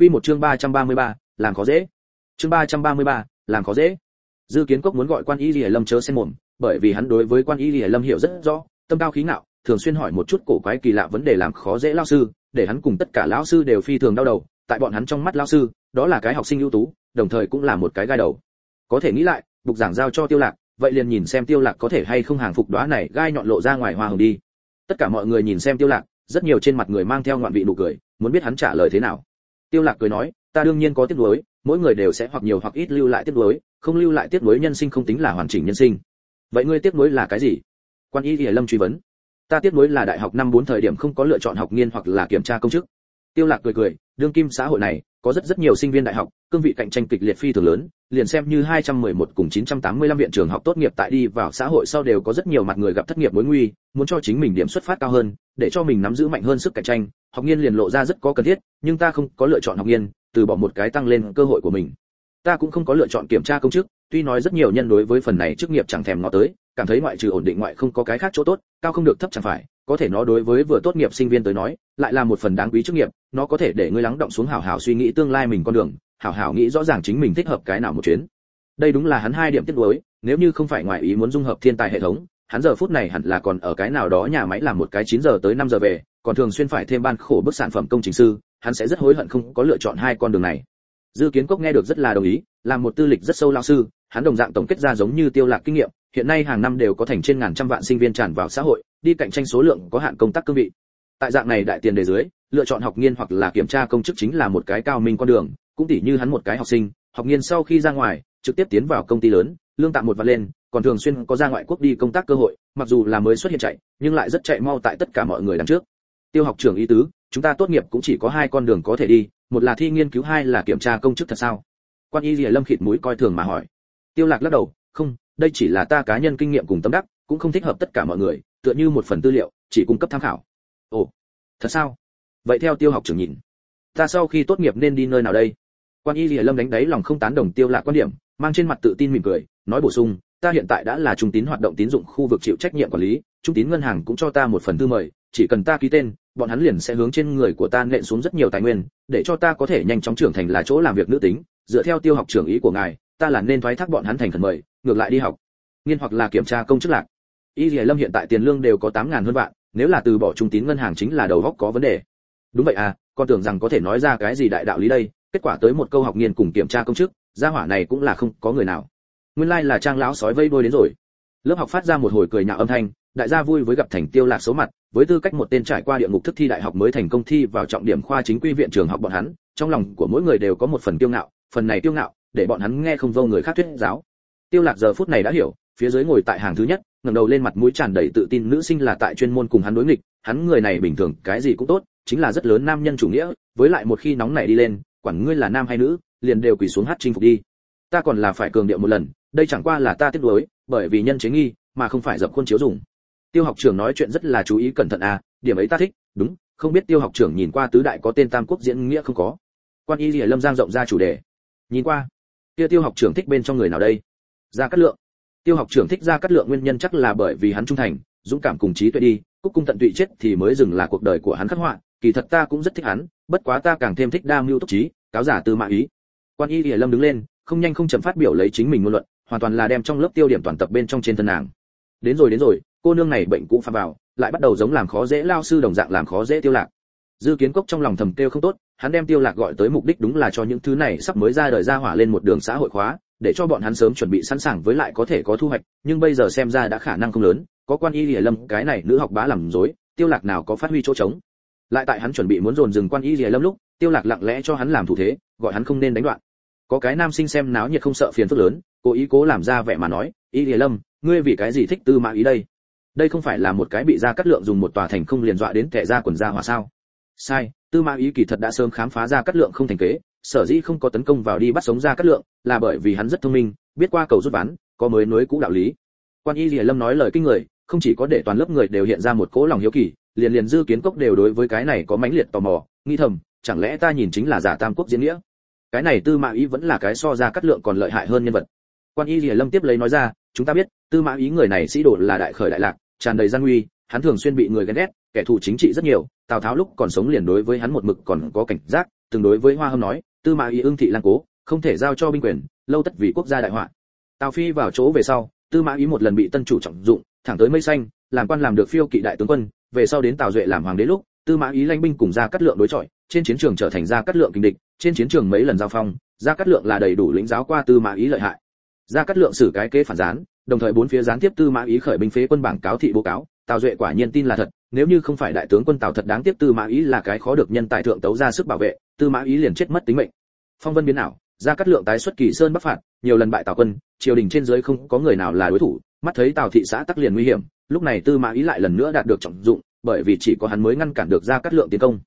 Quy một chương 333, làm khó dễ. Chương 333, làm khó dễ. Dư Kiến Cốc muốn gọi Quan Y Liễu Lâm chớ xen mồm, bởi vì hắn đối với Quan Y Liễu Lâm hiểu rất rõ, tâm cao khí ngạo, thường xuyên hỏi một chút cổ quái kỳ lạ vấn đề làm khó dễ lão sư, để hắn cùng tất cả lão sư đều phi thường đau đầu, tại bọn hắn trong mắt lão sư, đó là cái học sinh ưu tú, đồng thời cũng là một cái gai đầu. Có thể nghĩ lại, bục giảng giao cho Tiêu Lạc, vậy liền nhìn xem Tiêu Lạc có thể hay không hàng phục đóa này gai nhọn lộ ra ngoài hoa hồng đi. Tất cả mọi người nhìn xem Tiêu Lạc, rất nhiều trên mặt người mang theo ngoạn vị nụ cười, muốn biết hắn trả lời thế nào. Tiêu Lạc cười nói, ta đương nhiên có tiếc nuối, mỗi người đều sẽ hoặc nhiều hoặc ít lưu lại tiếc nuối, không lưu lại tiếc nuối nhân sinh không tính là hoàn chỉnh nhân sinh. Vậy ngươi tiếc nuối là cái gì? Quan Y Lâm truy vấn. Ta tiếc nuối là đại học năm 4 thời điểm không có lựa chọn học nghiên hoặc là kiểm tra công chức. Tiêu Lạc cười cười, đương kim xã hội này, có rất rất nhiều sinh viên đại học, cương vị cạnh tranh kịch liệt phi thường lớn, liền xem như 211 cùng 985 viện trường học tốt nghiệp tại đi vào xã hội sau đều có rất nhiều mặt người gặp thất nghiệp mối nguy, muốn cho chính mình điểm xuất phát cao hơn, để cho mình nắm giữ mạnh hơn sức cạnh tranh, học nghiên liền lộ ra rất có cần thiết, nhưng ta không có lựa chọn học nghiên, từ bỏ một cái tăng lên cơ hội của mình. Ta cũng không có lựa chọn kiểm tra công chức, tuy nói rất nhiều nhân đối với phần này chức nghiệp chẳng thèm ngó tới, cảm thấy ngoại trừ ổn định ngoại không có cái khác chỗ tốt, cao không được thấp chẳng phải, có thể nó đối với vừa tốt nghiệp sinh viên tới nói, lại là một phần đáng quý chức nghiệp, nó có thể để ngươi lắng động xuống hảo hảo suy nghĩ tương lai mình con đường, hảo hảo nghĩ rõ ràng chính mình thích hợp cái nào một chuyến. Đây đúng là hắn hai điểm tiếc nuối, nếu như không phải ngoại ý muốn dung hợp thiên tài hệ thống, hắn giờ phút này hẳn là còn ở cái nào đó nhà máy làm một cái 9 giờ tới 5 giờ về, còn thường xuyên phải thêm ban khổ bức sản phẩm công trình sư, hắn sẽ rất hối hận không có lựa chọn hai con đường này. Dư Kiến Cốc nghe được rất là đồng ý, làm một tư lịch rất sâu lao sư, hắn đồng dạng tổng kết ra giống như tiêu lạc kinh nghiệm, hiện nay hàng năm đều có thành trên ngàn trăm vạn sinh viên tràn vào xã hội, đi cạnh tranh số lượng có hạn công tác cương vị. Tại dạng này đại tiền đề dưới, lựa chọn học nghiên hoặc là kiểm tra công chức chính là một cái cao minh con đường, cũng tỉ như hắn một cái học sinh, học nghiên sau khi ra ngoài, trực tiếp tiến vào công ty lớn, lương tạm một vạn lên, còn thường xuyên có ra ngoại quốc đi công tác cơ hội, mặc dù là mới xuất hiện chạy, nhưng lại rất chạy mau tại tất cả mọi người đằng trước. Tiêu học trưởng ý tứ, chúng ta tốt nghiệp cũng chỉ có hai con đường có thể đi, một là thi nghiên cứu hai là kiểm tra công chức thật sao? Quan Y lìa Lâm khịt mũi coi thường mà hỏi. Tiêu Lạc lắc đầu, không, đây chỉ là ta cá nhân kinh nghiệm cùng tâm đắc, cũng không thích hợp tất cả mọi người, tựa như một phần tư liệu, chỉ cung cấp tham khảo. Ồ, thật sao? Vậy theo Tiêu học trưởng nhìn, ta sau khi tốt nghiệp nên đi nơi nào đây? Quan Y lìa Lâm đánh đáy lòng không tán đồng Tiêu Lạc quan điểm, mang trên mặt tự tin mỉm cười, nói bổ sung, ta hiện tại đã là trung tín hoạt động tín dụng khu vực chịu trách nhiệm quản lý, trung tín ngân hàng cũng cho ta một phần tư mời, chỉ cần ta ký tên, bọn hắn liền sẽ hướng trên người của ta nện xuống rất nhiều tài nguyên, để cho ta có thể nhanh chóng trưởng thành là chỗ làm việc nữ tính, dựa theo tiêu học trưởng ý của ngài, ta là nên thoái thác bọn hắn thành khẩn mời, ngược lại đi học, nghiên hoặc là kiểm tra công chức lạc. Y Lệ Lâm hiện tại tiền lương đều có 8000 hơn vạn, nếu là từ bỏ trung tín ngân hàng chính là đầu óc có vấn đề. Đúng vậy à, con tưởng rằng có thể nói ra cái gì đại đạo lý đây, kết quả tới một câu học nghiên cùng kiểm tra công chức, gia hỏa này cũng là không có người nào. Nguyên lai like là trang lão sói vây đôi đến rồi. Lớp học phát ra một hồi cười nhạo âm thanh, đại gia vui với gặp thành tiêu lạc số mặt, với tư cách một tên trải qua địa ngục thức thi đại học mới thành công thi vào trọng điểm khoa chính quy viện trường học bọn hắn, trong lòng của mỗi người đều có một phần kiêu ngạo, phần này kiêu ngạo, để bọn hắn nghe không vô người khác thuyết giáo. Tiêu Lạc giờ phút này đã hiểu, phía dưới ngồi tại hàng thứ nhất, ngẩng đầu lên mặt mũi tràn đầy tự tin nữ sinh là tại chuyên môn cùng hắn đối nghịch, hắn người này bình thường, cái gì cũng tốt, chính là rất lớn nam nhân chủ nghĩa, với lại một khi nóng nảy đi lên, quản ngươi là nam hay nữ, liền đều quỳ xuống hát chinh phục đi. Ta còn là phải cường điệu một lần, đây chẳng qua là ta tiếc nuối, bởi vì nhân chế nghi, mà không phải dập khuôn chiếu dùng. Tiêu học trưởng nói chuyện rất là chú ý cẩn thận à, điểm ấy ta thích, đúng, không biết Tiêu học trưởng nhìn qua tứ đại có tên Tam Quốc diễn nghĩa không có. Quan Y Liễu Lâm giang rộng ra chủ đề. Nhìn qua, kia Tiêu học trưởng thích bên trong người nào đây? ra Cát Lượng. Tiêu học trưởng thích ra cắt Lượng nguyên nhân chắc là bởi vì hắn trung thành, dũng cảm cùng trí tuệ đi, cúc cung tận tụy chết thì mới dừng là cuộc đời của hắn khắc họa, kỳ thật ta cũng rất thích hắn, bất quá ta càng thêm thích đa mưu túc trí, cáo giả tư mã ý. Quan Y Liễu Lâm đứng lên, không nhanh không chậm phát biểu lấy chính mình ngôn luận, hoàn toàn là đem trong lớp tiêu điểm toàn tập bên trong trên thân nàng. Đến rồi đến rồi, cô nương này bệnh cũ pha vào, lại bắt đầu giống làm khó dễ lao sư đồng dạng làm khó dễ tiêu lạc. Dư Kiến Cốc trong lòng thầm kêu không tốt, hắn đem tiêu lạc gọi tới mục đích đúng là cho những thứ này sắp mới ra đời ra hỏa lên một đường xã hội khóa, để cho bọn hắn sớm chuẩn bị sẵn sàng với lại có thể có thu hoạch, nhưng bây giờ xem ra đã khả năng không lớn, có quan y lìa lâm cái này nữ học bá làm dối, tiêu lạc nào có phát huy chỗ trống. Lại tại hắn chuẩn bị muốn dồn dừng quan y lìa lâm lúc, tiêu lạc lặng lẽ cho hắn làm thủ thế, gọi hắn không nên đánh đoạn. Có cái nam sinh xem náo nhiệt không sợ phiền phức lớn, cố ý cố làm ra vẻ mà nói, y lìa lâm, ngươi vì cái gì thích tư mã ý đây? đây không phải là một cái bị gia cắt lượng dùng một tòa thành không liền dọa đến kẻ ra quần ra hỏa sao sai tư mã ý kỳ thật đã sớm khám phá ra cắt lượng không thành kế sở dĩ không có tấn công vào đi bắt sống ra cát lượng là bởi vì hắn rất thông minh biết qua cầu rút ván có mới nối cũ đạo lý. Quan y lìa lâm nói lời kinh người không chỉ có để toàn lớp người đều hiện ra một cỗ lòng hiếu kỳ liền liền dư kiến cốc đều đối với cái này có mãnh liệt tò mò nghi thầm chẳng lẽ ta nhìn chính là giả tam quốc diễn nghĩa? Cái này tư mã ý vẫn là cái so ra cát lượng còn lợi hại hơn nhân vật. Quan y lìa lâm tiếp lấy nói ra chúng ta biết tư mã ý người này sĩ đồ là đại khởi đại lạc tràn đầy gian nguy, hắn thường xuyên bị người ghen ghét, kẻ thù chính trị rất nhiều, Tào Tháo lúc còn sống liền đối với hắn một mực còn có cảnh giác, từng đối với hoa hâm nói, tư mã ý ưng thị lang cố, không thể giao cho binh quyền, lâu tất vì quốc gia đại họa. Tào phi vào chỗ về sau, tư mã ý một lần bị tân chủ trọng dụng, thẳng tới mây xanh, làm quan làm được phiêu kỵ đại tướng quân, về sau đến tào duệ làm hoàng đế lúc, tư mã ý lãnh binh cùng ra cắt lượng đối chọi, trên chiến trường trở thành ra cắt lượng kình địch, trên chiến trường mấy lần giao phong ra cắt lượng là đầy đủ lĩnh giáo qua tư mã ý lợi hại. Ra cắt lượng xử cái kế phản gián, đồng thời bốn phía gián tiếp tư mã ý khởi binh phế quân bảng cáo thị bố cáo tào duệ quả nhiên tin là thật, nếu như không phải đại tướng quân tào thật đáng tiếc tư mã ý là cái khó được nhân tài thượng tấu ra sức bảo vệ, tư mã ý liền chết mất tính mệnh. Phong vân biến ảo ra cắt lượng tái xuất kỳ sơn bắc phạt, nhiều lần bại tào quân, triều đình trên dưới không có người nào là đối thủ, mắt thấy tào thị xã tắc liền nguy hiểm, lúc này tư mã ý lại lần nữa đạt được trọng dụng, bởi vì chỉ có hắn mới ngăn cản được ra cắt lượng tiến công.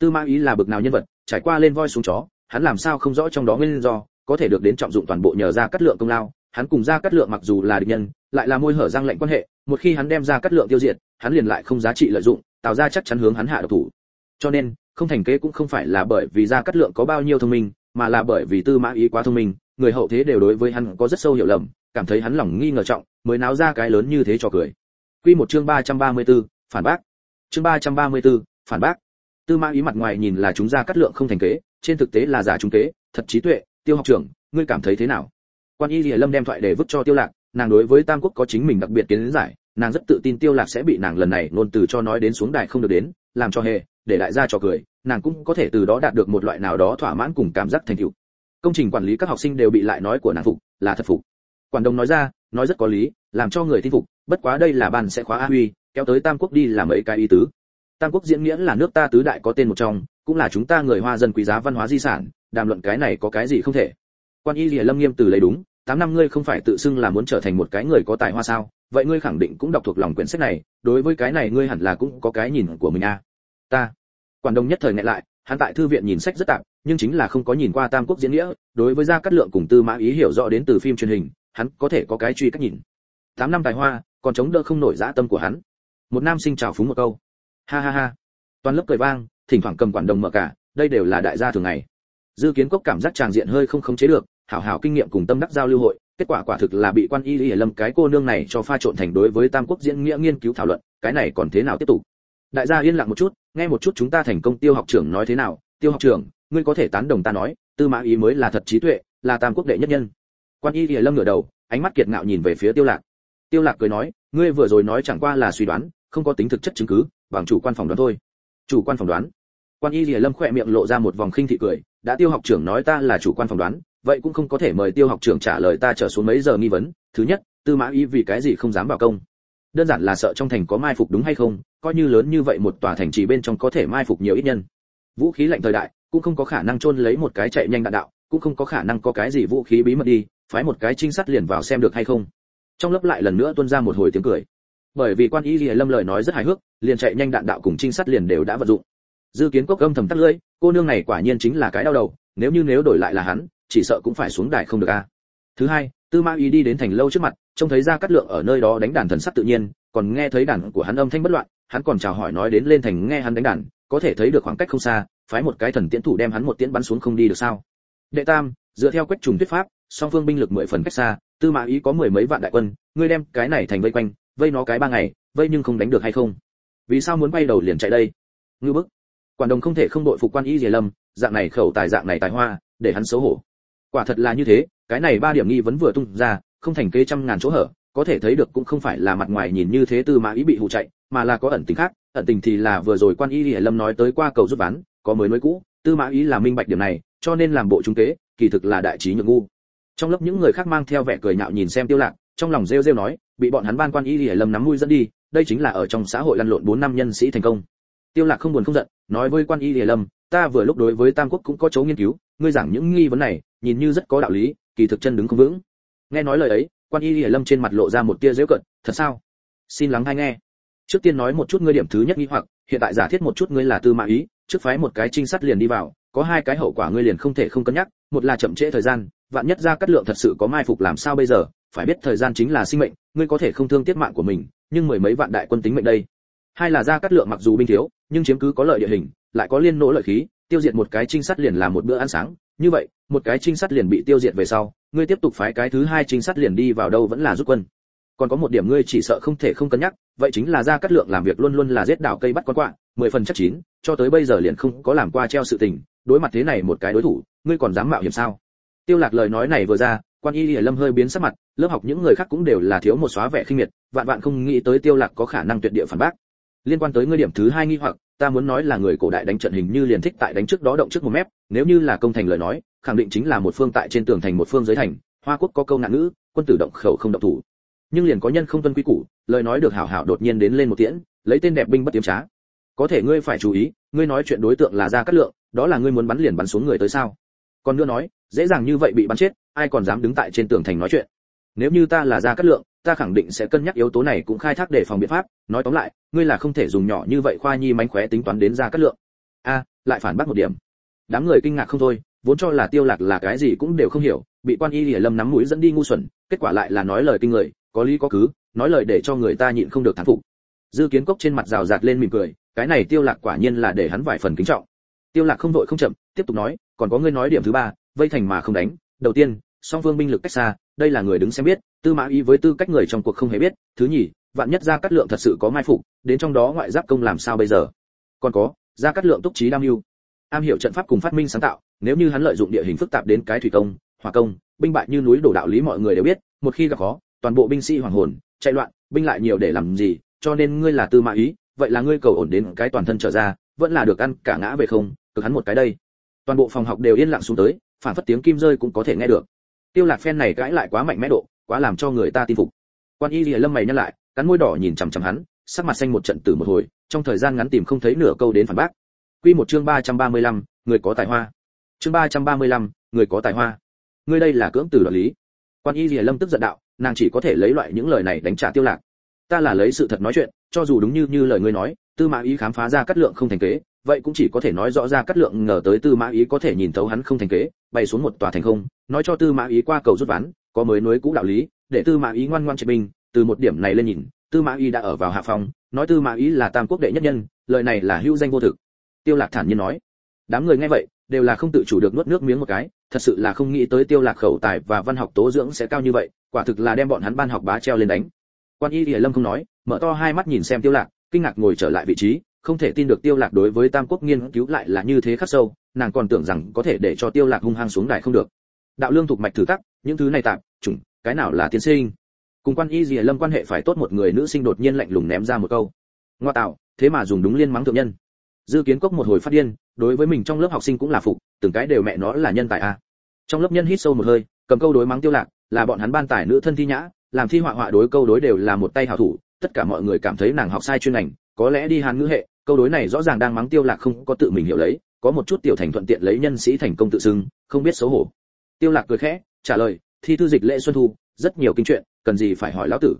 Tư mã ý là bực nào nhân vật, trải qua lên voi xuống chó, hắn làm sao không rõ trong đó nguyên do, có thể được đến trọng dụng toàn bộ nhờ ra cắt lượng công lao, hắn cùng ra cắt lượng mặc dù là địch nhân lại là môi hở răng lệnh quan hệ một khi hắn đem ra cắt lượng tiêu diệt hắn liền lại không giá trị lợi dụng tạo ra chắc chắn hướng hắn hạ độc thủ. Cho nên không thành kế cũng không phải là bởi vì ra cắt lượng có bao nhiêu thông minh mà là bởi vì tư mã ý quá thông minh người hậu thế đều đối với hắn có rất sâu hiểu lầm cảm thấy hắn lòng nghi ngờ trọng mới náo ra cái lớn như thế cho cười. Quy một chương 334, phản bác. Chương 334, phản bác. Tư mã ý mặt ngoài nhìn là chúng ra cắt lượng không thành kế trên thực tế là giả trung kế thật trí tuệ tiêu học trưởng ngươi cảm thấy thế nào? Quan y lìa lâm đem thoại để vứt cho tiêu lạc nàng đối với tam quốc có chính mình đặc biệt kiến giải, nàng rất tự tin tiêu lạc sẽ bị nàng lần này luôn từ cho nói đến xuống đài không được đến, làm cho hề, để đại gia cho cười, nàng cũng có thể từ đó đạt được một loại nào đó thỏa mãn cùng cảm giác thành tựu. Công trình quản lý các học sinh đều bị lại nói của nàng phục, là thật phục. Quản đồng nói ra, nói rất có lý, làm cho người tin phục, bất quá đây là ban sẽ khóa a huy, kéo tới tam quốc đi là mấy cái ý tứ. Tam quốc diễn nghĩa là nước ta tứ đại có tên một trong, cũng là chúng ta người hoa dân quý giá văn hóa di sản, đàm luận cái này có cái gì không thể. Quan y lìa lâm nghiêm từ lấy đúng tám năm ngươi không phải tự xưng là muốn trở thành một cái người có tài hoa sao? Vậy ngươi khẳng định cũng đọc thuộc lòng quyển sách này, đối với cái này ngươi hẳn là cũng có cái nhìn của mình a à. ta. Quản đồng nhất thời ngại lại, hắn tại thư viện nhìn sách rất tạm, nhưng chính là không có nhìn qua tam quốc diễn nghĩa, đối với gia cát lượng cùng tư mã ý hiểu rõ đến từ phim truyền hình, hắn có thể có cái truy cách nhìn. Tám năm tài hoa, còn chống đỡ không nổi dã tâm của hắn. Một nam sinh chào phúng một câu. Ha ha ha. Toàn lớp cười vang, thỉnh thoảng cầm quản đồng mở cả, đây đều là đại gia thường ngày. Dư kiến cốc cảm giác tràng diện hơi không khống chế được hảo hảo kinh nghiệm cùng tâm đắc giao lưu hội, kết quả quả thực là bị quan y lý lâm cái cô nương này cho pha trộn thành đối với tam quốc diễn nghĩa nghiên cứu thảo luận, cái này còn thế nào tiếp tục? Đại gia yên lặng một chút, nghe một chút chúng ta thành công tiêu học trưởng nói thế nào. Tiêu học trưởng, ngươi có thể tán đồng ta nói, tư mã ý mới là thật trí tuệ, là tam quốc đệ nhất nhân. Quan y lý lâm ngửa đầu, ánh mắt kiệt ngạo nhìn về phía tiêu lạc. Tiêu lạc cười nói, ngươi vừa rồi nói chẳng qua là suy đoán, không có tính thực chất chứng cứ, bằng chủ quan phòng đoán thôi. Chủ quan phòng đoán. Quan y lìa lâm khỏe miệng lộ ra một vòng khinh thị cười, đã tiêu học trưởng nói ta là chủ quan phòng đoán vậy cũng không có thể mời tiêu học trưởng trả lời ta trở xuống mấy giờ nghi vấn. Thứ nhất, tư mã y vì cái gì không dám vào công? Đơn giản là sợ trong thành có mai phục đúng hay không, coi như lớn như vậy một tòa thành trì bên trong có thể mai phục nhiều ít nhân. Vũ khí lạnh thời đại, cũng không có khả năng chôn lấy một cái chạy nhanh đạn đạo, cũng không có khả năng có cái gì vũ khí bí mật đi, phái một cái trinh sát liền vào xem được hay không. Trong lớp lại lần nữa tuôn ra một hồi tiếng cười. Bởi vì quan y lìa lâm lời nói rất hài hước, liền chạy nhanh đạn đạo cùng trinh sát liền đều đã vận dụng. Dư kiến quốc âm thầm tắt lưỡi, cô nương này quả nhiên chính là cái đau đầu, nếu như nếu đổi lại là hắn chỉ sợ cũng phải xuống đài không được a. Thứ hai, tư mã ý đi đến thành lâu trước mặt, trông thấy ra cát lượng ở nơi đó đánh đàn thần sắc tự nhiên, còn nghe thấy đàn của hắn âm thanh bất loạn, hắn còn chào hỏi nói đến lên thành nghe hắn đánh đàn, có thể thấy được khoảng cách không xa, phái một cái thần tiễn thủ đem hắn một tiễn bắn xuống không đi được sao? Đệ tam, dựa theo quách trùng thuyết pháp, song phương binh lực mười phần cách xa, tư mã ý có mười mấy vạn đại quân, ngươi đem cái này thành vây quanh, vây nó cái ba ngày, vây nhưng không đánh được hay không? Vì sao muốn bay đầu liền chạy đây? Ngư bức. Quản đồng không thể không đội phục quan y diề lâm, dạng này khẩu tài, dạng này tài hoa, để hắn xấu hổ quả thật là như thế, cái này ba điểm nghi vấn vừa tung ra, không thành kế trăm ngàn chỗ hở, có thể thấy được cũng không phải là mặt ngoài nhìn như thế tư mã ý bị hụ chạy, mà là có ẩn tình khác, ẩn tình thì là vừa rồi quan y diề lâm nói tới qua cầu rút ván, có mới nối cũ, tư mã ý là minh bạch điểm này, cho nên làm bộ trung kế, kỳ thực là đại trí nhược ngu. Trong lớp những người khác mang theo vẻ cười nhạo nhìn xem tiêu lạc, trong lòng rêu rêu nói, bị bọn hắn ban quan y lìa lâm nắm mũi dẫn đi, đây chính là ở trong xã hội lăn lộn bốn năm nhân sĩ thành công. Tiêu lạc không buồn không giận, nói với quan y lìa lâm, ta vừa lúc đối với tam quốc cũng có chỗ nghiên cứu ngươi giảng những nghi vấn này, nhìn như rất có đạo lý, kỳ thực chân đứng không vững. Nghe nói lời ấy, quan y lìa lâm trên mặt lộ ra một tia dễu cận thật sao? Xin lắng hay nghe. Trước tiên nói một chút ngươi điểm thứ nhất nghi hoặc, hiện tại giả thiết một chút ngươi là tư mã ý, trước phái một cái trinh sát liền đi vào, có hai cái hậu quả ngươi liền không thể không cân nhắc, một là chậm trễ thời gian, vạn nhất ra cắt lượng thật sự có mai phục làm sao bây giờ, phải biết thời gian chính là sinh mệnh, ngươi có thể không thương tiếc mạng của mình, nhưng mười mấy vạn đại quân tính mệnh đây. Hai là ra cắt lượng mặc dù binh thiếu, nhưng chiếm cứ có lợi địa hình, lại có liên nỗ lợi khí tiêu diệt một cái trinh sát liền là một bữa ăn sáng. Như vậy, một cái trinh sát liền bị tiêu diệt về sau, ngươi tiếp tục phái cái thứ hai trinh sát liền đi vào đâu vẫn là rút quân. Còn có một điểm ngươi chỉ sợ không thể không cân nhắc, vậy chính là ra cắt lượng làm việc luôn luôn là giết đảo cây bắt con quạ, mười phần chắc chín, cho tới bây giờ liền không có làm qua treo sự tình, đối mặt thế này một cái đối thủ, ngươi còn dám mạo hiểm sao? Tiêu lạc lời nói này vừa ra, quan y lìa lâm hơi biến sắc mặt, lớp học những người khác cũng đều là thiếu một xóa vẻ khinh miệt, vạn vạn không nghĩ tới tiêu lạc có khả năng tuyệt địa phản bác. Liên quan tới ngươi điểm thứ hai nghi hoặc ta muốn nói là người cổ đại đánh trận hình như liền thích tại đánh trước đó động trước một mép, nếu như là công thành lời nói, khẳng định chính là một phương tại trên tường thành một phương dưới thành, hoa quốc có câu nạn ngữ, quân tử động khẩu không động thủ. Nhưng liền có nhân không tuân quy củ, lời nói được hảo hảo đột nhiên đến lên một tiễn, lấy tên đẹp binh bất tiếm trá. Có thể ngươi phải chú ý, ngươi nói chuyện đối tượng là ra cát lượng, đó là ngươi muốn bắn liền bắn xuống người tới sao? Còn nữa nói, dễ dàng như vậy bị bắn chết, ai còn dám đứng tại trên tường thành nói chuyện? Nếu như ta là ra cát lượng ta khẳng định sẽ cân nhắc yếu tố này cũng khai thác để phòng biện pháp. Nói tóm lại, ngươi là không thể dùng nhỏ như vậy khoa nhi mánh khóe tính toán đến ra cát lượng. A, lại phản bác một điểm. Đám người kinh ngạc không thôi, vốn cho là tiêu lạc là cái gì cũng đều không hiểu, bị quan y lìa lâm nắm mũi dẫn đi ngu xuẩn, kết quả lại là nói lời kinh người, có lý có cứ, nói lời để cho người ta nhịn không được thán phục. Dư kiến cốc trên mặt rào rạt lên mỉm cười, cái này tiêu lạc quả nhiên là để hắn vài phần kính trọng. Tiêu lạc không vội không chậm, tiếp tục nói, còn có ngươi nói điểm thứ ba, vây thành mà không đánh. Đầu tiên, song phương binh lực cách xa, đây là người đứng xem biết tư mã ý với tư cách người trong cuộc không hề biết, thứ nhì, vạn nhất gia cát lượng thật sự có mai phục, đến trong đó ngoại giáp công làm sao bây giờ? Còn có, gia cát lượng túc trí đam mưu. Am hiểu trận pháp cùng phát minh sáng tạo, nếu như hắn lợi dụng địa hình phức tạp đến cái thủy công, hỏa công, binh bại như núi đổ đạo lý mọi người đều biết, một khi gặp khó, toàn bộ binh sĩ hoàng hồn, chạy loạn, binh lại nhiều để làm gì, cho nên ngươi là tư mã ý, vậy là ngươi cầu ổn đến cái toàn thân trở ra, vẫn là được ăn cả ngã về không, cực hắn một cái đây. Toàn bộ phòng học đều yên lặng xuống tới, phản phất tiếng kim rơi cũng có thể nghe được. Tiêu lạc phen này cãi lại quá mạnh mẽ độ quá làm cho người ta tin phục. Quan y lìa lâm mày nhăn lại cắn môi đỏ nhìn chằm chằm hắn sắc mặt xanh một trận tử một hồi trong thời gian ngắn tìm không thấy nửa câu đến phản bác. Quy một chương 335, người có tài hoa. Chương 335, người có tài hoa. Ngươi đây là cưỡng từ đoạt lý. Quan y lìa lâm tức giận đạo nàng chỉ có thể lấy loại những lời này đánh trả tiêu lạc. Ta là lấy sự thật nói chuyện cho dù đúng như như lời ngươi nói tư mã ý khám phá ra cắt lượng không thành kế vậy cũng chỉ có thể nói rõ ra cắt lượng ngờ tới tư mã ý có thể nhìn thấu hắn không thành kế bay xuống một tòa thành không nói cho tư mã ý qua cầu rút ván có mới nối cũ đạo lý, để tư mã ý ngoan ngoan chế binh, từ một điểm này lên nhìn, tư mã ý đã ở vào hạ phòng nói tư mã ý là tam quốc đệ nhất nhân, lời này là hữu danh vô thực. Tiêu lạc thản nhiên nói. Đám người nghe vậy, đều là không tự chủ được nuốt nước miếng một cái, thật sự là không nghĩ tới tiêu lạc khẩu tài và văn học tố dưỡng sẽ cao như vậy, quả thực là đem bọn hắn ban học bá treo lên đánh. Quan y lìa lâm không nói, mở to hai mắt nhìn xem tiêu lạc, kinh ngạc ngồi trở lại vị trí, không thể tin được tiêu lạc đối với tam quốc nghiên cứu lại là như thế khắc sâu, nàng còn tưởng rằng có thể để cho tiêu lạc hung hăng xuống đài không được đạo lương thuộc mạch thử tắc những thứ này tạm, chủng, cái nào là tiên sinh? Cùng quan y lìa lâm quan hệ phải tốt một người nữ sinh đột nhiên lạnh lùng ném ra một câu. Ngoa tạo, thế mà dùng đúng liên mắng thượng nhân. Dư kiến cốc một hồi phát điên, đối với mình trong lớp học sinh cũng là phục, từng cái đều mẹ nó là nhân tài a. Trong lớp nhân hít sâu một hơi, cầm câu đối mắng tiêu lạc, là bọn hắn ban tài nữ thân thi nhã, làm thi họa họa đối câu đối đều là một tay hảo thủ, tất cả mọi người cảm thấy nàng học sai chuyên ngành, có lẽ đi hàn ngữ hệ, câu đối này rõ ràng đang mắng tiêu lạc không có tự mình hiểu lấy, có một chút tiểu thành thuận tiện lấy nhân sĩ thành công tự xưng, không biết xấu hổ tiêu lạc cười khẽ, trả lời, thi thư dịch lễ xuân thu, rất nhiều kinh chuyện, cần gì phải hỏi lão tử.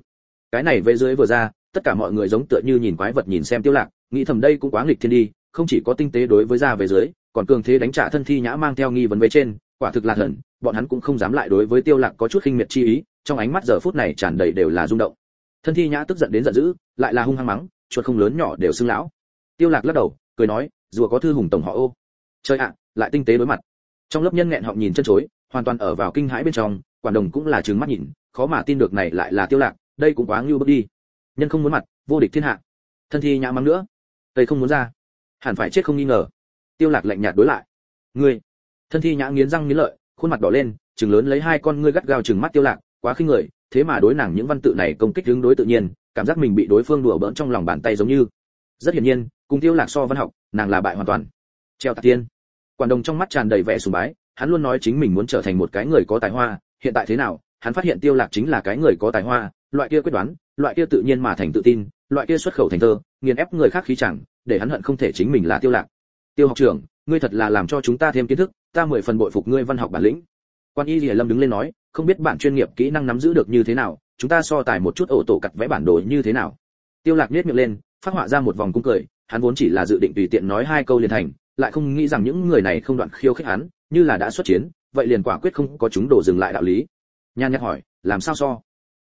Cái này về dưới vừa ra, tất cả mọi người giống tựa như nhìn quái vật nhìn xem tiêu lạc, nghĩ thầm đây cũng quá nghịch thiên đi, không chỉ có tinh tế đối với ra về dưới, còn cường thế đánh trả thân thi nhã mang theo nghi vấn về trên, quả thực là thần, bọn hắn cũng không dám lại đối với tiêu lạc có chút khinh miệt chi ý, trong ánh mắt giờ phút này tràn đầy đều là rung động. Thân thi nhã tức giận đến giận dữ, lại là hung hăng mắng, chuột không lớn nhỏ đều xưng lão. Tiêu lạc lắc đầu, cười nói dù có thư hùng tổng họ ô. Chơi ạ, lại tinh tế đối mặt. Trong lớp nhân nghẹn họng nhìn chân chối hoàn toàn ở vào kinh hãi bên trong, quản đồng cũng là trừng mắt nhìn, khó mà tin được này lại là tiêu lạc, đây cũng quá ngưu bước đi. Nhân không muốn mặt, vô địch thiên hạ. Thân thi nhã mắng nữa. Tây không muốn ra. Hẳn phải chết không nghi ngờ. Tiêu lạc lạnh nhạt đối lại. Ngươi. Thân thi nhã nghiến răng nghiến lợi, khuôn mặt đỏ lên, trừng lớn lấy hai con ngươi gắt gao trừng mắt tiêu lạc, quá khinh người, thế mà đối nàng những văn tự này công kích hướng đối tự nhiên, cảm giác mình bị đối phương đùa bỡn trong lòng bàn tay giống như. Rất hiển nhiên, cùng tiêu lạc so văn học, nàng là bại hoàn toàn. Treo tạc tiên. Quản đồng trong mắt tràn đầy vẻ sùng bái hắn luôn nói chính mình muốn trở thành một cái người có tài hoa, hiện tại thế nào, hắn phát hiện tiêu lạc chính là cái người có tài hoa, loại kia quyết đoán, loại kia tự nhiên mà thành tự tin, loại kia xuất khẩu thành thơ, nghiền ép người khác khí chẳng, để hắn hận không thể chính mình là tiêu lạc. Tiêu học trưởng, ngươi thật là làm cho chúng ta thêm kiến thức, ta mười phần bội phục ngươi văn học bản lĩnh. Quan y lìa lâm đứng lên nói, không biết bạn chuyên nghiệp kỹ năng nắm giữ được như thế nào, chúng ta so tài một chút ổ tổ cặt vẽ bản đồ như thế nào. Tiêu lạc nhếch miệng lên, phát họa ra một vòng cung cười, hắn vốn chỉ là dự định tùy tiện nói hai câu liền thành, lại không nghĩ rằng những người này không đoạn khiêu khích hắn như là đã xuất chiến, vậy liền quả quyết không có chúng đổ dừng lại đạo lý. Nhan nhắc hỏi, làm sao so?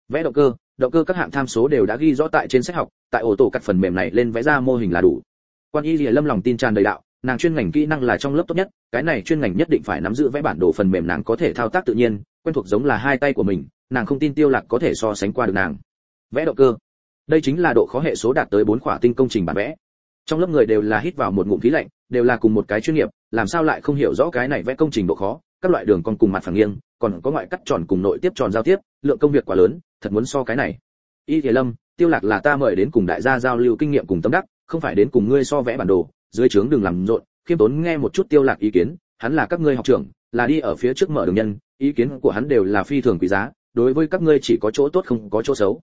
Vẽ động cơ động cơ các hạng tham số đều đã ghi rõ tại trên sách học, tại ổ tổ cắt phần mềm này lên vẽ ra mô hình là đủ. Quan y lìa lâm lòng tin tràn đầy đạo, nàng chuyên ngành kỹ năng là trong lớp tốt nhất, cái này chuyên ngành nhất định phải nắm giữ vẽ bản đồ phần mềm nàng có thể thao tác tự nhiên, quen thuộc giống là hai tay của mình, nàng không tin tiêu lạc có thể so sánh qua được nàng. Vẽ động cơ. Đây chính là độ khó hệ số đạt tới bốn khỏa tinh công trình bản vẽ. Trong lớp người đều là hít vào một ngụm khí lạnh, đều là cùng một cái chuyên nghiệp làm sao lại không hiểu rõ cái này vẽ công trình độ khó, các loại đường còn cùng mặt phẳng nghiêng, còn có ngoại cắt tròn cùng nội tiếp tròn giao tiếp, lượng công việc quá lớn, thật muốn so cái này. Y thế lâm, tiêu lạc là ta mời đến cùng đại gia giao lưu kinh nghiệm cùng tâm đắc, không phải đến cùng ngươi so vẽ bản đồ, dưới trướng đừng làm rộn, khiêm tốn nghe một chút tiêu lạc ý kiến, hắn là các ngươi học trưởng, là đi ở phía trước mở đường nhân, ý kiến của hắn đều là phi thường quý giá, đối với các ngươi chỉ có chỗ tốt không có chỗ xấu.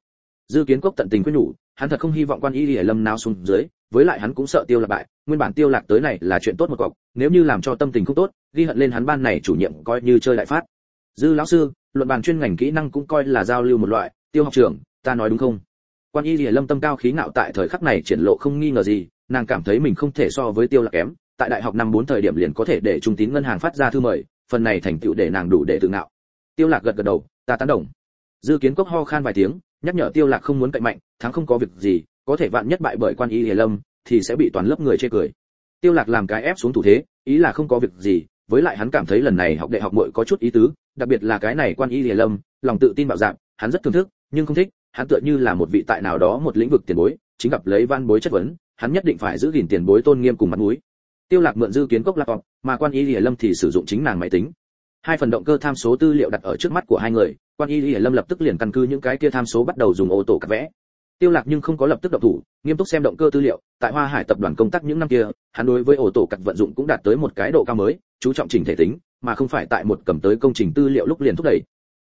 Dư kiến quốc tận tình khuyên nhủ, hắn thật không hy vọng quan y lìa lâm nào xuống dưới với lại hắn cũng sợ tiêu lạc bại, nguyên bản tiêu lạc tới này là chuyện tốt một cọc, nếu như làm cho tâm tình không tốt, ghi hận lên hắn ban này chủ nhiệm coi như chơi đại phát. Dư lão sư, luận bàn chuyên ngành kỹ năng cũng coi là giao lưu một loại, tiêu học trưởng, ta nói đúng không? Quan y lìa lâm tâm cao khí ngạo tại thời khắc này triển lộ không nghi ngờ gì, nàng cảm thấy mình không thể so với tiêu lạc kém, tại đại học năm bốn thời điểm liền có thể để trung tín ngân hàng phát ra thư mời, phần này thành tựu để nàng đủ để tự ngạo. Tiêu lạc gật gật đầu, ta tán đồng. Dư kiến cốc ho khan vài tiếng, nhắc nhở tiêu lạc không muốn cạnh mạnh, thắng không có việc gì có thể vạn nhất bại bởi quan y hề lâm, thì sẽ bị toàn lớp người chê cười. Tiêu lạc làm cái ép xuống thủ thế, ý là không có việc gì, với lại hắn cảm thấy lần này học đại học muội có chút ý tứ, đặc biệt là cái này quan y hề lâm, lòng tự tin bạo dạng, hắn rất thưởng thức, nhưng không thích, hắn tựa như là một vị tại nào đó một lĩnh vực tiền bối, chính gặp lấy văn bối chất vấn, hắn nhất định phải giữ gìn tiền bối tôn nghiêm cùng mặt mũi. Tiêu lạc mượn dư kiến cốc laptop mà quan y hề lâm thì sử dụng chính nàng máy tính. Hai phần động cơ tham số tư liệu đặt ở trước mắt của hai người, quan y hề lâm lập tức liền căn cứ những cái kia tham số bắt đầu dùng ô tô cắt vẽ tiêu lạc nhưng không có lập tức động thủ, nghiêm túc xem động cơ tư liệu, tại hoa hải tập đoàn công tác những năm kia, hắn đối với ổ tổ cắt vận dụng cũng đạt tới một cái độ cao mới, chú trọng chỉnh thể tính, mà không phải tại một cầm tới công trình tư liệu lúc liền thúc đẩy.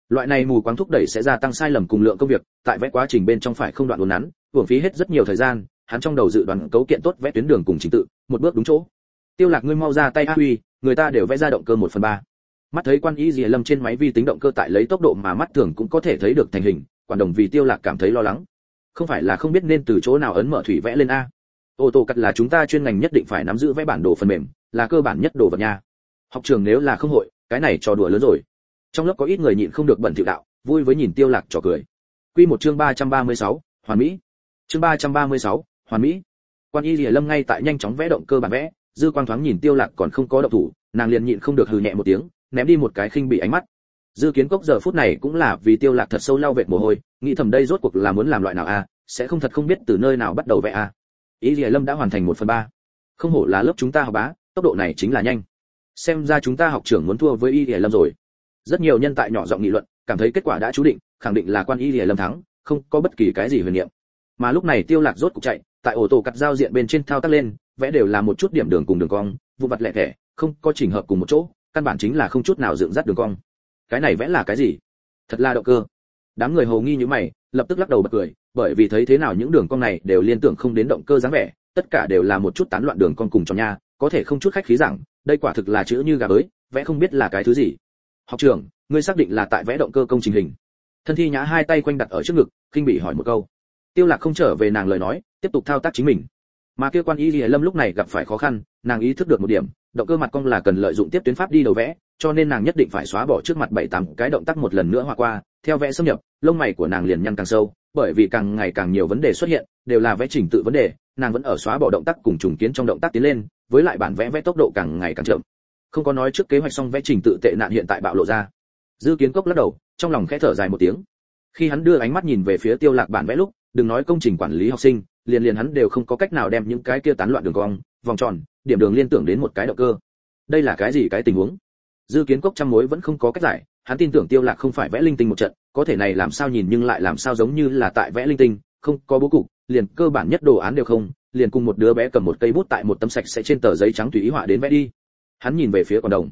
Loại này mù quáng thúc đẩy sẽ gia tăng sai lầm cùng lượng công việc, tại vẽ quá trình bên trong phải không đoạn uốn nắn uổng phí hết rất nhiều thời gian, hắn trong đầu dự đoán cấu kiện tốt vẽ tuyến đường cùng trình tự, một bước đúng chỗ. Tiêu lạc ngươi mau ra tay a huy, người ta đều vẽ ra động cơ một phần ba. Mắt thấy quan ý dìa lâm trên máy vi tính động cơ tại lấy tốc độ mà mắt thường cũng có thể thấy được thành hình, quản đồng vì tiêu lạc cảm thấy lo lắng không phải là không biết nên từ chỗ nào ấn mở thủy vẽ lên a. Ô tô cắt là chúng ta chuyên ngành nhất định phải nắm giữ vẽ bản đồ phần mềm là cơ bản nhất đồ vật nha. Học trường nếu là không hội cái này trò đùa lớn rồi. Trong lớp có ít người nhịn không được bẩn thỉu đạo vui với nhìn tiêu lạc trò cười. Quy một chương 336, hoàn mỹ. Chương 336, hoàn mỹ. Quan y lìa lâm ngay tại nhanh chóng vẽ động cơ bản vẽ dư quang thoáng nhìn tiêu lạc còn không có động thủ nàng liền nhịn không được hừ nhẹ một tiếng ném đi một cái khinh bị ánh mắt dư kiến cốc giờ phút này cũng là vì tiêu lạc thật sâu lau vệt mồ hôi nghĩ thầm đây rốt cuộc là muốn làm loại nào a à, sẽ không thật không biết từ nơi nào bắt đầu vẽ a à. ý lìa lâm đã hoàn thành một phần ba. Không hổ là lớp chúng ta học bá tốc độ này chính là nhanh. Xem ra chúng ta học trưởng muốn thua với y lìa lâm rồi. Rất nhiều nhân tại nhỏ giọng nghị luận cảm thấy kết quả đã chú định khẳng định là quan y lìa lâm thắng không có bất kỳ cái gì huyền niệm. Mà lúc này tiêu lạc rốt cục chạy tại ổ tổ cắt giao diện bên trên thao tác lên vẽ đều là một chút điểm đường cùng đường cong vụ vặt lẻ thẻ không có chỉnh hợp cùng một chỗ căn bản chính là không chút nào dựng dắt đường cong cái này vẽ là cái gì? Thật là động cơ. Đám người hầu nghi như mày, lập tức lắc đầu bật cười, bởi vì thấy thế nào những đường cong này đều liên tưởng không đến động cơ dáng vẻ, tất cả đều là một chút tán loạn đường cong cùng trong nha, có thể không chút khách khí rằng, đây quả thực là chữ như gà bới, vẽ không biết là cái thứ gì. Học trưởng, ngươi xác định là tại vẽ động cơ công trình hình. Thân thi nhã hai tay quanh đặt ở trước ngực kinh bị hỏi một câu. Tiêu lạc không trở về nàng lời nói, tiếp tục thao tác chính mình mà kia quan y lìa lâm lúc này gặp phải khó khăn, nàng ý thức được một điểm, động cơ mặt cong là cần lợi dụng tiếp tuyến pháp đi đầu vẽ, cho nên nàng nhất định phải xóa bỏ trước mặt bảy tám cái động tác một lần nữa hòa qua, theo vẽ xâm nhập, lông mày của nàng liền nhăn càng sâu, bởi vì càng ngày càng nhiều vấn đề xuất hiện, đều là vẽ trình tự vấn đề, nàng vẫn ở xóa bỏ động tác cùng trùng kiến trong động tác tiến lên, với lại bản vẽ vẽ tốc độ càng ngày càng chậm. Không có nói trước kế hoạch xong vẽ trình tự tệ nạn hiện tại bạo lộ ra. Dư kiến cốc lắc đầu, trong lòng khẽ thở dài một tiếng. Khi hắn đưa ánh mắt nhìn về phía tiêu lạc bản vẽ lúc, đừng nói công trình quản lý học sinh liền liền hắn đều không có cách nào đem những cái kia tán loạn đường cong, vòng tròn, điểm đường liên tưởng đến một cái động cơ. Đây là cái gì cái tình huống? Dư kiến cốc trăm mối vẫn không có cách giải, hắn tin tưởng tiêu lạc không phải vẽ linh tinh một trận, có thể này làm sao nhìn nhưng lại làm sao giống như là tại vẽ linh tinh, không có bố cục, liền cơ bản nhất đồ án đều không, liền cùng một đứa bé cầm một cây bút tại một tấm sạch sẽ trên tờ giấy trắng tùy ý họa đến vẽ đi. Hắn nhìn về phía quản đồng.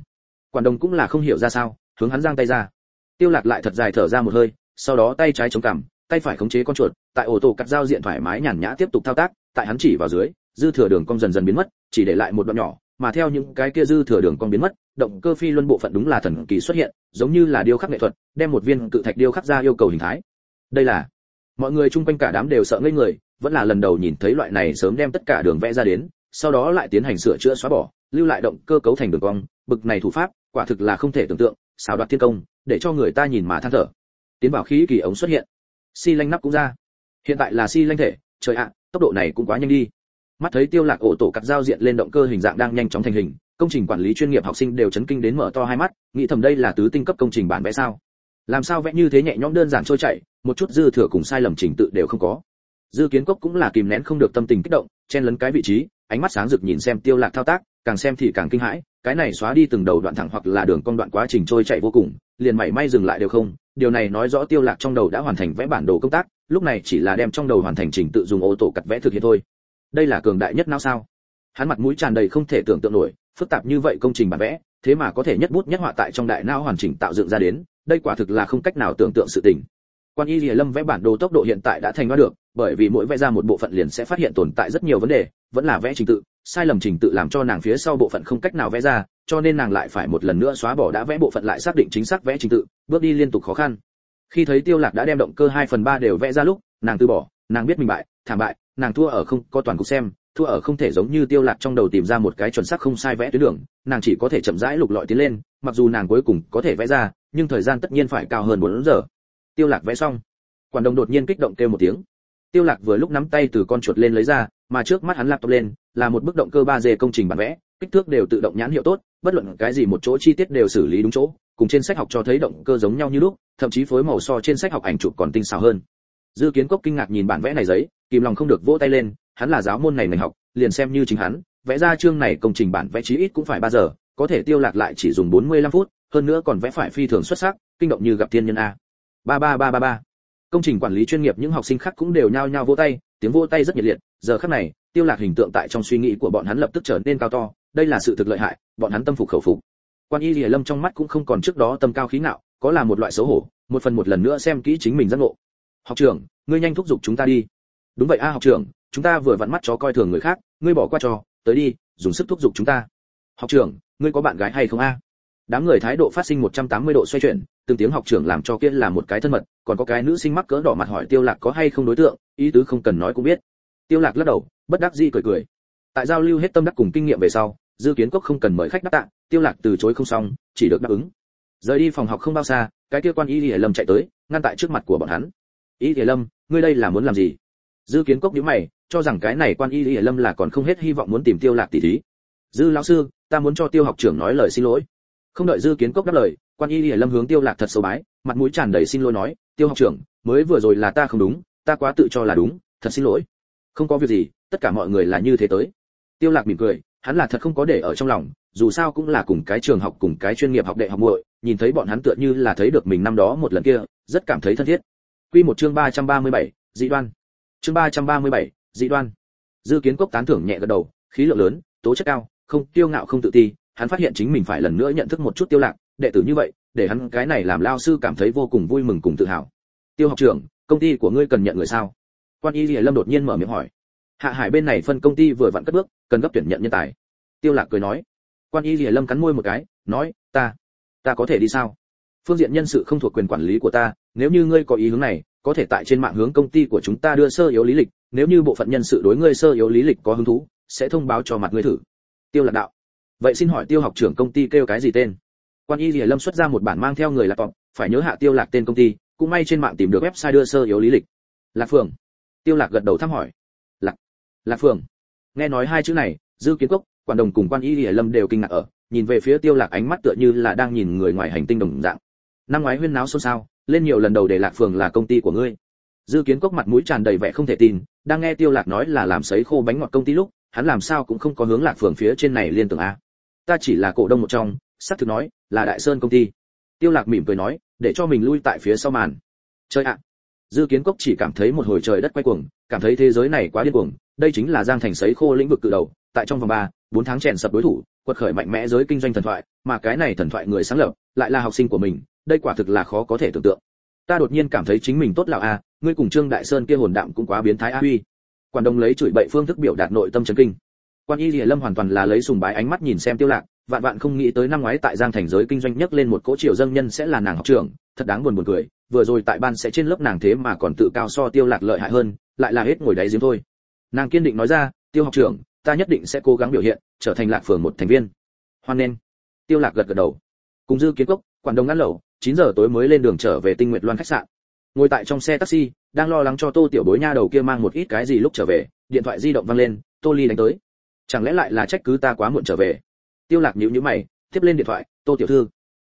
Quản đồng cũng là không hiểu ra sao, hướng hắn giang tay ra. Tiêu lạc lại thật dài thở ra một hơi, sau đó tay trái chống cằm tay phải khống chế con chuột, tại ổ tổ cắt giao diện thoải mái nhàn nhã tiếp tục thao tác, tại hắn chỉ vào dưới, dư thừa đường cong dần dần biến mất, chỉ để lại một đoạn nhỏ, mà theo những cái kia dư thừa đường cong biến mất, động cơ phi luân bộ phận đúng là thần kỳ xuất hiện, giống như là điêu khắc nghệ thuật, đem một viên cự thạch điêu khắc ra yêu cầu hình thái. Đây là, mọi người chung quanh cả đám đều sợ ngây người, vẫn là lần đầu nhìn thấy loại này sớm đem tất cả đường vẽ ra đến, sau đó lại tiến hành sửa chữa xóa bỏ, lưu lại động cơ cấu thành đường cong, bực này thủ pháp, quả thực là không thể tưởng tượng, xào đoạt thiên công, để cho người ta nhìn mà than thở. Tiến vào khí kỳ ống xuất hiện xi lanh nắp cũng ra. Hiện tại là xi lanh thể, trời ạ, tốc độ này cũng quá nhanh đi. Mắt thấy tiêu lạc ổ tổ cắt giao diện lên động cơ hình dạng đang nhanh chóng thành hình, công trình quản lý chuyên nghiệp học sinh đều chấn kinh đến mở to hai mắt, nghĩ thầm đây là tứ tinh cấp công trình bản vẽ sao? Làm sao vẽ như thế nhẹ nhõm đơn giản trôi chảy, một chút dư thừa cùng sai lầm trình tự đều không có. Dư kiến cốc cũng là kìm nén không được tâm tình kích động, chen lấn cái vị trí, ánh mắt sáng rực nhìn xem tiêu lạc thao tác, càng xem thì càng kinh hãi cái này xóa đi từng đầu đoạn thẳng hoặc là đường cong đoạn quá trình trôi chạy vô cùng, liền mảy may dừng lại đều không. Điều này nói rõ tiêu lạc trong đầu đã hoàn thành vẽ bản đồ công tác, lúc này chỉ là đem trong đầu hoàn thành trình tự dùng ô tô cắt vẽ thực hiện thôi. Đây là cường đại nhất não sao? Hắn mặt mũi tràn đầy không thể tưởng tượng nổi, phức tạp như vậy công trình bản vẽ, thế mà có thể nhất bút nhất họa tại trong đại não hoàn chỉnh tạo dựng ra đến, đây quả thực là không cách nào tưởng tượng sự tình quan y lìa lâm vẽ bản đồ tốc độ hiện tại đã thành ra được, bởi vì mỗi vẽ ra một bộ phận liền sẽ phát hiện tồn tại rất nhiều vấn đề, vẫn là vẽ trình tự. Sai lầm trình tự làm cho nàng phía sau bộ phận không cách nào vẽ ra, cho nên nàng lại phải một lần nữa xóa bỏ đã vẽ bộ phận lại xác định chính xác vẽ trình tự, bước đi liên tục khó khăn. Khi thấy tiêu lạc đã đem động cơ 2 phần 3 đều vẽ ra lúc, nàng từ bỏ, nàng biết mình bại, thảm bại, nàng thua ở không có toàn cục xem, thua ở không thể giống như tiêu lạc trong đầu tìm ra một cái chuẩn xác không sai vẽ tuyến đường, nàng chỉ có thể chậm rãi lục lọi tiến lên, mặc dù nàng cuối cùng có thể vẽ ra, nhưng thời gian tất nhiên phải cao hơn 4 giờ tiêu lạc vẽ xong. Quản đồng đột nhiên kích động kêu một tiếng. Tiêu lạc vừa lúc nắm tay từ con chuột lên lấy ra, mà trước mắt hắn laptop lên, là một bức động cơ 3D công trình bản vẽ, kích thước đều tự động nhãn hiệu tốt, bất luận cái gì một chỗ chi tiết đều xử lý đúng chỗ, cùng trên sách học cho thấy động cơ giống nhau như lúc, thậm chí phối màu so trên sách học ảnh chụp còn tinh xảo hơn. Dư kiến cốc kinh ngạc nhìn bản vẽ này giấy, kìm lòng không được vỗ tay lên, hắn là giáo môn này ngành học, liền xem như chính hắn, vẽ ra chương này công trình bản vẽ chí ít cũng phải 3 giờ, có thể tiêu lạc lại chỉ dùng 45 phút, hơn nữa còn vẽ phải phi thường xuất sắc, kinh động như gặp thiên nhân a ba ba ba ba ba. Công trình quản lý chuyên nghiệp những học sinh khác cũng đều nhao nhao vỗ tay, tiếng vỗ tay rất nhiệt liệt. Giờ khắc này, tiêu lạc hình tượng tại trong suy nghĩ của bọn hắn lập tức trở nên cao to. Đây là sự thực lợi hại, bọn hắn tâm phục khẩu phục. Quan y lìa lâm trong mắt cũng không còn trước đó tâm cao khí ngạo, có là một loại xấu hổ, một phần một lần nữa xem kỹ chính mình giác ngộ. Học trưởng, ngươi nhanh thúc giục chúng ta đi. Đúng vậy a, học trưởng, chúng ta vừa vặn mắt chó coi thường người khác, ngươi bỏ qua cho, tới đi, dùng sức thúc giục chúng ta. Học trưởng, ngươi có bạn gái hay không a? Đám người thái độ phát sinh 180 độ xoay chuyển, từng tiếng học trưởng làm cho kia là một cái thân mật, còn có cái nữ sinh mắc cỡ đỏ mặt hỏi tiêu lạc có hay không đối tượng, ý tứ không cần nói cũng biết. Tiêu lạc lắc đầu, bất đắc dĩ cười cười. Tại giao lưu hết tâm đắc cùng kinh nghiệm về sau, dư kiến quốc không cần mời khách đáp tạ, tiêu lạc từ chối không xong, chỉ được đáp ứng. Rời đi phòng học không bao xa, cái kia quan y lìa lâm chạy tới, ngăn tại trước mặt của bọn hắn. Y lìa lâm, ngươi đây là muốn làm gì? Dư kiến quốc nhíu mày, cho rằng cái này quan y lìa lâm là còn không hết hy vọng muốn tìm tiêu lạc tỷ thí. Dư lão sư, ta muốn cho tiêu học trưởng nói lời xin lỗi không đợi dư kiến cốc đáp lời quan y lìa lâm hướng tiêu lạc thật sâu bái mặt mũi tràn đầy xin lỗi nói tiêu học trưởng mới vừa rồi là ta không đúng ta quá tự cho là đúng thật xin lỗi. Không có việc gì tất cả mọi người là như thế tới. Tiêu lạc mỉm cười hắn là thật không có để ở trong lòng dù sao cũng là cùng cái trường học cùng cái chuyên nghiệp học đệ học muội nhìn thấy bọn hắn tựa như là thấy được mình năm đó một lần kia rất cảm thấy thân thiết. Quy một chương 337, dị đoan. Chương 337, dị đoan. Dư kiến cốc tán thưởng nhẹ gật đầu khí lượng lớn tố chất cao không tiêu ngạo không tự ti hắn phát hiện chính mình phải lần nữa nhận thức một chút tiêu lạc, đệ tử như vậy, để hắn cái này làm lao sư cảm thấy vô cùng vui mừng cùng tự hào. Tiêu học trưởng, công ty của ngươi cần nhận người sao? Quan y lìa lâm đột nhiên mở miệng hỏi. Hạ hải bên này phân công ty vừa vặn cất bước, cần gấp tuyển nhận nhân tài. Tiêu lạc cười nói. Quan y lìa lâm cắn môi một cái, nói, ta ta có thể đi sao? Phương diện nhân sự không thuộc quyền quản lý của ta, nếu như ngươi có ý hướng này, có thể tại trên mạng hướng công ty của chúng ta đưa sơ yếu lý lịch, nếu như bộ phận nhân sự đối ngươi sơ yếu lý lịch có hứng thú, sẽ thông báo cho mặt ngươi thử. Tiêu lạc đạo vậy xin hỏi tiêu học trưởng công ty kêu cái gì tên? Quan y lìa lâm xuất ra một bản mang theo người lạc vọng phải nhớ hạ tiêu lạc tên công ty, cũng may trên mạng tìm được website đưa sơ yếu lý lịch. Lạc phường tiêu lạc gật đầu thăm hỏi. Lạc lạc phường nghe nói hai chữ này, dư kiến cốc, quản đồng cùng quan y lìa lâm đều kinh ngạc ở, nhìn về phía tiêu lạc ánh mắt tựa như là đang nhìn người ngoài hành tinh đồng dạng. Năm ngoái huyên náo xôn xao, lên nhiều lần đầu để lạc phường là công ty của ngươi. Dư kiến cốc mặt mũi tràn đầy vẻ không thể tin, đang nghe tiêu lạc nói là làm sấy khô bánh ngọt công ty lúc, hắn làm sao cũng không có hướng lạc phường phía trên này liên tưởng a ta chỉ là cổ đông một trong xác thực nói là đại sơn công ty. Tiêu lạc mỉm cười nói để cho mình lui tại phía sau màn. Chơi ạ! Dư kiến cốc chỉ cảm thấy một hồi trời đất quay cuồng cảm thấy thế giới này quá điên cuồng. Đây chính là giang thành sấy khô lĩnh vực cự đầu. Tại trong vòng 3, 4 tháng chèn sập đối thủ quật khởi mạnh mẽ giới kinh doanh thần thoại mà cái này thần thoại người sáng lập lại là học sinh của mình. Đây quả thực là khó có thể tưởng tượng. Ta đột nhiên cảm thấy chính mình tốt lão a à, ngươi cùng trương đại sơn kia hồn đạm cũng quá biến thái a huy. Quan đông lấy chửi bậy phương thức biểu đạt nội tâm chấn kinh quan y lìa lâm hoàn toàn là lấy sùng bái ánh mắt nhìn xem tiêu lạc, vạn vạn không nghĩ tới năm ngoái tại giang thành giới kinh doanh nhất lên một cỗ triều dân nhân sẽ là nàng học trưởng, thật đáng buồn buồn cười, vừa rồi tại ban sẽ trên lớp nàng thế mà còn tự cao so tiêu lạc lợi hại hơn, lại là hết ngồi đáy giếng thôi. Nàng kiên định nói ra, tiêu học trưởng, ta nhất định sẽ cố gắng biểu hiện, trở thành lạc phường một thành viên. Hoan nên tiêu lạc gật gật đầu. Cùng dư kiến cốc, quản đông ngăn lẩu 9 giờ tối mới lên đường trở về tinh nguyệt loan khách sạn. Ngồi tại trong xe taxi, đang lo lắng cho tô tiểu bối nha đầu kia mang một ít cái gì lúc trở về, điện thoại di động vang lên, tô ly đánh tới chẳng lẽ lại là trách cứ ta quá muộn trở về? Tiêu lạc nhíu nhíu mày, tiếp lên điện thoại, tô tiểu thư,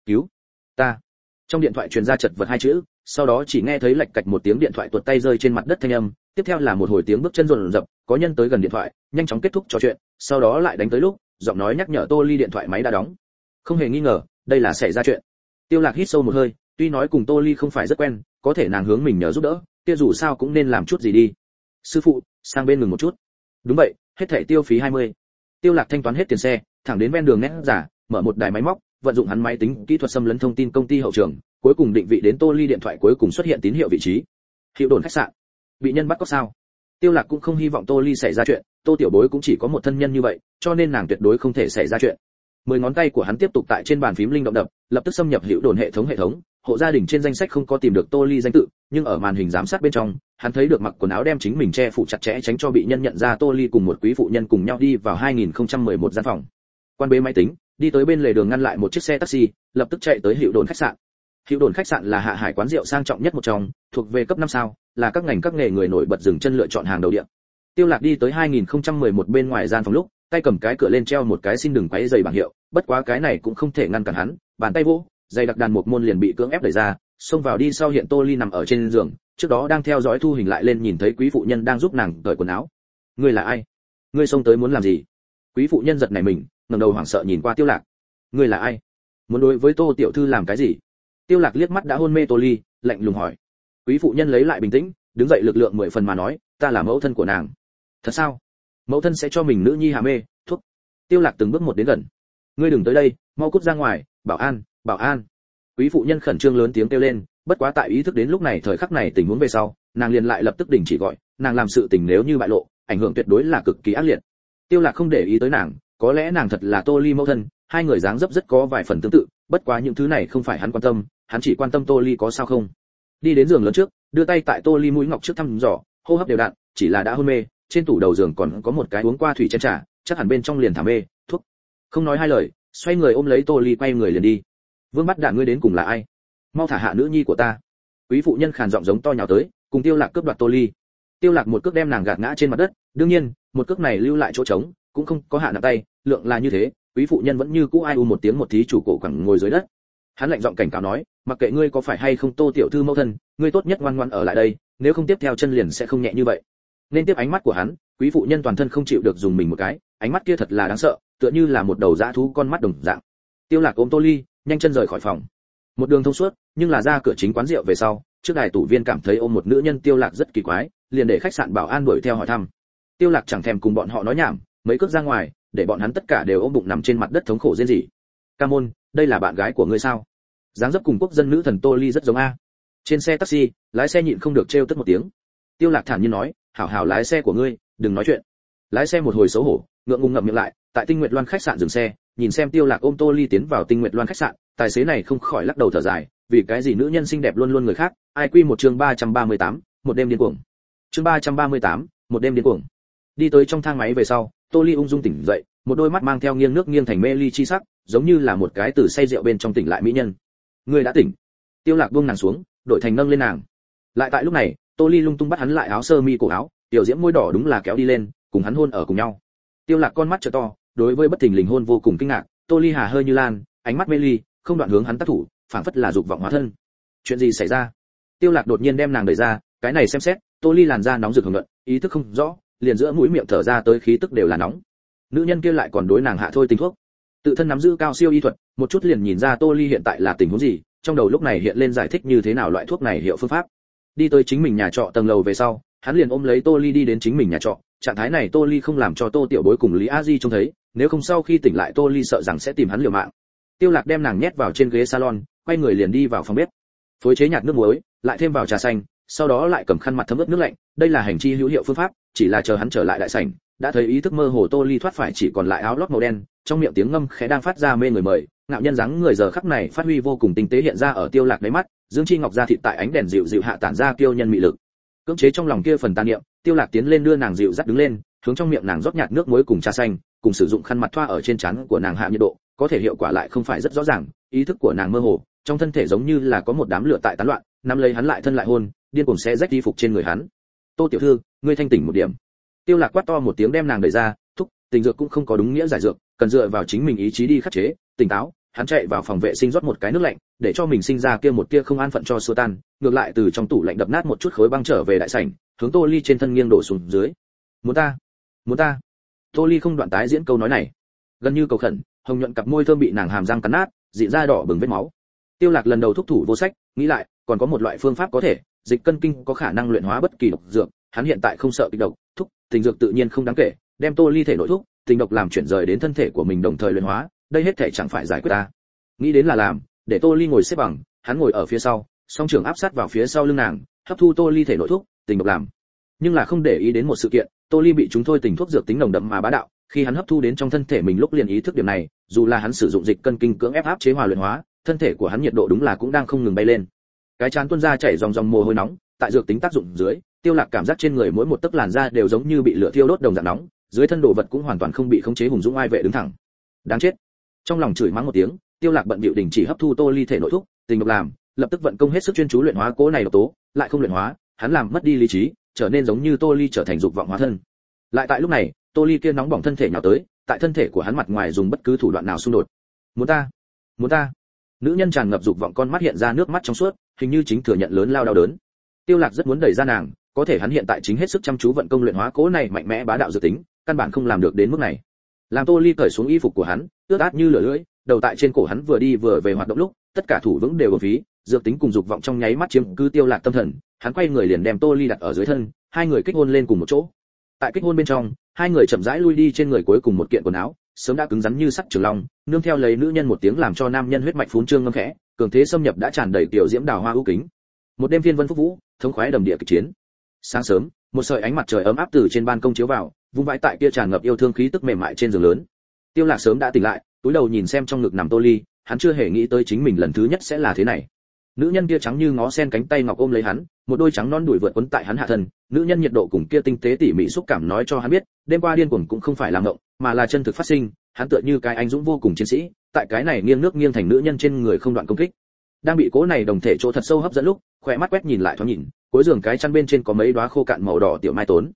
cứu ta. Trong điện thoại truyền ra chật vật hai chữ, sau đó chỉ nghe thấy lạch cạch một tiếng điện thoại tuột tay rơi trên mặt đất thanh âm, tiếp theo là một hồi tiếng bước chân rồn rập, có nhân tới gần điện thoại, nhanh chóng kết thúc trò chuyện, sau đó lại đánh tới lúc, giọng nói nhắc nhở tô ly điện thoại máy đã đóng. Không hề nghi ngờ, đây là xảy ra chuyện. Tiêu lạc hít sâu một hơi, tuy nói cùng tô ly không phải rất quen, có thể nàng hướng mình nhờ giúp đỡ, kia dù sao cũng nên làm chút gì đi. Sư phụ, sang bên ngừng một chút đúng vậy, hết thảy tiêu phí 20. tiêu lạc thanh toán hết tiền xe, thẳng đến ven đường nét giả, mở một đài máy móc, vận dụng hắn máy tính, kỹ thuật xâm lấn thông tin công ty hậu trường, cuối cùng định vị đến tô ly điện thoại cuối cùng xuất hiện tín hiệu vị trí. Hiệu đồn khách sạn. Bị nhân bắt có sao? Tiêu lạc cũng không hy vọng tô ly xảy ra chuyện, tô tiểu bối cũng chỉ có một thân nhân như vậy, cho nên nàng tuyệt đối không thể xảy ra chuyện. Mười ngón tay của hắn tiếp tục tại trên bàn phím linh động đập, lập tức xâm nhập hiệu đồn hệ thống hệ thống hộ gia đình trên danh sách không có tìm được tô ly danh tự, nhưng ở màn hình giám sát bên trong, hắn thấy được mặc quần áo đem chính mình che phủ chặt chẽ tránh cho bị nhân nhận ra tô ly cùng một quý phụ nhân cùng nhau đi vào 2011 gian phòng. Quan bế máy tính, đi tới bên lề đường ngăn lại một chiếc xe taxi, lập tức chạy tới hiệu đồn khách sạn. Hiệu đồn khách sạn là hạ hải quán rượu sang trọng nhất một trong, thuộc về cấp 5 sao, là các ngành các nghề người nổi bật dừng chân lựa chọn hàng đầu địa. Tiêu lạc đi tới 2011 bên ngoài gian phòng lúc, tay cầm cái cửa lên treo một cái xin đừng quấy giày bảng hiệu, bất quá cái này cũng không thể ngăn cản hắn, bàn tay vỗ dây đặc đàn một môn liền bị cưỡng ép đẩy ra, xông vào đi sau hiện tô ly nằm ở trên giường, trước đó đang theo dõi thu hình lại lên nhìn thấy quý phụ nhân đang giúp nàng cởi quần áo. Ngươi là ai? Ngươi xông tới muốn làm gì? Quý phụ nhân giật nảy mình, ngẩng đầu hoảng sợ nhìn qua tiêu lạc. Ngươi là ai? Muốn đối với tô tiểu thư làm cái gì? Tiêu lạc liếc mắt đã hôn mê tô ly, lạnh lùng hỏi. Quý phụ nhân lấy lại bình tĩnh, đứng dậy lực lượng mười phần mà nói, ta là mẫu thân của nàng. Thật sao? Mẫu thân sẽ cho mình nữ nhi hà mê, thuốc. Tiêu lạc từng bước một đến gần. Ngươi đừng tới đây, mau cút ra ngoài, bảo an bảo an. Quý phụ nhân khẩn trương lớn tiếng kêu lên, bất quá tại ý thức đến lúc này thời khắc này tình huống về sau, nàng liền lại lập tức đình chỉ gọi, nàng làm sự tình nếu như bại lộ, ảnh hưởng tuyệt đối là cực kỳ ác liệt. Tiêu lạc không để ý tới nàng, có lẽ nàng thật là tô ly mẫu thân, hai người dáng dấp rất có vài phần tương tự, bất quá những thứ này không phải hắn quan tâm, hắn chỉ quan tâm tô ly có sao không. Đi đến giường lớn trước, đưa tay tại tô ly mũi ngọc trước thăm dò, hô hấp đều đặn, chỉ là đã hôn mê, trên tủ đầu giường còn có một cái uống qua thủy chén trà, chắc hẳn bên trong liền thả mê, thuốc. Không nói hai lời, xoay người ôm lấy tô ly quay người liền đi vương bắt đạn ngươi đến cùng là ai? Mau thả hạ nữ nhi của ta. Quý phụ nhân khàn giọng giống to nhào tới, cùng tiêu lạc cướp đoạt tô ly. Tiêu lạc một cước đem nàng gạt ngã trên mặt đất, đương nhiên, một cước này lưu lại chỗ trống, cũng không có hạ nặng tay, lượng là như thế, quý phụ nhân vẫn như cũ ai u một tiếng một thí chủ cổ quẳng ngồi dưới đất. Hắn lạnh giọng cảnh cáo nói, mặc kệ ngươi có phải hay không tô tiểu thư mẫu thân, ngươi tốt nhất ngoan ngoãn ở lại đây, nếu không tiếp theo chân liền sẽ không nhẹ như vậy. Nên tiếp ánh mắt của hắn, quý phụ nhân toàn thân không chịu được dùng mình một cái, ánh mắt kia thật là đáng sợ, tựa như là một đầu dã thú con mắt đồng dạng. Tiêu lạc ôm tô ly nhanh chân rời khỏi phòng. Một đường thông suốt, nhưng là ra cửa chính quán rượu về sau, trước đài tủ viên cảm thấy ôm một nữ nhân tiêu lạc rất kỳ quái, liền để khách sạn bảo an đuổi theo hỏi thăm. Tiêu lạc chẳng thèm cùng bọn họ nói nhảm, mấy cước ra ngoài, để bọn hắn tất cả đều ôm bụng nằm trên mặt đất thống khổ rên rỉ. Ca môn, đây là bạn gái của ngươi sao? Dáng dấp cùng quốc dân nữ thần tô ly rất giống a. Trên xe taxi, lái xe nhịn không được trêu tất một tiếng. Tiêu lạc thản nhiên nói, hảo hảo lái xe của ngươi, đừng nói chuyện. Lái xe một hồi xấu hổ, ngượng ngùng ngậm miệng lại, tại tinh nguyệt loan khách sạn dừng xe nhìn xem tiêu lạc ôm tô ly tiến vào tinh nguyệt loan khách sạn tài xế này không khỏi lắc đầu thở dài vì cái gì nữ nhân xinh đẹp luôn luôn người khác ai quy một chương 338, một đêm điên cuồng. Chương 338, một đêm điên cuồng. Đi tới trong thang máy về sau tô ly ung dung tỉnh dậy một đôi mắt mang theo nghiêng nước nghiêng thành mê ly chi sắc giống như là một cái từ say rượu bên trong tỉnh lại mỹ nhân. Người đã tỉnh. Tiêu lạc buông nàng xuống đổi thành nâng lên nàng. Lại tại lúc này tô ly lung tung bắt hắn lại áo sơ mi cổ áo tiểu diễm môi đỏ đúng là kéo đi lên cùng hắn hôn ở cùng nhau. Tiêu lạc con mắt trợ to đối với bất thình lình hôn vô cùng kinh ngạc, tô ly hà hơi như lan, ánh mắt mê ly, không đoạn hướng hắn tác thủ, phảng phất là dục vọng hóa thân. Chuyện gì xảy ra? Tiêu lạc đột nhiên đem nàng đẩy ra, cái này xem xét, tô ly làn da nóng rực hưởng luận ý thức không rõ, liền giữa mũi miệng thở ra tới khí tức đều là nóng. Nữ nhân kia lại còn đối nàng hạ thôi tình thuốc. Tự thân nắm giữ cao siêu y thuật, một chút liền nhìn ra tô ly hiện tại là tình huống gì, trong đầu lúc này hiện lên giải thích như thế nào loại thuốc này hiệu phương pháp. Đi tới chính mình nhà trọ tầng lầu về sau, hắn liền ôm lấy tô ly đi đến chính mình nhà trọ. Trạng thái này tô ly không làm cho tô tiểu bối cùng lý a di trông thấy nếu không sau khi tỉnh lại tô ly sợ rằng sẽ tìm hắn liều mạng. Tiêu lạc đem nàng nhét vào trên ghế salon, quay người liền đi vào phòng bếp. Phối chế nhạt nước muối, lại thêm vào trà xanh, sau đó lại cầm khăn mặt thấm ướt nước lạnh. Đây là hành chi hữu hiệu phương pháp, chỉ là chờ hắn trở lại đại sảnh, đã thấy ý thức mơ hồ tô ly thoát phải chỉ còn lại áo lót màu đen, trong miệng tiếng ngâm khẽ đang phát ra mê người mời. Ngạo nhân dáng người giờ khắc này phát huy vô cùng tinh tế hiện ra ở tiêu lạc đáy mắt, dương chi ngọc ra thịt tại ánh đèn dịu dịu hạ tản ra tiêu nhân mị lực. Cưỡng chế trong lòng kia phần tàn niệm, tiêu lạc tiến lên đưa nàng dịu dắt đứng lên, hướng trong miệng nàng rót nhạt nước muối cùng trà xanh cùng sử dụng khăn mặt thoa ở trên trán của nàng hạ nhiệt độ, có thể hiệu quả lại không phải rất rõ ràng, ý thức của nàng mơ hồ, trong thân thể giống như là có một đám lửa tại tán loạn, nắm lấy hắn lại thân lại hôn, điên cuồng sẽ rách y phục trên người hắn. Tô tiểu thư, ngươi thanh tỉnh một điểm. Tiêu lạc quát to một tiếng đem nàng đẩy ra, thúc, tình dược cũng không có đúng nghĩa giải dược, cần dựa vào chính mình ý chí đi khắc chế, tỉnh táo. Hắn chạy vào phòng vệ sinh rót một cái nước lạnh, để cho mình sinh ra kia một kia không an phận cho xua tan, ngược lại từ trong tủ lạnh đập nát một chút khối băng trở về đại sảnh, hướng tô ly trên thân nghiêng đổ xuống dưới. Muốn ta muốn ta tô ly không đoạn tái diễn câu nói này. Gần như cầu khẩn hồng nhuận cặp môi thơm bị nàng hàm răng cắn nát dị ra đỏ bừng vết máu. Tiêu lạc lần đầu thúc thủ vô sách nghĩ lại còn có một loại phương pháp có thể dịch cân kinh có khả năng luyện hóa bất kỳ độc dược hắn hiện tại không sợ kịch độc thúc tình dược tự nhiên không đáng kể đem tô ly thể nội thúc, tình độc làm chuyển rời đến thân thể của mình đồng thời luyện hóa đây hết thể chẳng phải giải quyết ta. Nghĩ đến là làm để tô ly ngồi xếp bằng hắn ngồi ở phía sau song trường áp sát vào phía sau lưng nàng hấp thu tô ly thể nội thúc, tình độc làm. Nhưng là không để ý đến một sự kiện tô ly bị chúng thôi tình thuốc dược tính nồng đậm mà bá đạo, khi hắn hấp thu đến trong thân thể mình lúc liền ý thức điểm này, dù là hắn sử dụng dịch cân kinh cưỡng ép áp chế hòa luyện hóa, thân thể của hắn nhiệt độ đúng là cũng đang không ngừng bay lên. Cái chán tuôn ra chảy dòng dòng mồ hôi nóng, tại dược tính tác dụng dưới, tiêu lạc cảm giác trên người mỗi một tấc làn da đều giống như bị lửa thiêu đốt đồng dạng nóng, dưới thân đồ vật cũng hoàn toàn không bị khống chế hùng dũng ai vệ đứng thẳng. Đáng chết. Trong lòng chửi mắng một tiếng, tiêu lạc bận bịu đình chỉ hấp thu tô ly thể nội thuốc, tình độc làm, lập tức vận công hết sức chuyên chú luyện hóa cố này độc tố, lại không luyện hóa, hắn làm mất đi lý trí trở nên giống như tô ly trở thành dục vọng hóa thân. Lại tại lúc này, tô ly kia nóng bỏng thân thể nhào tới, tại thân thể của hắn mặt ngoài dùng bất cứ thủ đoạn nào xung đột. Muốn ta? Muốn ta? Nữ nhân tràn ngập dục vọng con mắt hiện ra nước mắt trong suốt, hình như chính thừa nhận lớn lao đau đớn. Tiêu lạc rất muốn đẩy ra nàng, có thể hắn hiện tại chính hết sức chăm chú vận công luyện hóa cố này mạnh mẽ bá đạo dự tính, căn bản không làm được đến mức này. Làm tô ly cởi xuống y phục của hắn, ướt át như lửa lưỡi, đầu tại trên cổ hắn vừa đi vừa về hoạt động lúc, tất cả thủ vững đều ở phí dược tính cùng dục vọng trong nháy mắt chiếm cứ tiêu lạc tâm thần, hắn quay người liền đem tô ly đặt ở dưới thân, hai người kích hôn lên cùng một chỗ. Tại kích hôn bên trong, hai người chậm rãi lui đi trên người cuối cùng một kiện quần áo, sớm đã cứng rắn như sắt trường long, nương theo lấy nữ nhân một tiếng làm cho nam nhân huyết mạch phún trương ngâm khẽ, cường thế xâm nhập đã tràn đầy tiểu diễm đào hoa ưu kính. Một đêm viên vân phúc vũ, thống khoái đầm địa kịch chiến. Sáng sớm, một sợi ánh mặt trời ấm áp từ trên ban công chiếu vào, vung vãi tại kia tràn ngập yêu thương khí tức mềm mại trên giường lớn. Tiêu lạc sớm đã tỉnh lại, túi đầu nhìn xem trong ngực nằm tô ly, hắn chưa hề nghĩ tới chính mình lần thứ nhất sẽ là thế này nữ nhân kia trắng như ngó sen cánh tay ngọc ôm lấy hắn, một đôi trắng non đuổi vượt quấn tại hắn hạ thân. Nữ nhân nhiệt độ cùng kia tinh tế tỉ mỉ xúc cảm nói cho hắn biết, đêm qua điên cuồng cũng không phải là ngộng, mà là chân thực phát sinh. Hắn tựa như cái anh dũng vô cùng chiến sĩ, tại cái này nghiêng nước nghiêng thành nữ nhân trên người không đoạn công kích. Đang bị cố này đồng thể chỗ thật sâu hấp dẫn lúc, khỏe mắt quét nhìn lại thoáng nhìn, cuối giường cái chăn bên trên có mấy đóa khô cạn màu đỏ tiểu mai tốn.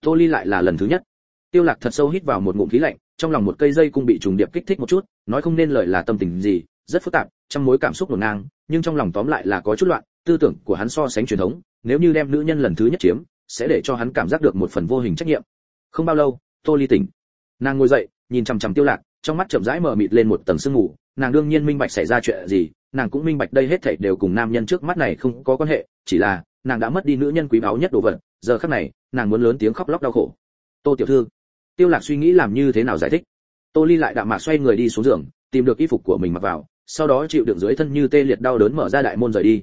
Tô ly lại là lần thứ nhất. Tiêu lạc thật sâu hít vào một ngụm khí lạnh, trong lòng một cây dây cung bị trùng điệp kích thích một chút, nói không nên lời là tâm tình gì, rất phức tạp, trăm mối cảm xúc ngổn ngang nhưng trong lòng tóm lại là có chút loạn, tư tưởng của hắn so sánh truyền thống, nếu như đem nữ nhân lần thứ nhất chiếm, sẽ để cho hắn cảm giác được một phần vô hình trách nhiệm. Không bao lâu, tô ly tỉnh. Nàng ngồi dậy, nhìn chằm chằm tiêu lạc, trong mắt chậm rãi mở mịt lên một tầng sương mù, nàng đương nhiên minh bạch xảy ra chuyện gì, nàng cũng minh bạch đây hết thảy đều cùng nam nhân trước mắt này không có quan hệ, chỉ là, nàng đã mất đi nữ nhân quý báu nhất đồ vật, giờ khắc này, nàng muốn lớn tiếng khóc lóc đau khổ. Tô tiểu thư, tiêu lạc suy nghĩ làm như thế nào giải thích. Tô ly lại đạm mạc xoay người đi xuống giường, tìm được y phục của mình mặc vào sau đó chịu đựng dưới thân như tê liệt đau đớn mở ra đại môn rời đi.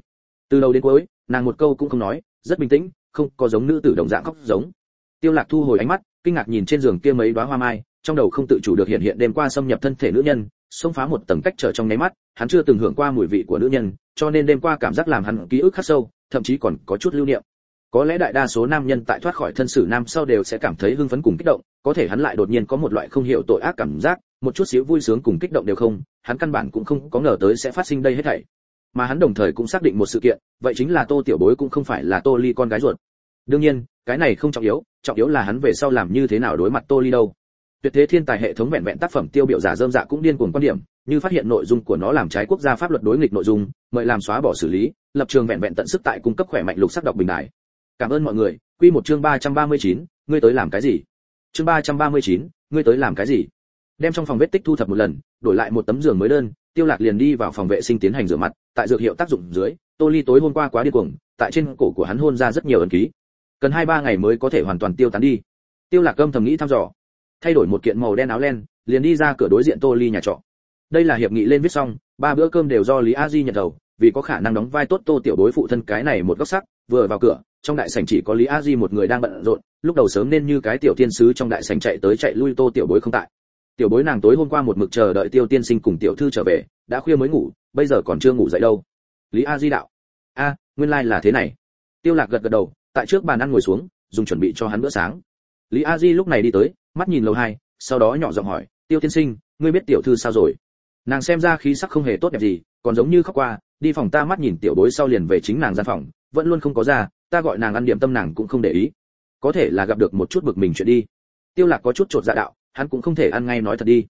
Từ đầu đến cuối, nàng một câu cũng không nói, rất bình tĩnh, không có giống nữ tử đồng dạng khóc giống. Tiêu lạc thu hồi ánh mắt, kinh ngạc nhìn trên giường kia mấy đóa hoa mai, trong đầu không tự chủ được hiện hiện đêm qua xâm nhập thân thể nữ nhân, xông phá một tầng cách trở trong nháy mắt, hắn chưa từng hưởng qua mùi vị của nữ nhân, cho nên đêm qua cảm giác làm hắn ký ức khắc sâu, thậm chí còn có chút lưu niệm. Có lẽ đại đa số nam nhân tại thoát khỏi thân sử nam sau đều sẽ cảm thấy hưng phấn cùng kích động, có thể hắn lại đột nhiên có một loại không hiểu tội ác cảm giác một chút xíu vui sướng cùng kích động đều không hắn căn bản cũng không có ngờ tới sẽ phát sinh đây hết thảy. Mà hắn đồng thời cũng xác định một sự kiện vậy chính là tô tiểu bối cũng không phải là tô ly con gái ruột. Đương nhiên cái này không trọng yếu trọng yếu là hắn về sau làm như thế nào đối mặt tô ly đâu. Tuyệt thế thiên tài hệ thống vẹn vẹn tác phẩm tiêu biểu giả dơm dạ cũng điên cuồng quan điểm như phát hiện nội dung của nó làm trái quốc gia pháp luật đối nghịch nội dung mời làm xóa bỏ xử lý lập trường vẹn vẹn tận sức tại cung cấp khỏe mạnh lục sắc đọc bình đại. Cảm ơn mọi người. Quy một chương 339, ngươi tới làm cái gì? Chương 339, ngươi tới làm cái gì? Đem trong phòng vết tích thu thập một lần, đổi lại một tấm giường mới đơn, tiêu lạc liền đi vào phòng vệ sinh tiến hành rửa mặt, tại dược hiệu tác dụng dưới, tô ly tối hôm qua quá điên cuồng, tại trên cổ của hắn hôn ra rất nhiều ấn ký. Cần hai ba ngày mới có thể hoàn toàn tiêu tán đi. Tiêu lạc âm thầm nghĩ thăm dò. Thay đổi một kiện màu đen áo len, liền đi ra cửa đối diện tô ly nhà trọ. Đây là hiệp nghị lên viết xong, ba bữa cơm đều do lý a di nhận đầu, vì có khả năng đóng vai tốt tô tiểu đối phụ thân cái này một góc sắc, vừa vào cửa, trong đại sảnh chỉ có lý a di một người đang bận rộn, lúc đầu sớm nên như cái tiểu tiên sứ trong đại sảnh chạy tới chạy lui tô tiểu bối không tại tiểu bối nàng tối hôm qua một mực chờ đợi tiêu tiên sinh cùng tiểu thư trở về, đã khuya mới ngủ, bây giờ còn chưa ngủ dậy đâu. Lý a di đạo. A, nguyên lai like là thế này. Tiêu lạc gật gật đầu, tại trước bàn ăn ngồi xuống, dùng chuẩn bị cho hắn bữa sáng. Lý a di lúc này đi tới, mắt nhìn lầu hai, sau đó nhỏ giọng hỏi, tiêu tiên sinh, ngươi biết tiểu thư sao rồi? Nàng xem ra khí sắc không hề tốt đẹp gì, còn giống như khóc qua, đi phòng ta mắt nhìn tiểu bối sau liền về chính nàng gian phòng, vẫn luôn không có ra, ta gọi nàng ăn điểm tâm nàng cũng không để ý. Có thể là gặp được một chút bực mình chuyện đi. Tiêu lạc có chút trột dạ đạo hắn cũng không thể ăn ngay nói thật đi.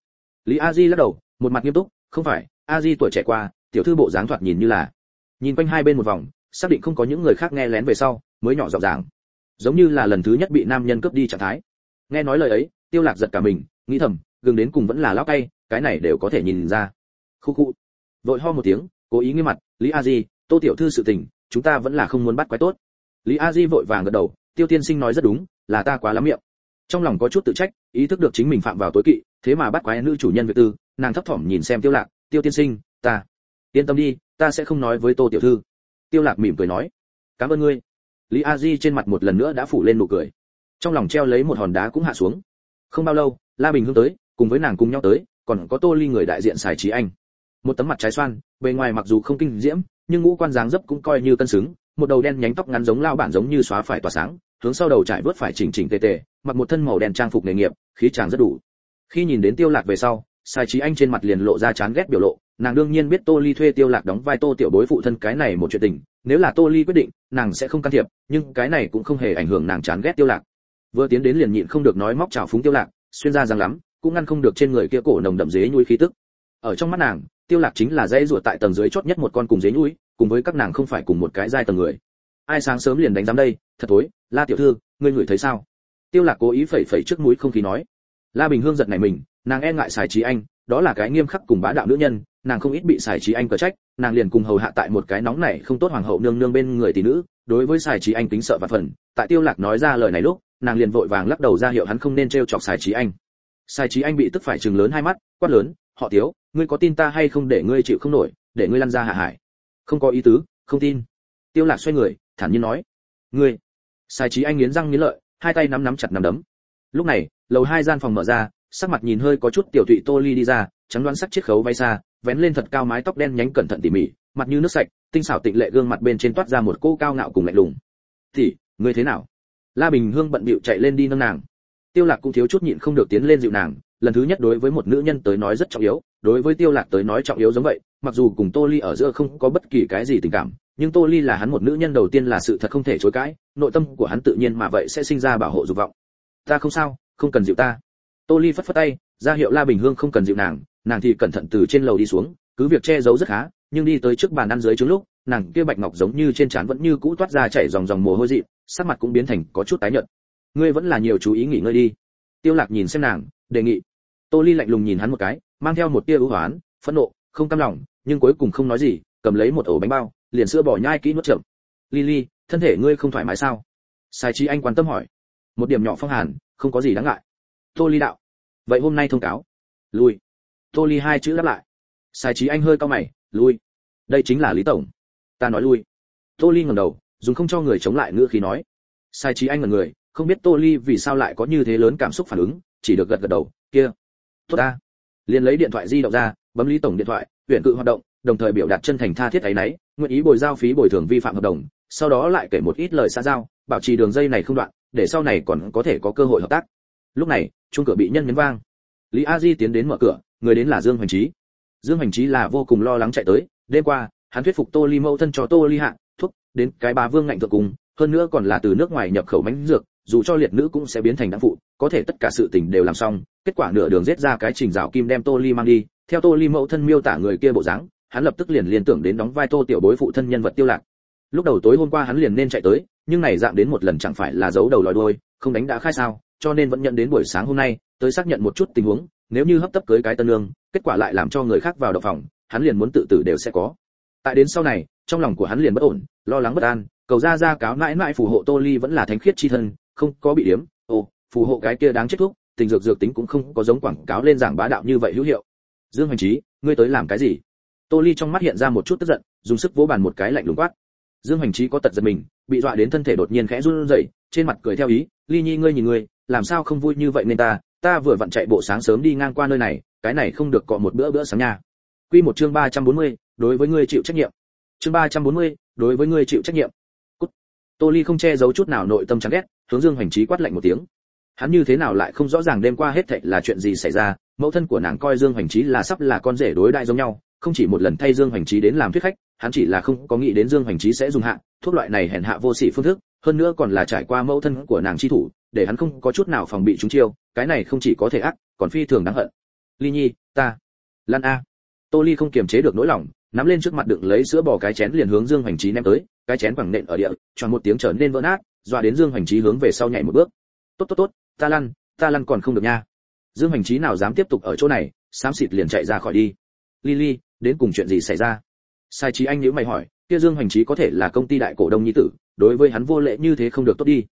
Lý a di lắc đầu, một mặt nghiêm túc, không phải, a di tuổi trẻ qua, tiểu thư bộ dáng thoạt nhìn như là. Nhìn quanh hai bên một vòng, xác định không có những người khác nghe lén về sau, mới nhỏ giọng giảng. Giống như là lần thứ nhất bị nam nhân cướp đi trạng thái. Nghe nói lời ấy, tiêu lạc giật cả mình, nghĩ thầm, gừng đến cùng vẫn là lão cay, cái này đều có thể nhìn ra. Khu khu. Vội ho một tiếng, cố ý nghiêm mặt, lý a di, tô tiểu thư sự tình, chúng ta vẫn là không muốn bắt quái tốt. Lý a di vội vàng gật đầu, tiêu tiên sinh nói rất đúng, là ta quá lắm miệng trong lòng có chút tự trách, ý thức được chính mình phạm vào tối kỵ, thế mà bắt quái nữ chủ nhân việc tư, nàng thấp thỏm nhìn xem tiêu lạc, tiêu tiên sinh, ta, yên tâm đi, ta sẽ không nói với tô tiểu thư. Tiêu lạc mỉm cười nói, cảm ơn ngươi. Lý a di trên mặt một lần nữa đã phủ lên nụ cười. Trong lòng treo lấy một hòn đá cũng hạ xuống. Không bao lâu, la bình hương tới, cùng với nàng cùng nhau tới, còn có tô ly người đại diện xài trí anh. Một tấm mặt trái xoan, bề ngoài mặc dù không kinh diễm, nhưng ngũ quan dáng dấp cũng coi như cân xứng, một đầu đen nhánh tóc ngắn giống lao bản giống như xóa phải tỏa sáng, hướng sau đầu trải vớt phải chỉnh chỉnh tề tề mặc một thân màu đen trang phục nghề nghiệp, khí chàng rất đủ. Khi nhìn đến tiêu lạc về sau, sai trí anh trên mặt liền lộ ra chán ghét biểu lộ, nàng đương nhiên biết tô ly thuê tiêu lạc đóng vai tô tiểu bối phụ thân cái này một chuyện tình, nếu là tô ly quyết định, nàng sẽ không can thiệp, nhưng cái này cũng không hề ảnh hưởng nàng chán ghét tiêu lạc. Vừa tiến đến liền nhịn không được nói móc chào phúng tiêu lạc, xuyên ra răng lắm, cũng ngăn không được trên người kia cổ nồng đậm dế nhui khí tức. Ở trong mắt nàng, tiêu lạc chính là dây ruột tại tầng dưới chót nhất một con cùng dế nhui cùng với các nàng không phải cùng một cái giai tầng người. Ai sáng sớm liền đánh giám đây, thật tối la tiểu thư, ngươi ngửi thấy sao? Tiêu lạc cố ý phẩy phẩy trước mũi không khí nói. La bình hương giật này mình, nàng e ngại xài trí anh, đó là cái nghiêm khắc cùng bá đạo nữ nhân, nàng không ít bị xài trí anh cở trách, nàng liền cùng hầu hạ tại một cái nóng này không tốt hoàng hậu nương nương bên người tỷ nữ, đối với xài trí anh tính sợ và phần, tại tiêu lạc nói ra lời này lúc, nàng liền vội vàng lắc đầu ra hiệu hắn không nên treo chọc xài trí anh. Xài trí anh bị tức phải trừng lớn hai mắt, quát lớn, họ tiếu, ngươi có tin ta hay không để ngươi chịu không nổi, để ngươi lăn ra hạ hải? Không có ý tứ, không tin. Tiêu lạc xoay người, thản nhiên nói, ngươi. Xài trí anh nghiến răng nghiến lợi hai tay nắm nắm chặt nắm đấm. Lúc này, lầu hai gian phòng mở ra, sắc mặt nhìn hơi có chút tiểu thụy tô ly đi ra, trắng đoán sắc chiếc khấu bay xa, vén lên thật cao mái tóc đen nhánh cẩn thận tỉ mỉ, mặt như nước sạch, tinh xảo tịnh lệ gương mặt bên trên toát ra một cô cao ngạo cùng lạnh lùng. Thì ngươi thế nào? La bình hương bận bịu chạy lên đi nâng nàng. Tiêu lạc cũng thiếu chút nhịn không được tiến lên dịu nàng, lần thứ nhất đối với một nữ nhân tới nói rất trọng yếu, đối với tiêu lạc tới nói trọng yếu giống vậy, mặc dù cùng tô ly ở giữa không có bất kỳ cái gì tình cảm nhưng tô ly là hắn một nữ nhân đầu tiên là sự thật không thể chối cãi, nội tâm của hắn tự nhiên mà vậy sẽ sinh ra bảo hộ dục vọng. Ta không sao, không cần dịu ta. Tô ly phất phất tay, ra hiệu la bình hương không cần dịu nàng nàng thì cẩn thận từ trên lầu đi xuống, cứ việc che giấu rất khá, nhưng đi tới trước bàn ăn dưới trứng lúc, nàng kia bạch ngọc giống như trên trán vẫn như cũ toát ra chảy dòng dòng mồ hôi dị sắc mặt cũng biến thành có chút tái nhợt. Ngươi vẫn là nhiều chú ý nghỉ ngơi đi. Tiêu lạc nhìn xem nàng, đề nghị. Tô ly lạnh lùng nhìn hắn một cái, mang theo một tia ưu hoán, phẫn nộ, không cam lòng, nhưng cuối cùng không nói gì, cầm lấy một ổ bánh bao liền sữa bỏ nhai kỹ nuốt chậm. Lily, thân thể ngươi không thoải mái sao? Sai trí anh quan tâm hỏi. Một điểm nhỏ phong hàn, không có gì đáng ngại. Tô ly đạo. Vậy hôm nay thông cáo. Lui. Tô ly hai chữ đáp lại. Sai trí anh hơi cao mày, lui. Đây chính là lý tổng. Ta nói lui. Tô ly ngẩng đầu, dùng không cho người chống lại ngữ khí nói. Sai trí anh ngẩn người, không biết tô ly vì sao lại có như thế lớn cảm xúc phản ứng, chỉ được gật gật đầu. Kia. Tốt ta. Liền lấy điện thoại di động ra, bấm lý tổng điện thoại tuyển cự hoạt động đồng thời biểu đạt chân thành tha thiết ấy nấy, nguyện ý bồi giao phí bồi thường vi phạm hợp đồng, sau đó lại kể một ít lời xã giao, bảo trì đường dây này không đoạn, để sau này còn có thể có cơ hội hợp tác. Lúc này, chuông cửa bị nhân nhấn vang. Lý a di tiến đến mở cửa, người đến là dương hoành Chí. dương hoành Chí là vô cùng lo lắng chạy tới. Đêm qua, hắn thuyết phục tô ly mẫu thân cho tô ly hạ thuốc đến cái bà vương ngạnh thượng cùng, hơn nữa còn là từ nước ngoài nhập khẩu bánh dược, dù cho liệt nữ cũng sẽ biến thành đáng phụ, có thể tất cả sự tình đều làm xong, kết quả nửa đường giết ra cái trình rào kim đem tô ly mang đi, theo tô ly mẫu thân miêu tả người kia bộ dáng hắn lập tức liền liên tưởng đến đóng vai tô tiểu bối phụ thân nhân vật tiêu lạc. Lúc đầu tối hôm qua hắn liền nên chạy tới, nhưng này dạng đến một lần chẳng phải là giấu đầu lòi đuôi, không đánh đã khai sao, cho nên vẫn nhận đến buổi sáng hôm nay, tới xác nhận một chút tình huống, nếu như hấp tấp cưới cái tân lương, kết quả lại làm cho người khác vào động phòng, hắn liền muốn tự tử đều sẽ có. Tại đến sau này, trong lòng của hắn liền bất ổn, lo lắng bất an, cầu ra ra cáo mãi mãi phù hộ tô ly vẫn là thánh khiết chi thân, không có bị điếm, ồ, phù hộ cái kia đáng chết thuốc, tình dược dược tính cũng không có giống quảng cáo lên giảng bá đạo như vậy hữu hiệu. Dương hành trí ngươi tới làm cái gì? Tô ly trong mắt hiện ra một chút tức giận dùng sức vỗ bàn một cái lạnh lùng quát. Dương hành trí có tật giật mình bị dọa đến thân thể đột nhiên khẽ run rẩy trên mặt cười theo ý ly nhi ngươi nhìn ngươi làm sao không vui như vậy nên ta? Ta vừa vặn chạy bộ sáng sớm đi ngang qua nơi này cái này không được cọ một bữa bữa sáng nha. Quy một chương 340, đối với ngươi chịu trách nhiệm. Chương 340, đối với ngươi chịu trách nhiệm. Cút. tô ly không che giấu chút nào nội tâm chán ghét hướng dương hành trí quát lạnh một tiếng. Hắn như thế nào lại không rõ ràng đêm qua hết thảy là chuyện gì xảy ra mẫu thân của nàng coi dương hành trí là sắp là con rể đối đại giống nhau không chỉ một lần thay dương Hoành trí đến làm thuyết khách, hắn chỉ là không có nghĩ đến dương Hoành trí sẽ dùng hạ, thuốc loại này hèn hạ vô sỉ phương thức, hơn nữa còn là trải qua mẫu thân của nàng chi thủ, để hắn không có chút nào phòng bị chúng chiêu, cái này không chỉ có thể ác, còn phi thường đáng hận. Ly nhi, ta, lan a. Tô ly không kiềm chế được nỗi lòng, nắm lên trước mặt đựng lấy sữa bò cái chén liền hướng dương Hoành trí ném tới, cái chén bằng nện ở địa, choàng một tiếng trở nên vỡ nát, dọa đến dương Hoành trí hướng về sau nhảy một bước. Tốt tốt tốt, ta lăn ta lăn còn không được nha. Dương Hoành trí nào dám tiếp tục ở chỗ này, xám xịt liền chạy ra khỏi đi. Lily đến cùng chuyện gì xảy ra? Sai trí anh nếu mày hỏi, kia dương hoành trí có thể là công ty đại cổ đông nhi tử, đối với hắn vô lễ như thế không được tốt đi.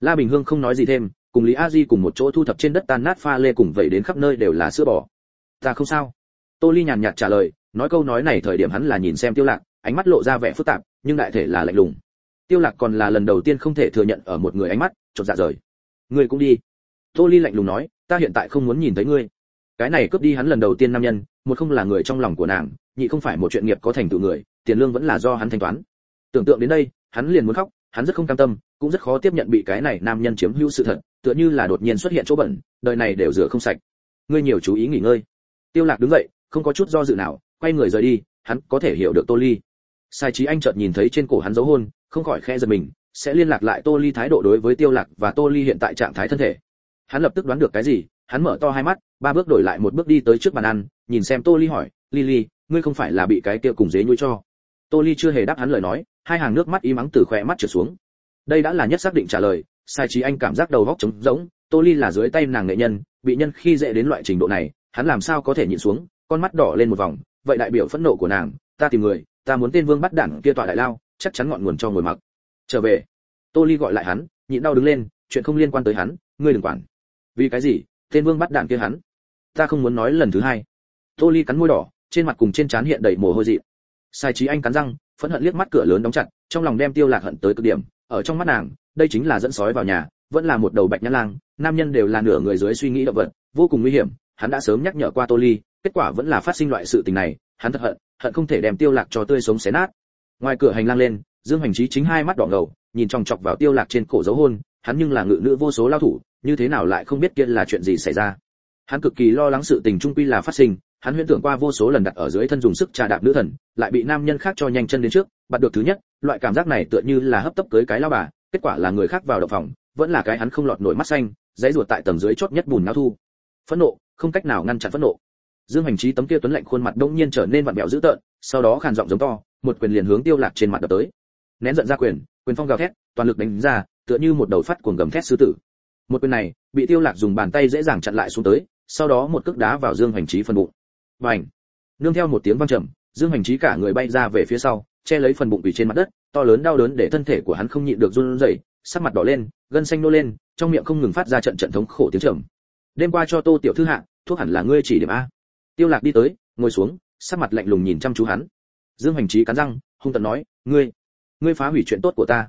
La bình hương không nói gì thêm, cùng lý a di cùng một chỗ thu thập trên đất tan nát pha lê cùng vậy đến khắp nơi đều là sữa bò. Ta không sao. Tô ly nhàn nhạt trả lời, nói câu nói này thời điểm hắn là nhìn xem tiêu lạc, ánh mắt lộ ra vẻ phức tạp, nhưng đại thể là lạnh lùng. Tiêu lạc còn là lần đầu tiên không thể thừa nhận ở một người ánh mắt, chột dạ rời. Ngươi cũng đi. Tô ly lạnh lùng nói, ta hiện tại không muốn nhìn thấy ngươi. Cái này cướp đi hắn lần đầu tiên nam nhân một không là người trong lòng của nàng, nhị không phải một chuyện nghiệp có thành tựu người, tiền lương vẫn là do hắn thanh toán. Tưởng tượng đến đây, hắn liền muốn khóc, hắn rất không cam tâm, cũng rất khó tiếp nhận bị cái này nam nhân chiếm hữu sự thật, tựa như là đột nhiên xuất hiện chỗ bẩn, đời này đều rửa không sạch. Ngươi nhiều chú ý nghỉ ngơi. Tiêu lạc đứng dậy, không có chút do dự nào, quay người rời đi, hắn có thể hiểu được tô ly. Sai trí anh chợt nhìn thấy trên cổ hắn dấu hôn, không khỏi khẽ giật mình, sẽ liên lạc lại tô ly thái độ đối với tiêu lạc và tô ly hiện tại trạng thái thân thể. Hắn lập tức đoán được cái gì, hắn mở to hai mắt, ba bước đổi lại một bước đi tới trước bàn ăn nhìn xem tô ly hỏi, lily, ngươi không phải là bị cái kia cùng dế nuôi cho? Tô ly chưa hề đáp hắn lời nói, hai hàng nước mắt y mắng từ khỏe mắt trượt xuống. Đây đã là nhất xác định trả lời, sai trí anh cảm giác đầu góc trống rỗng, tô ly là dưới tay nàng nghệ nhân, bị nhân khi dễ đến loại trình độ này, hắn làm sao có thể nhịn xuống, con mắt đỏ lên một vòng, vậy đại biểu phẫn nộ của nàng, ta tìm người, ta muốn tên vương bắt đảng kia tọa đại lao, chắc chắn ngọn nguồn cho ngồi mặc. Trở về, tô ly gọi lại hắn, nhịn đau đứng lên, chuyện không liên quan tới hắn, ngươi đừng quản. Vì cái gì? Tên vương bắt đản kia hắn? Ta không muốn nói lần thứ hai tô ly cắn môi đỏ, trên mặt cùng trên trán hiện đầy mồ hôi dị. Sai trí anh cắn răng, phẫn hận liếc mắt cửa lớn đóng chặt, trong lòng đem tiêu lạc hận tới cực điểm. Ở trong mắt nàng, đây chính là dẫn sói vào nhà, vẫn là một đầu bạch nhãn lang, nam nhân đều là nửa người dưới suy nghĩ động vật, vô cùng nguy hiểm, hắn đã sớm nhắc nhở qua tô ly, kết quả vẫn là phát sinh loại sự tình này, hắn thật hận hận không thể đem tiêu lạc cho tươi sống xé nát. Ngoài cửa hành lang lên, dương hành trí chính hai mắt đỏ ngầu, nhìn chòng chọc vào tiêu lạc trên cổ dấu hôn, hắn nhưng là ngự nữ vô số lao thủ, như thế nào lại không biết kia là chuyện gì xảy ra. Hắn cực kỳ lo lắng sự tình trung quy là phát sinh hắn huyễn tưởng qua vô số lần đặt ở dưới thân dùng sức trà đạp nữ thần, lại bị nam nhân khác cho nhanh chân đến trước, bắt được thứ nhất, loại cảm giác này tựa như là hấp tấp cưới cái lao bà, kết quả là người khác vào động phòng, vẫn là cái hắn không lọt nổi mắt xanh, dãy ruột tại tầng dưới chót nhất bùn náo thu. Phẫn nộ, không cách nào ngăn chặn phẫn nộ. Dương hành trí tấm kia tuấn lạnh khuôn mặt đông nhiên trở nên vặn vẹo dữ tợn, sau đó khàn giọng giống to, một quyền liền hướng tiêu lạc trên mặt đập tới. Nén giận ra quyền quyền phong gào thét, toàn lực đánh ra, tựa như một đầu phát cuồng gầm thét sư tử. Một quyền này, bị tiêu lạc dùng bàn tay dễ dàng chặn lại xuống tới, sau đó một cước đá vào dương hành trí phần bụng bành! Nương theo một tiếng vang trầm, dương hành trí cả người bay ra về phía sau, che lấy phần bụng bị trên mặt đất, to lớn đau đớn để thân thể của hắn không nhịn được run rẩy, sắc mặt đỏ lên, gân xanh nô lên, trong miệng không ngừng phát ra trận trận thống khổ tiếng trầm. Đêm qua cho tô tiểu thư hạ, thuốc hẳn là ngươi chỉ điểm a. Tiêu lạc đi tới, ngồi xuống, sắc mặt lạnh lùng nhìn chăm chú hắn. Dương hành trí cắn răng, hung tợn nói, ngươi ngươi phá hủy chuyện tốt của ta.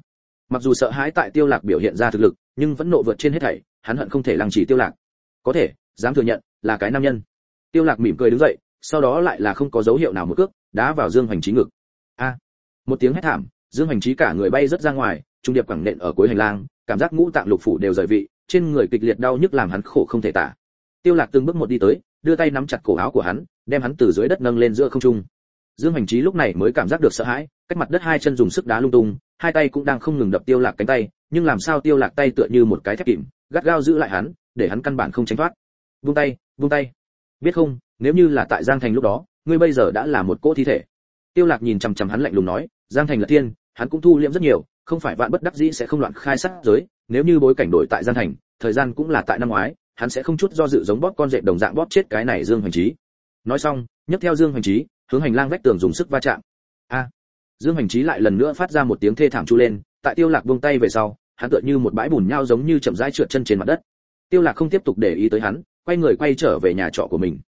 Mặc dù sợ hãi tại tiêu lạc biểu hiện ra thực lực, nhưng vẫn nộ vượt trên hết thảy, hắn hận không thể lăng trì tiêu lạc. Có thể, dám thừa nhận, là cái nam nhân tiêu lạc mỉm cười đứng dậy, sau đó lại là không có dấu hiệu nào một cước, đá vào dương Hoành trí ngực. A! Một tiếng hét thảm, dương Hoành trí cả người bay rất ra ngoài, trung điệp quẳng nện ở cuối hành lang, cảm giác ngũ tạng lục phủ đều rời vị, trên người kịch liệt đau nhức làm hắn khổ không thể tả. Tiêu lạc từng bước một đi tới, đưa tay nắm chặt cổ áo của hắn, đem hắn từ dưới đất nâng lên giữa không trung. Dương Hoành trí lúc này mới cảm giác được sợ hãi, cách mặt đất hai chân dùng sức đá lung tung, hai tay cũng đang không ngừng đập tiêu lạc cánh tay, nhưng làm sao tiêu lạc tay tựa như một cái thép kìm, gắt gao giữ lại hắn, để hắn căn bản không tránh thoát. Buông tay buông tay biết không, nếu như là tại giang thành lúc đó, ngươi bây giờ đã là một cỗ thi thể. Tiêu lạc nhìn chăm chăm hắn lạnh lùng nói, giang thành là tiên hắn cũng thu liễm rất nhiều, không phải vạn bất đắc dĩ sẽ không loạn khai sát giới, nếu như bối cảnh đổi tại giang thành, thời gian cũng là tại năm ngoái, hắn sẽ không chút do dự giống bóp con dẹp đồng dạng bóp chết cái này dương hoành trí nói xong, nhấc theo dương hoành trí hướng hành lang vách tường dùng sức va chạm. A! Dương hoành trí lại lần nữa phát ra một tiếng thê thảm chu lên, tại tiêu lạc buông tay về sau, hắn tựa như một bãi bùn nhau giống như chậm rãi trượt chân trên mặt đất. Tiêu lạc không tiếp tục để ý tới hắn quay người quay trở về nhà trọ của mình.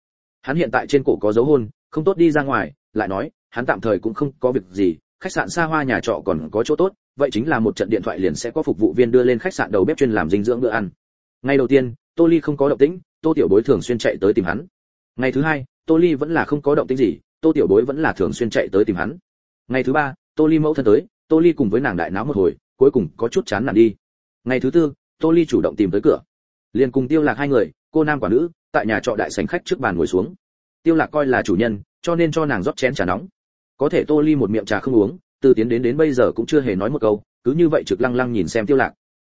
Hắn hiện tại trên cổ có dấu hôn, không tốt đi ra ngoài, lại nói, hắn tạm thời cũng không có việc gì, khách sạn xa hoa nhà trọ còn có chỗ tốt, vậy chính là một trận điện thoại liền sẽ có phục vụ viên đưa lên khách sạn đầu bếp chuyên làm dinh dưỡng bữa ăn. Ngày đầu tiên, tô ly không có động tĩnh, tô tiểu bối thường xuyên chạy tới tìm hắn. Ngày thứ hai, tô ly vẫn là không có động tĩnh gì, tô tiểu bối vẫn là thường xuyên chạy tới tìm hắn. Ngày thứ ba, tô ly mẫu thân tới, tô ly cùng với nàng đại náo một hồi, cuối cùng có chút chán nản đi. Ngày thứ tư, tô ly chủ động tìm tới cửa. Liền cùng tiêu lạc hai người cô nam quả nữ, tại nhà trọ đại sảnh khách trước bàn ngồi xuống. Tiêu lạc coi là chủ nhân, cho nên cho nàng rót chén trà nóng. Có thể tô ly một miệng trà không uống, từ tiến đến đến bây giờ cũng chưa hề nói một câu, cứ như vậy trực lăng lăng nhìn xem tiêu lạc.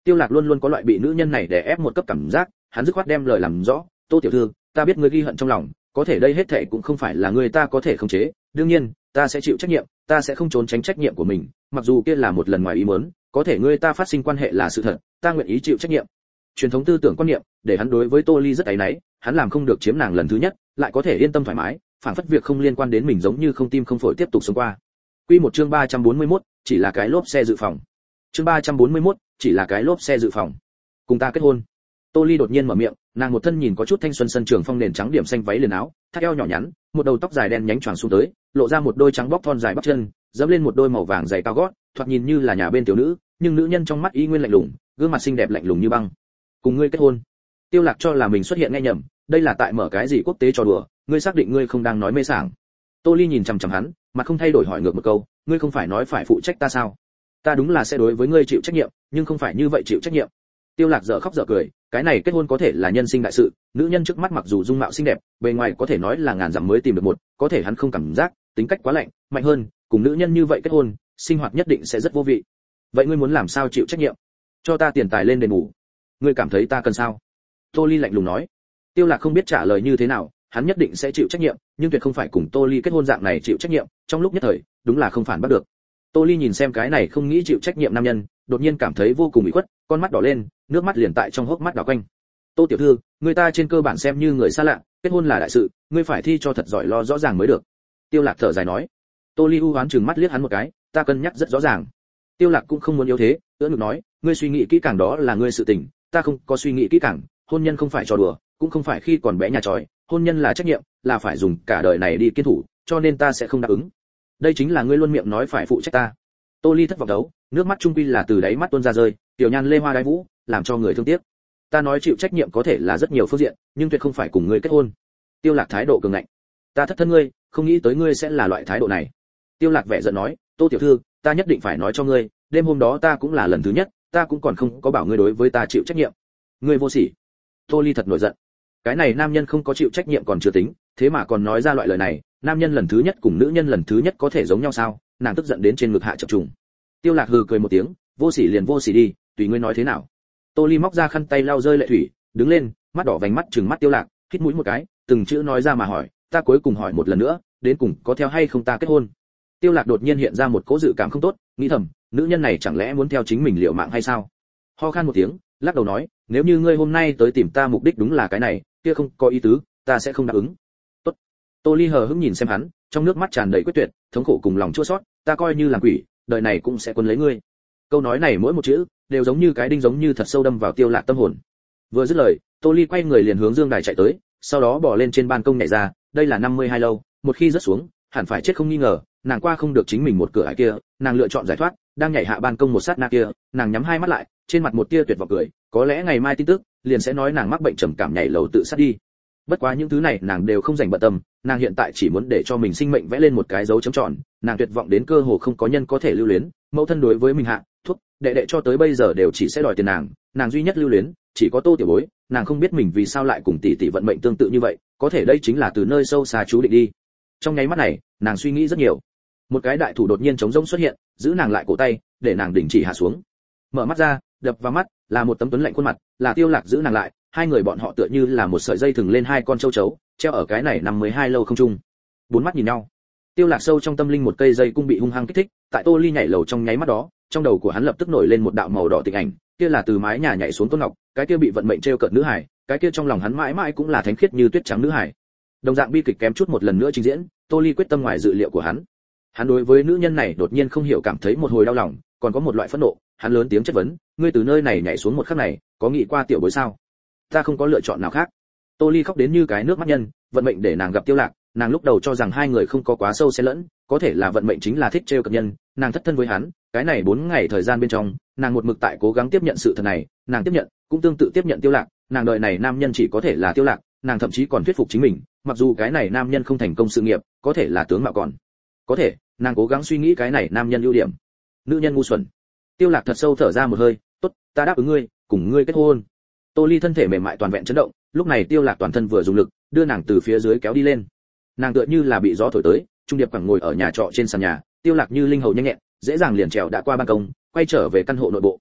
Tiêu lạc luôn luôn có loại bị nữ nhân này đè ép một cấp cảm giác, hắn dứt khoát đem lời làm rõ. Tô tiểu thư, ta biết ngươi ghi hận trong lòng, có thể đây hết thề cũng không phải là người ta có thể khống chế. Đương nhiên, ta sẽ chịu trách nhiệm, ta sẽ không trốn tránh trách nhiệm của mình, mặc dù kia là một lần ngoài ý muốn, có thể ngươi ta phát sinh quan hệ là sự thật, ta nguyện ý chịu trách nhiệm truyền thống tư tưởng quan niệm để hắn đối với tô ly rất áy náy hắn làm không được chiếm nàng lần thứ nhất lại có thể yên tâm thoải mái phản phất việc không liên quan đến mình giống như không tim không phổi tiếp tục sống qua. Quy một chương 341, chỉ là cái lốp xe dự phòng. Chương 341, chỉ là cái lốp xe dự phòng. Cùng ta kết hôn. Tô ly đột nhiên mở miệng nàng một thân nhìn có chút thanh xuân sân trường phong nền trắng điểm xanh váy liền áo thắt eo nhỏ nhắn một đầu tóc dài đen nhánh choàng xuống tới lộ ra một đôi trắng bóc thon dài bắp chân dẫm lên một đôi màu vàng dày cao gót thoạt nhìn như là nhà bên tiểu nữ nhưng nữ nhân trong mắt y nguyên lạnh lùng gương mặt xinh đẹp lạnh lùng như băng cùng ngươi kết hôn. Tiêu lạc cho là mình xuất hiện nghe nhầm, đây là tại mở cái gì quốc tế trò đùa, ngươi xác định ngươi không đang nói mê sảng. Tô ly nhìn chằm chằm hắn mặt không thay đổi hỏi ngược một câu, ngươi không phải nói phải phụ trách ta sao? Ta đúng là sẽ đối với ngươi chịu trách nhiệm, nhưng không phải như vậy chịu trách nhiệm. Tiêu lạc dở khóc dở cười, cái này kết hôn có thể là nhân sinh đại sự, nữ nhân trước mắt mặc dù dung mạo xinh đẹp, bề ngoài có thể nói là ngàn dặm mới tìm được một, có thể hắn không cảm giác, tính cách quá lạnh, mạnh hơn, cùng nữ nhân như vậy kết hôn, sinh hoạt nhất định sẽ rất vô vị. Vậy ngươi muốn làm sao chịu trách nhiệm? Cho ta tiền tài lên đền bù ngươi cảm thấy ta cần sao? Tô ly lạnh lùng nói. Tiêu lạc không biết trả lời như thế nào, hắn nhất định sẽ chịu trách nhiệm, nhưng tuyệt không phải cùng tô ly kết hôn dạng này chịu trách nhiệm, trong lúc nhất thời, đúng là không phản bắt được. Tô ly nhìn xem cái này không nghĩ chịu trách nhiệm nam nhân, đột nhiên cảm thấy vô cùng bị khuất, con mắt đỏ lên, nước mắt liền tại trong hốc mắt đỏ quanh. Tô tiểu thư, người ta trên cơ bản xem như người xa lạ, kết hôn là đại sự, ngươi phải thi cho thật giỏi lo rõ ràng mới được. Tiêu lạc thở dài nói. Tô ly u hoán chừng mắt liếc hắn một cái, ta cân nhắc rất rõ ràng. Tiêu lạc cũng không muốn yếu thế, ưỡn ngực nói, ngươi suy nghĩ kỹ càng đó là ngươi sự tình ta không có suy nghĩ kỹ càng, hôn nhân không phải trò đùa, cũng không phải khi còn bé nhà tròi, hôn nhân là trách nhiệm, là phải dùng cả đời này đi kiên thủ, cho nên ta sẽ không đáp ứng. Đây chính là ngươi luôn miệng nói phải phụ trách ta. Tô ly thất vọng đấu, nước mắt trung quy là từ đáy mắt tuôn ra rơi, tiểu nhan lê hoa đái vũ, làm cho người thương tiếc. Ta nói chịu trách nhiệm có thể là rất nhiều phương diện, nhưng tuyệt không phải cùng ngươi kết hôn. Tiêu lạc thái độ cường ngạnh. Ta thất thân ngươi, không nghĩ tới ngươi sẽ là loại thái độ này. Tiêu lạc vẻ giận nói, tô tiểu thư, ta nhất định phải nói cho ngươi, đêm hôm đó ta cũng là lần thứ nhất ta cũng còn không có bảo ngươi đối với ta chịu trách nhiệm. Ngươi vô sỉ. Tô ly thật nổi giận. Cái này nam nhân không có chịu trách nhiệm còn chưa tính, thế mà còn nói ra loại lời này, nam nhân lần thứ nhất cùng nữ nhân lần thứ nhất có thể giống nhau sao? Nàng tức giận đến trên ngực hạ chập trùng. Tiêu lạc hừ cười một tiếng, vô sỉ liền vô sỉ đi, tùy ngươi nói thế nào. Tô ly móc ra khăn tay lau rơi lệ thủy, đứng lên, mắt đỏ vành mắt trừng mắt tiêu lạc, hít mũi một cái, từng chữ nói ra mà hỏi, ta cuối cùng hỏi một lần nữa, đến cùng có theo hay không ta kết hôn? Tiêu lạc đột nhiên hiện ra một cố dự cảm không tốt, nghĩ thầm nữ nhân này chẳng lẽ muốn theo chính mình liệu mạng hay sao? Ho khan một tiếng, lắc đầu nói, nếu như ngươi hôm nay tới tìm ta mục đích đúng là cái này, kia không có ý tứ, ta sẽ không đáp ứng. Tốt. Tô ly hờ hững nhìn xem hắn, trong nước mắt tràn đầy quyết tuyệt, thống khổ cùng lòng chua xót, ta coi như làm quỷ, đời này cũng sẽ quân lấy ngươi. Câu nói này mỗi một chữ, đều giống như cái đinh giống như thật sâu đâm vào tiêu lạc tâm hồn. Vừa dứt lời, tô ly quay người liền hướng dương đài chạy tới, sau đó bỏ lên trên ban công nhảy ra, đây là 52 lâu, một khi rớt xuống, hẳn phải chết không nghi ngờ, nàng qua không được chính mình một cửa ải kia, nàng lựa chọn giải thoát đang nhảy hạ ban công một sát na kia, nàng nhắm hai mắt lại, trên mặt một tia tuyệt vọng cười, có lẽ ngày mai tin tức, liền sẽ nói nàng mắc bệnh trầm cảm nhảy lầu tự sát đi. Bất quá những thứ này, nàng đều không dành bận tâm, nàng hiện tại chỉ muốn để cho mình sinh mệnh vẽ lên một cái dấu chấm tròn, nàng tuyệt vọng đến cơ hồ không có nhân có thể lưu luyến, mẫu thân đối với mình hạ thuốc đệ đệ cho tới bây giờ đều chỉ sẽ đòi tiền nàng nàng duy nhất lưu luyến, chỉ có tô tiểu bối, nàng không biết mình vì sao lại cùng tỷ tỷ vận mệnh tương tự như vậy, có thể đây chính là từ nơi sâu xa chú định đi. Trong nháy mắt này, nàng suy nghĩ rất nhiều một cái đại thủ đột nhiên chống rỗng xuất hiện, giữ nàng lại cổ tay, để nàng đình chỉ hạ xuống. Mở mắt ra, đập vào mắt, là một tấm tuấn lạnh khuôn mặt, là tiêu lạc giữ nàng lại, hai người bọn họ tựa như là một sợi dây thừng lên hai con châu chấu, treo ở cái này nằm mười hai lâu không trung. Bốn mắt nhìn nhau. Tiêu lạc sâu trong tâm linh một cây dây cung bị hung hăng kích thích, tại tô ly nhảy lầu trong nháy mắt đó, trong đầu của hắn lập tức nổi lên một đạo màu đỏ tịch ảnh, kia là từ mái nhà nhảy xuống tôn ngọc, cái kia bị vận mệnh treo cợt nữ hải, cái kia trong lòng hắn mãi mãi cũng là thánh khiết như tuyết trắng nữ hải. Đồng dạng bi kịch kém chút một lần nữa trình diễn, tô ly quyết tâm ngoài dự liệu của hắn hắn đối với nữ nhân này đột nhiên không hiểu cảm thấy một hồi đau lòng, còn có một loại phẫn nộ, hắn lớn tiếng chất vấn, ngươi từ nơi này nhảy xuống một khắc này, có nghĩ qua tiểu bối sao? Ta không có lựa chọn nào khác. Tô ly khóc đến như cái nước mắt nhân, vận mệnh để nàng gặp tiêu lạc, nàng lúc đầu cho rằng hai người không có quá sâu xen lẫn, có thể là vận mệnh chính là thích trêu cập nhân, nàng thất thân với hắn, cái này bốn ngày thời gian bên trong, nàng một mực tại cố gắng tiếp nhận sự thật này, nàng tiếp nhận, cũng tương tự tiếp nhận tiêu lạc, nàng đợi này nam nhân chỉ có thể là tiêu lạc, nàng thậm chí còn thuyết phục chính mình, mặc dù cái này nam nhân không thành công sự nghiệp, có thể là tướng mạo còn có thể, nàng cố gắng suy nghĩ cái này nam nhân ưu điểm. Nữ nhân ngu xuẩn. Tiêu lạc thật sâu thở ra một hơi, tốt, ta đáp ứng ngươi, cùng ngươi kết hôn. Tô ly thân thể mềm mại toàn vẹn chấn động, lúc này tiêu lạc toàn thân vừa dùng lực, đưa nàng từ phía dưới kéo đi lên. Nàng tựa như là bị gió thổi tới, trung điệp quẳng ngồi ở nhà trọ trên sàn nhà, tiêu lạc như linh hầu nhanh nhẹn, dễ dàng liền trèo đã qua ban công, quay trở về căn hộ nội bộ.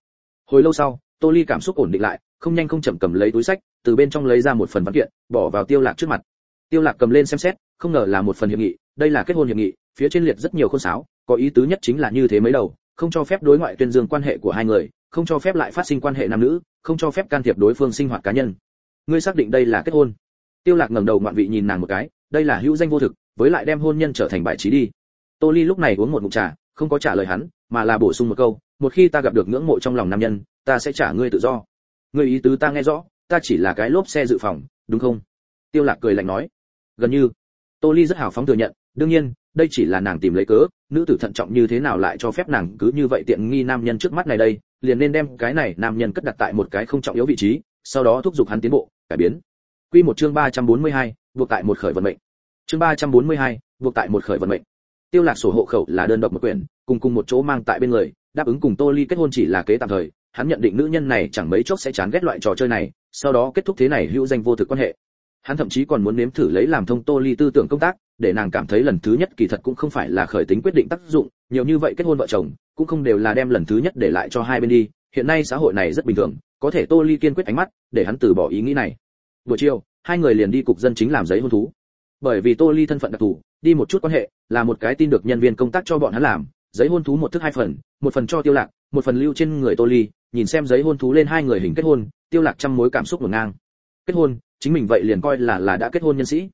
Hồi lâu sau, tô ly cảm xúc ổn định lại, không nhanh không chậm cầm lấy túi sách, từ bên trong lấy ra một phần văn kiện, bỏ vào tiêu lạc trước mặt. Tiêu lạc cầm lên xem xét, không ngờ là một phần hiệp nghị, đây là kết hôn hiệp nghị phía trên liệt rất nhiều khôn sáo, có ý tứ nhất chính là như thế mấy đầu, không cho phép đối ngoại tuyên dương quan hệ của hai người, không cho phép lại phát sinh quan hệ nam nữ, không cho phép can thiệp đối phương sinh hoạt cá nhân. Ngươi xác định đây là kết hôn. Tiêu lạc ngẩng đầu ngoạn vị nhìn nàng một cái, đây là hữu danh vô thực, với lại đem hôn nhân trở thành bài trí đi. Tô ly lúc này uống một ngụm trà, không có trả lời hắn, mà là bổ sung một câu, một khi ta gặp được ngưỡng mộ trong lòng nam nhân, ta sẽ trả ngươi tự do. Ngươi ý tứ ta nghe rõ, ta chỉ là cái lốp xe dự phòng, đúng không? Tiêu lạc cười lạnh nói. Gần như. Tô ly rất hào phóng thừa nhận, đương nhiên đây chỉ là nàng tìm lấy cớ nữ tử thận trọng như thế nào lại cho phép nàng cứ như vậy tiện nghi nam nhân trước mắt này đây liền nên đem cái này nam nhân cất đặt tại một cái không trọng yếu vị trí sau đó thúc giục hắn tiến bộ cải biến. Quy một chương 342, buộc tại một khởi vận mệnh. Chương 342, buộc tại một khởi vận mệnh. Tiêu lạc sổ hộ khẩu là đơn độc một quyển cùng cùng một chỗ mang tại bên người đáp ứng cùng tô ly kết hôn chỉ là kế tạm thời hắn nhận định nữ nhân này chẳng mấy chốc sẽ chán ghét loại trò chơi này sau đó kết thúc thế này hữu danh vô thực quan hệ. Hắn thậm chí còn muốn nếm thử lấy làm thông tô ly tư tưởng công tác để nàng cảm thấy lần thứ nhất kỳ thật cũng không phải là khởi tính quyết định tác dụng, nhiều như vậy kết hôn vợ chồng, cũng không đều là đem lần thứ nhất để lại cho hai bên đi. Hiện nay xã hội này rất bình thường, có thể tô ly kiên quyết ánh mắt, để hắn từ bỏ ý nghĩ này. Buổi chiều, hai người liền đi cục dân chính làm giấy hôn thú. Bởi vì tô ly thân phận đặc thù, đi một chút quan hệ, là một cái tin được nhân viên công tác cho bọn hắn làm. Giấy hôn thú một thức hai phần, một phần cho tiêu lạc, một phần lưu trên người tô ly, nhìn xem giấy hôn thú lên hai người hình kết hôn, tiêu lạc trăm mối cảm xúc ngổn ngang. Kết hôn, chính mình vậy liền coi là là đã kết hôn nhân sĩ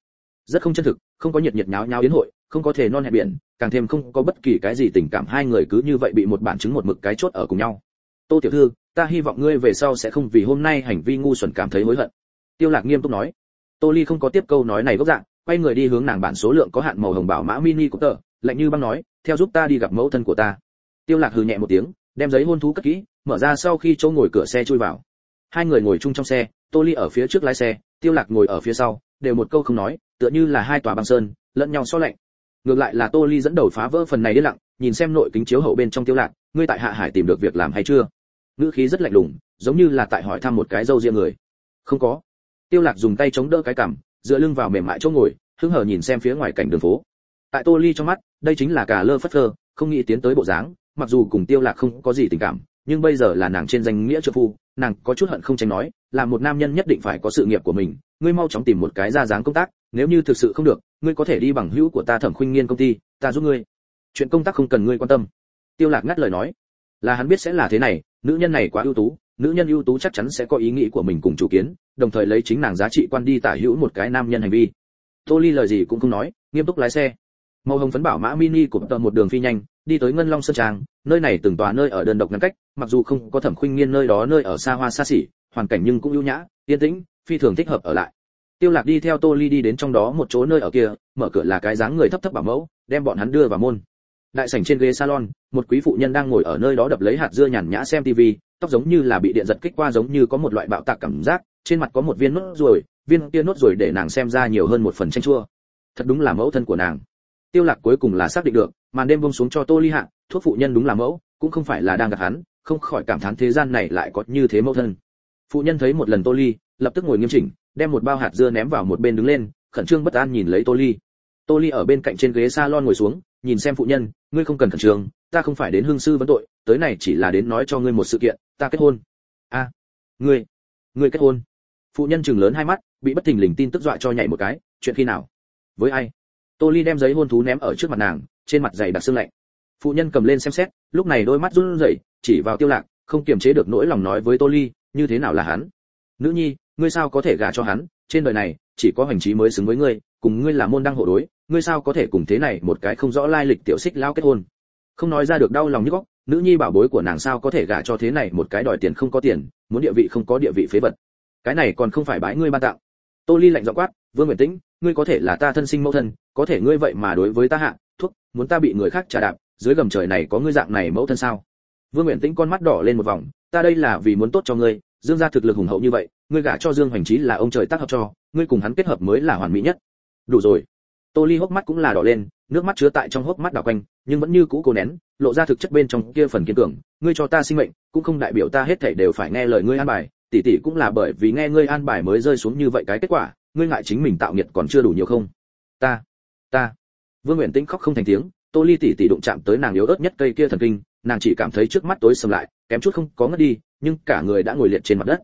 rất không chân thực, không có nhiệt nhiệt nháo nháo yến hội, không có thể non hẹn biển, càng thêm không có bất kỳ cái gì tình cảm, hai người cứ như vậy bị một bản chứng một mực cái chốt ở cùng nhau. Tô tiểu thư, ta hy vọng ngươi về sau sẽ không vì hôm nay hành vi ngu xuẩn cảm thấy hối hận. Tiêu lạc nghiêm túc nói. Tô ly không có tiếp câu nói này gốc dạng, quay người đi hướng nàng bản số lượng có hạn màu hồng bảo mã mini của tờ, lạnh như băng nói, theo giúp ta đi gặp mẫu thân của ta. Tiêu lạc hừ nhẹ một tiếng, đem giấy hôn thú cất kỹ, mở ra sau khi chỗ ngồi cửa xe chui vào. Hai người ngồi chung trong xe, tô ly ở phía trước lái xe, tiêu lạc ngồi ở phía sau, đều một câu không nói tựa như là hai tòa băng sơn, lẫn nhau so lạnh. Ngược lại là tô ly dẫn đầu phá vỡ phần này đi lặng, nhìn xem nội kính chiếu hậu bên trong tiêu lạc, ngươi tại hạ hải tìm được việc làm hay chưa? Ngữ khí rất lạnh lùng, giống như là tại hỏi thăm một cái dâu riêng người. Không có. Tiêu lạc dùng tay chống đỡ cái cằm, dựa lưng vào mềm mại chỗ ngồi, hứng hờ nhìn xem phía ngoài cảnh đường phố. Tại tô ly trong mắt, đây chính là cả lơ phất phơ, không nghĩ tiến tới bộ dáng, mặc dù cùng tiêu lạc không có gì tình cảm, nhưng bây giờ là nàng trên danh nghĩa trợ phu, nàng có chút hận không tránh nói, là một nam nhân nhất định phải có sự nghiệp của mình, ngươi mau chóng tìm một cái ra dáng công tác nếu như thực sự không được, ngươi có thể đi bằng hữu của ta thẩm khuynh nghiên công ty, ta giúp ngươi. Chuyện công tác không cần ngươi quan tâm. Tiêu lạc ngắt lời nói. Là hắn biết sẽ là thế này, nữ nhân này quá ưu tú, nữ nhân ưu tú chắc chắn sẽ có ý nghĩ của mình cùng chủ kiến, đồng thời lấy chính nàng giá trị quan đi tả hữu một cái nam nhân hành vi. Tô ly lời gì cũng không nói, nghiêm túc lái xe. Màu hồng phấn bảo mã mini của tờ một đường phi nhanh, đi tới ngân long sơn trang nơi này từng tòa nơi ở đơn độc ngăn cách, mặc dù không có thẩm khuynh nghiên nơi đó nơi ở xa hoa xa xỉ, hoàn cảnh nhưng cũng ưu nhã, yên tĩnh, phi thường thích hợp ở lại tiêu lạc đi theo tô ly đi đến trong đó một chỗ nơi ở kia, mở cửa là cái dáng người thấp thấp bảo mẫu, đem bọn hắn đưa vào môn. Đại sảnh trên ghế salon, một quý phụ nhân đang ngồi ở nơi đó đập lấy hạt dưa nhàn nhã xem tivi tóc giống như là bị điện giật kích qua giống như có một loại bạo tạc cảm giác, trên mặt có một viên nốt ruồi, viên kia nốt ruồi để nàng xem ra nhiều hơn một phần chanh chua. Thật đúng là mẫu thân của nàng. Tiêu lạc cuối cùng là xác định được, màn đêm buông xuống cho tô ly hạ, thuốc phụ nhân đúng là mẫu, cũng không phải là đang gặp hắn, không khỏi cảm thán thế gian này lại có như thế mẫu thân. Phụ nhân thấy một lần tô ly, lập tức ngồi nghiêm chỉnh đem một bao hạt dưa ném vào một bên đứng lên, khẩn trương bất an nhìn lấy tô ly. Tô ly ở bên cạnh trên ghế salon ngồi xuống, nhìn xem phụ nhân, ngươi không cần khẩn trương, ta không phải đến hương sư vấn tội, tới này chỉ là đến nói cho ngươi một sự kiện, ta kết hôn. A, ngươi ngươi kết hôn. Phụ nhân chừng lớn hai mắt, bị bất thình lình tin tức dọa cho nhảy một cái, chuyện khi nào? Với ai? Tô ly đem giấy hôn thú ném ở trước mặt nàng, trên mặt dày đặc sương lạnh. Phụ nhân cầm lên xem xét, lúc này đôi mắt run rẩy, chỉ vào tiêu lạc, không kiềm chế được nỗi lòng nói với tô ly, như thế nào là hắn? Nữ nhi ngươi sao có thể gả cho hắn? Trên đời này, chỉ có hành trí mới xứng với ngươi, cùng ngươi là môn đăng hộ đối, ngươi sao có thể cùng thế này một cái không rõ lai lịch tiểu xích lao kết hôn? Không nói ra được đau lòng như góc, nữ nhi bảo bối của nàng sao có thể gả cho thế này một cái đòi tiền không có tiền, muốn địa vị không có địa vị phế vật. Cái này còn không phải bái ngươi ban tặng. Tô ly lạnh giọng quát, vương nguyện tĩnh, ngươi có thể là ta thân sinh mẫu thân, có thể ngươi vậy mà đối với ta hạ, thuốc, muốn ta bị người khác trả đạp, dưới gầm trời này có ngươi dạng này mẫu thân sao? Vương nguyện tĩnh con mắt đỏ lên một vòng, ta đây là vì muốn tốt cho ngươi dương gia thực lực hùng hậu như vậy, ngươi gả cho dương hoành trí là ông trời tác hợp cho, ngươi cùng hắn kết hợp mới là hoàn mỹ nhất. Đủ rồi. Tô ly hốc mắt cũng là đỏ lên, nước mắt chứa tại trong hốc mắt đỏ quanh, nhưng vẫn như cũ cố nén, lộ ra thực chất bên trong kia phần kiên cường. Ngươi cho ta sinh mệnh, cũng không đại biểu ta hết thảy đều phải nghe lời ngươi an bài. Tỷ tỷ cũng là bởi vì nghe ngươi an bài mới rơi xuống như vậy cái kết quả, ngươi ngại chính mình tạo nghiệt còn chưa đủ nhiều không? Ta ta. Vương nguyện tĩnh khóc không thành tiếng, tô ly tỷ tỷ đụng chạm tới nàng yếu ớt nhất cây kia thần kinh nàng chỉ cảm thấy trước mắt tối sầm lại, kém chút không có ngất đi, nhưng cả người đã ngồi liệt trên mặt đất.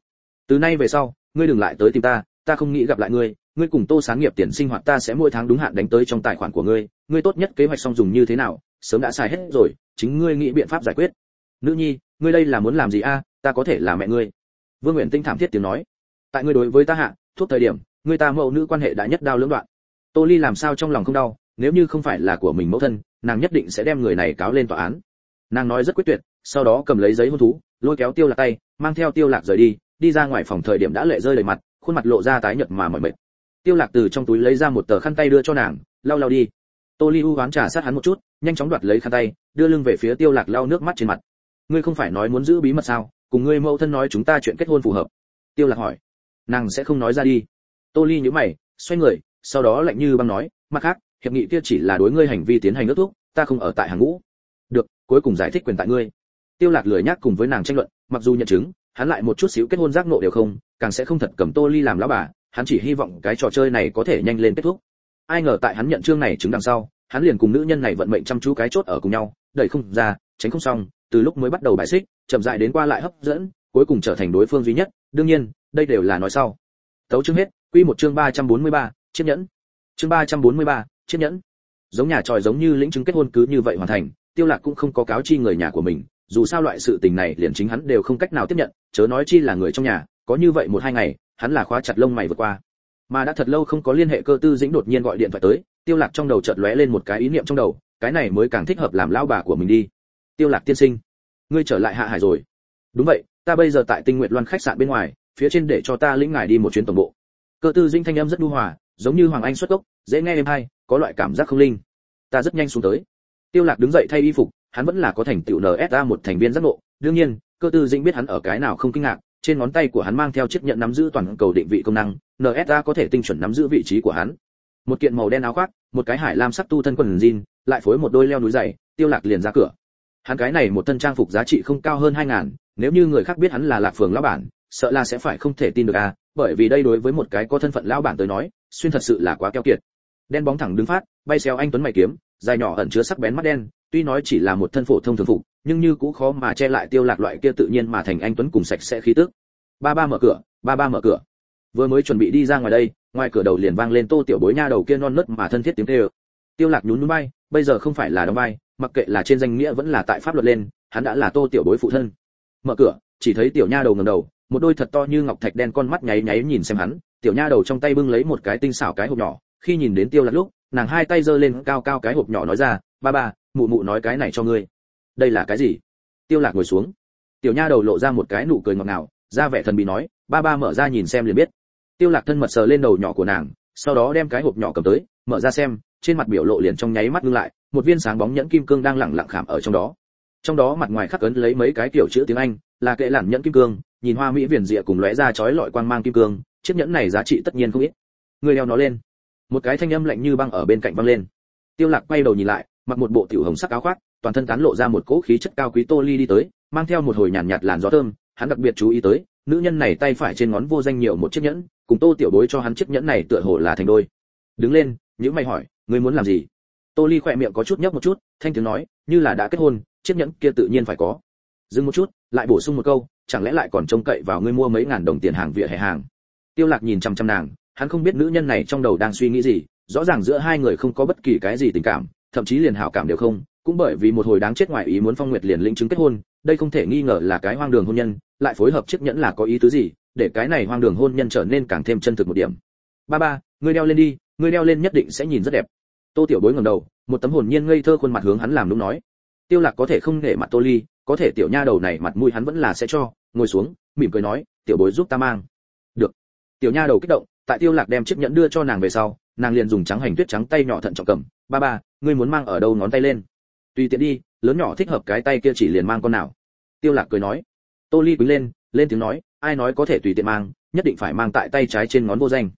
Từ nay về sau, ngươi đừng lại tới tìm ta ta không nghĩ gặp lại ngươi ngươi cùng tô sáng nghiệp tiền sinh hoạt ta sẽ mỗi tháng đúng hạn đánh tới trong tài khoản của ngươi ngươi tốt nhất kế hoạch xong dùng như thế nào, sớm đã xài hết rồi, chính ngươi nghĩ biện pháp giải quyết. Nữ nhi, ngươi đây là muốn làm gì a? Ta có thể là mẹ ngươi. Vương nguyện tinh thảm thiết tiếng nói. Tại ngươi đối với ta hạ, thuốc thời điểm, ngươi ta mẫu nữ quan hệ đã nhất đao lưỡng đoạn. Tô ly làm sao trong lòng không đau, nếu như không phải là của mình mẫu thân, nàng nhất định sẽ đem người này cáo lên tòa án nàng nói rất quyết tuyệt, sau đó cầm lấy giấy hôn thú, lôi kéo tiêu lạc tay, mang theo tiêu lạc rời đi đi ra ngoài phòng thời điểm đã lệ rơi đầy mặt, khuôn mặt lộ ra tái nhợt mà mỏi mệt. Tiêu lạc từ trong túi lấy ra một tờ khăn tay đưa cho nàng, lau lau đi. Tô ly u oán trà sát hắn một chút, nhanh chóng đoạt lấy khăn tay, đưa lưng về phía tiêu lạc lau nước mắt trên mặt. Ngươi không phải nói muốn giữ bí mật sao? Cùng ngươi mẫu thân nói chúng ta chuyện kết hôn phù hợp. Tiêu lạc hỏi. Nàng sẽ không nói ra đi. Tô ly nhíu mày, xoay người, sau đó lạnh như băng nói, mặt khác, hiệp nghị kia chỉ là đối ngươi hành vi tiến hành ước thúc, ta không ở tại hàng ngũ cuối cùng giải thích quyền tại ngươi. Tiêu lạc lười nhắc cùng với nàng tranh luận mặc dù nhận chứng hắn lại một chút xíu kết hôn giác ngộ đều không càng sẽ không thật cầm tô ly làm lão bà hắn chỉ hy vọng cái trò chơi này có thể nhanh lên kết thúc. Ai ngờ tại hắn nhận chương này chứng đằng sau hắn liền cùng nữ nhân này vận mệnh chăm chú cái chốt ở cùng nhau đẩy không ra tránh không xong từ lúc mới bắt đầu bài xích chậm rãi đến qua lại hấp dẫn cuối cùng trở thành đối phương duy nhất. Đương nhiên đây đều là nói sau. Tấu chương hết quy một chương 343, chiếc nhẫn. Chương 343, chiếc nhẫn. Giống nhà tròi giống như lĩnh chứng kết hôn cứ như vậy hoàn thành tiêu lạc cũng không có cáo chi người nhà của mình, dù sao loại sự tình này liền chính hắn đều không cách nào tiếp nhận, chớ nói chi là người trong nhà, có như vậy một hai ngày, hắn là khóa chặt lông mày vượt qua. Mà đã thật lâu không có liên hệ cơ tư dĩnh đột nhiên gọi điện thoại tới, tiêu lạc trong đầu chợt lóe lên một cái ý niệm trong đầu, cái này mới càng thích hợp làm lão bà của mình đi. Tiêu lạc tiên sinh, ngươi trở lại hạ hải rồi. Đúng vậy, ta bây giờ tại tinh nguyện loan khách sạn bên ngoài, phía trên để cho ta lĩnh ngài đi một chuyến tổng bộ. Cơ tư dĩnh thanh âm rất nhu hòa, giống như hoàng anh xuất gốc, dễ nghe êm hay, có loại cảm giác không linh. Ta rất nhanh xuống tới tiêu lạc đứng dậy thay y phục, hắn vẫn là có thành tựu nsa một thành viên giác ngộ. Đương nhiên, cơ tư dĩnh biết hắn ở cái nào không kinh ngạc, trên ngón tay của hắn mang theo chiếc nhận nắm giữ toàn cầu định vị công năng nsa có thể tinh chuẩn nắm giữ vị trí của hắn. Một kiện màu đen áo khoác, một cái hải lam sắc tu thân quần jean, lại phối một đôi leo núi dày tiêu lạc liền ra cửa. Hắn cái này một thân trang phục giá trị không cao hơn hai ngàn, nếu như người khác biết hắn là lạc phường lão bản, sợ là sẽ phải không thể tin được à bởi vì đây đối với một cái có thân phận lão bản tới nói, xuyên thật sự là quá keo kiệt. Đen bóng thẳng đứng phát, bay xéo anh tuấn mày kiếm dài nhỏ ẩn chứa sắc bén mắt đen, tuy nói chỉ là một thân phổ thông thường phục, nhưng như cũng khó mà che lại tiêu lạc loại kia tự nhiên mà thành anh tuấn cùng sạch sẽ khí tức. Ba ba mở cửa, ba ba mở cửa. Vừa mới chuẩn bị đi ra ngoài đây, ngoài cửa đầu liền vang lên tô tiểu bối nha đầu kia non nớt mà thân thiết tiếng kêu. Tiêu lạc nhún nhún bay, bây giờ không phải là đóng vai, mặc kệ là trên danh nghĩa vẫn là tại pháp luật lên, hắn đã là tô tiểu bối phụ thân. Mở cửa, chỉ thấy tiểu nha đầu ngẩng đầu, một đôi thật to như ngọc thạch đen con mắt nháy nháy nhìn xem hắn, tiểu nha đầu trong tay bưng lấy một cái tinh xảo cái hộp nhỏ, khi nhìn đến tiêu lạc lúc nàng hai tay giơ lên cao cao cái hộp nhỏ nói ra, ba ba, mụ mụ nói cái này cho ngươi. Đây là cái gì? Tiêu lạc ngồi xuống. Tiểu nha đầu lộ ra một cái nụ cười ngọt ngào, ra vẻ thần bí nói, ba ba mở ra nhìn xem liền biết. Tiêu lạc thân mật sờ lên đầu nhỏ của nàng, sau đó đem cái hộp nhỏ cầm tới, mở ra xem, trên mặt biểu lộ liền trong nháy mắt ngưng lại, một viên sáng bóng nhẫn kim cương đang lẳng lặng khảm ở trong đó. Trong đó mặt ngoài khắc ấn lấy mấy cái kiểu chữ tiếng anh, là kệ lản nhẫn kim cương, nhìn hoa mỹ viền rịa cùng lóe ra chói lọi quang mang kim cương, chiếc nhẫn này giá trị tất nhiên không ít. Người đeo nó lên một cái thanh âm lạnh như băng ở bên cạnh vang lên. Tiêu lạc quay đầu nhìn lại mặc một bộ tiểu hồng sắc áo khoác toàn thân tán lộ ra một cỗ khí chất cao quý tô ly đi tới mang theo một hồi nhàn nhạt, nhạt làn gió thơm hắn đặc biệt chú ý tới nữ nhân này tay phải trên ngón vô danh nhiều một chiếc nhẫn cùng tô tiểu bối cho hắn chiếc nhẫn này tựa hồ là thành đôi. Đứng lên nhữ mày hỏi ngươi muốn làm gì? Tô ly khỏe miệng có chút nhấp một chút thanh tiếng nói như là đã kết hôn chiếc nhẫn kia tự nhiên phải có. Dừng một chút lại bổ sung một câu chẳng lẽ lại còn trông cậy vào ngươi mua mấy ngàn đồng tiền hàng vỉa hè hàng? Tiêu lạc nhìn chăm chăm nàng hắn không biết nữ nhân này trong đầu đang suy nghĩ gì, rõ ràng giữa hai người không có bất kỳ cái gì tình cảm, thậm chí liền hảo cảm đều không, cũng bởi vì một hồi đáng chết ngoài ý muốn phong nguyệt liền lĩnh chứng kết hôn, đây không thể nghi ngờ là cái hoang đường hôn nhân, lại phối hợp chiếc nhẫn là có ý tứ gì, để cái này hoang đường hôn nhân trở nên càng thêm chân thực một điểm. Ba ba, ngươi đeo lên đi, ngươi đeo lên nhất định sẽ nhìn rất đẹp. Tô tiểu bối ngẩng đầu, một tấm hồn nhiên ngây thơ khuôn mặt hướng hắn làm đúng nói. Tiêu lạc có thể không để mặt tô ly, có thể tiểu nha đầu này mặt mũi hắn vẫn là sẽ cho, ngồi xuống, mỉm cười nói, tiểu bối giúp ta mang. Được. Tiểu nha đầu kích động tại tiêu lạc đem chiếc nhẫn đưa cho nàng về sau, nàng liền dùng trắng hành tuyết trắng tay nhỏ thận trọng cầm, ba ba, ngươi muốn mang ở đâu ngón tay lên? Tùy tiện đi, lớn nhỏ thích hợp cái tay kia chỉ liền mang con nào. Tiêu lạc cười nói. Tô ly quỳ lên lên tiếng nói, ai nói có thể tùy tiện mang, nhất định phải mang tại tay trái trên ngón vô danh.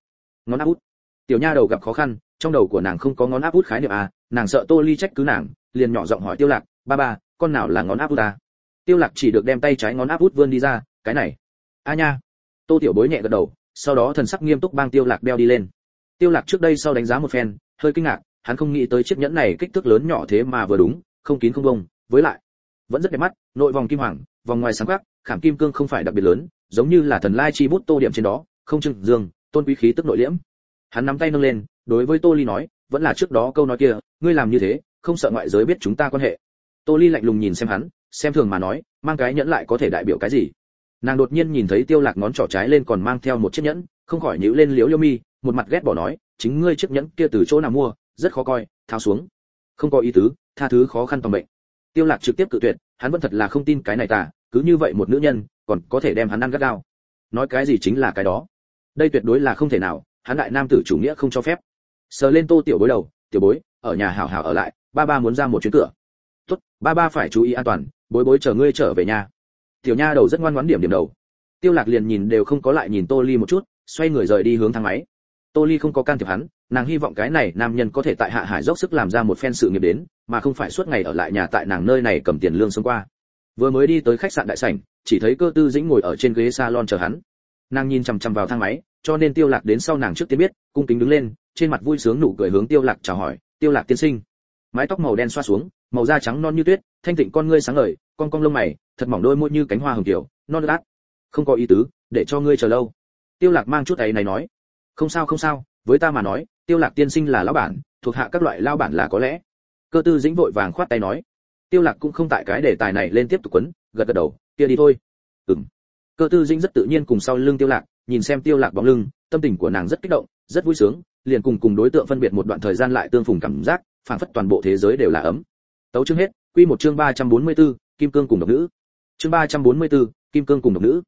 Ngón áp út. Tiểu nha đầu gặp khó khăn, trong đầu của nàng không có ngón áp út khái niệm à nàng sợ tô ly trách cứ nàng, liền nhỏ giọng hỏi tiêu lạc, ba ba, con nào là ngón áp út à? tiêu lạc chỉ được đem tay trái ngón áp út vươn đi ra, cái này. A nha. Tô tiểu bối nhẹ gật đầu sau đó thần sắc nghiêm túc bang tiêu lạc đeo đi lên. Tiêu lạc trước đây sau đánh giá một phen, hơi kinh ngạc, hắn không nghĩ tới chiếc nhẫn này kích thước lớn nhỏ thế mà vừa đúng, không kín không bông, với lại, vẫn rất đẹp mắt, nội vòng kim hoàng, vòng ngoài sáng quắc, khảm kim cương không phải đặc biệt lớn, giống như là thần lai chi bút tô điểm trên đó, không trưng dương, tôn quý khí tức nội liễm. Hắn nắm tay nâng lên, đối với tô ly nói, vẫn là trước đó câu nói kia, ngươi làm như thế, không sợ ngoại giới biết chúng ta quan hệ. Tô ly lạnh lùng nhìn xem hắn, xem thường mà nói, mang cái nhẫn lại có thể đại biểu cái gì? Nàng đột nhiên nhìn thấy tiêu lạc ngón trỏ trái lên còn mang theo một chiếc nhẫn, không khỏi nhíu lên liếu liêu mi, một mặt ghét bỏ nói, chính ngươi chiếc nhẫn kia từ chỗ nào mua, rất khó coi, tháo xuống. Không có ý tứ, tha thứ khó khăn toàn bệnh. Tiêu lạc trực tiếp cự tuyệt, hắn vẫn thật là không tin cái này ta cứ như vậy một nữ nhân, còn có thể đem hắn ăn gắt gao. Nói cái gì chính là cái đó. Đây tuyệt đối là không thể nào, hắn đại nam tử chủ nghĩa không cho phép. Sờ lên tô tiểu bối đầu, tiểu bối, ở nhà hảo hảo ở lại, ba ba muốn ra một chuyến cửa. Tốt, ba ba phải chú ý an toàn, bối bối chờ ngươi trở về nhà tiểu nha đầu rất ngoan ngoãn điểm điểm đầu. Tiêu lạc liền nhìn đều không có lại nhìn tô ly một chút, xoay người rời đi hướng thang máy. Tô ly không có can thiệp hắn, nàng hy vọng cái này nam nhân có thể tại hạ hải dốc sức làm ra một phen sự nghiệp đến, mà không phải suốt ngày ở lại nhà tại nàng nơi này cầm tiền lương sống qua. Vừa mới đi tới khách sạn đại sảnh, chỉ thấy cơ tư dĩnh ngồi ở trên ghế salon chờ hắn. Nàng nhìn chằm chằm vào thang máy, cho nên tiêu lạc đến sau nàng trước tiên biết, cung kính đứng lên, trên mặt vui sướng nụ cười hướng tiêu lạc chào hỏi, tiêu lạc tiên sinh mái tóc màu đen xoa xuống, màu da trắng non như tuyết, thanh tịnh con ngươi sáng ngời, con cong lông mày, thật mỏng đôi môi như cánh hoa hồng tiểu non lát không có ý tứ, để cho ngươi chờ lâu. Tiêu lạc mang chút ấy này nói. Không sao không sao, với ta mà nói, tiêu lạc tiên sinh là lão bản, thuộc hạ các loại lao bản là có lẽ. Cơ tư dĩnh vội vàng khoát tay nói. Tiêu lạc cũng không tại cái đề tài này lên tiếp tục quấn, gật gật đầu, kia đi thôi. Ừm. Cơ tư dĩnh rất tự nhiên cùng sau lưng tiêu lạc, nhìn xem tiêu lạc bóng lưng, tâm tình của nàng rất kích động, rất vui sướng, liền cùng cùng đối tượng phân biệt một đoạn thời gian lại tương phùng cảm giác phảng phất toàn bộ thế giới đều là ấm. Tấu chương hết quy một chương 344, kim cương cùng độc nữ. Chương 344, kim cương cùng độc nữ.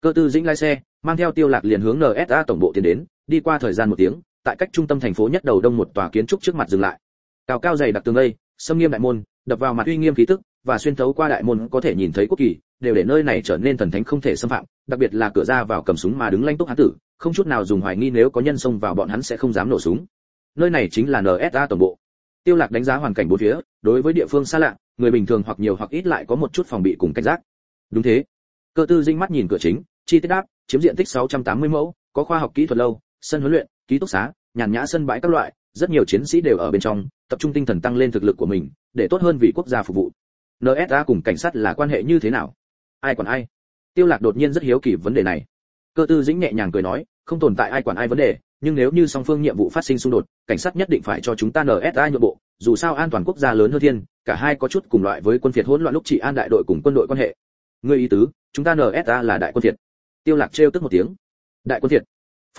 Cơ tư dĩnh lái xe mang theo tiêu lạc liền hướng nsa tổng bộ tiến đến đi qua thời gian một tiếng tại cách trung tâm thành phố nhất đầu đông một tòa kiến trúc trước mặt dừng lại. Cao cao dày đặc tường đây sâm nghiêm đại môn đập vào mặt uy nghiêm khí tức và xuyên thấu qua đại môn có thể nhìn thấy quốc kỳ đều để nơi này trở nên thần thánh không thể xâm phạm đặc biệt là cửa ra vào cầm súng mà đứng lanh túc hắn tử không chút nào dùng hoài nghi nếu có nhân xông vào bọn hắn sẽ không dám nổ súng. Nơi này chính là nsa tổng bộ tiêu lạc đánh giá hoàn cảnh bốn phía, đối với địa phương xa lạ, người bình thường hoặc nhiều hoặc ít lại có một chút phòng bị cùng cảnh giác. Đúng thế. Cơ tư dinh mắt nhìn cửa chính, chi tiết đáp, chiếm diện tích 680 mẫu, có khoa học kỹ thuật lâu, sân huấn luyện, ký túc xá, nhàn nhã sân bãi các loại, rất nhiều chiến sĩ đều ở bên trong, tập trung tinh thần tăng lên thực lực của mình, để tốt hơn vì quốc gia phục vụ. Nsa cùng cảnh sát là quan hệ như thế nào? Ai quản ai? Tiêu lạc đột nhiên rất hiếu kỳ vấn đề này. Cơ tư dĩnh nhẹ nhàng cười nói, không tồn tại ai quản ai vấn đề nhưng nếu như song phương nhiệm vụ phát sinh xung đột, cảnh sát nhất định phải cho chúng ta nsa nhượng bộ, dù sao an toàn quốc gia lớn hơn thiên, cả hai có chút cùng loại với quân phiệt hỗn loạn lúc trị an đại đội cùng quân đội quan hệ. Ngươi ý tứ, chúng ta nsa là đại quân phiệt tiêu lạc trêu tức một tiếng. Đại quân phiệt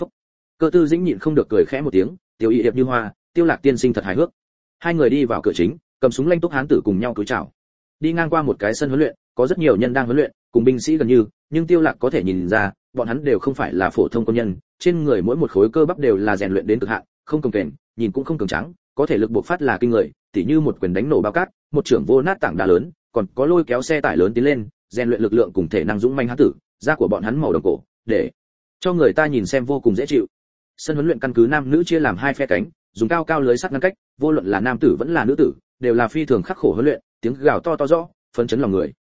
phúc. Cơ tư dĩnh nhịn không được cười khẽ một tiếng tiêu y hiệp như hoa, tiêu lạc tiên sinh thật hài hước. Hai người đi vào cửa chính, cầm súng lanh túc hán tử cùng nhau cúi chào. Đi ngang qua một cái sân huấn luyện, có rất nhiều nhân đang huấn luyện, cùng binh sĩ gần như, nhưng tiêu lạc có thể nhìn ra bọn hắn đều không phải là phổ thông công nhân, trên người mỗi một khối cơ bắp đều là rèn luyện đến cực hạn, không cường kềnh, nhìn cũng không cường trắng có thể lực bộc phát là kinh người, tỉ như một quyền đánh nổ bao cát, một trưởng vô nát tảng đá lớn, còn có lôi kéo xe tải lớn tiến lên, rèn luyện lực lượng cùng thể năng dũng manh hán tử, da của bọn hắn màu đồng cổ, để cho người ta nhìn xem vô cùng dễ chịu. Sân huấn luyện căn cứ nam nữ chia làm hai phe cánh, dùng cao cao lưới sắt ngăn cách, vô luận là nam tử vẫn là nữ tử, đều là phi thường khắc khổ huấn luyện, tiếng gào to to rõ, phấn chấn lòng người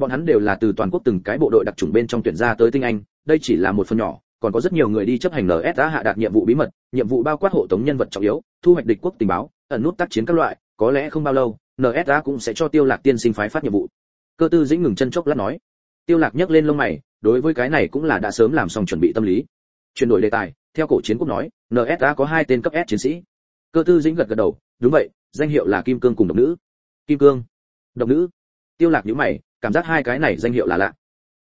bọn hắn đều là từ toàn quốc từng cái bộ đội đặc chủng bên trong tuyển ra tới tinh anh đây chỉ là một phần nhỏ còn có rất nhiều người đi chấp hành NSA hạ đạt nhiệm vụ bí mật, nhiệm vụ bao quát hộ tống nhân vật trọng yếu, thu hoạch địch quốc tình báo, ẩn nút tác chiến các loại, có lẽ không bao lâu, NSA cũng sẽ cho Tiêu Lạc tiên sinh phái phát nhiệm vụ. Cơ tư dĩnh ngừng chân chốc lát nói. Tiêu Lạc nhấc lên lông mày, đối với cái này cũng là đã sớm làm xong chuẩn bị tâm lý. Chuyển đổi đề tài, theo cổ chiến quốc nói, NSA có hai tên cấp S chiến sĩ. Cơ tư dĩnh gật gật đầu, đúng vậy, danh hiệu là Kim Cương cùng Độc Nữ. Kim Cương, Độc Nữ. Tiêu Lạc nhíu mày, cảm giác hai cái này danh hiệu là lạ.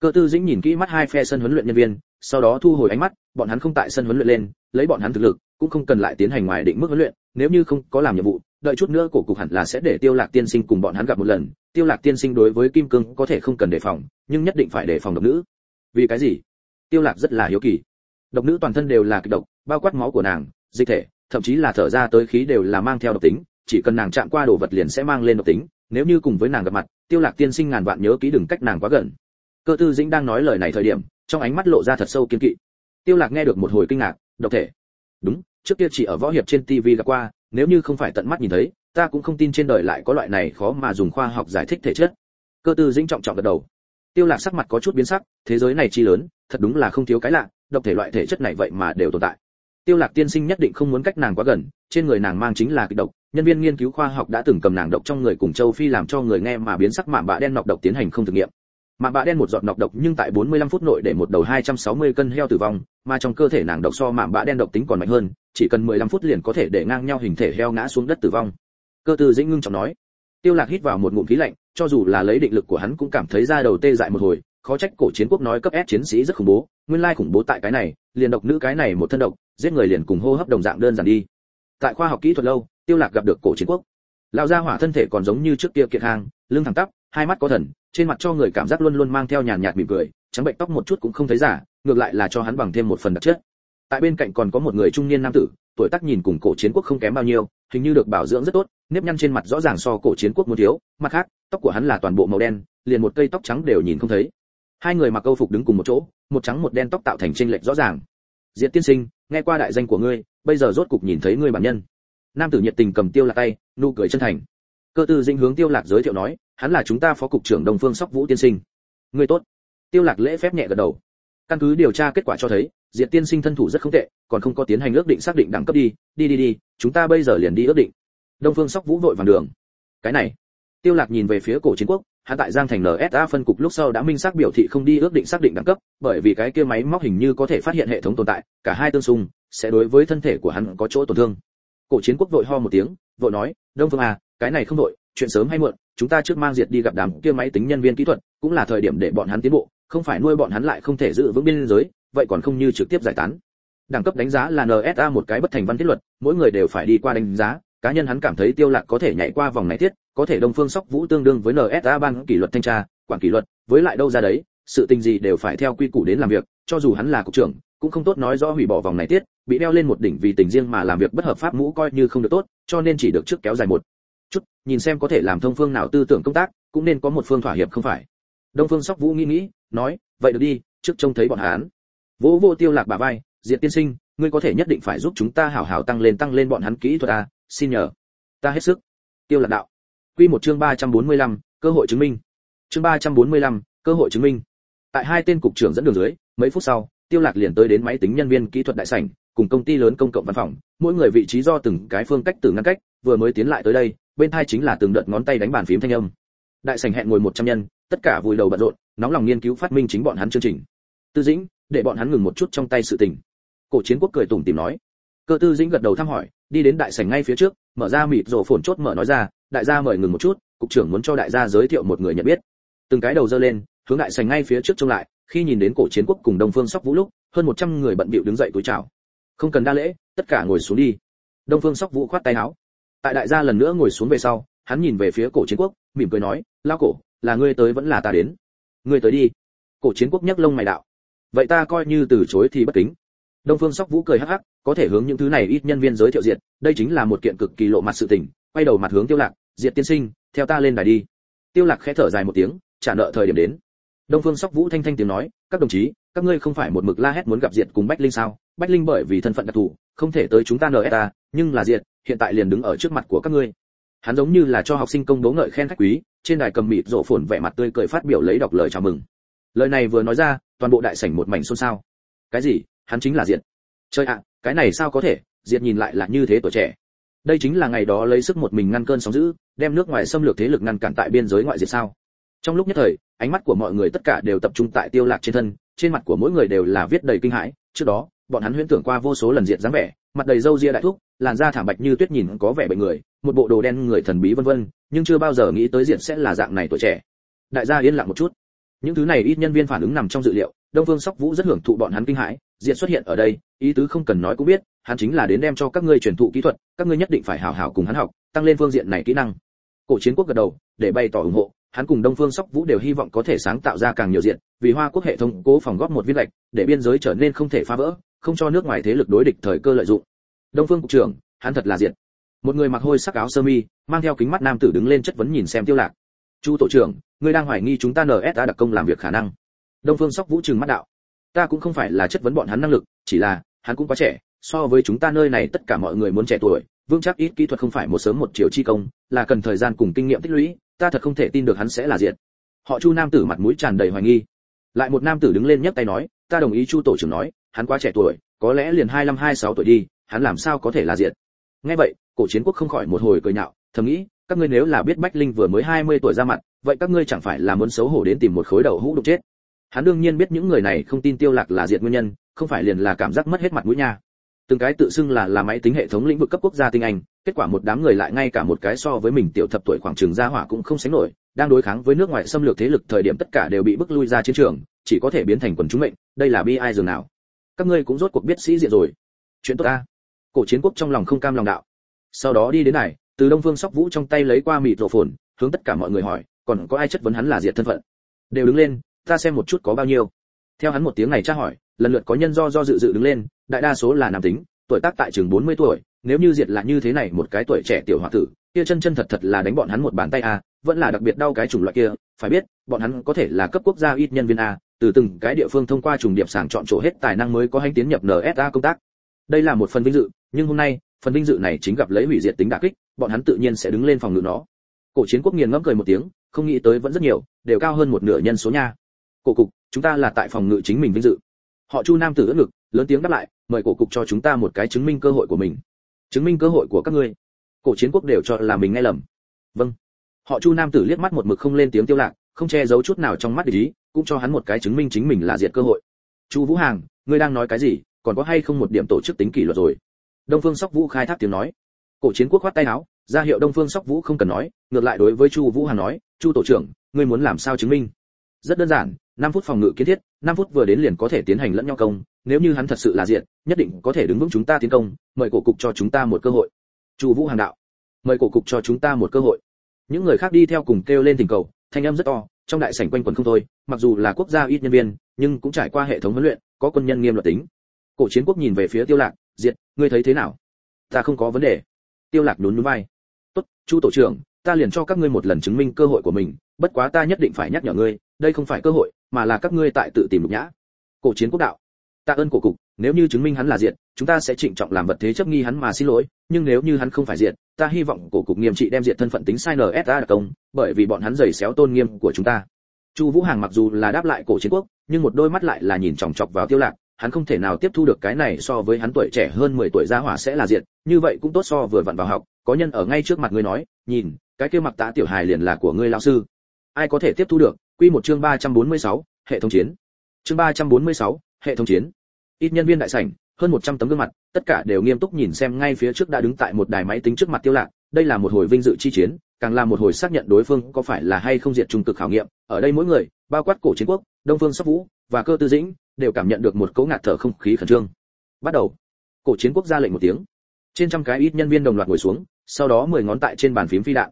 Cơ tư dĩnh nhìn kỹ mắt hai phe sân huấn luyện nhân viên, sau đó thu hồi ánh mắt, bọn hắn không tại sân huấn luyện lên, lấy bọn hắn thực lực, cũng không cần lại tiến hành ngoài định mức huấn luyện, nếu như không có làm nhiệm vụ, đợi chút nữa cổ cục hẳn là sẽ để Tiêu Lạc tiên sinh cùng bọn hắn gặp một lần, Tiêu Lạc tiên sinh đối với Kim Cương có thể không cần đề phòng, nhưng nhất định phải đề phòng độc nữ. Vì cái gì? Tiêu Lạc rất là hiếu kỳ. Độc nữ toàn thân đều là kịch độc, bao quát máu của nàng, dịch thể, thậm chí là thở ra tới khí đều là mang theo độc tính, chỉ cần nàng chạm qua đồ vật liền sẽ mang lên độc tính, nếu như cùng với nàng gặp mặt, Tiêu Lạc tiên sinh ngàn vạn nhớ kỹ đừng cách nàng quá gần. Cơ Tư Dĩnh đang nói lời này thời điểm, trong ánh mắt lộ ra thật sâu kiên kỵ. Tiêu Lạc nghe được một hồi kinh ngạc, độc thể. Đúng, trước kia chỉ ở võ hiệp trên TV gặp qua, nếu như không phải tận mắt nhìn thấy, ta cũng không tin trên đời lại có loại này khó mà dùng khoa học giải thích thể chất. Cơ Tư Dĩnh trọng trọng gật đầu. Tiêu Lạc sắc mặt có chút biến sắc, thế giới này chi lớn, thật đúng là không thiếu cái lạ, độc thể loại thể chất này vậy mà đều tồn tại. Tiêu Lạc tiên sinh nhất định không muốn cách nàng quá gần, trên người nàng mang chính là kịch độc, nhân viên nghiên cứu khoa học đã từng cầm nàng độc trong người cùng châu phi làm cho người nghe mà biến sắc mạm bạ đen nọc độc tiến hành không thực nghiệm. Mạm bạ đen một giọt nọc độc nhưng tại 45 phút nội để một đầu 260 cân heo tử vong, mà trong cơ thể nàng độc so mạm bạ đen độc tính còn mạnh hơn, chỉ cần 15 phút liền có thể để ngang nhau hình thể heo ngã xuống đất tử vong. Cơ tư dĩnh ngưng trọng nói. Tiêu Lạc hít vào một ngụm khí lạnh, cho dù là lấy định lực của hắn cũng cảm thấy da đầu tê dại một hồi, khó trách cổ chiến quốc nói cấp S chiến sĩ rất khủng bố, nguyên lai khủng bố tại cái này, liền độc nữ cái này một thân độc, giết người liền cùng hô hấp đồng dạng đơn giản đi. Tại khoa học kỹ thuật lâu, Tiêu Lạc gặp được cổ chiến quốc. Lão gia hỏa thân thể còn giống như trước kia kiệt hàng, lưng thẳng tắp, hai mắt có thần, trên mặt cho người cảm giác luôn luôn mang theo nhàn nhạt mỉm cười, trắng bệnh tóc một chút cũng không thấy giả, ngược lại là cho hắn bằng thêm một phần đặc chất. Tại bên cạnh còn có một người trung niên nam tử, tuổi tác nhìn cùng cổ chiến quốc không kém bao nhiêu, hình như được bảo dưỡng rất tốt, nếp nhăn trên mặt rõ ràng so cổ chiến quốc muốn thiếu, mặt khác, tóc của hắn là toàn bộ màu đen, liền một cây tóc trắng đều nhìn không thấy. Hai người mặc câu phục đứng cùng một chỗ, một trắng một đen tóc tạo thành tranh lệch rõ ràng. Diệt tiên sinh, nghe qua đại danh của ngươi, bây giờ rốt cục nhìn thấy ngươi bản nhân. Nam tử nhiệt tình cầm tiêu lạc tay, nụ cười chân thành. Cơ tư dinh hướng tiêu lạc giới thiệu nói, hắn là chúng ta phó cục trưởng Đông Phương Sóc Vũ tiên sinh. Ngươi tốt. Tiêu lạc lễ phép nhẹ gật đầu. Căn cứ điều tra kết quả cho thấy, Diệt tiên sinh thân thủ rất không tệ, còn không có tiến hành ước định xác định đẳng cấp đi, đi đi đi, chúng ta bây giờ liền đi ước định. Đông Phương Sóc Vũ vội vàng đường. Cái này. Tiêu Lạc nhìn về phía cổ chiến quốc, hắn tại Giang Thành NSA phân cục lúc sau đã minh xác biểu thị không đi ước định xác định đẳng cấp, bởi vì cái kia máy móc hình như có thể phát hiện hệ thống tồn tại, cả hai tương xung, sẽ đối với thân thể của hắn có chỗ tổn thương. Cổ chiến quốc vội ho một tiếng, vội nói, Đông Phương à, cái này không đội, chuyện sớm hay muộn, chúng ta trước mang diệt đi gặp đám kia máy tính nhân viên kỹ thuật, cũng là thời điểm để bọn hắn tiến bộ, không phải nuôi bọn hắn lại không thể giữ vững biên giới, vậy còn không như trực tiếp giải tán. Đẳng cấp đánh giá là NSA một cái bất thành văn thiết luật, mỗi người đều phải đi qua đánh giá, cá nhân hắn cảm thấy Tiêu Lạc có thể nhảy qua vòng này tiết có thể Đông Phương Sóc Vũ tương đương với NSA ban kỷ luật thanh tra, quản kỷ luật, với lại đâu ra đấy, sự tình gì đều phải theo quy củ đến làm việc, cho dù hắn là cục trưởng, cũng không tốt nói rõ hủy bỏ vòng này tiết, bị đeo lên một đỉnh vì tình riêng mà làm việc bất hợp pháp mũ coi như không được tốt, cho nên chỉ được trước kéo dài một chút, nhìn xem có thể làm thông phương nào tư tưởng công tác, cũng nên có một phương thỏa hiệp không phải. Đông Phương Sóc Vũ nghĩ nghĩ, nói, vậy được đi, trước trông thấy bọn hắn. Vô vô Tiêu Lạc bà vai, Diệt tiên sinh, ngươi có thể nhất định phải giúp chúng ta hảo hảo tăng lên tăng lên bọn hắn kỹ thuật à, xin nhờ. Ta hết sức. Tiêu Lạc đạo. Quy một chương 345, cơ hội chứng minh. Chương 345, cơ hội chứng minh. Tại hai tên cục trưởng dẫn đường dưới, mấy phút sau, Tiêu Lạc liền tới đến máy tính nhân viên kỹ thuật đại sảnh, cùng công ty lớn công cộng văn phòng, mỗi người vị trí do từng cái phương cách từ ngăn cách, vừa mới tiến lại tới đây, bên tai chính là từng đợt ngón tay đánh bàn phím thanh âm. Đại sảnh hẹn ngồi 100 nhân, tất cả vùi đầu bận rộn, nóng lòng nghiên cứu phát minh chính bọn hắn chương trình. Tư Dĩnh, để bọn hắn ngừng một chút trong tay sự tình. Cổ Chiến Quốc cười tủm tỉm nói. Cơ Tư Dĩnh gật đầu thăm hỏi, đi đến đại sảnh ngay phía trước, mở ra mịt rồ phồn chốt mở nói ra, đại gia mời ngừng một chút, cục trưởng muốn cho đại gia giới thiệu một người nhận biết. Từng cái đầu dơ lên, hướng đại sảnh ngay phía trước trông lại, khi nhìn đến cổ chiến quốc cùng đông phương sóc vũ lúc hơn 100 người bận bịu đứng dậy cúi chào. Không cần đa lễ tất cả ngồi xuống đi. Đông phương sóc vũ khoát tay áo. Tại đại gia lần nữa ngồi xuống về sau hắn nhìn về phía cổ chiến quốc mỉm cười nói lao cổ là ngươi tới vẫn là ta đến? Ngươi tới đi. Cổ chiến quốc nhấc lông mày đạo. Vậy ta coi như từ chối thì bất kính. Đông phương sóc vũ cười hắc hắc có thể hướng những thứ này ít nhân viên giới thiệu diện đây chính là một kiện cực kỳ lộ mặt sự tình quay đầu mặt hướng tiêu lạc diệt tiên sinh, theo ta lên đài đi. Tiêu lạc khẽ thở dài một tiếng, trả nợ thời điểm đến. Đông phương sóc vũ thanh thanh tiếng nói, các đồng chí, các ngươi không phải một mực la hét muốn gặp diệt cùng bách linh sao? Bách linh bởi vì thân phận đặc thù, không thể tới chúng ta nsa nhưng là diệt hiện tại liền đứng ở trước mặt của các ngươi. Hắn giống như là cho học sinh công bố ngợi khen khách quý, trên đài cầm mịt rộ phồn vẻ mặt tươi cười phát biểu lấy đọc lời chào mừng. Lời này vừa nói ra, toàn bộ đại sảnh một mảnh xôn xao. Cái gì? Hắn chính là diệt chơi ạ, cái này sao có thể? Diệt nhìn lại là như thế tuổi trẻ đây chính là ngày đó lấy sức một mình ngăn cơn sóng dữ, đem nước ngoài xâm lược thế lực ngăn cản tại biên giới ngoại diệt sao? Trong lúc nhất thời, ánh mắt của mọi người tất cả đều tập trung tại tiêu lạc trên thân, trên mặt của mỗi người đều là viết đầy kinh hãi. Trước đó, bọn hắn huyễn tưởng qua vô số lần diện dáng vẻ, mặt đầy râu ria đại thúc, làn da thảm bạch như tuyết nhìn có vẻ bệnh người, một bộ đồ đen người thần bí vân vân, nhưng chưa bao giờ nghĩ tới diện sẽ là dạng này tuổi trẻ. Đại gia yên lặng một chút. Những thứ này ít nhân viên phản ứng nằm trong dự liệu đông vương sóc vũ rất hưởng thụ bọn hắn kinh hãi diện xuất hiện ở đây ý tứ không cần nói cũng biết hắn chính là đến đem cho các ngươi truyền thụ kỹ thuật các ngươi nhất định phải hảo hảo cùng hắn học tăng lên phương diện này kỹ năng cổ chiến quốc gật đầu để bày tỏ ủng hộ hắn cùng Đông Phương Sóc Vũ đều hy vọng có thể sáng tạo ra càng nhiều diện, vì Hoa Quốc hệ thống cố phòng góp một viên gạch, để biên giới trở nên không thể phá vỡ, không cho nước ngoài thế lực đối địch thời cơ lợi dụng. Đông Phương cục trưởng, hắn thật là diện. Một người mặc hôi sắc áo sơ mi, mang theo kính mắt nam tử đứng lên chất vấn nhìn xem Tiêu Lạc. "Chu tổ trưởng, ngươi đang hoài nghi chúng ta NSA đặc công làm việc khả năng?" Đông Phương Sóc Vũ trừng mắt đạo. "Ta cũng không phải là chất vấn bọn hắn năng lực, chỉ là, hắn cũng quá trẻ, so với chúng ta nơi này tất cả mọi người muốn trẻ tuổi, vững chắc ít kỹ thuật không phải một sớm một chiều chi công, là cần thời gian cùng kinh nghiệm tích lũy, ta thật không thể tin được hắn sẽ là diện họ chu nam tử mặt mũi tràn đầy hoài nghi. Lại một nam tử đứng lên nhấc tay nói ta đồng ý chu tổ trưởng nói hắn quá trẻ tuổi có lẽ liền hai năm hai sáu tuổi đi hắn làm sao có thể là diện nghe vậy cổ chiến quốc không khỏi một hồi cười nhạo thầm nghĩ các ngươi nếu là biết bách linh vừa mới hai mươi tuổi ra mặt vậy các ngươi chẳng phải là muốn xấu hổ đến tìm một khối đầu hũ đục chết? Hắn đương nhiên biết những người này không tin tiêu lạc là diệt nguyên nhân, không phải liền là cảm giác mất hết mặt mũi nha. Từng cái tự xưng là là máy tính hệ thống lĩnh vực cấp quốc gia tinh anh, kết quả một đám người lại ngay cả một cái so với mình tiểu thập tuổi khoảng trường gia hỏa cũng không sánh nổi, đang đối kháng với nước ngoài xâm lược thế lực thời điểm tất cả đều bị bức lui ra chiến trường, chỉ có thể biến thành quần chúng mệnh, đây là bi ai dường nào. Các ngươi cũng rốt cuộc biết sĩ diện rồi. Chuyện tốt ta. Cổ chiến quốc trong lòng không cam lòng đạo. Sau đó đi đến này, từ đông phương sóc vũ trong tay lấy qua mịt rổ phồn, hướng tất cả mọi người hỏi, còn có ai chất vấn hắn là diệt thân phận? Đều đứng lên ta xem một chút có bao nhiêu. Theo hắn một tiếng này tra hỏi, lần lượt có nhân do do dự dự đứng lên, đại đa số là nam tính, tuổi tác tại chừng 40 tuổi, nếu như diệt là như thế này một cái tuổi trẻ tiểu hòa tử, kia chân chân thật thật là đánh bọn hắn một bàn tay a vẫn là đặc biệt đau cái chủng loại kia, phải biết, bọn hắn có thể là cấp quốc gia ít nhân viên a từ từng cái địa phương thông qua trùng điệp sàng chọn chỗ hết tài năng mới có hành tiến nhập NSA công tác. Đây là một phần vinh dự, nhưng hôm nay, phần vinh dự này chính gặp lấy hủy diệt tính đả kích, bọn hắn tự nhiên sẽ đứng lên phòng ngự nó. Cổ chiến quốc nghiền ngẫm cười một tiếng, không nghĩ tới vẫn rất nhiều, đều cao hơn một nửa nhân số nha cổ cục, chúng ta là tại phòng ngự chính mình vinh dự. Họ chu nam tử ưỡn ngực, lớn tiếng đáp lại, mời cổ cục cho chúng ta một cái chứng minh cơ hội của mình. Chứng minh cơ hội của các ngươi. Cổ chiến quốc đều cho là mình nghe lầm. Vâng. Họ chu nam tử liếc mắt một mực không lên tiếng tiêu lạc, không che giấu chút nào trong mắt ý, cũng cho hắn một cái chứng minh chính mình là diệt cơ hội. Chu vũ hàng, ngươi đang nói cái gì, còn có hay không một điểm tổ chức tính kỷ luật rồi? Đông phương sóc vũ khai thác tiếng nói. Cổ chiến quốc khoát tay áo, ra hiệu đông phương sóc vũ không cần nói, ngược lại đối với chu vũ hàng nói, chu tổ trưởng, ngươi muốn làm sao chứng minh? Rất đơn giản 5 phút phòng ngự kiến thiết 5 phút vừa đến liền có thể tiến hành lẫn nhau công, nếu như hắn thật sự là diện nhất định có thể đứng vững chúng ta tiến công, mời cổ cục cho chúng ta một cơ hội. Chu vũ hàng đạo, mời cổ cục cho chúng ta một cơ hội. Những người khác đi theo cùng kêu lên tình cầu, thanh âm rất to, trong đại sảnh quanh quần không thôi, mặc dù là quốc gia ít nhân viên, nhưng cũng trải qua hệ thống huấn luyện, có quân nhân nghiêm luật tính. Cổ chiến quốc nhìn về phía tiêu lạc, diệt, ngươi thấy thế nào? Ta không có vấn đề. Tiêu lạc nhún nhún vai. Tốt, chu tổ trưởng, ta liền cho các ngươi một lần chứng minh cơ hội của mình, bất quá ta nhất định phải nhắc nhở ngươi, đây không phải cơ hội mà là các ngươi tại tự tìm nhục nhã. Cổ chiến quốc đạo. Ta ơn cổ cục nếu như chứng minh hắn là diện, chúng ta sẽ trịnh trọng làm vật thế chấp nghi hắn mà xin lỗi nhưng nếu như hắn không phải diện, ta hy vọng cổ cục nghiêm trị đem diện thân phận tính sai nsa đặc công bởi vì bọn hắn giày xéo tôn nghiêm của chúng ta. Chu vũ hàng mặc dù là đáp lại cổ chiến quốc nhưng một đôi mắt lại là nhìn chòng chọc vào tiêu lạc hắn không thể nào tiếp thu được cái này so với hắn tuổi trẻ hơn 10 tuổi gia hỏa sẽ là diện. như vậy cũng tốt so vừa vặn vào học có nhân ở ngay trước mặt ngươi nói nhìn cái kia mặc tá tiểu hài liền là của ngươi lão sư. Ai có thể tiếp thu được quy một chương 346, hệ thống chiến. Chương 346, hệ thống chiến. Ít nhân viên đại sảnh hơn 100 tấm gương mặt tất cả đều nghiêm túc nhìn xem ngay phía trước đã đứng tại một đài máy tính trước mặt tiêu lạc. Đây là một hồi vinh dự chi chiến càng là một hồi xác nhận đối phương có phải là hay không diệt trung cực khảo nghiệm. Ở đây mỗi người bao quát cổ chiến quốc đông phương sóc vũ và cơ tư dĩnh đều cảm nhận được một cỗ ngạt thở không khí khẩn trương. Bắt đầu. Cổ chiến quốc ra lệnh một tiếng. Trên trăm cái ít nhân viên đồng loạt ngồi xuống sau đó mười ngón tại trên bàn phím phi đạn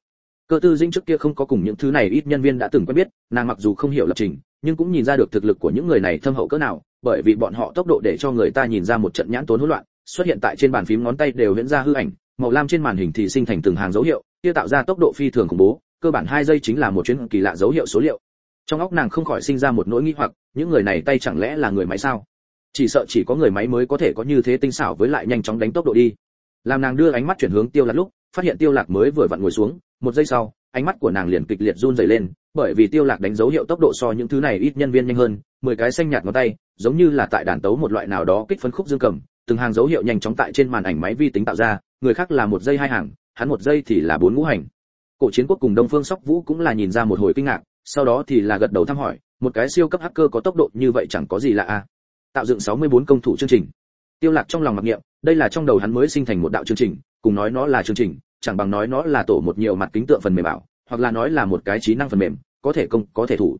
cơ tư dĩnh trước kia không có cùng những thứ này ít nhân viên đã từng quen biết, nàng mặc dù không hiểu lập trình, nhưng cũng nhìn ra được thực lực của những người này thâm hậu cỡ nào, bởi vì bọn họ tốc độ để cho người ta nhìn ra một trận nhãn tốn hỗn loạn, xuất hiện tại trên bàn phím ngón tay đều hiện ra hư ảnh, màu lam trên màn hình thì sinh thành từng hàng dấu hiệu, kia tạo ra tốc độ phi thường khủng bố, cơ bản hai giây chính là một chuyến kỳ lạ dấu hiệu số liệu. Trong óc nàng không khỏi sinh ra một nỗi nghi hoặc, những người này tay chẳng lẽ là người máy sao? Chỉ sợ chỉ có người máy mới có thể có như thế tinh xảo với lại nhanh chóng đánh tốc độ đi. Làm nàng đưa ánh mắt chuyển hướng tiêu lạc lúc, phát hiện tiêu lạc mới vừa vặn ngồi xuống một giây sau, ánh mắt của nàng liền kịch liệt run rẩy lên, bởi vì tiêu lạc đánh dấu hiệu tốc độ so những thứ này ít nhân viên nhanh hơn, mười cái xanh nhạt ngón tay, giống như là tại đàn tấu một loại nào đó kích phấn khúc dương cầm, từng hàng dấu hiệu nhanh chóng tại trên màn ảnh máy vi tính tạo ra, người khác là một giây hai hàng, hắn một giây thì là bốn ngũ hành cổ chiến quốc cùng đông phương sóc vũ cũng là nhìn ra một hồi kinh ngạc, sau đó thì là gật đầu thăm hỏi, một cái siêu cấp hacker có tốc độ như vậy chẳng có gì lạ a à. tạo dựng 64 công thủ chương trình tiêu lạc trong lòng mặc niệm, đây là trong đầu hắn mới sinh thành một đạo chương trình, cùng nói nó là chương trình chẳng bằng nói nó là tổ một nhiều mặt kính tượng phần mềm bảo hoặc là nói là một cái trí năng phần mềm, có thể công, có thể thủ.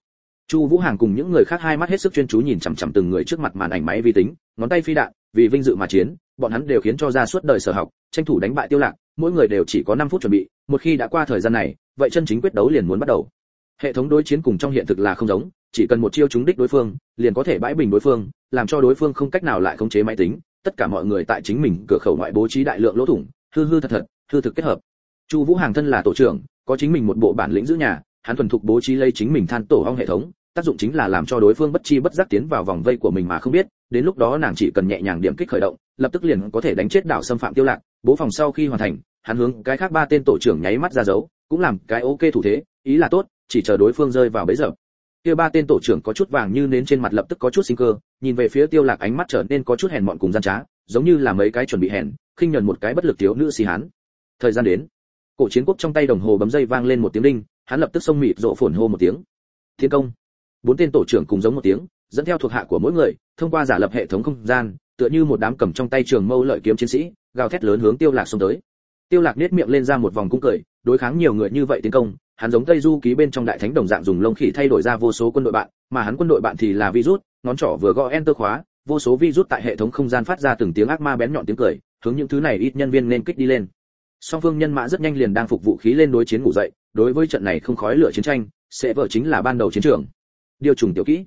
Chu vũ hàng cùng những người khác hai mắt hết sức chuyên chú nhìn chằm chằm từng người trước mặt màn ảnh máy vi tính, ngón tay phi đạn, vì vinh dự mà chiến, bọn hắn đều khiến cho ra suốt đời sở học, tranh thủ đánh bại tiêu lạc, mỗi người đều chỉ có 5 phút chuẩn bị, một khi đã qua thời gian này, vậy chân chính quyết đấu liền muốn bắt đầu. Hệ thống đối chiến cùng trong hiện thực là không giống, chỉ cần một chiêu trúng đích đối phương, liền có thể bãi bình đối phương, làm cho đối phương không cách nào lại khống chế máy tính, tất cả mọi người tại chính mình cửa khẩu ngoại bố trí đại lượng lỗ thủng, hư hư thật thật hư thực kết hợp. Chu vũ hàng thân là tổ trưởng, có chính mình một bộ bản lĩnh giữ nhà, hắn thuần thục bố trí lấy chính mình than tổ ong hệ thống, tác dụng chính là làm cho đối phương bất chi bất giác tiến vào vòng vây của mình mà không biết, đến lúc đó nàng chỉ cần nhẹ nhàng điểm kích khởi động, lập tức liền có thể đánh chết đảo xâm phạm tiêu lạc, bố phòng sau khi hoàn thành, hắn hướng cái khác ba tên tổ trưởng nháy mắt ra dấu, cũng làm cái ok thủ thế, ý là tốt, chỉ chờ đối phương rơi vào bẫy giờ kia ba tên tổ trưởng có chút vàng như nến trên mặt lập tức có chút sinh cơ, nhìn về phía tiêu lạc ánh mắt trở nên có chút hèn mọn cùng gian trá, giống như là mấy cái chuẩn bị hèn, khinh nhẫn một cái bất lực thiếu nữ xì hán thời gian đến. Cổ chiến quốc trong tay đồng hồ bấm dây vang lên một tiếng đinh, hắn lập tức xông mịt rộ phồn hô một tiếng. Thiên công. Bốn tên tổ trưởng cùng giống một tiếng, dẫn theo thuộc hạ của mỗi người, thông qua giả lập hệ thống không gian, tựa như một đám cầm trong tay trường mâu lợi kiếm chiến sĩ, gào thét lớn hướng tiêu lạc xông tới. Tiêu lạc nét miệng lên ra một vòng cung cười, đối kháng nhiều người như vậy tiến công, hắn giống tây du ký bên trong đại thánh đồng dạng dùng lông khỉ thay đổi ra vô số quân đội bạn, mà hắn quân đội bạn thì là virus, ngón trỏ vừa gõ enter khóa, vô số virus tại hệ thống không gian phát ra từng tiếng ác ma bén nhọn tiếng cười, hướng những thứ này ít nhân viên nên kích đi lên song phương nhân mã rất nhanh liền đang phục vũ khí lên đối chiến ngủ dậy, đối với trận này không khói lửa chiến tranh, sẽ vợ chính là ban đầu chiến trường. Điều trùng tiểu kỹ.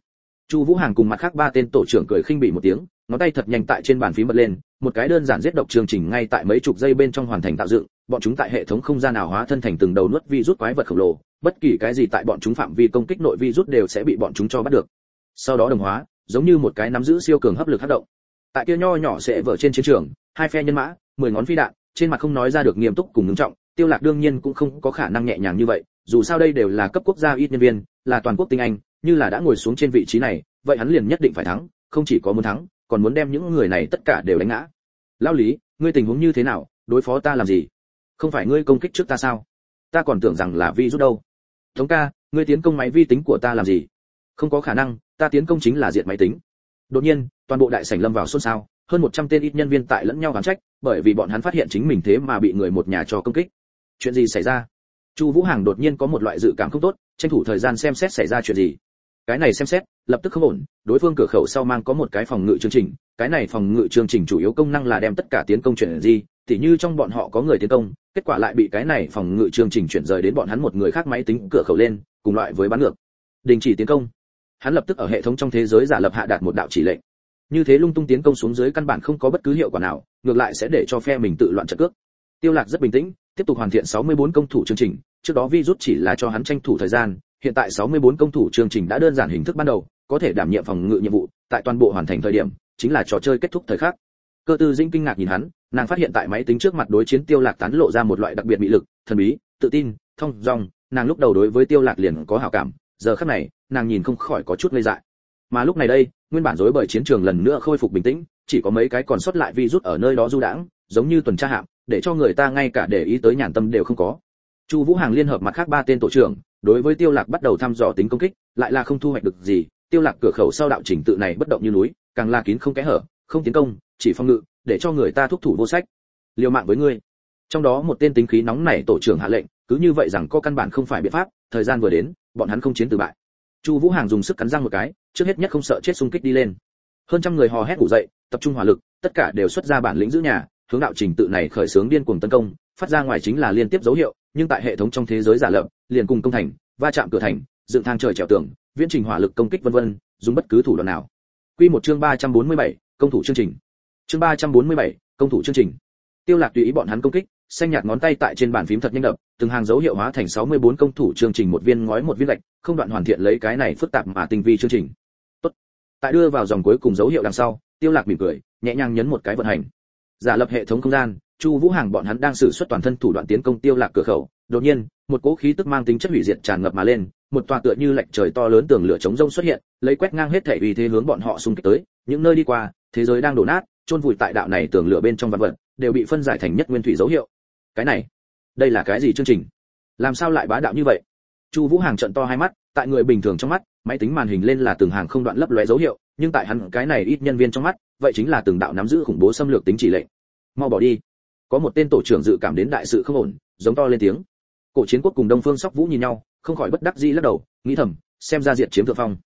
Chu vũ hàng cùng mặt khác ba tên tổ trưởng cười khinh bỉ một tiếng, ngón tay thật nhanh tại trên bàn phím bật lên, một cái đơn giản giết độc chương trình ngay tại mấy chục giây bên trong hoàn thành tạo dựng, bọn chúng tại hệ thống không gian nào hóa thân thành từng đầu nuốt vi rút quái vật khổng lồ, bất kỳ cái gì tại bọn chúng phạm vi công kích nội vi rút đều sẽ bị bọn chúng cho bắt được. Sau đó đồng hóa, giống như một cái nắm giữ siêu cường hấp lực hấp động. Tại kia nho nhỏ sẽ vỡ trên chiến trường, hai phe nhân mã, mười ngón phi đạn trên mặt không nói ra được nghiêm túc cùng ngưng trọng, tiêu lạc đương nhiên cũng không có khả năng nhẹ nhàng như vậy, dù sao đây đều là cấp quốc gia ít nhân viên, là toàn quốc tinh anh, như là đã ngồi xuống trên vị trí này, vậy hắn liền nhất định phải thắng, không chỉ có muốn thắng, còn muốn đem những người này tất cả đều đánh ngã. Lão lý, ngươi tình huống như thế nào, đối phó ta làm gì? Không phải ngươi công kích trước ta sao? Ta còn tưởng rằng là vi rút đâu. Thống ca, ngươi tiến công máy vi tính của ta làm gì? Không có khả năng, ta tiến công chính là diệt máy tính. Đột nhiên toàn bộ đại sảnh lâm vào xôn xao, hơn 100 tên ít nhân viên tại lẫn nhau gán trách, bởi vì bọn hắn phát hiện chính mình thế mà bị người một nhà cho công kích. Chuyện gì xảy ra? Chu vũ hàng đột nhiên có một loại dự cảm không tốt, tranh thủ thời gian xem xét xảy ra chuyện gì. Cái này xem xét, lập tức không ổn, đối phương cửa khẩu sau mang có một cái phòng ngự chương trình, cái này phòng ngự chương trình chủ yếu công năng là đem tất cả tiến công chuyển gì tỉ như trong bọn họ có người tiến công, kết quả lại bị cái này phòng ngự chương trình chuyển rời đến bọn hắn một người khác máy tính cửa khẩu lên, cùng loại với bán ngược. Đình chỉ tiến công. Hắn lập tức ở hệ thống trong thế giới giả lập hạ đạt một đạo chỉ lệnh như thế lung tung tiến công xuống dưới căn bản không có bất cứ hiệu quả nào, ngược lại sẽ để cho phe mình tự loạn trận cước. Tiêu lạc rất bình tĩnh, tiếp tục hoàn thiện 64 công thủ chương trình, trước đó vi rút chỉ là cho hắn tranh thủ thời gian, hiện tại 64 công thủ chương trình đã đơn giản hình thức ban đầu, có thể đảm nhiệm phòng ngự nhiệm vụ, tại toàn bộ hoàn thành thời điểm, chính là trò chơi kết thúc thời khắc. Cơ tư dĩnh kinh ngạc nhìn hắn, nàng phát hiện tại máy tính trước mặt đối chiến tiêu lạc tán lộ ra một loại đặc biệt mỹ lực, thần bí, tự tin, thông dong, nàng lúc đầu đối với tiêu lạc liền có hảo cảm, giờ khắc này, nàng nhìn không khỏi có chút ngây dại mà lúc này đây, nguyên bản rối bởi chiến trường lần nữa khôi phục bình tĩnh, chỉ có mấy cái còn sót lại virus ở nơi đó du đãng, giống như tuần tra hạm, để cho người ta ngay cả để ý tới nhàn tâm đều không có. Chu vũ hàng liên hợp mặt khác ba tên tổ trưởng, đối với tiêu lạc bắt đầu thăm dò tính công kích, lại là không thu hoạch được gì, tiêu lạc cửa khẩu sau đạo trình tự này bất động như núi, càng là kín không kẽ hở, không tiến công, chỉ phòng ngự, để cho người ta thúc thủ vô sách. Liều mạng với ngươi. Trong đó một tên tính khí nóng nảy tổ trưởng hạ lệnh, cứ như vậy rằng có căn bản không phải biện pháp, thời gian vừa đến, bọn hắn không chiến từ bại chu vũ hàng dùng sức cắn răng một cái trước hết nhất không sợ chết xung kích đi lên. Hơn trăm người hò hét ngủ dậy tập trung hỏa lực tất cả đều xuất ra bản lĩnh giữ nhà hướng đạo trình tự này khởi xướng điên cuồng tấn công phát ra ngoài chính là liên tiếp dấu hiệu nhưng tại hệ thống trong thế giới giả lập liền cùng công thành va chạm cửa thành dựng thang trời trèo tường viễn trình hỏa lực công kích vân vân dùng bất cứ thủ đoạn nào. Quy một chương 347, công thủ chương trình. Chương 347, công thủ chương trình. Tiêu lạc tùy ý bọn hắn công kích xanh nhạt ngón tay tại trên bàn phím thật nhanh đập, từng hàng dấu hiệu hóa thành 64 công thủ chương trình một viên ngói một viên gạch, không đoạn hoàn thiện lấy cái này phức tạp mà tinh vi chương trình. Tốt. Tại đưa vào dòng cuối cùng dấu hiệu đằng sau, tiêu lạc mỉm cười, nhẹ nhàng nhấn một cái vận hành. Giả lập hệ thống không gian, chu vũ hàng bọn hắn đang sử xuất toàn thân thủ đoạn tiến công tiêu lạc cửa khẩu. Đột nhiên, một cỗ khí tức mang tính chất hủy diệt tràn ngập mà lên, một tòa tựa như lệch trời to lớn tường lửa chống rông xuất hiện, lấy quét ngang hết thể uy thế hướng bọn họ xung kích tới. Những nơi đi qua, thế giới đang đổ nát, chôn vùi tại đạo này tường lửa bên trong vạn vật, đều bị phân giải thành nhất nguyên thủy dấu hiệu cái này, đây là cái gì chương trình? Làm sao lại bá đạo như vậy? Chu vũ hàng trận to hai mắt, tại người bình thường trong mắt, máy tính màn hình lên là từng hàng không đoạn lấp lóe dấu hiệu, nhưng tại hắn cái này ít nhân viên trong mắt, vậy chính là từng đạo nắm giữ khủng bố xâm lược tính chỉ lệnh. Mau bỏ đi. Có một tên tổ trưởng dự cảm đến đại sự không ổn, giống to lên tiếng. Cổ chiến quốc cùng đông phương sóc vũ nhìn nhau, không khỏi bất đắc dĩ lắc đầu, nghĩ thầm, xem ra diệt chiếm thượng phong.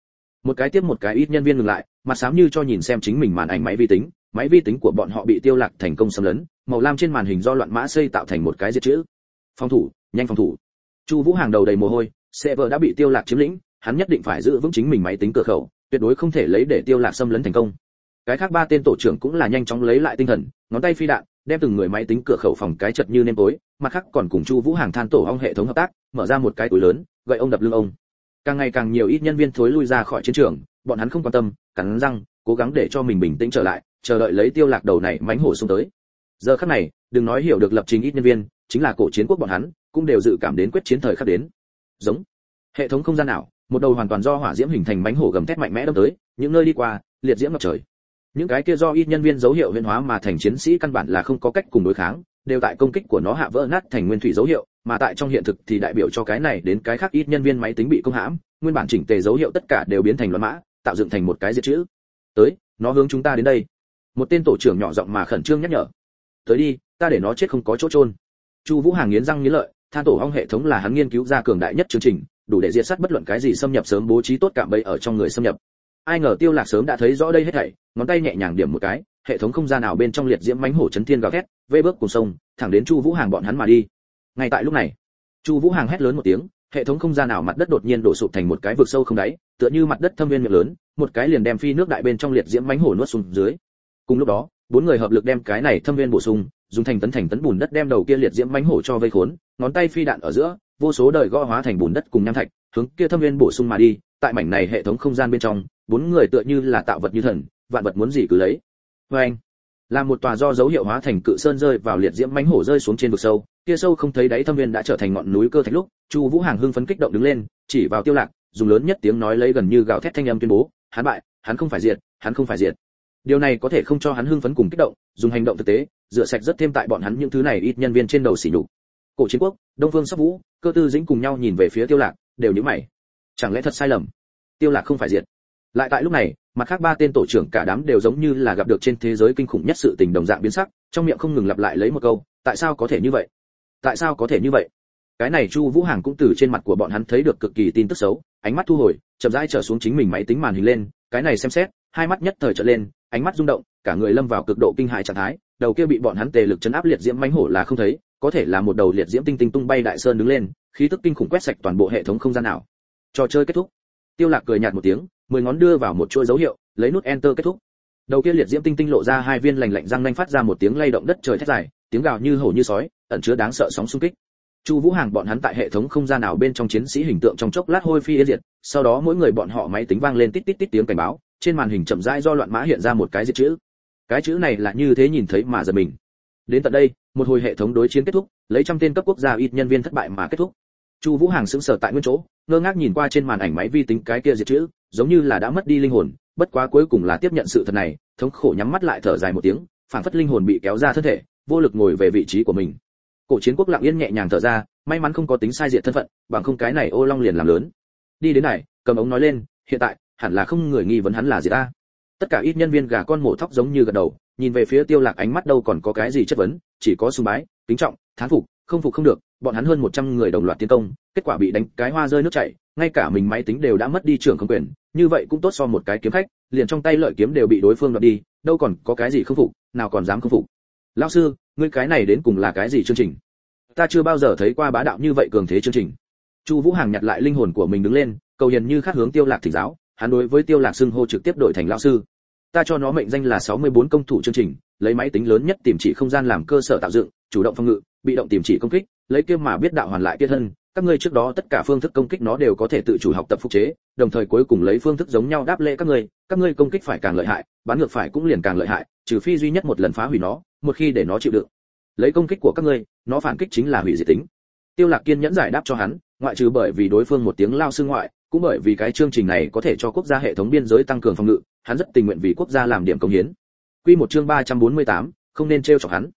Một cái tiếp một cái ít nhân viên ngừng lại, mặt sám như cho nhìn xem chính mình màn ảnh máy vi tính, máy vi tính của bọn họ bị tiêu lạc thành công xâm lấn màu lam trên màn hình do loạn mã xây tạo thành một cái diệt chữ. Phòng thủ, nhanh phòng thủ. Chu vũ hàng đầu đầy mồ hôi server đã bị tiêu lạc chiếm lĩnh, hắn nhất định phải giữ vững chính mình máy tính cửa khẩu, tuyệt đối không thể lấy để tiêu lạc xâm lấn thành công. Cái khác ba tên tổ trưởng cũng là nhanh chóng lấy lại tinh thần, ngón tay phi đạn, đem từng người máy tính cửa khẩu phòng cái chật như nêm tối, mặt khác còn cùng chu vũ hàng than tổ ong hệ thống hợp tác, mở ra một cái túi lớn, gậy ông đập lưng ông. Càng ngày càng nhiều ít nhân viên thối lui ra khỏi chiến trường, bọn hắn không quan tâm, cắn răng, cố gắng để cho mình bình tĩnh trở lại, chờ đợi lấy tiêu lạc đầu này mánh hổ xung tới giờ khắc này đừng nói hiểu được lập trình ít nhân viên chính là cổ chiến quốc bọn hắn cũng đều dự cảm đến quyết chiến thời khắc đến. Giống. Hệ thống không gian ảo, một đầu hoàn toàn do hỏa diễm hình thành bánh hổ gầm thét mạnh mẽ đâm tới những nơi đi qua liệt diễm ngập trời. Những cái kia do ít nhân viên dấu hiệu huyễn hóa mà thành chiến sĩ căn bản là không có cách cùng đối kháng đều tại công kích của nó hạ vỡ nát thành nguyên thủy dấu hiệu mà tại trong hiện thực thì đại biểu cho cái này đến cái khác ít nhân viên máy tính bị công hãm nguyên bản chỉnh tề dấu hiệu tất cả đều biến thành loạn mã tạo dựng thành một cái diệt chữ. Tới nó hướng chúng ta đến đây. Một tên tổ trưởng nhỏ giọng mà khẩn trương nhắc nhở tới đi, ta để nó chết không có chỗ trôn chu vũ hàng nghiến răng nghiến lợi, than tổ hong hệ thống là hắn nghiên cứu ra cường đại nhất chương trình, đủ để diệt sát bất luận cái gì xâm nhập sớm bố trí tốt cạm bẫy ở trong người xâm nhập. Ai ngờ tiêu lạc sớm đã thấy rõ đây hết thảy, ngón tay nhẹ nhàng điểm một cái, hệ thống không gian nào bên trong liệt diễm mãnh hổ chấn thiên gào thét, vê bước cùng sông, thẳng đến chu vũ hàng bọn hắn mà đi. Ngay tại lúc này, chu vũ hàng hét lớn một tiếng, hệ thống không gian nào mặt đất đột nhiên đổ sụp thành một cái vực sâu không đáy, tựa như mặt đất thâm viên miệng lớn, một cái liền đem phi nước đại bên trong liệt diễm mãnh hổ nuốt xuống dưới. Cùng lúc đó bốn người hợp lực đem cái này thâm viên bổ sung, dùng thành tấn thành tấn bùn đất đem đầu kia liệt diễm mãnh hổ cho vây khốn, ngón tay phi đạn ở giữa, vô số đời gõ hóa thành bùn đất cùng nham thạch, hướng kia thâm viên bổ sung mà đi. Tại mảnh này hệ thống không gian bên trong, bốn người tựa như là tạo vật như thần, vạn vật muốn gì cứ lấy. Vê anh, là một tòa do dấu hiệu hóa thành cự sơn rơi vào liệt diễm mãnh hổ rơi xuống trên vực sâu. Kia sâu không thấy đáy thâm viên đã trở thành ngọn núi cơ thạch lúc, chu vũ hàng hưng phấn kích động đứng lên, chỉ vào tiêu lạc, dùng lớn nhất tiếng nói lấy gần như gào thét thanh âm tuyên bố, hắn bại, hắn không phải diệt, hắn không phải diệt điều này có thể không cho hắn hưng phấn cùng kích động, dùng hành động thực tế, rửa sạch rất thêm tại bọn hắn những thứ này ít nhân viên trên đầu xỉ nhục. Cổ chiến quốc, đông phương sắp vũ, cơ tư dĩnh cùng nhau nhìn về phía tiêu lạc, đều nhíu mày. Chẳng lẽ thật sai lầm? Tiêu lạc không phải diệt. Lại tại lúc này, mặt khác ba tên tổ trưởng cả đám đều giống như là gặp được trên thế giới kinh khủng nhất sự tình đồng dạng biến sắc, trong miệng không ngừng lặp lại lấy một câu, tại sao có thể như vậy? Tại sao có thể như vậy? Cái này chu vũ hàng cũng từ trên mặt của bọn hắn thấy được cực kỳ tin tức xấu, ánh mắt thu hồi, chậm rãi trở xuống chính mình máy tính màn hình lên, cái này xem xét hai mắt nhất thời trở lên, ánh mắt rung động, cả người lâm vào cực độ kinh hãi trạng thái, đầu kia bị bọn hắn tề lực chấn áp liệt diễm mãnh hổ là không thấy, có thể là một đầu liệt diễm tinh tinh tung bay đại sơn đứng lên, khí tức kinh khủng quét sạch toàn bộ hệ thống không gian nào. Trò chơi kết thúc. Tiêu lạc cười nhạt một tiếng, mười ngón đưa vào một chuỗi dấu hiệu, lấy nút enter kết thúc. Đầu kia liệt diễm tinh tinh lộ ra hai viên lạnh lạnh răng nanh phát ra một tiếng lay động đất trời thét dài, tiếng gào như hổ như sói, ẩn chứa đáng sợ sóng xung kích chu vũ hàng bọn hắn tại hệ thống không gian nào bên trong chiến sĩ hình tượng trong chốc lát hôi phi yên diệt, sau đó mỗi người bọn họ máy tính vang lên tít tít tít tiếng cảnh báo, trên màn hình chậm rãi do loạn mã hiện ra một cái diệt chữ. Cái chữ này là như thế nhìn thấy mà giật mình. Đến tận đây, một hồi hệ thống đối chiến kết thúc, lấy trăm tên cấp quốc gia ít nhân viên thất bại mà kết thúc. Chu vũ hàng sững sờ tại nguyên chỗ, ngơ ngác nhìn qua trên màn ảnh máy vi tính cái kia diệt chữ, giống như là đã mất đi linh hồn, bất quá cuối cùng là tiếp nhận sự thật này, thống khổ nhắm mắt lại thở dài một tiếng, phản phất linh hồn bị kéo ra thân thể, vô lực ngồi về vị trí của mình cổ chiến quốc lặng yên nhẹ nhàng thở ra, may mắn không có tính sai diện thân phận, bằng không cái này ô long liền làm lớn. Đi đến này, cầm ống nói lên, hiện tại, hẳn là không người nghi vấn hắn là gì ta. Tất cả ít nhân viên gà con mổ thóc giống như gật đầu, nhìn về phía tiêu lạc ánh mắt đâu còn có cái gì chất vấn, chỉ có sùng bái, kính trọng, thán phục, không phục không được, bọn hắn hơn 100 người đồng loạt tiến công, kết quả bị đánh cái hoa rơi nước chảy, ngay cả mình máy tính đều đã mất đi trưởng không quyền, như vậy cũng tốt so một cái kiếm khách, liền trong tay lợi kiếm đều bị đối phương đoạt đi, đâu còn có cái gì không phục, nào còn dám không phục. Lão sư ngươi cái này đến cùng là cái gì chương trình? Ta chưa bao giờ thấy qua bá đạo như vậy cường thế chương trình. Chu vũ hàng nhặt lại linh hồn của mình đứng lên, cầu hiền như khát hướng tiêu lạc thỉnh giáo, hắn đối với tiêu lạc xưng hô trực tiếp đổi thành lão sư. Ta cho nó mệnh danh là 64 công thủ chương trình, lấy máy tính lớn nhất tìm chỉ không gian làm cơ sở tạo dựng, chủ động phòng ngự, bị động tìm chỉ công kích, lấy kia mà biết đạo hoàn lại kia thân, các ngươi trước đó tất cả phương thức công kích nó đều có thể tự chủ học tập phục chế, đồng thời cuối cùng lấy phương thức giống nhau đáp lễ các ngươi các ngươi công kích phải càng lợi hại, bán ngược phải cũng liền càng lợi hại, trừ phi duy nhất một lần phá hủy nó một khi để nó chịu đựng lấy công kích của các ngươi nó phản kích chính là hủy diệt tính. Tiêu lạc kiên nhẫn giải đáp cho hắn ngoại trừ bởi vì đối phương một tiếng lao sư ngoại cũng bởi vì cái chương trình này có thể cho quốc gia hệ thống biên giới tăng cường phòng ngự hắn rất tình nguyện vì quốc gia làm điểm công hiến. Quy một chương 348, không nên treo chọc hắn.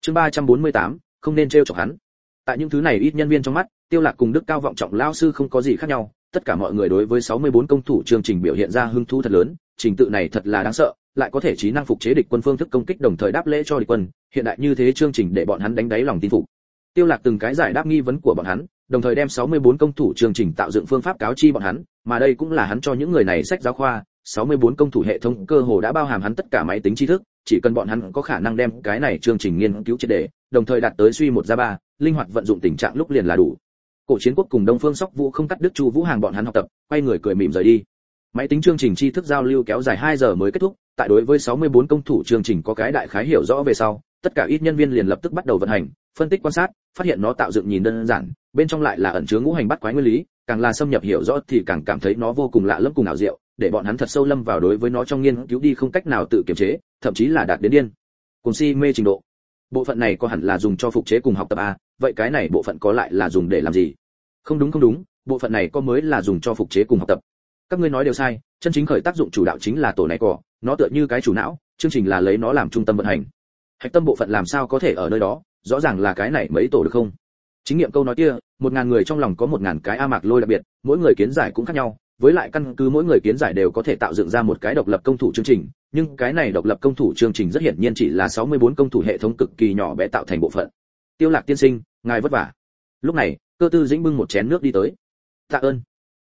Chương 348, không nên treo chọc hắn. Tại những thứ này ít nhân viên trong mắt tiêu lạc cùng đức cao vọng trọng lao sư không có gì khác nhau tất cả mọi người đối với 64 công thủ chương trình biểu hiện ra hứng thú thật lớn trình tự này thật là đáng sợ lại có thể trí năng phục chế địch quân phương thức công kích đồng thời đáp lễ cho địch quân, hiện đại như thế chương trình để bọn hắn đánh đáy lòng tin phục. Tiêu lạc từng cái giải đáp nghi vấn của bọn hắn, đồng thời đem 64 công thủ chương trình tạo dựng phương pháp cáo chi bọn hắn, mà đây cũng là hắn cho những người này sách giáo khoa. 64 công thủ hệ thống cơ hồ đã bao hàm hắn tất cả máy tính tri thức, chỉ cần bọn hắn có khả năng đem cái này chương trình nghiên cứu triệt để, đồng thời đạt tới suy một ra ba, linh hoạt vận dụng tình trạng lúc liền là đủ. Cổ chiến quốc cùng đông phương sóc vũ không cắt đứt chu vũ hàng bọn hắn học tập, quay người cười mỉm rời đi máy tính chương trình tri thức giao lưu kéo dài 2 giờ mới kết thúc, tại đối với 64 công thủ chương trình có cái đại khái hiểu rõ về sau, tất cả ít nhân viên liền lập tức bắt đầu vận hành, phân tích quan sát, phát hiện nó tạo dựng nhìn đơn giản, bên trong lại là ẩn chứa ngũ hành bắt quái nguyên lý, càng là xâm nhập hiểu rõ thì càng cảm thấy nó vô cùng lạ lẫm cùng ảo diệu, để bọn hắn thật sâu lâm vào đối với nó trong nghiên cứu đi không cách nào tự kiềm chế, thậm chí là đạt đến điên. Cùng si mê trình độ. Bộ phận này có hẳn là dùng cho phục chế cùng học tập a vậy cái này bộ phận có lại là dùng để làm gì? Không đúng không đúng, bộ phận này có mới là dùng cho phục chế cùng học tập các ngươi nói đều sai, chân chính khởi tác dụng chủ đạo chính là tổ này cỏ, nó tựa như cái chủ não, chương trình là lấy nó làm trung tâm vận hành. Hạch tâm bộ phận làm sao có thể ở nơi đó, rõ ràng là cái này mấy tổ được không? Chính nghiệm câu nói kia, một ngàn người trong lòng có một ngàn cái a mạc lôi đặc biệt, mỗi người kiến giải cũng khác nhau, với lại căn cứ mỗi người kiến giải đều có thể tạo dựng ra một cái độc lập công thủ chương trình, nhưng cái này độc lập công thủ chương trình rất hiển nhiên chỉ là 64 công thủ hệ thống cực kỳ nhỏ bé tạo thành bộ phận. Tiêu lạc tiên sinh, ngài vất vả. Lúc này, cơ tư dĩnh bưng một chén nước đi tới. Tạ ơn.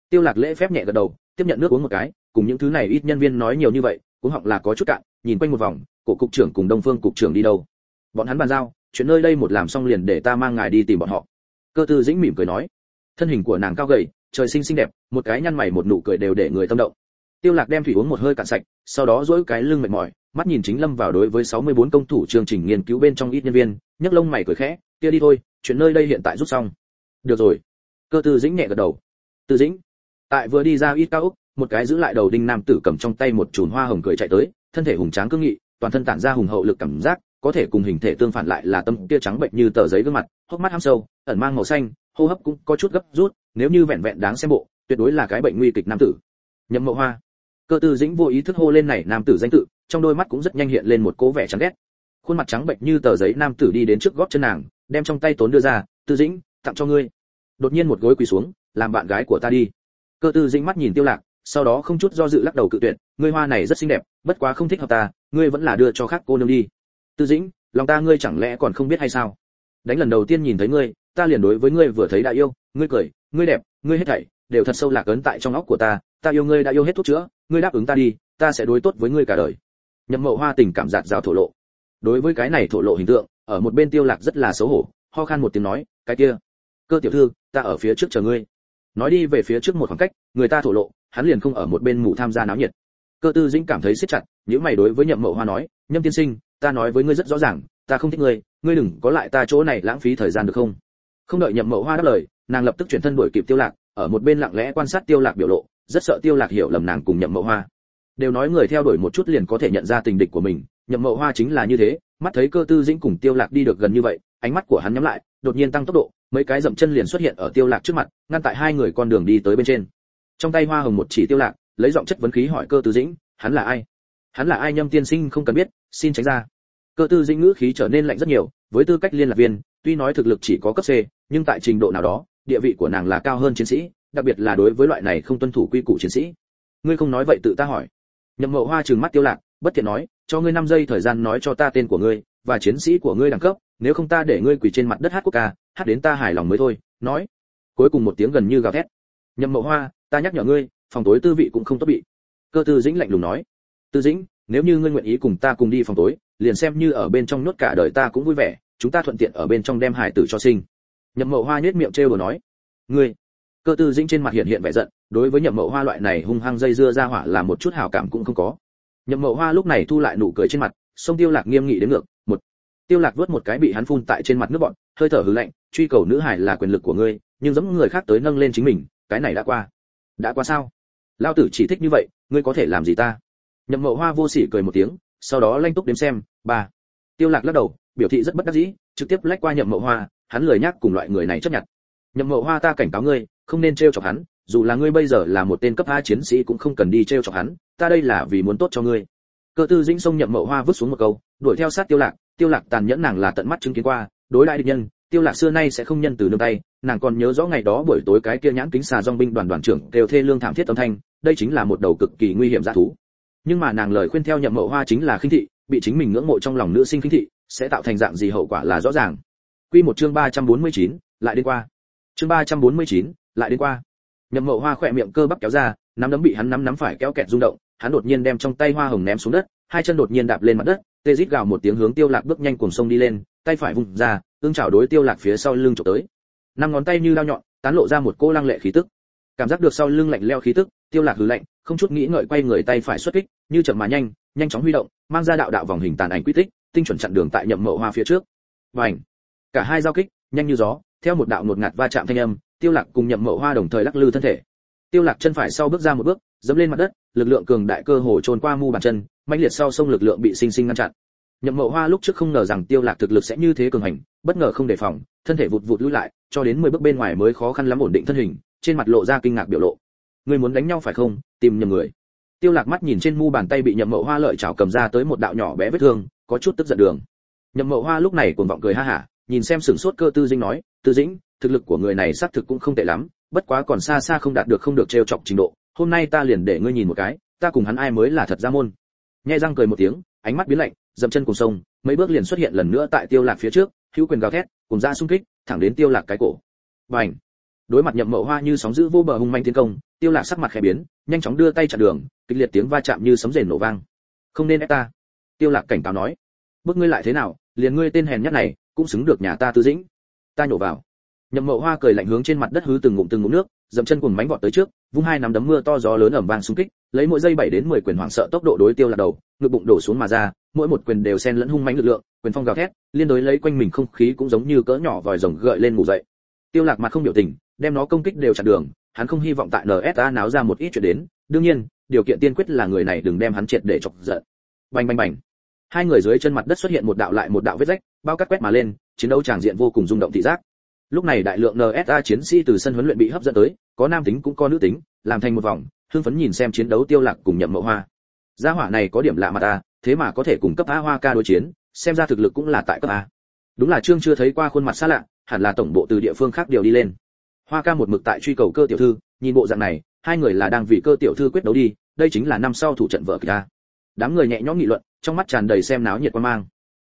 Tiêu lạc lễ phép nhẹ gật đầu tiếp nhận nước uống một cái, cùng những thứ này ít nhân viên nói nhiều như vậy, cũng họng là có chút cạn, nhìn quanh một vòng, cổ cục trưởng cùng đông phương cục trưởng đi đâu. Bọn hắn bàn giao, chuyện nơi đây một làm xong liền để ta mang ngài đi tìm bọn họ. Cơ tư dĩnh mỉm cười nói. Thân hình của nàng cao gầy, trời sinh xinh đẹp, một cái nhăn mày một nụ cười đều để người tâm động. Tiêu lạc đem thủy uống một hơi cạn sạch, sau đó duỗi cái lưng mệt mỏi, mắt nhìn chính lâm vào đối với 64 công thủ chương trình nghiên cứu bên trong ít nhân viên, nhấc lông mày cười khẽ, kia đi thôi, chuyện nơi đây hiện tại rút xong. Được rồi. Cơ tư dĩnh nhẹ gật đầu. Tư dĩnh tại vừa đi ra ít cao úc một cái giữ lại đầu đinh nam tử cầm trong tay một chùm hoa hồng cười chạy tới, thân thể hùng tráng cương nghị, toàn thân tản ra hùng hậu lực cảm giác, có thể cùng hình thể tương phản lại là tâm kia trắng bệnh như tờ giấy gương mặt, hốc mắt ham sâu, ẩn mang màu xanh, hô hấp cũng có chút gấp rút, nếu như vẹn vẹn đáng xem bộ, tuyệt đối là cái bệnh nguy kịch nam tử. Nhậm mậu hoa. Cơ tư dĩnh vô ý thức hô lên này nam tử danh tự, trong đôi mắt cũng rất nhanh hiện lên một cố vẻ chán ghét. Khuôn mặt trắng bệnh như tờ giấy nam tử đi đến trước gót chân nàng, đem trong tay tốn đưa ra, tư dĩnh, tặng cho ngươi. Đột nhiên một gối quỳ xuống, làm bạn gái của ta đi cơ tư dĩnh mắt nhìn tiêu lạc, sau đó không chút do dự lắc đầu cự tuyệt, ngươi hoa này rất xinh đẹp, bất quá không thích hợp ta, ngươi vẫn là đưa cho khác cô nương đi. Tư dĩnh, lòng ta ngươi chẳng lẽ còn không biết hay sao? Đánh lần đầu tiên nhìn thấy ngươi, ta liền đối với ngươi vừa thấy đã yêu, ngươi cười, ngươi đẹp, ngươi hết thảy đều thật sâu lạc ấn tại trong óc của ta ta yêu ngươi đã yêu hết thuốc chữa, ngươi đáp ứng ta đi, ta sẽ đối tốt với ngươi cả đời. Nhậm mậu hoa tình cảm giạt rào thổ lộ. Đối với cái này thổ lộ hình tượng, ở một bên tiêu lạc rất là xấu hổ, ho khan một tiếng nói, cái kia, cơ tiểu thư, ta ở phía trước chờ ngươi nói đi về phía trước một khoảng cách, người ta thổ lộ, hắn liền không ở một bên mù tham gia náo nhiệt. Cơ tư dĩnh cảm thấy siết chặt nếu mày đối với nhậm mậu hoa nói nhâm tiên sinh, ta nói với ngươi rất rõ ràng, ta không thích ngươi ngươi đừng có lại ta chỗ này lãng phí thời gian được không? Không đợi nhậm mậu hoa đáp lời, nàng lập tức chuyển thân đuổi kịp tiêu lạc, ở một bên lặng lẽ quan sát tiêu lạc biểu lộ, rất sợ tiêu lạc hiểu lầm nàng cùng nhậm mậu hoa. Đều nói người theo đuổi một chút liền có thể nhận ra tình địch của mình, nhậm mậu hoa chính là như thế, mắt thấy cơ tư dĩnh cùng tiêu lạc đi được gần như vậy, ánh mắt của hắn nhắm lại đột nhiên tăng tốc độ mấy cái dậm chân liền xuất hiện ở tiêu lạc trước mặt ngăn tại hai người con đường đi tới bên trên. Trong tay hoa hồng một chỉ tiêu lạc lấy giọng chất vấn khí hỏi cơ tư dĩnh hắn là ai? Hắn là ai nhâm tiên sinh không cần biết xin tránh ra. Cơ tư dĩnh ngữ khí trở nên lạnh rất nhiều với tư cách liên lạc viên tuy nói thực lực chỉ có cấp C, nhưng tại trình độ nào đó địa vị của nàng là cao hơn chiến sĩ đặc biệt là đối với loại này không tuân thủ quy củ chiến sĩ. Ngươi không nói vậy tự ta hỏi. Nhậm mậu hoa trừng mắt tiêu lạc bất thiện nói cho ngươi 5 giây thời gian nói cho ta tên của ngươi và chiến sĩ của ngươi đẳng cấp nếu không ta để ngươi quỳ trên mặt đất hát quốc ca, hát đến ta hài lòng mới thôi, nói. Cuối cùng một tiếng gần như gào thét. Nhậm mậu hoa, ta nhắc nhở ngươi, phòng tối tư vị cũng không tốt bị. Cơ tư dĩnh lạnh lùng nói. Tư dĩnh, nếu như ngươi nguyện ý cùng ta cùng đi phòng tối, liền xem như ở bên trong nốt cả đời ta cũng vui vẻ, chúng ta thuận tiện ở bên trong đem hải tử cho sinh. Nhậm mậu hoa nhếch miệng trêu đùa nói. Ngươi. Cơ tư dĩnh trên mặt hiện hiện vẻ giận, đối với nhậm mậu hoa loại này hung hăng dây dưa ra hỏa là một chút hảo cảm cũng không có. Nhậm mậu hoa lúc này thu lại nụ cười trên mặt, sông tiêu lạc nghiêm nghị đến ngược tiêu lạc vuốt một cái bị hắn phun tại trên mặt nước bọn, hơi thở hừ lạnh, truy cầu nữ hải là quyền lực của ngươi, nhưng giống người khác tới nâng lên chính mình, cái này đã qua. Đã qua sao? Lao tử chỉ thích như vậy, ngươi có thể làm gì ta? Nhậm mậu hoa vô sỉ cười một tiếng, sau đó lanh túc đếm xem, ba. Tiêu lạc lắc đầu, biểu thị rất bất đắc dĩ, trực tiếp lách qua nhậm mậu hoa, hắn lười nhắc cùng loại người này chấp nhận. Nhậm mậu hoa ta cảnh cáo ngươi, không nên treo chọc hắn, dù là ngươi bây giờ là một tên cấp a chiến sĩ cũng không cần đi treo chọc hắn, ta đây là vì muốn tốt cho ngươi. Cơ tư dĩnh sông nhậm mậu hoa vứt xuống một câu, đuổi theo sát tiêu lạc tiêu lạc tàn nhẫn nàng là tận mắt chứng kiến qua đối lại địch nhân tiêu lạc xưa nay sẽ không nhân từ nương tay nàng còn nhớ rõ ngày đó buổi tối cái kia nhãn kính xà dòng binh đoàn đoàn trưởng đều thê lương thảm thiết âm thanh đây chính là một đầu cực kỳ nguy hiểm dã thú. Nhưng mà nàng lời khuyên theo nhậm mậu hoa chính là khinh thị bị chính mình ngưỡng mộ trong lòng nữ sinh khinh thị sẽ tạo thành dạng gì hậu quả là rõ ràng. Quy một chương 349, lại đến qua. Chương 349, lại đến qua. Nhậm mậu hoa khỏe miệng cơ bắp kéo ra nắm đấm bị hắn nắm nắm phải kéo kẹt rung động hắn đột nhiên đem trong tay hoa hồng ném xuống đất hai chân đột nhiên đạp lên mặt đất tê rít gào một tiếng hướng tiêu lạc bước nhanh cuồng sông đi lên, tay phải vùng ra, ương chảo đối tiêu lạc phía sau lưng chụp tới. Năm ngón tay như lao nhọn, tán lộ ra một cô lăng lệ khí tức. Cảm giác được sau lưng lạnh leo khí tức, tiêu lạc hừ lạnh, không chút nghĩ ngợi quay người tay phải xuất kích, như chậm mà nhanh nhanh chóng huy động, mang ra đạo đạo vòng hình tàn ảnh quy tích, tinh chuẩn chặn đường tại nhậm mậu hoa phía trước. Bành! Cả hai giao kích, nhanh như gió, theo một đạo ngột ngạt va chạm thanh âm, tiêu lạc cùng nhậm mậu hoa đồng thời lắc lư thân thể. Tiêu lạc chân phải sau bước ra một bước, dẫm lên mặt đất, lực lượng cường đại cơ hồ trôn qua mu bàn chân mãnh liệt sau sông lực lượng bị sinh sinh ngăn chặn. Nhậm mậu hoa lúc trước không ngờ rằng tiêu lạc thực lực sẽ như thế cường hành bất ngờ không đề phòng thân thể vụt vụt lùi lại cho đến 10 bước bên ngoài mới khó khăn lắm ổn định thân hình trên mặt lộ ra kinh ngạc biểu lộ. Ngươi muốn đánh nhau phải không? Tìm nhầm người. Tiêu lạc mắt nhìn trên mu bàn tay bị nhậm mậu hoa lợi chảo cầm ra tới một đạo nhỏ bé vết thương có chút tức giận đường. Nhậm mậu hoa lúc này cuồng vọng cười ha ha, nhìn xem sừng sốt cơ tư dĩnh nói tư dĩnh thực lực của người này xác thực cũng không tệ lắm bất quá còn xa xa không đạt được không được treo chọc trình độ hôm nay ta liền để ngươi nhìn một cái ta cùng hắn ai mới là thật ra môn nhai răng cười một tiếng, ánh mắt biến lạnh, dậm chân cùng sông, mấy bước liền xuất hiện lần nữa tại tiêu lạc phía trước, hữu quyền gào thét, cùng ra xung kích, thẳng đến tiêu lạc cái cổ. Bành! Đối mặt nhậm mậu hoa như sóng dữ vô bờ hung manh tiến công, tiêu lạc sắc mặt khẽ biến, nhanh chóng đưa tay chặn đường, kịch liệt tiếng va chạm như sấm rền nổ vang. Không nên ép ta. Tiêu lạc cảnh cáo nói. Bước ngươi lại thế nào, liền ngươi tên hèn nhất này, cũng xứng được nhà ta tư dĩnh. Ta nhổ vào. Nhậm mậu hoa cười lạnh hướng trên mặt đất hứ từng ngụm từng ngụm nước, dậm chân cùng mánh vọt tới trước, vung hai nắm đấm mưa to gió lớn ẩm vang xung kích lấy mỗi giây 7 đến 10 quyền hoảng sợ tốc độ đối tiêu là đầu, ngực bụng đổ xuống mà ra, mỗi một quyền đều xen lẫn hung mãnh lực lượng, quyền phong gào thét, liên đối lấy quanh mình không khí cũng giống như cỡ nhỏ vòi rồng gợi lên ngủ dậy. Tiêu lạc mặt không biểu tình, đem nó công kích đều chặn đường, hắn không hy vọng tại nsa náo ra một ít chuyện đến, đương nhiên, điều kiện tiên quyết là người này đừng đem hắn triệt để chọc giận. Bành bành bành. Hai người dưới chân mặt đất xuất hiện một đạo lại một đạo vết rách, bao cắt quét mà lên, chiến đấu tràng diện vô cùng rung động thị giác. Lúc này đại lượng nsa chiến sĩ từ sân huấn luyện bị hấp dẫn tới, có nam tính cũng có nữ tính, làm thành một vòng hưng phấn nhìn xem chiến đấu tiêu lạc cùng nhậm mậu hoa. Gia hỏa này có điểm lạ mà ta thế mà có thể cùng cấp a hoa ca đối chiến, xem ra thực lực cũng là tại cấp a. Đúng là trương chưa thấy qua khuôn mặt xa lạ, hẳn là tổng bộ từ địa phương khác điều đi lên. Hoa ca một mực tại truy cầu cơ tiểu thư, nhìn bộ dạng này, hai người là đang vì cơ tiểu thư quyết đấu đi, đây chính là năm sau thủ trận vợ Kia. đám người nhẹ nhõm nghị luận, trong mắt tràn đầy xem náo nhiệt quan mang.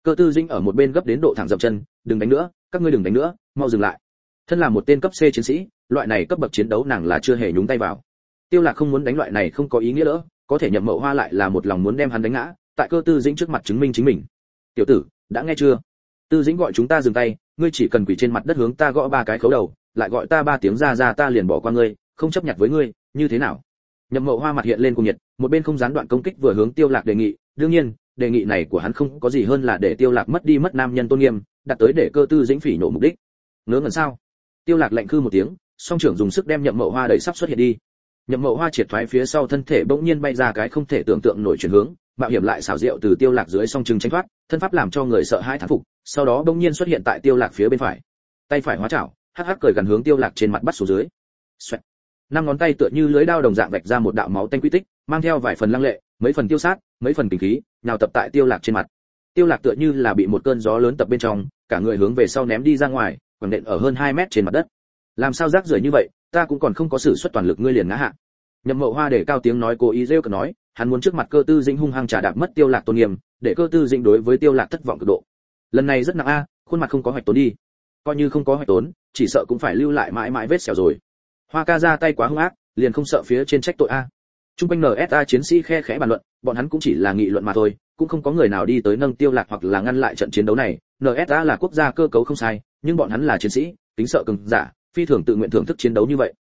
Cơ tư dinh ở một bên gấp đến độ thẳng dậm chân, đừng đánh nữa, các ngươi đừng đánh nữa, mau dừng lại. Thân là một tên cấp c chiến sĩ, loại này cấp bậc chiến đấu nàng là chưa hề nhúng tay vào tiêu lạc không muốn đánh loại này không có ý nghĩa nữa, có thể nhậm mậu hoa lại là một lòng muốn đem hắn đánh ngã, tại cơ tư dĩnh trước mặt chứng minh chính mình. Tiểu tử, đã nghe chưa? Tư dĩnh gọi chúng ta dừng tay, ngươi chỉ cần quỳ trên mặt đất hướng ta gõ ba cái khấu đầu, lại gọi ta ba tiếng ra ra ta liền bỏ qua ngươi, không chấp nhận với ngươi, như thế nào? Nhậm mậu hoa mặt hiện lên cùng nhiệt, một bên không gián đoạn công kích vừa hướng tiêu lạc đề nghị, đương nhiên, đề nghị này của hắn không có gì hơn là để tiêu lạc mất đi mất nam nhân tôn nghiêm, đặt tới để cơ tư dĩnh phỉ nộ mục đích. Ngớ ngẩn sao? Tiêu lạc lạnh khư một tiếng, song trưởng dùng sức đem nhậm mậu hoa đẩy sắp xuất hiện đi nhậm mậu hoa triệt thoái phía sau thân thể bỗng nhiên bay ra cái không thể tưởng tượng nổi chuyển hướng, mạo hiểm lại xảo diệu từ tiêu lạc dưới song trừng tranh thoát, thân pháp làm cho người sợ hãi thán phục, sau đó bỗng nhiên xuất hiện tại tiêu lạc phía bên phải. Tay phải hóa chảo, hắc hắc cười gần hướng tiêu lạc trên mặt bắt xuống dưới. Xoẹt. năm ngón tay tựa như lưới đao đồng dạng vạch ra một đạo máu tanh quy tích, mang theo vài phần lăng lệ, mấy phần tiêu sát, mấy phần kinh khí, nhào tập tại tiêu lạc trên mặt. Tiêu lạc tựa như là bị một cơn gió lớn tập bên trong, cả người hướng về sau ném đi ra ngoài, quẳng đệm ở hơn 2 mét trên mặt đất. Làm sao rác rưởi như vậy? Ta cũng còn không có sự xuất toàn lực ngươi liền ngã hạ. Nhậm mậu hoa để cao tiếng nói, cố ý rêu cờ nói, hắn muốn trước mặt cơ tư dĩnh hung hăng trả đạp mất tiêu lạc tôn nghiêm, để cơ tư dĩnh đối với tiêu lạc thất vọng cực độ. Lần này rất nặng a, khuôn mặt không có hoạch tốn đi. Coi như không có hoạch tốn, chỉ sợ cũng phải lưu lại mãi mãi vết sẹo rồi. Hoa ca ra tay quá hung ác, liền không sợ phía trên trách tội a. Trung quanh nsa chiến sĩ khe khẽ bàn luận, bọn hắn cũng chỉ là nghị luận mà thôi, cũng không có người nào đi tới nâng tiêu lạc hoặc là ngăn lại trận chiến đấu này. Nsa là quốc gia cơ cấu không sai, nhưng bọn hắn là chiến sĩ, tính sợ cường giả phi thường tự nguyện thưởng thức chiến đấu như vậy.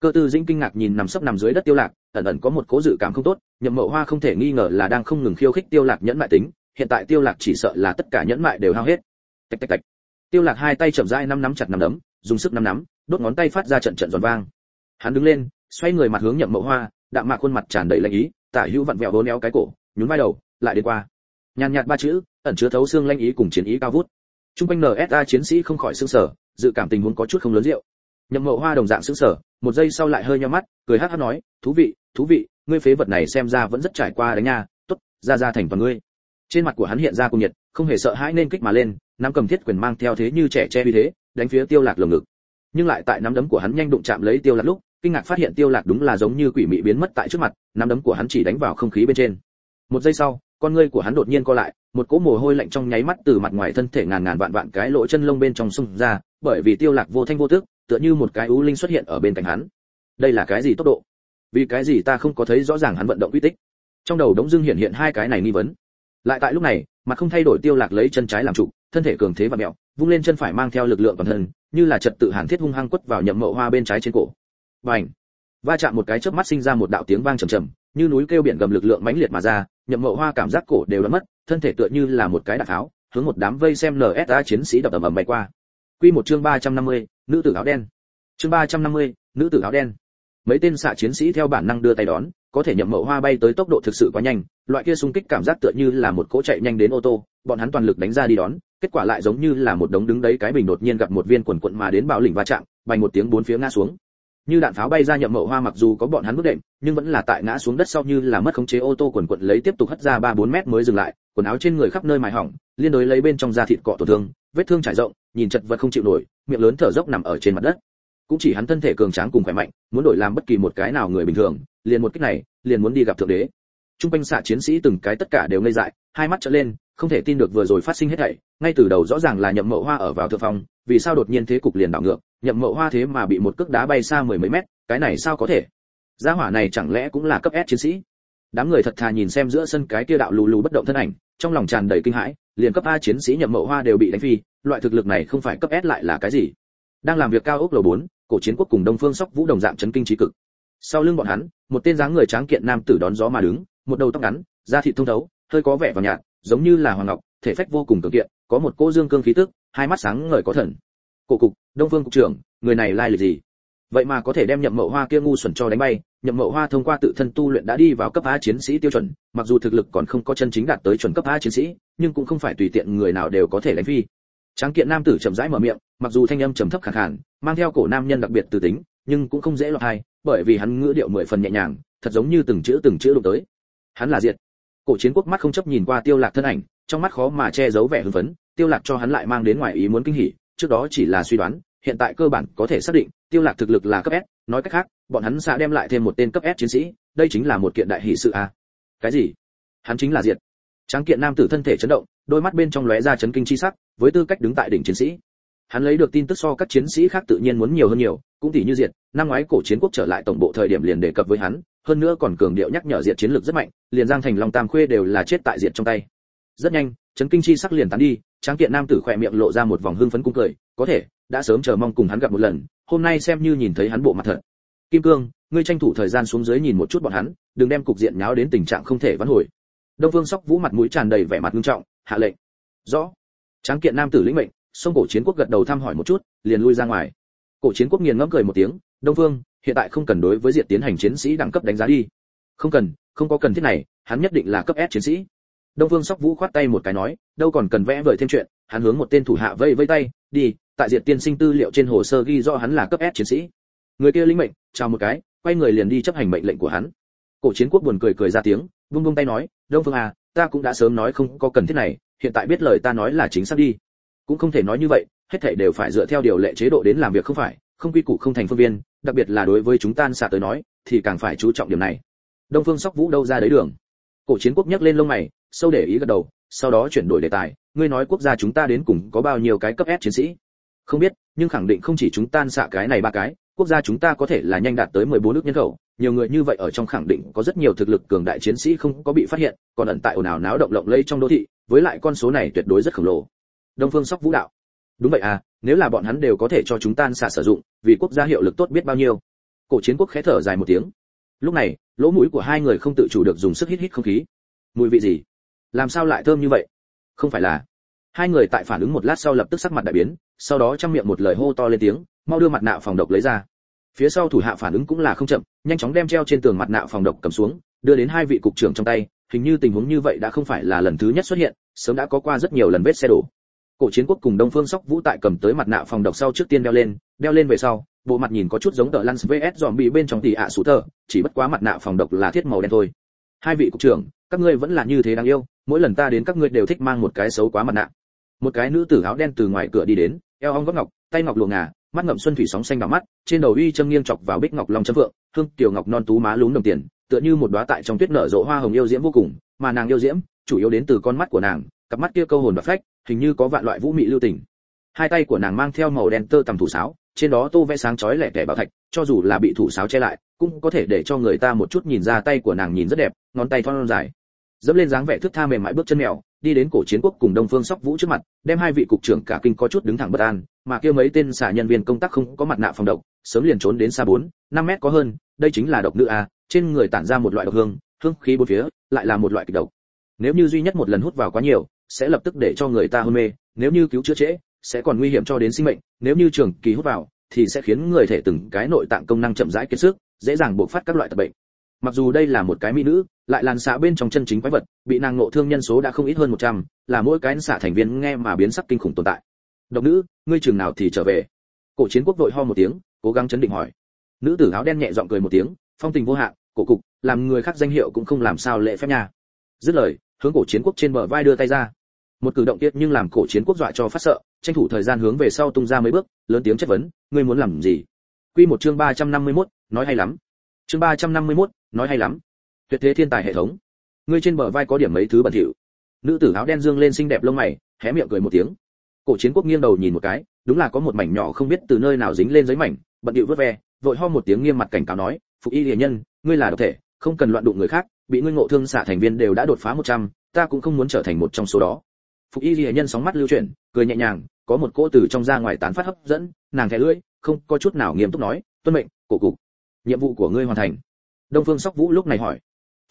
Cơ tư dĩnh kinh ngạc nhìn nằm sấp nằm dưới đất tiêu lạc, ẩn ẩn có một cố dự cảm không tốt, nhậm mậu hoa không thể nghi ngờ là đang không ngừng khiêu khích tiêu lạc nhẫn mại tính, hiện tại tiêu lạc chỉ sợ là tất cả nhẫn mại đều hao hết. Tạch tạch tạch. Tiêu lạc hai tay chậm rãi năm nắm chặt nắm đấm, dùng sức năm nắm, đốt ngón tay phát ra trận trận giòn vang. Hắn đứng lên, xoay người mặt hướng nhậm mậu hoa, đạm mạc khuôn mặt tràn đầy lạnh ý, tả hữu vặn vẹo vốn éo cái cổ, nhún vai đầu, lại đi qua. Nhàn nhạt ba chữ, ẩn chứa thấu xương lanh ý cùng chiến ý cao vút. Trung quanh nsa chiến sĩ không khỏi sương sở dự cảm tình huống có chút không lớn rượu nhậm mậu hoa đồng dạng sững sờ, một giây sau lại hơi nheo mắt, cười hắt hắt nói, thú vị thú vị, ngươi phế vật này xem ra vẫn rất trải qua đánh nha, tốt, ra ra thành toàn ngươi. Trên mặt của hắn hiện ra cung nhiệt, không hề sợ hãi nên kích mà lên, nắm cầm thiết quyền mang theo thế như trẻ che uy thế, đánh phía tiêu lạc lồng ngực. Nhưng lại tại nắm đấm của hắn nhanh đụng chạm lấy tiêu lạc lúc, kinh ngạc phát hiện tiêu lạc đúng là giống như quỷ mị biến mất tại trước mặt, nắm đấm của hắn chỉ đánh vào không khí bên trên. Một giây sau, con ngươi của hắn đột nhiên co lại, một cỗ mồ hôi lạnh trong nháy mắt từ mặt ngoài thân thể ngàn ngàn vạn vạn cái lỗ chân lông bên trong xung ra, bởi vì tiêu lạc vô thanh vô tức tựa như một cái ưu linh xuất hiện ở bên cạnh hắn. Đây là cái gì tốc độ? Vì cái gì ta không có thấy rõ ràng hắn vận động quy tích? Trong đầu đống dưng hiện hiện hai cái này nghi vấn. Lại tại lúc này mặt không thay đổi tiêu lạc lấy chân trái làm trụ thân thể cường thế và mẹo vung lên chân phải mang theo lực lượng toàn thân như là trật tự hàn thiết hung hăng quất vào nhậm mậu hoa bên trái trên cổ. Bành! Va chạm một cái chớp mắt sinh ra một đạo tiếng vang trầm trầm như núi kêu biển gầm lực lượng mãnh liệt mà ra nhậm mậu hoa cảm giác cổ đều đã mất thân thể tựa như là một cái đạn tháo hướng một đám vây xem nsa chiến sĩ đập ầm ầm bay qua. Quy một chương 350, nữ tử áo đen. Chương 350, nữ tử áo đen. Mấy tên xạ chiến sĩ theo bản năng đưa tay đón có thể nhậm mậu hoa bay tới tốc độ thực sự quá nhanh loại kia xung kích cảm giác tựa như là một cỗ chạy nhanh đến ô tô bọn hắn toàn lực đánh ra đi đón kết quả lại giống như là một đống đứng đấy cái bình đột nhiên gặp một viên quần quận mà đến bạo lĩnh va chạm bành một tiếng bốn phía ngã xuống. Như đạn pháo bay ra nhậm mậu hoa mặc dù có bọn hắn bước đệm nhưng vẫn là tại ngã xuống đất sau như là mất khống chế ô tô quần quận lấy tiếp tục hất ra ba bốn mét mới dừng lại quần áo trên người khắp nơi mài hỏng liên đối lấy bên trong da thịt cọ tổn thương vết thương trải rộng nhìn chật vật không chịu nổi, miệng lớn thở dốc nằm ở trên mặt đất. Cũng chỉ hắn thân thể cường tráng cùng khỏe mạnh, muốn đổi làm bất kỳ một cái nào người bình thường, liền một cách này, liền muốn đi gặp thượng đế. Trung quanh xạ chiến sĩ từng cái tất cả đều ngây dại, hai mắt trợn lên, không thể tin được vừa rồi phát sinh hết thảy, ngay từ đầu rõ ràng là nhậm mậu hoa ở vào thượng phòng vì sao đột nhiên thế cục liền đảo ngược, nhậm mậu hoa thế mà bị một cước đá bay xa mười mấy mét, cái này sao có thể? Gia hỏa này chẳng lẽ cũng là cấp s chiến sĩ? Đám người thật thà nhìn xem giữa sân cái kia đạo lù lù bất động thân ảnh trong lòng tràn đầy kinh hãi liền cấp a chiến sĩ nhậm mậu hoa đều bị đánh phi loại thực lực này không phải cấp s lại là cái gì? Đang làm việc cao ốc lầu bốn, cổ chiến quốc cùng đông phương sóc vũ đồng dạng chấn kinh trí cực. Sau lưng bọn hắn một tên dáng người tráng kiện nam tử đón gió mà đứng một đầu tóc ngắn da thịt thông thấu hơi có vẻ vào nhạt giống như là hoàng ngọc thể phách vô cùng cường kiện có một cô dương cương khí tức hai mắt sáng ngời có thần. Cổ cục đông phương cục trưởng người này lai lịch gì? Vậy mà có thể đem nhậm mậu hoa kia ngu xuẩn cho đánh bay nhậm mậu hoa thông qua tự thân tu luyện đã đi vào cấp a chiến sĩ tiêu chuẩn mặc dù thực lực còn không có chân chính đạt tới chuẩn cấp a chiến sĩ nhưng cũng không phải tùy tiện người nào đều có thể đánh phi. Tráng kiện nam tử chậm rãi mở miệng mặc dù thanh âm trầm thấp khẳng khàn mang theo cổ nam nhân đặc biệt từ tính nhưng cũng không dễ lọt hay bởi vì hắn ngữ điệu mười phần nhẹ nhàng thật giống như từng chữ từng chữ đụng tới. Hắn là diệt. Cổ chiến quốc mắt không chấp nhìn qua tiêu lạc thân ảnh trong mắt khó mà che giấu vẻ hưng phấn tiêu lạc cho hắn lại mang đến ngoài ý muốn kinh hỉ trước đó chỉ là suy đoán hiện tại cơ bản có thể xác định tiêu lạc thực lực là cấp S, nói cách khác, bọn hắn xạ đem lại thêm một tên cấp S chiến sĩ, đây chính là một kiện đại hỷ sự a. Cái gì? Hắn chính là Diệt. Tráng kiện nam tử thân thể chấn động, đôi mắt bên trong lóe ra chấn kinh chi sắc, với tư cách đứng tại đỉnh chiến sĩ. Hắn lấy được tin tức so các chiến sĩ khác tự nhiên muốn nhiều hơn nhiều, cũng tỉ như Diệt, năm ngoái cổ chiến quốc trở lại tổng bộ thời điểm liền đề cập với hắn, hơn nữa còn cường điệu nhắc nhở Diệt chiến lược rất mạnh, liền Giang Thành Long Tam Khuê đều là chết tại Diệt trong tay. Rất nhanh, chấn kinh chi sắc liền tán đi, tráng kiện nam tử khỏe miệng lộ ra một vòng hưng phấn cung cười, có thể, đã sớm chờ mong cùng hắn gặp một lần, hôm nay xem như nhìn thấy hắn bộ mặt thật. Kim Cương, ngươi tranh thủ thời gian xuống dưới nhìn một chút bọn hắn, đừng đem cục diện nháo đến tình trạng không thể vãn hồi. Đông Vương Sóc Vũ mặt mũi tràn đầy vẻ mặt nghiêm trọng, hạ lệnh. Rõ. Tráng kiện nam tử lĩnh mệnh, sông cổ chiến quốc gật đầu thăm hỏi một chút, liền lui ra ngoài. Cổ chiến quốc nghiền ngẫm cười một tiếng, Đông Vương, hiện tại không cần đối với diệt tiến hành chiến sĩ đẳng cấp đánh giá đi. Không cần, không có cần thiết này, hắn nhất định là cấp S chiến sĩ. Đông Vương Sóc Vũ khoát tay một cái nói, đâu còn cần vẽ vời thêm chuyện, hắn hướng một tên thủ hạ vây vây tay, đi, tại diệt tiên sinh tư liệu trên hồ sơ ghi rõ hắn là cấp S chiến sĩ. Người kia lĩnh mệnh, chào một cái, quay người liền đi chấp hành mệnh lệnh của hắn. Cổ Chiến Quốc buồn cười cười ra tiếng, vung vung tay nói, Đông Phương à, ta cũng đã sớm nói không có cần thiết này, hiện tại biết lời ta nói là chính xác đi. Cũng không thể nói như vậy, hết thảy đều phải dựa theo điều lệ chế độ đến làm việc không phải, không quy củ không thành phương viên, đặc biệt là đối với chúng ta xả tới nói, thì càng phải chú trọng điểm này. Đông Phương Sóc Vũ đâu ra đấy đường. Cổ Chiến Quốc nhấc lên lông mày, sâu để ý gật đầu, sau đó chuyển đổi đề tài, ngươi nói quốc gia chúng ta đến cùng có bao nhiêu cái cấp S chiến sĩ? không biết nhưng khẳng định không chỉ chúng tan xạ cái này ba cái quốc gia chúng ta có thể là nhanh đạt tới 14 nước nhân khẩu. Nhiều người như vậy ở trong khẳng định có rất nhiều thực lực cường đại chiến sĩ không có bị phát hiện, còn ẩn tại ồn ào náo động lộng lẫy trong đô thị, với lại con số này tuyệt đối rất khổng lồ. Đông phương sóc vũ đạo. Đúng vậy à nếu là bọn hắn đều có thể cho chúng ta xả sử dụng, vì quốc gia hiệu lực tốt biết bao nhiêu. Cổ chiến quốc khẽ thở dài một tiếng. Lúc này, lỗ mũi của hai người không tự chủ được dùng sức hít hít không khí. Mùi vị gì? Làm sao lại thơm như vậy? Không phải là hai người tại phản ứng một lát sau lập tức sắc mặt đại biến, sau đó trong miệng một lời hô to lên tiếng, mau đưa mặt nạ phòng độc lấy ra. Phía sau thủ hạ phản ứng cũng là không chậm, nhanh chóng đem treo trên tường mặt nạ phòng độc cầm xuống, đưa đến hai vị cục trưởng trong tay, hình như tình huống như vậy đã không phải là lần thứ nhất xuất hiện, sớm đã có qua rất nhiều lần vết xe đổ. Cổ chiến quốc cùng đông phương sóc vũ tại cầm tới mặt nạ phòng độc sau trước tiên đeo lên đeo lên về sau, bộ mặt nhìn có chút giống tờ lăn vs dòm bị bên trong tỷ ạ à sủ chỉ bất quá mặt nạ phòng độc là thiết màu đen thôi. Hai vị cục trưởng, các ngươi vẫn là như thế đáng yêu, mỗi lần ta đến các ngươi đều thích mang một cái xấu quá mặt nạ một cái nữ tử áo đen từ ngoài cửa đi đến, eo ong góc ngọc, tay ngọc luồng ngà, mắt ngậm xuân thủy sóng xanh đỏ mắt, trên đầu uy châm nghiêng chọc vào bích ngọc long chấm vượng hương tiểu ngọc non tú má lún đồng tiền, tựa như một đóa tại trong tuyết nở rộ hoa hồng yêu diễm vô cùng, mà nàng yêu diễm, chủ yếu đến từ con mắt của nàng, cặp mắt kia câu hồn và phách, hình như có vạn loại vũ mị lưu tình. Hai tay của nàng mang theo màu đen tơ tầm thủ sáo, trên đó tô vẽ sáng chói lẻ tẻ bảo thạch, cho dù là bị thủ sáo che lại, cũng có thể để cho người ta một chút nhìn ra tay của nàng nhìn rất đẹp, ngón tay thon dài, dẫm lên dáng vẻ thước tha mềm mại bước chân mèo đi đến cổ chiến quốc cùng đông phương sóc vũ trước mặt, đem hai vị cục trưởng cả kinh có chút đứng thẳng bất an, mà kia mấy tên xả nhân viên công tác không có mặt nạ phòng độc, sớm liền trốn đến xa bốn, năm mét có hơn, đây chính là độc nữ a, trên người tản ra một loại độc hương hương khí bốn phía, lại là một loại kịch độc. Nếu như duy nhất một lần hút vào quá nhiều, sẽ lập tức để cho người ta hôn mê, nếu như cứu chữa trễ, sẽ còn nguy hiểm cho đến sinh mệnh, nếu như trường kỳ hút vào, thì sẽ khiến người thể từng cái nội tạng công năng chậm rãi kiệt sức, dễ dàng buộc phát các loại tật bệnh mặc dù đây là một cái mỹ nữ lại làn xạ bên trong chân chính quái vật bị nàng ngộ thương nhân số đã không ít hơn 100, là mỗi cái xạ thành viên nghe mà biến sắc kinh khủng tồn tại. Độc nữ ngươi trường nào thì trở về? Cổ chiến quốc vội ho một tiếng cố gắng chấn định hỏi. Nữ tử áo đen nhẹ giọng cười một tiếng phong tình vô hạn cổ cục làm người khác danh hiệu cũng không làm sao lệ phép nhà. dứt lời hướng cổ chiến quốc trên bờ vai đưa tay ra. Một cử động tiết nhưng làm cổ chiến quốc dọa cho phát sợ tranh thủ thời gian hướng về sau tung ra mấy bước lớn tiếng chất vấn ngươi muốn làm gì? Quy một chương 351, nói hay lắm. Chương 351, nói hay lắm. Tuyệt thế thiên tài hệ thống. Ngươi trên bờ vai có điểm mấy thứ bẩn thỉu. Nữ tử áo đen dương lên xinh đẹp lông mày hé miệng cười một tiếng. Cổ chiến quốc nghiêng đầu nhìn một cái đúng là có một mảnh nhỏ không biết từ nơi nào dính lên giấy mảnh bận điệu vớt ve vội ho một tiếng nghiêm mặt cảnh cáo nói phục y hiền nhân ngươi là độc thể không cần loạn đụng người khác bị ngươi ngộ thương xạ thành viên đều đã đột phá 100, ta cũng không muốn trở thành một trong số đó. Phục y hiền nhân sóng mắt lưu chuyển cười nhẹ nhàng có một cỗ từ trong ra ngoài tán phát hấp dẫn nàng thẻ lưỡi không có chút nào nghiêm túc nói tuân mệnh cổ cục. Nhiệm vụ của ngươi hoàn thành đông phương sóc vũ lúc này hỏi.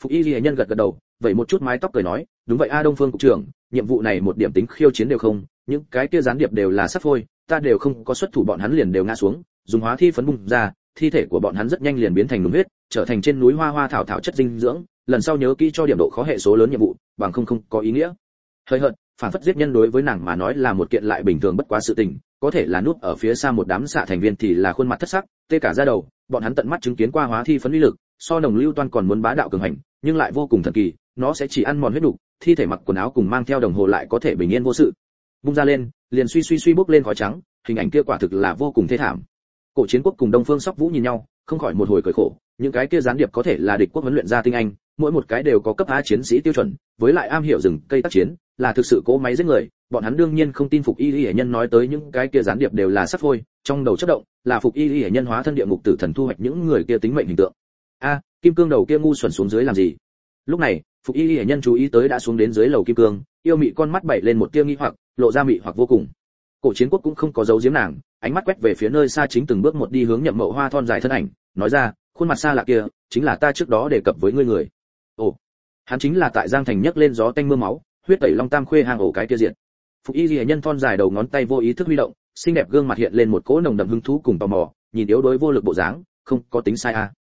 Phục y Lệ nhân gật gật đầu vậy một chút mái tóc cười nói đúng vậy a đông phương cục trưởng nhiệm vụ này một điểm tính khiêu chiến đều không những cái kia gián điệp đều là sắp phôi ta đều không có xuất thủ bọn hắn liền đều ngã xuống dùng hóa thi phấn bung ra thi thể của bọn hắn rất nhanh liền biến thành nùng huyết trở thành trên núi hoa hoa thảo thảo chất dinh dưỡng lần sau nhớ kỹ cho điểm độ khó hệ số lớn nhiệm vụ bằng không không có ý nghĩa. Hơi hận, phản phất giết nhân đối với nàng mà nói là một kiện lại bình thường bất quá sự tình có thể là núp ở phía xa một đám xạ thành viên thì là khuôn mặt thất sắc tê cả ra đầu bọn hắn tận mắt chứng kiến qua hóa thi phấn uy lực so đồng lưu toan còn muốn bá đạo cường hành nhưng lại vô cùng thần kỳ nó sẽ chỉ ăn mòn huyết đủ, thi thể mặc quần áo cùng mang theo đồng hồ lại có thể bình yên vô sự. Bung ra lên liền suy suy suy bốc lên khói trắng hình ảnh kia quả thực là vô cùng thê thảm. Cổ chiến quốc cùng đông phương sóc vũ nhìn nhau không khỏi một hồi cười khổ những cái kia gián điệp có thể là địch quốc huấn luyện ra tinh anh mỗi một cái đều có cấp a chiến sĩ tiêu chuẩn với lại am hiểu rừng cây tác chiến là thực sự cố máy giết người bọn hắn đương nhiên không tin phục y y hệ nhân nói tới những cái kia gián điệp đều là sắt phôi trong đầu chất động là phục y y hệ nhân hóa thân địa ngục tử thần thu hoạch những người kia tính mệnh hình tượng a, kim cương đầu kia ngu xuẩn xuống dưới làm gì? Lúc này, phục y hệ nhân chú ý tới đã xuống đến dưới lầu kim cương, yêu mị con mắt bảy lên một tia nghi hoặc, lộ ra mị hoặc vô cùng. Cổ chiến quốc cũng không có dấu giếm nàng, ánh mắt quét về phía nơi xa chính từng bước một đi hướng nhậm mậu hoa thon dài thân ảnh, nói ra, khuôn mặt xa lạ kia, chính là ta trước đó đề cập với ngươi người. Ồ, hắn chính là tại giang thành nhấc lên gió tanh mưa máu, huyết tẩy long tam khuê hàng ổ cái kia diện. Phục y ghi nhân thon dài đầu ngón tay vô ý thức huy động, xinh đẹp gương mặt hiện lên một cỗ nồng đậm hứng thú cùng tò mò, nhìn yếu đối vô lực bộ dáng, không có tính sai a. à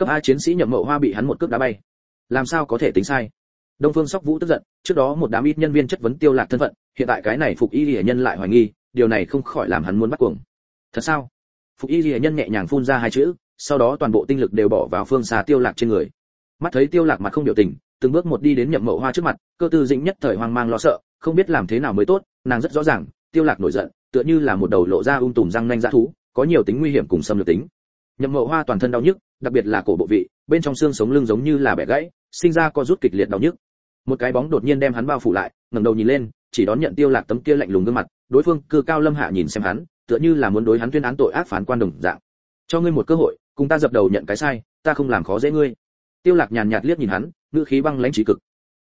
cấp a chiến sĩ nhậm mậu hoa bị hắn một cước đá bay. Làm sao có thể tính sai? Đông phương sóc vũ tức giận, trước đó một đám ít nhân viên chất vấn tiêu lạc thân phận, hiện tại cái này phục y ghi nhân lại hoài nghi, điều này không khỏi làm hắn muốn bắt cuồng. Thật sao? Phục y ghi nhân nhẹ nhàng phun ra hai chữ, sau đó toàn bộ tinh lực đều bỏ vào phương xa tiêu lạc trên người. Mắt thấy tiêu lạc mặt không biểu tình, từng bước một đi đến nhậm mậu hoa trước mặt, cơ tư dĩnh nhất thời hoang mang lo sợ, không biết làm thế nào mới tốt, nàng rất rõ ràng, tiêu lạc nổi giận, tựa như là một đầu lộ ra ung tùm răng nanh dã thú, có nhiều tính nguy hiểm cùng xâm lược tính. Nhậm mậu hoa toàn thân đau nhức đặc biệt là cổ bộ vị, bên trong xương sống lưng giống như là bẻ gãy, sinh ra co rút kịch liệt đau nhức. Một cái bóng đột nhiên đem hắn bao phủ lại, ngẩng đầu nhìn lên, chỉ đón nhận tiêu lạc tấm kia lạnh lùng gương mặt, đối phương cư cao lâm hạ nhìn xem hắn, tựa như là muốn đối hắn tuyên án tội ác phán quan đồng dạng. Cho ngươi một cơ hội, cùng ta dập đầu nhận cái sai, ta không làm khó dễ ngươi. Tiêu lạc nhàn nhạt liếc nhìn hắn, ngữ khí băng lãnh trí cực.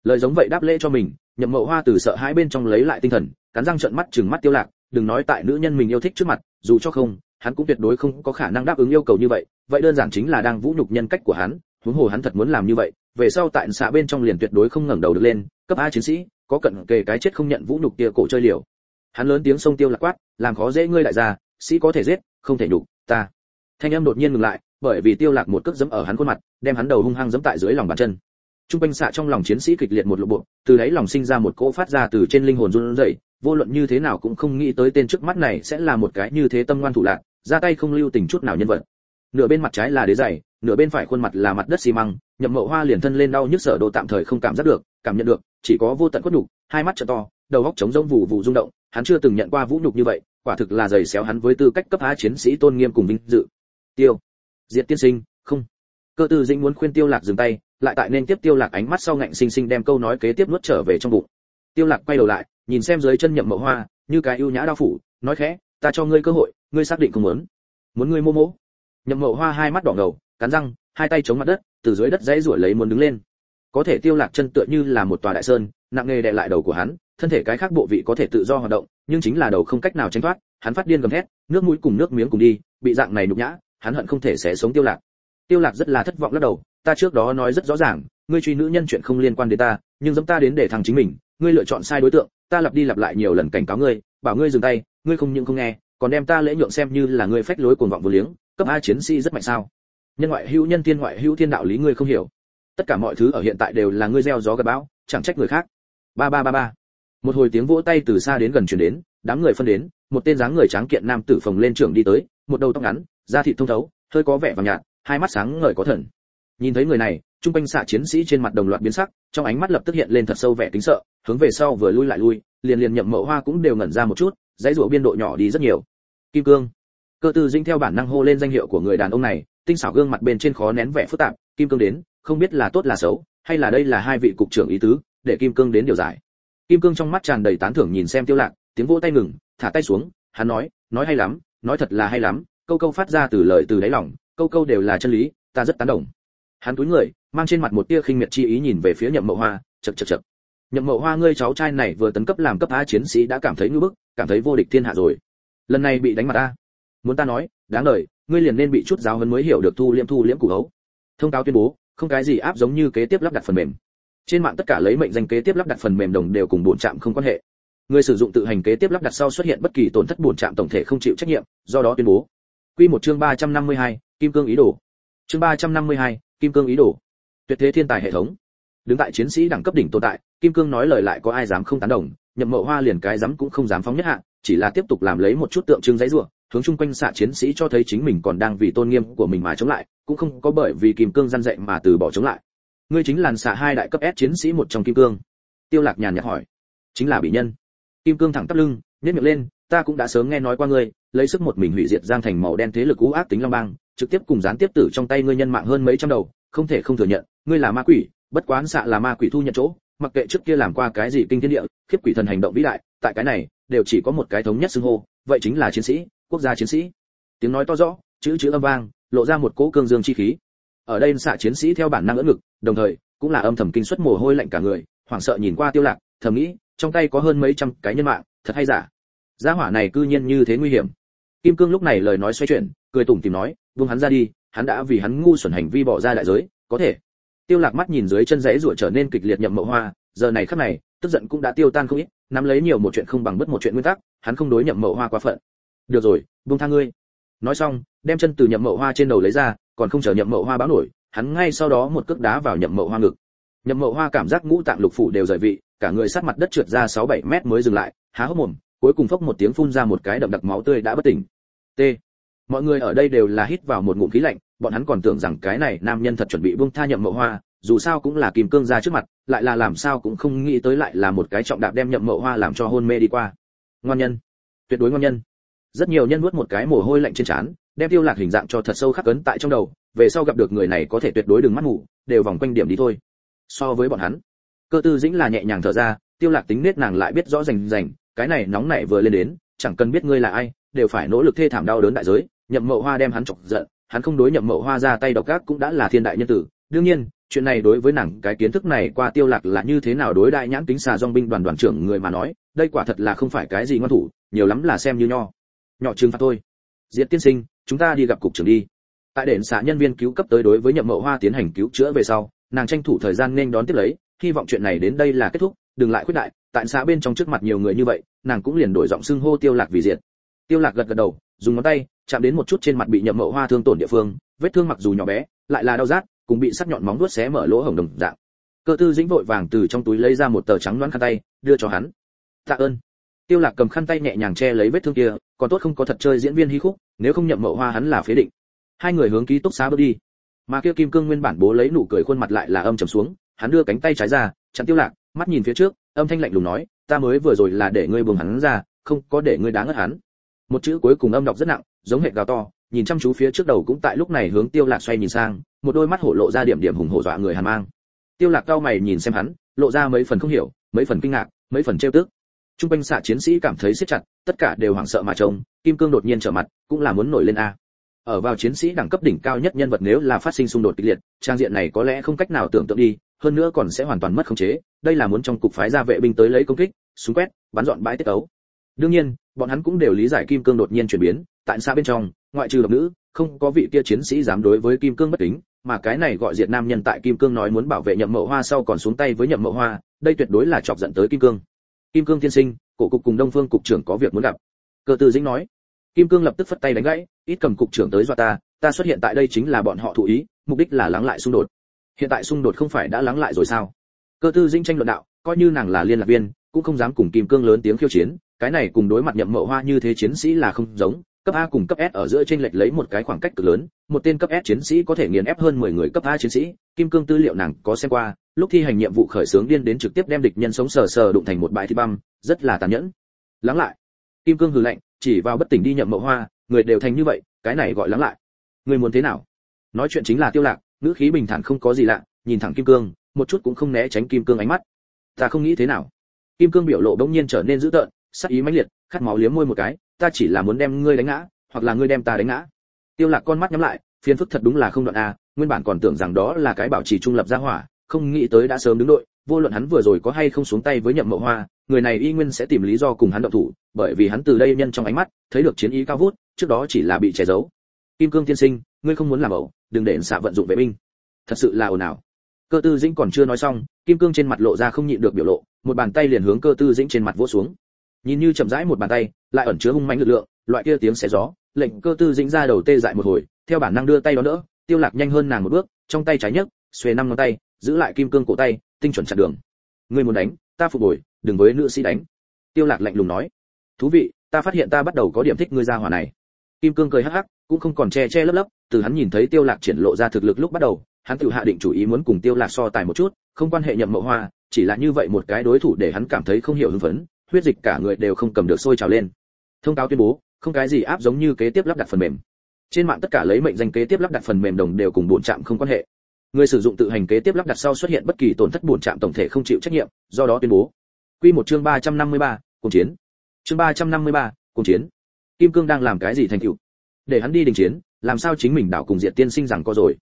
Lời giống vậy đáp lễ cho mình, nhậm mậu hoa từ sợ hãi bên trong lấy lại tinh thần, cắn răng trợn mắt chừng mắt tiêu lạc, đừng nói tại nữ nhân mình yêu thích trước mặt, dù cho không hắn cũng tuyệt đối không có khả năng đáp ứng yêu cầu như vậy vậy đơn giản chính là đang vũ nhục nhân cách của hắn, huống hồ hắn thật muốn làm như vậy, về sau tại xã bên trong liền tuyệt đối không ngẩng đầu được lên, cấp a chiến sĩ, có cận kề cái chết không nhận vũ nhục kia cổ chơi liều. Hắn lớn tiếng sông tiêu lạc quát, làm khó dễ ngươi đại gia, sĩ có thể giết, không thể nhục ta. Thanh âm đột nhiên ngừng lại, bởi vì tiêu lạc một cước giẫm ở hắn khuôn mặt, đem hắn đầu hung hăng giẫm tại dưới lòng bàn chân. Trung quanh xạ trong lòng chiến sĩ kịch liệt một lộ bộ, từ đấy lòng sinh ra một cỗ phát ra từ trên linh hồn run rẩy, vô luận như thế nào cũng không nghĩ tới tên trước mắt này sẽ là một cái như thế tâm ngoan thủ lạc ra tay không lưu tình chút nào nhân vật. Nửa bên mặt trái là đế dày nửa bên phải khuôn mặt là mặt đất xi măng, nhậm mậu hoa liền thân lên đau nhức sở đồ tạm thời không cảm giác được, cảm nhận được, chỉ có vô tận khuất nhục, hai mắt trợ to, đầu góc trống rỗng vụ vụ rung động, hắn chưa từng nhận qua vũ nhục như vậy, quả thực là giày xéo hắn với tư cách cấp há chiến sĩ tôn nghiêm cùng vinh dự. Tiêu. Diệt tiên sinh, không. Cơ tư dĩnh muốn khuyên tiêu lạc dừng tay, lại tại nên tiếp tiêu lạc ánh mắt sau ngạnh sinh sinh đem câu nói kế tiếp nuốt trở về trong bụng. Tiêu lạc quay đầu lại, nhìn xem dưới chân nhậm mậu hoa, như cái ưu nhã đao phủ, nói khẽ, ta cho ngươi cơ hội ngươi xác định không muốn. Muốn ngươi mô mô. Nhậm mậu hoa hai mắt đỏ ngầu, cắn răng, hai tay chống mặt đất, từ dưới đất dãy ruổi lấy muốn đứng lên. Có thể tiêu lạc chân tựa như là một tòa đại sơn, nặng nề đè lại đầu của hắn, thân thể cái khác bộ vị có thể tự do hoạt động, nhưng chính là đầu không cách nào tránh thoát, hắn phát điên gầm thét, nước mũi cùng nước miếng cùng đi, bị dạng này nhục nhã, hắn hận không thể sẽ sống tiêu lạc. Tiêu lạc rất là thất vọng lắc đầu, ta trước đó nói rất rõ ràng, ngươi truy nữ nhân chuyện không liên quan đến ta, nhưng dẫm ta đến để thằng chính mình, ngươi lựa chọn sai đối tượng, ta lặp đi lặp lại nhiều lần cảnh cáo ngươi, bảo ngươi dừng tay, ngươi không những không nghe còn đem ta lễ nhượng xem như là ngươi phách lối cuồng vọng vô liếng, cấp a chiến sĩ rất mạnh sao? Nhân ngoại hữu nhân thiên ngoại hữu thiên đạo lý ngươi không hiểu. Tất cả mọi thứ ở hiện tại đều là ngươi gieo gió gặt bão, chẳng trách người khác. Ba ba ba ba. Một hồi tiếng vỗ tay từ xa đến gần truyền đến, đám người phân đến, một tên dáng người tráng kiện nam tử phồng lên trưởng đi tới, một đầu tóc ngắn, da thịt thông thấu, hơi có vẻ vàng nhạt, hai mắt sáng ngời có thần. Nhìn thấy người này, trung quanh xạ chiến sĩ trên mặt đồng loạt biến sắc, trong ánh mắt lập tức hiện lên thật sâu vẻ tính sợ, hướng về sau vừa lui lại lui, liền liền nhậm mậu hoa cũng đều ngẩn ra một chút dãy rủa biên độ nhỏ đi rất nhiều. Kim cương. Cơ tư dĩnh theo bản năng hô lên danh hiệu của người đàn ông này, tinh xảo gương mặt bên trên khó nén vẻ phức tạp, kim cương đến, không biết là tốt là xấu, hay là đây là hai vị cục trưởng ý tứ, để kim cương đến điều giải. Kim cương trong mắt tràn đầy tán thưởng nhìn xem tiêu lạc, tiếng vỗ tay ngừng, thả tay xuống, hắn nói nói hay lắm, nói thật là hay lắm, câu câu phát ra từ lời từ đáy lòng, câu câu đều là chân lý, ta rất tán đồng. Hắn cúi người, mang trên mặt một tia khinh miệt chi ý nhìn về phía nhậm mậu hoa chật chật chật nhậm mậu hoa ngươi cháu trai này vừa tấn cấp làm cấp a chiến sĩ đã cảm thấy ngưỡng bức cảm thấy vô địch thiên hạ rồi. Lần này bị đánh mặt ta. Muốn ta nói đáng lời ngươi liền nên bị chút giáo hấn mới hiểu được thu liễm thu liễm củ hấu. Thông cáo tuyên bố không cái gì áp giống như kế tiếp lắp đặt phần mềm. Trên mạng tất cả lấy mệnh danh kế tiếp lắp đặt phần mềm đồng đều cùng bổn trạm không quan hệ. Người sử dụng tự hành kế tiếp lắp đặt sau xuất hiện bất kỳ tổn thất bổn trạm tổng thể không chịu trách nhiệm do đó tuyên bố. Quy một chương 352, kim cương ý đồ. Chương 352, kim cương ý đồ. Tuyệt thế thiên tài hệ thống đứng tại chiến sĩ đẳng cấp đỉnh tồn tại, kim cương nói lời lại có ai dám không tán đồng, nhậm mậu hoa liền cái dám cũng không dám phóng nhất hạ, chỉ là tiếp tục làm lấy một chút tượng trưng giấy rủa hướng chung quanh xạ chiến sĩ cho thấy chính mình còn đang vì tôn nghiêm của mình mà chống lại, cũng không có bởi vì kim cương gian dạy mà từ bỏ chống lại. Ngươi chính làn xạ hai đại cấp s chiến sĩ một trong kim cương. Tiêu lạc nhàn nhạt hỏi. Chính là bị nhân. Kim cương thẳng tắp lưng, nhếch miệng lên, ta cũng đã sớm nghe nói qua ngươi, lấy sức một mình hủy diệt giang thành màu đen thế lực cũ ác tính long bang, trực tiếp cùng gián tiếp tử trong tay ngươi nhân mạng hơn mấy trăm đầu, không thể không thừa nhận, ngươi là ma quỷ bất quán xạ là ma quỷ thu nhận chỗ, mặc kệ trước kia làm qua cái gì kinh thiên địa, khiếp quỷ thần hành động vĩ đại, tại cái này, đều chỉ có một cái thống nhất xưng hô, vậy chính là chiến sĩ, quốc gia chiến sĩ. Tiếng nói to rõ, chữ chữ âm vang, lộ ra một cỗ cương dương chi khí. Ở đây xạ chiến sĩ theo bản năng ưỡn ngực, đồng thời, cũng là âm thầm kinh suất mồ hôi lạnh cả người, hoảng sợ nhìn qua tiêu lạc, thầm nghĩ, trong tay có hơn mấy trăm cái nhân mạng, thật hay giả. Gia hỏa này cư nhiên như thế nguy hiểm. Kim cương lúc này lời nói xoay chuyển, cười tủm tỉm nói buông hắn ra đi, hắn đã vì hắn ngu xuẩn hành vi bỏ ra đại giới, có thể tiêu lạc mắt nhìn dưới chân rẽ ruột trở nên kịch liệt nhậm mậu hoa, giờ này khắc này, tức giận cũng đã tiêu tan không ít, nắm lấy nhiều một chuyện không bằng bất một chuyện nguyên tắc, hắn không đối nhậm mậu hoa quá phận. Được rồi, buông tha ngươi. Nói xong, đem chân từ nhậm mậu hoa trên đầu lấy ra, còn không chờ nhậm mậu hoa báo nổi, hắn ngay sau đó một cước đá vào nhậm mậu hoa ngực. Nhậm mậu hoa cảm giác ngũ tạng lục phủ đều rời vị, cả người sát mặt đất trượt ra sáu bảy mét mới dừng lại, há hốc mồm, cuối cùng phốc một tiếng phun ra một cái đậm đặc máu tươi đã bất tỉnh. T mọi người ở đây đều là hít vào một ngụm khí lạnh, bọn hắn còn tưởng rằng cái này nam nhân thật chuẩn bị buông tha nhậm mậu hoa, dù sao cũng là kim cương ra trước mặt, lại là làm sao cũng không nghĩ tới lại là một cái trọng đạp đem nhậm mậu hoa làm cho hôn mê đi qua. Ngon nhân. Tuyệt đối ngon nhân. Rất nhiều nhân nuốt một cái mồ hôi lạnh trên trán, đem tiêu lạc hình dạng cho thật sâu khắc ấn tại trong đầu, về sau gặp được người này có thể tuyệt đối đừng mắt ngủ, đều vòng quanh điểm đi thôi. So với bọn hắn, cơ tư dĩnh là nhẹ nhàng thở ra, tiêu lạc tính nết nàng lại biết rõ rành rành, cái này nóng nảy vừa lên đến, chẳng cần biết ngươi là ai, đều phải nỗ lực thê thảm đau đớn đại giới nhậm mậu hoa đem hắn chọc giận, hắn không đối nhậm mậu hoa ra tay độc ác cũng đã là thiên đại nhân tử. Đương nhiên, chuyện này đối với nàng, cái kiến thức này qua tiêu lạc là như thế nào đối đại nhãn kính xà dòng binh đoàn đoàn trưởng người mà nói, đây quả thật là không phải cái gì ngoan thủ, nhiều lắm là xem như nho. Nhỏ trừng phạt thôi. Diệt tiên sinh, chúng ta đi gặp cục trưởng đi. Tại đền xã nhân viên cứu cấp tới đối với nhậm mậu hoa tiến hành cứu chữa về sau, nàng tranh thủ thời gian nên đón tiếp lấy, hy vọng chuyện này đến đây là kết thúc, đừng lại khuyết đại, tại xã bên trong trước mặt nhiều người như vậy, nàng cũng liền đổi giọng xưng hô tiêu lạc vì diện tiêu lạc gật gật đầu, dùng ngón tay chạm đến một chút trên mặt bị nhậm mậu hoa thương tổn địa phương, vết thương mặc dù nhỏ bé, lại là đau rát, cùng bị sắc nhọn móng vuốt xé mở lỗ hổng đồng dạng. Cơ tư dĩnh vội vàng từ trong túi lấy ra một tờ trắng đoán khăn tay, đưa cho hắn. Tạ ơn. Tiêu lạc cầm khăn tay nhẹ nhàng che lấy vết thương kia, còn tốt không có thật chơi diễn viên hí khúc, nếu không nhậm mậu hoa hắn là phế định. Hai người hướng ký túc xá bước đi. Mà kia kim cương nguyên bản bố lấy nụ cười khuôn mặt lại là âm trầm xuống, hắn đưa cánh tay trái ra, chặn tiêu lạc, mắt nhìn phía trước, âm thanh lạnh lùng nói, ta mới vừa rồi là để ngươi buông hắn ra, không có để ngươi đáng ngất hắn một chữ cuối cùng âm đọc rất nặng, giống hệ gào to, nhìn chăm chú phía trước đầu cũng tại lúc này hướng tiêu lạc xoay nhìn sang, một đôi mắt hổ lộ ra điểm điểm hùng hổ dọa người hàn mang. Tiêu lạc cao mày nhìn xem hắn, lộ ra mấy phần không hiểu, mấy phần kinh ngạc, mấy phần trêu tức. Trung quanh xạ chiến sĩ cảm thấy siết chặt, tất cả đều hoảng sợ mà trông, kim cương đột nhiên trở mặt, cũng là muốn nổi lên a. Ở vào chiến sĩ đẳng cấp đỉnh cao nhất nhân vật nếu là phát sinh xung đột kịch liệt, trang diện này có lẽ không cách nào tưởng tượng đi, hơn nữa còn sẽ hoàn toàn mất khống chế, đây là muốn trong cục phái ra vệ binh tới lấy công kích, súng quét, bắn dọn bãi tiết ấu. Đương nhiên bọn hắn cũng đều lý giải kim cương đột nhiên chuyển biến, tại sao bên trong, ngoại trừ độc nữ, không có vị kia chiến sĩ dám đối với kim cương bất kính, mà cái này gọi diệt nam nhân tại kim cương nói muốn bảo vệ nhậm mậu hoa sau còn xuống tay với nhậm mậu hoa, đây tuyệt đối là chọc giận tới kim cương. Kim cương tiên sinh, cổ cục cùng đông phương cục trưởng có việc muốn gặp. Cơ tư dĩnh nói. Kim cương lập tức phất tay đánh gãy, ít cầm cục trưởng tới dọa ta ta xuất hiện tại đây chính là bọn họ thụ ý, mục đích là lắng lại xung đột. Hiện tại xung đột không phải đã lắng lại rồi sao? Cơ tư dĩnh tranh luận đạo, coi như nàng là liên lạc viên, cũng không dám cùng kim cương lớn tiếng khiêu chiến cái này cùng đối mặt nhậm mậu hoa như thế chiến sĩ là không giống cấp A cùng cấp S ở giữa trên lệch lấy một cái khoảng cách cực lớn, một tên cấp S chiến sĩ có thể nghiền ép hơn 10 người cấp A chiến sĩ, kim cương tư liệu nàng có xem qua, lúc thi hành nhiệm vụ khởi xướng điên đến trực tiếp đem địch nhân sống sờ sờ đụng thành một bãi thịt băm, rất là tàn nhẫn. Lắng lại. Kim cương hừ lạnh, chỉ vào bất tỉnh đi nhậm mậu hoa, người đều thành như vậy, cái này gọi lắng lại. Người muốn thế nào? Nói chuyện chính là Tiêu Lạc, ngữ khí bình thản không có gì lạ, nhìn thẳng kim cương, một chút cũng không né tránh kim cương ánh mắt. Ta không nghĩ thế nào. Kim cương biểu lộ bỗng nhiên trở nên dữ tợn, sắc ý mãnh liệt, khát máu liếm môi một cái, ta chỉ là muốn đem ngươi đánh ngã hoặc là ngươi đem ta đánh ngã. Tiêu lạc con mắt nhắm lại phiền phức thật đúng là không đoạn a nguyên bản còn tưởng rằng đó là cái bảo trì trung lập gia hỏa không nghĩ tới đã sớm đứng đội vô luận hắn vừa rồi có hay không xuống tay với nhậm mậu hoa người này y nguyên sẽ tìm lý do cùng hắn động thủ bởi vì hắn từ đây nhân trong ánh mắt thấy được chiến ý cao vút trước đó chỉ là bị che giấu. Kim cương tiên sinh ngươi không muốn làm ẩu đừng để xạ vận dụng vệ binh. Thật sự là ồn ào. Cơ tư dĩnh còn chưa nói xong kim cương trên mặt lộ ra không nhịn được biểu lộ một bàn tay liền hướng cơ tư dĩnh trên mặt vỗ xuống nhìn như chậm rãi một bàn tay, lại ẩn chứa hung mãnh lực lượng, loại kia tiếng xé gió, lệnh cơ tư dính ra đầu tê dại một hồi, theo bản năng đưa tay đó đỡ, tiêu lạc nhanh hơn nàng một bước, trong tay trái nhấc, xuề năm ngón tay, giữ lại kim cương cổ tay, tinh chuẩn chặn đường. Ngươi muốn đánh, ta phục hồi, đừng với nữ sĩ đánh. Tiêu lạc lạnh lùng nói. Thú vị, ta phát hiện ta bắt đầu có điểm thích ngươi ra hỏa này. Kim cương cười hắc hắc, cũng không còn che che lấp lấp, từ hắn nhìn thấy tiêu lạc triển lộ ra thực lực lúc bắt đầu, hắn tự hạ định chủ ý muốn cùng tiêu lạc so tài một chút, không quan hệ nhậm mậu hoa, chỉ là như vậy một cái đối thủ để hắn cảm thấy không hiểu hưng phấn huyết dịch cả người đều không cầm được sôi trào lên. Thông cáo tuyên bố không cái gì áp giống như kế tiếp lắp đặt phần mềm. Trên mạng tất cả lấy mệnh danh kế tiếp lắp đặt phần mềm đồng đều cùng bổn trạm không quan hệ. Người sử dụng tự hành kế tiếp lắp đặt sau xuất hiện bất kỳ tổn thất bổn trạm tổng thể không chịu trách nhiệm do đó tuyên bố. Quy một chương 353, cùng chiến. Chương 353, cùng chiến. Kim cương đang làm cái gì thành tựu? Để hắn đi đình chiến làm sao chính mình đảo cùng diệt tiên sinh rằng có rồi?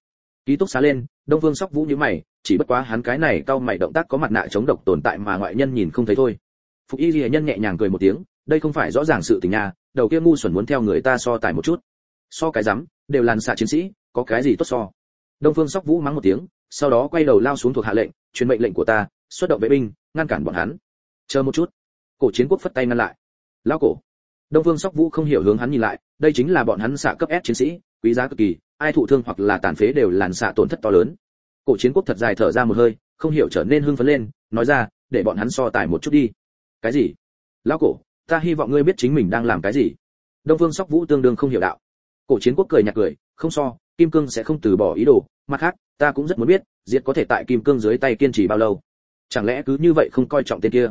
Ký túc xá lên đông vương sóc vũ như mày chỉ bất quá hắn cái này cao mày động tác có mặt nạ chống độc tồn tại mà ngoại nhân nhìn không thấy thôi phục y lìa nhân nhẹ nhàng cười một tiếng, đây không phải rõ ràng sự tình nha, đầu kia ngu xuẩn muốn theo người ta so tài một chút. So cái rắm, đều làn xạ chiến sĩ, có cái gì tốt so? Đông phương sóc vũ mắng một tiếng, sau đó quay đầu lao xuống thuộc hạ lệnh, truyền mệnh lệnh của ta, xuất động vệ binh, ngăn cản bọn hắn. Chờ một chút. Cổ chiến quốc phất tay ngăn lại. Lao cổ. Đông phương sóc vũ không hiểu hướng hắn nhìn lại, đây chính là bọn hắn xạ cấp s chiến sĩ, quý giá cực kỳ, ai thụ thương hoặc là tàn phế đều làn xạ tổn thất to lớn. Cổ chiến quốc thật dài thở ra một hơi, không hiểu trở nên hưng phấn lên, nói ra, để bọn hắn so tài một chút đi cái gì? Lão cổ, ta hy vọng ngươi biết chính mình đang làm cái gì. Đông phương sóc vũ tương đương không hiểu đạo. Cổ chiến quốc cười nhạt cười, không so, kim cương sẽ không từ bỏ ý đồ. Mặt khác, ta cũng rất muốn biết, diệt có thể tại kim cương dưới tay kiên trì bao lâu? Chẳng lẽ cứ như vậy không coi trọng tên kia?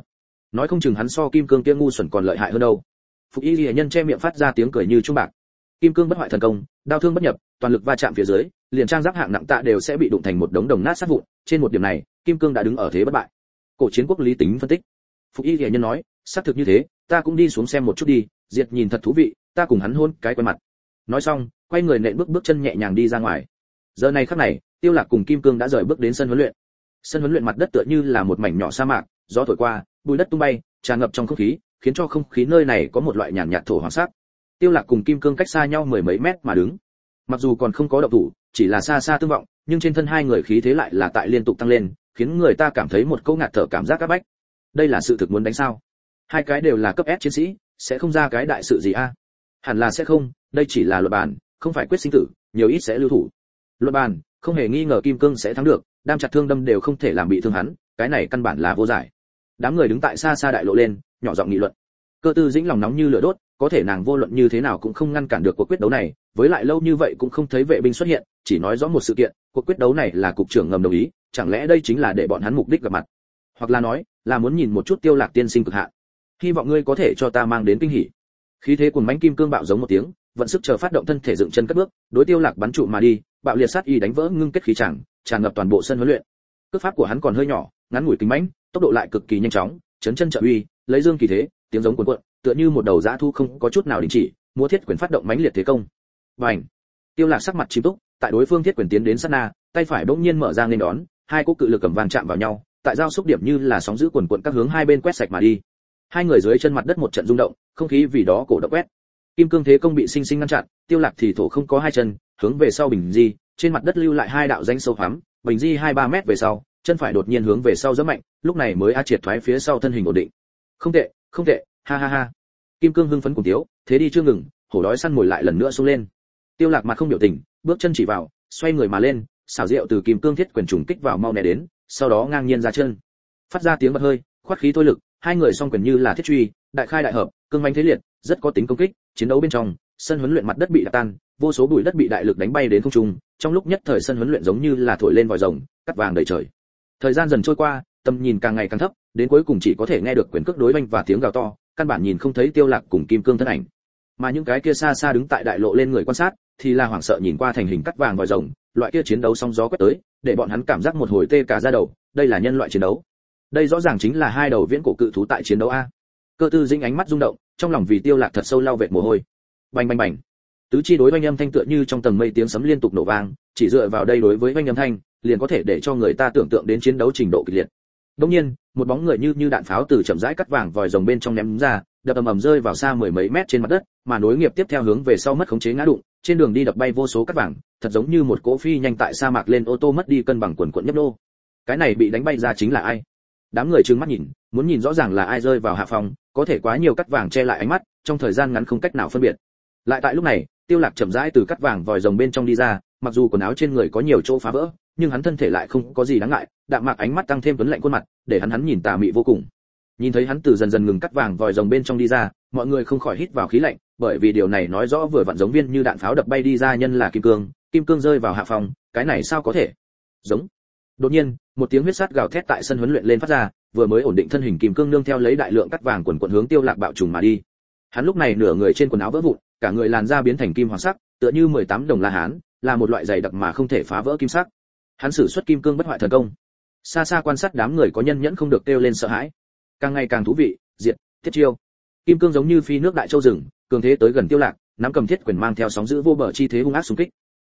Nói không chừng hắn so kim cương kia ngu xuẩn còn lợi hại hơn đâu. Phục y ghi nhân che miệng phát ra tiếng cười như trung bạc. Kim cương bất hoại thần công đao thương bất nhập, toàn lực va chạm phía dưới, liền trang giáp hạng nặng tạ đều sẽ bị đụng thành một đống đồng nát sát vụn. Trên một điểm này, kim cương đã đứng ở thế bất bại. Cổ chiến quốc lý tính phân tích phục y lìa nhân nói, xác thực như thế, ta cũng đi xuống xem một chút đi, diệt nhìn thật thú vị, ta cùng hắn hôn cái quen mặt. Nói xong, quay người nện bước bước chân nhẹ nhàng đi ra ngoài. Giờ này khắc này, tiêu lạc cùng kim cương đã rời bước đến sân huấn luyện. Sân huấn luyện mặt đất tựa như là một mảnh nhỏ sa mạc, gió thổi qua, bụi đất tung bay, tràn ngập trong không khí, khiến cho không khí nơi này có một loại nhàn nhạt thổ hoàng sắc. Tiêu lạc cùng kim cương cách xa nhau mười mấy mét mà đứng. Mặc dù còn không có động thủ, chỉ là xa xa tương vọng, nhưng trên thân hai người khí thế lại là tại liên tục tăng lên, khiến người ta cảm thấy một câu ngạt thở cảm giác áp bách đây là sự thực muốn đánh sao? Hai cái đều là cấp S chiến sĩ, sẽ không ra cái đại sự gì a? Hẳn là sẽ không, đây chỉ là luật bàn không phải quyết sinh tử, nhiều ít sẽ lưu thủ. Luật bàn không hề nghi ngờ kim cương sẽ thắng được, đam chặt thương đâm đều không thể làm bị thương hắn, cái này căn bản là vô giải. Đám người đứng tại xa xa đại lộ lên, nhỏ giọng nghị luận. Cơ tư dĩnh lòng nóng như lửa đốt, có thể nàng vô luận như thế nào cũng không ngăn cản được cuộc quyết đấu này, với lại lâu như vậy cũng không thấy vệ binh xuất hiện, chỉ nói rõ một sự kiện, cuộc quyết đấu này là cục trưởng ngầm đồng ý, chẳng lẽ đây chính là để bọn hắn mục đích gặp mặt? Hoặc là nói là muốn nhìn một chút tiêu lạc tiên sinh cực hạn. Hy vọng ngươi có thể cho ta mang đến kinh hỉ. Khí thế cuồng mãnh kim cương bạo giống một tiếng, vận sức chờ phát động thân thể dựng chân cất bước, đối tiêu lạc bắn trụ mà đi, bạo liệt sát y đánh vỡ ngưng kết khí chẳng tràn ngập toàn bộ sân huấn luyện. Cước pháp của hắn còn hơi nhỏ, ngắn ngủi kính mãnh, tốc độ lại cực kỳ nhanh chóng, chấn chân trợ uy, lấy dương kỳ thế, tiếng giống cuồn cuộn, tựa như một đầu dã thu không có chút nào đình chỉ, múa thiết quyền phát động mãnh liệt thế công. Bành! Tiêu lạc sắc mặt chìm túc, tại đối phương thiết quyền tiến đến sát na, tay phải bỗng nhiên mở ra nên đón, hai cỗ cự lực cầm vàng chạm vào nhau tại giao xúc điểm như là sóng giữ cuồn cuộn các hướng hai bên quét sạch mà đi. Hai người dưới chân mặt đất một trận rung động không khí vì đó cổ động quét. Kim cương thế công bị sinh sinh ngăn chặn tiêu lạc thì thổ không có hai chân hướng về sau bình di trên mặt đất lưu lại hai đạo danh sâu hoắm bình di hai ba mét về sau chân phải đột nhiên hướng về sau rất mạnh lúc này mới a triệt thoái phía sau thân hình ổn định. Không tệ không tệ ha ha ha. Kim cương hưng phấn cùng thiếu, thế đi chưa ngừng hổ đói săn mồi lại lần nữa xuống lên. Tiêu lạc mặt không biểu tình bước chân chỉ vào xoay người mà lên xảo diệu từ kim cương thiết quyền trùng kích vào mau nè đến sau đó ngang nhiên ra chân. Phát ra tiếng bật hơi, khoát khí thôi lực, hai người song quyền như là thiết truy, đại khai đại hợp, cương manh thế liệt, rất có tính công kích, chiến đấu bên trong, sân huấn luyện mặt đất bị đạp tan, vô số bụi đất bị đại lực đánh bay đến không trung, trong lúc nhất thời sân huấn luyện giống như là thổi lên vòi rồng, cắt vàng đầy trời. Thời gian dần trôi qua, tầm nhìn càng ngày càng thấp, đến cuối cùng chỉ có thể nghe được quyền cước đối banh và tiếng gào to, căn bản nhìn không thấy tiêu lạc cùng kim cương thân ảnh. Mà những cái kia xa xa đứng tại đại lộ lên người quan sát, thì là hoảng sợ nhìn qua thành hình cắt vàng vòi rồng loại kia chiến đấu sóng gió quét tới, để bọn hắn cảm giác một hồi tê cả da đầu, đây là nhân loại chiến đấu. Đây rõ ràng chính là hai đầu viễn cổ cự thú tại chiến đấu a. Cơ tư dĩnh ánh mắt rung động, trong lòng vì tiêu lạc thật sâu lau vệt mồ hôi. Bành bành bành. Tứ chi đối oanh âm thanh tựa như trong tầng mây tiếng sấm liên tục nổ vang, chỉ dựa vào đây đối với oanh âm thanh, liền có thể để cho người ta tưởng tượng đến chiến đấu trình độ kịch liệt. Đống nhiên, một bóng người như như đạn pháo từ chậm rãi cắt vàng vòi rồng bên trong ném ra, đập ầm ầm rơi vào xa mười mấy mét trên mặt đất, mà nối nghiệp tiếp theo hướng về sau mất khống chế ngã đụng trên đường đi đập bay vô số cắt vàng, thật giống như một cỗ phi nhanh tại sa mạc lên ô tô mất đi cân bằng quần quận nhấp nô. Cái này bị đánh bay ra chính là ai? Đám người trừng mắt nhìn, muốn nhìn rõ ràng là ai rơi vào hạ phòng, có thể quá nhiều cắt vàng che lại ánh mắt, trong thời gian ngắn không cách nào phân biệt. Lại tại lúc này, tiêu lạc chậm rãi từ cắt vàng vòi rồng bên trong đi ra, mặc dù quần áo trên người có nhiều chỗ phá vỡ, nhưng hắn thân thể lại không có gì đáng ngại, đạm mạc ánh mắt tăng thêm tuấn lạnh khuôn mặt, để hắn hắn nhìn tà mị vô cùng. Nhìn thấy hắn từ dần dần ngừng cắt vàng vòi rồng bên trong đi ra mọi người không khỏi hít vào khí lạnh, bởi vì điều này nói rõ vừa vặn giống viên như đạn pháo đập bay đi ra nhân là kim cương kim cương rơi vào hạ phòng, cái này sao có thể? Giống. Đột nhiên, một tiếng huyết sắt gào thét tại sân huấn luyện lên phát ra, vừa mới ổn định thân hình kim cương nương theo lấy đại lượng cắt vàng quần quần hướng tiêu lạc bạo trùng mà đi. Hắn lúc này nửa người trên quần áo vỡ vụn, cả người làn da biến thành kim hoàng sắc, tựa như 18 đồng la hán, là một loại dày đặc mà không thể phá vỡ kim sắc. Hắn sử xuất kim cương bất hoại thần công. Xa xa quan sát đám người có nhân nhẫn không được kêu lên sợ hãi. Càng ngày càng thú vị, diệt, thiết chiêu kim cương giống như phi nước đại châu rừng, cường thế tới gần tiêu lạc, nắm cầm thiết quyền mang theo sóng dữ vô bờ chi thế hung ác xung kích.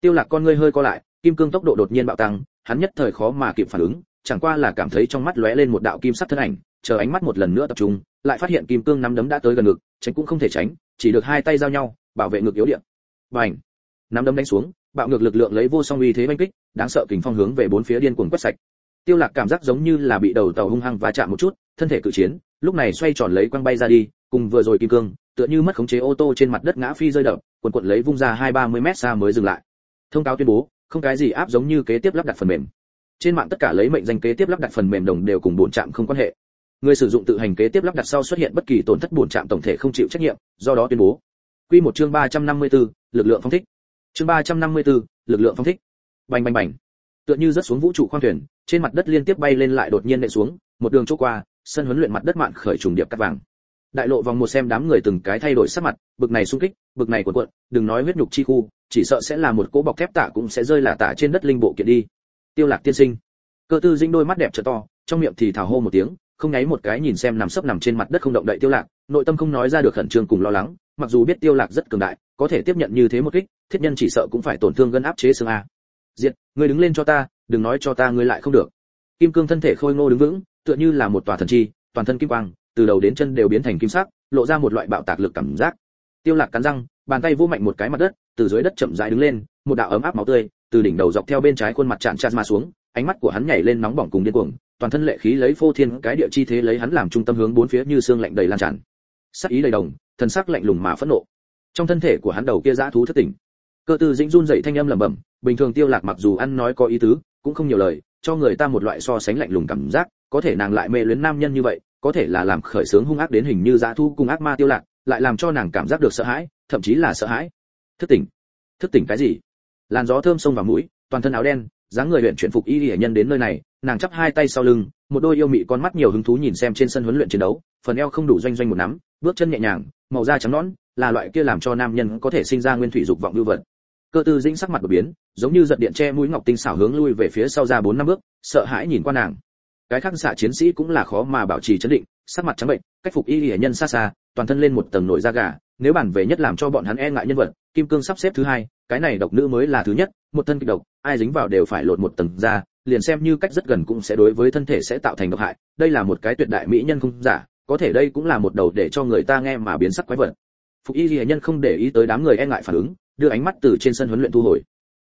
Tiêu lạc con ngươi hơi co lại, kim cương tốc độ đột nhiên bạo tăng, hắn nhất thời khó mà kịp phản ứng, chẳng qua là cảm thấy trong mắt lóe lên một đạo kim sắc thân ảnh, chờ ánh mắt một lần nữa tập trung, lại phát hiện kim cương nắm đấm đã tới gần ngực, tránh cũng không thể tránh, chỉ được hai tay giao nhau, bảo vệ ngực yếu điện bành! Nắm đấm đánh xuống, bạo ngược lực lượng lấy vô song uy thế đánh kích, đáng sợ kình phong hướng về bốn phía điên cuồng quét sạch. Tiêu lạc cảm giác giống như là bị đầu tàu hung hăng va chạm một chút, thân thể cự chiến, lúc này xoay tròn lấy quăng bay ra đi cùng vừa rồi kim cương tựa như mất khống chế ô tô trên mặt đất ngã phi rơi đập cuộn cuộn lấy vung ra hai ba mươi mét xa mới dừng lại. Thông cáo tuyên bố không cái gì áp giống như kế tiếp lắp đặt phần mềm. Trên mạng tất cả lấy mệnh danh kế tiếp lắp đặt phần mềm đồng đều cùng bổn trạm không quan hệ. Người sử dụng tự hành kế tiếp lắp đặt sau xuất hiện bất kỳ tổn thất bổn trạm tổng thể không chịu trách nhiệm do đó tuyên bố. Quy một chương 354, lực lượng phong thích. Chương 354, lực lượng phong thích. Bành bành bành. Tựa như rớt xuống vũ trụ khoang thuyền trên mặt đất liên tiếp bay lên lại đột nhiên nện xuống một đường chỗ qua sân huấn luyện mặt đất mạn khởi trùng điệp cắt vàng đại lộ vòng một xem đám người từng cái thay đổi sắc mặt, bực này sung kích, bực này cuộn cuộn, đừng nói huyết nhục chi khu, chỉ sợ sẽ là một cỗ bọc thép tạ cũng sẽ rơi là tạ trên đất linh bộ kiện đi. Tiêu lạc tiên sinh. Cơ tư dĩnh đôi mắt đẹp trợ to, trong miệng thì thào hô một tiếng, không nháy một cái nhìn xem nằm sấp nằm trên mặt đất không động đậy tiêu lạc, nội tâm không nói ra được khẩn trương cùng lo lắng, mặc dù biết tiêu lạc rất cường đại, có thể tiếp nhận như thế một kích, thiết nhân chỉ sợ cũng phải tổn thương gân áp chế xương a. Diệt, ngươi đứng lên cho ta, đừng nói cho ta ngươi lại không được. Kim cương thân thể khôi ngô đứng vững, tựa như là một tòa thần chi, toàn thân kim quang từ đầu đến chân đều biến thành kim sắc, lộ ra một loại bạo tạc lực cảm giác. Tiêu lạc cắn răng, bàn tay vu mạnh một cái mặt đất, từ dưới đất chậm rãi đứng lên, một đạo ấm áp máu tươi từ đỉnh đầu dọc theo bên trái khuôn mặt chạm chặt mà xuống, ánh mắt của hắn nhảy lên nóng bỏng cùng điên cuồng, toàn thân lệ khí lấy phô thiên cái địa chi thế lấy hắn làm trung tâm hướng bốn phía như xương lạnh đầy lan tràn. Sắc ý đầy đồng, thần sắc lạnh lùng mà phẫn nộ. Trong thân thể của hắn đầu kia dã thú thất tỉnh. Cơ tư dĩnh run rẩy thanh âm lẩm bẩm, bình thường tiêu lạc mặc dù ăn nói có ý tứ, cũng không nhiều lời, cho người ta một loại so sánh lạnh lùng cảm giác, có thể nàng lại mê luyến nam nhân như vậy có thể là làm khởi sướng hung ác đến hình như dã thu cùng ác ma tiêu lạc, lại làm cho nàng cảm giác được sợ hãi, thậm chí là sợ hãi. Thức tỉnh. Thức tỉnh cái gì? Làn gió thơm xông vào mũi, toàn thân áo đen, dáng người luyện chuyển phục y hệ nhân đến nơi này, nàng chắp hai tay sau lưng, một đôi yêu mị con mắt nhiều hứng thú nhìn xem trên sân huấn luyện chiến đấu, phần eo không đủ doanh doanh một nắm, bước chân nhẹ nhàng, màu da trắng nõn, là loại kia làm cho nam nhân có thể sinh ra nguyên thủy dục vọng lưu vật. Cơ tư dĩnh sắc mặt đột biến, giống như giật điện che mũi ngọc tinh xảo hướng lui về phía sau ra bốn năm bước, sợ hãi nhìn qua nàng cái khác xạ chiến sĩ cũng là khó mà bảo trì chấn định, sắc mặt trắng bệnh, cách phục y hệ nhân xa xa, toàn thân lên một tầng nổi da gà, nếu bản về nhất làm cho bọn hắn e ngại nhân vật, kim cương sắp xếp thứ hai, cái này độc nữ mới là thứ nhất, một thân kịch độc, ai dính vào đều phải lột một tầng da, liền xem như cách rất gần cũng sẽ đối với thân thể sẽ tạo thành độc hại, đây là một cái tuyệt đại mỹ nhân không giả, có thể đây cũng là một đầu để cho người ta nghe mà biến sắc quái vật. Phục y hệ nhân không để ý tới đám người e ngại phản ứng, đưa ánh mắt từ trên sân huấn luyện thu hồi.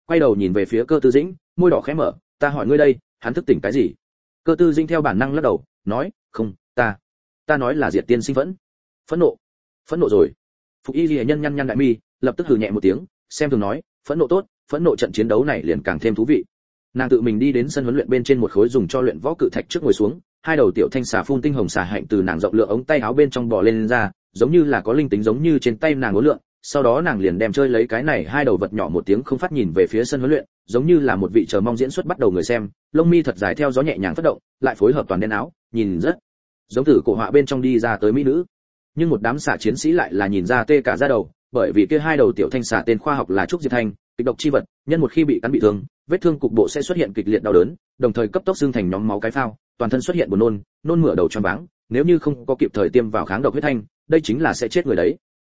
Quay đầu nhìn về phía cơ tư dĩnh, môi đỏ khẽ mở, ta hỏi ngươi đây, hắn thức tỉnh cái gì? Cơ tư dinh theo bản năng lắc đầu nói không ta ta nói là diệt tiên sinh phẫn. Phẫn nộ? Phẫn nộ rồi. Phục y ghi nhân nhăn nhăn đại mi lập tức hừ nhẹ một tiếng xem thường nói phẫn nộ tốt phẫn nộ trận chiến đấu này liền càng thêm thú vị. Nàng tự mình đi đến sân huấn luyện bên trên một khối dùng cho luyện võ cự thạch trước ngồi xuống hai đầu tiểu thanh xà phun tinh hồng xà hạnh từ nàng rộng lượng ống tay áo bên trong bò lên, lên ra giống như là có linh tính giống như trên tay nàng ngố lượng sau đó nàng liền đem chơi lấy cái này hai đầu vật nhỏ một tiếng không phát nhìn về phía sân huấn luyện, giống như là một vị chờ mong diễn xuất bắt đầu người xem, lông mi thật dài theo gió nhẹ nhàng phát động, lại phối hợp toàn đen áo, nhìn rất giống tử cổ họa bên trong đi ra tới mỹ nữ. Nhưng một đám xạ chiến sĩ lại là nhìn ra tê cả ra đầu, bởi vì kia hai đầu tiểu thanh xạ tên khoa học là trúc diệt thanh, kịch độc chi vật, nhân một khi bị cắn bị thương, vết thương cục bộ sẽ xuất hiện kịch liệt đau đớn, đồng thời cấp tốc xương thành nhóm máu cái phao, toàn thân xuất hiện buồn nôn nôn mửa đầu choáng váng, nếu như không có kịp thời tiêm vào kháng độc huyết thanh, đây chính là sẽ chết người đấy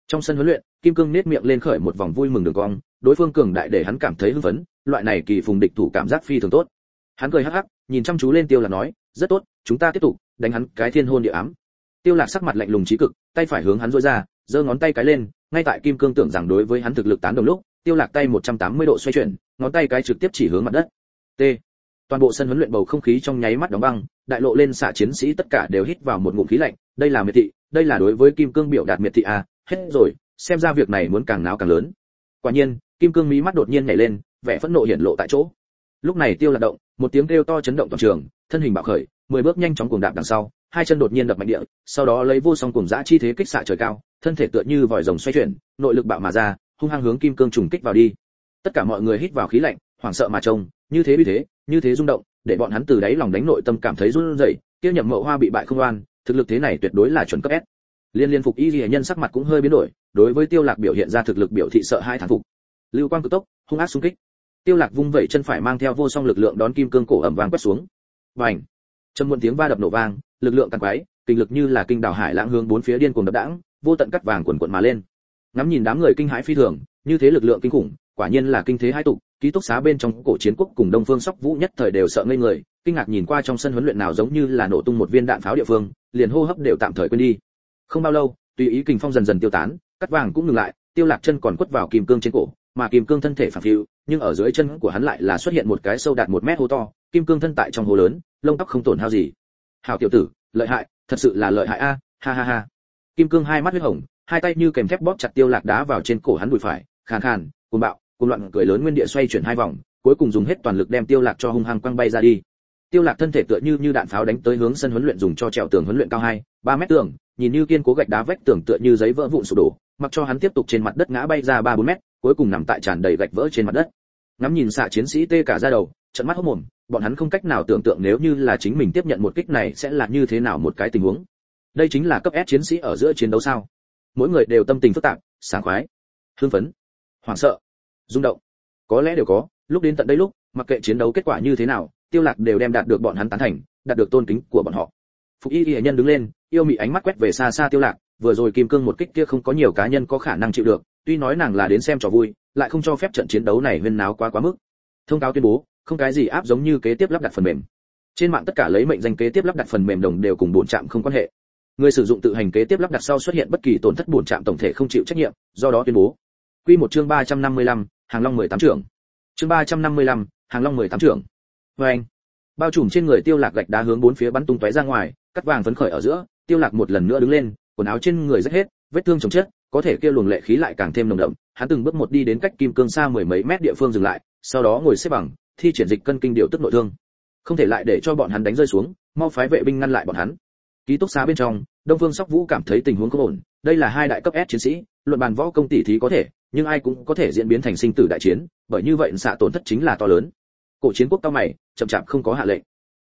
trong sân huấn luyện, kim cương nết miệng lên khởi một vòng vui mừng đường cong, đối phương cường đại để hắn cảm thấy hưng phấn, loại này kỳ phùng địch thủ cảm giác phi thường tốt. Hắn cười hắc hắc, nhìn chăm chú lên tiêu lạc nói, rất tốt, chúng ta tiếp tục đánh hắn cái thiên hôn địa ám. Tiêu lạc sắc mặt lạnh lùng trí cực, tay phải hướng hắn duỗi ra, giơ ngón tay cái lên, ngay tại kim cương tưởng rằng đối với hắn thực lực tán đồng lúc, tiêu lạc tay 180 độ xoay chuyển, ngón tay cái trực tiếp chỉ hướng mặt đất. T. Toàn bộ sân huấn luyện bầu không khí trong nháy mắt đóng băng, đại lộ lên xạ chiến sĩ tất cả đều hít vào một ngụm khí lạnh, đây là miệt thị, đây là đối với kim cương biểu đạt miệt thị à hết rồi, xem ra việc này muốn càng náo càng lớn. Quả nhiên, kim cương mí mắt đột nhiên nhảy lên, vẻ phẫn nộ hiển lộ tại chỗ. Lúc này tiêu lạc động, một tiếng kêu to chấn động toàn trường, thân hình bạo khởi, mười bước nhanh chóng cuồng đạp đằng sau, hai chân đột nhiên đập mạnh địa, sau đó lấy vô song cuồng dã chi thế kích xạ trời cao, thân thể tựa như vòi rồng xoay chuyển, nội lực bạo mà ra, hung hăng hướng kim cương trùng kích vào đi. Tất cả mọi người hít vào khí lạnh, hoảng sợ mà trông, như thế uy thế, như thế rung động, để bọn hắn từ đáy lòng đánh nội tâm cảm thấy run rẩy, kia nhậm mậu hoa bị bại không oan, thực lực thế này tuyệt đối là chuẩn cấp S liên liên phục y ghi nhân sắc mặt cũng hơi biến đổi, đối với tiêu lạc biểu hiện ra thực lực biểu thị sợ hai thán phục. Lưu quang cực tốc, hung ác xung kích. Tiêu lạc vung vẩy chân phải mang theo vô song lực lượng đón kim cương cổ ẩm vang quét xuống. Bành! Trầm muộn tiếng va đập nổ vang, lực lượng tăng quái, kinh lực như là kinh đảo hải lãng hướng bốn phía điên cuồng đập đãng, vô tận cắt vàng cuộn cuộn mà lên. Ngắm nhìn đám người kinh hãi phi thường, như thế lực lượng kinh khủng, quả nhiên là kinh thế hai tụ, ký túc xá bên trong cổ chiến quốc cùng đông phương sóc vũ nhất thời đều sợ ngây người, kinh ngạc nhìn qua trong sân huấn luyện nào giống như là nổ tung một viên đạn pháo địa phương, liền hô hấp đều tạm thời quên đi không bao lâu, tùy ý kình phong dần dần tiêu tán, cắt vàng cũng ngừng lại, tiêu lạc chân còn quất vào kim cương trên cổ, mà kim cương thân thể phản phiu nhưng ở dưới chân của hắn lại là xuất hiện một cái sâu đạt một mét hố to, kim cương thân tại trong hố lớn, lông tóc không tổn hao gì. Hảo tiểu tử, lợi hại, thật sự là lợi hại a, ha ha ha. Kim cương hai mắt huyết hồng, hai tay như kèm thép bóp chặt tiêu lạc đá vào trên cổ hắn đùi phải, khàn khàn, cuồng bạo, cuồng loạn, cười lớn nguyên địa xoay chuyển hai vòng, cuối cùng dùng hết toàn lực đem tiêu lạc cho hung hăng quăng bay ra đi tiêu lạc thân thể tựa như như đạn pháo đánh tới hướng sân huấn luyện dùng cho trèo tường huấn luyện cao hai, ba mét tường, nhìn như kiên cố gạch đá vách tường tựa như giấy vỡ vụn sụp đổ, mặc cho hắn tiếp tục trên mặt đất ngã bay ra ba bốn mét, cuối cùng nằm tại tràn đầy gạch vỡ trên mặt đất. Ngắm nhìn xạ chiến sĩ tê cả da đầu, trận mắt hốt mồm, bọn hắn không cách nào tưởng tượng nếu như là chính mình tiếp nhận một kích này sẽ là như thế nào một cái tình huống. Đây chính là cấp S chiến sĩ ở giữa chiến đấu sao? Mỗi người đều tâm tình phức tạp sáng khoái, hưng phấn, hoảng sợ, rung động. Có lẽ đều có, lúc đến tận đây lúc mặc kệ chiến đấu kết quả như thế nào tiêu lạc đều đem đạt được bọn hắn tán thành đạt được tôn kính của bọn họ. Phục y y nhân đứng lên yêu mị ánh mắt quét về xa xa tiêu lạc vừa rồi kim cương một kích kia không có nhiều cá nhân có khả năng chịu được tuy nói nàng là đến xem trò vui lại không cho phép trận chiến đấu này huyên náo quá quá mức. Thông cáo tuyên bố không cái gì áp giống như kế tiếp lắp đặt phần mềm. Trên mạng tất cả lấy mệnh danh kế tiếp lắp đặt phần mềm đồng đều cùng bổn trạm không quan hệ. Người sử dụng tự hành kế tiếp lắp đặt sau xuất hiện bất kỳ tổn thất bổn trạm tổng thể không chịu trách nhiệm do đó tuyên bố. Quy một chương 355, hàng long 18 trưởng. Chương 355, hàng long 18 trưởng. Với anh, bao trùm trên người tiêu lạc gạch đá hướng bốn phía bắn tung tóe ra ngoài, cắt vàng phấn khởi ở giữa, tiêu lạc một lần nữa đứng lên, quần áo trên người rách hết, vết thương chồng chất có thể kia luồng lệ khí lại càng thêm nồng đậm. Hắn từng bước một đi đến cách kim cương xa mười mấy mét địa phương dừng lại, sau đó ngồi xếp bằng, thi triển dịch cân kinh điều tức nội thương. Không thể lại để cho bọn hắn đánh rơi xuống, mau phái vệ binh ngăn lại bọn hắn. Ký túc xá bên trong, đông vương sóc vũ cảm thấy tình huống không ổn, đây là hai đại cấp s chiến sĩ, luận bàn võ công tỷ thí có thể, nhưng ai cũng có thể diễn biến thành sinh tử đại chiến, bởi như vậy xạ tổn thất chính là to lớn cổ chiến quốc cao mày, chậm chạp không có hạ lệnh.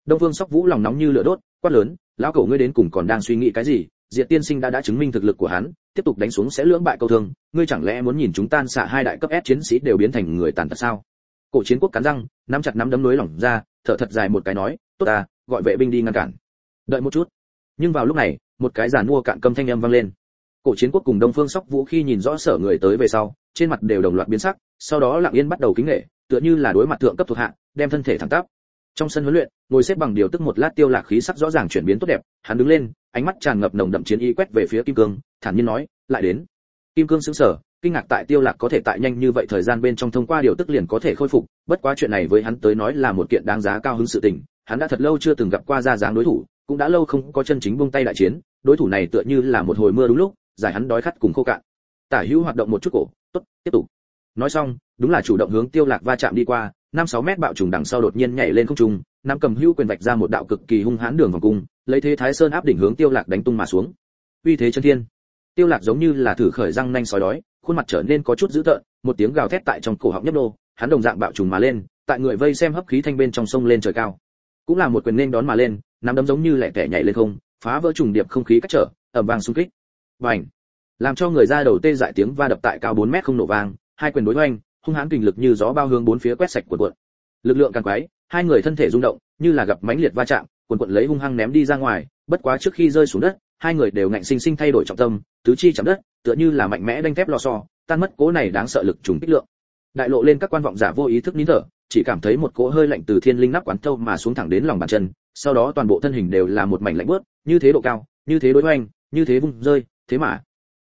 Đông vương sóc vũ lòng nóng như lửa đốt, quát lớn, lão cẩu ngươi đến cùng còn đang suy nghĩ cái gì? Diệt tiên sinh đã đã chứng minh thực lực của hắn, tiếp tục đánh xuống sẽ lưỡng bại câu thương, ngươi chẳng lẽ muốn nhìn chúng tan xạ hai đại cấp s chiến sĩ đều biến thành người tàn tật sao? Cổ chiến quốc cắn răng, nắm chặt nắm đấm núi lỏng ra, thở thật dài một cái nói, tốt à gọi vệ binh đi ngăn cản. Đợi một chút. Nhưng vào lúc này, một cái giàn mua cạn câm thanh âm vang lên. Cổ chiến quốc cùng đông phương sóc vũ khi nhìn rõ sở người tới về sau, trên mặt đều đồng loạt biến sắc, sau đó lặng yên bắt đầu kính nghệ tựa như là đối mặt thượng cấp thuộc hạ, đem thân thể thẳng tắp. Trong sân huấn luyện, ngồi xếp bằng điều tức một lát tiêu lạc khí sắc rõ ràng chuyển biến tốt đẹp, hắn đứng lên, ánh mắt tràn ngập nồng đậm chiến ý quét về phía kim cương, thản nhiên nói, lại đến. Kim cương sững sờ, kinh ngạc tại tiêu lạc có thể tại nhanh như vậy thời gian bên trong thông qua điều tức liền có thể khôi phục, bất quá chuyện này với hắn tới nói là một kiện đáng giá cao hứng sự tình, hắn đã thật lâu chưa từng gặp qua ra dáng đối thủ, cũng đã lâu không có chân chính buông tay đại chiến, đối thủ này tựa như là một hồi mưa đúng lúc, giải hắn đói khát cùng khô cạn. Tả hữu hoạt động một chút cổ, tốt, tiếp tục nói xong, đúng là chủ động hướng tiêu lạc va chạm đi qua, năm sáu mét bạo trùng đằng sau đột nhiên nhảy lên không trung nam cầm hữu quyền vạch ra một đạo cực kỳ hung hãn đường vòng cung, lấy thế thái sơn áp đỉnh hướng tiêu lạc đánh tung mà xuống. Uy thế chân thiên. Tiêu lạc giống như là thử khởi răng nanh sói đói, khuôn mặt trở nên có chút dữ tợn, một tiếng gào thét tại trong cổ họng nhấp nô, hắn đồng dạng bạo trùng mà lên, tại người vây xem hấp khí thanh bên trong sông lên trời cao. Cũng là một quyền nên đón mà lên, nắm đấm giống như lẻ tẻ nhảy lên không, phá vỡ trùng điệp không khí cách trở, ầm vang xung kích. Bành! Làm cho người ra đầu tê dại tiếng va đập tại cao 4 mét không nổ vang hai quyền đối hoành hung hãn kình lực như gió bao hướng bốn phía quét sạch của cuộn lực lượng càng quái hai người thân thể rung động như là gặp mãnh liệt va chạm cuộn cuộn lấy hung hăng ném đi ra ngoài bất quá trước khi rơi xuống đất hai người đều ngạnh sinh sinh thay đổi trọng tâm tứ chi chạm đất tựa như là mạnh mẽ đanh thép lò xo tan mất cố này đáng sợ lực trùng kích lượng. Đại lộ lên các quan vọng giả vô ý thức nín thở chỉ cảm thấy một cỗ hơi lạnh từ thiên linh nắp quán thâu mà xuống thẳng đến lòng bàn chân sau đó toàn bộ thân hình đều là một mảnh lạnh bước, như thế độ cao như thế đối hoành như thế vung rơi thế mà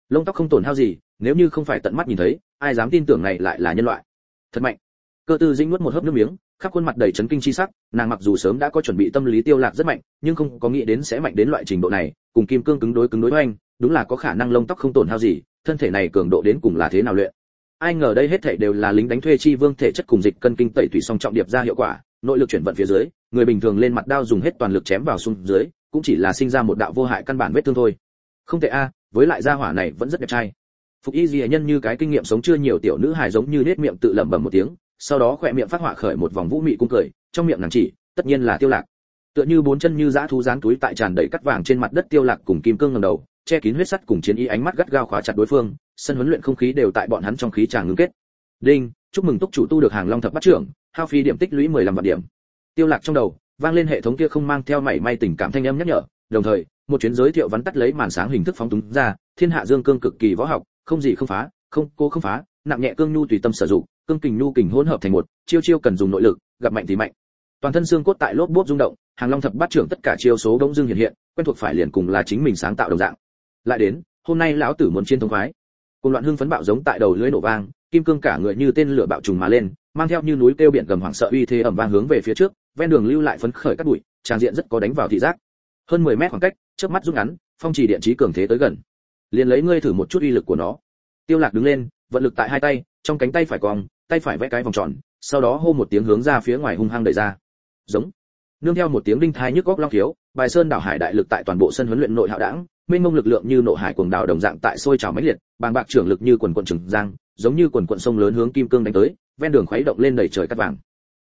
lông tóc không tổn hao gì nếu như không phải tận mắt nhìn thấy ai dám tin tưởng này lại là nhân loại. Thật mạnh. Cơ tư dĩnh nuốt một hớp nước miếng, khắp khuôn mặt đầy chấn kinh chi sắc, nàng mặc dù sớm đã có chuẩn bị tâm lý tiêu lạc rất mạnh, nhưng không có nghĩ đến sẽ mạnh đến loại trình độ này, cùng kim cương cứng đối cứng đối hoành, đúng là có khả năng lông tóc không tổn hao gì, thân thể này cường độ đến cùng là thế nào luyện. Ai ngờ đây hết thảy đều là lính đánh thuê chi vương thể chất cùng dịch cân kinh tẩy tùy song trọng điệp ra hiệu quả, nội lực chuyển vận phía dưới, người bình thường lên mặt đao dùng hết toàn lực chém vào xuống dưới, cũng chỉ là sinh ra một đạo vô hại căn bản vết thương thôi. Không thể a, với lại gia hỏa này vẫn rất đẹp trai phục y dìa nhân như cái kinh nghiệm sống chưa nhiều tiểu nữ hài giống như nết miệng tự lẩm bẩm một tiếng, sau đó khỏe miệng phát họa khởi một vòng vũ mị cung cười, trong miệng nàng chỉ, tất nhiên là tiêu lạc. Tựa như bốn chân như dã thú dán túi tại tràn đầy cắt vàng trên mặt đất tiêu lạc cùng kim cương ngẩng đầu, che kín huyết sắt cùng chiến y ánh mắt gắt gao khóa chặt đối phương, sân huấn luyện không khí đều tại bọn hắn trong khí tràng ngưng kết. Đinh, chúc mừng túc chủ tu được hàng long thập bát trưởng, hao phí điểm tích lũy 15 vạn điểm. Tiêu lạc trong đầu, vang lên hệ thống kia không mang theo mảy may tình cảm thanh âm nhắc nhở, đồng thời, một chuyến giới thiệu vắn tắt lấy màn sáng hình thức phóng túng ra, thiên hạ dương cương cực kỳ võ học không gì không phá, không, cô không phá, nặng nhẹ cương nhu tùy tâm sử dụng, cương kình nhu kình hỗn hợp thành một, chiêu chiêu cần dùng nội lực, gặp mạnh thì mạnh. Toàn thân xương cốt tại lốp bốp rung động, hàng long thập bát trưởng tất cả chiêu số đông dương hiện hiện, quen thuộc phải liền cùng là chính mình sáng tạo đồng dạng. Lại đến, hôm nay lão tử muốn chiến thống khoái. Cùng loạn hưng phấn bạo giống tại đầu lưới nổ vang, kim cương cả người như tên lửa bạo trùng mà lên, mang theo như núi kêu biển gầm hoảng sợ uy thế ầm vang hướng về phía trước, ven đường lưu lại phấn khởi cắt bụi, tràn diện rất có đánh vào thị giác. Hơn 10 mét khoảng cách, chớp mắt rút ngắn, phong trì điện trí cường thế tới gần liền lấy ngươi thử một chút uy lực của nó. Tiêu lạc đứng lên, vận lực tại hai tay, trong cánh tay phải cong, tay phải vẽ cái vòng tròn, sau đó hô một tiếng hướng ra phía ngoài hung hăng đẩy ra. Giống. Nương theo một tiếng đinh thai nhức góc long thiếu bài sơn đảo hải đại lực tại toàn bộ sân huấn luyện nội hạo đảng, mênh mông lực lượng như nộ hải cuồng đảo đồng dạng tại sôi trào mãnh liệt, bàng bạc trưởng lực như quần quần trường giang, giống như quần quần sông lớn hướng kim cương đánh tới, ven đường khuấy động lên đầy trời cát vàng.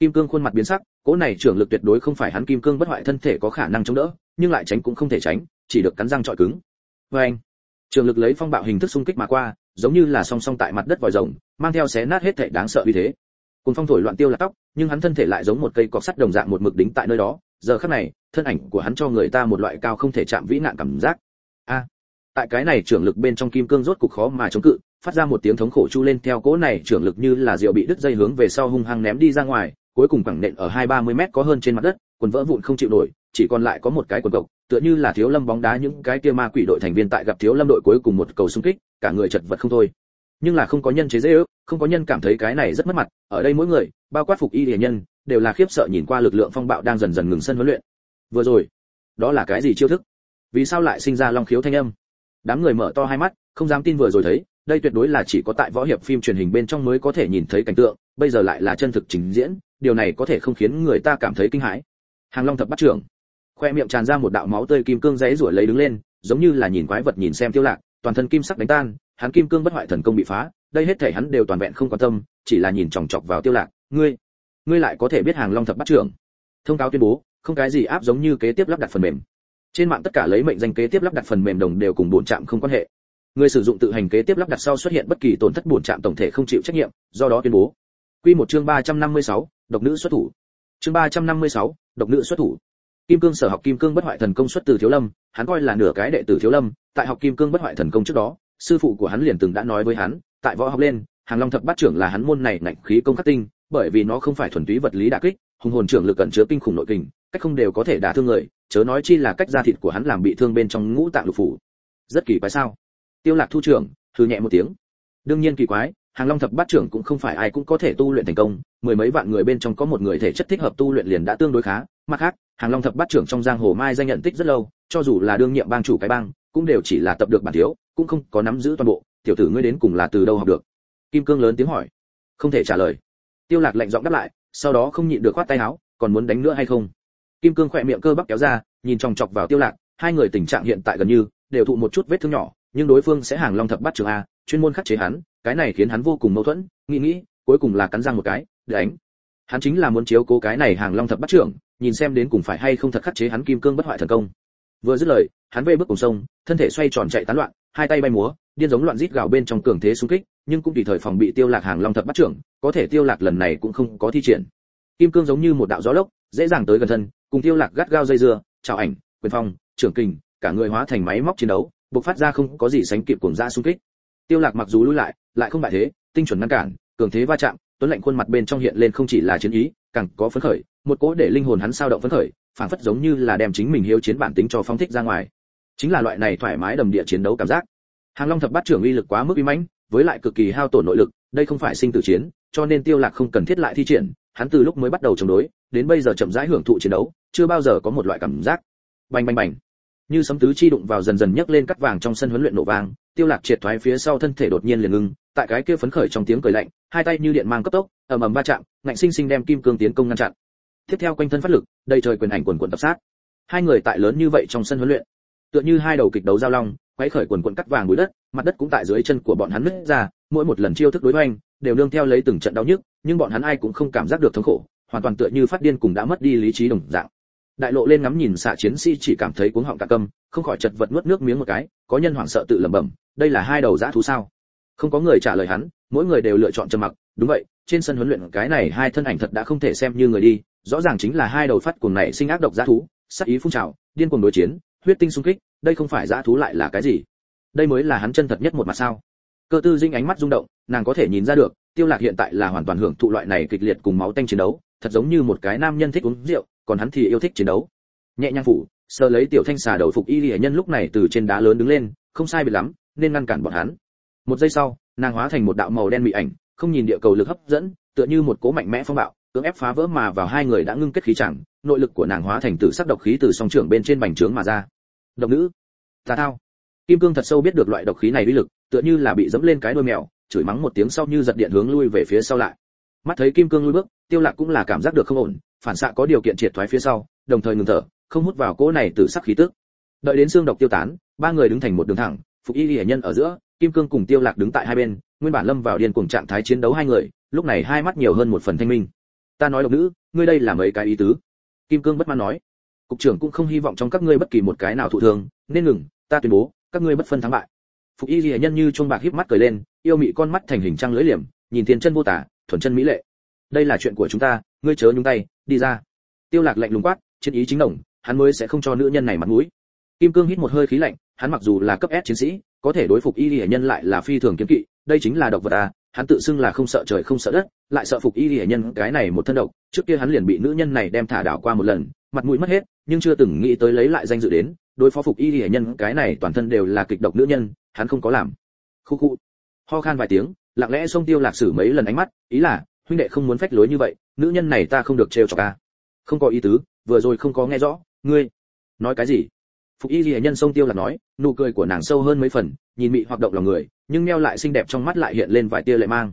Kim cương khuôn mặt biến sắc cỗ này trưởng lực tuyệt đối không phải hắn kim cương bất hoại thân thể có khả năng chống đỡ, nhưng lại tránh cũng không thể tránh, chỉ được cắn răng trọi cứng. Vê anh trường lực lấy phong bạo hình thức xung kích mà qua, giống như là song song tại mặt đất vòi rồng, mang theo xé nát hết thể đáng sợ như thế. Cùng phong thổi loạn tiêu là tóc, nhưng hắn thân thể lại giống một cây cọc sắt đồng dạng một mực đính tại nơi đó. Giờ khắc này, thân ảnh của hắn cho người ta một loại cao không thể chạm vĩ nạn cảm giác. A! Tại cái này trưởng lực bên trong kim cương rốt cục khó mà chống cự, phát ra một tiếng thống khổ chu lên theo cỗ này trưởng lực như là rượu bị đứt dây hướng về sau hung hăng ném đi ra ngoài cuối cùng quẳng nện ở hai ba mươi mét có hơn trên mặt đất, quần vỡ vụn không chịu nổi, chỉ còn lại có một cái quần cộc, tựa như là thiếu lâm bóng đá những cái kia ma quỷ đội thành viên tại gặp thiếu lâm đội cuối cùng một cầu xung kích, cả người chật vật không thôi. Nhưng là không có nhân chế dễ ước, không có nhân cảm thấy cái này rất mất mặt, ở đây mỗi người, bao quát phục y địa nhân, đều là khiếp sợ nhìn qua lực lượng phong bạo đang dần dần ngừng sân huấn luyện. Vừa rồi, đó là cái gì chiêu thức? Vì sao lại sinh ra long khiếu thanh âm? Đám người mở to hai mắt, không dám tin vừa rồi thấy, đây tuyệt đối là chỉ có tại võ hiệp phim truyền hình bên trong mới có thể nhìn thấy cảnh tượng, bây giờ lại là chân thực trình diễn điều này có thể không khiến người ta cảm thấy kinh hãi. Hàng long thập bắt trưởng, khoe miệng tràn ra một đạo máu tươi kim cương giấy rủa lấy đứng lên, giống như là nhìn quái vật nhìn xem tiêu lạc, toàn thân kim sắc đánh tan, hắn kim cương bất hoại thần công bị phá, đây hết thể hắn đều toàn vẹn không quan tâm, chỉ là nhìn chòng chọc vào tiêu lạc, ngươi ngươi lại có thể biết hàng long thập bắt trưởng? Thông cáo tuyên bố, không cái gì áp giống như kế tiếp lắp đặt phần mềm. Trên mạng tất cả lấy mệnh danh kế tiếp lắp đặt phần mềm đồng đều cùng bổn trạm không quan hệ. Người sử dụng tự hành kế tiếp lắp đặt sau xuất hiện bất kỳ tổn thất bổn trạm tổng thể không chịu trách nhiệm, do đó tuyên bố quy một chương 356, độc nữ xuất thủ. Chương 356, độc nữ xuất thủ. Kim cương sở học kim cương bất hoại thần công xuất từ thiếu lâm hắn coi là nửa cái đệ tử thiếu lâm tại học kim cương bất hoại thần công trước đó sư phụ của hắn liền từng đã nói với hắn tại võ học lên hàng long thập bát trưởng là hắn môn này ngạnh khí công khắc tinh bởi vì nó không phải thuần túy vật lý đả kích hùng hồn trưởng lực cẩn chứa kinh khủng nội kình cách không đều có thể đả thương người chớ nói chi là cách da thịt của hắn làm bị thương bên trong ngũ tạng lục phủ. Rất kỳ quái sao? Tiêu lạc thu trưởng thư nhẹ một tiếng. Đương nhiên kỳ quái hàng long thập bát trưởng cũng không phải ai cũng có thể tu luyện thành công, mười mấy vạn người bên trong có một người thể chất thích hợp tu luyện liền đã tương đối khá. Mặt khác, hàng long thập bát trưởng trong giang hồ mai danh nhận tích rất lâu, cho dù là đương nhiệm bang chủ cái bang, cũng đều chỉ là tập được bản thiếu, cũng không có nắm giữ toàn bộ. Tiểu tử ngươi đến cùng là từ đâu học được? Kim cương lớn tiếng hỏi. Không thể trả lời. Tiêu lạc lạnh giọng đáp lại, sau đó không nhịn được khoát tay áo, còn muốn đánh nữa hay không? Kim cương khỏe miệng cơ bắp kéo ra, nhìn chòng chọc vào tiêu lạc, hai người tình trạng hiện tại gần như đều thụ một chút vết thương nhỏ, nhưng đối phương sẽ hàng long thập bát trường a, chuyên môn khắc chế hắn cái này khiến hắn vô cùng mâu thuẫn, nghĩ nghĩ, cuối cùng là cắn răng một cái đánh hắn chính là muốn chiếu cố cái này hàng long thập bắt trưởng, nhìn xem đến cùng phải hay không thật khắc chế hắn kim cương bất hoại thần công. Vừa dứt lời, hắn vây bước cùng sông, thân thể xoay tròn chạy tán loạn, hai tay bay múa, điên giống loạn rít gào bên trong cường thế xung kích, nhưng cũng tùy thời phòng bị tiêu lạc hàng long thập bắt trưởng, có thể tiêu lạc lần này cũng không có thi triển. Kim cương giống như một đạo gió lốc, dễ dàng tới gần thân, cùng tiêu lạc gắt gao dây dưa, chào ảnh, quyền phong, trưởng kình, cả người hóa thành máy móc chiến đấu, bộc phát ra không có gì sánh kịp cuồng dã xung kích tiêu lạc mặc dù lùi lại lại không bại thế, tinh chuẩn ngăn cản, cường thế va chạm, tuấn lạnh khuôn mặt bên trong hiện lên không chỉ là chiến ý, càng có phấn khởi, một cỗ để linh hồn hắn sao động phấn khởi, phảng phất giống như là đem chính mình hiếu chiến bản tính cho phong thích ra ngoài. Chính là loại này thoải mái đầm địa chiến đấu cảm giác. Hàng long thập bát trưởng uy lực quá mức uy mãnh, với lại cực kỳ hao tổn nội lực, đây không phải sinh tử chiến, cho nên tiêu lạc không cần thiết lại thi triển, hắn từ lúc mới bắt đầu chống đối, đến bây giờ chậm rãi hưởng thụ chiến đấu, chưa bao giờ có một loại cảm giác. Bành bành bành như sấm tứ chi đụng vào dần dần nhấc lên cắt vàng trong sân huấn luyện nổ vang, tiêu lạc triệt thoái phía sau thân thể đột nhiên liền ngưng, tại cái kia phấn khởi trong tiếng cười lạnh, hai tay như điện mang cấp tốc, ầm ầm va chạm, ngạnh sinh sinh đem kim cương tiến công ngăn chặn. Tiếp theo quanh thân phát lực, đầy trời quyền ảnh quần quần tập sát. Hai người tại lớn như vậy trong sân huấn luyện, tựa như hai đầu kịch đấu giao long, quấy khởi quần quần cắt vàng bụi đất, mặt đất cũng tại dưới chân của bọn hắn nứt ra, mỗi một lần chiêu thức đối hoành, đều nương theo lấy từng trận đau nhức, nhưng bọn hắn ai cũng không cảm giác được thống khổ, hoàn toàn tựa như phát điên cùng đã mất đi lý trí đồng dạng đại lộ lên ngắm nhìn xạ chiến sĩ chỉ cảm thấy cuống họng cả câm, không khỏi chật vật nuốt nước miếng một cái, có nhân hoảng sợ tự lẩm bẩm, đây là hai đầu dã thú sao? Không có người trả lời hắn, mỗi người đều lựa chọn trầm mặc, đúng vậy, trên sân huấn luyện cái này hai thân ảnh thật đã không thể xem như người đi, rõ ràng chính là hai đầu phát cuồng này sinh ác độc dã thú sát ý phun trào, điên cuồng đối chiến, huyết tinh xung kích, đây không phải dã thú lại là cái gì? Đây mới là hắn chân thật nhất một mặt sao? Cơ tư dinh ánh mắt rung động, nàng có thể nhìn ra được, tiêu lạc hiện tại là hoàn toàn hưởng thụ loại này kịch liệt cùng máu tanh chiến đấu, thật giống như một cái nam nhân thích uống rượu còn hắn thì yêu thích chiến đấu. Nhẹ nhàng phủ, sờ lấy tiểu thanh xà đầu phục y lìa nhân lúc này từ trên đá lớn đứng lên, không sai biệt lắm, nên ngăn cản bọn hắn. Một giây sau, nàng hóa thành một đạo màu đen mị ảnh, không nhìn địa cầu lực hấp dẫn, tựa như một cố mạnh mẽ phong bạo, cưỡng ép phá vỡ mà vào hai người đã ngưng kết khí chẳng, nội lực của nàng hóa thành tử sắc độc khí từ song trưởng bên trên bành trướng mà ra. Độc nữ, ta thao. Kim cương thật sâu biết được loại độc khí này uy lực, tựa như là bị dẫm lên cái đuôi mèo, chửi mắng một tiếng sau như giật điện hướng lui về phía sau lại. Mắt thấy kim cương lui bước, tiêu lạc cũng là cảm giác được không ổn phản xạ có điều kiện triệt thoái phía sau, đồng thời ngừng thở, không hút vào cỗ này từ sắc khí tức. Đợi đến xương độc tiêu tán, ba người đứng thành một đường thẳng, phục y liễu nhân ở giữa, kim cương cùng tiêu lạc đứng tại hai bên, nguyên bản lâm vào điên cuồng trạng thái chiến đấu hai người, lúc này hai mắt nhiều hơn một phần thanh minh. Ta nói độc nữ, ngươi đây là mấy cái ý tứ? Kim cương bất mãn nói. Cục trưởng cũng không hy vọng trong các ngươi bất kỳ một cái nào thụ thương, nên ngừng, ta tuyên bố, các ngươi bất phân thắng bại. Phục y liễu nhân như chuông bạc híp mắt cười lên, yêu mị con mắt thành hình trăng lưỡi liềm, nhìn thiên chân vô tả, thuần chân mỹ lệ. Đây là chuyện của chúng ta ngươi chớ nhúng tay, đi ra. Tiêu lạc lạnh lùng quát, chiến ý chính đồng, hắn mới sẽ không cho nữ nhân này mặt mũi. Kim cương hít một hơi khí lạnh, hắn mặc dù là cấp S chiến sĩ, có thể đối phục y lìa nhân lại là phi thường kiếm kỵ, đây chính là độc vật à hắn tự xưng là không sợ trời không sợ đất, lại sợ phục y lìa nhân cái này một thân độc. Trước kia hắn liền bị nữ nhân này đem thả đảo qua một lần, mặt mũi mất hết, nhưng chưa từng nghĩ tới lấy lại danh dự đến, đối phó phục y lìa nhân cái này toàn thân đều là kịch độc nữ nhân, hắn không có làm. Khu khu. Ho khan vài tiếng, lặng lẽ xông tiêu lạc sử mấy lần ánh mắt, ý là, huynh đệ không muốn phách lối như vậy nữ nhân này ta không được trêu chọc a không có ý tứ, vừa rồi không có nghe rõ. Ngươi, nói cái gì? Phục y ghi nhân sông tiêu là nói, nụ cười của nàng sâu hơn mấy phần, nhìn mị hoạt động lòng người, nhưng meo lại xinh đẹp trong mắt lại hiện lên vài tia lệ mang.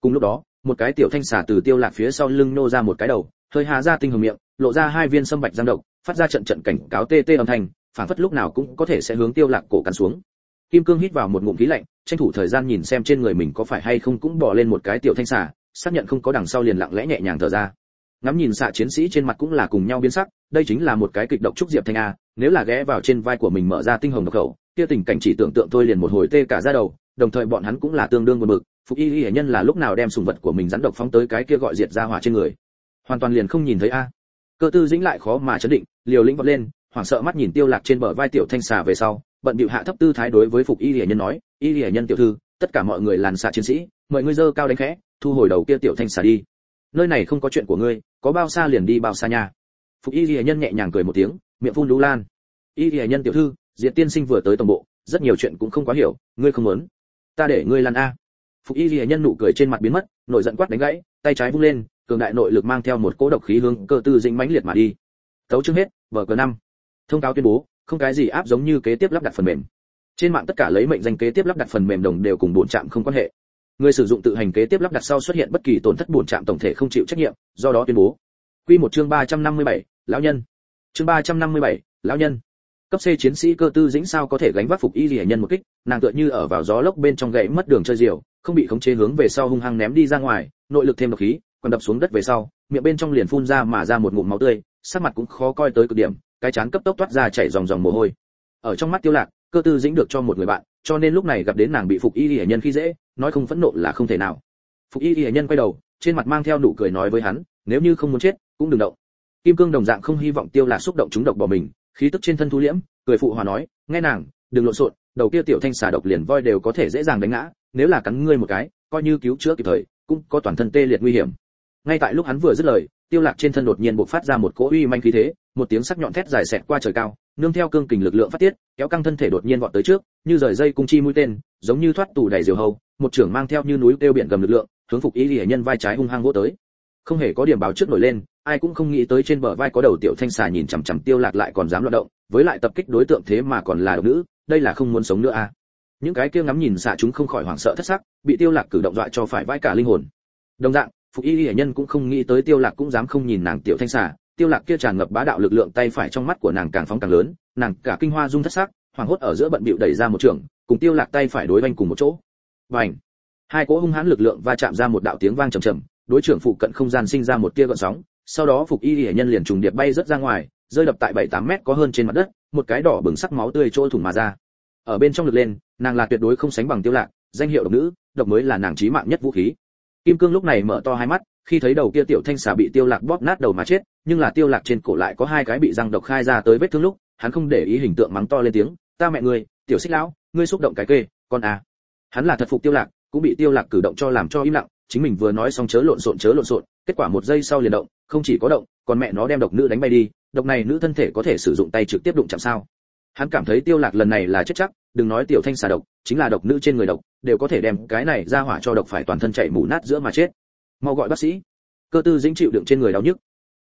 Cùng lúc đó, một cái tiểu thanh xà từ tiêu lạc phía sau lưng nô ra một cái đầu, hơi hà ra tinh hồng miệng, lộ ra hai viên sâm bạch giang độc, phát ra trận trận cảnh cáo tê tê âm thanh phản phất lúc nào cũng có thể sẽ hướng tiêu lạc cổ cắn xuống. Kim cương hít vào một ngụm khí lạnh, tranh thủ thời gian nhìn xem trên người mình có phải hay không cũng bỏ lên một cái tiểu thanh xà xác nhận không có đằng sau liền lặng lẽ nhẹ nhàng thở ra. Ngắm nhìn xạ chiến sĩ trên mặt cũng là cùng nhau biến sắc, đây chính là một cái kịch độc trúc diệp thanh a, nếu là ghé vào trên vai của mình mở ra tinh hồng độc khẩu, kia tình cảnh chỉ tưởng tượng tôi liền một hồi tê cả ra đầu, đồng thời bọn hắn cũng là tương đương buồn bực, phục y y nhân là lúc nào đem sùng vật của mình rắn độc phóng tới cái kia gọi diệt ra hỏa trên người. Hoàn toàn liền không nhìn thấy a. Cơ tư dĩnh lại khó mà chấn định, liều lĩnh vọt lên, hoảng sợ mắt nhìn tiêu lạc trên bờ vai tiểu thanh xà về sau, bận bịu hạ thấp tư thái đối với phục y y nhân nói, y y nhân tiểu thư, tất cả mọi người làn xạ chiến sĩ, mời ngươi dơ cao đánh khẽ thu hồi đầu kia tiểu thanh xà đi. Nơi này không có chuyện của ngươi, có bao xa liền đi bao xa nhà. phục y lìa nhân nhẹ nhàng cười một tiếng, miệng phun lũ lan. Y lìa nhân tiểu thư, diệt tiên sinh vừa tới tổng bộ, rất nhiều chuyện cũng không quá hiểu, ngươi không muốn. Ta để ngươi lăn a. Phục y lìa nhân nụ cười trên mặt biến mất nội giận quát đánh gãy, tay trái vung lên, cường đại nội lực mang theo một cỗ độc khí hướng cơ tư dĩnh mãnh liệt mà đi. Tấu chương hết, vở cờ năm. Thông cáo tuyên bố, không cái gì áp giống như kế tiếp lắp đặt phần mềm. Trên mạng tất cả lấy mệnh danh kế tiếp lắp đặt phần mềm đồng đều cùng bổn trạm không quan hệ người sử dụng tự hành kế tiếp lắp đặt sau xuất hiện bất kỳ tổn thất bổn trạm tổng thể không chịu trách nhiệm do đó tuyên bố. Quy một chương 357, lão nhân. Chương 357, lão nhân. Cấp C chiến sĩ cơ tư dĩnh sao có thể gánh vác phục y lìa nhân một kích nàng tựa như ở vào gió lốc bên trong gãy mất đường chơi diều không bị khống chế hướng về sau hung hăng ném đi ra ngoài nội lực thêm độc khí còn đập xuống đất về sau miệng bên trong liền phun ra mà ra một ngụm máu tươi sắc mặt cũng khó coi tới cực điểm cái chán cấp tốc toát ra chảy dòng dòng mồ hôi. Ở trong mắt tiêu lạc cơ tư dĩnh được cho một người bạn cho nên lúc này gặp đến nàng bị phục y lìa nhân khi dễ nói không phẫn nộ là không thể nào. Phục y y nhân quay đầu, trên mặt mang theo nụ cười nói với hắn, nếu như không muốn chết, cũng đừng động. Kim cương đồng dạng không hy vọng tiêu lạc xúc động chúng độc bỏ mình, khí tức trên thân thu liễm, cười phụ hòa nói, nghe nàng, đừng lộn xộn, đầu kia tiểu thanh xà độc liền voi đều có thể dễ dàng đánh ngã, nếu là cắn ngươi một cái, coi như cứu chữa kịp thời, cũng có toàn thân tê liệt nguy hiểm. Ngay tại lúc hắn vừa dứt lời, tiêu lạc trên thân đột nhiên bộc phát ra một cỗ uy manh khí thế, một tiếng sắc nhọn thét dài xẹt qua trời cao, nương theo cương kình lực lượng phát tiết, kéo căng thân thể đột nhiên vọt tới trước, như rời dây cung chi mũi tên, giống như thoát tù đầy diều hầu một trưởng mang theo như núi kêu biển gầm lực lượng, hướng phục ý lìa nhân vai trái hung hăng vỗ tới. Không hề có điểm báo trước nổi lên, ai cũng không nghĩ tới trên bờ vai có đầu tiểu thanh xà nhìn chằm chằm tiêu lạc lại còn dám loạn động, với lại tập kích đối tượng thế mà còn là độc nữ, đây là không muốn sống nữa à. Những cái kia ngắm nhìn xạ chúng không khỏi hoảng sợ thất sắc, bị tiêu lạc cử động dọa cho phải vãi cả linh hồn. Đồng dạng, phục y hệ nhân cũng không nghĩ tới tiêu lạc cũng dám không nhìn nàng tiểu thanh xà, tiêu lạc kia tràn ngập bá đạo lực lượng tay phải trong mắt của nàng càng phóng càng lớn, nàng cả kinh hoa dung thất sắc hoàng hốt ở giữa bận bịu đẩy ra một trường, cùng tiêu lạc tay phải đối vanh cùng một chỗ vành. Hai cỗ hung hãn lực lượng va chạm ra một đạo tiếng vang trầm trầm, đối trưởng phụ cận không gian sinh ra một tia gợn sóng, sau đó phục y hệ nhân liền trùng điệp bay rất ra ngoài, rơi đập tại bảy tám mét có hơn trên mặt đất, một cái đỏ bừng sắc máu tươi trôi thủng mà ra. Ở bên trong lực lên, nàng là tuyệt đối không sánh bằng tiêu lạc, danh hiệu độc nữ, độc mới là nàng chí mạng nhất vũ khí. Kim cương lúc này mở to hai mắt, khi thấy đầu kia tiểu thanh xà bị tiêu lạc bóp nát đầu mà chết, nhưng là tiêu lạc trên cổ lại có hai cái bị răng độc khai ra tới vết thương lúc, hắn không để ý hình tượng mắng to lên tiếng, ta mẹ ngươi, tiểu xích lão, ngươi xúc động cái kê, con à hắn là thật phục tiêu lạc, cũng bị tiêu lạc cử động cho làm cho im lặng, chính mình vừa nói xong chớ lộn xộn, chớ lộn xộn, kết quả một giây sau liền động, không chỉ có động, còn mẹ nó đem độc nữ đánh bay đi, độc này nữ thân thể có thể sử dụng tay trực tiếp đụng chạm sao? Hắn cảm thấy tiêu lạc lần này là chết chắc, đừng nói tiểu thanh xà độc, chính là độc nữ trên người độc, đều có thể đem cái này ra hỏa cho độc phải toàn thân chảy mù nát giữa mà chết. Mau gọi bác sĩ. Cơ tư dĩnh chịu đựng trên người đau nhức.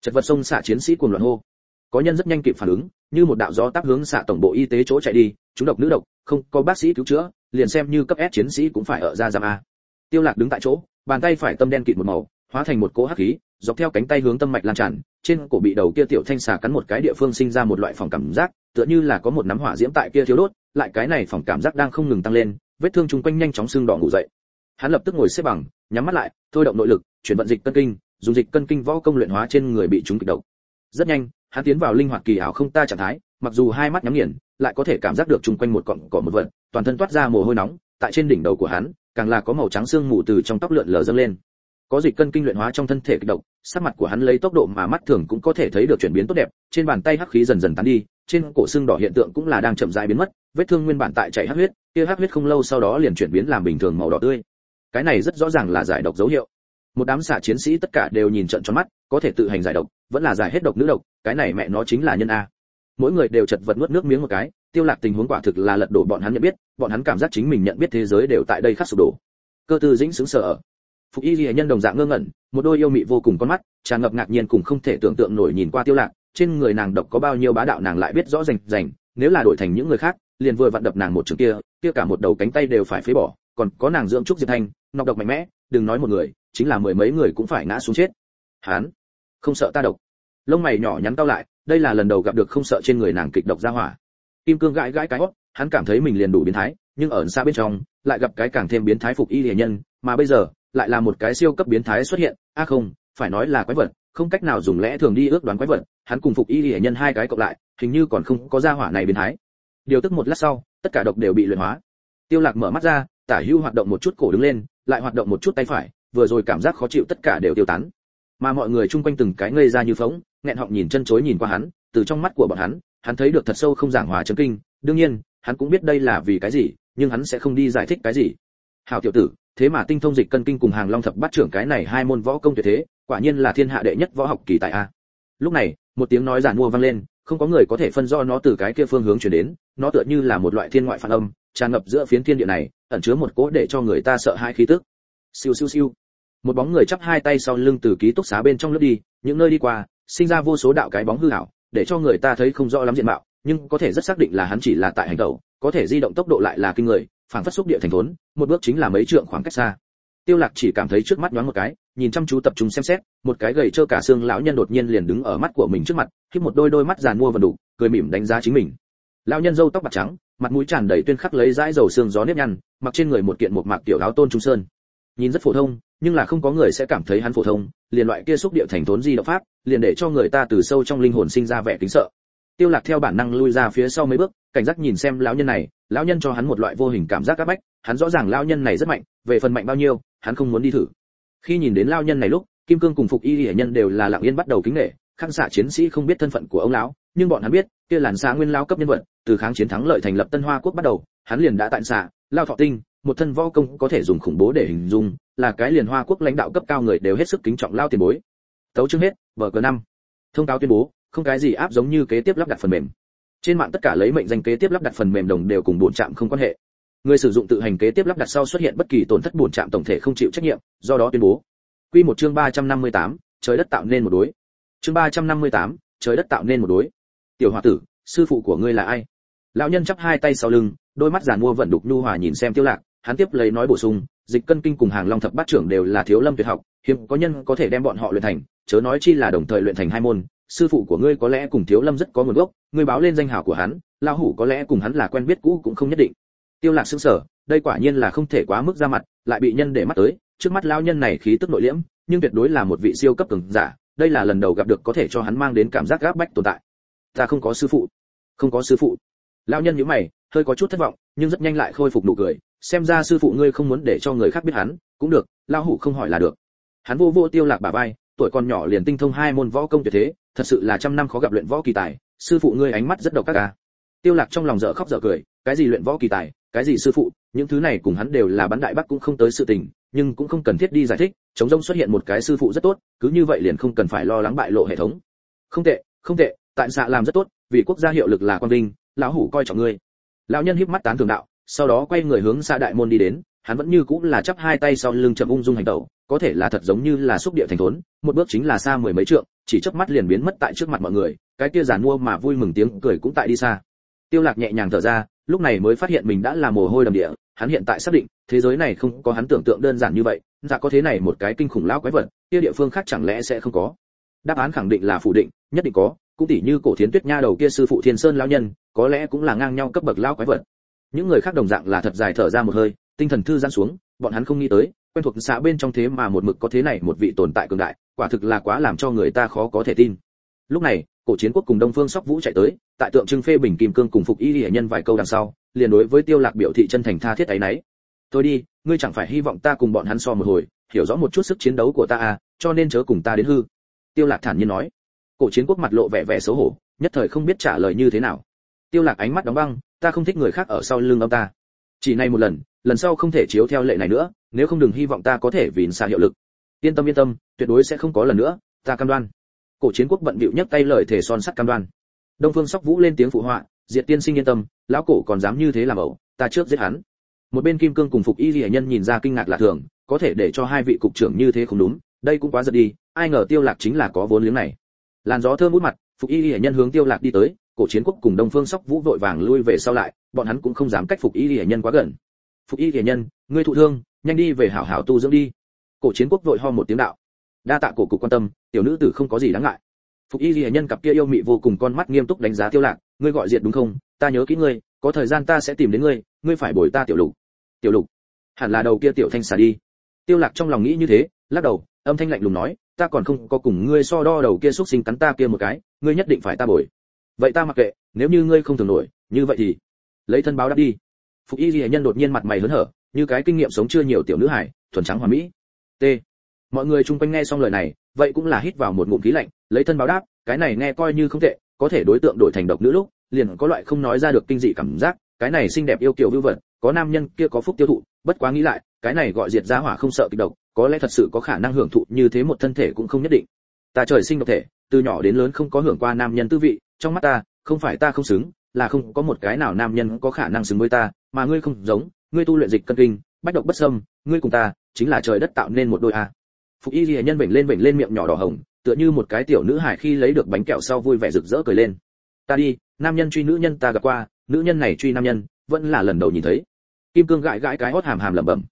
Chật vật sông xạ chiến sĩ cuồng loạn hô. Có nhân rất nhanh kịp phản ứng như một đạo gió tác hướng xạ tổng bộ y tế chỗ chạy đi, chúng độc nữ độc, không có bác sĩ cứu chữa, liền xem như cấp S chiến sĩ cũng phải ở ra giam a. Tiêu lạc đứng tại chỗ, bàn tay phải tâm đen kịt một màu, hóa thành một cỗ hắc khí, dọc theo cánh tay hướng tâm mạch lan tràn, trên cổ bị đầu kia tiểu thanh xà cắn một cái địa phương sinh ra một loại phòng cảm giác, tựa như là có một nắm hỏa diễm tại kia thiếu đốt, lại cái này phòng cảm giác đang không ngừng tăng lên, vết thương chung quanh nhanh chóng sưng đỏ ngủ dậy. Hắn lập tức ngồi xếp bằng, nhắm mắt lại, thôi động nội lực, chuyển vận dịch cân kinh, dùng dịch cân kinh võ công luyện hóa trên người bị chúng kịch độc rất nhanh, hắn tiến vào linh hoạt kỳ ảo không ta trạng thái, mặc dù hai mắt nhắm nghiền, lại có thể cảm giác được chung quanh một cọng cỏ một vật, toàn thân toát ra mồ hôi nóng, tại trên đỉnh đầu của hắn, càng là có màu trắng xương mù từ trong tóc lượn lờ dâng lên. Có dịch cân kinh luyện hóa trong thân thể kịch độc, sắc mặt của hắn lấy tốc độ mà mắt thường cũng có thể thấy được chuyển biến tốt đẹp, trên bàn tay hắc khí dần dần tán đi, trên cổ xương đỏ hiện tượng cũng là đang chậm rãi biến mất, vết thương nguyên bản tại chảy hắc huyết, kia hắc huyết không lâu sau đó liền chuyển biến làm bình thường màu đỏ tươi. Cái này rất rõ ràng là giải độc dấu hiệu. Một đám xạ chiến sĩ tất cả đều nhìn trận tròn mắt có thể tự hành giải độc, vẫn là giải hết độc nữ độc, cái này mẹ nó chính là nhân a. Mỗi người đều chật vật nuốt nước miếng một cái, tiêu lạc tình huống quả thực là lật đổ bọn hắn nhận biết, bọn hắn cảm giác chính mình nhận biết thế giới đều tại đây khắc sụp đổ. Cơ tư dĩnh sững sờ phục y lìa nhân đồng dạng ngơ ngẩn, một đôi yêu mị vô cùng con mắt, tràn ngập ngạc nhiên cùng không thể tưởng tượng nổi nhìn qua tiêu lạc, trên người nàng độc có bao nhiêu bá đạo nàng lại biết rõ rành rành, nếu là đổi thành những người khác, liền vừa vặn đập nàng một trường kia kia cả một đầu cánh tay đều phải phế bỏ, còn có nàng dưỡng trúc diệp thanh, nọc độc mạnh mẽ, đừng nói một người, chính là mười mấy người cũng phải ngã xuống chết. Hắn không sợ ta độc. Lông mày nhỏ nhắn cao lại, đây là lần đầu gặp được không sợ trên người nàng kịch độc ra hỏa. Kim cương gãi gãi cái hót, hắn cảm thấy mình liền đủ biến thái, nhưng ở xa bên trong, lại gặp cái càng thêm biến thái phục y lìa nhân, mà bây giờ, lại là một cái siêu cấp biến thái xuất hiện. A à không, phải nói là quái vật, không cách nào dùng lẽ thường đi ước đoán quái vật, hắn cùng phục y lìa nhân hai cái cộng lại, hình như còn không có ra hỏa này biến thái. Điều tức một lát sau, tất cả độc đều bị luyện hóa. Tiêu lạc mở mắt ra, tả hưu hoạt động một chút cổ đứng lên, lại hoạt động một chút tay phải, vừa rồi cảm giác khó chịu tất cả đều tiêu tán mà mọi người chung quanh từng cái ngây ra như phóng nghẹn họng nhìn chân chối nhìn qua hắn, từ trong mắt của bọn hắn hắn thấy được thật sâu không giảng hòa chấn kinh. Đương nhiên, hắn cũng biết đây là vì cái gì, nhưng hắn sẽ không đi giải thích cái gì. Hảo tiểu tử, thế mà tinh thông dịch cân kinh cùng hàng long thập bát trưởng cái này hai môn võ công tuyệt thế, quả nhiên là thiên hạ đệ nhất võ học kỳ tại a. Lúc này, một tiếng nói giản mua vang lên, không có người có thể phân do nó từ cái kia phương hướng chuyển đến, nó tựa như là một loại thiên ngoại phản âm, tràn ngập giữa phiến thiên địa này, ẩn chứa một cỗ để cho người ta sợ hãi khí tức. Siêu siêu siêu một bóng người chắp hai tay sau lưng từ ký túc xá bên trong lướt đi, những nơi đi qua, sinh ra vô số đạo cái bóng hư ảo, để cho người ta thấy không rõ lắm diện mạo, nhưng có thể rất xác định là hắn chỉ là tại hành động có thể di động tốc độ lại là kinh người, phảng phất xúc địa thành thốn, một bước chính là mấy trượng khoảng cách xa. Tiêu lạc chỉ cảm thấy trước mắt nhoáng một cái, nhìn chăm chú tập trung xem xét, một cái gầy trơ cả xương lão nhân đột nhiên liền đứng ở mắt của mình trước mặt khi một đôi đôi mắt giàn mua và đủ, cười mỉm đánh giá chính mình. Lão nhân râu tóc bạc trắng, mặt mũi tràn đầy tuyên khắc lấy dãi dầu xương gió nếp nhăn, mặc trên người một kiện một mạc tiểu áo tôn trung sơn. Nhìn rất phổ thông nhưng là không có người sẽ cảm thấy hắn phổ thông, liền loại kia xúc địa thành thốn di động pháp, liền để cho người ta từ sâu trong linh hồn sinh ra vẻ kính sợ. Tiêu lạc theo bản năng lui ra phía sau mấy bước, cảnh giác nhìn xem lão nhân này, lão nhân cho hắn một loại vô hình cảm giác áp bách, hắn rõ ràng lão nhân này rất mạnh, về phần mạnh bao nhiêu, hắn không muốn đi thử. Khi nhìn đến lão nhân này lúc, kim cương cùng phục y hệ nhân đều là lặng yên bắt đầu kính nể khang xạ chiến sĩ không biết thân phận của ông lão, nhưng bọn hắn biết, kia làn xạ nguyên lão cấp nhân vật, từ kháng chiến thắng lợi thành lập tân hoa quốc bắt đầu, hắn liền đã tại xạ, lao thọ tinh một thân võ công có thể dùng khủng bố để hình dung là cái liền hoa quốc lãnh đạo cấp cao người đều hết sức kính trọng lao tiền bối. Tấu chương hết vở cờ năm. Thông cáo tuyên bố không cái gì áp giống như kế tiếp lắp đặt phần mềm. Trên mạng tất cả lấy mệnh danh kế tiếp lắp đặt phần mềm đồng đều cùng bổn trạm không quan hệ. Người sử dụng tự hành kế tiếp lắp đặt sau xuất hiện bất kỳ tổn thất bổn trạm tổng thể không chịu trách nhiệm do đó tuyên bố. Quy một chương 358, trời đất tạo nên một đối. Chương 358, trời đất tạo nên một đối. Tiểu hòa tử sư phụ của ngươi là ai? Lão nhân chắp hai tay sau lưng đôi mắt giàn mua vận đục nhu hòa nhìn xem tiêu lạc hắn tiếp lấy nói bổ sung, dịch cân kinh cùng hàng long thập bát trưởng đều là thiếu lâm tuyệt học, hiếm có nhân có thể đem bọn họ luyện thành, chớ nói chi là đồng thời luyện thành hai môn, sư phụ của ngươi có lẽ cùng thiếu lâm rất có nguồn gốc, ngươi báo lên danh hào của hắn, lão hủ có lẽ cùng hắn là quen biết cũ cũng không nhất định. Tiêu lạc sững sờ, đây quả nhiên là không thể quá mức ra mặt, lại bị nhân để mắt tới, trước mắt lão nhân này khí tức nội liễm, nhưng tuyệt đối là một vị siêu cấp cường giả, đây là lần đầu gặp được có thể cho hắn mang đến cảm giác gáp bách tồn tại. Ta không có sư phụ. Không có sư phụ. Lão nhân nhíu mày, hơi có chút thất vọng, nhưng rất nhanh lại khôi phục nụ cười xem ra sư phụ ngươi không muốn để cho người khác biết hắn, cũng được, lão hủ không hỏi là được. Hắn vô vô tiêu lạc bà vai, tuổi còn nhỏ liền tinh thông hai môn võ công tuyệt thế, thật sự là trăm năm khó gặp luyện võ kỳ tài, sư phụ ngươi ánh mắt rất độc các ca à. tiêu lạc trong lòng dở khóc dở cười, cái gì luyện võ kỳ tài, cái gì sư phụ, những thứ này cùng hắn đều là bắn đại bắc cũng không tới sự tình, nhưng cũng không cần thiết đi giải thích, chống rông xuất hiện một cái sư phụ rất tốt, cứ như vậy liền không cần phải lo lắng bại lộ hệ thống. Không tệ không tệ, tại xạ làm rất tốt, vì quốc gia hiệu lực là quan vinh, lão hủ coi trọng ngươi. Lão nhân híp mắt tán thường đạo sau đó quay người hướng xa đại môn đi đến, hắn vẫn như cũng là chắp hai tay sau lưng chậm ung dung hành tẩu, có thể là thật giống như là xúc địa thành thốn, một bước chính là xa mười mấy trượng, chỉ chớp mắt liền biến mất tại trước mặt mọi người, cái kia giàn mua mà vui mừng tiếng cười cũng tại đi xa. Tiêu lạc nhẹ nhàng thở ra, lúc này mới phát hiện mình đã là mồ hôi đầm địa, hắn hiện tại xác định, thế giới này không có hắn tưởng tượng đơn giản như vậy dạ có thế này một cái kinh khủng lão quái vật, kia địa phương khác chẳng lẽ sẽ không có? Đáp án khẳng định là phủ định, nhất định có, cũng tỉ như cổ thiến tuyết nha đầu kia sư phụ thiên sơn lão nhân, có lẽ cũng là ngang nhau cấp bậc lão quái vật những người khác đồng dạng là thật dài thở ra một hơi, tinh thần thư giãn xuống, bọn hắn không nghĩ tới, quen thuộc xã bên trong thế mà một mực có thế này một vị tồn tại cường đại, quả thực là quá làm cho người ta khó có thể tin. Lúc này, cổ chiến quốc cùng đông phương sóc vũ chạy tới, tại tượng trưng phê bình kim cương cùng phục y hệ nhân vài câu đằng sau, liền đối với tiêu lạc biểu thị chân thành tha thiết ấy nấy. Tôi đi, ngươi chẳng phải hy vọng ta cùng bọn hắn so một hồi, hiểu rõ một chút sức chiến đấu của ta à cho nên chớ cùng ta đến hư. Tiêu lạc thản nhiên nói. Cổ chiến quốc mặt lộ vẻ vẻ xấu hổ, nhất thời không biết trả lời như thế nào. Tiêu lạc ánh mắt đóng băng ta không thích người khác ở sau lưng ông ta. Chỉ này một lần lần sau không thể chiếu theo lệ này nữa, nếu không đừng hy vọng ta có thể vì xa hiệu lực. Yên tâm yên tâm, tuyệt đối sẽ không có lần nữa, ta cam đoan. Cổ chiến quốc bận bịu nhấc tay lời thể son sắt cam đoan. Đông phương sóc vũ lên tiếng phụ họa, diệt tiên sinh yên tâm, lão cổ còn dám như thế làm ẩu, ta trước giết hắn. Một bên kim cương cùng phục y lìa nhân nhìn ra kinh ngạc lạ thường, có thể để cho hai vị cục trưởng như thế không đúng, đây cũng quá giật đi, ai ngờ tiêu lạc chính là có vốn liếng này. Làn gió thơm mút mặt, phục y lìa nhân hướng tiêu lạc đi tới cổ chiến quốc cùng đông phương sóc vũ vội vàng lui về sau lại, bọn hắn cũng không dám cách phục y lìa nhân quá gần. Phục y lìa nhân, ngươi thụ thương, nhanh đi về hảo hảo tu dưỡng đi. Cổ chiến quốc vội ho một tiếng đạo. Đa tạ cổ cục quan tâm, tiểu nữ tử không có gì đáng ngại. Phục y lìa nhân cặp kia yêu mị vô cùng con mắt nghiêm túc đánh giá tiêu lạc, ngươi gọi diệt đúng không? Ta nhớ kỹ ngươi, có thời gian ta sẽ tìm đến ngươi ngươi phải bồi ta tiểu lục. Tiểu lục? Hẳn là đầu kia tiểu thanh xà đi. Tiêu lạc trong lòng nghĩ như thế, lắc đầu, âm thanh lạnh lùng nói, ta còn không có cùng ngươi so đo đầu kia xuất sinh cắn ta kia một cái, ngươi nhất định phải ta bồi vậy ta mặc kệ, nếu như ngươi không thường nổi, như vậy thì lấy thân báo đáp đi. Phục y ghi nhân đột nhiên mặt mày hớn hở, như cái kinh nghiệm sống chưa nhiều tiểu nữ hải, thuần trắng hoàn mỹ. T. Mọi người chung quanh nghe xong lời này, vậy cũng là hít vào một ngụm khí lạnh, lấy thân báo đáp, cái này nghe coi như không tệ, có thể đối tượng đổi thành độc nữ lúc, liền có loại không nói ra được kinh dị cảm giác, cái này xinh đẹp yêu kiều vưu vật, có nam nhân kia có phúc tiêu thụ, bất quá nghĩ lại, cái này gọi diệt giá hỏa không sợ kịch độc, có lẽ thật sự có khả năng hưởng thụ như thế một thân thể cũng không nhất định. Ta trời sinh độc thể từ nhỏ đến lớn không có hưởng qua nam nhân tư vị, trong mắt ta, không phải ta không xứng, là không có một cái nào nam nhân có khả năng xứng với ta, mà ngươi không giống, ngươi tu luyện dịch cân kinh, bách độc bất xâm, ngươi cùng ta, chính là trời đất tạo nên một đôi a. Phục y ghi nhân vểnh lên vểnh lên miệng nhỏ đỏ hồng, tựa như một cái tiểu nữ hải khi lấy được bánh kẹo sau vui vẻ rực rỡ cười lên. Ta đi, nam nhân truy nữ nhân ta gặp qua, nữ nhân này truy nam nhân, vẫn là lần đầu nhìn thấy. Kim cương gãi gãi cái hót hàm hàm lẩm bẩm.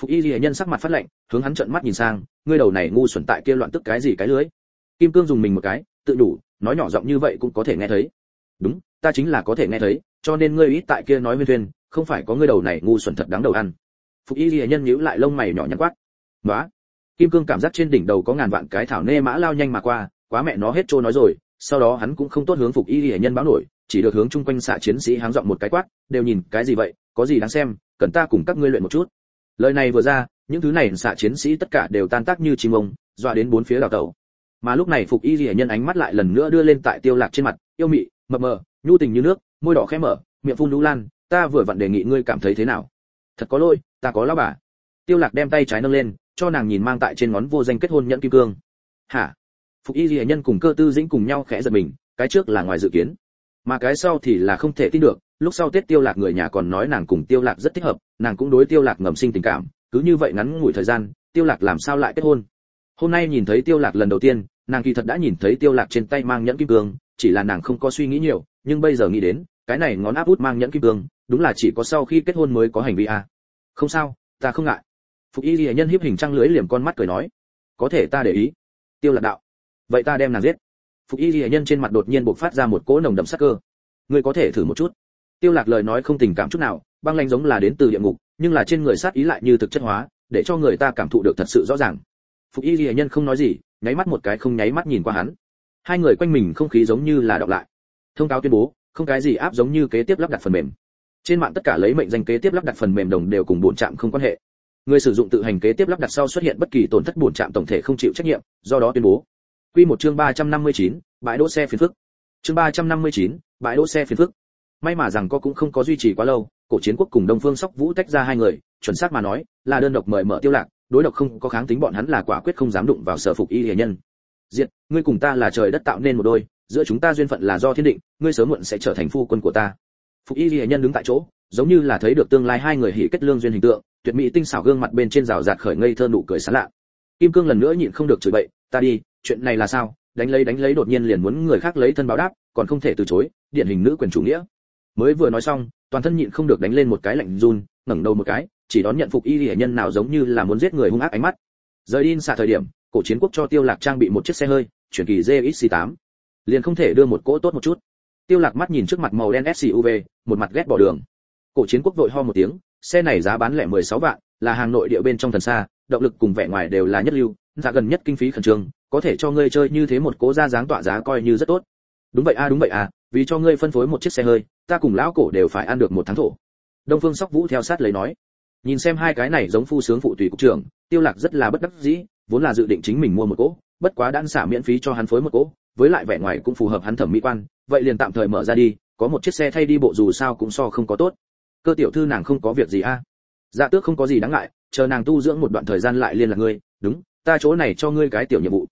Phục y ghi nhân sắc mặt phát lạnh, hướng hắn trợn mắt nhìn sang, ngươi đầu này ngu xuẩn tại kia loạn tức cái gì cái lưới kim cương dùng mình một cái, tự đủ nói nhỏ giọng như vậy cũng có thể nghe thấy. Đúng, ta chính là có thể nghe thấy, cho nên ngươi ít tại kia nói nguyên thuyền, không phải có ngươi đầu này ngu xuẩn thật đáng đầu ăn. Phục y ghi nhân nhíu lại lông mày nhỏ nhắn quát. Nói kim cương cảm giác trên đỉnh đầu có ngàn vạn cái thảo nê mã lao nhanh mà qua, quá mẹ nó hết trôi nói rồi, sau đó hắn cũng không tốt hướng phục y ghi nhân báo nổi, chỉ được hướng chung quanh xạ chiến sĩ háng giọng một cái quát, đều nhìn, cái gì vậy, có gì đáng xem, cần ta cùng các ngươi luyện một chút. Lời này vừa ra, những thứ này xạ chiến sĩ tất cả đều tan tác như chim ông, dọa đến bốn phía đào tẩu mà lúc này phục y lìa nhân ánh mắt lại lần nữa đưa lên tại tiêu lạc trên mặt, yêu mị, mập mờ, nhu tình như nước, môi đỏ khẽ mở, miệng phun lũ lan, ta vừa vặn đề nghị ngươi cảm thấy thế nào? Thật có lỗi, ta có lão bà. Tiêu lạc đem tay trái nâng lên, cho nàng nhìn mang tại trên ngón vô danh kết hôn nhẫn kim cương. Hả? Phục y lìa nhân cùng cơ tư dĩnh cùng nhau khẽ giật mình, cái trước là ngoài dự kiến, mà cái sau thì là không thể tin được. Lúc sau tết tiêu lạc người nhà còn nói nàng cùng tiêu lạc rất thích hợp, nàng cũng đối tiêu lạc ngầm sinh tình cảm, cứ như vậy ngắn ngủi thời gian, tiêu lạc làm sao lại kết hôn? Hôm nay nhìn thấy tiêu lạc lần đầu tiên nàng kỳ thật đã nhìn thấy tiêu lạc trên tay mang nhẫn kim cương, chỉ là nàng không có suy nghĩ nhiều, nhưng bây giờ nghĩ đến, cái này ngón áp út mang nhẫn kim cương, đúng là chỉ có sau khi kết hôn mới có hành vi à. không sao, ta không ngại. Phục y lìa nhân hiếp hình trăng lưới liềm con mắt cười nói. Có thể ta để ý. Tiêu lạc đạo. Vậy ta đem nàng giết. Phục y lìa nhân trên mặt đột nhiên bộc phát ra một cỗ nồng đậm sắc cơ. Ngươi có thể thử một chút. Tiêu lạc lời nói không tình cảm chút nào, băng lãnh giống là đến từ địa ngục, nhưng là trên người sát ý lại như thực chất hóa, để cho người ta cảm thụ được thật sự rõ ràng. Phục y lìa nhân không nói gì nháy mắt một cái không nháy mắt nhìn qua hắn. Hai người quanh mình không khí giống như là đọc lại. Thông cáo tuyên bố không cái gì áp giống như kế tiếp lắp đặt phần mềm. Trên mạng tất cả lấy mệnh danh kế tiếp lắp đặt phần mềm đồng đều cùng bổn trạm không quan hệ. Người sử dụng tự hành kế tiếp lắp đặt sau xuất hiện bất kỳ tổn thất bổn trạm tổng thể không chịu trách nhiệm do đó tuyên bố. Quy một chương 359, bãi đỗ xe phiền phức. Chương 359, bãi đỗ xe phiền phức. May mà rằng có cũng không có duy trì quá lâu cổ chiến quốc cùng đông phương sóc vũ tách ra hai người chuẩn xác mà nói là đơn độc mời mở tiêu lạc đối độc không có kháng tính bọn hắn là quả quyết không dám đụng vào sở phục y hiền nhân. Diệt, ngươi cùng ta là trời đất tạo nên một đôi, giữa chúng ta duyên phận là do thiên định, ngươi sớm muộn sẽ trở thành phu quân của ta. Phục y hiền nhân đứng tại chỗ, giống như là thấy được tương lai hai người hỉ kết lương duyên hình tượng, tuyệt mỹ tinh xảo gương mặt bên trên rào rạt khởi ngây thơ nụ cười sán lạ. Kim cương lần nữa nhịn không được chửi bậy, ta đi, chuyện này là sao? Đánh lấy đánh lấy đột nhiên liền muốn người khác lấy thân báo đáp, còn không thể từ chối, điển hình nữ quyền chủ nghĩa. Mới vừa nói xong, toàn thân nhịn không được đánh lên một cái lạnh run, ngẩng đầu một cái chỉ đón nhận phục y hệ nhân nào giống như là muốn giết người hung ác ánh mắt. Rời đi xạ thời điểm, cổ chiến quốc cho tiêu lạc trang bị một chiếc xe hơi, chuyển kỳ zx 8 liền không thể đưa một cỗ tốt một chút. Tiêu lạc mắt nhìn trước mặt màu đen suv một mặt ghét bỏ đường. Cổ chiến quốc vội ho một tiếng, xe này giá bán lẻ 16 vạn, là hàng nội địa bên trong thần xa, động lực cùng vẻ ngoài đều là nhất lưu, giá gần nhất kinh phí khẩn trương, có thể cho ngươi chơi như thế một cố ra dáng tỏa giá coi như rất tốt. Đúng vậy a, đúng vậy à vì cho ngươi phân phối một chiếc xe hơi, ta cùng lão cổ đều phải ăn được một tháng thổ. Đông phương sóc vũ theo sát lấy nói nhìn xem hai cái này giống phu sướng phụ tùy cục trưởng, tiêu lạc rất là bất đắc dĩ, vốn là dự định chính mình mua một cỗ, bất quá đan xả miễn phí cho hắn phối một cỗ, với lại vẻ ngoài cũng phù hợp hắn thẩm mỹ quan, vậy liền tạm thời mở ra đi, có một chiếc xe thay đi bộ dù sao cũng so không có tốt. Cơ tiểu thư nàng không có việc gì a? Dạ tước không có gì đáng ngại, chờ nàng tu dưỡng một đoạn thời gian lại liên lạc ngươi, đúng, ta chỗ này cho ngươi cái tiểu nhiệm vụ.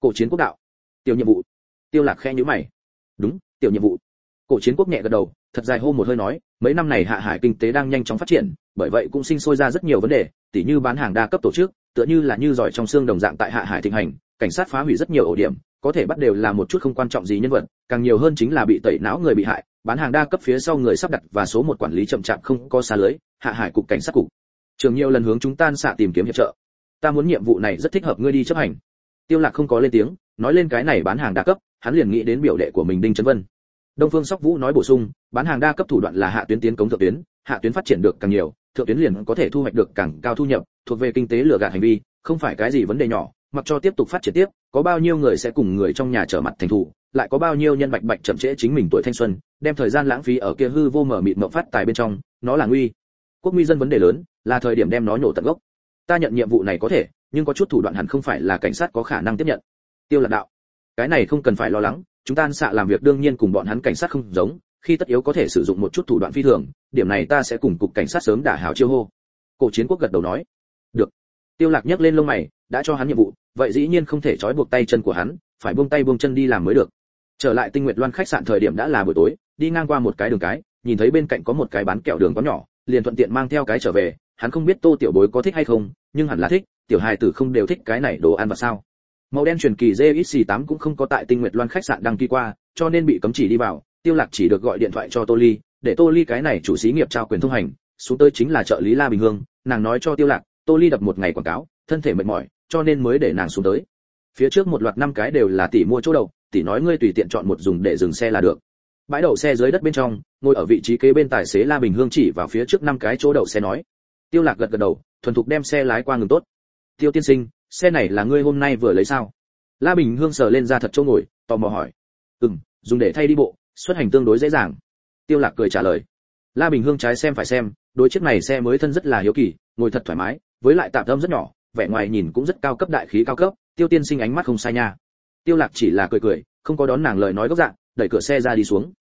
Cổ chiến quốc đạo. Tiểu nhiệm vụ. Tiêu lạc khẽ nhíu mày. Đúng, tiểu nhiệm vụ. Cổ chiến quốc nhẹ gật đầu, thật dài hô một hơi nói, mấy năm này hạ hải kinh tế đang nhanh chóng phát triển bởi vậy cũng sinh sôi ra rất nhiều vấn đề, tỉ như bán hàng đa cấp tổ chức, tựa như là như giỏi trong xương đồng dạng tại hạ hải thịnh hành, cảnh sát phá hủy rất nhiều ổ điểm, có thể bắt đều là một chút không quan trọng gì nhân vật, càng nhiều hơn chính là bị tẩy não người bị hại, bán hàng đa cấp phía sau người sắp đặt và số một quản lý chậm chạp không có xa lưới, hạ hải cục cảnh sát cục. Trường nhiều lần hướng chúng ta xạ tìm kiếm hiệp trợ. Ta muốn nhiệm vụ này rất thích hợp ngươi đi chấp hành. Tiêu lạc không có lên tiếng, nói lên cái này bán hàng đa cấp, hắn liền nghĩ đến biểu đệ của mình đinh trấn vân. Đông phương sóc vũ nói bổ sung, bán hàng đa cấp thủ đoạn là hạ tuyến tiến cống thượng tuyến, hạ tuyến phát triển được càng nhiều thượng tuyến liền có thể thu hoạch được càng cao thu nhập, thuộc về kinh tế lừa gạt hành vi, không phải cái gì vấn đề nhỏ, mặc cho tiếp tục phát triển tiếp, có bao nhiêu người sẽ cùng người trong nhà trở mặt thành thủ lại có bao nhiêu nhân bạch bạch chậm trễ chính mình tuổi thanh xuân, đem thời gian lãng phí ở kia hư vô mở mịt mộng phát tài bên trong, nó là nguy. Quốc nguy dân vấn đề lớn, là thời điểm đem nó nhổ tận gốc. Ta nhận nhiệm vụ này có thể, nhưng có chút thủ đoạn hẳn không phải là cảnh sát có khả năng tiếp nhận. Tiêu lạc đạo, cái này không cần phải lo lắng, chúng ta xạ làm việc đương nhiên cùng bọn hắn cảnh sát không giống khi tất yếu có thể sử dụng một chút thủ đoạn phi thường điểm này ta sẽ cùng cục cảnh sát sớm đả hảo chiêu hô. Cổ chiến quốc gật đầu nói. Được. Tiêu lạc nhấc lên lông mày đã cho hắn nhiệm vụ vậy dĩ nhiên không thể trói buộc tay chân của hắn phải buông tay buông chân đi làm mới được. Trở lại tinh nguyệt loan khách sạn thời điểm đã là buổi tối đi ngang qua một cái đường cái nhìn thấy bên cạnh có một cái bán kẹo đường có nhỏ liền thuận tiện mang theo cái trở về hắn không biết tô tiểu bối có thích hay không nhưng hẳn là thích tiểu hài tử không đều thích cái này đồ ăn và sao. Màu đen truyền kỳ JXC8 cũng không có tại Tinh Nguyệt Loan khách sạn đăng ký qua, cho nên bị cấm chỉ đi vào, Tiêu Lạc chỉ được gọi điện thoại cho Tô Ly, để Tô Ly cái này chủ xí nghiệp trao quyền thông hành, xuống tới chính là trợ lý La Bình Hương, nàng nói cho Tiêu Lạc, Tô Ly đập một ngày quảng cáo, thân thể mệt mỏi, cho nên mới để nàng xuống tới. Phía trước một loạt năm cái đều là tỷ mua chỗ đầu, tỷ nói ngươi tùy tiện chọn một dùng để dừng xe là được. Bãi đậu xe dưới đất bên trong, ngồi ở vị trí kế bên tài xế La Bình Hương chỉ vào phía trước năm cái chỗ đậu xe nói. Tiêu Lạc gật gật đầu, thuần thục đem xe lái qua ngừng tốt. Tiêu tiên sinh, xe này là ngươi hôm nay vừa lấy sao la bình hương sờ lên ra thật chỗ ngồi tò mò hỏi ừm dùng để thay đi bộ xuất hành tương đối dễ dàng. Tiêu lạc cười trả lời. La bình hương trái xem phải xem, đối chiếc này xe mới thân rất là hiếu kỳ, ngồi thật thoải mái, với lại tạm tâm rất nhỏ, vẻ ngoài nhìn cũng rất cao cấp, đại khí cao cấp, tiêu tiên sinh ánh mắt không sai nha. Tiêu lạc chỉ là cười cười, không có đón nàng lời nói gốc dạng, đẩy cửa xe ra đi xuống.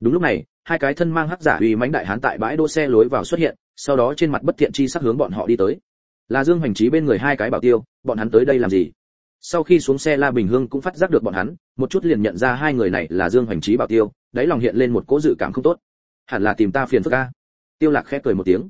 Đúng lúc này, hai cái thân mang hắc giả uy mãnh đại hán tại bãi đỗ xe lối vào xuất hiện, sau đó trên mặt bất thiện chi sắc hướng bọn họ đi tới. Là dương hoành trí bên người hai cái bảo tiêu, bọn hắn tới đây làm gì? Sau khi xuống xe la bình hương cũng phát giác được bọn hắn, một chút liền nhận ra hai người này là dương hoành trí bảo tiêu đáy lòng hiện lên một cỗ dự cảm không tốt. Hẳn là tìm ta phiền phức ca tiêu lạc khẽ cười một tiếng.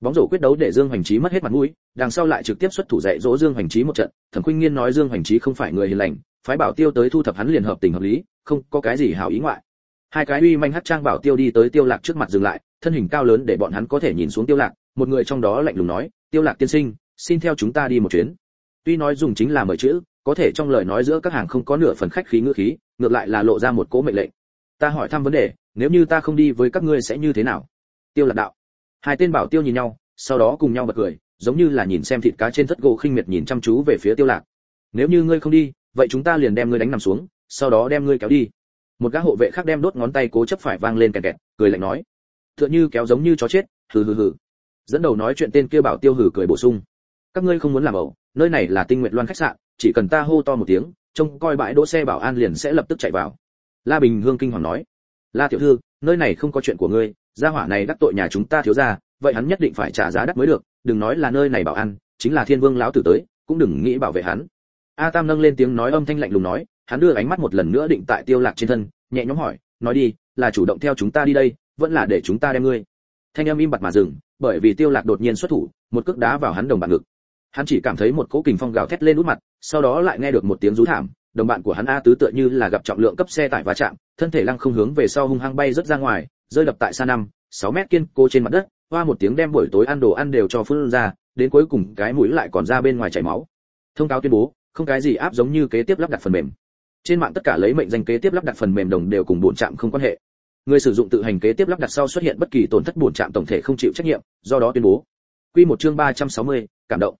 Bóng rổ quyết đấu để dương hoành trí mất hết mặt mũi, đằng sau lại trực tiếp xuất thủ dạy dỗ dương hoành trí một trận. Thẩm khuynh nghiên nói dương hoành trí không phải người hiền lành, phái bảo tiêu tới thu thập hắn liền hợp tình hợp lý, không có cái gì hảo ý ngoại. Hai cái uy manh hất trang bảo tiêu đi tới tiêu lạc trước mặt dừng lại, thân hình cao lớn để bọn hắn có thể nhìn xuống tiêu lạc, một người trong đó lạnh lùng nói, tiêu lạc tiên sinh, xin theo chúng ta đi một chuyến. Tuy nói dùng chính là mời chữ, có thể trong lời nói giữa các hàng không có nửa phần khách khí ngữ khí, ngược lại là lộ ra một cố mệnh lệnh ta hỏi thăm vấn đề, nếu như ta không đi với các ngươi sẽ như thế nào? Tiêu lạc đạo. Hai tên bảo tiêu nhìn nhau, sau đó cùng nhau bật cười, giống như là nhìn xem thịt cá trên thất gỗ khinh miệt nhìn chăm chú về phía tiêu lạc. Nếu như ngươi không đi, vậy chúng ta liền đem ngươi đánh nằm xuống, sau đó đem ngươi kéo đi. Một gã hộ vệ khác đem đốt ngón tay cố chấp phải vang lên kẹt kẹt, cười lạnh nói. Tựa như kéo giống như chó chết, hừ hừ hừ. Dẫn đầu nói chuyện tên kia bảo tiêu hừ cười bổ sung. Các ngươi không muốn làm ẩu, nơi này là tinh nguyện loan khách sạn, chỉ cần ta hô to một tiếng, trông coi bãi đỗ xe bảo an liền sẽ lập tức chạy vào la bình hương kinh hoàng nói, la tiểu thư, nơi này không có chuyện của ngươi, gia hỏa này đắc tội nhà chúng ta thiếu gia, vậy hắn nhất định phải trả giá đắt mới được, đừng nói là nơi này bảo an, chính là thiên vương lão tử tới, cũng đừng nghĩ bảo vệ hắn. A tam nâng lên tiếng nói âm thanh lạnh lùng nói, hắn đưa ánh mắt một lần nữa định tại tiêu lạc trên thân, nhẹ nhõm hỏi, nói đi, là chủ động theo chúng ta đi đây, vẫn là để chúng ta đem ngươi? Thanh âm im bặt mà dừng, bởi vì tiêu lạc đột nhiên xuất thủ, một cước đá vào hắn đồng bạn ngực. Hắn chỉ cảm thấy một cỗ kình phong gào thét lên út mặt, sau đó lại nghe được một tiếng rú thảm đồng bạn của hắn a tứ tựa như là gặp trọng lượng cấp xe tải va chạm thân thể lăng không hướng về sau hung hăng bay rất ra ngoài rơi đập tại xa năm sáu mét kiên cố trên mặt đất hoa một tiếng đem buổi tối ăn đồ ăn đều cho phun ra đến cuối cùng cái mũi lại còn ra bên ngoài chảy máu. Thông cáo tuyên bố không cái gì áp giống như kế tiếp lắp đặt phần mềm. Trên mạng tất cả lấy mệnh danh kế tiếp lắp đặt phần mềm đồng đều cùng bổn trạm không quan hệ. Người sử dụng tự hành kế tiếp lắp đặt sau xuất hiện bất kỳ tổn thất bổn trạm tổng thể không chịu trách nhiệm do đó tuyên bố. Quy một chương 360, cảm động.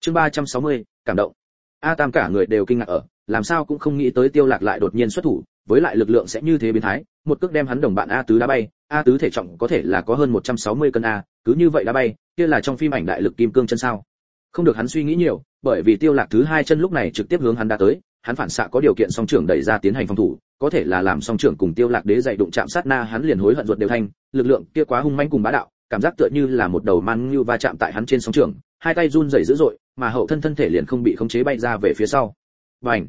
Chương 360, cảm động. A tam cả người đều kinh ngạc ở làm sao cũng không nghĩ tới tiêu lạc lại đột nhiên xuất thủ, với lại lực lượng sẽ như thế biến thái, một cước đem hắn đồng bạn a tứ đá bay, a tứ thể trọng có thể là có hơn 160 cân a, cứ như vậy đá bay, kia là trong phim ảnh đại lực kim cương chân sao. Không được hắn suy nghĩ nhiều, bởi vì tiêu lạc thứ hai chân lúc này trực tiếp hướng hắn đã tới, hắn phản xạ có điều kiện song trưởng đẩy ra tiến hành phòng thủ, có thể là làm song trưởng cùng tiêu lạc đế dạy đụng chạm sát na hắn liền hối hận ruột đều thanh lực lượng kia quá hung manh cùng bá đạo, cảm giác tựa như là một đầu man như va chạm tại hắn trên song trưởng, hai tay run rẩy dữ dội, mà hậu thân thân thể liền không bị khống chế bay ra về phía sau. Bành!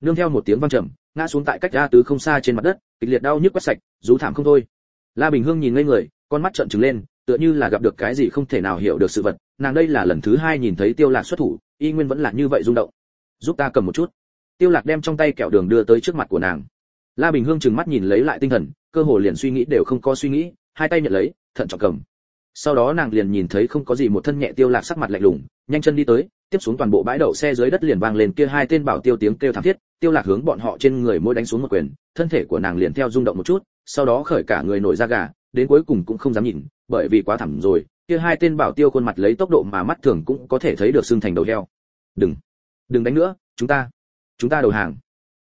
Nương theo một tiếng vang trầm, ngã xuống tại cách a tứ không xa trên mặt đất, kịch liệt đau nhức quét sạch, rú thảm không thôi. La bình hương nhìn ngây người, con mắt trợn trừng lên, tựa như là gặp được cái gì không thể nào hiểu được sự vật, nàng đây là lần thứ hai nhìn thấy tiêu lạc xuất thủ, y nguyên vẫn là như vậy rung động. Giúp ta cầm một chút. Tiêu lạc đem trong tay kẹo đường đưa tới trước mặt của nàng. La bình hương trừng mắt nhìn lấy lại tinh thần, cơ hồ liền suy nghĩ đều không có suy nghĩ, hai tay nhận lấy, thận trọng cầm. Sau đó nàng liền nhìn thấy không có gì một thân nhẹ tiêu lạc sắc mặt lạnh lùng, nhanh chân đi tới, tiếp xuống toàn bộ bãi đậu xe dưới đất liền vang lên kia hai tên bảo tiêu tiếng kêu thảm thiết tiêu lạc hướng bọn họ trên người môi đánh xuống một quyền, thân thể của nàng liền theo rung động một chút, sau đó khởi cả người nổi da gà, đến cuối cùng cũng không dám nhìn, bởi vì quá thảm rồi, kia hai tên bảo tiêu khuôn mặt lấy tốc độ mà mắt thường cũng có thể thấy được xương thành đầu heo. Đừng đừng đánh nữa, chúng ta chúng ta đầu hàng.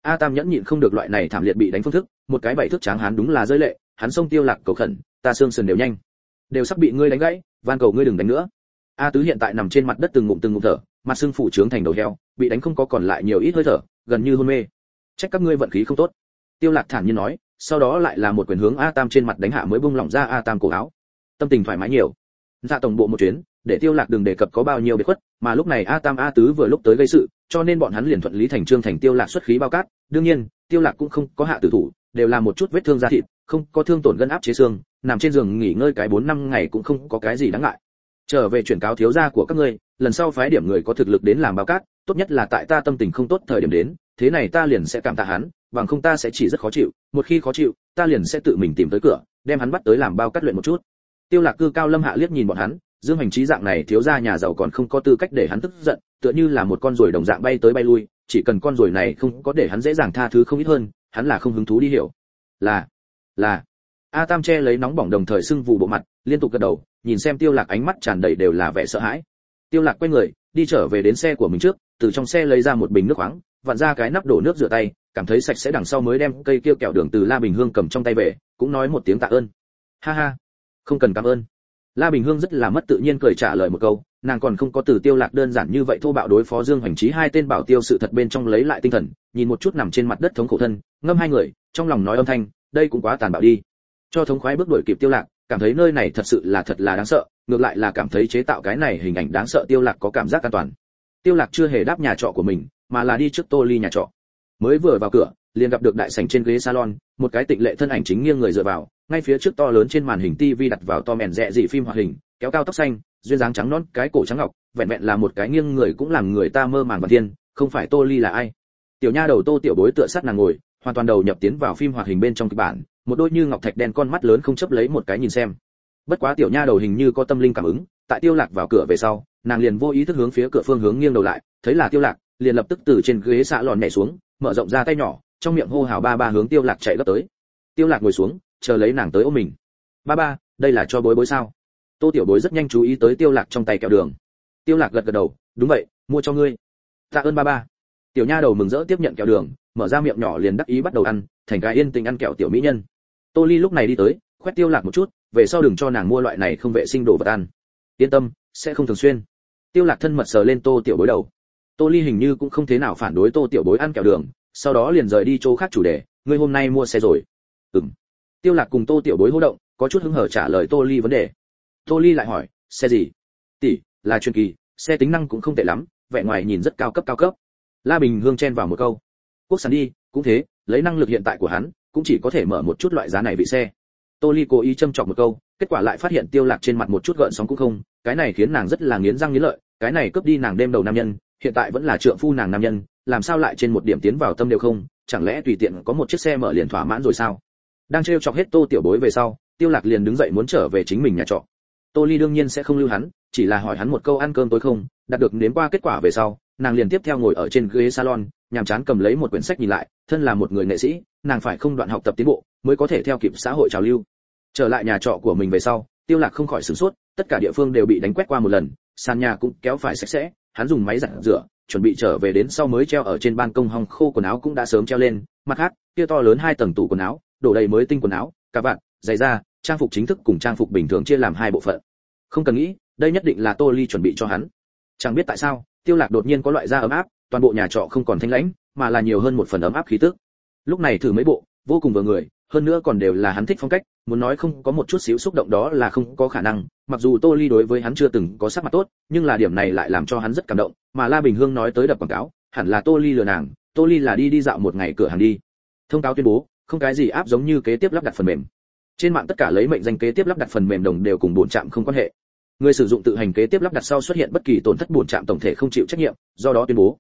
A tam nhẫn nhịn không được loại này thảm liệt bị đánh phương thức, một cái bảy thước tráng hắn đúng là rơi lệ, hắn xông tiêu lạc cầu khẩn, ta xương sườn đều nhanh, đều sắp bị ngươi đánh gãy, van cầu ngươi đừng đánh nữa. A tứ hiện tại nằm trên mặt đất từng ngụm từng ngụm thở, mặt xương phủ trướng thành đầu heo, bị đánh không có còn lại nhiều ít hơi thở gần như hôn mê. Trách các ngươi vận khí không tốt. Tiêu lạc thản nhiên nói, sau đó lại là một quyền hướng a tam trên mặt đánh hạ mới bung lỏng ra a tam cổ áo. Tâm tình thoải mái nhiều. Dạ tổng bộ một chuyến, để tiêu lạc đừng đề cập có bao nhiêu biệt khuất, mà lúc này a tam a tứ vừa lúc tới gây sự, cho nên bọn hắn liền thuận lý thành trương thành tiêu lạc xuất khí bao cát. Đương nhiên, tiêu lạc cũng không có hạ tử thủ, đều là một chút vết thương da thịt, không có thương tổn gân áp chế xương, nằm trên giường nghỉ ngơi cái 4 năm ngày cũng không có cái gì đáng ngại. Trở về chuyển cáo thiếu gia của các ngươi, lần sau phái điểm người có thực lực đến làm bao cát tốt nhất là tại ta tâm tình không tốt thời điểm đến, thế này ta liền sẽ cảm tạ hắn, bằng không ta sẽ chỉ rất khó chịu, một khi khó chịu, ta liền sẽ tự mình tìm tới cửa, đem hắn bắt tới làm bao cát luyện một chút. Tiêu lạc cư cao lâm hạ liếc nhìn bọn hắn, dương hành trí dạng này thiếu gia nhà giàu còn không có tư cách để hắn tức giận, tựa như là một con ruồi đồng dạng bay tới bay lui, chỉ cần con ruồi này không có để hắn dễ dàng tha thứ không ít hơn, hắn là không hứng thú đi hiểu. Là là. A tam che lấy nóng bỏng đồng thời sưng vụ bộ mặt, liên tục gật đầu, nhìn xem tiêu lạc ánh mắt tràn đầy đều là vẻ sợ hãi. Tiêu lạc quay người, đi trở về đến xe của mình trước từ trong xe lấy ra một bình nước khoáng, vặn ra cái nắp đổ nước rửa tay, cảm thấy sạch sẽ đằng sau mới đem cây kia kẹo đường từ la bình hương cầm trong tay về, cũng nói một tiếng tạ ơn. Ha ha, không cần cảm ơn. La bình hương rất là mất tự nhiên cười trả lời một câu, nàng còn không có từ tiêu lạc đơn giản như vậy thô bạo đối phó dương hoành trí hai tên bảo tiêu sự thật bên trong lấy lại tinh thần, nhìn một chút nằm trên mặt đất thống khổ thân, ngâm hai người, trong lòng nói âm thanh, đây cũng quá tàn bạo đi. Cho thống khoái bước đuổi kịp tiêu lạc, cảm thấy nơi này thật sự là thật là đáng sợ, ngược lại là cảm thấy chế tạo cái này hình ảnh đáng sợ tiêu lạc có cảm giác an toàn tiêu lạc chưa hề đáp nhà trọ của mình, mà là đi trước tô ly nhà trọ. Mới vừa vào cửa, liền gặp được đại sảnh trên ghế salon, một cái tịnh lệ thân ảnh chính nghiêng người dựa vào, ngay phía trước to lớn trên màn hình tivi đặt vào to mèn rẽ dị phim hoạt hình, kéo cao tóc xanh, duyên dáng trắng non cái cổ trắng ngọc, vẹn vẹn là một cái nghiêng người cũng làm người ta mơ màng và thiên không phải tô ly là ai. Tiểu nha đầu tô tiểu bối tựa sát nàng ngồi, hoàn toàn đầu nhập tiến vào phim hoạt hình bên trong kịch bản, một đôi như ngọc thạch đen con mắt lớn không chấp lấy một cái nhìn xem. Bất quá tiểu nha đầu hình như có tâm linh cảm ứng tại tiêu lạc vào cửa về sau, nàng liền vô ý thức hướng phía cửa phương hướng nghiêng đầu lại, thấy là tiêu lạc, liền lập tức từ trên ghế xạ lòn nhảy xuống, mở rộng ra tay nhỏ, trong miệng hô hào ba ba hướng tiêu lạc chạy gấp tới. Tiêu lạc ngồi xuống, chờ lấy nàng tới ôm mình. Ba ba, đây là cho bối bối sao? Tô tiểu bối rất nhanh chú ý tới tiêu lạc trong tay kẹo đường. Tiêu lạc gật gật đầu, đúng vậy, mua cho ngươi. Tạ ơn ba ba. Tiểu nha đầu mừng rỡ tiếp nhận kẹo đường, mở ra miệng nhỏ liền đắc ý bắt đầu ăn, thành cái yên tình ăn kẹo tiểu mỹ nhân. Tô ly lúc này đi tới, khoét tiêu lạc một chút, về sau đừng cho nàng mua loại này không vệ sinh đồ vật ăn yên tâm, sẽ không thường xuyên. Tiêu lạc thân mật sờ lên tô tiểu bối đầu. Tô ly hình như cũng không thế nào phản đối tô tiểu bối ăn kẹo đường, sau đó liền rời đi chỗ khác chủ đề, ngươi hôm nay mua xe rồi. Ừm. Tiêu lạc cùng tô tiểu bối hô động, có chút hứng hở trả lời tô ly vấn đề. Tô ly lại hỏi, xe gì? Tỷ, là truyền kỳ, xe tính năng cũng không tệ lắm, vẻ ngoài nhìn rất cao cấp cao cấp. La bình hương chen vào một câu. Quốc sản đi, cũng thế, lấy năng lực hiện tại của hắn, cũng chỉ có thể mở một chút loại giá này vị xe tô ly cố ý châm chọc một câu, kết quả lại phát hiện tiêu lạc trên mặt một chút gợn sóng cũng không, cái này khiến nàng rất là nghiến răng nghiến lợi, cái này cướp đi nàng đêm đầu nam nhân, hiện tại vẫn là trượng phu nàng nam nhân, làm sao lại trên một điểm tiến vào tâm đều không, chẳng lẽ tùy tiện có một chiếc xe mở liền thỏa mãn rồi sao? Đang trêu chọc hết tô tiểu bối về sau, tiêu lạc liền đứng dậy muốn trở về chính mình nhà trọ. Tô ly đương nhiên sẽ không lưu hắn, chỉ là hỏi hắn một câu ăn cơm tối không, đạt được đến qua kết quả về sau, nàng liền tiếp theo ngồi ở trên ghế salon, nhàm chán cầm lấy một quyển sách nhìn lại, thân là một người nghệ sĩ, nàng phải không đoạn học tập tiến bộ mới có thể theo kịp xã hội trào lưu. Trở lại nhà trọ của mình về sau, tiêu lạc không khỏi sửng sốt, tất cả địa phương đều bị đánh quét qua một lần, sàn nhà cũng kéo phải sạch sẽ, hắn dùng máy giặt rửa, chuẩn bị trở về đến sau mới treo ở trên ban công hong khô quần áo cũng đã sớm treo lên, mặt khác, kia to lớn hai tầng tủ quần áo, đổ đầy mới tinh quần áo cả vạn giày da, trang phục chính thức cùng trang phục bình thường chia làm hai bộ phận. Không cần nghĩ, đây nhất định là tô ly chuẩn bị cho hắn. Chẳng biết tại sao, tiêu lạc đột nhiên có loại da ấm áp, toàn bộ nhà trọ không còn thanh lãnh, mà là nhiều hơn một phần ấm áp khí tức. Lúc này thử mấy bộ, vô cùng vừa người hơn nữa còn đều là hắn thích phong cách muốn nói không có một chút xíu xúc động đó là không có khả năng mặc dù tô ly đối với hắn chưa từng có sắc mặt tốt nhưng là điểm này lại làm cho hắn rất cảm động mà la bình hương nói tới đập quảng cáo hẳn là tô ly lừa nàng tô ly là đi đi dạo một ngày cửa hàng đi. Thông cáo tuyên bố không cái gì áp giống như kế tiếp lắp đặt phần mềm. Trên mạng tất cả lấy mệnh danh kế tiếp lắp đặt phần mềm đồng đều cùng bổn trạm không quan hệ. Người sử dụng tự hành kế tiếp lắp đặt sau xuất hiện bất kỳ tổn thất bổn trạm tổng thể không chịu trách nhiệm do đó tuyên bố.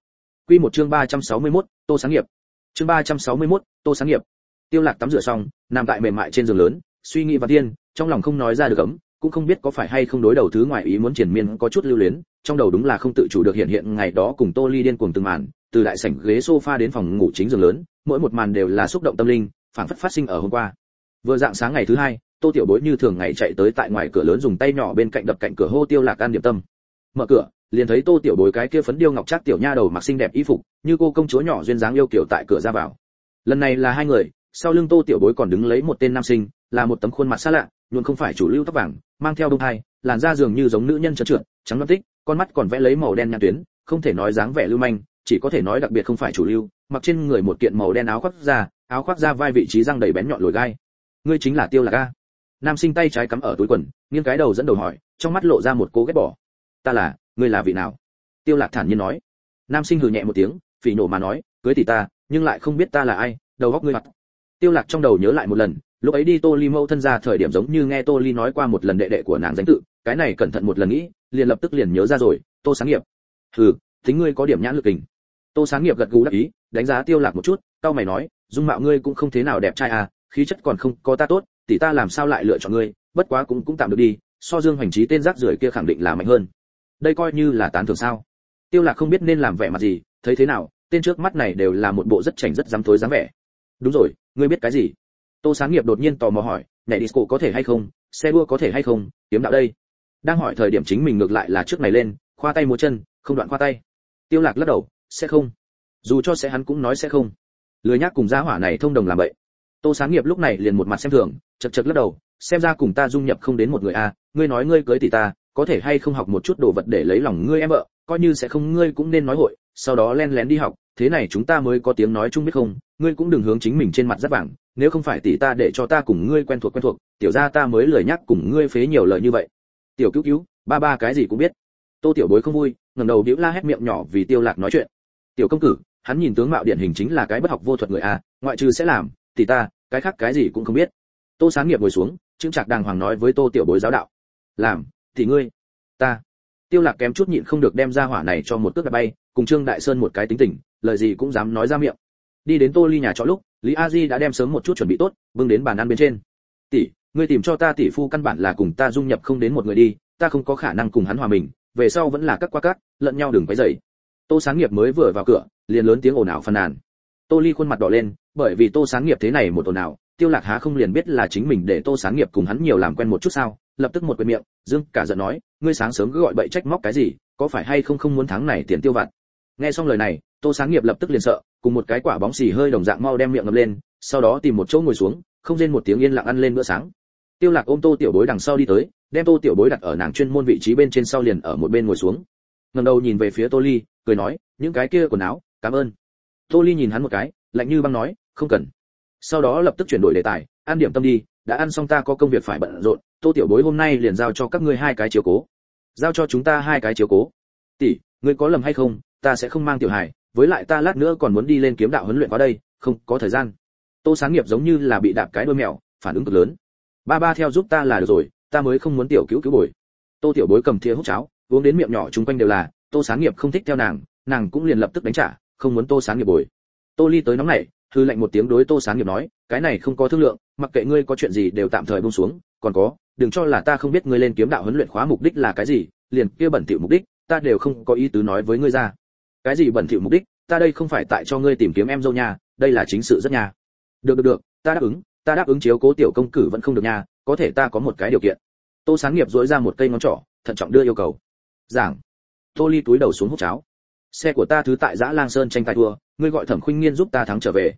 Quy một chương 361, tô sáng nghiệp. Chương 361, tô sáng nghiệp tiêu lạc tắm rửa xong, nằm tại mềm mại trên giường lớn, suy nghĩ và thiên, trong lòng không nói ra được ấm, cũng không biết có phải hay không đối đầu thứ ngoài ý muốn triển miên có chút lưu luyến, trong đầu đúng là không tự chủ được hiện hiện ngày đó cùng tô ly điên cuồng từng màn, từ đại sảnh ghế sofa đến phòng ngủ chính giường lớn, mỗi một màn đều là xúc động tâm linh phản phất phát sinh ở hôm qua. Vừa dạng sáng ngày thứ hai, tô tiểu bối như thường ngày chạy tới tại ngoài cửa lớn dùng tay nhỏ bên cạnh đập cạnh cửa hô tiêu lạc can điểm tâm. Mở cửa, liền thấy tô tiểu bối cái kia phấn điêu ngọc trác tiểu nha đầu mặc xinh đẹp y phục, như cô công chúa nhỏ duyên dáng yêu kiều tại cửa ra vào. Lần này là hai người sau lưng tô tiểu bối còn đứng lấy một tên nam sinh, là một tấm khuôn mặt xa lạ luôn không phải chủ lưu tóc vàng, mang theo đông thai làn da dường như giống nữ nhân trơn trượt, trắng loáng tích, con mắt còn vẽ lấy màu đen nhạt tuyến, không thể nói dáng vẻ lưu manh, chỉ có thể nói đặc biệt không phải chủ lưu, mặc trên người một kiện màu đen áo khoác da, áo khoác da vai vị trí răng đầy bén nhọn lồi gai. Ngươi chính là tiêu lạc a. Nam sinh tay trái cắm ở túi quần, nghiêng cái đầu dẫn đầu hỏi, trong mắt lộ ra một cố ghét bỏ. Ta là, ngươi là vị nào? Tiêu lạc thản nhiên nói. Nam sinh hừ nhẹ một tiếng, phỉ nổ mà nói, cưới tỷ ta, nhưng lại không biết ta là ai, đầu góc ngươi mặt tiêu lạc trong đầu nhớ lại một lần, lúc ấy đi tô ly mâu thân ra thời điểm giống như nghe tô ly nói qua một lần đệ đệ của nàng danh tự, cái này cẩn thận một lần nghĩ, liền lập tức liền nhớ ra rồi, tô sáng nghiệp. Hừ tính ngươi có điểm nhãn lực hình tô sáng nghiệp gật gù đáp ý, đánh giá tiêu lạc một chút cao mày nói, dung mạo ngươi cũng không thế nào đẹp trai à khí chất còn không có ta tốt, tỷ ta làm sao lại lựa chọn ngươi, bất quá cũng cũng tạm được đi, so dương hoành trí tên rác rưởi kia khẳng định là mạnh hơn. Đây coi như là tán thưởng sao? Tiêu lạc không biết nên làm vẻ mặt gì, thấy thế nào, tên trước mắt này đều là một bộ rất chảnh rất dám thối dám vẻ. Đúng rồi ngươi biết cái gì? Tô sáng nghiệp đột nhiên tò mò hỏi nhảy disco có thể hay không? Xe đua có thể hay không? Kiếm đạo đây. Đang hỏi thời điểm chính mình ngược lại là trước này lên, khoa tay múa chân, không đoạn khoa tay. Tiêu lạc lắc đầu, sẽ không. Dù cho sẽ hắn cũng nói sẽ không. Lười nhác cùng gia hỏa này thông đồng làm vậy. Tô sáng nghiệp lúc này liền một mặt xem thường, chật chật lắc đầu, xem ra cùng ta dung nhập không đến một người a, ngươi nói ngươi cưới tỷ ta, có thể hay không học một chút đồ vật để lấy lòng ngươi em vợ, coi như sẽ không, ngươi cũng nên nói hội, sau đó len lén đi học thế này chúng ta mới có tiếng nói chung biết không? Ngươi cũng đừng hướng chính mình trên mặt rất vàng, nếu không phải tỷ ta để cho ta cùng ngươi quen thuộc quen thuộc, tiểu gia ta mới lời nhắc cùng ngươi phế nhiều lời như vậy. Tiểu cứu cứu, ba ba cái gì cũng biết. Tô tiểu bối không vui, ngẩng đầu điếu la hét miệng nhỏ vì tiêu lạc nói chuyện. Tiểu công cử, hắn nhìn tướng mạo điển hình chính là cái bất học vô thuật người a, ngoại trừ sẽ làm, tỷ ta, cái khác cái gì cũng không biết. Tô sáng nghiệp ngồi xuống trương trạc đàng hoàng nói với tô tiểu bối giáo đạo. Làm thì ngươi, ta tiêu lạc kém chút nhịn không được đem ra hỏa này cho một cước đạp bay, cùng trương đại sơn một cái tính tình, lời gì cũng dám nói ra miệng. Đi đến tô ly nhà trọ lúc, lý a di đã đem sớm một chút chuẩn bị tốt, bưng đến bàn ăn bên trên. Tỷ, ngươi tìm cho ta tỷ phu căn bản là cùng ta dung nhập không đến một người đi, ta không có khả năng cùng hắn hòa mình, về sau vẫn là các qua cát lẫn nhau đừng quấy rầy. Tô sáng nghiệp mới vừa vào cửa, liền lớn tiếng ồn ào phàn nàn. Tô ly khuôn mặt đỏ lên, bởi vì tô sáng nghiệp thế này một ồn ào, tiêu lạc há không liền biết là chính mình để tô sáng nghiệp cùng hắn nhiều làm quen một chút sao lập tức một quyền miệng, dương cả giận nói, ngươi sáng sớm cứ gọi bậy trách móc cái gì, có phải hay không không muốn tháng này tiền tiêu vặt? Nghe xong lời này, tô sáng nghiệp lập tức liền sợ, cùng một cái quả bóng xì hơi đồng dạng mau đem miệng ngậm lên, sau đó tìm một chỗ ngồi xuống, không rên một tiếng yên lặng ăn lên bữa sáng. Tiêu lạc ôm tô tiểu bối đằng sau đi tới, đem tô tiểu bối đặt ở nàng chuyên môn vị trí bên trên sau liền ở một bên ngồi xuống. Ngẩng đầu nhìn về phía tô ly, cười nói, những cái kia quần áo, cảm ơn. Tô ly nhìn hắn một cái, lạnh như băng nói, không cần. Sau đó lập tức chuyển đổi đề tài, ăn điểm tâm đi đã ăn xong ta có công việc phải bận rộn, tô tiểu bối hôm nay liền giao cho các ngươi hai cái chiếu cố. Giao cho chúng ta hai cái chiếu cố. Tỷ, ngươi có lầm hay không? Ta sẽ không mang tiểu hải, với lại ta lát nữa còn muốn đi lên kiếm đạo huấn luyện qua đây, không có thời gian. Tô sáng nghiệp giống như là bị đạp cái đuôi mèo, phản ứng cực lớn. Ba ba theo giúp ta là được rồi, ta mới không muốn tiểu cứu cứu bồi. Tô tiểu bối cầm thìa hút cháo, uống đến miệng nhỏ chung quanh đều là, tô sáng nghiệp không thích theo nàng nàng cũng liền lập tức đánh trả, không muốn tô sáng nghiệp bồi. Tô ly tới nóng này hư lạnh một tiếng đối tô sáng nghiệp nói cái này không có thương lượng, mặc kệ ngươi có chuyện gì đều tạm thời buông xuống, còn có, đừng cho là ta không biết ngươi lên kiếm đạo huấn luyện khóa mục đích là cái gì, liền kia bẩn thỉu mục đích, ta đều không có ý tứ nói với ngươi ra. Cái gì bẩn thỉu mục đích, ta đây không phải tại cho ngươi tìm kiếm em dâu nha, đây là chính sự rất nha. Được được được, ta đáp ứng, ta đáp ứng chiếu cố tiểu công cử vẫn không được nha, có thể ta có một cái điều kiện. Tô sáng nghiệp dỗi ra một cây ngón trỏ, thận trọng đưa yêu cầu. Giảng. Tô ly túi đầu xuống hút cháo. Xe của ta thứ tại giã lang sơn tranh tài thua, ngươi gọi thẩm khuynh nghiên giúp ta thắng trở về.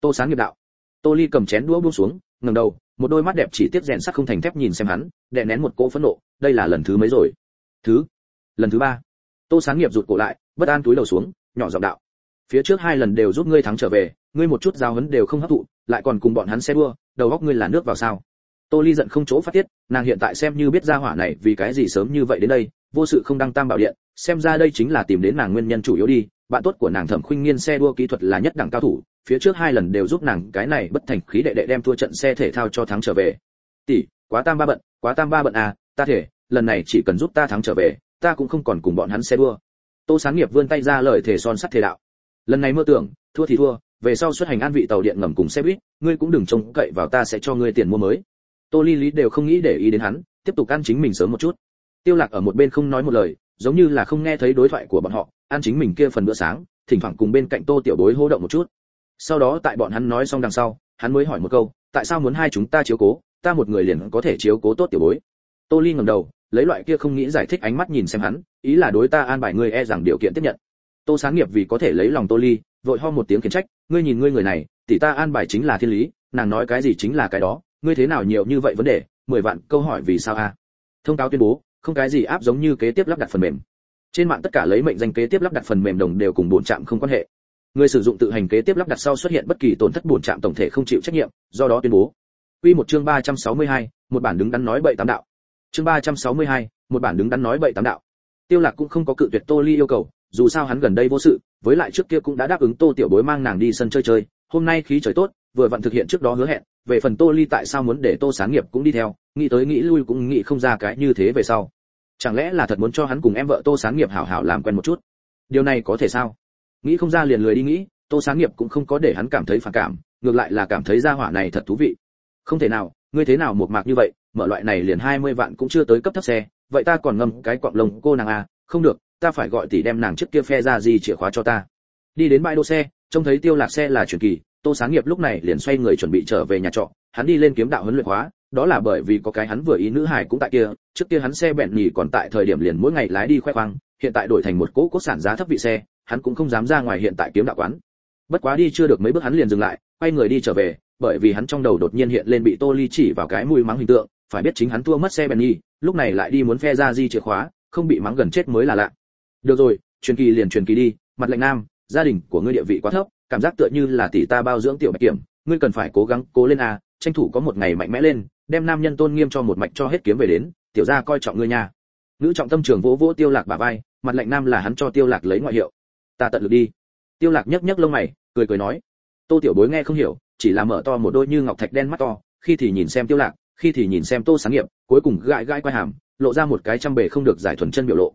Tô sáng nghiệp đạo tô ly cầm chén đũa buông xuống, ngẩng đầu, một đôi mắt đẹp chỉ tiếp rèn sắt không thành thép nhìn xem hắn, đè nén một cỗ phẫn nộ, đây là lần thứ mấy rồi? Thứ? Lần thứ ba. Tô sáng nghiệp rụt cổ lại, bất an túi đầu xuống, nhỏ giọng đạo. Phía trước hai lần đều giúp ngươi thắng trở về, ngươi một chút giao hấn đều không hấp thụ, lại còn cùng bọn hắn xe đua, đầu góc ngươi là nước vào sao? Tô ly giận không chỗ phát tiết, nàng hiện tại xem như biết ra hỏa này vì cái gì sớm như vậy đến đây, vô sự không đăng tam bảo điện, xem ra đây chính là tìm đến nàng nguyên nhân chủ yếu đi bạn tốt của nàng thẩm khuynh nghiên xe đua kỹ thuật là nhất đẳng cao thủ, phía trước hai lần đều giúp nàng cái này bất thành khí đệ đệ đem thua trận xe thể thao cho thắng trở về. Tỷ, quá tam ba bận, quá tam ba bận à ta thể, lần này chỉ cần giúp ta thắng trở về, ta cũng không còn cùng bọn hắn xe đua. Tô sáng nghiệp vươn tay ra lời thể son sắt thể đạo. Lần này mơ tưởng, thua thì thua, về sau xuất hành an vị tàu điện ngầm cùng xe buýt, ngươi cũng đừng trông cậy vào ta sẽ cho ngươi tiền mua mới. Tô ly lý đều không nghĩ để ý đến hắn, tiếp tục ăn chính mình sớm một chút. Tiêu lạc ở một bên không nói một lời giống như là không nghe thấy đối thoại của bọn họ ăn chính mình kia phần bữa sáng, thỉnh thoảng cùng bên cạnh tô tiểu bối hô động một chút. Sau đó tại bọn hắn nói xong đằng sau, hắn mới hỏi một câu, tại sao muốn hai chúng ta chiếu cố, ta một người liền có thể chiếu cố tốt tiểu bối. Tô ly ngẩng đầu, lấy loại kia không nghĩ giải thích ánh mắt nhìn xem hắn, ý là đối ta an bài ngươi e rằng điều kiện tiếp nhận. Tô sáng nghiệp vì có thể lấy lòng tô ly, vội ho một tiếng khiển trách, ngươi nhìn ngươi người này, tỷ ta an bài chính là thiên lý, nàng nói cái gì chính là cái đó, ngươi thế nào nhiều như vậy vấn đề, mười vạn câu hỏi vì sao a? Thông cáo tuyên bố không cái gì áp giống như kế tiếp lắp đặt phần mềm. Trên mạng tất cả lấy mệnh danh kế tiếp lắp đặt phần mềm đồng đều cùng bổn trạm không quan hệ. Người sử dụng tự hành kế tiếp lắp đặt sau xuất hiện bất kỳ tổn thất bổn trạm tổng thể không chịu trách nhiệm do đó tuyên bố. Quy một chương 362, một bản đứng đắn nói bậy tám đạo. Chương 362, một bản đứng đắn nói bậy tám đạo. Tiêu lạc cũng không có cự tuyệt tô ly yêu cầu dù sao hắn gần đây vô sự với lại trước kia cũng đã đáp ứng tô tiểu bối mang nàng đi sân chơi chơi hôm nay khí trời tốt vừa vặn thực hiện trước đó hứa hẹn về phần tô ly tại sao muốn để tô sáng nghiệp cũng đi theo, nghĩ tới nghĩ lui cũng nghĩ không ra cái như thế về sau. Chẳng lẽ là thật muốn cho hắn cùng em vợ tô sáng nghiệp hảo hảo làm quen một chút? Điều này có thể sao? Nghĩ không ra liền lười đi nghĩ, tô sáng nghiệp cũng không có để hắn cảm thấy phản cảm, ngược lại là cảm thấy gia hỏa này thật thú vị. Không thể nào, ngươi thế nào một mạc như vậy, mở loại này liền 20 vạn cũng chưa tới cấp thấp xe, vậy ta còn ngâm cái quặng lông cô nàng à không được, ta phải gọi tỷ đem nàng trước kia phe ra gì chìa khóa cho ta. Đi đến bãi đỗ xe, trông thấy tiêu lạc xe là chuyển kỳ tô sáng nghiệp lúc này liền xoay người chuẩn bị trở về nhà trọ hắn đi lên kiếm đạo huấn luyện hóa, đó là bởi vì có cái hắn vừa ý nữ hải cũng tại kia trước kia hắn xe bẹn nhì còn tại thời điểm liền mỗi ngày lái đi khoe khoang hiện tại đổi thành một cỗ cốt sản giá thấp vị xe hắn cũng không dám ra ngoài hiện tại kiếm đạo quán. Bất quá đi chưa được mấy bước hắn liền dừng lại quay người đi trở về bởi vì hắn trong đầu đột nhiên hiện lên bị tô ly chỉ vào cái mùi mắng hình tượng phải biết chính hắn thua mất xe bẹn nhì lúc này lại đi muốn phe ra di chìa khóa không bị mắng gần chết mới là lạ. Được rồi truyền kỳ liền truyền kỳ đi mặt lệnh nam gia đình của ngươi địa vị quá thấp cảm giác tựa như là tỷ ta bao dưỡng tiểu bạch kiểm. Ngươi cần phải cố gắng, cố lên a, tranh thủ có một ngày mạnh mẽ lên, đem nam nhân tôn nghiêm cho một mạch cho hết kiếm về đến, tiểu gia coi trọng ngươi nha. Nữ trọng tâm trường vỗ vỗ tiêu lạc bả vai, mặt lệnh nam là hắn cho tiêu lạc lấy ngoại hiệu. Ta tận lực đi. Tiêu lạc nhấc nhấc lông mày, cười cười nói. Tô tiểu bối nghe không hiểu, chỉ là mở to một đôi như ngọc thạch đen mắt to, khi thì nhìn xem tiêu lạc, khi thì nhìn xem tô sáng nghiệp, cuối cùng gãi gãi quai hàm, lộ ra một cái trăm bề không được giải thuần chân biểu lộ.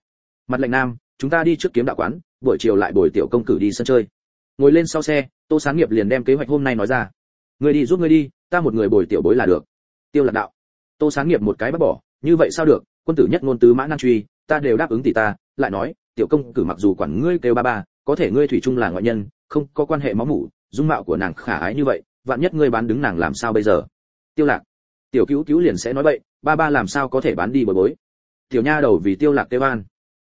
Mặt lệnh nam, chúng ta đi trước kiếm đạo quán, buổi chiều lại bồi tiểu công cử đi sân chơi ngồi lên sau xe tô sáng nghiệp liền đem kế hoạch hôm nay nói ra. Người đi giúp người đi ta một người bồi tiểu bối là được. Tiêu lạc đạo. Tô sáng nghiệp một cái bắt bỏ như vậy sao được quân tử nhất ngôn tứ mã nan truy ta đều đáp ứng tỷ ta lại nói tiểu công cử mặc dù quản ngươi kêu ba ba có thể ngươi thủy chung là ngoại nhân không có quan hệ máu mủ dung mạo của nàng khả ái như vậy vạn nhất ngươi bán đứng nàng làm sao bây giờ? Tiêu lạc. Tiểu cứu cứu liền sẽ nói vậy ba ba làm sao có thể bán đi bồi bối? Tiểu nha đầu vì tiêu lạc kêu an.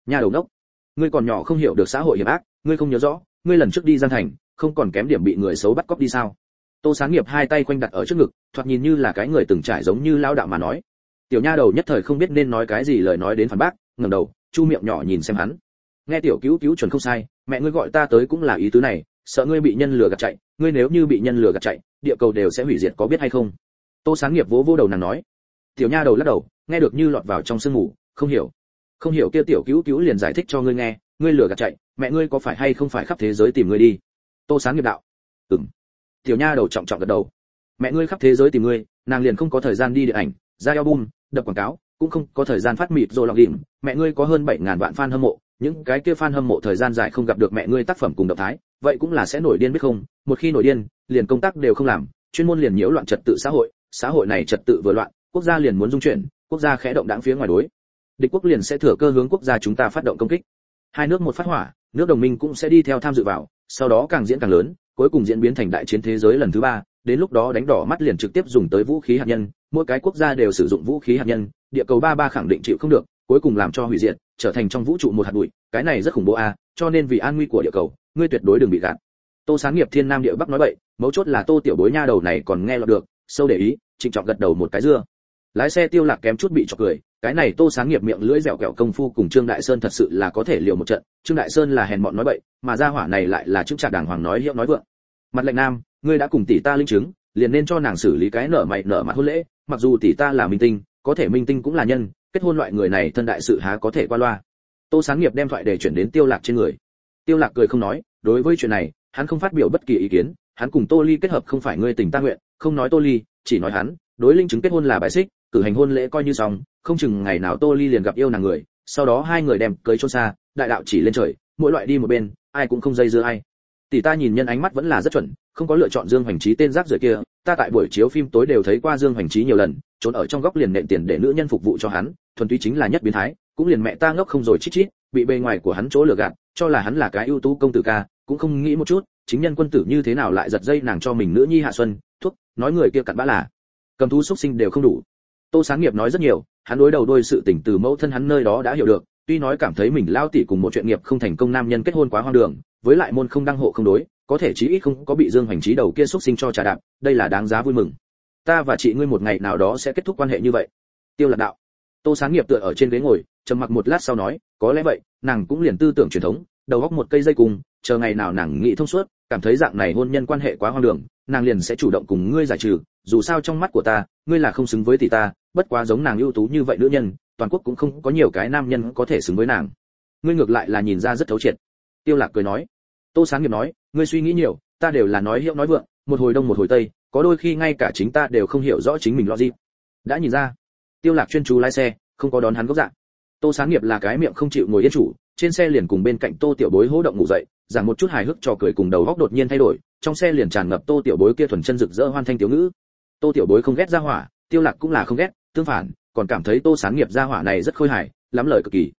Nha đầu Nốc, ngươi còn nhỏ không hiểu được xã hội hiểm ác ngươi không nhớ rõ ngươi lần trước đi gian thành, không còn kém điểm bị người xấu bắt cóc đi sao? Tô sáng nghiệp hai tay quanh đặt ở trước ngực, thoạt nhìn như là cái người từng trải giống như lao đạo mà nói. Tiểu nha đầu nhất thời không biết nên nói cái gì lời nói đến phản bác, ngẩng đầu, chu miệng nhỏ nhìn xem hắn. Nghe tiểu cứu cứu chuẩn không sai, mẹ ngươi gọi ta tới cũng là ý tứ này, sợ ngươi bị nhân lừa gạt chạy, ngươi nếu như bị nhân lừa gạt chạy, địa cầu đều sẽ hủy diệt có biết hay không? Tô sáng nghiệp vỗ vỗ đầu nàng nói. Tiểu nha đầu lắc đầu, nghe được như lọt vào trong sương ngủ không hiểu. Không hiểu kia tiểu cứu cứu liền giải thích cho ngươi nghe ngươi lừa gạt chạy, mẹ ngươi có phải hay không phải khắp thế giới tìm ngươi đi? Tô sáng nghiệp đạo. Ừm. Tiểu nha đầu trọng trọng gật đầu. Mẹ ngươi khắp thế giới tìm ngươi, nàng liền không có thời gian đi điện ảnh, ra album, đập quảng cáo, cũng không có thời gian phát mịt rồi lọc đỉnh. Mẹ ngươi có hơn bảy ngàn vạn fan hâm mộ, những cái kia fan hâm mộ thời gian dài không gặp được mẹ ngươi tác phẩm cùng động thái, vậy cũng là sẽ nổi điên biết không? Một khi nổi điên, liền công tác đều không làm, chuyên môn liền nhiễu loạn trật tự xã hội xã hội này trật tự vừa loạn, quốc gia liền muốn dung chuyển, quốc gia khẽ động đáng phía ngoài đối. Địch quốc liền sẽ thừa cơ hướng quốc gia chúng ta phát động công kích hai nước một phát hỏa, nước đồng minh cũng sẽ đi theo tham dự vào, sau đó càng diễn càng lớn, cuối cùng diễn biến thành đại chiến thế giới lần thứ ba, đến lúc đó đánh đỏ mắt liền trực tiếp dùng tới vũ khí hạt nhân, mỗi cái quốc gia đều sử dụng vũ khí hạt nhân, địa cầu ba ba khẳng định chịu không được, cuối cùng làm cho hủy diệt, trở thành trong vũ trụ một hạt bụi, cái này rất khủng bố a, cho nên vì an nguy của địa cầu, ngươi tuyệt đối đừng bị gạt. Tô sáng nghiệp thiên nam địa bắc nói vậy, mấu chốt là tô tiểu bối nha đầu này còn nghe lọt được, sâu để ý, trịnh trọng gật đầu một cái dưa. Lái xe tiêu lạc kém chút bị chọc cười cái này tô sáng nghiệp miệng lưỡi dẻo kẹo công phu cùng trương đại sơn thật sự là có thể liều một trận. Trương đại sơn là hèn mọn nói bậy, mà gia hỏa này lại là chứng trạc đàng hoàng nói hiệu nói vượng. Mặt lệnh nam, ngươi đã cùng tỷ ta linh chứng, liền nên cho nàng xử lý cái nợ mày nợ mặt hôn lễ. Mặc dù tỷ ta là minh tinh, có thể minh tinh cũng là nhân, kết hôn loại người này thân đại sự há có thể qua loa. Tô sáng nghiệp đem thoại để chuyển đến tiêu lạc trên người. Tiêu lạc cười không nói, đối với chuyện này, hắn không phát biểu bất kỳ ý kiến. Hắn cùng tô ly kết hợp không phải ngươi tình ta nguyện, không nói tô ly, chỉ nói hắn, đối linh chứng kết hôn là bài xích, cử hành hôn lễ coi như xong không chừng ngày nào tô ly liền gặp yêu nàng người, sau đó hai người đem cưới chôn xa, đại đạo chỉ lên trời, mỗi loại đi một bên, ai cũng không dây dưa ai. Tỷ ta nhìn nhân ánh mắt vẫn là rất chuẩn, không có lựa chọn dương hoành trí tên rác rưởi kia, ta tại buổi chiếu phim tối đều thấy qua dương hoành trí nhiều lần, trốn ở trong góc liền nện tiền để nữ nhân phục vụ cho hắn, thuần túy chính là nhất biến thái, cũng liền mẹ ta ngốc không rồi chít chít, bị bề ngoài của hắn chỗ lừa gạt, cho là hắn là cái ưu tú công tử ca, cũng không nghĩ một chút, chính nhân quân tử như thế nào lại giật dây nàng cho mình nữ nhi hạ xuân, thuốc, nói người kia cặn bã là. Cầm thú xuất sinh đều không đủ tô sáng nghiệp nói rất nhiều, hắn đối đầu đôi sự tình từ mẫu thân hắn nơi đó đã hiểu được, tuy nói cảm thấy mình lao tỉ cùng một chuyện nghiệp không thành công nam nhân kết hôn quá hoang đường, với lại môn không đăng hộ không đối, có thể chí ít không có bị dương hoành trí đầu kia xuất sinh cho trà đạp, đây là đáng giá vui mừng. Ta và chị ngươi một ngày nào đó sẽ kết thúc quan hệ như vậy. Tiêu lạc đạo. Tô sáng nghiệp tựa ở trên ghế ngồi, trầm mặc một lát sau nói, có lẽ vậy, nàng cũng liền tư tưởng truyền thống, đầu góc một cây dây cùng, chờ ngày nào nàng nghĩ thông suốt, cảm thấy dạng này hôn nhân quan hệ quá hoang đường nàng liền sẽ chủ động cùng ngươi giải trừ, dù sao trong mắt của ta, ngươi là không xứng với tỷ ta, bất quá giống nàng ưu tú như vậy nữ nhân, toàn quốc cũng không có nhiều cái nam nhân có thể xứng với nàng. Ngươi ngược lại là nhìn ra rất thấu triệt. Tiêu lạc cười nói. Tô sáng nghiệp nói, ngươi suy nghĩ nhiều, ta đều là nói hiệu nói vượng, một hồi đông một hồi tây, có đôi khi ngay cả chính ta đều không hiểu rõ chính mình lo gì đã nhìn ra, tiêu lạc chuyên chú lái xe, không có đón hắn gốc dạng. Tô sáng nghiệp là cái miệng không chịu ngồi yên chủ, trên xe liền cùng bên cạnh tô tiểu bối hỗ động ngủ dậy giảng một chút hài hước trò cười cùng đầu góc đột nhiên thay đổi trong xe liền tràn ngập tô tiểu bối kia thuần chân rực rỡ hoan thanh tiểu ngữ. Tô tiểu bối không ghét ra hỏa tiêu lạc cũng là không ghét tương phản còn cảm thấy tô sáng nghiệp ra hỏa này rất khôi hài lắm lời cực kỳ.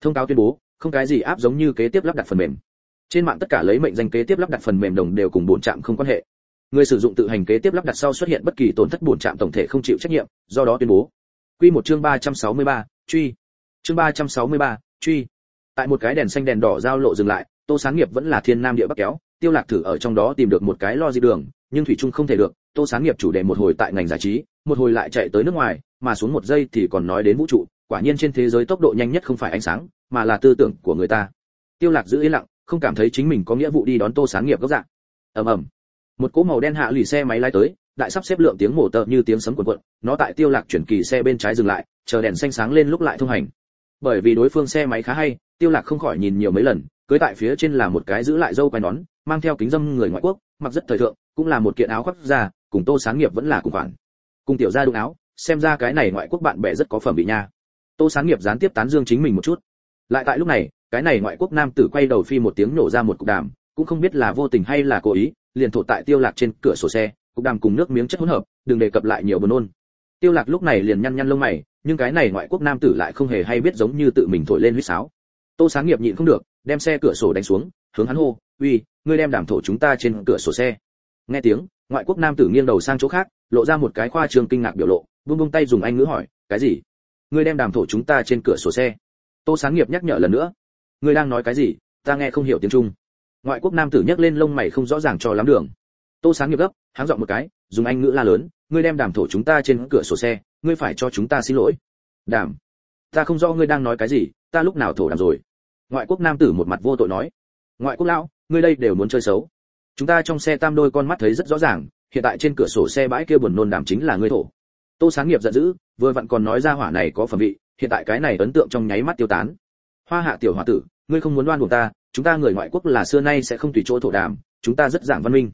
Thông cáo tuyên bố không cái gì áp giống như kế tiếp lắp đặt phần mềm. Trên mạng tất cả lấy mệnh danh kế tiếp lắp đặt phần mềm đồng đều cùng bổn trạm không quan hệ. Người sử dụng tự hành kế tiếp lắp đặt sau xuất hiện bất kỳ tổn thất bổn trạm tổng thể không chịu trách nhiệm do đó tuyên bố. Quy một chương 363, truy. Chương 363, truy. Tại một cái đèn xanh đèn đỏ giao lộ dừng lại tô sáng nghiệp vẫn là thiên nam địa bắc kéo tiêu lạc thử ở trong đó tìm được một cái lo di đường, nhưng thủy trung không thể được, tô sáng nghiệp chủ đề một hồi tại ngành giải trí, một hồi lại chạy tới nước ngoài, mà xuống một giây thì còn nói đến vũ trụ, quả nhiên trên thế giới tốc độ nhanh nhất không phải ánh sáng, mà là tư tưởng của người ta. Tiêu lạc giữ yên lặng, không cảm thấy chính mình có nghĩa vụ đi đón tô sáng nghiệp gốc dạng. Ầm ầm. Một cỗ màu đen hạ lì xe máy lái tới, đại sắp xếp lượng tiếng mổ tợ như tiếng sấm cuộn cuộn, nó tại tiêu lạc chuyển kỳ xe bên trái dừng lại, chờ đèn xanh sáng lên lúc lại thông hành. Bởi vì đối phương xe máy khá hay, tiêu lạc không khỏi nhìn nhiều mấy lần, cưới tại phía trên là một cái giữ lại dâu quai nón mang theo kính dâm người ngoại quốc, mặc rất thời thượng, cũng là một kiện áo khoác da, cùng tô sáng nghiệp vẫn là cùng khoản. Cùng tiểu gia đụng áo, xem ra cái này ngoại quốc bạn bè rất có phẩm vị nha. Tô sáng nghiệp gián tiếp tán dương chính mình một chút. Lại tại lúc này, cái này ngoại quốc nam tử quay đầu phi một tiếng nổ ra một cục đàm, cũng không biết là vô tình hay là cố ý, liền thổ tại tiêu lạc trên cửa sổ xe, cục đàm cùng nước miếng chất hỗn hợp, đừng đề cập lại nhiều buồn nôn. Tiêu lạc lúc này liền nhăn nhăn lông mày, nhưng cái này ngoại quốc nam tử lại không hề hay biết giống như tự mình thổi lên huýt sáo. Tô sáng nghiệp nhịn không được, đem xe cửa sổ đánh xuống, hướng hắn hô, uy ngươi đem đàm thổ chúng ta trên cửa sổ xe. Nghe tiếng, ngoại quốc nam tử nghiêng đầu sang chỗ khác, lộ ra một cái khoa trường kinh ngạc biểu lộ buông buông tay dùng anh ngữ hỏi, cái gì? Ngươi đem đàm thổ chúng ta trên cửa sổ xe? Tô sáng nghiệp nhắc nhở lần nữa, ngươi đang nói cái gì? Ta nghe không hiểu tiếng trung. Ngoại quốc nam tử nhấc lên lông mày không rõ ràng cho lắm đường. Tô sáng nghiệp gấp, háng dọn một cái, dùng anh ngữ la lớn, ngươi đem đàm thổ chúng ta trên cửa sổ xe, ngươi phải cho chúng ta xin lỗi. Đàm? Ta không rõ ngươi đang nói cái gì, ta lúc nào thổ đàm rồi? Ngoại quốc nam tử một mặt vô tội nói. Ngoại quốc lão ngươi đây đều muốn chơi xấu. Chúng ta trong xe tam đôi con mắt thấy rất rõ ràng, hiện tại trên cửa sổ xe bãi kia buồn nôn đảm chính là ngươi thổ. Tô sáng nghiệp giận dữ, vừa vặn còn nói ra hỏa này có phẩm vị, hiện tại cái này ấn tượng trong nháy mắt tiêu tán. Hoa hạ tiểu hòa tử, ngươi không muốn đoan buộc ta, chúng ta người ngoại quốc là xưa nay sẽ không tùy chỗ thổ đàm, chúng ta rất giảng văn minh.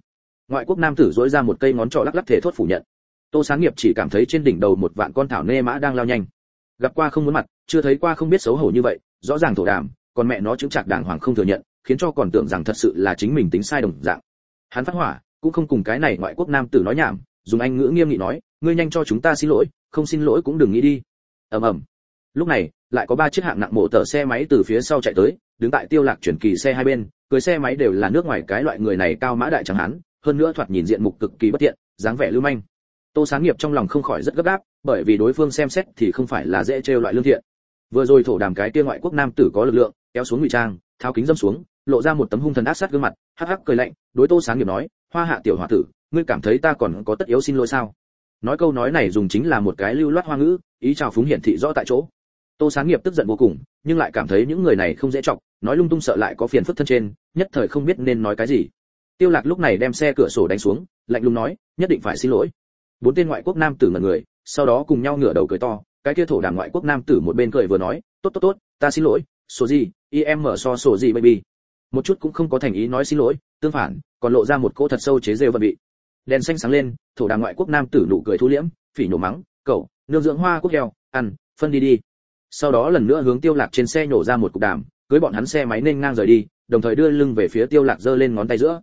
Ngoại quốc nam tử dỗi ra một cây ngón trỏ lắc lắc thể thốt phủ nhận. Tô sáng nghiệp chỉ cảm thấy trên đỉnh đầu một vạn con thảo nê mã đang lao nhanh. Gặp qua không muốn mặt, chưa thấy qua không biết xấu hổ như vậy, rõ ràng thổ đàm, còn mẹ nó chứng chặt đàng hoàng không thừa nhận khiến cho còn tưởng rằng thật sự là chính mình tính sai đồng dạng. Hắn phát hỏa, cũng không cùng cái này ngoại quốc nam tử nói nhảm, dùng anh ngữ nghiêm nghị nói, ngươi nhanh cho chúng ta xin lỗi, không xin lỗi cũng đừng nghĩ đi. Ầm ầm. Lúc này, lại có ba chiếc hạng nặng mổ tờ xe máy từ phía sau chạy tới, đứng tại tiêu lạc chuyển kỳ xe hai bên, cưới xe máy đều là nước ngoài cái loại người này cao mã đại chẳng hắn, hơn nữa thoạt nhìn diện mục cực kỳ bất tiện, dáng vẻ lưu manh. Tô sáng nghiệp trong lòng không khỏi rất gấp gáp, bởi vì đối phương xem xét thì không phải là dễ trêu loại lương thiện. Vừa rồi thổ đàm cái kia ngoại quốc nam tử có lực lượng, kéo xuống ngụy trang, tháo kính dâm xuống lộ ra một tấm hung thần ác sát gương mặt, hắc hắc cười lạnh, đối tô sáng nghiệp nói, hoa hạ tiểu hòa tử, ngươi cảm thấy ta còn có tất yếu xin lỗi sao? Nói câu nói này dùng chính là một cái lưu loát hoa ngữ, ý chào phúng hiển thị rõ tại chỗ. Tô sáng nghiệp tức giận vô cùng, nhưng lại cảm thấy những người này không dễ chọc, nói lung tung sợ lại có phiền phức thân trên, nhất thời không biết nên nói cái gì. Tiêu lạc lúc này đem xe cửa sổ đánh xuống, lạnh lùng nói, nhất định phải xin lỗi. Bốn tên ngoại quốc nam tử ngẩn người, sau đó cùng nhau ngửa đầu cười to, cái kia thổ đảng ngoại quốc nam tử một bên cười vừa nói, tốt tốt tốt, ta xin lỗi, số gì em mở so sổ gì, baby một chút cũng không có thành ý nói xin lỗi, tương phản, còn lộ ra một cỗ thật sâu chế rêu vận vị. Đèn xanh sáng lên, thổ đàng ngoại quốc nam tử nụ cười thu liễm, phỉ nhổ mắng, cậu, nương dưỡng hoa quốc heo, ăn, phân đi đi. Sau đó lần nữa hướng tiêu lạc trên xe nhổ ra một cục đàm, cưới bọn hắn xe máy nên ngang rời đi, đồng thời đưa lưng về phía tiêu lạc giơ lên ngón tay giữa.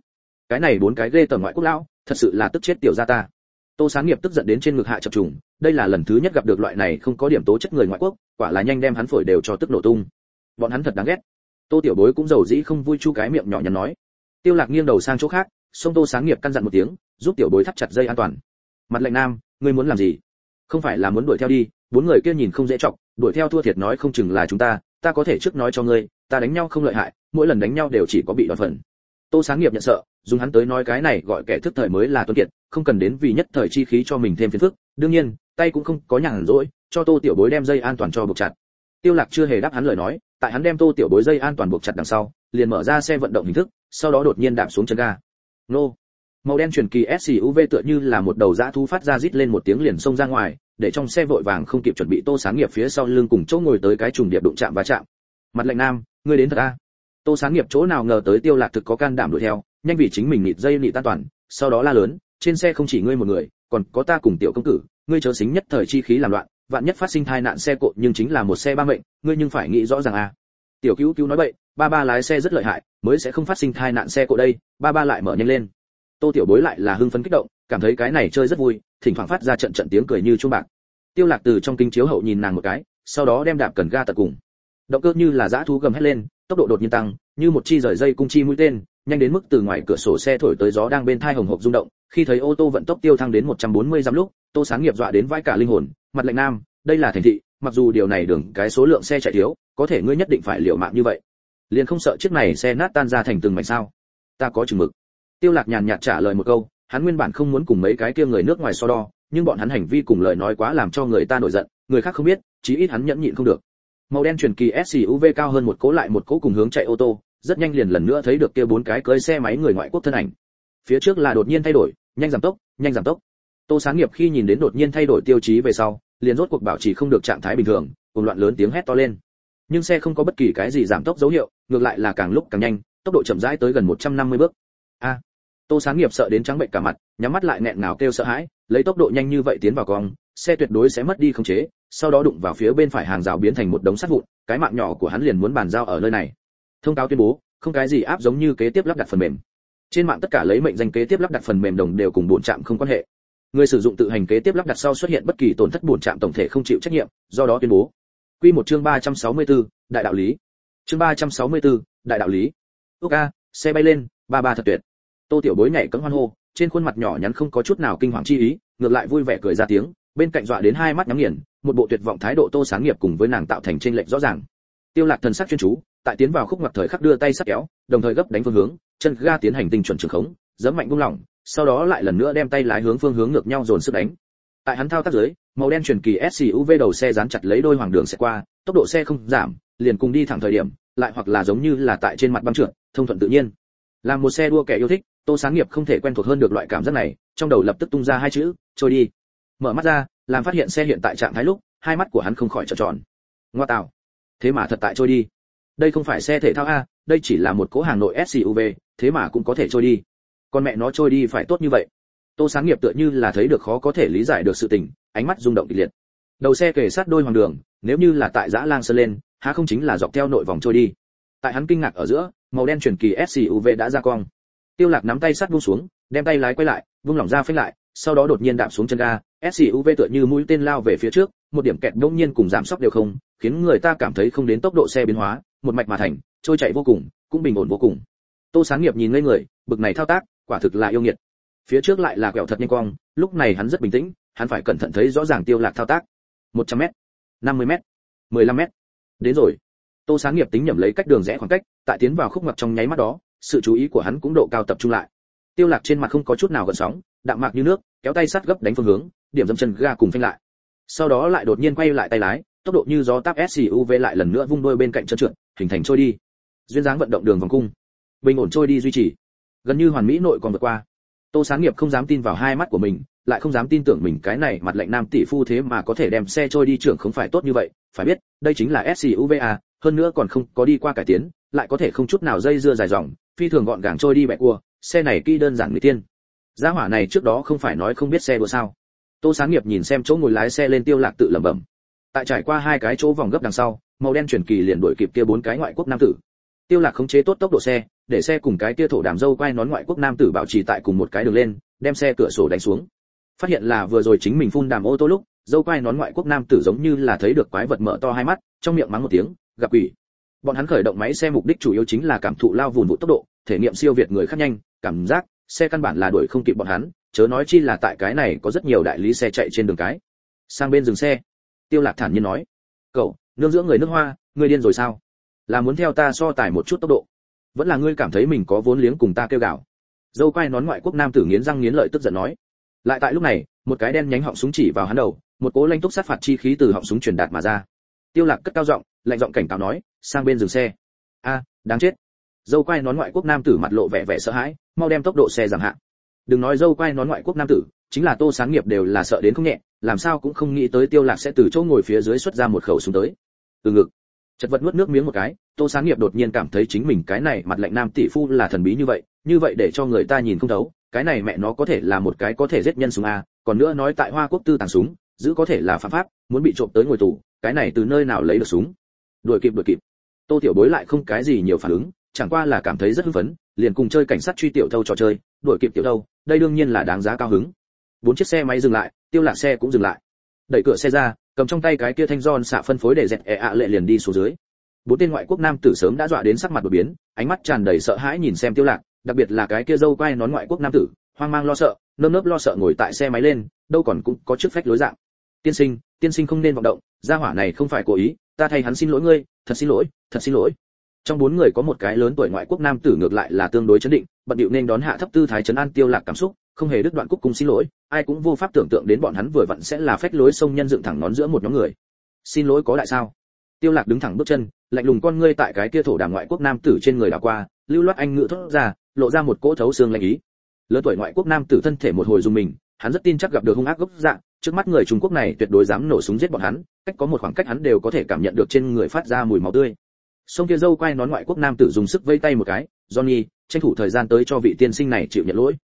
Cái này bốn cái ghê tởm ngoại quốc lão, thật sự là tức chết tiểu gia ta. Tô sáng nghiệp tức giận đến trên ngực hạ chập trùng, đây là lần thứ nhất gặp được loại này không có điểm tố chất người ngoại quốc, quả là nhanh đem hắn phổi đều cho tức nổ tung. Bọn hắn thật đáng ghét tô tiểu bối cũng giàu dĩ không vui chu cái miệng nhỏ nhắn nói. Tiêu lạc nghiêng đầu sang chỗ khác, sông tô sáng nghiệp căn dặn một tiếng, giúp tiểu bối thắt chặt dây an toàn. Mặt lệnh nam, ngươi muốn làm gì? Không phải là muốn đuổi theo đi, bốn người kia nhìn không dễ trọng đuổi theo thua thiệt nói không chừng là chúng ta ta có thể trước nói cho ngươi, ta đánh nhau không lợi hại, mỗi lần đánh nhau đều chỉ có bị đoạt phần. Tô sáng nghiệp nhận sợ, dùng hắn tới nói cái này gọi kẻ thức thời mới là tuấn kiệt, không cần đến vì nhất thời chi khí cho mình thêm phiền phức, đương nhiên, tay cũng không có nhàn rỗi, cho tô tiểu bối đem dây an toàn cho buộc chặt. Tiêu lạc chưa hề đáp hắn lời nói tại hắn đem tô tiểu bối dây an toàn buộc chặt đằng sau, liền mở ra xe vận động hình thức, sau đó đột nhiên đạp xuống chân ga. Nô. Màu đen truyền kỳ SUV tựa như là một đầu dã thú phát ra rít lên một tiếng liền xông ra ngoài, để trong xe vội vàng không kịp chuẩn bị tô sáng nghiệp phía sau lưng cùng chỗ ngồi tới cái trùng điệp đụng chạm và chạm. Mặt lạnh nam, ngươi đến thật a. Tô sáng nghiệp chỗ nào ngờ tới tiêu lạc thực có can đảm đuổi theo, nhanh vì chính mình nịt dây nịt tan toàn, sau đó la lớn, trên xe không chỉ ngươi một người, còn có ta cùng tiểu công tử, ngươi chớ xính nhất thời chi khí làm loạn vạn nhất phát sinh tai nạn xe cộ nhưng chính là một xe ba mệnh, ngươi nhưng phải nghĩ rõ ràng à. Tiểu cứu cứu nói vậy ba ba lái xe rất lợi hại, mới sẽ không phát sinh tai nạn xe cộ đây, ba ba lại mở nhanh lên. Tô tiểu bối lại là hưng phấn kích động, cảm thấy cái này chơi rất vui, thỉnh thoảng phát ra trận trận tiếng cười như chuông bạc. Tiêu lạc từ trong kính chiếu hậu nhìn nàng một cái, sau đó đem đạp cần ga tận cùng. Động cơ như là dã thú gầm hết lên, tốc độ đột nhiên tăng, như một chi rời dây cung chi mũi tên nhanh đến mức từ ngoài cửa sổ xe thổi tới gió đang bên thai hồng hộc rung động, khi thấy ô tô vận tốc tiêu thăng đến 140 dặm lúc, tô sáng nghiệp dọa đến vai cả linh hồn, mặt lạnh nam, đây là thành thị, mặc dù điều này đường cái số lượng xe chạy thiếu, có thể ngươi nhất định phải liều mạng như vậy. Liền không sợ chiếc này xe nát tan ra thành từng mảnh sao? Ta có chừng mực. Tiêu lạc nhàn nhạt trả lời một câu, hắn nguyên bản không muốn cùng mấy cái kia người nước ngoài so đo, nhưng bọn hắn hành vi cùng lời nói quá làm cho người ta nổi giận, người khác không biết, chí ít hắn nhẫn nhịn không được. Màu đen truyền kỳ SUV cao hơn một cố lại một cố cùng hướng chạy ô tô rất nhanh liền lần nữa thấy được kia bốn cái cưỡi xe máy người ngoại quốc thân ảnh. Phía trước là đột nhiên thay đổi, nhanh giảm tốc, nhanh giảm tốc. Tô sáng nghiệp khi nhìn đến đột nhiên thay đổi tiêu chí về sau, liền rốt cuộc bảo trì không được trạng thái bình thường, cùng loạn lớn tiếng hét to lên. Nhưng xe không có bất kỳ cái gì giảm tốc dấu hiệu, ngược lại là càng lúc càng nhanh, tốc độ chậm rãi tới gần 150 bước. A! Tô sáng nghiệp sợ đến trắng bệnh cả mặt, nhắm mắt lại nghẹn ngào kêu sợ hãi, lấy tốc độ nhanh như vậy tiến vào cong, xe tuyệt đối sẽ mất đi khống chế, sau đó đụng vào phía bên phải hàng rào biến thành một đống sắt vụn, cái mạng nhỏ của hắn liền muốn bàn giao ở nơi này thông cáo tuyên bố không cái gì áp giống như kế tiếp lắp đặt phần mềm. Trên mạng tất cả lấy mệnh danh kế tiếp lắp đặt phần mềm đồng đều cùng bổn trạm không quan hệ. Người sử dụng tự hành kế tiếp lắp đặt sau xuất hiện bất kỳ tổn thất bổn trạm tổng thể không chịu trách nhiệm do đó tuyên bố. Quy một chương 364, đại đạo lý. Chương 364, đại đạo lý. Ok, a xe bay lên ba ba thật tuyệt. Tô tiểu bối nhảy cẫng hoan hô trên khuôn mặt nhỏ nhắn không có chút nào kinh hoàng chi ý ngược lại vui vẻ cười ra tiếng bên cạnh dọa đến hai mắt nhắm nghiền một bộ tuyệt vọng thái độ tô sáng nghiệp cùng với nàng tạo thành trên lệnh rõ ràng tiêu lạc thần sắc chuyên chú, tại tiến vào khúc ngoặt thời khắc đưa tay sắc kéo, đồng thời gấp đánh phương hướng, chân ga tiến hành tinh chuẩn trường khống, giẫm mạnh buông lỏng sau đó lại lần nữa đem tay lái hướng phương hướng ngược nhau dồn sức đánh. Tại hắn thao tác dưới, màu đen truyền kỳ SUV đầu xe dán chặt lấy đôi hoàng đường sẽ qua, tốc độ xe không giảm, liền cùng đi thẳng thời điểm, lại hoặc là giống như là tại trên mặt băng trượt, thông thuận tự nhiên. Làm một xe đua kẻ yêu thích, tô sáng nghiệp không thể quen thuộc hơn được loại cảm giác này, trong đầu lập tức tung ra hai chữ, trôi đi. Mở mắt ra, làm phát hiện xe hiện tại trạng thái lúc, hai mắt của hắn không khỏi trợn tròn. Ngoa tạo thế mà thật tại trôi đi. Đây không phải xe thể thao a, đây chỉ là một cố hàng nội suv thế mà cũng có thể trôi đi. Con mẹ nó trôi đi phải tốt như vậy. Tô sáng nghiệp tựa như là thấy được khó có thể lý giải được sự tình, ánh mắt rung động kịch liệt. Đầu xe kề sát đôi hoàng đường, nếu như là tại giã lang sơn lên, há không chính là dọc theo nội vòng trôi đi. Tại hắn kinh ngạc ở giữa, màu đen chuyển kỳ suv đã ra cong. Tiêu lạc nắm tay sắt buông xuống, đem tay lái quay lại, vung lỏng ra phanh lại, sau đó đột nhiên đạp xuống chân ga suv tựa như mũi tên lao về phía trước, một điểm kẹt đông nhiên cùng giảm sóc đều không khiến người ta cảm thấy không đến tốc độ xe biến hóa, một mạch mà thành, trôi chạy vô cùng, cũng bình ổn vô cùng. Tô sáng nghiệp nhìn ngây người, bực này thao tác, quả thực là yêu nghiệt. Phía trước lại là quẹo thật nhanh quang, lúc này hắn rất bình tĩnh, hắn phải cẩn thận thấy rõ ràng tiêu lạc thao tác. 100 m 50 m 15 m đến rồi. Tô sáng nghiệp tính nhẩm lấy cách đường rẽ khoảng cách, tại tiến vào khúc ngoặt trong nháy mắt đó, sự chú ý của hắn cũng độ cao tập trung lại. Tiêu lạc trên mặt không có chút nào gợn sóng, đạm mạc như nước, kéo tay sắt gấp đánh phương hướng, điểm dâm chân ga cùng phanh lại. Sau đó lại đột nhiên quay lại tay lái tốc độ như gió táp SUV lại lần nữa vung đôi bên cạnh chân trượt, hình thành trôi đi. Duyên dáng vận động đường vòng cung. Bình ổn trôi đi duy trì. Gần như hoàn mỹ nội còn vượt qua. Tô sáng nghiệp không dám tin vào hai mắt của mình, lại không dám tin tưởng mình cái này mặt lạnh nam tỷ phu thế mà có thể đem xe trôi đi trưởng không phải tốt như vậy. Phải biết, đây chính là SUVA hơn nữa còn không có đi qua cải tiến, lại có thể không chút nào dây dưa dài dòng, phi thường gọn gàng trôi đi bẻ cua, xe này kỹ đơn giản người tiên. Gia hỏa này trước đó không phải nói không biết xe đua sao. Tô sáng nghiệp nhìn xem chỗ ngồi lái xe lên tiêu lạc tự lẩm bẩm tại trải qua hai cái chỗ vòng gấp đằng sau, màu đen chuyển kỳ liền đuổi kịp kia bốn cái ngoại quốc nam tử. Tiêu lạc khống chế tốt tốc độ xe, để xe cùng cái kia thổ đàm dâu quay nón ngoại quốc nam tử bảo trì tại cùng một cái đường lên, đem xe cửa sổ đánh xuống. Phát hiện là vừa rồi chính mình phun đàm ô tô lúc, dâu quay nón ngoại quốc nam tử giống như là thấy được quái vật mở to hai mắt, trong miệng mắng một tiếng, gặp quỷ. Bọn hắn khởi động máy xe mục đích chủ yếu chính là cảm thụ lao vùn vụ tốc độ, thể nghiệm siêu việt người khác nhanh, cảm giác, xe căn bản là đuổi không kịp bọn hắn, chớ nói chi là tại cái này có rất nhiều đại lý xe chạy trên đường cái. Sang bên dừng xe tiêu lạc thản nhiên nói, cậu, nương dưỡng người nước hoa, ngươi điên rồi sao? Là muốn theo ta so tài một chút tốc độ. Vẫn là ngươi cảm thấy mình có vốn liếng cùng ta kêu gào. Dâu quay nón ngoại quốc nam tử nghiến răng nghiến lợi tức giận nói. Lại tại lúc này, một cái đen nhánh họng súng chỉ vào hắn đầu, một cố lanh túc sát phạt chi khí từ họng súng truyền đạt mà ra. Tiêu lạc cất cao giọng, lạnh giọng cảnh cáo nói, sang bên dừng xe. A, đáng chết. Dâu quay nón ngoại quốc nam tử mặt lộ vẻ vẻ sợ hãi, mau đem tốc độ xe giảm hạ. Đừng nói dâu quay nón ngoại quốc nam tử, chính là tô sáng nghiệp đều là sợ đến không nhẹ làm sao cũng không nghĩ tới tiêu lạc sẽ từ chỗ ngồi phía dưới xuất ra một khẩu súng tới. Từ ngực, chật vật nuốt nước miếng một cái, tô sáng nghiệp đột nhiên cảm thấy chính mình cái này mặt lạnh nam tỷ phu là thần bí như vậy như vậy để cho người ta nhìn không thấu, cái này mẹ nó có thể là một cái có thể giết nhân súng a còn nữa nói tại hoa quốc tư tàng súng, giữ có thể là phạm pháp, muốn bị trộm tới ngồi tù, cái này từ nơi nào lấy được súng? Đuổi kịp đuổi kịp. Tô tiểu bối lại không cái gì nhiều phản ứng, chẳng qua là cảm thấy rất hưng phấn, liền cùng chơi cảnh sát truy tiểu thâu trò chơi, đuổi kịp tiểu thâu, đây đương nhiên là đáng giá cao hứng. Bốn chiếc xe máy dừng lại tiêu lạc xe cũng dừng lại. Đẩy cửa xe ra, cầm trong tay cái kia thanh giòn xạ phân phối để dẹt ẹ ạ lệ liền đi xuống dưới. Bốn tên ngoại quốc nam tử sớm đã dọa đến sắc mặt đổi biến, ánh mắt tràn đầy sợ hãi nhìn xem tiêu lạc, đặc biệt là cái kia dâu quay nón ngoại quốc nam tử, hoang mang lo sợ, nơm nớp lo sợ ngồi tại xe máy lên, đâu còn cũng có chức phách lối dạng. Tiên sinh tiên sinh không nên vọng động, gia hỏa này không phải cố ý, ta thay hắn xin lỗi ngươi, thật xin lỗi, thật xin lỗi. Trong bốn người có một cái lớn tuổi ngoại quốc nam tử ngược lại là tương đối chấn định, bận điệu nên đón hạ thấp tư thái chấn an tiêu lạc cảm xúc, không hề đứt đoạn cúc cung xin lỗi ai cũng vô pháp tưởng tượng đến bọn hắn vừa vặn sẽ là phách lối sông nhân dựng thẳng ngón giữa một nhóm người. Xin lỗi có đại sao? Tiêu lạc đứng thẳng bước chân, lạnh lùng con ngươi tại cái kia thổ đàm ngoại quốc nam tử trên người đảo qua, lưu loát anh ngựa thốt ra, lộ ra một cỗ thấu xương lạnh ý. Lớn tuổi ngoại quốc nam tử thân thể một hồi dùng mình, hắn rất tin chắc gặp được hung ác gốc dạng, trước mắt người trung quốc này tuyệt đối dám nổ súng giết bọn hắn, cách có một khoảng cách hắn đều có thể cảm nhận được trên người phát ra mùi máu tươi. Sông kia dâu quay nón ngoại quốc nam tử dùng sức vây tay một cái, johnny, tranh thủ thời gian tới cho vị tiên sinh này chịu nhận lỗi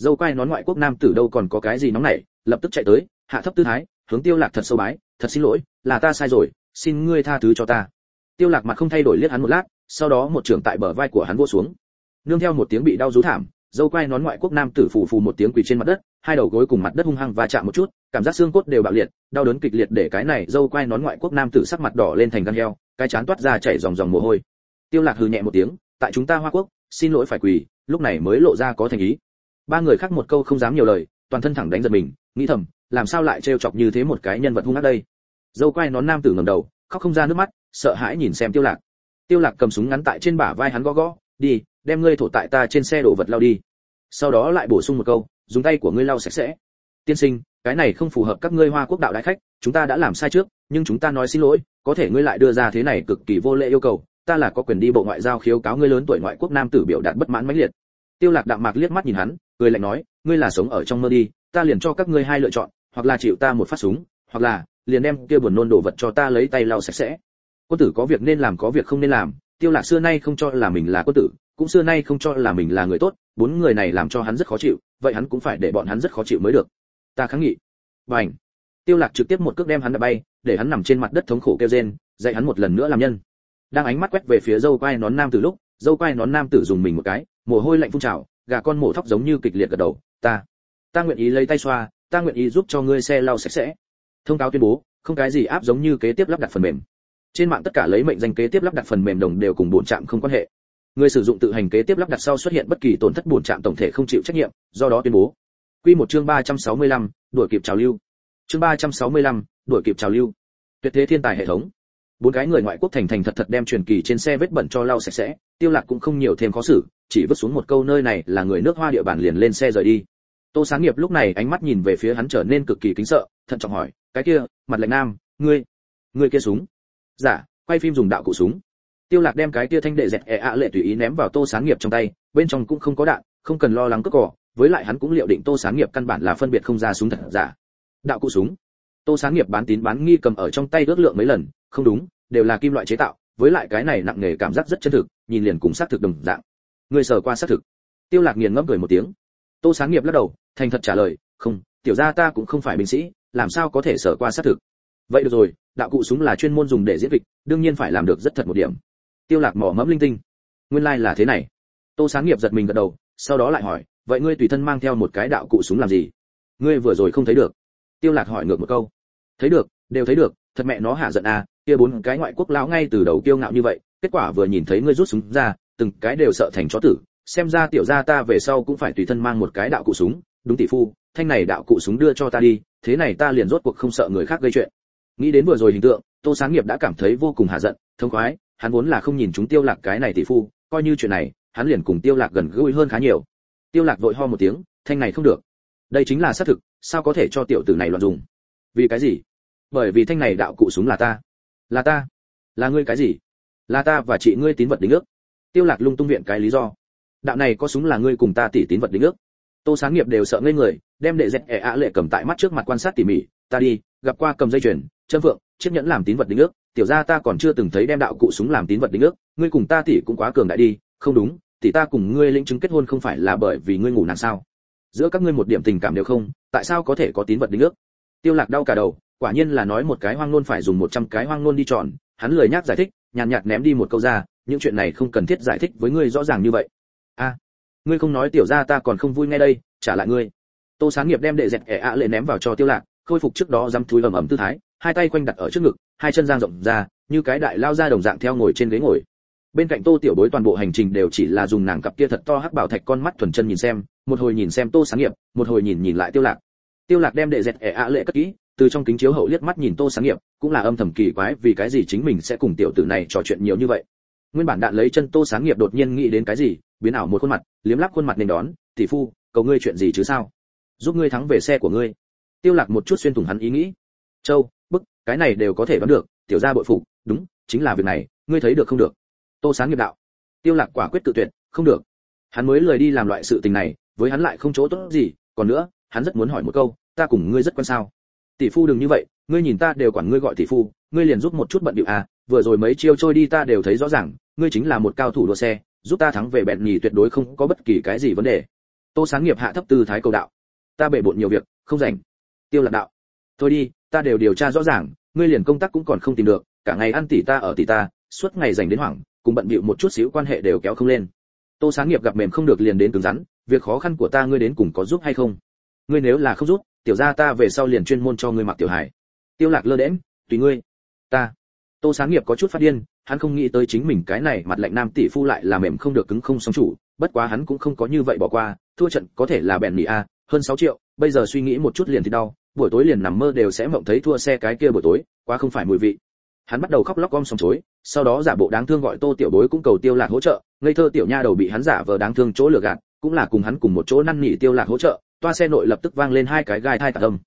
dâu quay nón ngoại quốc nam tử đâu còn có cái gì nóng nảy, lập tức chạy tới, hạ thấp tư thái, hướng tiêu lạc thật sâu bái, thật xin lỗi, là ta sai rồi, xin ngươi tha thứ cho ta. Tiêu lạc mặt không thay đổi liếc hắn một lát, sau đó một trường tại bờ vai của hắn vô xuống. Nương theo một tiếng bị đau rú thảm, dâu quay nón ngoại quốc nam tử phù phù một tiếng quỳ trên mặt đất, hai đầu gối cùng mặt đất hung hăng va chạm một chút, cảm giác xương cốt đều bạo liệt, đau đớn kịch liệt để cái này dâu quay nón ngoại quốc nam tử sắc mặt đỏ lên thành gan heo, cái chán toát ra chảy dòng dòng mồ hôi. Tiêu lạc hừ nhẹ một tiếng, tại chúng ta hoa quốc, xin lỗi phải quỳ, lúc này mới lộ ra có thành ý ba người khác một câu không dám nhiều lời, toàn thân thẳng đánh giật mình, nghĩ thầm, làm sao lại trêu chọc như thế một cái nhân vật hung ác đây? Dâu quay nón nam tử ngẩng đầu, khóc không ra nước mắt, sợ hãi nhìn xem tiêu lạc. Tiêu lạc cầm súng ngắn tại trên bả vai hắn gõ gõ, đi, đem ngươi thổ tại ta trên xe đổ vật lao đi. Sau đó lại bổ sung một câu, dùng tay của ngươi lau sạch sẽ. Tiên sinh, cái này không phù hợp các ngươi hoa quốc đạo đại khách, chúng ta đã làm sai trước, nhưng chúng ta nói xin lỗi, có thể ngươi lại đưa ra thế này cực kỳ vô lễ yêu cầu, ta là có quyền đi bộ ngoại giao khiếu cáo ngươi lớn tuổi ngoại quốc nam tử biểu đạt bất mãn mãnh liệt tiêu lạc đạm mạc liếc mắt nhìn hắn, cười lạnh nói, ngươi là sống ở trong mơ đi, ta liền cho các ngươi hai lựa chọn, hoặc là chịu ta một phát súng, hoặc là liền đem kia buồn nôn đồ vật cho ta lấy tay lau sạch sẽ. Quân tử có việc nên làm có việc không nên làm, tiêu lạc xưa nay không cho là mình là quân tử, cũng xưa nay không cho là mình là người tốt, bốn người này làm cho hắn rất khó chịu, vậy hắn cũng phải để bọn hắn rất khó chịu mới được. Ta kháng nghị. Bảnh tiêu lạc trực tiếp một cước đem hắn đập bay, để hắn nằm trên mặt đất thống khổ kêu rên, dạy hắn một lần nữa làm nhân. Đang ánh mắt quét về phía dâu quai nón nam tử lúc dâu quai nón nam tử dùng mình một cái mồ hôi lạnh phun trào gà con mổ thóc giống như kịch liệt gật đầu ta ta nguyện ý lấy tay xoa ta nguyện ý giúp cho ngươi xe lau sạch sẽ. Thông cáo tuyên bố không cái gì áp giống như kế tiếp lắp đặt phần mềm. Trên mạng tất cả lấy mệnh danh kế tiếp lắp đặt phần mềm đồng đều cùng bổn trạm không quan hệ. Người sử dụng tự hành kế tiếp lắp đặt sau xuất hiện bất kỳ tổn thất bổn trạm tổng thể không chịu trách nhiệm do đó tuyên bố. Quy một chương 365, đuổi kịp trào lưu. Chương 365, đuổi kịp trào lưu. Tuyệt thế thiên tài hệ thống bốn cái người ngoại quốc thành thành thật thật đem truyền kỳ trên xe vết bẩn cho lau sạch sẽ tiêu lạc cũng không nhiều thêm khó xử chỉ vứt xuống một câu nơi này là người nước hoa địa bàn liền lên xe rời đi. Tô sáng nghiệp lúc này ánh mắt nhìn về phía hắn trở nên cực kỳ kính sợ thận trọng hỏi cái kia mặt lạnh nam ngươi ngươi kia súng? Giả dạ, quay phim dùng đạo cụ súng. Tiêu lạc đem cái kia thanh đệ dẹt e ạ lệ tùy ý ném vào tô sáng nghiệp trong tay bên trong cũng không có đạn không cần lo lắng cướp cỏ với lại hắn cũng liệu định tô sáng nghiệp căn bản là phân biệt không ra súng thật giả. Đạo cụ súng. Tô sáng nghiệp bán tín bán nghi cầm ở trong tay ước lượng mấy lần không đúng, đều là kim loại chế tạo, với lại cái này nặng nghề cảm giác rất chân thực, nhìn liền cùng xác thực đồng dạng. Người sở qua xác thực. Tiêu lạc nghiền ngẫm cười một tiếng. Tô sáng nghiệp lắc đầu, thành thật trả lời, không, tiểu gia ta cũng không phải binh sĩ, làm sao có thể sở qua xác thực? Vậy được rồi, đạo cụ súng là chuyên môn dùng để diễn kịch, đương nhiên phải làm được rất thật một điểm. Tiêu lạc mỏ mẫm linh tinh. Nguyên lai like là thế này. Tô sáng nghiệp giật mình gật đầu, sau đó lại hỏi, vậy ngươi tùy thân mang theo một cái đạo cụ súng làm gì? Ngươi vừa rồi không thấy được. Tiêu lạc hỏi ngược một câu. Thấy được, đều thấy được, thật mẹ nó hạ giận à kia bốn cái ngoại quốc lão ngay từ đầu kiêu ngạo như vậy, kết quả vừa nhìn thấy ngươi rút súng ra, từng cái đều sợ thành chó tử, xem ra tiểu gia ta về sau cũng phải tùy thân mang một cái đạo cụ súng, đúng tỷ phu, thanh này đạo cụ súng đưa cho ta đi, thế này ta liền rốt cuộc không sợ người khác gây chuyện. Nghĩ đến vừa rồi hình tượng, tô sáng nghiệp đã cảm thấy vô cùng hạ giận, thông khoái, hắn vốn là không nhìn chúng tiêu lạc cái này tỷ phu, coi như chuyện này, hắn liền cùng tiêu lạc gần gũi hơn khá nhiều. Tiêu lạc vội ho một tiếng, thanh này không được. Đây chính là xác thực, sao có thể cho tiểu tử này loạn dùng? Vì cái gì? Bởi vì thanh này đạo cụ súng là ta là ta. Là ngươi cái gì? Là ta và chị ngươi tín vật đính ước. Tiêu lạc lung tung viện cái lý do. Đạo này có súng là ngươi cùng ta tỉ tín vật đính ước. Tô sáng nghiệp đều sợ ngây người, đem đệ dẹt ẻ ạ lệ cầm tại mắt trước mặt quan sát tỉ mỉ. Ta đi, gặp qua cầm dây chuyền chân vượng chiếc nhẫn làm tín vật đính ước. Tiểu gia ta còn chưa từng thấy đem đạo cụ súng làm tín vật đính ước. Ngươi cùng ta tỷ cũng quá cường đại đi. Không đúng tỷ ta cùng ngươi lĩnh chứng kết hôn không phải là bởi vì ngươi ngủ nàng sao? Giữa các ngươi một điểm tình cảm đều không, tại sao có thể có tín vật đính ước? Tiêu lạc đau cả đầu quả nhiên là nói một cái hoang ngôn phải dùng một trăm cái hoang ngôn đi tròn hắn lười nhắc giải thích, nhàn nhạt ném đi một câu ra, những chuyện này không cần thiết giải thích với ngươi rõ ràng như vậy. A, ngươi không nói tiểu gia ta còn không vui ngay đây, trả lại ngươi. Tô sáng nghiệp đem đệ dẹt ẻ ạ lệ ném vào cho tiêu lạc, khôi phục trước đó dám thúi ầm ầm tư thái, hai tay quanh đặt ở trước ngực, hai chân giang rộng ra, như cái đại lao ra đồng dạng theo ngồi trên ghế ngồi. Bên cạnh tô tiểu bối toàn bộ hành trình đều chỉ là dùng nàng cặp kia thật to hắc bảo thạch con mắt thuần chân nhìn xem, một hồi nhìn xem tô sáng nghiệp, một hồi nhìn nhìn lại tiêu lạc. Tiêu lạc đem đệ dẹt ẻ ạ lệ cất kỹ từ trong kính chiếu hậu liếc mắt nhìn tô sáng nghiệp, cũng là âm thầm kỳ quái vì cái gì chính mình sẽ cùng tiểu tử này trò chuyện nhiều như vậy. Nguyên bản đạn lấy chân tô sáng nghiệp đột nhiên nghĩ đến cái gì, biến ảo một khuôn mặt, liếm lắp khuôn mặt nên đón, tỷ phu, cầu ngươi chuyện gì chứ sao? Giúp ngươi thắng về xe của ngươi. Tiêu lạc một chút xuyên thủng hắn ý nghĩ. Châu, bức, cái này đều có thể đoán được, tiểu gia bội phục, đúng, chính là việc này, ngươi thấy được không được. Tô sáng nghiệp đạo. Tiêu lạc quả quyết tự tuyệt, không được. Hắn mới lười đi làm loại sự tình này, với hắn lại không chỗ tốt gì, còn nữa, hắn rất muốn hỏi một câu, ta cùng ngươi rất quan sao? Tỷ phu đừng như vậy, ngươi nhìn ta đều quản ngươi gọi tỷ phu, ngươi liền giúp một chút bận điệu à vừa rồi mấy chiêu trôi đi ta đều thấy rõ ràng, ngươi chính là một cao thủ đua xe, giúp ta thắng về bẹn nhì tuyệt đối không có bất kỳ cái gì vấn đề. Tô sáng nghiệp hạ thấp tư thái cầu đạo. Ta bể bộn nhiều việc, không rảnh. Tiêu lạc đạo. Thôi đi, ta đều điều tra rõ ràng, ngươi liền công tác cũng còn không tìm được, cả ngày ăn tỷ ta ở tỷ ta, suốt ngày dành đến hoảng, cùng bận bịu một chút xíu quan hệ đều kéo không lên. Tô sáng nghiệp gặp mềm không được liền đến cứng rắn, việc khó khăn của ta ngươi đến cùng có giúp hay không? Ngươi nếu là không giúp tiểu gia ta về sau liền chuyên môn cho ngươi mặc tiểu hải tiêu lạc lơ đễm tùy ngươi. Ta. Tô sáng nghiệp có chút phát điên, hắn không nghĩ tới chính mình cái này mặt lạnh nam tỷ phu lại là mềm không được cứng không song chủ, bất quá hắn cũng không có như vậy bỏ qua, thua trận có thể là bèn nỉ a, hơn 6 triệu, bây giờ suy nghĩ một chút liền thì đau, buổi tối liền nằm mơ đều sẽ mộng thấy thua xe cái kia buổi tối, quá không phải mùi vị. Hắn bắt đầu khóc lóc om sòng chối, sau đó giả bộ đáng thương gọi tô tiểu bối cũng cầu tiêu lạc hỗ trợ, ngây thơ tiểu nha đầu bị hắn giả vờ đáng thương chỗ lừa gạt, cũng là cùng hắn cùng một chỗ năn nỉ tiêu lạc hỗ trợ toa xe nội lập tức vang lên hai cái gai thai tạc âm.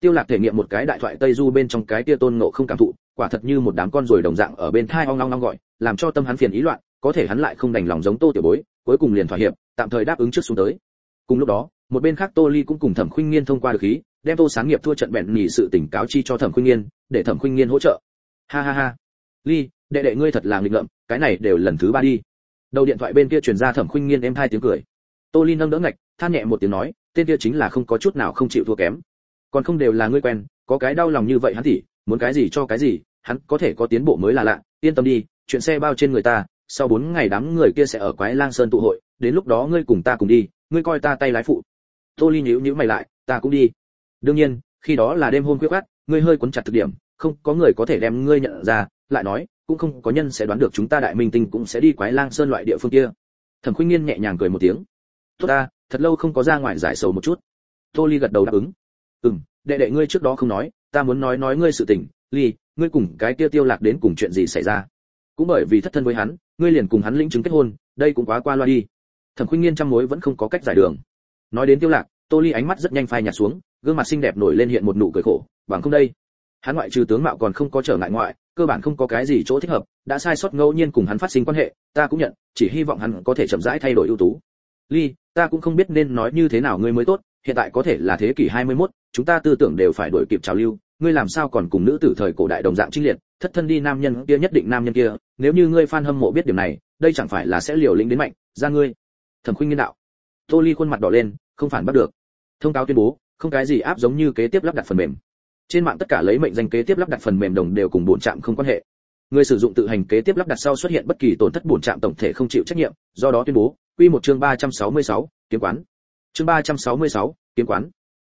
Tiêu lạc thể nghiệm một cái đại thoại tây du bên trong cái tia tôn ngộ không cảm thụ, quả thật như một đám con ruồi đồng dạng ở bên thai ong ong ong gọi, làm cho tâm hắn phiền ý loạn, có thể hắn lại không đành lòng giống tô tiểu bối, cuối cùng liền thỏa hiệp, tạm thời đáp ứng trước xuống tới. Cùng lúc đó, một bên khác tô ly cũng cùng thẩm khuynh nghiên thông qua được khí, đem tô sáng nghiệp thua trận bẹn nhì sự tỉnh cáo chi cho thẩm khuynh nghiên, để thẩm khuynh nghiên hỗ trợ. Ha ha ha. Ly, đệ đệ ngươi thật là nghịch ngợm, cái này đều lần thứ ba đi. Đầu điện thoại bên kia truyền ra thẩm khuynh nghiên em hai tiếng cười. Tô ly nâng đỡ ngạch, than nhẹ một tiếng nói tên kia chính là không có chút nào không chịu thua kém. Còn không đều là ngươi quen, có cái đau lòng như vậy hắn thì, muốn cái gì cho cái gì, hắn có thể có tiến bộ mới là lạ, yên tâm đi, chuyện xe bao trên người ta, sau bốn ngày đám người kia sẽ ở quái lang sơn tụ hội, đến lúc đó ngươi cùng ta cùng đi, ngươi coi ta tay lái phụ. Tô ly nhíu nhíu mày lại, ta cũng đi. Đương nhiên, khi đó là đêm hôm khuya khoát, ngươi hơi cuốn chặt thực điểm, không có người có thể đem ngươi nhận ra, lại nói, cũng không có nhân sẽ đoán được chúng ta đại minh tinh cũng sẽ đi quái lang sơn loại địa phương kia. Thẩm khuynh nghiên nhẹ nhàng cười một tiếng. Tốt ta thật lâu không có ra ngoài giải sầu một chút. Tô ly gật đầu đáp ứng. Ừm, đệ đệ ngươi trước đó không nói, ta muốn nói nói ngươi sự tình. Ly, ngươi cùng cái kia tiêu lạc đến cùng chuyện gì xảy ra? Cũng bởi vì thất thân với hắn, ngươi liền cùng hắn lĩnh chứng kết hôn, đây cũng quá qua loa đi. Thẩm khuynh nghiên trăm mối vẫn không có cách giải đường. Nói đến tiêu lạc, tô ly ánh mắt rất nhanh phai nhạt xuống, gương mặt xinh đẹp nổi lên hiện một nụ cười khổ, bằng không đây, hắn ngoại trừ tướng mạo còn không có trở ngại ngoại, cơ bản không có cái gì chỗ thích hợp, đã sai sót ngẫu nhiên cùng hắn phát sinh quan hệ, ta cũng nhận, chỉ hy vọng hắn có thể chậm rãi thay đổi ưu tú ly ta cũng không biết nên nói như thế nào ngươi mới tốt hiện tại có thể là thế kỷ 21, chúng ta tư tưởng đều phải đổi kịp trào lưu ngươi làm sao còn cùng nữ tử thời cổ đại đồng dạng trinh liệt thất thân đi nam nhân kia nhất định nam nhân kia nếu như ngươi fan hâm mộ biết điểm này đây chẳng phải là sẽ liều lĩnh đến mạnh ra ngươi. Thẩm khuynh nghiên đạo. Tô ly khuôn mặt đỏ lên không phản bắt được. Thông cáo tuyên bố không cái gì áp giống như kế tiếp lắp đặt phần mềm. Trên mạng tất cả lấy mệnh danh kế tiếp lắp đặt phần mềm đồng đều cùng bổn trạm không quan hệ người sử dụng tự hành kế tiếp lắp đặt sau xuất hiện bất kỳ tổn thất bổn trạm tổng thể không chịu trách nhiệm do đó tuyên bố quy một chương 366, kiếm quán. Chương 366, kiếm quán.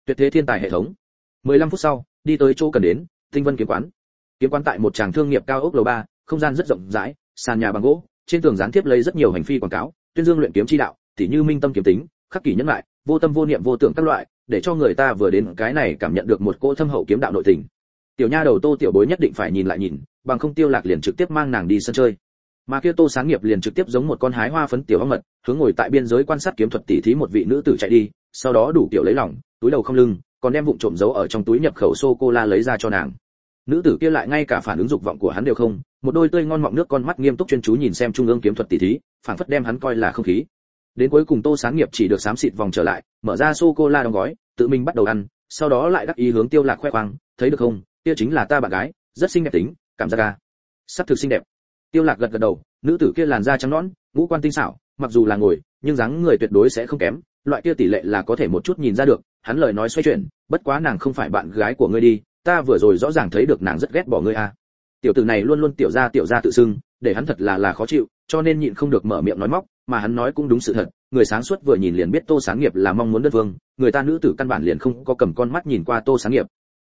Tuyệt thế thiên tài hệ thống. 15 phút sau đi tới chỗ cần đến tinh vân kiếm quán. Kiếm quán tại một tràng thương nghiệp cao ốc lầu ba không gian rất rộng rãi sàn nhà bằng gỗ trên tường dán tiếp lấy rất nhiều hành phi quảng cáo tuyên dương luyện kiếm chi đạo tỉ như minh tâm kiếm tính khắc kỷ nhân lại vô tâm vô niệm vô tưởng các loại để cho người ta vừa đến cái này cảm nhận được một cô thâm hậu kiếm đạo nội tình. Tiểu nha đầu tô tiểu bối nhất định phải nhìn lại nhìn bằng không tiêu lạc liền trực tiếp mang nàng đi sân chơi. Mà kia tô sáng nghiệp liền trực tiếp giống một con hái hoa phấn tiểu ong mật, hướng ngồi tại biên giới quan sát kiếm thuật tỉ thí một vị nữ tử chạy đi, sau đó đủ tiểu lấy lòng, túi đầu không lưng, còn đem vụng trộm giấu ở trong túi nhập khẩu sô cô la lấy ra cho nàng. Nữ tử kia lại ngay cả phản ứng dục vọng của hắn đều không, một đôi tươi ngon mọng nước con mắt nghiêm túc chuyên chú nhìn xem trung ương kiếm thuật tỉ thí phản phất đem hắn coi là không khí. Đến cuối cùng tô sáng nghiệp chỉ được xám xịt vòng trở lại, mở ra sô cô la đóng gói, tự mình bắt đầu ăn, sau đó lại đắc ý hướng tiêu lạc khoe khoang, thấy được không? Kia chính là ta bạn gái, rất xinh đẹp tính cảm giác ca sắp thực xinh đẹp. Tiêu lạc gật gật đầu nữ tử kia làn da trắng nõn ngũ quan tinh xảo mặc dù là ngồi nhưng dáng người tuyệt đối sẽ không kém loại kia tỷ lệ là có thể một chút nhìn ra được hắn lời nói xoay chuyển bất quá nàng không phải bạn gái của ngươi đi ta vừa rồi rõ ràng thấy được nàng rất ghét bỏ ngươi à tiểu tử này luôn luôn tiểu gia tiểu gia tự xưng để hắn thật là là khó chịu cho nên nhịn không được mở miệng nói móc mà hắn nói cũng đúng sự thật người sáng suốt vừa nhìn liền biết tô sáng nghiệp là mong muốn đơn vương, người ta nữ tử căn bản liền không có cầm con mắt nhìn qua tô sáng nghiệp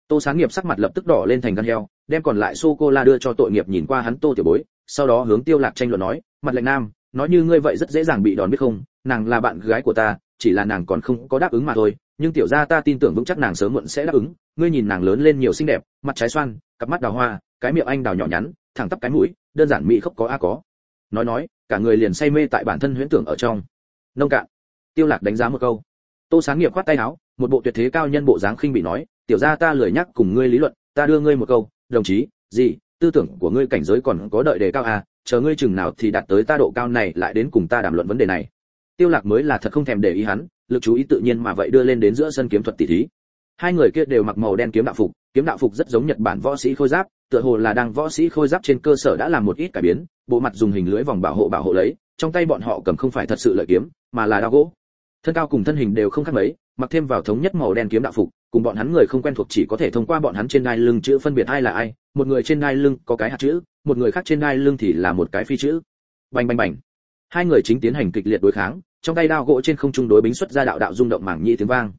tô sáng nghiệp sắc mặt lập tức đỏ lên thành gan heo, đem còn lại sô cô la đưa cho tội nghiệp nhìn qua hắn tô tiểu bối, sau đó hướng tiêu lạc tranh luận nói, mặt lạnh nam, nói như ngươi vậy rất dễ dàng bị đòn biết không, nàng là bạn gái của ta, chỉ là nàng còn không có đáp ứng mà thôi, nhưng tiểu gia ta tin tưởng vững chắc nàng sớm muộn sẽ đáp ứng, ngươi nhìn nàng lớn lên nhiều xinh đẹp, mặt trái xoan, cặp mắt đào hoa, cái miệng anh đào nhỏ nhắn, thẳng tắp cái mũi, đơn giản mỹ khốc có a có. Nói nói, cả người liền say mê tại bản thân huyễn tưởng ở trong. Nông cạn, tiêu lạc đánh giá một câu. Tô sáng nghiệp khoát tay áo, một bộ tuyệt thế cao nhân bộ dáng khinh bị nói tiểu gia ta lười nhắc cùng ngươi lý luận, ta đưa ngươi một câu, đồng chí, gì, tư tưởng của ngươi cảnh giới còn có đợi đề cao à chờ ngươi chừng nào thì đạt tới ta độ cao này lại đến cùng ta đàm luận vấn đề này. Tiêu lạc mới là thật không thèm để ý hắn, lực chú ý tự nhiên mà vậy đưa lên đến giữa sân kiếm thuật tỷ thí. Hai người kia đều mặc màu đen kiếm đạo phục, kiếm đạo phục rất giống nhật bản võ sĩ khôi giáp, tựa hồ là đang võ sĩ khôi giáp trên cơ sở đã làm một ít cải biến, bộ mặt dùng hình lưới vòng bảo hộ bảo hộ lấy, trong tay bọn họ cầm không phải thật sự lợi kiếm, mà là đao gỗ. Thân cao cùng thân hình đều không khác mấy, mặc thêm vào thống nhất màu đen kiếm đạo phục cùng bọn hắn người không quen thuộc chỉ có thể thông qua bọn hắn trên đai lưng chữ phân biệt ai là ai, một người trên đai lưng có cái hạt chữ, một người khác trên đai lưng thì là một cái phi chữ. Bành bành bành. Hai người chính tiến hành kịch liệt đối kháng, trong tay đao gỗ trên không trung đối bính xuất ra đạo đạo rung động mảng nhĩ tiếng vang.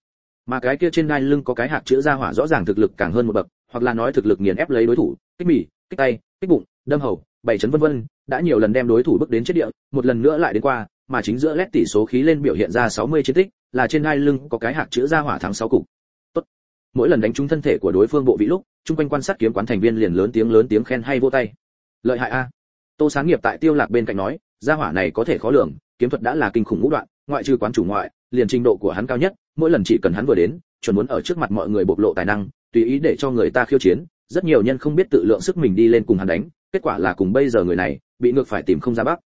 Mà cái kia trên đai lưng có cái hạt chữ ra hỏa rõ ràng thực lực càng hơn một bậc, hoặc là nói thực lực nghiền ép lấy đối thủ, kích mỉ, kích tay, kích bụng, đâm hầu bảy chấn vân vân, đã nhiều lần đem đối thủ bước đến chết địa, một lần nữa lại đến qua, mà chính giữa lét tỷ số khí lên biểu hiện ra 60 chiến tích, là trên đai lưng có cái hạt chữ ra hỏa thắng 6 cục mỗi lần đánh trúng thân thể của đối phương bộ vị lúc, chung quanh quan sát kiếm quán thành viên liền lớn tiếng lớn tiếng khen hay vô tay. Lợi hại a. Tô sáng nghiệp tại tiêu lạc bên cạnh nói, gia hỏa này có thể khó lường, kiếm thuật đã là kinh khủng ngũ đoạn, ngoại trừ quán chủ ngoại, liền trình độ của hắn cao nhất, mỗi lần chỉ cần hắn vừa đến, chuẩn muốn ở trước mặt mọi người bộc lộ tài năng, tùy ý để cho người ta khiêu chiến, rất nhiều nhân không biết tự lượng sức mình đi lên cùng hắn đánh, kết quả là cùng bây giờ người này, bị ngược phải tìm không ra bắc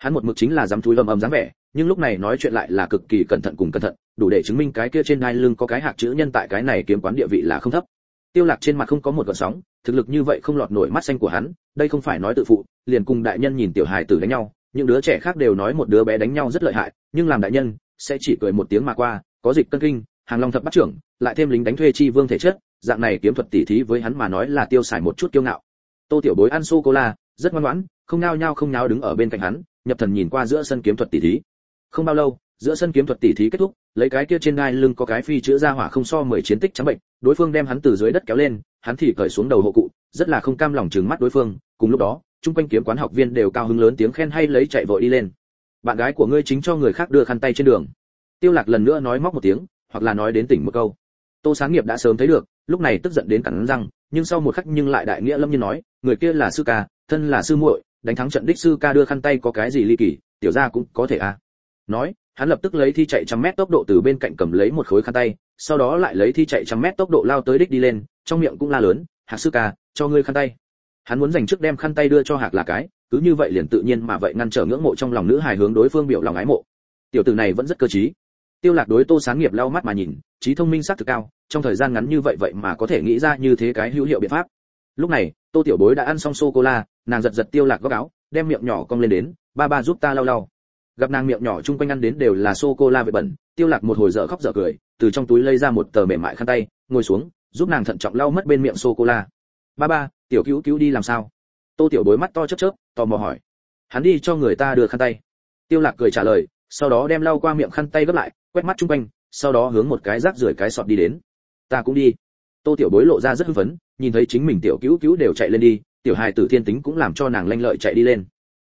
hắn một mực chính là dám chui ầm ầm dáng vẻ nhưng lúc này nói chuyện lại là cực kỳ cẩn thận cùng cẩn thận, đủ để chứng minh cái kia trên đai lưng có cái hạc chữ nhân tại cái này kiếm quán địa vị là không thấp. Tiêu lạc trên mặt không có một gợn sóng, thực lực như vậy không lọt nổi mắt xanh của hắn, đây không phải nói tự phụ, liền cùng đại nhân nhìn tiểu hài tử đánh nhau, những đứa trẻ khác đều nói một đứa bé đánh nhau rất lợi hại, nhưng làm đại nhân, sẽ chỉ cười một tiếng mà qua, có dịch cân kinh, hàng long thập bắt trưởng, lại thêm lính đánh thuê chi vương thể chất, dạng này kiếm thuật tỉ thí với hắn mà nói là tiêu xài một chút kiêu ngạo. Tô tiểu bối ăn sô cô la, rất ngoan ngoãn, không nao nhao không nháo đứng ở bên cạnh hắn, nhập thần nhìn qua giữa sân kiếm thuật tỉ thí không bao lâu, giữa sân kiếm thuật tỉ thí kết thúc, lấy cái kia trên đai lưng có cái phi chữa ra hỏa không so mười chiến tích trắng bệnh, đối phương đem hắn từ dưới đất kéo lên, hắn thì cởi xuống đầu hộ cụ, rất là không cam lòng trừng mắt đối phương. Cùng lúc đó, chung quanh kiếm quán học viên đều cao hứng lớn tiếng khen hay lấy chạy vội đi lên. Bạn gái của ngươi chính cho người khác đưa khăn tay trên đường. Tiêu lạc lần nữa nói móc một tiếng, hoặc là nói đến tỉnh một câu. Tô sáng nghiệp đã sớm thấy được, lúc này tức giận đến cắn răng, nhưng sau một khắc nhưng lại đại nghĩa lâm nhiên nói, người kia là sư ca, thân là sư muội, đánh thắng trận đích sư ca đưa khăn tay có cái gì ly kỳ, tiểu gia cũng có thể à nói, hắn lập tức lấy thi chạy trăm mét tốc độ từ bên cạnh cầm lấy một khối khăn tay, sau đó lại lấy thi chạy trăm mét tốc độ lao tới đích đi lên, trong miệng cũng la lớn hạc sư ca, cho ngươi khăn tay. Hắn muốn dành trước đem khăn tay đưa cho hạc là cái, cứ như vậy liền tự nhiên mà vậy ngăn trở ngưỡng mộ trong lòng nữ hài hướng đối phương biểu lòng ái mộ. Tiểu tử này vẫn rất cơ trí. Tiêu lạc đối tô sáng nghiệp lau mắt mà nhìn, trí thông minh sắc thực cao, trong thời gian ngắn như vậy vậy mà có thể nghĩ ra như thế cái hữu hiệu biện pháp. Lúc này, tô tiểu bối đã ăn xong sô cô la, nàng giật giật tiêu lạc góc áo, đem miệng nhỏ cong lên đến, ba ba giúp ta lau lau gặp nàng miệng nhỏ chung quanh ăn đến đều là sô cô la vệ bẩn, tiêu lạc một hồi dở khóc dở cười, từ trong túi lấy ra một tờ mềm mại khăn tay, ngồi xuống, giúp nàng thận trọng lau mất bên miệng sô cô la ba ba, tiểu cứu cứu đi làm sao? Tô tiểu bối mắt to chớp chớp, tò mò hỏi. Hắn đi cho người ta đưa khăn tay. Tiêu lạc cười trả lời, sau đó đem lau qua miệng khăn tay gấp lại, quét mắt chung quanh, sau đó hướng một cái rác rưởi cái sọt đi đến. Ta cũng đi. Tô tiểu bối lộ ra rất hưng phấn, nhìn thấy chính mình tiểu cứu cứu đều chạy lên đi, tiểu hài tử thiên tính cũng làm cho nàng lanh lợi chạy đi lên.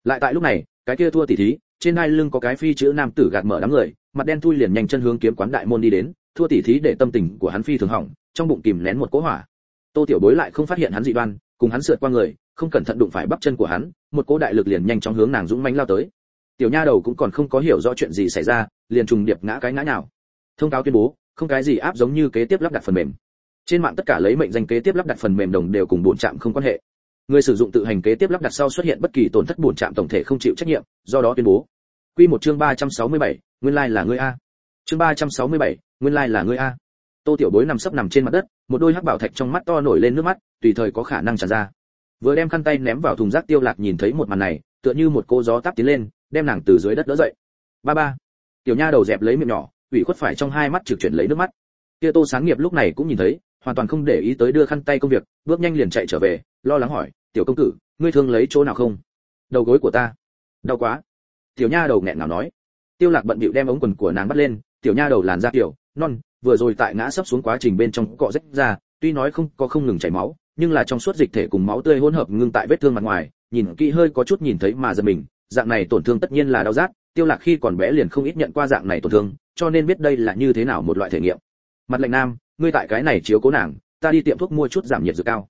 Lại tại lúc này, cái kia thua tỷ thí trên hai lưng có cái phi chữ nam tử gạt mở đám người, mặt đen thui liền nhanh chân hướng kiếm quán đại môn đi đến, thua tỷ thí để tâm tình của hắn phi thường hỏng, trong bụng kìm nén một cỗ hỏa. Tô tiểu bối lại không phát hiện hắn dị đoan, cùng hắn sượt qua người, không cẩn thận đụng phải bắp chân của hắn, một cỗ đại lực liền nhanh chóng hướng nàng dũng mãnh lao tới. Tiểu nha đầu cũng còn không có hiểu rõ chuyện gì xảy ra, liền trùng điệp ngã cái ngã nào thông cáo tuyên bố, không cái gì áp giống như kế tiếp lắp đặt phần mềm. Trên mạng tất cả lấy mệnh danh kế tiếp lắp đặt phần mềm đồng đều cùng bổn trạm không quan hệ người sử dụng tự hành kế tiếp lắp đặt sau xuất hiện bất kỳ tổn thất bổn trạm tổng thể không chịu trách nhiệm do đó tuyên bố. Quy một chương 367, nguyên lai like là ngươi a. Chương 367, nguyên lai like là ngươi a. Tô tiểu bối nằm sấp nằm trên mặt đất một đôi hắc bảo thạch trong mắt to nổi lên nước mắt tùy thời có khả năng tràn ra. Vừa đem khăn tay ném vào thùng rác tiêu lạc nhìn thấy một màn này tựa như một cô gió táp tiến lên đem nàng từ dưới đất đỡ dậy. Ba ba. Tiểu nha đầu dẹp lấy miệng nhỏ ủy khuất phải trong hai mắt trực chuyển lấy nước mắt. Kia tô sáng nghiệp lúc này cũng nhìn thấy hoàn toàn không để ý tới đưa khăn tay công việc bước nhanh liền chạy trở về lo lắng hỏi, tiểu công tử, ngươi thương lấy chỗ nào không? Đầu gối của ta. Đau quá. Tiểu nha đầu nghẹn ngào nói. Tiêu lạc bận bịu đem ống quần của nàng bắt lên, tiểu nha đầu làn da tiểu, non, vừa rồi tại ngã sấp xuống quá trình bên trong cọ rách ra, tuy nói không có không ngừng chảy máu, nhưng là trong suốt dịch thể cùng máu tươi hỗn hợp ngưng tại vết thương mặt ngoài, nhìn kỹ hơi có chút nhìn thấy mà giật mình, dạng này tổn thương tất nhiên là đau rát, tiêu lạc khi còn bé liền không ít nhận qua dạng này tổn thương, cho nên biết đây là như thế nào một loại thể nghiệm. Mặt lệnh nam, ngươi tại cái này chiếu cố nàng, ta đi tiệm thuốc mua chút giảm nhiệt dược cao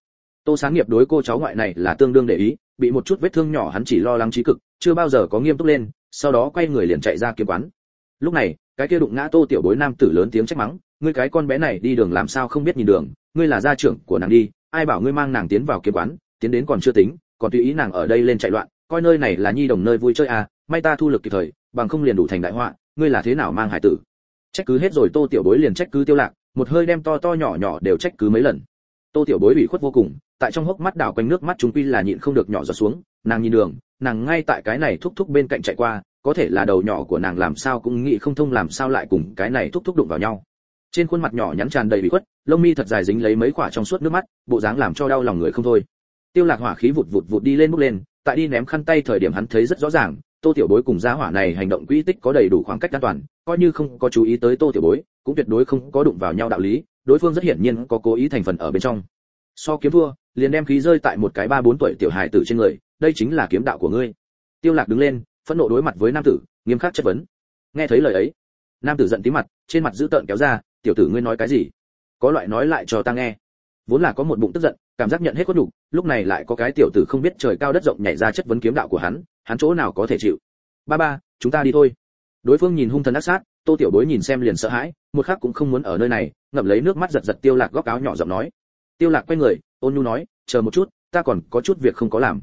tô sáng nghiệp đối cô cháu ngoại này là tương đương để ý, bị một chút vết thương nhỏ hắn chỉ lo lắng trí cực, chưa bao giờ có nghiêm túc lên, sau đó quay người liền chạy ra kiếm quán. Lúc này, cái kia đụng ngã tô tiểu bối nam tử lớn tiếng trách mắng, ngươi cái con bé này đi đường làm sao không biết nhìn đường, ngươi là gia trưởng của nàng đi, ai bảo ngươi mang nàng tiến vào kiếm quán, tiến đến còn chưa tính, còn tùy ý nàng ở đây lên chạy loạn, coi nơi này là nhi đồng nơi vui chơi à may ta thu lực kịp thời, bằng không liền đủ thành đại họa, ngươi là thế nào mang hải tử? Trách cứ hết rồi, tô tiểu bối liền trách cứ tiêu lạc, một hơi đem to to nhỏ nhỏ đều trách cứ mấy lần. Tô tiểu bối bị khuất vô cùng tại trong hốc mắt đảo quanh nước mắt chúng quy là nhịn không được nhỏ giọt xuống, nàng nhìn đường, nàng ngay tại cái này thúc thúc bên cạnh chạy qua, có thể là đầu nhỏ của nàng làm sao cũng nghĩ không thông làm sao lại cùng cái này thúc thúc đụng vào nhau. Trên khuôn mặt nhỏ nhắn tràn đầy bị khuất, lông mi thật dài dính lấy mấy quả trong suốt nước mắt, bộ dáng làm cho đau lòng người không thôi. Tiêu lạc hỏa khí vụt vụt vụt đi lên bước lên, tại đi ném khăn tay thời điểm hắn thấy rất rõ ràng, tô tiểu bối cùng gia hỏa này hành động quỹ tích có đầy đủ khoảng cách an toàn, coi như không có chú ý tới tô tiểu bối, cũng tuyệt đối không có đụng vào nhau đạo lý, đối phương rất hiển nhiên có cố ý thành phần ở bên trong. So kiếm vua liền đem khí rơi tại một cái ba bốn tuổi tiểu hài tử trên người, đây chính là kiếm đạo của ngươi. Tiêu lạc đứng lên, phẫn nộ đối mặt với nam tử, nghiêm khắc chất vấn. Nghe thấy lời ấy, nam tử giận tí mặt, trên mặt dữ tợn kéo ra, tiểu tử ngươi nói cái gì? Có loại nói lại cho ta nghe. Vốn là có một bụng tức giận, cảm giác nhận hết có đủ lúc này lại có cái tiểu tử không biết trời cao đất rộng nhảy ra chất vấn kiếm đạo của hắn hắn chỗ nào có thể chịu? Ba ba, chúng ta đi thôi. Đối phương nhìn hung thần ác sát, tô tiểu bối nhìn xem liền sợ hãi, một khắc cũng không muốn ở nơi này, ngậm lấy nước mắt giật giật tiêu lạc góc áo nhỏ giọng nói tiêu lạc quay người, ôn nhu nói, chờ một chút, ta còn có chút việc không có làm.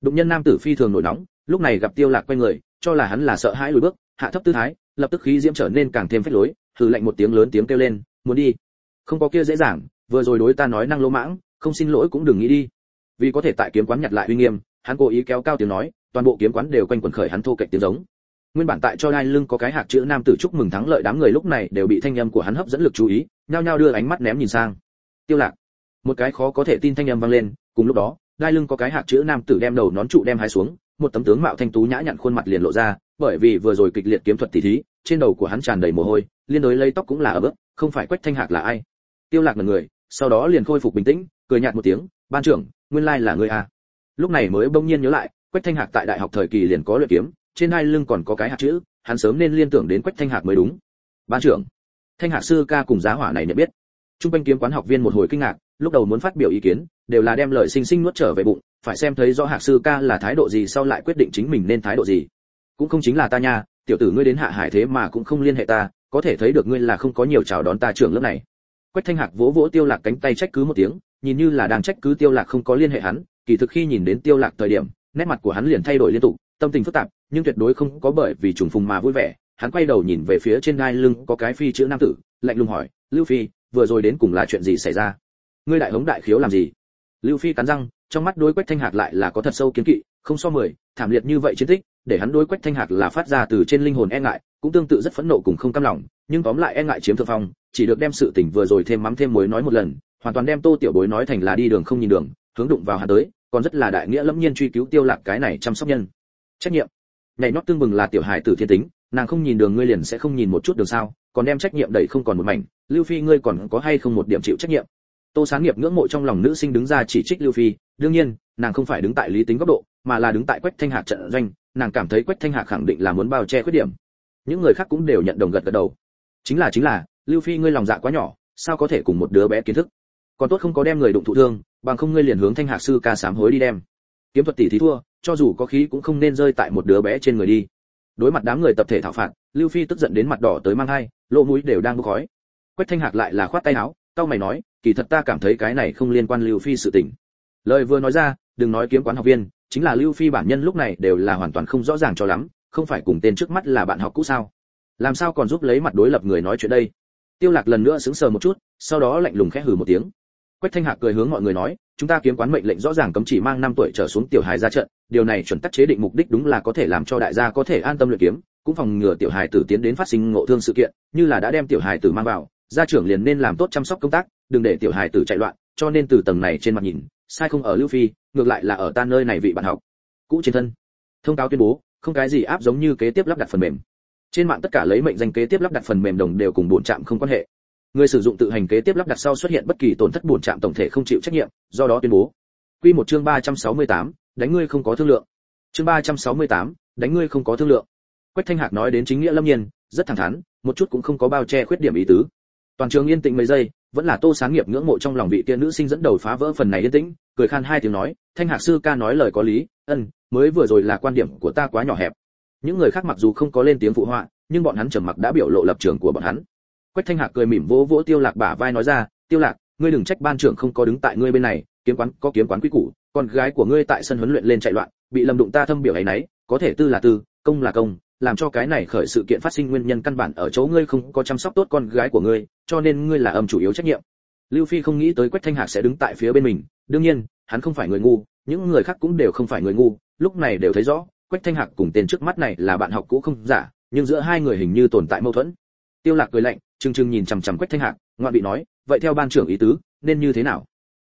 Đụng nhân nam tử phi thường nổi nóng, lúc này gặp tiêu lạc quay người, cho là hắn là sợ hãi lùi bước, hạ thấp tư thái, lập tức khí diễm trở nên càng thêm phách lối thử lạnh một tiếng lớn tiếng kêu lên, muốn đi. Không có kia dễ dàng, vừa rồi đối ta nói năng lỗ mãng, không xin lỗi cũng đừng nghĩ đi. Vì có thể tại kiếm quán nhặt lại uy nghiêm, hắn cố ý kéo cao tiếng nói, toàn bộ kiếm quán đều quanh quẩn khởi hắn thô kệch tiếng giống. Nguyên bản tại cho đai lưng có cái hạt chữ nam tử chúc mừng thắng lợi đám người lúc này đều bị thanh âm của hắn hấp dẫn lực chú ý, nhao nhao đưa ánh mắt ném nhìn sang. Tiêu lạc một cái khó có thể tin thanh âm vang lên, cùng lúc đó, đai lưng có cái hạt chữ nam tử đem đầu nón trụ đem hai xuống, một tấm tướng mạo thanh tú nhã nhặn khuôn mặt liền lộ ra, bởi vì vừa rồi kịch liệt kiếm thuật tỉ thí, trên đầu của hắn tràn đầy mồ hôi, liên đối lấy tóc cũng là ở bước không phải quách thanh hạc là ai. Tiêu lạc một người, sau đó liền khôi phục bình tĩnh, cười nhạt một tiếng, ban trưởng, nguyên lai là ngươi à. Lúc này mới bỗng nhiên nhớ lại, quách thanh hạc tại đại học thời kỳ liền có luyện kiếm, trên hai lưng còn có cái hạt chữ, hắn sớm nên liên tưởng đến quách thanh hạc mới đúng. Ban trưởng. Thanh hạc sư ca cùng giá hỏa này nhận biết trung quanh kiếm quán học viên một hồi kinh ngạc, lúc đầu muốn phát biểu ý kiến, đều là đem lời sinh sinh nuốt trở về bụng, phải xem thấy rõ hạc sư ca là thái độ gì sau lại quyết định chính mình nên thái độ gì. Cũng không chính là ta nha, tiểu tử ngươi đến hạ hải thế mà cũng không liên hệ ta, có thể thấy được ngươi là không có nhiều chào đón ta trưởng lớp này. Quách thanh hạc vỗ vỗ tiêu lạc cánh tay trách cứ một tiếng, nhìn như là đang trách cứ tiêu lạc không có liên hệ hắn, kỳ thực khi nhìn đến tiêu lạc thời điểm, nét mặt của hắn liền thay đổi liên tục, tâm tình phức tạp, nhưng tuyệt đối không có bởi vì trùng phùng mà vui vẻ. Hắn quay đầu nhìn về phía trên gai lưng có cái phi chữ nam tử, lạnh lùng hỏi, lưu phi vừa rồi đến cùng là chuyện gì xảy ra? Ngươi đại hống đại khiếu làm gì? Lưu phi cắn răng, trong mắt đối quách thanh hạc lại là có thật sâu kiến kỵ, không so mười, thảm liệt như vậy chiến tích, để hắn đối quách thanh hạc là phát ra từ trên linh hồn e ngại, cũng tương tự rất phẫn nộ cùng không cam lòng, nhưng tóm lại e ngại chiếm thượng phong, chỉ được đem sự tình vừa rồi thêm mắm thêm muối nói một lần, hoàn toàn đem tô tiểu bối nói thành là đi đường không nhìn đường, hướng đụng vào hắn tới, còn rất là đại nghĩa lẫm nhiên truy cứu tiêu lạc cái này chăm sóc nhân. Trách nhiệm. Nhảy nót tương bừng là tiểu hài tử thiên tính nàng không nhìn đường ngươi liền sẽ không nhìn một chút đường sao, còn đem trách nhiệm đẩy không còn một mảnh, lưu phi ngươi còn có hay không một điểm chịu trách nhiệm? Tô sáng nghiệp ngưỡng mộ trong lòng nữ sinh đứng ra chỉ trích lưu phi, đương nhiên, nàng không phải đứng tại lý tính góc độ, mà là đứng tại quách thanh hạc trận doanh, nàng cảm thấy quách thanh hạc khẳng định là muốn bao che khuyết điểm. Những người khác cũng đều nhận đồng gật gật đầu. Chính là chính là, lưu phi ngươi lòng dạ quá nhỏ, sao có thể cùng một đứa bé kiến thức? Còn tốt không có đem người đụng thụ thương, bằng không ngươi liền hướng thanh hạc sư ca sám hối đi đem. Kiếm thuật tỷ thí thua, cho dù có khí cũng không nên rơi tại một đứa bé trên người đi đối mặt đám người tập thể thảo phạt, lưu phi tức giận đến mặt đỏ tới mang hai lỗ mũi đều đang bốc khói. Quách thanh hạc lại là khoát tay áo tao mày nói, kỳ thật ta cảm thấy cái này không liên quan lưu phi sự tình. Lời vừa nói ra, đừng nói kiếm quán học viên, chính là lưu phi bản nhân lúc này đều là hoàn toàn không rõ ràng cho lắm, không phải cùng tên trước mắt là bạn học cũ sao? Làm sao còn giúp lấy mặt đối lập người nói chuyện đây? Tiêu lạc lần nữa sững sờ một chút, sau đó lạnh lùng khẽ hừ một tiếng quách thanh hạc cười hướng mọi người nói, chúng ta kiếm quán mệnh lệnh rõ ràng cấm chỉ mang năm tuổi trở xuống tiểu hài ra trận, điều này chuẩn tắc chế định mục đích đúng là có thể làm cho đại gia có thể an tâm luyện kiếm, cũng phòng ngừa tiểu hài tử tiến đến phát sinh ngộ thương sự kiện, như là đã đem tiểu hài tử mang vào, gia trưởng liền nên làm tốt chăm sóc công tác, đừng để tiểu hài tử chạy loạn, cho nên từ tầng này trên mặt nhìn, sai không ở lưu phi, ngược lại là ở ta nơi này vị bạn học. Cũ trên thân. Thông cáo tuyên bố, không cái gì áp giống như kế tiếp lắp đặt phần mềm. Trên mạng tất cả lấy mệnh danh kế tiếp lắp đặt phần mềm đồng đều cùng bổn trạm không quan hệ người sử dụng tự hành kế tiếp lắp đặt sau xuất hiện bất kỳ tổn thất bổn trạm tổng thể không chịu trách nhiệm do đó tuyên bố. Quy một chương 368, đánh ngươi không có thương lượng. Chương 368, đánh ngươi không có thương lượng. Quách thanh hạc nói đến chính nghĩa lâm nhiên rất thẳng thắn một chút cũng không có bao che khuyết điểm ý tứ. Toàn trường yên tĩnh mấy giây vẫn là tô sáng nghiệp ngưỡng mộ trong lòng vị tiên nữ sinh dẫn đầu phá vỡ phần này yên tĩnh cười khan hai tiếng nói thanh hạc sư ca nói lời có lý ân mới vừa rồi là quan điểm của ta quá nhỏ hẹp. Những người khác mặc dù không có lên tiếng phụ họa nhưng bọn hắn trầm mặc đã biểu lộ lập trường của bọn hắn quách thanh hạc cười mỉm vỗ vỗ tiêu lạc bả vai nói ra, tiêu lạc, ngươi đừng trách ban trưởng không có đứng tại ngươi bên này, kiếm quán có kiếm quán quý củ, con gái của ngươi tại sân huấn luyện lên chạy loạn, bị lầm đụng ta thâm biểu ấy nấy, có thể tư là tư, công là công, làm cho cái này khởi sự kiện phát sinh nguyên nhân căn bản ở chỗ ngươi không có chăm sóc tốt con gái của ngươi, cho nên ngươi là âm chủ yếu trách nhiệm. Lưu phi không nghĩ tới quách thanh hạc sẽ đứng tại phía bên mình, đương nhiên, hắn không phải người ngu, những người khác cũng đều không phải người ngu, lúc này đều thấy rõ, quách thanh hạc cùng tên trước mắt này là bạn học cũ không giả, nhưng giữa hai người hình như tồn tại mâu thuẫn tiêu lạc cười lạnh trừng trừng nhìn chằm chằm quách thanh hạc ngoạn bị nói vậy theo ban trưởng ý tứ nên như thế nào?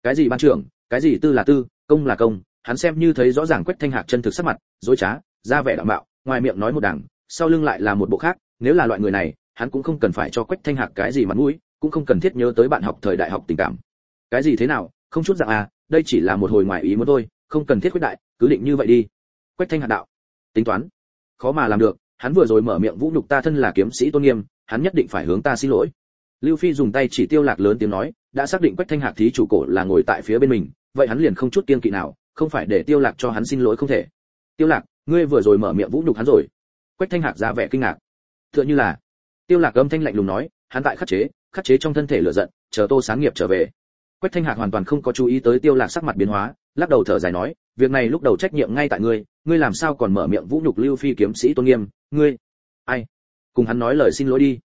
Cái gì ban trưởng? Cái gì tư là tư công là công. Hắn xem như thấy rõ ràng quách thanh hạc chân thực sắc mặt dối trá ra vẻ đạm mạo, ngoài miệng nói một đằng sau lưng lại là một bộ khác nếu là loại người này hắn cũng không cần phải cho quách thanh hạc cái gì mặt mũi cũng không cần thiết nhớ tới bạn học thời đại học tình cảm. Cái gì thế nào? Không chút dạng à đây chỉ là một hồi ngoài ý muốn thôi không cần thiết quyết đại cứ định như vậy đi. Quách thanh hạc đạo tính toán khó mà làm được hắn vừa rồi mở miệng vũ nhục ta thân là kiếm sĩ tôn nghiêm hắn nhất định phải hướng ta xin lỗi. Lưu phi dùng tay chỉ tiêu lạc lớn tiếng nói, đã xác định quách thanh hạc thí chủ cổ là ngồi tại phía bên mình, vậy hắn liền không chút kiên kỵ nào, không phải để tiêu lạc cho hắn xin lỗi không thể. Tiêu lạc, ngươi vừa rồi mở miệng vũ nhục hắn rồi. Quách thanh hạc ra vẻ kinh ngạc. Tựa như là, tiêu lạc âm thanh lạnh lùng nói, hắn tại khắc chế khắc chế trong thân thể lửa giận, chờ tô sáng nghiệp trở về. Quách thanh hạc hoàn toàn không có chú ý tới tiêu lạc sắc mặt biến hóa, lắc đầu thở dài nói, việc này lúc đầu trách nhiệm ngay tại ngươi ngươi làm sao còn mở miệng vũ nhục lưu phi kiếm sĩ tôn nghiêm, ngươi, ai? Cùng hắn nói lời xin lỗi đi.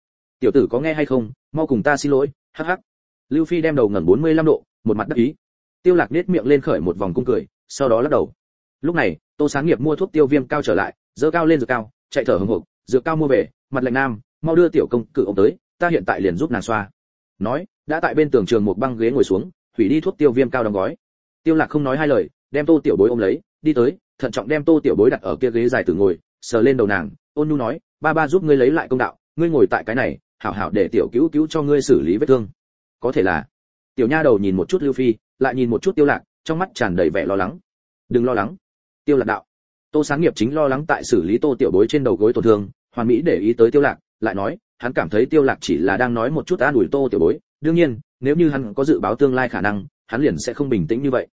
Tiểu tử có nghe hay không? Mau cùng ta xin lỗi, hắc hắc. Lưu phi đem đầu ngẩng 45 độ, một mặt đắc ý. Tiêu lạc nết miệng lên khởi một vòng cung cười, sau đó lắc đầu. Lúc này, tô sáng nghiệp mua thuốc tiêu viêm cao trở lại dơ cao lên dược cao, chạy thở hừng hực, dược cao mua về, mặt lạnh nam, mau đưa tiểu công cự ông tới, ta hiện tại liền giúp nàng xoa. Nói, đã tại bên tường trường một băng ghế ngồi xuống, hủy đi thuốc tiêu viêm cao đóng gói. Tiêu lạc không nói hai lời, đem tô tiểu bối ôm lấy, đi tới, thận trọng đem tô tiểu bối đặt ở kia ghế dài từ ngồi, sờ lên đầu nàng ôn nhu nói, ba ba giúp ngươi lấy lại công đạo, ngươi ngồi tại cái này, hảo hảo để tiểu cứu cứu cho ngươi xử lý vết thương. Có thể là, tiểu nha đầu nhìn một chút lưu phi, lại nhìn một chút tiêu lạc, trong mắt tràn đầy vẻ lo lắng. Đừng lo lắng, tiêu lạc đạo, tô sáng nghiệp chính lo lắng tại xử lý tô tiểu bối trên đầu gối tổn thương, hoàn mỹ để ý tới tiêu lạc, lại nói, hắn cảm thấy tiêu lạc chỉ là đang nói một chút an ủi tô tiểu bối, đương nhiên, nếu như hắn có dự báo tương lai khả năng, hắn liền sẽ không bình tĩnh như vậy.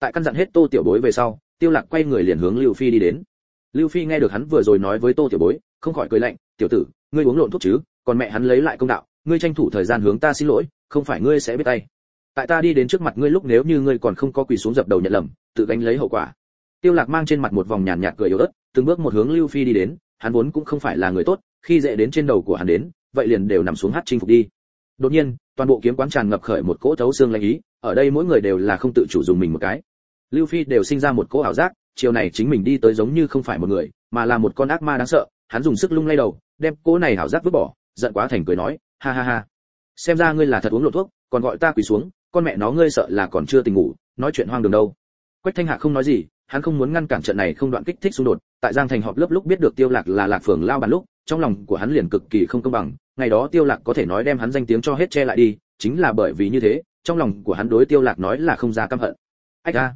Tại căn dặn hết tô tiểu bối về sau, tiêu lạc quay người liền hướng lưu phi đi đến lưu phi nghe được hắn vừa rồi nói với tô tiểu bối, không khỏi cười lạnh, tiểu tử, ngươi uống lộn thuốc chứ, còn mẹ hắn lấy lại công đạo, ngươi tranh thủ thời gian hướng ta xin lỗi, không phải ngươi sẽ biết tay. Tại ta đi đến trước mặt ngươi lúc nếu như ngươi còn không có quỳ xuống dập đầu nhận lầm, tự gánh lấy hậu quả. Tiêu lạc mang trên mặt một vòng nhàn nhạt cười yếu ớt, từng bước một hướng lưu phi đi đến, hắn vốn cũng không phải là người tốt, khi dễ đến trên đầu của hắn đến, vậy liền đều nằm xuống hát chinh phục đi. Đột nhiên, toàn bộ kiếm quán tràn ngập khởi một cỗ thấu xương lạnh ý, ở đây mỗi người đều là không tự chủ dùng mình một cái. Lưu phi đều sinh ra một cỗ ảo giác chiều này chính mình đi tới giống như không phải một người, mà là một con ác ma đáng sợ, hắn dùng sức lung lay đầu, đem cỗ này hảo giác vứt bỏ, giận quá thành cười nói, ha ha ha. Xem ra ngươi là thật uống lộ thuốc, còn gọi ta quỳ xuống, con mẹ nó ngươi sợ là còn chưa tỉnh ngủ, nói chuyện hoang đường đâu. Quách thanh hạ không nói gì, hắn không muốn ngăn cản trận này không đoạn kích thích xung đột, tại giang thành họp lớp lúc biết được tiêu lạc là lạc phường lao bàn lúc, trong lòng của hắn liền cực kỳ không công bằng, ngày đó tiêu lạc có thể nói đem hắn danh tiếng cho hết che lại đi, chính là bởi vì như thế, trong lòng của hắn đối tiêu lạc nói là không ra căm hận. Ách a,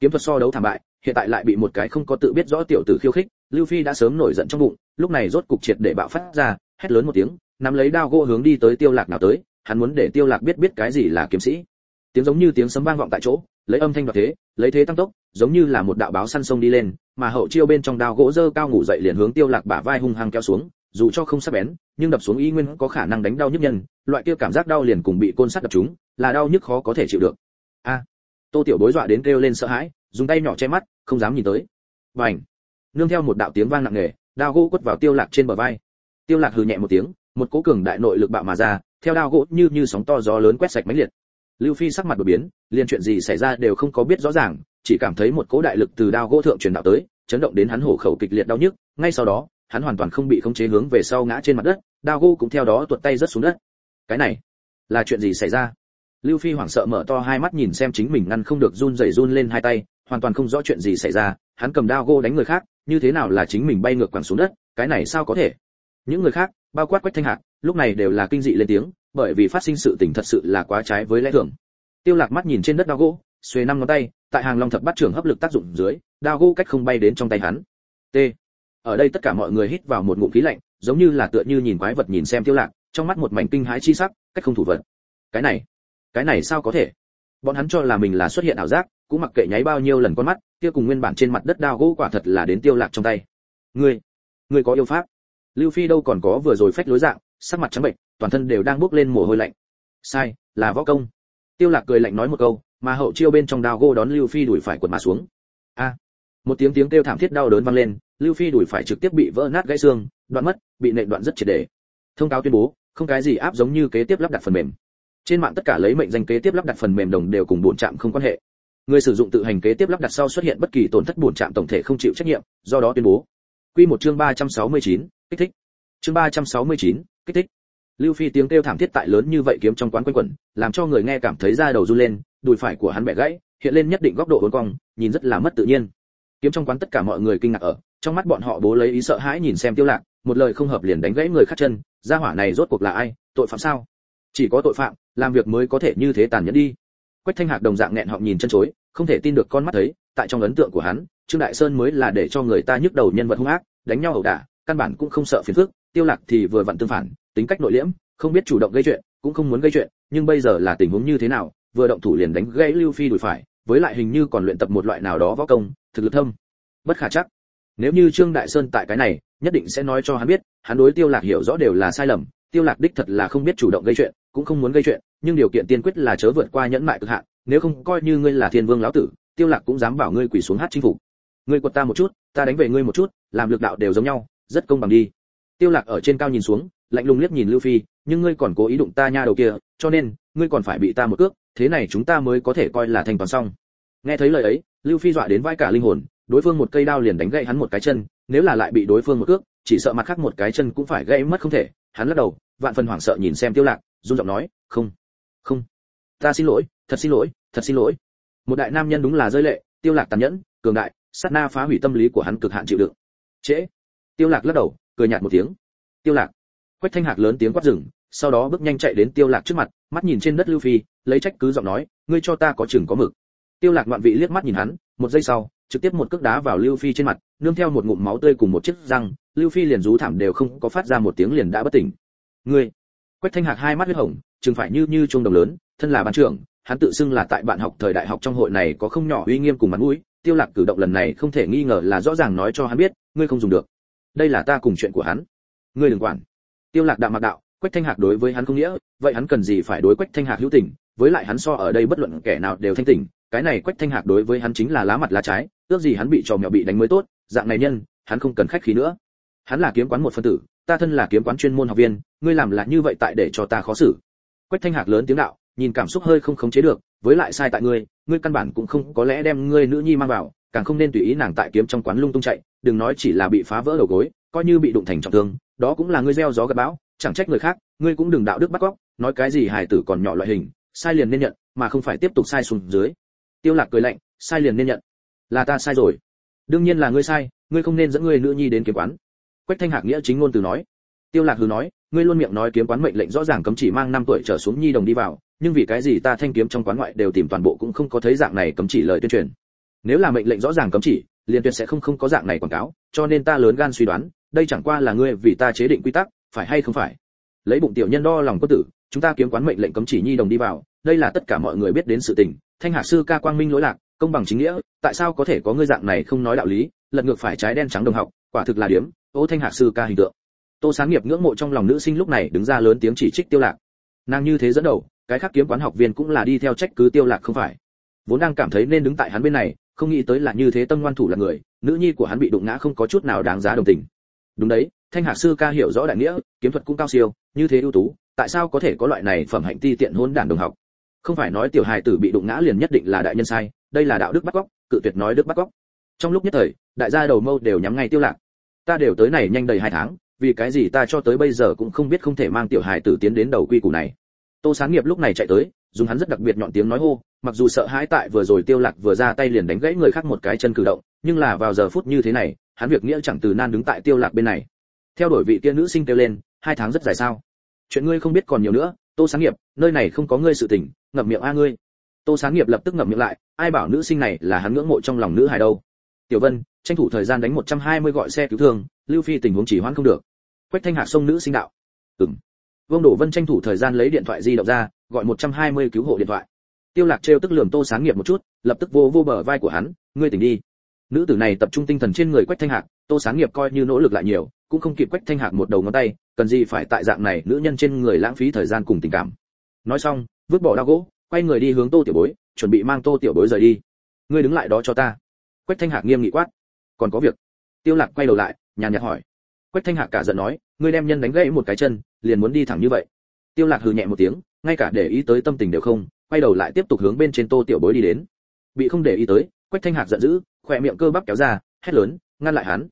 kiếm thuật so đấu thảm bại hiện tại lại bị một cái không có tự biết rõ tiểu tử khiêu khích lưu phi đã sớm nổi giận trong bụng lúc này rốt cục triệt để bạo phát ra hét lớn một tiếng nắm lấy đao gỗ hướng đi tới tiêu lạc nào tới hắn muốn để tiêu lạc biết biết cái gì là kiếm sĩ. Tiếng giống như tiếng sấm vang vọng tại chỗ lấy âm thanh và thế lấy thế tăng tốc giống như là một đạo báo săn sông đi lên mà hậu chiêu bên trong đao gỗ dơ cao ngủ dậy liền hướng tiêu lạc bả vai hung hăng kéo xuống dù cho không sắc bén nhưng đập xuống y nguyên có khả năng đánh đau nhức nhân loại kia cảm giác đau liền cùng bị côn sắt đập trúng, là đau nhức khó có thể chịu được. A tô tiểu bối dọa đến kêu lên sợ hãi dùng tay nhỏ che mắt, không dám nhìn tới. Bành! Nương theo một đạo tiếng vang nặng nề, đao gỗ quất vào tiêu lạc trên bờ vai. Tiêu lạc hừ nhẹ một tiếng, một cỗ cường đại nội lực bạo mà ra, theo đao gỗ như như sóng to gió lớn quét sạch mãnh liệt. Lưu phi sắc mặt đổi biến, liền chuyện gì xảy ra đều không có biết rõ ràng, chỉ cảm thấy một cỗ đại lực từ đao gỗ thượng truyền đạo tới, chấn động đến hắn hổ khẩu kịch liệt đau nhức. Ngay sau đó, hắn hoàn toàn không bị khống chế hướng về sau ngã trên mặt đất, đao gỗ cũng theo đó tuột tay rất xuống đất. Cái này, là chuyện gì xảy ra? Lưu phi hoảng sợ mở to hai mắt nhìn xem chính mình ngăn không được run rẩy run lên hai tay hoàn toàn không rõ chuyện gì xảy ra, hắn cầm đao gỗ đánh người khác, như thế nào là chính mình bay ngược quẳng xuống đất, cái này sao có thể? Những người khác, bao quát quách thanh hạc, lúc này đều là kinh dị lên tiếng, bởi vì phát sinh sự tình thật sự là quá trái với lẽ thường. Tiêu lạc mắt nhìn trên đất đao gỗ xuề năm ngón tay, tại hàng long thập bát trưởng hấp lực tác dụng dưới, đao gỗ cách không bay đến trong tay hắn. T. Ở đây tất cả mọi người hít vào một ngụm khí lạnh, giống như là tựa như nhìn quái vật nhìn xem tiêu lạc, trong mắt một mảnh kinh hãi chi sắc, cách không thủ vật. Cái này cái này sao có thể? Bọn hắn cho là mình là xuất hiện ảo giác cũng mặc kệ nháy bao nhiêu lần con mắt, kia cùng nguyên bản trên mặt đất đao gỗ quả thật là đến tiêu lạc trong tay. Ngươi ngươi có yêu pháp? Lưu phi đâu còn có vừa rồi phách lối dạng, sắc mặt trắng bệnh, toàn thân đều đang bốc lên mồ hôi lạnh. Sai, là võ công. Tiêu lạc cười lạnh nói một câu, mà hậu chiêu bên trong đao gỗ đón lưu phi đuổi phải quật mà xuống. A! Một tiếng tiếng kêu thảm thiết đau đớn vang lên, lưu phi đuổi phải trực tiếp bị vỡ nát gãy xương, đoạn mất, bị nện đoạn rất triệt để. Thông cáo tuyên bố, không cái gì áp giống như kế tiếp lắp đặt phần mềm. Trên mạng tất cả lấy mệnh danh kế tiếp lắp đặt phần mềm đồng đều cùng buồn trạm không quan hệ người sử dụng tự hành kế tiếp lắp đặt sau xuất hiện bất kỳ tổn thất buồn chạm tổng thể không chịu trách nhiệm do đó tuyên bố. Quy một chương 369, kích thích. Chương 369, kích thích. Lưu phi tiếng kêu thảm thiết tại lớn như vậy kiếm trong quán quanh quẩn làm cho người nghe cảm thấy da đầu run lên đùi phải của hắn bẻ gãy hiện lên nhất định góc độ uốn cong nhìn rất là mất tự nhiên. Kiếm trong quán tất cả mọi người kinh ngạc ở trong mắt bọn họ bố lấy ý sợ hãi nhìn xem tiêu lạc một lời không hợp liền đánh gãy người khác chân gia hỏa này rốt cuộc là ai tội phạm sao? Chỉ có tội phạm làm việc mới có thể như thế tàn nhẫn đi quách thanh hạc đồng dạng nghẹn họng nhìn chân chối, không thể tin được con mắt thấy, tại trong ấn tượng của hắn, trương đại sơn mới là để cho người ta nhức đầu nhân vật hung ác, đánh nhau ẩu đả, căn bản cũng không sợ phiền phức, tiêu lạc thì vừa vặn tương phản, tính cách nội liễm, không biết chủ động gây chuyện, cũng không muốn gây chuyện, nhưng bây giờ là tình huống như thế nào, vừa động thủ liền đánh gãy lưu phi đùi phải, với lại hình như còn luyện tập một loại nào đó võ công, thực lực thâm, bất khả chắc. Nếu như trương đại sơn tại cái này, nhất định sẽ nói cho hắn biết, hắn đối tiêu lạc hiểu rõ đều là sai lầm, tiêu lạc đích thật là không biết chủ động gây chuyện, cũng không muốn gây chuyện nhưng điều kiện tiên quyết là chớ vượt qua nhẫn mại cực hạn, nếu không coi như ngươi là thiên vương lão tử, tiêu lạc cũng dám bảo ngươi quỳ xuống hát chinh phục. Ngươi quật ta một chút, ta đánh về ngươi một chút, làm lực đạo đều giống nhau, rất công bằng đi. Tiêu lạc ở trên cao nhìn xuống, lạnh lùng liếc nhìn lưu phi, nhưng ngươi còn cố ý đụng ta nha đầu kia, cho nên, ngươi còn phải bị ta một cước, thế này chúng ta mới có thể coi là thành toàn xong. Nghe thấy lời ấy, lưu phi dọa đến vai cả linh hồn, đối phương một cây đao liền đánh gãy hắn một cái chân, nếu là lại bị đối phương một cước, chỉ sợ mặt khác một cái chân cũng phải gãy mất không thể. Hắn lắc đầu, vạn phần hoảng sợ nhìn xem tiêu lạc, run giọng nói, không không. Ta xin lỗi, thật xin lỗi, thật xin lỗi. Một đại nam nhân đúng là rơi lệ, tiêu lạc tàn nhẫn, cường đại, sát na phá hủy tâm lý của hắn cực hạn chịu đựng. Trễ. Tiêu lạc lắc đầu, cười nhạt một tiếng. Tiêu lạc. Quách thanh hạc lớn tiếng quát rừng sau đó bước nhanh chạy đến tiêu lạc trước mặt, mắt nhìn trên đất lưu phi, lấy trách cứ giọng nói, ngươi cho ta có chừng có mực. Tiêu lạc ngoạn vị liếc mắt nhìn hắn, một giây sau, trực tiếp một cước đá vào lưu phi trên mặt, nương theo một ngụm máu tươi cùng một chiếc răng, lưu phi liền rú thảm đều không có phát ra một tiếng liền đã bất tỉnh. Ngươi. Quách thanh hạc hai mắt huyết hồng chừng phải như như chuông đồng lớn, thân là ban trưởng, hắn tự xưng là tại bạn học thời đại học trong hội này có không nhỏ uy nghiêm cùng mặt mũi, tiêu lạc cử động lần này không thể nghi ngờ là rõ ràng nói cho hắn biết, ngươi không dùng được. Đây là ta cùng chuyện của hắn. Ngươi đừng quản. Tiêu lạc đạm mặc đạo, quách thanh hạc đối với hắn không nghĩa, vậy hắn cần gì phải đối quách thanh hạc hữu tình? Với lại hắn so ở đây bất luận kẻ nào đều thanh tỉnh, cái này quách thanh hạc đối với hắn chính là lá mặt lá trái, ước gì hắn bị trò mèo bị đánh mới tốt, dạng này nhân, hắn không cần khách khí nữa. Hắn là kiếm quán một phân tử, ta thân là kiếm quán chuyên môn học viên, ngươi làm là như vậy tại để cho ta khó xử quách thanh hạc lớn tiếng đạo, nhìn cảm xúc hơi không khống chế được, với lại sai tại ngươi ngươi căn bản cũng không có lẽ đem ngươi nữ nhi mang vào, càng không nên tùy ý nàng tại kiếm trong quán lung tung chạy, đừng nói chỉ là bị phá vỡ đầu gối, coi như bị đụng thành trọng thương, đó cũng là ngươi gieo gió gặp bão, chẳng trách người khác, ngươi cũng đừng đạo đức bắt cóc, nói cái gì hài tử còn nhỏ loại hình, sai liền nên nhận, mà không phải tiếp tục sai xuống dưới. Tiêu lạc cười lạnh, sai liền nên nhận. Là ta sai rồi. Đương nhiên là ngươi sai, ngươi không nên dẫn ngươi nữ nhi đến kiếm quán. Quách thanh hạc nghĩa chính ngôn từ nói. Tiêu lạc hừ nói ngươi luôn miệng nói kiếm quán mệnh lệnh rõ ràng cấm chỉ mang năm tuổi trở xuống nhi đồng đi vào, nhưng vì cái gì ta thanh kiếm trong quán ngoại đều tìm toàn bộ cũng không có thấy dạng này cấm chỉ lời tuyên truyền. Nếu là mệnh lệnh rõ ràng cấm chỉ liên tuyệt sẽ không không có dạng này quảng cáo, cho nên ta lớn gan suy đoán, đây chẳng qua là ngươi vì ta chế định quy tắc, phải hay không phải? Lấy bụng tiểu nhân đo lòng có tử, chúng ta kiếm quán mệnh lệnh cấm chỉ nhi đồng đi vào, đây là tất cả mọi người biết đến sự tình, thanh hạ sư ca quang minh lỗi lạc, công bằng chính nghĩa, tại sao có thể có ngươi dạng này không nói đạo lý, lật ngược phải trái đen trắng đồng học, quả thực là điểm ô thanh hạ sư ca hình tượng tô sáng nghiệp ngưỡng mộ trong lòng nữ sinh lúc này đứng ra lớn tiếng chỉ trích tiêu lạc. Nàng như thế dẫn đầu, cái khác kiếm quán học viên cũng là đi theo trách cứ tiêu lạc không phải. Vốn đang cảm thấy nên đứng tại hắn bên này, không nghĩ tới là như thế tâm ngoan thủ là người, nữ nhi của hắn bị đụng ngã không có chút nào đáng giá đồng tình. Đúng đấy, thanh hạc sư ca hiểu rõ đại nghĩa, kiếm thuật cũng cao siêu, như thế ưu tú, tại sao có thể có loại này phẩm hạnh ti tiện hôn đản đồng học? Không phải nói tiểu hài tử bị đụng ngã liền nhất định là đại nhân sai, đây là đạo đức bắt cóc cự tuyệt nói đức bắt cóc trong lúc nhất thời, đại gia đầu mâu đều nhắm ngay tiêu lạc. Ta đều tới này nhanh đầy hai tháng vì cái gì ta cho tới bây giờ cũng không biết không thể mang tiểu hài tử tiến đến đầu quy củ này. Tô sáng nghiệp lúc này chạy tới, dùng hắn rất đặc biệt nhọn tiếng nói hô, mặc dù sợ hãi tại vừa rồi tiêu lạc vừa ra tay liền đánh gãy người khác một cái chân cử động, nhưng là vào giờ phút như thế này, hắn việc nghĩa chẳng từ nan đứng tại tiêu lạc bên này. Theo đổi vị tiên nữ sinh tiêu lên, hai tháng rất dài sao? Chuyện ngươi không biết còn nhiều nữa, tô sáng nghiệp, nơi này không có ngươi sự tình, ngậm miệng a ngươi. Tô sáng nghiệp lập tức ngậm miệng lại, ai bảo nữ sinh này là hắn ngưỡng mộ trong lòng nữ hài đâu? Tiểu vân, tranh thủ thời gian đánh 120 gọi xe cứu thương, lưu phi tình huống chỉ hoãn không được. Quách thanh hạ sông nữ sinh đạo. Ừm. Vương đổ vân tranh thủ thời gian lấy điện thoại di động ra, gọi 120 cứu hộ điện thoại. Tiêu lạc treo tức lườm tô sáng nghiệp một chút, lập tức vô vô bờ vai của hắn, ngươi tỉnh đi. Nữ tử này tập trung tinh thần trên người quách thanh hạc, tô sáng nghiệp coi như nỗ lực lại nhiều, cũng không kịp quách thanh hạc một đầu ngón tay, cần gì phải tại dạng này nữ nhân trên người lãng phí thời gian cùng tình cảm. Nói xong, vứt bỏ đao gỗ, quay người đi hướng tô tiểu bối, chuẩn bị mang tô tiểu bối rời đi. Ngươi đứng lại đó cho ta quách thanh hạc nghiêm nghị quát. Còn có việc. Tiêu lạc quay đầu lại, nhàn nhạt hỏi. Quách thanh hạc cả giận nói, ngươi đem nhân đánh gãy một cái chân, liền muốn đi thẳng như vậy. Tiêu lạc hừ nhẹ một tiếng, ngay cả để ý tới tâm tình đều không, quay đầu lại tiếp tục hướng bên trên tô tiểu bối đi đến. Bị không để ý tới, quách thanh hạc giận dữ, khỏe miệng cơ bắp kéo ra, hét lớn, ngăn lại hắn.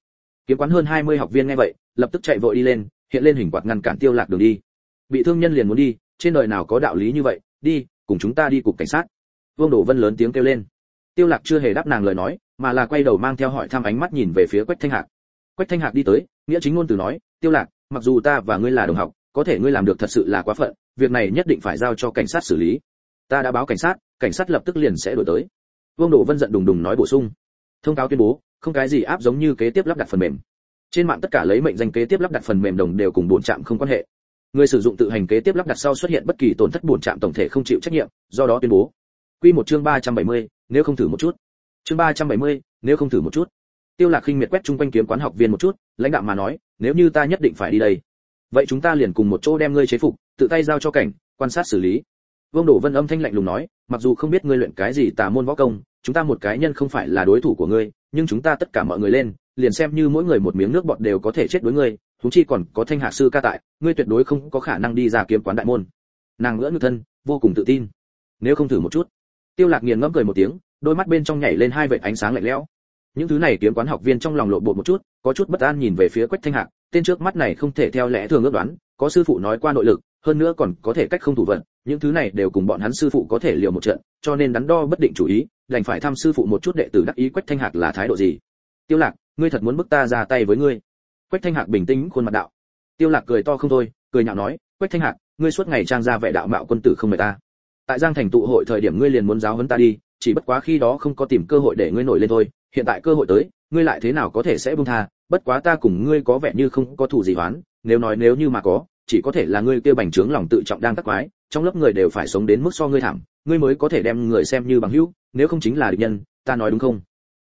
Kiếm quán hơn 20 học viên nghe vậy, lập tức chạy vội đi lên, hiện lên hình quạt ngăn cản tiêu lạc đường đi. Bị thương nhân liền muốn đi, trên đời nào có đạo lý như vậy, đi, cùng chúng ta đi cục cảnh sát. Vương đổ vân lớn tiếng kêu lên. Tiêu lạc chưa hề đáp nàng lời nói mà là quay đầu mang theo hỏi thăm ánh mắt nhìn về phía quách thanh hạc. Quách thanh hạc đi tới nghĩa chính ngôn từ nói tiêu lạc mặc dù ta và ngươi là đồng học có thể ngươi làm được thật sự là quá phận việc này nhất định phải giao cho cảnh sát xử lý. Ta đã báo cảnh sát cảnh sát lập tức liền sẽ đổi tới. Vương đổ vân giận đùng đùng nói bổ sung thông cáo tuyên bố không cái gì áp giống như kế tiếp lắp đặt phần mềm. Trên mạng tất cả lấy mệnh danh kế tiếp lắp đặt phần mềm đồng đều cùng bổn trạm không quan hệ. Người sử dụng tự hành kế tiếp lắp đặt sau xuất hiện bất kỳ tổn thất bổn trạm tổng thể không chịu trách nhiệm do đó tuyên bố. Quy một chương 370, nếu không thử một chút chương 370, nếu không thử một chút. Tiêu lạc khinh miệt quét chung quanh kiếm quán học viên một chút lãnh đạo mà nói nếu như ta nhất định phải đi đây vậy chúng ta liền cùng một chỗ đem ngươi chế phục tự tay giao cho cảnh quan sát xử lý. Vương đổ vân âm thanh lạnh lùng nói mặc dù không biết ngươi luyện cái gì tà môn võ công chúng ta một cái nhân không phải là đối thủ của ngươi nhưng chúng ta tất cả mọi người lên liền xem như mỗi người một miếng nước bọt đều có thể chết đối ngươi chúng chi còn có thanh hạ sư ca tại ngươi tuyệt đối không có khả năng đi ra kiếm quán đại môn. Nàng ngỡ ngư thân vô cùng tự tin. Nếu không thử một chút. Tiêu lạc nghiền ngẫm cười một tiếng đôi mắt bên trong nhảy lên hai vệt ánh sáng lạnh lẽo. Những thứ này kiếm quán học viên trong lòng lộ bộ một chút, có chút bất an nhìn về phía quách thanh hạc, tên trước mắt này không thể theo lẽ thường ước đoán, có sư phụ nói qua nội lực, hơn nữa còn có thể cách không thủ vận, những thứ này đều cùng bọn hắn sư phụ có thể liều một trận, cho nên đắn đo bất định chủ ý, đành phải thăm sư phụ một chút đệ tử đắc ý quách thanh hạc là thái độ gì. Tiêu lạc, ngươi thật muốn bức ta ra tay với ngươi? Quách thanh hạc bình tĩnh khuôn mặt đạo. Tiêu lạc cười to không thôi, cười nhạo nói, quách thanh hạc, ngươi suốt ngày trang ra vẻ đạo mạo quân tử không mời ta. Tại giang thành tụ hội thời điểm ngươi liền muốn giáo huấn ta đi chỉ bất quá khi đó không có tìm cơ hội để ngươi nổi lên thôi, hiện tại cơ hội tới, ngươi lại thế nào có thể sẽ buông tha, bất quá ta cùng ngươi có vẻ như không có thù gì hoán nếu nói nếu như mà có, chỉ có thể là ngươi kia bành trướng lòng tự trọng đang tắc quái, trong lớp người đều phải sống đến mức so ngươi thảm, ngươi mới có thể đem người xem như bằng hữu, nếu không chính là địch nhân, ta nói đúng không?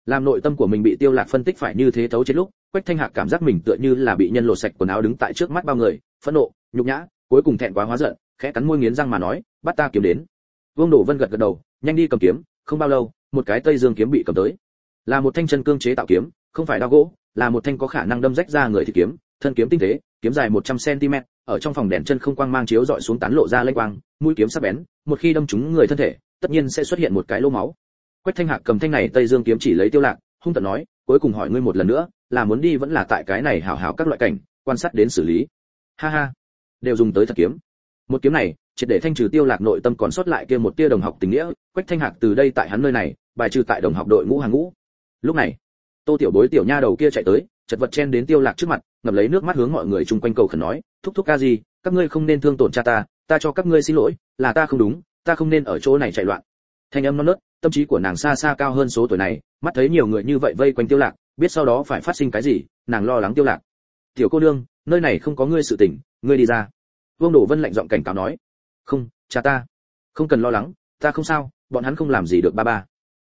Làm nội tâm của mình bị tiêu lạc phân tích phải như thế thấu chết lúc, quách thanh hạc cảm giác mình tựa như là bị nhân lột sạch quần áo đứng tại trước mắt bao người, phẫn nộ, nhục nhã, cuối cùng thẹn quá hóa giận, khẽ cắn môi nghiến răng mà nói, bắt ta kiếm đến. Vương đổ vân gật gật đầu, nhanh đi cầm kiếm không bao lâu, một cái tây dương kiếm bị cầm tới. Là một thanh chân cương chế tạo kiếm, không phải đao gỗ, là một thanh có khả năng đâm rách ra người thì kiếm, thân kiếm tinh tế, kiếm dài 100 cm ở trong phòng đèn chân không quang mang chiếu dọi xuống tán lộ ra lênh quang, mũi kiếm sắc bén, một khi đâm trúng người thân thể, tất nhiên sẽ xuất hiện một cái lỗ máu. Quách thanh hạc cầm thanh này tây dương kiếm chỉ lấy tiêu lạc, hung tợn nói, cuối cùng hỏi ngươi một lần nữa, là muốn đi vẫn là tại cái này hảo hảo các loại cảnh, quan sát đến xử lý. Ha ha, đều dùng tới thật kiếm. Một kiếm này triệt để thanh trừ tiêu lạc nội tâm còn sót lại kia một tia đồng học tình nghĩa, quách thanh hạc từ đây tại hắn nơi này, bài trừ tại đồng học đội ngũ hàng ngũ. Lúc này, tô tiểu bối tiểu nha đầu kia chạy tới, chật vật chen đến tiêu lạc trước mặt, ngậm lấy nước mắt hướng mọi người chung quanh cầu khẩn nói, thúc thúc ca gì, các ngươi không nên thương tổn cha ta ta cho các ngươi xin lỗi, là ta không đúng, ta không nên ở chỗ này chạy loạn. Thanh âm non nớt, tâm trí của nàng xa xa cao hơn số tuổi này, mắt thấy nhiều người như vậy vây quanh tiêu lạc, biết sau đó phải phát sinh cái gì, nàng lo lắng tiêu lạc. Tiểu cô đương nơi này không có ngươi sự tình, ngươi đi ra. Vương đổ vân lạnh giọng cảnh cáo nói không, cha ta. Không cần lo lắng, ta không sao, bọn hắn không làm gì được ba ba.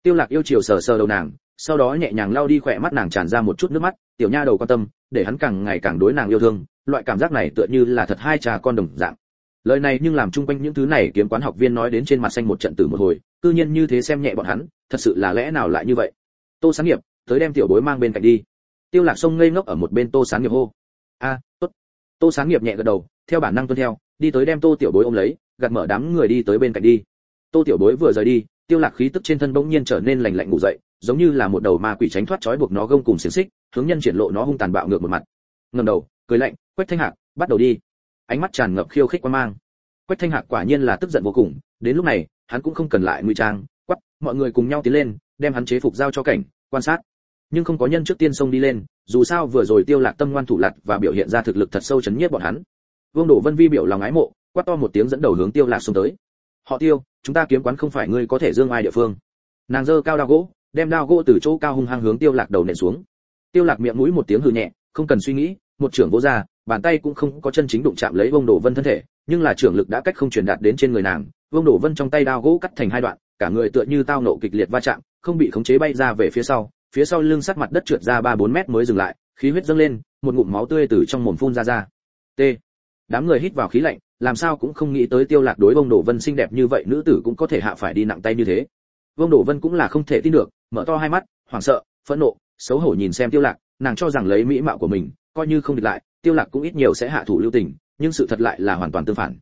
Tiêu lạc yêu chiều sờ sờ đầu nàng, sau đó nhẹ nhàng lau đi khỏe mắt nàng tràn ra một chút nước mắt, tiểu nha đầu quan tâm, để hắn càng ngày càng đối nàng yêu thương, loại cảm giác này tựa như là thật hai trà con đồng dạng. Lời này nhưng làm chung quanh những thứ này kiếm quán học viên nói đến trên mặt xanh một trận tử một hồi, cư nhiên như thế xem nhẹ bọn hắn, thật sự là lẽ nào lại như vậy? Tô sáng nghiệp, tới đem tiểu bối mang bên cạnh đi. Tiêu lạc sông ngây ngốc ở một bên tô sáng nghiệp hô. A, tốt. Tô sáng nghiệp nhẹ gật đầu, theo bản năng tuân theo, đi tới đem tô tiểu bối ôm lấy gạt mở đám người đi tới bên cạnh đi. Tô tiểu bối vừa rời đi, tiêu lạc khí tức trên thân bỗng nhiên trở nên lạnh lạnh ngủ dậy, giống như là một đầu ma quỷ tránh thoát trói buộc nó gông cùng xiềng xích, hướng nhân triển lộ nó hung tàn bạo ngược một mặt. Ngẩng đầu, cười lạnh, quách thanh hạc, bắt đầu đi. Ánh mắt tràn ngập khiêu khích quan mang. Quách thanh hạc quả nhiên là tức giận vô cùng, đến lúc này, hắn cũng không cần lại ngụy trang quắc mọi người cùng nhau tiến lên, đem hắn chế phục giao cho cảnh, quan sát. Nhưng không có nhân trước tiên xông đi lên, dù sao vừa rồi tiêu lạc tâm ngoan thủ lặt và biểu hiện ra thực lực thật sâu chấn nhiếp bọn hắn. Vương đổ vân vi biểu lòng ái mộ quát to một tiếng dẫn đầu hướng tiêu lạc xuống tới. Họ tiêu, chúng ta kiếm quán không phải ngươi có thể dương ai địa phương. Nàng giơ cao đao gỗ, đem đao gỗ từ chỗ cao hung hăng hướng tiêu lạc đầu nện xuống. Tiêu lạc miệng mũi một tiếng hừ nhẹ, không cần suy nghĩ, một trưởng vô ra, bàn tay cũng không có chân chính đụng chạm lấy vông đổ vân thân thể, nhưng là trưởng lực đã cách không truyền đạt đến trên người nàng. Vông đổ vân trong tay đao gỗ cắt thành hai đoạn, cả người tựa như tao nộ kịch liệt va chạm, không bị khống chế bay ra về phía sau. Phía sau lưng sát mặt đất trượt ra ba bốn mét mới dừng lại, khí huyết dâng lên, một ngụm máu tươi từ trong mồm phun ra ra. T. Đám người hít vào khí lạnh làm sao cũng không nghĩ tới tiêu lạc đối vông đổ vân xinh đẹp như vậy, nữ tử cũng có thể hạ phải đi nặng tay như thế. Vông đổ vân cũng là không thể tin được, mở to hai mắt, hoảng sợ, phẫn nộ, xấu hổ nhìn xem tiêu lạc, nàng cho rằng lấy mỹ mạo của mình, coi như không địch lại, tiêu lạc cũng ít nhiều sẽ hạ thủ lưu tình, nhưng sự thật lại là hoàn toàn tương phản.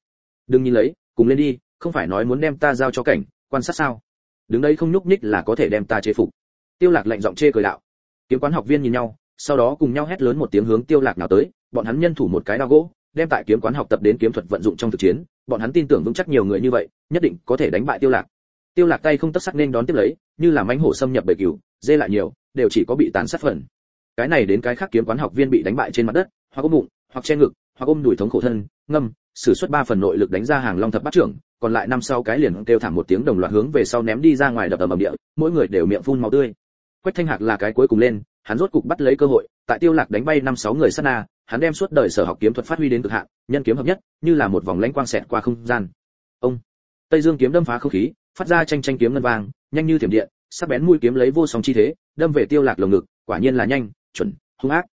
Đừng nhìn lấy, cùng lên đi, không phải nói muốn đem ta giao cho cảnh, quan sát sao? Đứng đây không nhúc nhích là có thể đem ta chế phục. Tiêu lạc lạnh giọng chê cười đạo. Kiếm quán học viên nhìn nhau, sau đó cùng nhau hét lớn một tiếng hướng tiêu lạc nào tới, bọn hắn nhân thủ một cái đao gỗ đem tại kiếm quán học tập đến kiếm thuật vận dụng trong thực chiến, bọn hắn tin tưởng vững chắc nhiều người như vậy, nhất định có thể đánh bại tiêu lạc. Tiêu lạc tay không tất sắc nên đón tiếp lấy, như là mãnh hổ xâm nhập bầy cừu, dê lại nhiều, đều chỉ có bị tàn sát phần. Cái này đến cái khác kiếm quán học viên bị đánh bại trên mặt đất, hoặc ôm bụng, hoặc che ngực, hoặc ôm đùi thống khổ thân, ngâm, sử xuất ba phần nội lực đánh ra hàng long thập bát trưởng, còn lại năm sau cái liền kêu thảm một tiếng đồng loạt hướng về sau ném đi ra ngoài đập tầm ầm địa, mỗi người đều miệng phun máu tươi. Quách thanh hạc là cái cuối cùng lên, hắn rốt cục bắt lấy cơ hội, tại tiêu lạc đánh bay năm sáu người sát na hắn đem suốt đời sở học kiếm thuật phát huy đến cực hạn, nhân kiếm hợp nhất, như là một vòng lãnh quang xẹt qua không gian. Ông. Tây dương kiếm đâm phá không khí, phát ra tranh tranh kiếm ngân vàng nhanh như thiểm điện, sắc bén mũi kiếm lấy vô song chi thế, đâm về tiêu lạc lồng ngực, quả nhiên là nhanh, chuẩn, hung ác.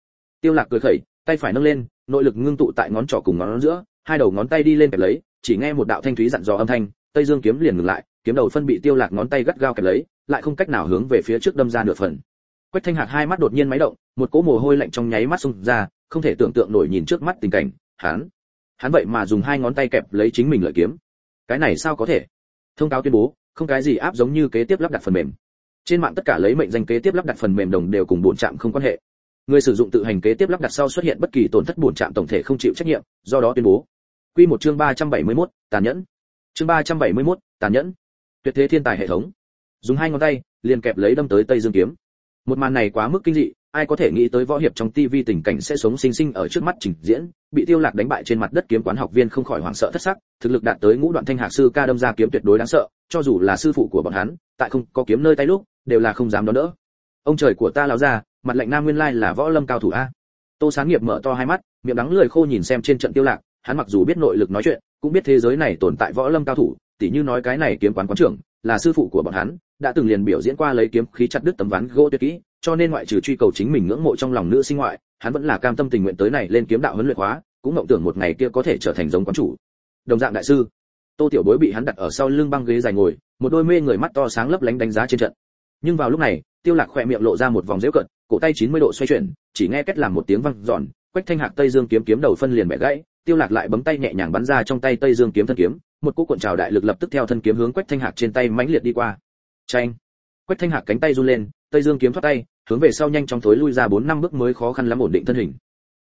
Tiêu lạc cười khẩy, tay phải nâng lên, nội lực ngưng tụ tại ngón trỏ cùng ngón giữa, hai đầu ngón tay đi lên kẹp lấy, chỉ nghe một đạo thanh thúy dặn dò âm thanh, tây dương kiếm liền ngừng lại, kiếm đầu phân bị tiêu lạc ngón tay gắt gao kẹp lấy, lại không cách nào hướng về phía trước đâm ra nửa phần. Quách thanh hạc hai mắt đột nhiên máy động, một cỗ mồ hôi lạnh trong nháy mắt xung ra không thể tưởng tượng nổi nhìn trước mắt tình cảnh hắn hắn vậy mà dùng hai ngón tay kẹp lấy chính mình lợi kiếm. Cái này sao có thể? Thông cáo tuyên bố không cái gì áp giống như kế tiếp lắp đặt phần mềm. Trên mạng tất cả lấy mệnh danh kế tiếp lắp đặt phần mềm đồng đều cùng bổn trạm không quan hệ. Người sử dụng tự hành kế tiếp lắp đặt sau xuất hiện bất kỳ tổn thất bổn trạm tổng thể không chịu trách nhiệm do đó tuyên bố. Quy một chương 371, tàn nhẫn. Chương 371, tàn nhẫn. Tuyệt thế thiên tài hệ thống. Dùng hai ngón tay liền kẹp lấy đâm tới tây dương kiếm. Một màn này quá mức kinh dị ai có thể nghĩ tới võ hiệp trong tivi tình cảnh sẽ sống sinh sinh ở trước mắt trình diễn bị tiêu lạc đánh bại trên mặt đất kiếm quán học viên không khỏi hoảng sợ thất sắc thực lực đạt tới ngũ đoạn thanh hạc sư ca đâm ra kiếm tuyệt đối đáng sợ cho dù là sư phụ của bọn hắn tại không có kiếm nơi tay lúc đều là không dám đón đỡ. Ông trời của ta lão già, mặt lạnh nam nguyên lai là võ lâm cao thủ a. Tô sáng nghiệp mở to hai mắt miệng đắng lười khô nhìn xem trên trận tiêu lạc hắn mặc dù biết nội lực nói chuyện cũng biết thế giới này tồn tại võ lâm cao thủ tỉ như nói cái này kiếm quán quán trưởng là sư phụ của bọn hắn đã từng liền biểu diễn qua lấy kiếm khí chặt đứt tấm ván gỗ tuyệt kỹ cho nên ngoại trừ truy cầu chính mình ngưỡng mộ trong lòng nữ sinh ngoại, hắn vẫn là cam tâm tình nguyện tới này lên kiếm đạo huấn luyện hóa, cũng mộng tưởng một ngày kia có thể trở thành giống quán chủ. Đồng dạng đại sư, tô tiểu bối bị hắn đặt ở sau lưng băng ghế dài ngồi, một đôi mê người mắt to sáng lấp lánh đánh giá trên trận. Nhưng vào lúc này, tiêu lạc khoe miệng lộ ra một vòng dễu cận, cổ tay 90 độ xoay chuyển, chỉ nghe kết làm một tiếng vang giòn quách thanh hạc tây dương kiếm kiếm đầu phân liền bẻ gãy, tiêu lạc lại bấm tay nhẹ nhàng bắn ra trong tay tây dương kiếm thân kiếm, một cú cuộn trào đại lực lập tức theo thân kiếm hướng quách thanh hạc trên tay mãnh liệt đi qua. Chanh! Quách thanh hạc cánh tay run lên tây dương kiếm thoát tay, hướng về sau nhanh chóng thối lui ra bốn năm bước mới khó khăn lắm ổn định thân hình.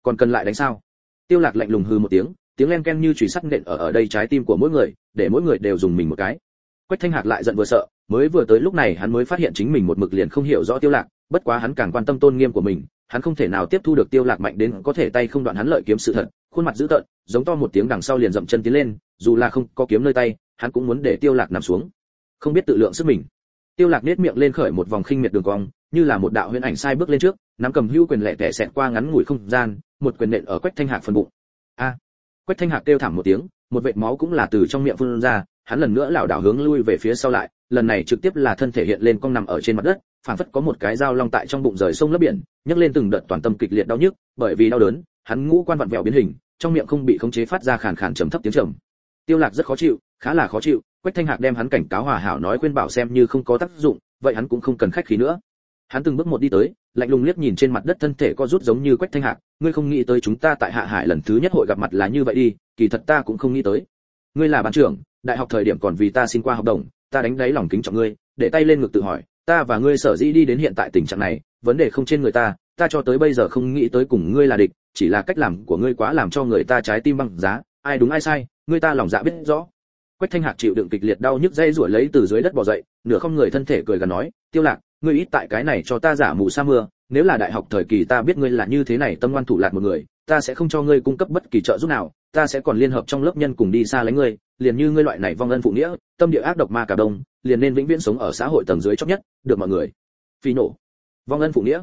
Còn cần lại đánh sao? Tiêu lạc lạnh lùng hừ một tiếng tiếng len ken như chùy sắt nện ở ở đây trái tim của mỗi người, để mỗi người đều dùng mình một cái. Quách thanh hạc lại giận vừa sợ, mới vừa tới lúc này hắn mới phát hiện chính mình một mực liền không hiểu rõ tiêu lạc, bất quá hắn càng quan tâm tôn nghiêm của mình, hắn không thể nào tiếp thu được tiêu lạc mạnh đến có thể tay không đoạn hắn lợi kiếm sự thật, khuôn mặt dữ tợn, giống to một tiếng đằng sau liền dậm chân tiến lên, dù là không có kiếm nơi tay, hắn cũng muốn để tiêu lạc nằm xuống. Không biết tự lượng sức mình tiêu lạc nét miệng lên khởi một vòng khinh miệt đường cong, như là một đạo huyễn ảnh sai bước lên trước, nắm cầm hưu quyền lẹ tẻ xẹt qua ngắn ngủi không gian, một quyền nện ở quách thanh hạc phần bụng. A! Quách thanh hạc kêu thảm một tiếng, một vệt máu cũng là từ trong miệng phun ra, hắn lần nữa lảo đảo hướng lui về phía sau lại, lần này trực tiếp là thân thể hiện lên cong nằm ở trên mặt đất, phảng phất có một cái dao long tại trong bụng rời sông lấp biển, nhấc lên từng đợt toàn tâm kịch liệt đau nhức, bởi vì đau đớn, hắn ngũ quan vặn vẹo biến hình, trong miệng không bị khống chế phát ra khàn khàn trầm thấp tiếng trầm. Tiêu lạc rất khó chịu, khá là khó chịu quách thanh hạc đem hắn cảnh cáo hòa hảo nói khuyên bảo xem như không có tác dụng, vậy hắn cũng không cần khách khí nữa. Hắn từng bước một đi tới, lạnh lùng liếc nhìn trên mặt đất thân thể có rút giống như quách thanh hạc, ngươi không nghĩ tới chúng ta tại hạ hải lần thứ nhất hội gặp mặt là như vậy đi, kỳ thật ta cũng không nghĩ tới. Ngươi là ban trưởng, đại học thời điểm còn vì ta xin qua học đồng, ta đánh đáy lòng kính trọng ngươi, để tay lên ngực tự hỏi, ta và ngươi sở dĩ đi đến hiện tại tình trạng này, vấn đề không trên người ta ta cho tới bây giờ không nghĩ tới cùng ngươi là địch, chỉ là cách làm của ngươi quá làm cho người ta trái tim băng giá, ai đúng ai sai, ngươi ta lòng dạ biết rõ quách thanh hạc chịu đựng kịch liệt đau nhức dây ruổi lấy từ dưới đất bò dậy, nửa không người thân thể cười gần nói, tiêu lạc, ngươi ít tại cái này cho ta giả mù sa mưa, nếu là đại học thời kỳ ta biết ngươi là như thế này tâm ngoan thủ lạt một người, ta sẽ không cho ngươi cung cấp bất kỳ trợ giúp nào, ta sẽ còn liên hợp trong lớp nhân cùng đi xa lấy ngươi, liền như ngươi loại này vong ân phụ nghĩa, tâm địa ác độc ma cả đông, liền nên vĩnh viễn sống ở xã hội tầng dưới chót nhất, được mọi người. Phi nổ. Vong ân phụ nghĩa.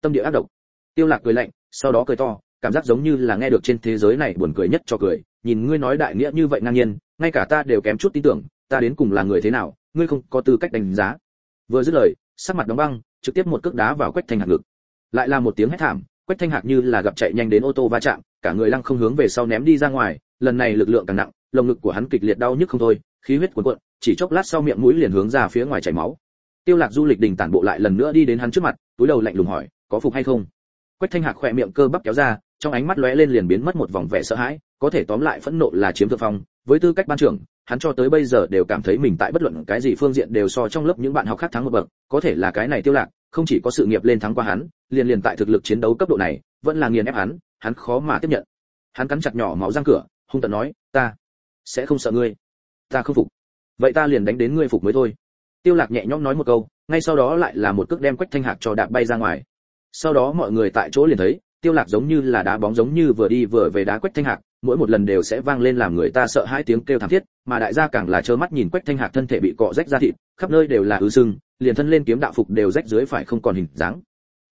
Tâm địa ác độc. Tiêu lạc cười lạnh, sau đó cười to, cảm giác giống như là nghe được trên thế giới này buồn cười nhất cho cười nhìn ngươi nói đại nghĩa như vậy ngang nhiên, ngay cả ta đều kém chút tin tưởng, ta đến cùng là người thế nào, ngươi không có tư cách đánh giá. Vừa dứt lời, sắc mặt đóng băng, trực tiếp một cước đá vào quách thanh hạc ngực. Lại là một tiếng hét thảm, quách thanh hạc như là gặp chạy nhanh đến ô tô va chạm, cả người lăng không hướng về sau ném đi ra ngoài, lần này lực lượng càng nặng, lồng ngực của hắn kịch liệt đau nhức không thôi, khí huyết cuồn cuộn, chỉ chốc lát sau miệng mũi liền hướng ra phía ngoài chảy máu. Tiêu lạc du lịch đình tản bộ lại lần nữa đi đến hắn trước mặt, túi đầu lạnh lùng hỏi, có phục hay không? Quách thanh hạc khỏe miệng cơ bắp kéo ra trong ánh mắt lóe lên liền biến mất một vòng vẻ sợ hãi, có thể tóm lại phẫn nộ là chiếm thượng phong. Với tư cách ban trưởng, hắn cho tới bây giờ đều cảm thấy mình tại bất luận cái gì phương diện đều so trong lớp những bạn học khác thắng một bậc, có thể là cái này tiêu lạc, không chỉ có sự nghiệp lên thắng qua hắn, liền liền tại thực lực chiến đấu cấp độ này, vẫn là nghiền ép hắn hắn khó mà tiếp nhận. Hắn cắn chặt nhỏ máu răng cửa, hung tợn nói, ta sẽ không sợ ngươi. Ta không phục. Vậy ta liền đánh đến ngươi phục mới thôi. Tiêu lạc nhẹ nhõm nói một câu, ngay sau đó lại là một cước đem quách thanh hạc cho đạp bay ra ngoài. Sau đó mọi người tại chỗ liền thấy tiêu lạc giống như là đá bóng giống như vừa đi vừa về đá quách thanh hạc, mỗi một lần đều sẽ vang lên làm người ta sợ hãi tiếng kêu thảm thiết, mà đại gia càng là trơ mắt nhìn quách thanh hạc thân thể bị cọ rách ra thịt, khắp nơi đều là ứ sưng liền thân lên kiếm đạo phục đều rách dưới phải không còn hình dáng.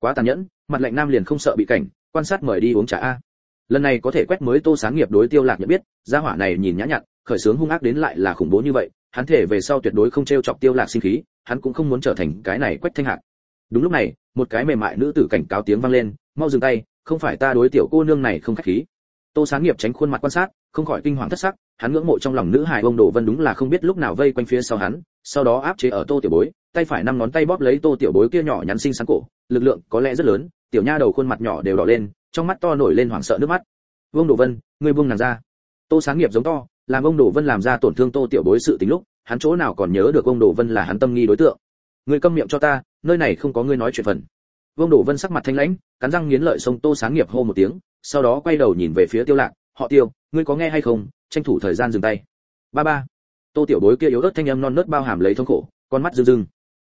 Quá tàn nhẫn, mặt lạnh nam liền không sợ bị cảnh, quan sát mời đi uống trà a. Lần này có thể quét mới tô sáng nghiệp đối tiêu lạc nhận biết, gia hỏa này nhìn nhã nhặn, khởi sướng hung ác đến lại là khủng bố như vậy, hắn thể về sau tuyệt đối không treo chọc tiêu lạc sinh khí, hắn cũng không muốn trở thành cái này quách thanh hạc. Đúng lúc này, một cái mềm mại nữ tử cảnh cáo tiếng vang lên, mau dừng tay không phải ta đối tiểu cô nương này không khách khí. Tô sáng nghiệp tránh khuôn mặt quan sát, không khỏi kinh hoàng thất sắc, hắn ngưỡng mộ trong lòng nữ hài ông đồ vân đúng là không biết lúc nào vây quanh phía sau hắn, sau đó áp chế ở tô tiểu bối, tay phải năm ngón tay bóp lấy tô tiểu bối kia nhỏ nhắn xinh xắn cổ, lực lượng có lẽ rất lớn, tiểu nha đầu khuôn mặt nhỏ đều đỏ lên, trong mắt to nổi lên hoảng sợ nước mắt. Vương đồ vân, ngươi buông nàng ra. Tô sáng nghiệp giống to, làm ông đồ vân làm ra tổn thương tô tiểu bối sự tính lúc, hắn chỗ nào còn nhớ được ông đồ vân là hắn tâm nghi đối tượng. Ngươi câm miệng cho ta, nơi này không có ngươi nói chuyện phần vương Đổ vân sắc mặt thanh lãnh, cắn răng nghiến lợi sông tô sáng nghiệp hô một tiếng, sau đó quay đầu nhìn về phía tiêu lạc, họ tiêu, ngươi có nghe hay không? Tranh thủ thời gian dừng tay. Ba ba. Tô tiểu bối kia yếu ớt thanh âm non nớt bao hàm lấy thống khổ, con mắt rưng rưng.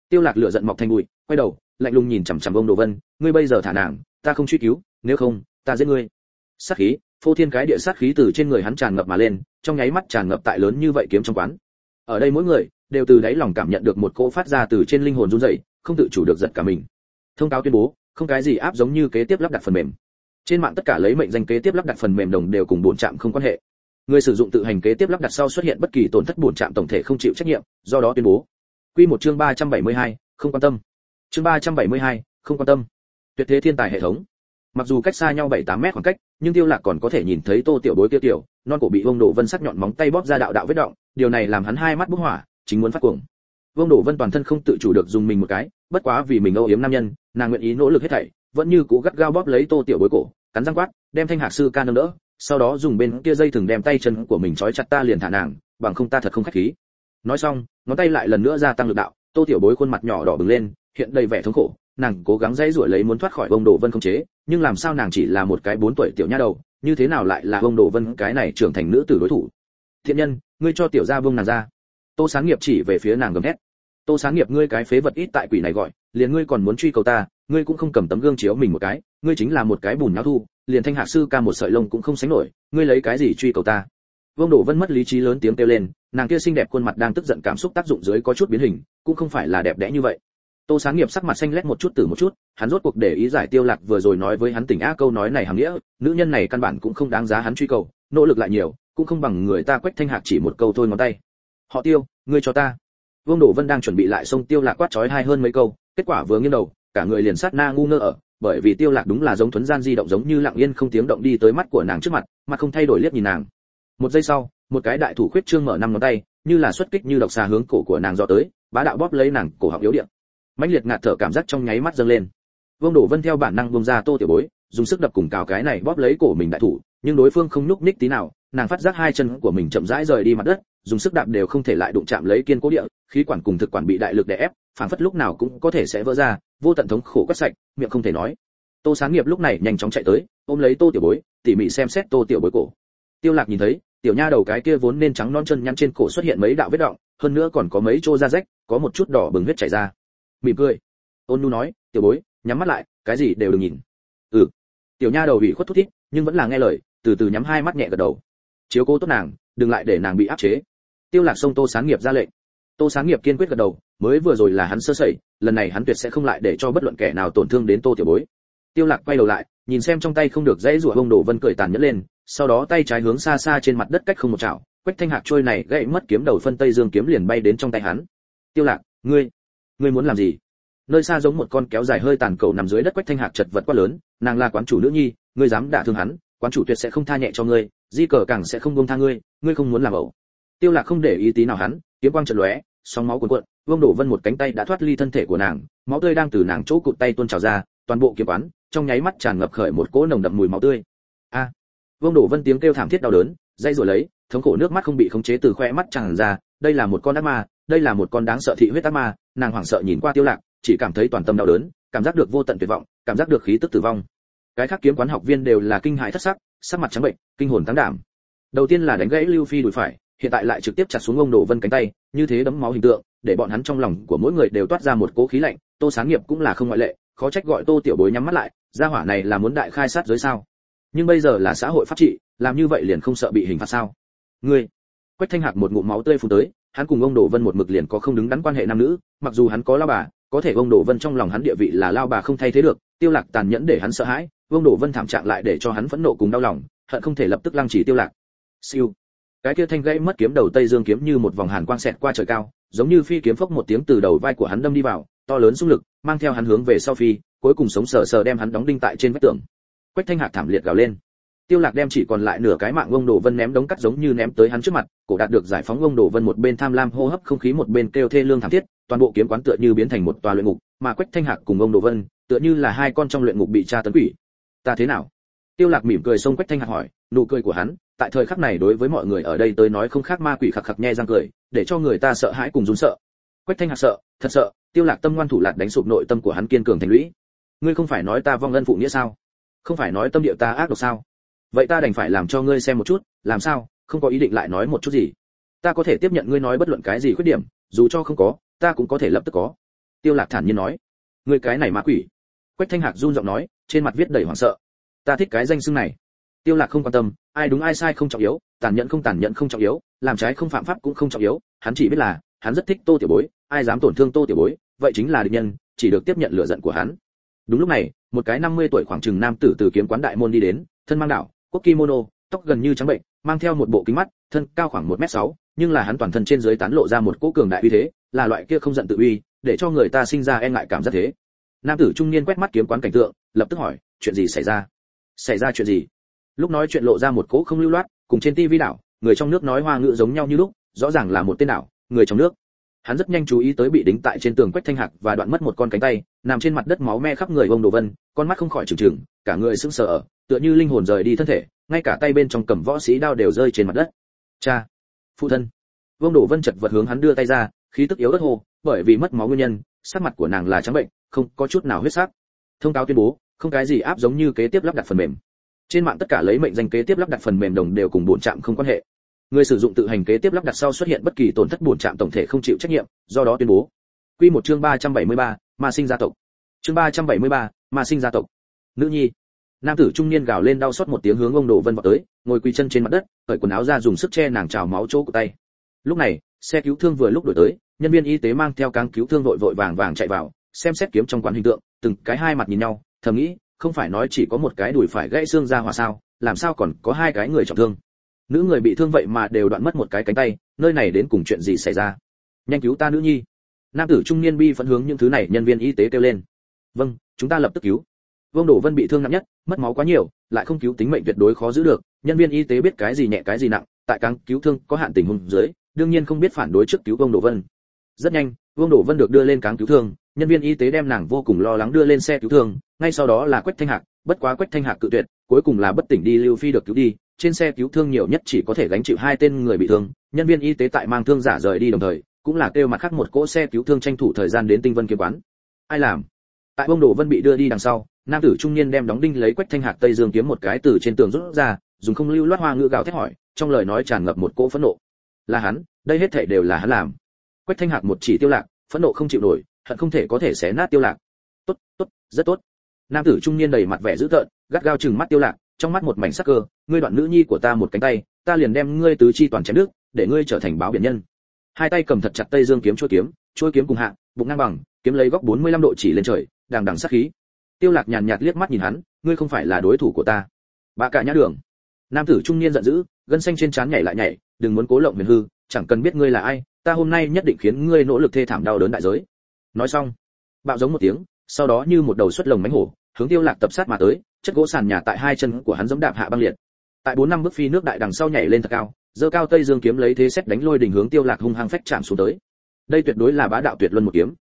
Tiêu lạc lửa giận mọc thành bụi, quay đầu, lạnh lùng nhìn chằm chằm vương Đổ vân, ngươi bây giờ thả nàng, ta không truy cứu, nếu không, ta giết ngươi. Sát khí, phô thiên cái địa sát khí từ trên người hắn tràn ngập mà lên, trong nháy mắt tràn ngập tại lớn như vậy kiếm trong quán. Ở đây mỗi người đều từ đáy lòng cảm nhận được một cỗ phát ra từ trên linh hồn run rẩy, không tự chủ được giật cả mình thông cáo tuyên bố không cái gì áp giống như kế tiếp lắp đặt phần mềm. Trên mạng tất cả lấy mệnh danh kế tiếp lắp đặt phần mềm đồng đều cùng bổn trạm không quan hệ. Người sử dụng tự hành kế tiếp lắp đặt sau xuất hiện bất kỳ tổn thất bổn trạm tổng thể không chịu trách nhiệm do đó tuyên bố. Quy một chương 372, không quan tâm. Chương 372, không quan tâm. Tuyệt thế thiên tài hệ thống. Mặc dù cách xa nhau 7-8 mét khoảng cách nhưng tiêu lạc còn có thể nhìn thấy tô tiểu bối kia tiểu non cổ bị vông đổ vân sắc nhọn móng tay bóp ra đạo đạo vết động điều này làm hắn hai mắt bốc hỏa chính muốn phát cuồng. Vông đổ vân toàn thân không tự chủ được dùng mình một cái bất quá vì mình âu yếm nam nhân, nàng nguyện ý nỗ lực hết thảy, vẫn như cũ gắt gao bóp lấy tô tiểu bối cổ, cắn răng quát, đem thanh hạc sư ca nâng đỡ, sau đó dùng bên kia dây thừng đem tay chân của mình trói chặt ta liền thả nàng, bằng không ta thật không khách khí. Nói xong, ngón tay lại lần nữa gia tăng lực đạo, tô tiểu bối khuôn mặt nhỏ đỏ bừng lên, hiện đầy vẻ thống khổ, nàng cố gắng dây rủi lấy muốn thoát khỏi bông đồ vân không chế, nhưng làm sao nàng chỉ là một cái bốn tuổi tiểu nha đầu, như thế nào lại là bông đồ vân cái này trưởng thành nữ tử đối thủ? Thiện nhân, ngươi cho tiểu gia vương nàng ra. Tô sáng nghiệp chỉ về phía nàng gầm thét tô sáng nghiệp, ngươi cái phế vật ít tại quỷ này gọi, liền ngươi còn muốn truy cầu ta, ngươi cũng không cầm tấm gương chiếu mình một cái, ngươi chính là một cái bùn nhão thu, liền thanh hạ sư ca một sợi lông cũng không sánh nổi, ngươi lấy cái gì truy cầu ta? Vương đổ vân mất lý trí lớn tiếng kêu lên, nàng kia xinh đẹp khuôn mặt đang tức giận cảm xúc tác dụng dưới có chút biến hình, cũng không phải là đẹp đẽ như vậy. Tô sáng nghiệp sắc mặt xanh lét một chút từ một chút, hắn rốt cuộc để ý giải tiêu lạc vừa rồi nói với hắn tình á câu nói này hàm nghĩa, nữ nhân này căn bản cũng không đáng giá hắn truy cầu, nỗ lực lại nhiều, cũng không bằng người ta quách thanh hạc chỉ một câu thôi ngón tay. Họ tiêu, ngươi cho ta vương đổ vân đang chuẩn bị lại xông tiêu lạc quát chói hai hơn mấy câu, kết quả vừa nghiêng đầu, cả người liền sát na ngu ngơ ở, bởi vì tiêu lạc đúng là giống thuấn gian di động giống như lặng yên không tiếng động đi tới mắt của nàng trước mặt, mà không thay đổi liếc nhìn nàng. Một giây sau, một cái đại thủ khuyết trương mở năm ngón tay, như là xuất kích như độc xà hướng cổ của nàng dò tới, bá đạo bóp lấy nàng cổ họng yếu điện mãnh liệt ngạt thở cảm giác trong nháy mắt dâng lên. Vương đổ vân theo bản năng buông ra tô tiểu bối, dùng sức đập cùng cào cái này bóp lấy cổ mình đại thủ, nhưng đối phương không nhúc nhích tí nào, nàng phát giác hai chân của mình chậm rãi rời đi mặt đất dùng sức đạp đều không thể lại đụng chạm lấy kiên cố địa, khí quản cùng thực quản bị đại lực đè ép phản phất lúc nào cũng có thể sẽ vỡ ra, vô tận thống khổ quét sạch, miệng không thể nói. Tô sáng nghiệp lúc này nhanh chóng chạy tới, ôm lấy tô tiểu bối, tỉ mỉ xem xét tô tiểu bối cổ. Tiêu lạc nhìn thấy, tiểu nha đầu cái kia vốn nên trắng non chân nhăn trên cổ xuất hiện mấy đạo vết đọng hơn nữa còn có mấy chỗ da rách, có một chút đỏ bừng huyết chảy ra. Mỉm cười. Ôn nu nói, tiểu bối, nhắm mắt lại, cái gì đều đừng nhìn. Ừ. Tiểu nha đầu bị khuất thút thít, nhưng vẫn là nghe lời, từ từ nhắm hai mắt nhẹ gật đầu. Chiếu cố tốt nàng, đừng lại để nàng bị áp chế tiêu lạc xông tô sáng nghiệp ra lệnh. Tô sáng nghiệp kiên quyết gật đầu, mới vừa rồi là hắn sơ sẩy, lần này hắn tuyệt sẽ không lại để cho bất luận kẻ nào tổn thương đến tô tiểu bối. Tiêu lạc quay đầu lại, nhìn xem trong tay không được dãy rủa bông đổ vân cười tàn nhẫn lên, sau đó tay trái hướng xa xa trên mặt đất cách không một chảo, quách thanh hạc trôi này gãy mất kiếm đầu phân tây dương kiếm liền bay đến trong tay hắn. Tiêu lạc, ngươi ngươi muốn làm gì? Nơi xa giống một con kéo dài hơi tàn cầu nằm dưới đất quách thanh hạc chật vật quá lớn, nàng là quán chủ nữ nhi, ngươi dám đả thương hắn, quán chủ tuyệt sẽ không tha nhẹ cho ngươi, di cờ càng sẽ không buông tha ngươi ngươi không muốn làm ẩu tiêu lạc không để ý tí nào hắn, kiếm quang chợt lóe, sóng máu cuồn cuộn, vương đổ vân một cánh tay đã thoát ly thân thể của nàng, máu tươi đang từ nàng chỗ cụt tay tuôn trào ra, toàn bộ kiếm quán, trong nháy mắt tràn ngập khởi một cỗ nồng đậm mùi máu tươi. A! Vương đổ vân tiếng kêu thảm thiết đau đớn dây rồi lấy, thống khổ nước mắt không bị khống chế từ khoe mắt tràn ra, đây là một con ác ma, đây là một con đáng sợ thị huyết ác ma, nàng hoảng sợ nhìn qua tiêu lạc, chỉ cảm thấy toàn tâm đau đớn, cảm giác được vô tận tuyệt vọng, cảm giác được khí tức tử vong. Cái khác kiếm quán học viên đều là kinh hãi thất sắc sắc mặt trắng bệnh, kinh hồn tăng đảm. Đầu tiên là đánh gãy lưu phi đùi phải hiện tại lại trực tiếp chặt xuống ông đổ vân cánh tay, như thế đấm máu hình tượng, để bọn hắn trong lòng của mỗi người đều toát ra một cố khí lạnh, tô sáng nghiệp cũng là không ngoại lệ, khó trách gọi tô tiểu bối nhắm mắt lại, gia hỏa này là muốn đại khai sát giới sao? Nhưng bây giờ là xã hội pháp trị, làm như vậy liền không sợ bị hình phạt sao? Ngươi, quách thanh hạc một ngụm máu tươi phun tới, hắn cùng ông đổ vân một mực liền có không đứng đắn quan hệ nam nữ, mặc dù hắn có lao bà, có thể ông đổ vân trong lòng hắn địa vị là lao bà không thay thế được, tiêu lạc tàn nhẫn để hắn sợ hãi, ông đổ vân thảm trạng lại để cho hắn phẫn nộ cùng đau lòng, hận không thể lập tức lăng trì tiêu lạc. Siêu cái kia thanh gãy mất kiếm đầu tây dương kiếm như một vòng hàn quang xẹt qua trời cao, giống như phi kiếm phốc một tiếng từ đầu vai của hắn đâm đi vào, to lớn xung lực, mang theo hắn hướng về sau phi, cuối cùng sống sờ sờ đem hắn đóng đinh tại trên vách tường. Quách thanh hạc thảm liệt gào lên. Tiêu lạc đem chỉ còn lại nửa cái mạng ông đồ vân ném đống cắt giống như ném tới hắn trước mặt, cổ đạt được giải phóng ông đồ vân một bên tham lam hô hấp không khí một bên kêu thê lương thảm thiết, toàn bộ kiếm quán tựa như biến thành một tòa luyện ngục, mà quách thanh hạc cùng ông đồ vân tựa như là hai con trong luyện ngục bị tra tấn quỷ. Ta thế nào? Tiêu lạc mỉm cười xông quách thanh hạc hỏi, nụ cười của hắn tại thời khắc này đối với mọi người ở đây tới nói không khác ma quỷ khặc khặc nhe răng cười, để cho người ta sợ hãi cùng run sợ. Quách thanh hạc sợ, thật sợ, tiêu lạc tâm ngoan thủ lạt đánh sụp nội tâm của hắn kiên cường thành lũy. Ngươi không phải nói ta vong ân phụ nghĩa sao? Không phải nói tâm địa ta ác độc sao? Vậy ta đành phải làm cho ngươi xem một chút, làm sao? Không có ý định lại nói một chút gì. Ta có thể tiếp nhận ngươi nói bất luận cái gì khuyết điểm, dù cho không có, ta cũng có thể lập tức có. Tiêu lạc thản nhiên nói. Ngươi cái này ma quỷ. Quách thanh hạc run giọng nói, trên mặt viết đầy hoảng sợ. Ta thích cái danh xưng này tiêu lạc không quan tâm, ai đúng ai sai không trọng yếu, tàn nhẫn không tàn nhẫn không trọng yếu, làm trái không phạm pháp cũng không trọng yếu, hắn chỉ biết là, hắn rất thích tô tiểu bối, ai dám tổn thương tô tiểu bối, vậy chính là địch nhân, chỉ được tiếp nhận lửa giận của hắn. Đúng lúc này, một cái 50 tuổi khoảng chừng nam tử từ kiếm quán đại môn đi đến, thân mang đạo quốc kimono, tóc gần như trắng bệnh, mang theo một bộ kính mắt, thân cao khoảng một m sáu, nhưng là hắn toàn thân trên dưới tán lộ ra một cỗ cường đại uy thế, là loại kia không giận tự uy, để cho người ta sinh ra e ngại cảm giác thế. Nam tử trung niên quét mắt kiếm quán cảnh tượng, lập tức hỏi, chuyện gì xảy ra? Xảy ra chuyện gì? Lúc nói chuyện lộ ra một cỗ không lưu loát, cùng trên tivi đảo, người trong nước nói hoa ngữ giống nhau như lúc, rõ ràng là một tên đảo, người trong nước. Hắn rất nhanh chú ý tới bị đính tại trên tường quách thanh hạc và đoạn mất một con cánh tay, nằm trên mặt đất máu me khắp người ông đồ vân, con mắt không khỏi trừng trừng, cả người sững sờ ở, tựa như linh hồn rời đi thân thể, ngay cả tay bên trong cầm võ sĩ đao đều rơi trên mặt đất. Cha! Phụ thân! Vương đổ vân chật vật hướng hắn đưa tay ra, khí tức yếu ớt hô, bởi vì mất máu nguyên nhân, sắc mặt của nàng là trắng bệnh, không có chút nào huyết sắc. Thông cáo tuyên bố, không cái gì áp giống như kế tiếp lắp đặt phần mềm trên mạng tất cả lấy mệnh danh kế tiếp lắp đặt phần mềm đồng đều cùng bổn trạm không quan hệ. Người sử dụng tự hành kế tiếp lắp đặt sau xuất hiện bất kỳ tổn thất bổn trạm tổng thể không chịu trách nhiệm do đó tuyên bố. Quy một chương 373, ma sinh gia tộc. Chương 373, ma sinh gia tộc. Nữ nhi. Nam tử trung niên gào lên đau xót một tiếng hướng ông đồ vân vào tới ngồi quỳ chân trên mặt đất cởi quần áo ra dùng sức che nàng trào máu chỗ của tay. Lúc này xe cứu thương vừa lúc đổi tới nhân viên y tế mang theo cáng cứu thương vội vội vàng vàng chạy vào xem xét kiếm trong quán hình tượng từng cái hai mặt nhìn nhau thầm nghĩ không phải nói chỉ có một cái đùi phải gãy xương ra hòa sao, làm sao còn có hai cái người trọng thương? Nữ người bị thương vậy mà đều đoạn mất một cái cánh tay, nơi này đến cùng chuyện gì xảy ra? Nhanh cứu ta nữ nhi. Nam tử trung niên bi phẫn hướng những thứ này nhân viên y tế kêu lên. Vâng chúng ta lập tức cứu. Vương đổ vân bị thương nặng nhất, mất máu quá nhiều, lại không cứu tính mệnh tuyệt đối khó giữ được. Nhân viên y tế biết cái gì nhẹ cái gì nặng, tại càng cứu thương có hạn tình huống dưới, đương nhiên không biết phản đối trước cứu vương đổ vân. Rất nhanh, vương đổ vân được đưa lên càng cứu thương nhân viên y tế đem nàng vô cùng lo lắng đưa lên xe cứu thương, ngay sau đó là quách thanh hạc, bất quá quách thanh hạc cự tuyệt, cuối cùng là bất tỉnh đi lưu phi được cứu đi, trên xe cứu thương nhiều nhất chỉ có thể gánh chịu hai tên người bị thương, nhân viên y tế tại mang thương giả rời đi đồng thời, cũng là kêu mặt khác một cỗ xe cứu thương tranh thủ thời gian đến tinh vân kiếm quán. Ai làm? Tại bông đổ vân bị đưa đi đằng sau, nam tử trung niên đem đóng đinh lấy quách thanh hạc tây dương kiếm một cái từ trên tường rút ra, dùng không lưu loát hoa ngữ gào thét hỏi, trong lời nói tràn ngập một cỗ phẫn nộ. Là hắn, đây hết thảy đều là hắn làm. Quách thanh hạc một chỉ tiêu lạc, phẫn nộ không chịu nổi hận không thể có thể xé nát tiêu lạc. Tốt tốt, rất tốt. Nam tử trung niên đầy mặt vẻ dữ tợn, gắt gao chừng mắt tiêu lạc, trong mắt một mảnh sắc cơ, ngươi đoạn nữ nhi của ta một cánh tay, ta liền đem ngươi tứ chi toàn chém nước để ngươi trở thành báo biển nhân. Hai tay cầm thật chặt tây dương kiếm chuôi kiếm chuôi kiếm cùng hạ, bụng ngang bằng, kiếm lấy góc 45 độ chỉ lên trời, đằng đằng sát khí. Tiêu lạc nhàn nhạt liếc mắt nhìn hắn, ngươi không phải là đối thủ của ta. Bà cả nhã đường. Nam tử trung niên giận dữ, gân xanh trên trán nhảy lại nhảy, đừng muốn cố lộng huyền hư, chẳng cần biết ngươi là ai, ta hôm nay nhất định khiến ngươi nỗ lực thê thảm đau đớn đại giới nói xong, bạo giống một tiếng, sau đó như một đầu xuất lồng mánh hổ, hướng tiêu lạc tập sát mà tới, chất gỗ sàn nhà tại hai chân của hắn giống đạp hạ băng liệt. Tại bốn năm bước phi nước đại đằng sau nhảy lên thật cao dơ cao tây dương kiếm lấy thế xét đánh lôi đỉnh hướng tiêu lạc hung hăng phách chạm xuống tới. Đây tuyệt đối là bá đạo tuyệt luân một kiếm.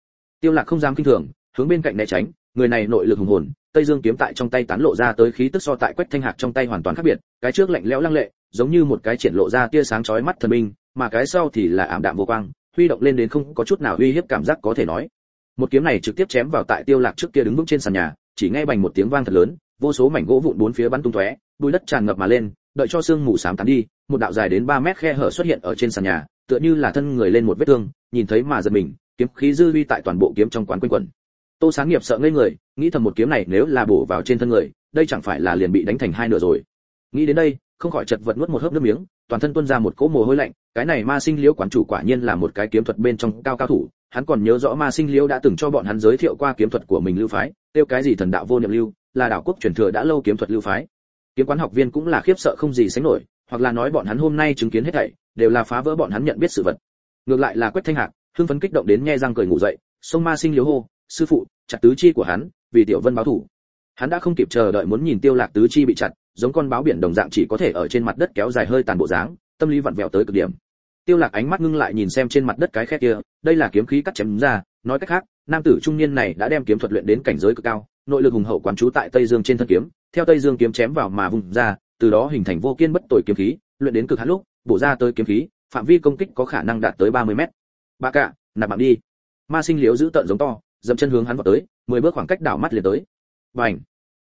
Tiêu lạc không dám kinh thường, hướng bên cạnh né tránh, người này nội lực hùng hồn, tây dương kiếm tại trong tay tán lộ ra tới khí tức so tại quách thanh hạc trong tay hoàn toàn khác biệt, cái trước lạnh lẽo lăng lệ, giống như một cái triển lộ ra tia sáng chói mắt thần minh, mà cái sau thì là ảm đạm vô quang, huy động lên đến không có chút nào uy hiếp cảm giác có thể nói một kiếm này trực tiếp chém vào tại tiêu lạc trước kia đứng vững trên sàn nhà, chỉ nghe bành một tiếng vang thật lớn, vô số mảnh gỗ vụn bốn phía bắn tung tóe, bụi đất tràn ngập mà lên, đợi cho sương mù sám tán đi, một đạo dài đến 3 mét khe hở xuất hiện ở trên sàn nhà, tựa như là thân người lên một vết thương, nhìn thấy mà giật mình, kiếm khí dư vi tại toàn bộ kiếm trong quán quanh quẩn. Tô sáng nghiệp sợ ngây người, nghĩ thầm một kiếm này nếu là bổ vào trên thân người, đây chẳng phải là liền bị đánh thành hai nửa rồi. Nghĩ đến đây, không khỏi chật vật nuốt một hớp nước miếng, toàn thân tuôn ra một cỗ mồ hôi lạnh, cái này ma sinh liễu quán chủ quả nhiên là một cái kiếm thuật bên trong cao cao thủ hắn còn nhớ rõ ma sinh liễu đã từng cho bọn hắn giới thiệu qua kiếm thuật của mình lưu phái tiêu cái gì thần đạo vô niệm lưu, là đạo quốc truyền thừa đã lâu kiếm thuật lưu phái. Kiếm quán học viên cũng là khiếp sợ không gì sánh nổi, hoặc là nói bọn hắn hôm nay chứng kiến hết thảy, đều là phá vỡ bọn hắn nhận biết sự vật. Ngược lại là quách thanh hạc, hưng phấn kích động đến nghe răng cười ngủ dậy, sông ma sinh liếu hô, sư phụ, chặt tứ chi của hắn, vì tiểu vân báo thủ. Hắn đã không kịp chờ đợi muốn nhìn tiêu lạc tứ chi bị chặt, giống con báo biển đồng dạng chỉ có thể ở trên mặt đất kéo dài hơi tàn bộ dáng, tâm lý vặn vẹo tới cực điểm tiêu lạc ánh mắt ngưng lại nhìn xem trên mặt đất cái khe kia, đây là kiếm khí cắt chém ra, nói cách khác, nam tử trung niên này đã đem kiếm thuật luyện đến cảnh giới cực cao, nội lực hùng hậu quán trú tại tây dương trên thân kiếm, theo tây dương kiếm chém vào mà vùng ra, từ đó hình thành vô kiên bất tồi kiếm khí, luyện đến cực hạn lúc, bổ ra tới kiếm khí, phạm vi công kích có khả năng đạt tới 30 mét. Ba cạ, nạp mạng đi. Ma sinh liễu giữ tận giống to, dậm chân hướng hắn vào tới, mười bước khoảng cách đảo mắt liền tới. Bành!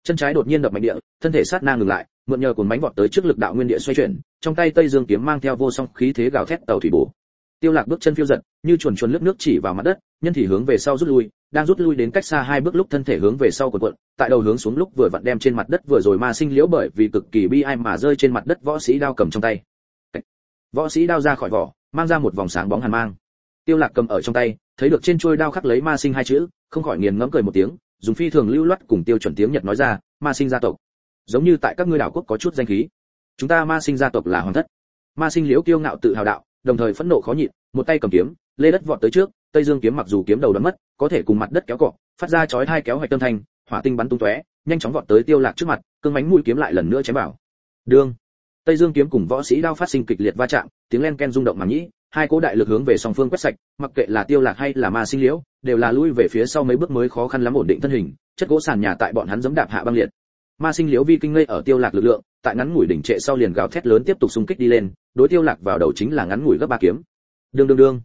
Chân trái đột nhiên đập mạnh địa, thân thể sát na ngừng lại, mượn nhờ cuốn bánh vọt tới trước lực đạo nguyên địa xoay chuyển trong tay tây dương kiếm mang theo vô song khí thế gào thét tàu thủy bổ. Tiêu lạc bước chân phiêu giật, như chuồn chuồn lướt nước chỉ vào mặt đất, nhân thì hướng về sau rút lui, đang rút lui đến cách xa hai bước lúc thân thể hướng về sau cuộn cuộn, tại đầu hướng xuống lúc vừa vặn đem trên mặt đất vừa rồi ma sinh liễu bởi vì cực kỳ bi ai mà rơi trên mặt đất võ sĩ đao cầm trong tay. Võ sĩ đao ra khỏi vỏ, mang ra một vòng sáng bóng hàn mang. Tiêu lạc cầm ở trong tay, thấy được trên chuôi đao khắc lấy ma sinh hai chữ, không khỏi nghiền ngẫm cười một tiếng, dùng phi thường lưu loát cùng tiêu chuẩn tiếng nhật nói ra, ma sinh gia tộc, giống như tại các ngươi đảo quốc có chút danh khí chúng ta ma sinh gia tộc là hoàng thất. Ma sinh liễu kiêu ngạo tự hào đạo, đồng thời phẫn nộ khó nhịn, một tay cầm kiếm, lê đất vọt tới trước, tây dương kiếm mặc dù kiếm đầu đã mất, có thể cùng mặt đất kéo cọ, phát ra chói hai kéo hoạch tâm thanh, hỏa tinh bắn tung tóe, nhanh chóng vọt tới tiêu lạc trước mặt, cương mánh mũi kiếm lại lần nữa chém vào. Đương, tây dương kiếm cùng võ sĩ đao phát sinh kịch liệt va chạm, tiếng len ken rung động màng nhĩ, hai cố đại lực hướng về song phương quét sạch, mặc kệ là tiêu lạc hay là ma sinh liễu, đều là lui về phía sau mấy bước mới khó khăn lắm ổn định thân hình, chất gỗ sàn nhà tại bọn hắn giẫm đạp hạ băng liệt ma sinh liễu vi kinh ngây ở tiêu lạc lực lượng, tại ngắn ngủi đỉnh trệ sau liền gào thét lớn tiếp tục xung kích đi lên, đối tiêu lạc vào đầu chính là ngắn ngủi gấp ba kiếm. Đương đương đương.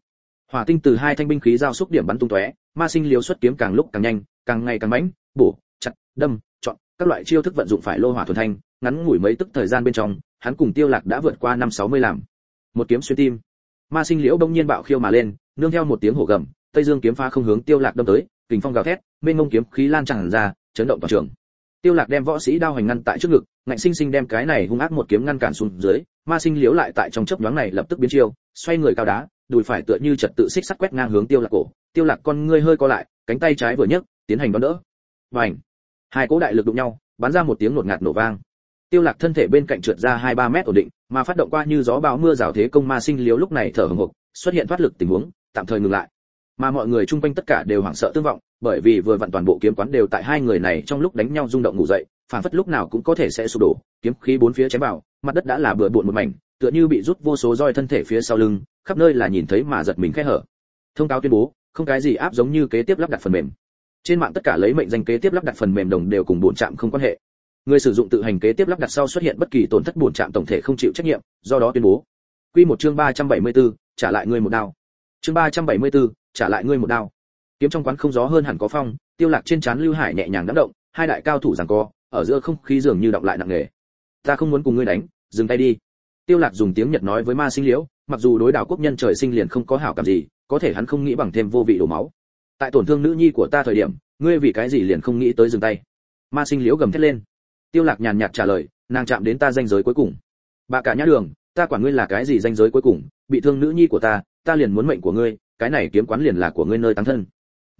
Hỏa tinh từ hai thanh binh khí giao xúc điểm bắn tung tóe, ma sinh liễu xuất kiếm càng lúc càng nhanh, càng ngày càng mãnh, bổ, chặt, đâm, chọn, các loại chiêu thức vận dụng phải lô hỏa thuần thanh, ngắn ngủi mấy tức thời gian bên trong, hắn cùng tiêu lạc đã vượt qua năm sáu mươi làm một kiếm xuyên tim. Ma sinh liễu đông nhiên bạo khiêu mà lên, nương theo một tiếng hổ gầm, tây dương kiếm phá không hướng tiêu lạc đâm tới, kình phong gào thét, mênh mông kiếm khí lan tràn ra, chấn động toàn trường tiêu lạc đem võ sĩ đao hành ngăn tại trước ngực, ngạnh sinh sinh đem cái này hung ác một kiếm ngăn cản xuống dưới, ma sinh liếu lại tại trong chớp nhoáng này lập tức biến chiêu, xoay người cao đá, đùi phải tựa như trật tự xích sắt quét ngang hướng tiêu lạc cổ. Tiêu lạc con ngươi hơi co lại, cánh tay trái vừa nhấc, tiến hành đón đỡ. Vành! Hai cỗ đại lực đụng nhau, bắn ra một tiếng nột ngạt nổ vang. Tiêu lạc thân thể bên cạnh trượt ra hai ba mét ổn định, mà phát động qua như gió bão mưa rào thế công ma sinh liếu lúc này thở hổn hộc, xuất hiện thoát lực tình huống, tạm thời ngừng lại. Mà mọi người chung quanh tất cả đều hoảng sợ tương vọng bởi vì vừa vặn toàn bộ kiếm quán đều tại hai người này trong lúc đánh nhau rung động ngủ dậy phản phất lúc nào cũng có thể sẽ sụp đổ kiếm khí bốn phía chém vào mặt đất đã là bừa bộn một mảnh tựa như bị rút vô số roi thân thể phía sau lưng khắp nơi là nhìn thấy mà giật mình khẽ hở. Thông cáo tuyên bố không cái gì áp giống như kế tiếp lắp đặt phần mềm. Trên mạng tất cả lấy mệnh danh kế tiếp lắp đặt phần mềm đồng đều cùng bổn trạm không quan hệ. Người sử dụng tự hành kế tiếp lắp đặt sau xuất hiện bất kỳ tổn thất bổn trạm tổng thể không chịu trách nhiệm do đó tuyên bố. Quy một chương 374, trả lại ngươi một đao. Chương 374, trả lại ngươi một đao kiếm trong quán không gió hơn hẳn có phong, tiêu lạc trên chán lưu hải nhẹ nhàng đắm động, hai đại cao thủ giằng co, ở giữa không khí dường như động lại nặng nề. Ta không muốn cùng ngươi đánh, dừng tay đi. Tiêu lạc dùng tiếng nhật nói với ma sinh liễu, mặc dù đối đảo quốc nhân trời sinh liền không có hảo cảm gì, có thể hắn không nghĩ bằng thêm vô vị đổ máu. Tại tổn thương nữ nhi của ta thời điểm, ngươi vì cái gì liền không nghĩ tới dừng tay? Ma sinh liễu gầm thét lên. Tiêu lạc nhàn nhạt trả lời, nàng chạm đến ta danh giới cuối cùng. Bà cả nhã đường, ta quản ngươi là cái gì danh giới cuối cùng, bị thương nữ nhi của ta ta liền muốn mệnh của ngươi, cái này kiếm quán liền là của ngươi nơi tăng thân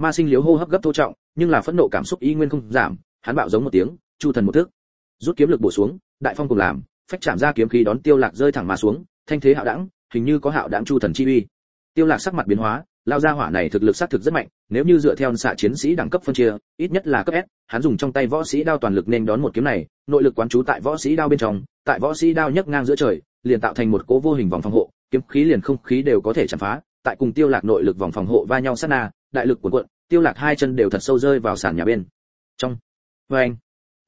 ma sinh liếu hô hấp gấp thô trọng, nhưng là phẫn nộ cảm xúc y nguyên không giảm, hắn bạo giống một tiếng, chu thần một thước rút kiếm lực bổ xuống, đại phong cùng làm, phách chạm ra kiếm khí đón tiêu lạc rơi thẳng mà xuống, thanh thế hạo đẳng, hình như có hạo đẳng chu thần chi uy. Tiêu lạc sắc mặt biến hóa, lao ra hỏa này thực lực sát thực rất mạnh, nếu như dựa theo xạ chiến sĩ đẳng cấp phân chia, ít nhất là cấp s, hắn dùng trong tay võ sĩ đao toàn lực nên đón một kiếm này, nội lực quán trú tại võ sĩ đao bên trong, tại võ sĩ đao nhấc ngang giữa trời, liền tạo thành một cố vô hình vòng phòng hộ, kiếm khí liền không khí đều có thể chạm phá, tại cùng tiêu lạc nội lực vòng phòng hộ va nhau sát na, đại lực cuộn cuộn tiêu lạc hai chân đều thật sâu rơi vào sàn nhà bên. Trong với anh,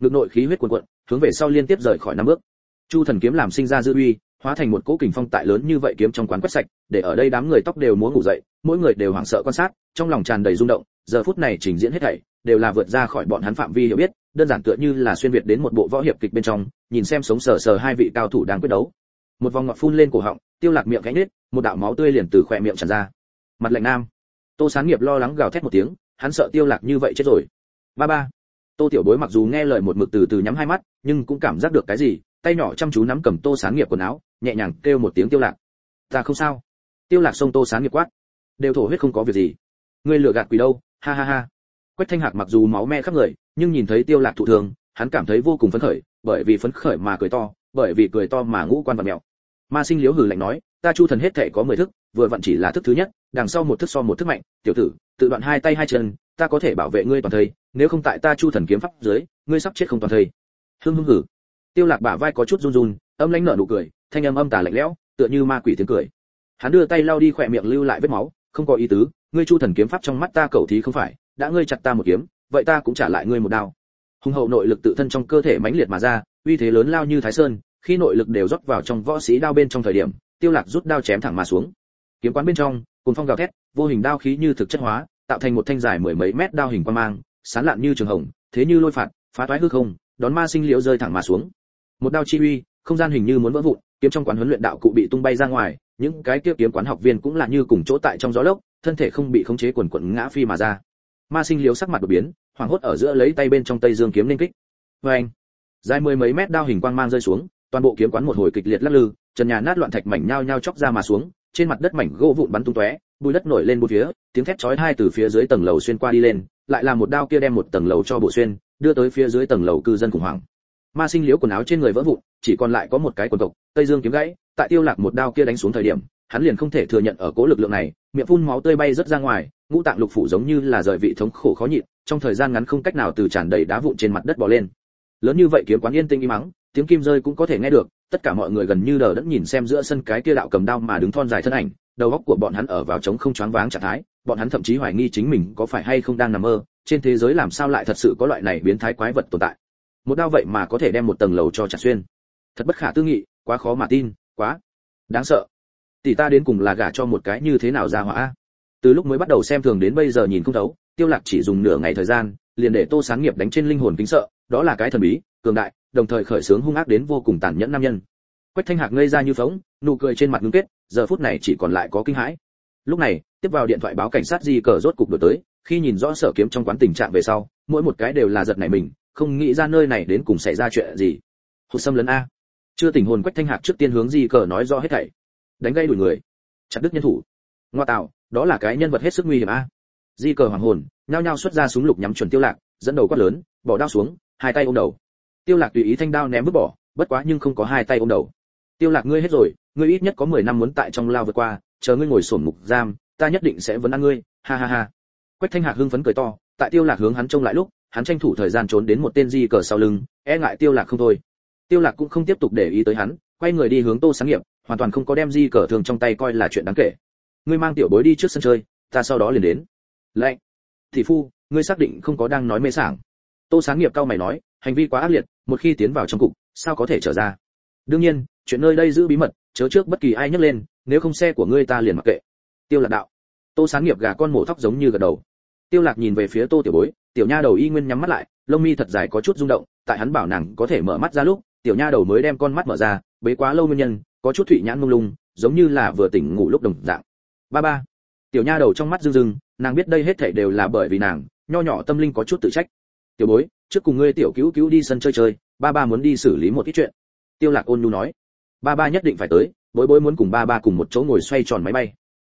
ngực nội khí huyết cuồn cuộn, hướng về sau liên tiếp rời khỏi năm bước. Chu thần kiếm làm sinh ra dư uy, hóa thành một cỗ kình phong tại lớn như vậy kiếm trong quán quét sạch, để ở đây đám người tóc đều muốn ngủ dậy, mỗi người đều hoảng sợ quan sát, trong lòng tràn đầy rung động, giờ phút này trình diễn hết thảy, đều là vượt ra khỏi bọn hắn phạm vi hiểu biết, đơn giản tựa như là xuyên việt đến một bộ võ hiệp kịch bên trong, nhìn xem sống sờ sờ hai vị cao thủ đang quyết đấu. Một vòng ngọt phun lên cổ họng, tiêu lạc miệng gãy nết, một đạo máu tươi liền từ khỏe miệng tràn ra. Mặt lạnh nam tô sán nghiệp lo lắng gào thét một tiếng, hắn sợ tiêu lạc như vậy chết rồi. Ba ba. Tô tiểu bối mặc dù nghe lời một mực từ từ nhắm hai mắt, nhưng cũng cảm giác được cái gì, tay nhỏ chăm chú nắm cầm tô sán nghiệp quần áo, nhẹ nhàng kêu một tiếng tiêu lạc. Ta không sao. Tiêu lạc xông tô sán nghiệp quát. Đều thổ huyết không có việc gì. Ngươi lừa gạt quỷ đâu, ha ha ha. Quách thanh hạc mặc dù máu me khắp người, nhưng nhìn thấy tiêu lạc thụ thường hắn cảm thấy vô cùng phấn khởi, bởi vì phấn khởi mà cười to, bởi vì cười to mà ngũ quan vật mèo ma sinh liếu hừ lạnh nói, ta chu thần hết thể có mười thức, vừa vặn chỉ là thức thứ nhất, đằng sau một thức so một thức mạnh. Tiểu tử, tự đoạn hai tay hai chân, ta có thể bảo vệ ngươi toàn thây, nếu không tại ta chu thần kiếm pháp dưới, ngươi sắp chết không toàn thây. Hưng hưng hử. Tiêu lạc bả vai có chút run run, âm lãnh nở nụ cười, thanh âm âm tà lạnh lẽo, tựa như ma quỷ tiếng cười. Hắn đưa tay lau đi khỏe miệng lưu lại vết máu, không có ý tứ, ngươi chu thần kiếm pháp trong mắt ta cầu thí không phải, đã ngươi chặt ta một kiếm, vậy ta cũng trả lại ngươi một đao. Hùng hậu nội lực tự thân trong cơ thể mãnh liệt mà ra, uy thế lớn lao như thái sơn khi nội lực đều rót vào trong võ sĩ đao bên trong thời điểm, tiêu lạc rút đao chém thẳng mà xuống. Kiếm quán bên trong, cuồng phong gào thét, vô hình đao khí như thực chất hóa, tạo thành một thanh dài mười mấy mét đao hình quang mang, sán lạn như trường hồng, thế như lôi phạt, phá toái hư không, đón ma sinh liễu rơi thẳng mà xuống. Một đao chi uy, không gian hình như muốn vỡ vụn, kiếm trong quán huấn luyện đạo cụ bị tung bay ra ngoài, những cái kia kiếm quán học viên cũng là như cùng chỗ tại trong gió lốc, thân thể không bị khống chế quần quần ngã phi mà ra. Ma sinh liễu sắc mặt đột biến, hoảng hốt ở giữa lấy tay bên trong tây dương kiếm lên kích. Vê anh dài mười mấy mét đao hình quang mang rơi xuống toàn bộ kiếm quán một hồi kịch liệt lắc lư, trần nhà nát loạn thạch mảnh nhao nhao chóc ra mà xuống, trên mặt đất mảnh gỗ vụn bắn tung tóe, bụi đất nổi lên bốn phía, tiếng thét chói tai từ phía dưới tầng lầu xuyên qua đi lên, lại là một đao kia đem một tầng lầu cho bộ xuyên, đưa tới phía dưới tầng lầu cư dân khủng hoảng. Ma sinh liễu quần áo trên người vỡ vụn, chỉ còn lại có một cái quần cộc, tây dương kiếm gãy, tại tiêu lạc một đao kia đánh xuống thời điểm, hắn liền không thể thừa nhận ở cố lực lượng này, miệng phun máu tươi bay rất ra ngoài, ngũ tạng lục phủ giống như là rời vị thống khổ khó nhịn, trong thời gian ngắn không cách nào từ tràn đầy đá vụn trên mặt đất bò lên. Lớn như vậy kiếm quán yên tĩnh im mắng tiếng kim rơi cũng có thể nghe được, tất cả mọi người gần như đờ đẫn nhìn xem giữa sân cái kia đạo cầm đao mà đứng thon dài thân ảnh, đầu óc của bọn hắn ở vào trống không choáng váng trạng thái, bọn hắn thậm chí hoài nghi chính mình có phải hay không đang nằm mơ, trên thế giới làm sao lại thật sự có loại này biến thái quái vật tồn tại. Một đao vậy mà có thể đem một tầng lầu cho chặt xuyên. Thật bất khả tư nghị, quá khó mà tin, quá đáng sợ. Tỷ ta đến cùng là gả cho một cái như thế nào ra hỏa? Từ lúc mới bắt đầu xem thường đến bây giờ nhìn không thấu, tiêu lạc chỉ dùng nửa ngày thời gian, liền để tô sáng nghiệp đánh trên linh hồn kính sợ, đó là cái thần bí, cường đại đồng thời khởi sướng hung ác đến vô cùng tàn nhẫn nam nhân. Quách thanh hạc ngây ra như phóng, nụ cười trên mặt ngưng kết, giờ phút này chỉ còn lại có kinh hãi. Lúc này, tiếp vào điện thoại báo cảnh sát di cờ rốt cục đổi tới, khi nhìn rõ sở kiếm trong quán tình trạng về sau, mỗi một cái đều là giật nảy mình, không nghĩ ra nơi này đến cùng xảy ra chuyện gì. Hụt xâm lấn a. Chưa tỉnh hồn quách thanh hạc trước tiên hướng di cờ nói rõ hết thảy. Đánh gây đuổi người. Chặt đứt nhân thủ. Ngoa tạo, đó là cái nhân vật hết sức nguy hiểm a. Di cờ hoàng hồn, nhao nhao xuất ra súng lục nhắm chuẩn tiêu lạc, dẫn đầu quát lớn, bỏ đao xuống, hai tay ôm đầu tiêu lạc tùy ý thanh đao ném vứt bỏ, bất quá nhưng không có hai tay ôm đầu. Tiêu lạc ngươi hết rồi, ngươi ít nhất có 10 năm muốn tại trong lao vượt qua, chờ ngươi ngồi sổn mục giam, ta nhất định sẽ vấn ăn ngươi, ha ha ha. Quách thanh hạc hưng phấn cười to, tại tiêu lạc hướng hắn trông lại lúc, hắn tranh thủ thời gian trốn đến một tên di cờ sau lưng e ngại tiêu lạc không thôi. Tiêu lạc cũng không tiếp tục để ý tới hắn, quay người đi hướng tô sáng nghiệp, hoàn toàn không có đem di cờ thường trong tay coi là chuyện đáng kể. Ngươi mang tiểu bối đi trước sân chơi, ta sau đó liền đến. Lệnh. Thị phu, ngươi xác định không có đang nói mê sảng. Tô sáng nghiệp cao mày nói, hành vi quá ác liệt một khi tiến vào trong cục, sao có thể trở ra? Đương nhiên, chuyện nơi đây giữ bí mật, chớ trước bất kỳ ai nhắc lên, nếu không xe của ngươi ta liền mặc kệ. Tiêu lạc đạo. Tô sáng nghiệp gà con mổ thóc giống như gật đầu. Tiêu lạc nhìn về phía tô tiểu bối, tiểu nha đầu y nguyên nhắm mắt lại, lông mi thật dài có chút rung động, tại hắn bảo nàng có thể mở mắt ra lúc, tiểu nha đầu mới đem con mắt mở ra, bế quá lâu nguyên nhân, có chút thụy nhãn mông lung, giống như là vừa tỉnh ngủ lúc đồng dạng. Ba ba. Tiểu nha đầu trong mắt rưng rưng, nàng biết đây hết thảy đều là bởi vì nàng, nho nhỏ tâm linh có chút tự trách. Tiểu bối trước cùng ngươi tiểu cứu cứu đi sân chơi chơi, ba ba muốn đi xử lý một ít chuyện. Tiêu lạc ôn nhu nói. Ba ba nhất định phải tới, bối bối muốn cùng ba ba cùng một chỗ ngồi xoay tròn máy bay.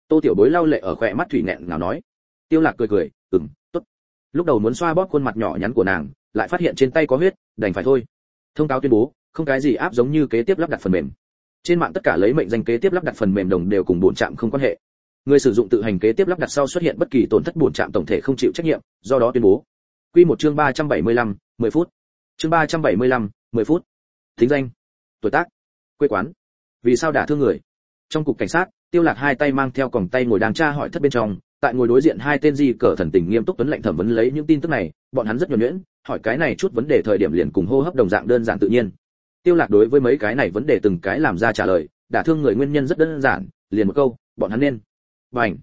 Tô tiểu bối lau lệ ở khỏe mắt thủy nẹn ngào nói. Tiêu lạc cười cười, ừm, tốt. Lúc đầu muốn xoa bóp khuôn mặt nhỏ nhắn của nàng, lại phát hiện trên tay có huyết, đành phải thôi. Thông cáo tuyên bố, không cái gì áp giống như kế tiếp lắp đặt phần mềm. Trên mạng tất cả lấy mệnh danh kế tiếp lắp đặt phần mềm đồng đều cùng bổn trạm không quan hệ. Người sử dụng tự hành kế tiếp lắp đặt sau xuất hiện bất kỳ tổn thất buồn chạm tổng thể không chịu trách nhiệm, do đó tuyên bố quy một chương 375, 10 phút. Chương 375, 10 phút. Tính danh. Tuổi tác. Quê quán. Vì sao đả thương người? Trong cục cảnh sát tiêu lạc hai tay mang theo còng tay ngồi đang tra hỏi thất bên trong tại ngồi đối diện hai tên di cờ thần tình nghiêm túc tuấn lệnh thẩm vấn lấy những tin tức này bọn hắn rất nhuần nhuyễn hỏi cái này chút vấn đề thời điểm liền cùng hô hấp đồng dạng đơn giản tự nhiên. Tiêu lạc đối với mấy cái này vấn đề từng cái làm ra trả lời đả thương người nguyên nhân rất đơn giản liền một câu bọn hắn nên. Bảnh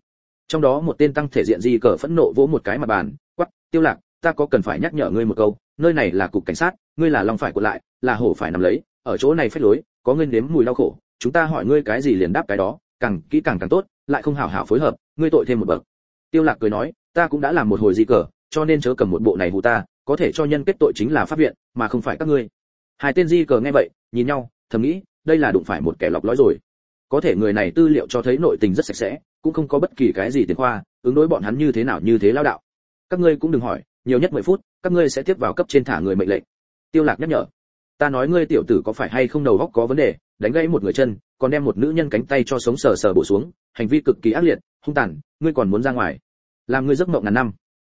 trong đó một tên tăng thể diện di cờ phẫn nộ vỗ một cái mặt bàn quắc tiêu lạc ta có cần phải nhắc nhở ngươi một câu, nơi này là cục cảnh sát, ngươi là long phải của lại, là hổ phải nằm lấy, ở chỗ này phép lối, có ngươi nếm mùi đau khổ, chúng ta hỏi ngươi cái gì liền đáp cái đó, càng kỹ càng càng tốt, lại không hảo hảo phối hợp, ngươi tội thêm một bậc. Tiêu lạc cười nói, ta cũng đã làm một hồi di cờ, cho nên chớ cầm một bộ này hù ta, có thể cho nhân kết tội chính là pháp viện, mà không phải các ngươi. Hai tên di cờ nghe vậy, nhìn nhau, thầm nghĩ, đây là đụng phải một kẻ lọc lõi rồi. Có thể người này tư liệu cho thấy nội tình rất sạch sẽ, cũng không có bất kỳ cái gì tiền khoa, ứng đối bọn hắn như thế nào như thế lao đạo. Các ngươi cũng đừng hỏi nhiều nhất 10 phút các ngươi sẽ tiếp vào cấp trên thả người mệnh lệnh. Tiêu lạc nhắc nhở. Ta nói ngươi tiểu tử có phải hay không đầu óc có vấn đề đánh gãy một người chân còn đem một nữ nhân cánh tay cho sống sờ sờ bổ xuống hành vi cực kỳ ác liệt hung tàn ngươi còn muốn ra ngoài. Làm ngươi giấc mộng ngàn năm.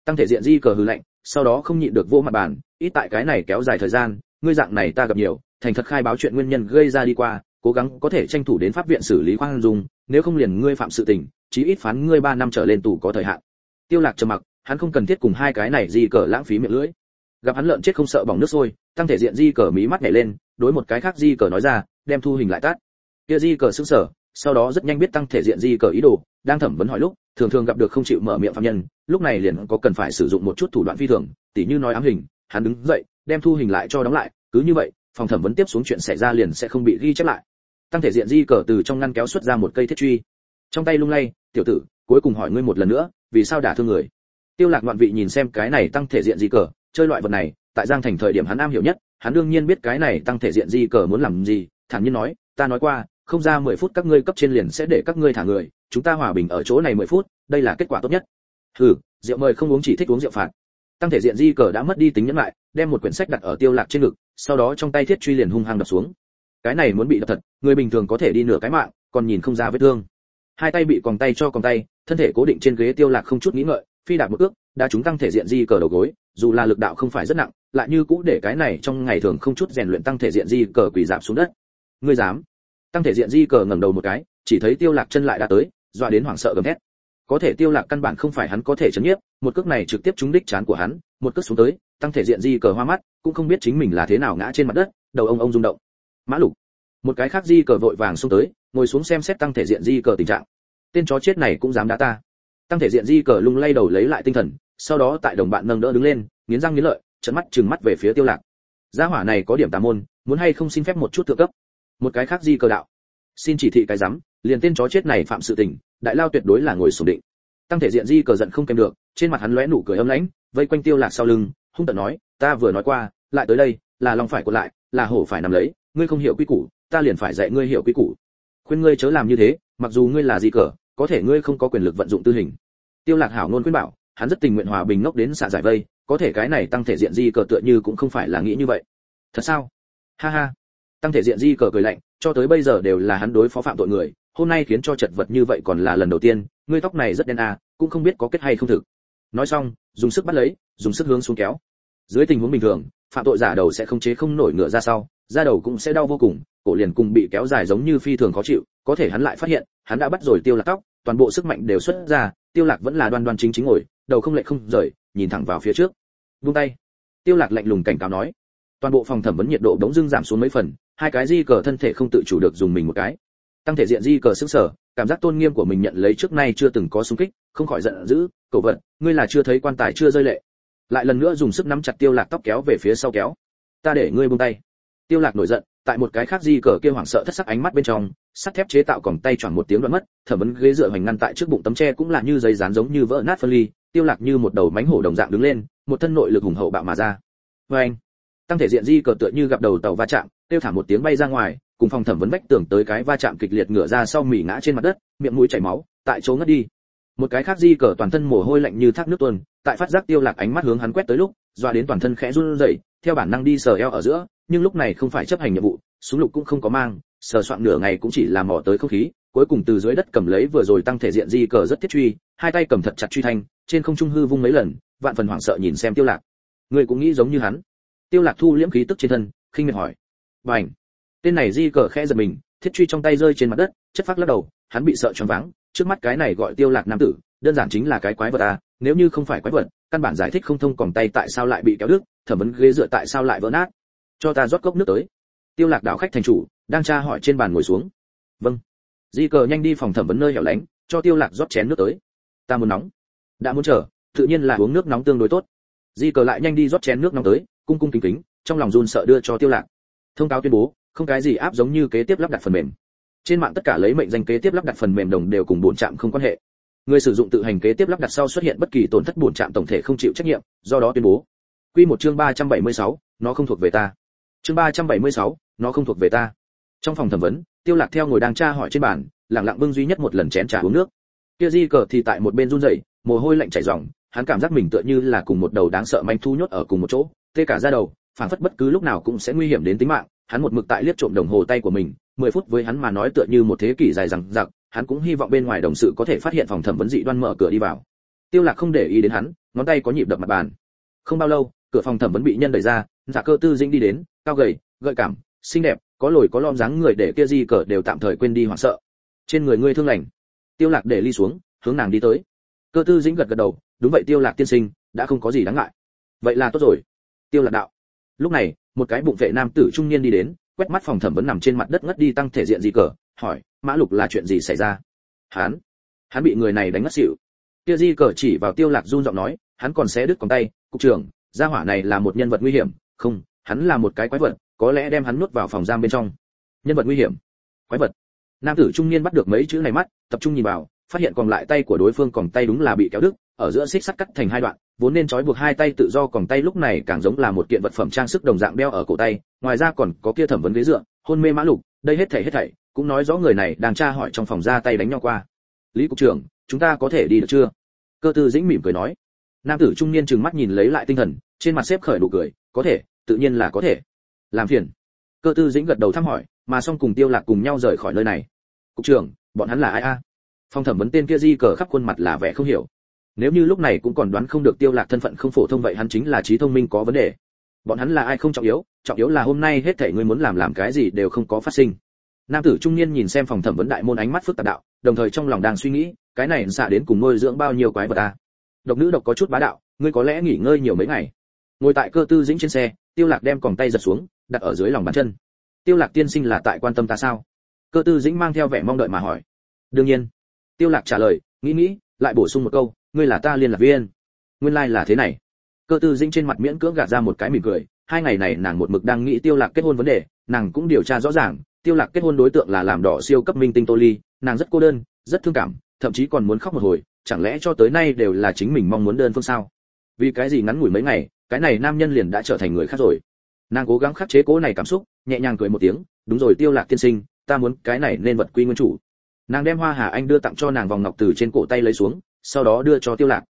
Tăng thể diện di cờ hừ lạnh, sau đó không nhịn được vô mặt bàn ít tại cái này kéo dài thời gian ngươi dạng này ta gặp nhiều thành thật khai báo chuyện nguyên nhân gây ra đi qua cố gắng có thể tranh thủ đến pháp viện xử lý khoan dung nếu không liền ngươi phạm sự tình chí ít phán ngươi 3 năm trở lên tù có thời hạn. Tiêu lạc trầm mặc hắn không cần thiết cùng hai cái này di cờ lãng phí miệng lưỡi. Gặp hắn lợn chết không sợ bỏng nước sôi, tăng thể diện di cờ mí mắt nhảy lên, đối một cái khác di cờ nói ra, đem thu hình lại tát kia di cờ sững sờ, sau đó rất nhanh biết tăng thể diện di cờ ý đồ, đang thẩm vấn hỏi lúc, thường thường gặp được không chịu mở miệng phạm nhân, lúc này liền có cần phải sử dụng một chút thủ đoạn phi thường, tỉ như nói ám hình, hắn đứng dậy, đem thu hình lại cho đóng lại, cứ như vậy, phòng thẩm vấn tiếp xuống chuyện xảy ra liền sẽ không bị ghi chép lại. Tăng thể diện di cờ từ trong ngăn kéo xuất ra một cây thiết truy. Trong tay lung lay, tiểu tử, cuối cùng hỏi ngươi một lần nữa, vì sao đả thương người? Tiêu lạc ngoạn vị nhìn xem cái này tăng thể diện di cờ, chơi loại vật này, tại giang thành thời điểm hắn am hiểu nhất, hắn đương nhiên biết cái này tăng thể diện di cờ muốn làm gì, thản nhiên nói, ta nói qua, không ra 10 phút các ngươi cấp trên liền sẽ để các ngươi thả người, chúng ta hòa bình ở chỗ này 10 phút, đây là kết quả tốt nhất. Hừ, rượu mời không uống chỉ thích uống rượu phạt. Tăng thể diện di cờ đã mất đi tính nhẫn lại, đem một quyển sách đặt ở tiêu lạc trên ngực, sau đó trong tay thiết truy liền hung hăng đập xuống. Cái này muốn bị đập thật, người bình thường có thể đi nửa cái mạng, còn nhìn không ra vết thương. Hai tay bị còng tay cho còng tay, thân thể cố định trên ghế tiêu lạc không chút nghĩ ngợi phi đạp một ước, đã chúng tăng thể diện di cờ đầu gối, dù là lực đạo không phải rất nặng, lại như cũ để cái này trong ngày thường không chút rèn luyện tăng thể diện di cờ quỳ giảm xuống đất. Ngươi dám? Tăng thể diện di cờ ngẩng đầu một cái, chỉ thấy tiêu lạc chân lại đã tới, dọa đến hoảng sợ gầm thét. Có thể tiêu lạc căn bản không phải hắn có thể chấn nhiếp, một cước này trực tiếp trúng đích chán của hắn, một cước xuống tới, tăng thể diện di cờ hoa mắt, cũng không biết chính mình là thế nào ngã trên mặt đất, đầu ông ông rung động. Mã lục. Một cái khác di cờ vội vàng xuống tới, ngồi xuống xem xét tăng thể diện di cờ tình trạng. Tên chó chết này cũng dám đá ta tăng thể diện di cờ lung lay đầu lấy lại tinh thần, sau đó tại đồng bạn nâng đỡ đứng lên, nghiến răng nghiến lợi trận mắt trừng mắt về phía tiêu lạc. Gia hỏa này có điểm tà môn, muốn hay không xin phép một chút thượng cấp? Một cái khác di cờ đạo. Xin chỉ thị cái rắm liền tên chó chết này phạm sự tình, đại lao tuyệt đối là ngồi sủng định. Tăng thể diện di cờ giận không kèm được, trên mặt hắn lóe nụ cười âm lãnh, vây quanh tiêu lạc sau lưng, hung tợn nói, ta vừa nói qua, lại tới đây, là lòng phải của lại, là hổ phải nằm lấy, ngươi không hiểu quy củ, ta liền phải dạy ngươi hiểu quy củ. Khuyên ngươi chớ làm như thế, mặc dù ngươi là di cờ có thể ngươi không có quyền lực vận dụng tư hình. Tiêu lạc hảo ngôn khuyên bảo, hắn rất tình nguyện hòa bình ngốc đến xả giải vây, có thể cái này tăng thể diện di cờ tựa như cũng không phải là nghĩ như vậy. Thật sao? Ha ha. Tăng thể diện di cờ cười lạnh, cho tới bây giờ đều là hắn đối phó phạm tội người, hôm nay khiến cho chật vật như vậy còn là lần đầu tiên, ngươi tóc này rất đen à cũng không biết có kết hay không thực. Nói xong, dùng sức bắt lấy, dùng sức hướng xuống kéo. Dưới tình huống bình thường, phạm tội giả đầu sẽ không chế không nổi ngựa ra sau, da đầu cũng sẽ đau vô cùng, cổ liền cùng bị kéo dài giống như phi thường khó chịu, có thể hắn lại phát hiện, hắn đã bắt rồi tiêu lạc tóc toàn bộ sức mạnh đều xuất ra, tiêu lạc vẫn là đoan đoan chính chính ngồi, đầu không lệ không rời, nhìn thẳng vào phía trước. Buông tay. Tiêu lạc lạnh lùng cảnh cáo nói. Toàn bộ phòng thẩm vấn nhiệt độ đống dưng giảm xuống mấy phần, hai cái di cờ thân thể không tự chủ được dùng mình một cái. Tăng thể diện di cờ sức sở, cảm giác tôn nghiêm của mình nhận lấy trước nay chưa từng có xung kích, không khỏi giận dữ cậu vật, ngươi là chưa thấy quan tài chưa rơi lệ. Lại lần nữa dùng sức nắm chặt tiêu lạc tóc kéo về phía sau kéo. Ta để ngươi buông tay. Tiêu lạc nổi giận, tại một cái khác di cờ kia hoảng sợ thất sắc ánh mắt bên trong sắt thép chế tạo còng tay choàng một tiếng đoạn mất, thẩm vấn ghế dựa hoành ngăn tại trước bụng tấm tre cũng là như giấy dán giống như vỡ nát phân ly, tiêu lạc như một đầu mánh hổ đồng dạng đứng lên, một thân nội lực hùng hậu bạo mà ra. Với anh, tăng thể diện di cờ tựa như gặp đầu tàu va chạm, tiêu thả một tiếng bay ra ngoài, cùng phòng thẩm vấn vách tưởng tới cái va chạm kịch liệt ngửa ra sau mỉ ngã trên mặt đất, miệng mũi chảy máu, tại chỗ ngất đi. Một cái khác di cờ toàn thân mồ hôi lạnh như thác nước tuôn, tại phát giác tiêu lạc ánh mắt hướng hắn quét tới lúc doa đến toàn thân khẽ run rẩy, theo bản năng đi sờ eo ở giữa, nhưng lúc này không phải chấp hành nhiệm vụ, súng lục cũng không có mang sờ soạn nửa ngày cũng chỉ là mò tới không khí, cuối cùng từ dưới đất cầm lấy vừa rồi tăng thể diện di cờ rất thiết truy, hai tay cầm thật chặt truy thanh, trên không trung hư vung mấy lần, vạn phần hoảng sợ nhìn xem tiêu lạc. Người cũng nghĩ giống như hắn. Tiêu lạc thu liễm khí tức trên thân, khinh miệt hỏi. Bảnh tên này di cờ khẽ giật mình, thiết truy trong tay rơi trên mặt đất, chất phát lắc đầu, hắn bị sợ choáng váng. Trước mắt cái này gọi tiêu lạc nam tử, đơn giản chính là cái quái vật à nếu như không phải quái vật, căn bản giải thích không thông còn tay tại sao lại bị kéo đứt, thẩm vấn ghế dựa tại sao lại vỡ nát. Cho ta rót cốc nước tới tiêu lạc đảo khách thành chủ đang tra hỏi trên bàn ngồi xuống. Vâng. Di cờ nhanh đi phòng thẩm vấn nơi hẻo lánh cho tiêu lạc rót chén nước tới. Ta muốn nóng. Đã muốn chờ tự nhiên là uống nước nóng tương đối tốt. Di cờ lại nhanh đi rót chén nước nóng tới cung cung kính kính trong lòng run sợ đưa cho tiêu lạc. Thông cáo tuyên bố không cái gì áp giống như kế tiếp lắp đặt phần mềm. Trên mạng tất cả lấy mệnh danh kế tiếp lắp đặt phần mềm đồng đều cùng buồn trạm không quan hệ. Người sử dụng tự hành kế tiếp lắp đặt sau xuất hiện bất kỳ tổn thất buồn trạm tổng thể không chịu trách nhiệm do đó tuyên bố. Quy một chương 376, nó không thuộc về ta. Chương 376, nó không thuộc về ta. Trong phòng thẩm vấn, tiêu lạc theo ngồi đang tra hỏi trên bàn, lặng lặng bưng duy nhất một lần chén trà uống nước. Kia di cờ thì tại một bên run rẩy, mồ hôi lạnh chảy ròng, hắn cảm giác mình tựa như là cùng một đầu đáng sợ manh thu nhốt ở cùng một chỗ, tê cả da đầu phản phất bất cứ lúc nào cũng sẽ nguy hiểm đến tính mạng. Hắn một mực tại liếc trộm đồng hồ tay của mình 10 phút với hắn mà nói tựa như một thế kỷ dài dằng dặc, hắn cũng hy vọng bên ngoài đồng sự có thể phát hiện phòng thẩm vấn dị đoan mở cửa đi vào. Tiêu lạc không để ý đến hắn, ngón tay có nhịp đập mặt bàn. Không bao lâu, cửa phòng thẩm vấn bị nhân đẩy ra, giả cơ tư dĩnh đi đến, cao gầy, gợi cảm xinh đẹp, có lồi có lõm dáng người để kia di cờ đều tạm thời quên đi hoảng sợ. Trên người ngươi thương lành. Tiêu lạc để ly xuống, hướng nàng đi tới. Cơ tư dĩnh gật gật đầu, đúng vậy tiêu lạc tiên sinh, đã không có gì đáng ngại. Vậy là tốt rồi. Tiêu lạc đạo. Lúc này, một cái bụng vệ nam tử trung niên đi đến, quét mắt phòng thẩm vấn nằm trên mặt đất ngất đi tăng thể diện gì cờ, hỏi, mã lục là chuyện gì xảy ra? Hắn hắn bị người này đánh ngất xỉu. Kia di cờ chỉ vào tiêu lạc run giọng nói, hắn còn xé đứt còng tay, cục trưởng, gia hỏa này là một nhân vật nguy hiểm, không, hắn là một cái quái vật có lẽ đem hắn nuốt vào phòng giam bên trong. Nhân vật nguy hiểm. Quái vật. Nam tử trung niên bắt được mấy chữ này mắt, tập trung nhìn vào, phát hiện còn lại tay của đối phương còn tay đúng là bị kéo đứt, ở giữa xích sắt cắt thành hai đoạn, vốn nên trói buộc hai tay tự do còn tay lúc này càng giống là một kiện vật phẩm trang sức đồng dạng đeo ở cổ tay, ngoài ra còn có kia thẩm vấn ghế dựa, hôn mê mã lục, đây hết thảy hết thảy, cũng nói rõ người này đang tra hỏi trong phòng ra tay đánh nhau qua. Lý cục trưởng, chúng ta có thể đi được chưa? Cơ tư dĩnh mỉm cười nói. Nam tử trung niên trừng mắt nhìn lấy lại tinh thần, trên mặt xếp khởi nụ cười, có thể, tự nhiên là có thể làm phiền. Cơ tư dĩnh gật đầu thăm hỏi, mà xong cùng tiêu lạc cùng nhau rời khỏi nơi này. Cục trưởng, bọn hắn là ai a? Phong thẩm vấn tên kia di cờ khắp khuôn mặt là vẻ không hiểu. Nếu như lúc này cũng còn đoán không được tiêu lạc thân phận không phổ thông vậy hắn chính là trí thông minh có vấn đề. Bọn hắn là ai không trọng yếu trọng yếu là hôm nay hết thảy ngươi muốn làm làm cái gì đều không có phát sinh. Nam tử trung niên nhìn xem phòng thẩm vấn đại môn ánh mắt phức tạp đạo, đồng thời trong lòng đang suy nghĩ, cái này xạ đến cùng nuôi dưỡng bao nhiêu quái vật ta độc nữ độc có chút bá đạo, ngươi có lẽ nghỉ ngơi nhiều mấy ngày. Ngồi tại cơ tư dĩnh trên xe, tiêu lạc đem còng tay giật xuống đặt ở dưới lòng bàn chân. Tiêu lạc tiên sinh là tại quan tâm ta sao? Cơ tư dĩnh mang theo vẻ mong đợi mà hỏi. Đương nhiên. Tiêu lạc trả lời, nghĩ nghĩ, lại bổ sung một câu, ngươi là ta liên lạc viên. Nguyên lai like là thế này. Cơ tư dĩnh trên mặt miễn cưỡng gạt ra một cái mỉm cười, hai ngày này nàng một mực đang nghĩ tiêu lạc kết hôn vấn đề, nàng cũng điều tra rõ ràng, tiêu lạc kết hôn đối tượng là làm đỏ siêu cấp minh tinh tô ly, nàng rất cô đơn, rất thương cảm, thậm chí còn muốn khóc một hồi, chẳng lẽ cho tới nay đều là chính mình mong muốn đơn phương sao? Vì cái gì ngắn ngủi mấy ngày, cái này nam nhân liền đã trở thành người khác rồi nàng cố gắng khắc chế cố này cảm xúc, nhẹ nhàng cười một tiếng, đúng rồi tiêu lạc tiên sinh, ta muốn cái này nên vật quy nguyên chủ. Nàng đem hoa hà anh đưa tặng cho nàng vòng ngọc từ trên cổ tay lấy xuống, sau đó đưa cho tiêu lạc.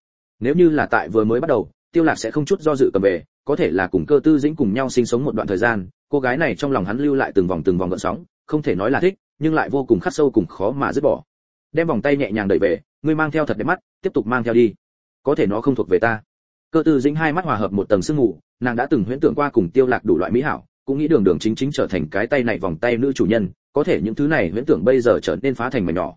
Nếu như là tại vừa mới bắt đầu, tiêu lạc sẽ không chút do dự cầm về, có thể là cùng cơ tư dĩnh cùng nhau sinh sống một đoạn thời gian, cô gái này trong lòng hắn lưu lại từng vòng từng vòng gợn sóng, không thể nói là thích, nhưng lại vô cùng khắc sâu cùng khó mà dứt bỏ. Đem vòng tay nhẹ nhàng đẩy về, ngươi mang theo thật đẹp mắt, tiếp tục mang theo đi, có thể nó không thuộc về ta. Cơ tư dĩnh hai mắt hòa hợp một tầng sương mù nàng đã từng huyễn tưởng qua cùng tiêu lạc đủ loại mỹ hảo, cũng nghĩ đường đường chính chính trở thành cái tay này vòng tay nữ chủ nhân, có thể những thứ này huyễn tưởng bây giờ trở nên phá thành mảnh nhỏ.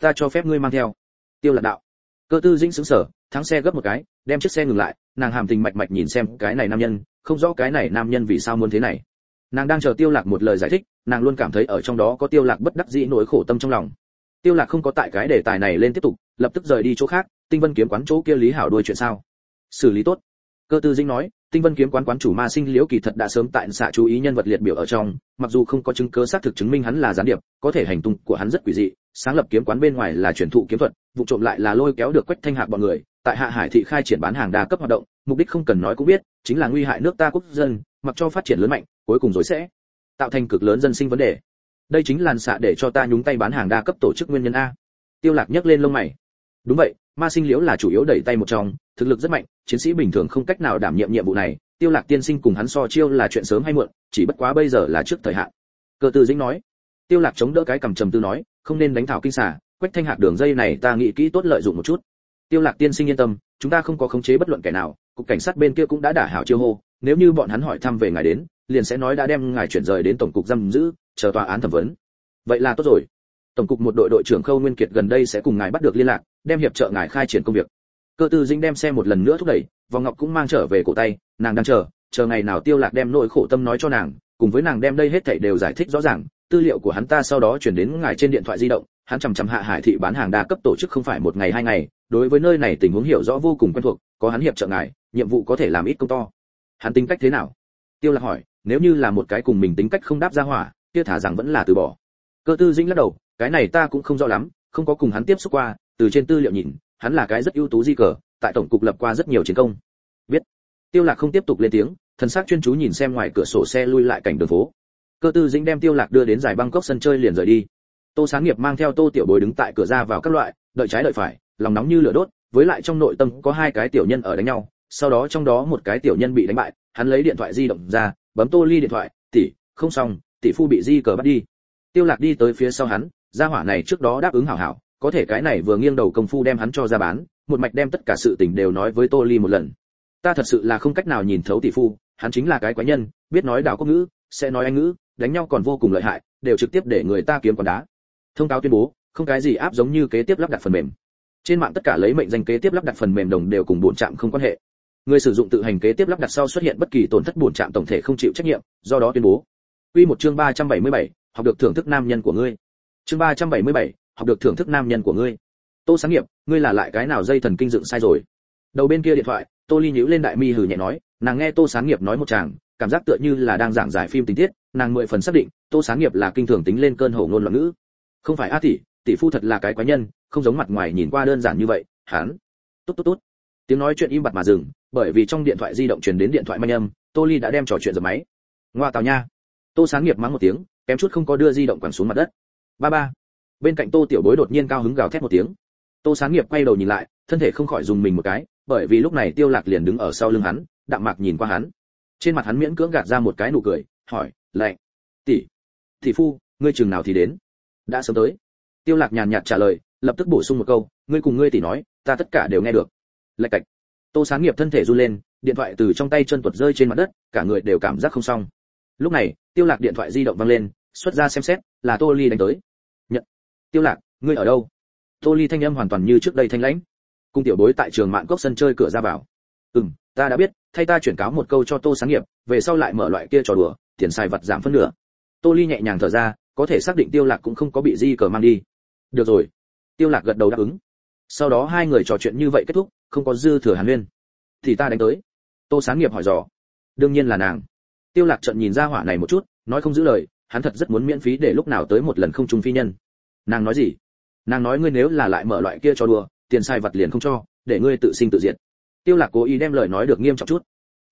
Ta cho phép ngươi mang theo. Tiêu lạc đạo. Cơ tư dĩnh sững sờ, thắng xe gấp một cái, đem chiếc xe ngừng lại, nàng hàm tình mạch mạch nhìn xem cái này nam nhân, không rõ cái này nam nhân vì sao muốn thế này. Nàng đang chờ tiêu lạc một lời giải thích, nàng luôn cảm thấy ở trong đó có tiêu lạc bất đắc dĩ nỗi khổ tâm trong lòng. Tiêu lạc không có tại cái đề tài này lên tiếp tục, lập tức rời đi chỗ khác, tinh vân kiếm quán chỗ kia lý hảo đuôi chuyện sao? Xử lý tốt cơ tư dĩnh nói, tinh vân kiếm quán quán chủ ma sinh liễu kỳ thật đã sớm tại xạ chú ý nhân vật liệt biểu ở trong, mặc dù không có chứng cứ xác thực chứng minh hắn là gián điệp, có thể hành tung của hắn rất quỷ dị, sáng lập kiếm quán bên ngoài là truyền thụ kiếm thuật, vụ trộm lại là lôi kéo được quách thanh hạc bọn người, tại hạ hải thị khai triển bán hàng đa cấp hoạt động, mục đích không cần nói cũng biết, chính là nguy hại nước ta quốc dân, mặc cho phát triển lớn mạnh, cuối cùng rồi sẽ tạo thành cực lớn dân sinh vấn đề. Đây chính làn xạ để cho ta nhúng tay bán hàng đa cấp tổ chức nguyên nhân a. Tiêu lạc nhấc lên lông mày. Đúng vậy ma sinh liễu là chủ yếu đẩy tay một trong, thực lực rất mạnh, chiến sĩ bình thường không cách nào đảm nhiệm nhiệm vụ này, tiêu lạc tiên sinh cùng hắn so chiêu là chuyện sớm hay muộn, chỉ bất quá bây giờ là trước thời hạn. Cơ tư dĩnh nói. Tiêu lạc chống đỡ cái cầm trầm tư nói, không nên đánh thảo kinh xà, quách thanh hạc đường dây này ta nghĩ kỹ tốt lợi dụng một chút. Tiêu lạc tiên sinh yên tâm, chúng ta không có khống chế bất luận kẻ nào, cục cảnh sát bên kia cũng đã đả hảo chiêu hô, nếu như bọn hắn hỏi thăm về ngài đến, liền sẽ nói đã đem ngài chuyển rời đến tổng cục giam giữ, chờ tòa án thẩm vấn. Vậy là tốt rồi. Tổng cục một đội đội trưởng khâu nguyên kiệt gần đây sẽ cùng ngài bắt được liên lạc đem hiệp trợ ngài khai triển công việc. Cơ tư dĩnh đem xe một lần nữa thúc đẩy, vòng ngọc cũng mang trở về cổ tay, nàng đang chờ chờ ngày nào tiêu lạc đem nỗi khổ tâm nói cho nàng, cùng với nàng đem đây hết thảy đều giải thích rõ ràng, tư liệu của hắn ta sau đó chuyển đến ngài trên điện thoại di động, hắn chằm chằm hạ hải thị bán hàng đa cấp tổ chức không phải một ngày hai ngày, đối với nơi này tình huống hiểu rõ vô cùng quen thuộc, có hắn hiệp trợ ngài, nhiệm vụ có thể làm ít công to. Hắn tính cách thế nào? Tiêu lạc hỏi, nếu như là một cái cùng mình tính cách không đáp ra hỏa, kia thả rằng vẫn là từ bỏ. Cơ tư dĩnh lắc đầu, cái này ta cũng không rõ lắm, không có cùng hắn tiếp xúc qua từ trên tư liệu nhìn, hắn là cái rất ưu tú di cờ, tại tổng cục lập qua rất nhiều chiến công. Biết. Tiêu lạc không tiếp tục lên tiếng, thần sắc chuyên chú nhìn xem ngoài cửa sổ xe lui lại cảnh đường phố. Cơ tư dĩnh đem tiêu lạc đưa đến giải bangkok sân chơi liền rời đi. Tô sáng nghiệp mang theo tô tiểu bối đứng tại cửa ra vào các loại, đợi trái đợi phải, lòng nóng như lửa đốt, với lại trong nội tâm có hai cái tiểu nhân ở đánh nhau, sau đó trong đó một cái tiểu nhân bị đánh bại, hắn lấy điện thoại di động ra, bấm tô ly điện thoại, tỷ, không xong, tỷ phu bị di cờ bắt đi. Tiêu lạc đi tới phía sau hắn, gia hỏa này trước đó đáp ứng hảo hảo có thể cái này vừa nghiêng đầu công phu đem hắn cho ra bán một mạch đem tất cả sự tình đều nói với tô ly một lần. Ta thật sự là không cách nào nhìn thấu tỷ phu hắn chính là cái quái nhân biết nói đảo quốc ngữ sẽ nói anh ngữ đánh nhau còn vô cùng lợi hại đều trực tiếp để người ta kiếm quần đá. Thông cáo tuyên bố không cái gì áp giống như kế tiếp lắp đặt phần mềm. Trên mạng tất cả lấy mệnh danh kế tiếp lắp đặt phần mềm đồng đều cùng bổn trạm không quan hệ. Người sử dụng tự hành kế tiếp lắp đặt sau xuất hiện bất kỳ tổn thất bổn trạm tổng thể không chịu trách nhiệm do đó tuyên bố. Quy một chương 377, học được thưởng thức nam nhân của ngươi. Chương 377, học được thưởng thức nam nhân của ngươi. Tô sáng nghiệp, ngươi là lại cái nào dây thần kinh dựng sai rồi? Đầu bên kia điện thoại, tô ly nhíu lên đại mi hừ nhẹ nói, nàng nghe tô sáng nghiệp nói một chàng, cảm giác tựa như là đang giảng giải phim tình tiết, nàng mười phần xác định, tô sáng nghiệp là kinh thường tính lên cơn hổ ngôn loạn ngữ. Không phải, a tỷ tỷ phu thật là cái quái nhân, không giống mặt ngoài nhìn qua đơn giản như vậy, hắn. Tốt tốt tốt. Tiếng nói chuyện im bặt mà dừng, bởi vì trong điện thoại di động truyền đến điện thoại manh âm, tô ly đã đem trò chuyện dập máy. Ngoa tào nha. Tô sáng nghiệp mắng một tiếng, kém chút không có đưa di động quẳng xuống mặt đất. Ba ba bên cạnh tô tiểu bối đột nhiên cao hứng gào thét một tiếng. Tô sáng nghiệp quay đầu nhìn lại, thân thể không khỏi dùng mình một cái, bởi vì lúc này tiêu lạc liền đứng ở sau lưng hắn, đạm mạc nhìn qua hắn. Trên mặt hắn miễn cưỡng gạt ra một cái nụ cười, hỏi, lạnh, tỷ tỷ phu, ngươi chừng nào thì đến? Đã sớm tới. Tiêu lạc nhàn nhạt trả lời, lập tức bổ sung một câu, ngươi cùng ngươi tỷ nói, ta tất cả đều nghe được. Lạch cạch. Tô sáng nghiệp thân thể run lên, điện thoại từ trong tay chân tuột rơi trên mặt đất, cả người đều cảm giác không xong. Lúc này, tiêu lạc điện thoại di động vang lên, xuất ra xem xét, là tô ly đánh tới tiêu lạc, ngươi ở đâu? Tô ly thanh âm hoàn toàn như trước đây thanh lãnh. Cung tiểu bối tại trường mạn cốc sân chơi cửa ra vào. Ừm, ta đã biết, thay ta chuyển cáo một câu cho tô sáng nghiệp, về sau lại mở loại kia trò đùa, tiền xài vật giảm phân nửa. Tô ly nhẹ nhàng thở ra, có thể xác định tiêu lạc cũng không có bị di cờ mang đi. Được rồi. Tiêu lạc gật đầu đáp ứng. Sau đó hai người trò chuyện như vậy kết thúc, không có dư thừa hàn huyên. Thì ta đánh tới. Tô sáng nghiệp hỏi dò. Đương nhiên là nàng. Tiêu lạc trợn nhìn ra hỏa này một chút, nói không giữ lời, hắn thật rất muốn miễn phí để lúc nào tới một lần không trùng phi nhân nàng nói gì? Nàng nói ngươi nếu là lại mở loại kia cho đùa, tiền sai vật liền không cho, để ngươi tự sinh tự diệt. Tiêu lạc cố ý đem lời nói được nghiêm trọng chút.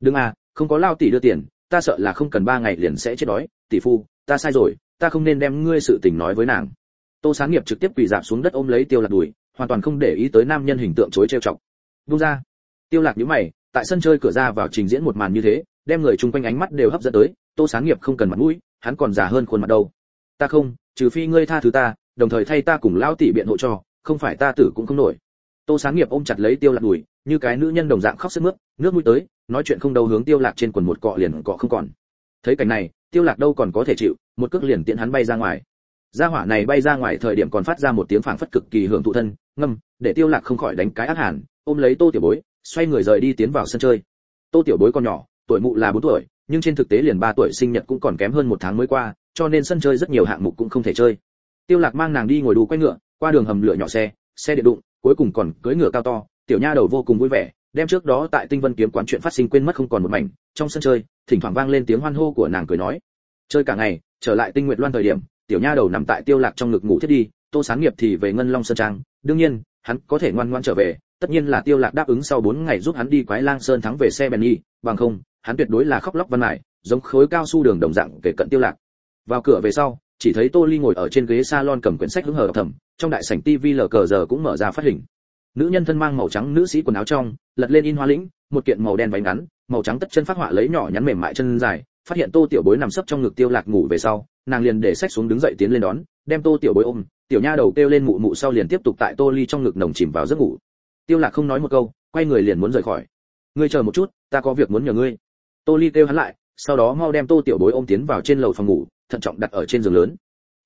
Đừng à không có lao tỷ đưa tiền, ta sợ là không cần ba ngày liền sẽ chết đói. Tỷ phu, ta sai rồi, ta không nên đem ngươi sự tình nói với nàng. Tô sáng nghiệp trực tiếp quỳ dạp xuống đất ôm lấy tiêu lạc đùi, hoàn toàn không để ý tới nam nhân hình tượng chối trêu chọc. Buông ra. Tiêu lạc nhíu mày, tại sân chơi cửa ra vào trình diễn một màn như thế, đem người chung quanh ánh mắt đều hấp dẫn tới, tô sáng nghiệp không cần mặt mũi, hắn còn già hơn khuôn mặt đâu. Ta không, trừ phi ngươi tha thứ ta đồng thời thay ta cùng lão tỷ biện hộ cho, không phải ta tử cũng không nổi. Tô sáng nghiệp ôm chặt lấy tiêu lạc đùi, như cái nữ nhân đồng dạng khóc sướt mướt, nước mũi tới, nói chuyện không đâu hướng tiêu lạc trên quần một cọ liền cọ không còn. Thấy cảnh này, tiêu lạc đâu còn có thể chịu, một cước liền tiện hắn bay ra ngoài. Gia hỏa này bay ra ngoài thời điểm còn phát ra một tiếng phảng phất cực kỳ hưởng thụ thân, ngâm, để tiêu lạc không khỏi đánh cái ác hàn, ôm lấy tô tiểu bối, xoay người rời đi tiến vào sân chơi. Tô tiểu bối còn nhỏ, tuổi mụ là 4 tuổi, nhưng trên thực tế liền 3 tuổi sinh nhật cũng còn kém hơn một tháng mới qua, cho nên sân chơi rất nhiều hạng mục cũng không thể chơi tiêu lạc mang nàng đi ngồi đu quay ngựa, qua đường hầm lửa nhỏ xe xe điện đụng, cuối cùng còn cưỡi ngựa cao to, tiểu nha đầu vô cùng vui vẻ, đem trước đó tại tinh vân kiếm quán chuyện phát sinh quên mất không còn một mảnh, trong sân chơi, thỉnh thoảng vang lên tiếng hoan hô của nàng cười nói. Chơi cả ngày, trở lại tinh nguyệt loan thời điểm, tiểu nha đầu nằm tại tiêu lạc trong ngực ngủ thiết đi, tô sáng nghiệp thì về ngân long sơn trang, đương nhiên, hắn có thể ngoan ngoãn trở về, tất nhiên là tiêu lạc đáp ứng sau 4 ngày giúp hắn đi quái lang sơn thắng về xe benny, bằng không, hắn tuyệt đối là khóc lóc văn mải giống khối cao su đường đồng dạng kể cận tiêu lạc. Vào cửa về sau chỉ thấy tô ly ngồi ở trên ghế salon cầm quyển sách hứng hờ thầm, trong đại sảnh tivi lờ cờ giờ cũng mở ra phát hình. Nữ nhân thân mang màu trắng nữ sĩ quần áo trong, lật lên in hoa lĩnh, một kiện màu đen váy ngắn, màu trắng tất chân phát họa lấy nhỏ nhắn mềm mại chân dài, phát hiện tô tiểu bối nằm sấp trong ngực tiêu lạc ngủ về sau, nàng liền để sách xuống đứng dậy tiến lên đón, đem tô tiểu bối ôm, tiểu nha đầu kêu lên mụ mụ sau liền tiếp tục tại tô ly trong ngực nồng chìm vào giấc ngủ. Tiêu lạc không nói một câu, quay người liền muốn rời khỏi. Ngươi chờ một chút, ta có việc muốn nhờ ngươi. Tô ly kêu hắn lại, sau đó mau đem tô tiểu bối ôm tiến vào trên lầu phòng ngủ thận trọng đặt ở trên giường lớn.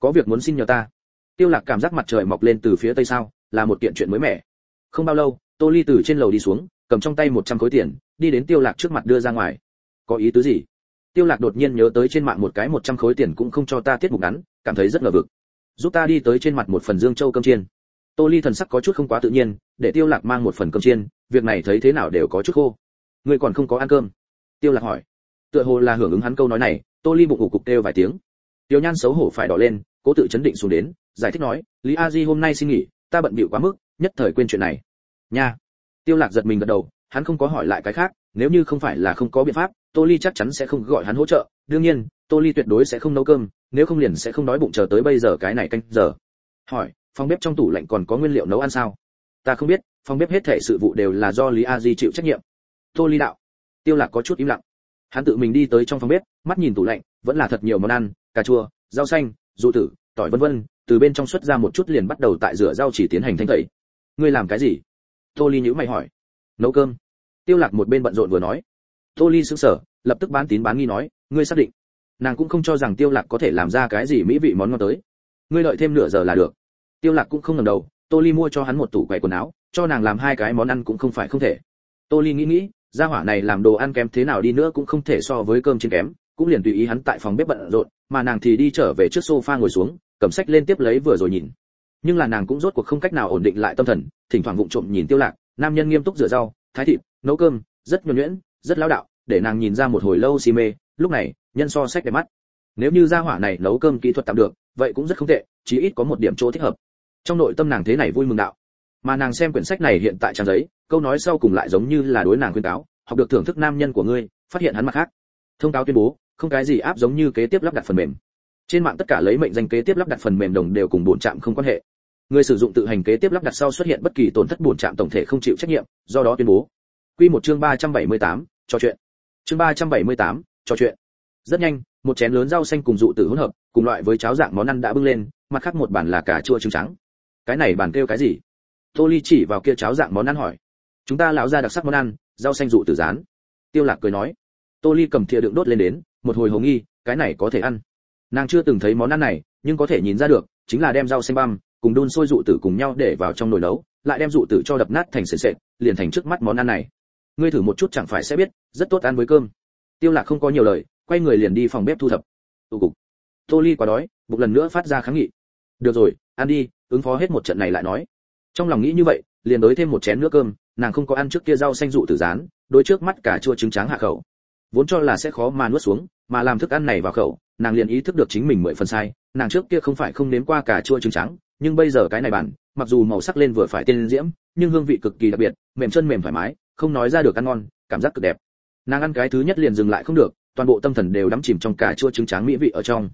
Có việc muốn xin nhờ ta. Tiêu lạc cảm giác mặt trời mọc lên từ phía tây sao, là một kiện chuyện mới mẻ. Không bao lâu, tô ly từ trên lầu đi xuống, cầm trong tay 100 khối tiền, đi đến tiêu lạc trước mặt đưa ra ngoài. Có ý tứ gì? Tiêu lạc đột nhiên nhớ tới trên mạng một cái 100 khối tiền cũng không cho ta tiết mục ngắn, cảm thấy rất ngờ vực. Giúp ta đi tới trên mặt một phần dương châu cơm chiên. Tô ly thần sắc có chút không quá tự nhiên, để tiêu lạc mang một phần cơm chiên, việc này thấy thế nào đều có chút khô. Ngươi còn không có ăn cơm? Tiêu lạc hỏi. Tựa hồ là hưởng ứng hắn câu nói này, tô ly bụng ủ cục kêu vài tiếng tiêu nhan xấu hổ phải đỏ lên, cố tự chấn định xuống đến, giải thích nói, lý a di hôm nay xin nghỉ, ta bận bịu quá mức, nhất thời quên chuyện này. Nha. Tiêu lạc giật mình gật đầu, hắn không có hỏi lại cái khác, nếu như không phải là không có biện pháp, tô ly chắc chắn sẽ không gọi hắn hỗ trợ. Đương nhiên, tô ly tuyệt đối sẽ không nấu cơm, nếu không liền sẽ không đói bụng chờ tới bây giờ cái này canh giờ. Hỏi, phòng bếp trong tủ lạnh còn có nguyên liệu nấu ăn sao? Ta không biết, phòng bếp hết thể sự vụ đều là do lý a di chịu trách nhiệm. Tô ly đạo. Tiêu lạc có chút im lặng. Hắn tự mình đi tới trong phòng bếp, mắt nhìn tủ lạnh vẫn là thật nhiều món ăn, cà chua, rau xanh dụ tử, tỏi vân vân, từ bên trong xuất ra một chút liền bắt đầu tại rửa rau chỉ tiến hành thanh tẩy. Ngươi làm cái gì? Tô ly nhíu mày hỏi. Nấu cơm. Tiêu lạc một bên bận rộn vừa nói. Tô ly sững sờ, lập tức bán tín bán nghi nói, ngươi xác định? Nàng cũng không cho rằng tiêu lạc có thể làm ra cái gì mỹ vị món ngon tới. Ngươi đợi thêm nửa giờ là được. Tiêu lạc cũng không ngẩng đầu, tô ly mua cho hắn một tủ quầy quần áo, cho nàng làm hai cái món ăn cũng không phải không thể. Tô ly nghĩ nghĩ, gia hỏa này làm đồ ăn kém thế nào đi nữa cũng không thể so với cơm trên kém cũng liền tùy ý hắn tại phòng bếp bận rộn, mà nàng thì đi trở về trước sofa ngồi xuống, cầm sách lên tiếp lấy vừa rồi nhìn. Nhưng là nàng cũng rốt cuộc không cách nào ổn định lại tâm thần, thỉnh thoảng vụng trộm nhìn tiêu lạc, nam nhân nghiêm túc rửa rau, thái thịt, nấu cơm, rất nhuần nhuyễn, rất lão đạo, để nàng nhìn ra một hồi lâu si mê, lúc này, nhân so sách đẹp mắt. Nếu như gia hỏa này nấu cơm kỹ thuật tạm được, vậy cũng rất không tệ chí ít có một điểm chỗ thích hợp. Trong nội tâm nàng thế này vui mừng đạo. Mà nàng xem quyển sách này hiện tại trang giấy, câu nói sau cùng lại giống như là đối nàng khuyên cáo, học được thưởng thức nam nhân của ngươi, phát hiện hắn mặt khác. Thông cáo tuyên bố không cái gì áp giống như kế tiếp lắp đặt phần mềm. Trên mạng tất cả lấy mệnh danh kế tiếp lắp đặt phần mềm đồng đều cùng bổn trạm không quan hệ. Người sử dụng tự hành kế tiếp lắp đặt sau xuất hiện bất kỳ tổn thất bổn trạm tổng thể không chịu trách nhiệm do đó tuyên bố. Quy một chương 378, trò chuyện. Chương 378, trò chuyện. Rất nhanh một chén lớn rau xanh cùng dụ tử hỗn hợp cùng loại với cháo dạng món ăn đã bưng lên mặt khác một bàn là cà chua trứng trắng. Cái này bàn kêu cái gì? Tô ly chỉ vào kia cháo dạng món ăn hỏi. Chúng ta lão ra đặc sắc món ăn rau xanh dụ tử rán. Tiêu lạc cười nói. Tô ly cầm thìa đựng đốt lên đến một hồi hồ nghi, cái này có thể ăn. Nàng chưa từng thấy món ăn này, nhưng có thể nhìn ra được, chính là đem rau xanh băm, cùng đun sôi dụ tử cùng nhau để vào trong nồi nấu, lại đem dụ tử cho đập nát thành sệt sệt, liền thành trước mắt món ăn này. Ngươi thử một chút chẳng phải sẽ biết, rất tốt ăn với cơm. Tiêu lạc không có nhiều lời, quay người liền đi phòng bếp thu thập. Tụ cục. Tô ly quá đói, một lần nữa phát ra kháng nghị. Được rồi, ăn đi, ứng phó hết một trận này lại nói. Trong lòng nghĩ như vậy, liền đối thêm một chén nước cơm, nàng không có ăn trước kia rau xanh dụ tử rán, đối trước mắt cả chua trứng trắng hạ khẩu. Vốn cho là sẽ khó mà nuốt xuống mà làm thức ăn này vào khẩu, nàng liền ý thức được chính mình mười phần sai, nàng trước kia không phải không nếm qua cả chua trứng trắng, nhưng bây giờ cái này bản, mặc dù màu sắc lên vừa phải tiên diễm, nhưng hương vị cực kỳ đặc biệt, mềm chân mềm thoải mái, không nói ra được ăn ngon, cảm giác cực đẹp. Nàng ăn cái thứ nhất liền dừng lại không được, toàn bộ tâm thần đều đắm chìm trong cà chua trứng trắng mỹ vị ở trong.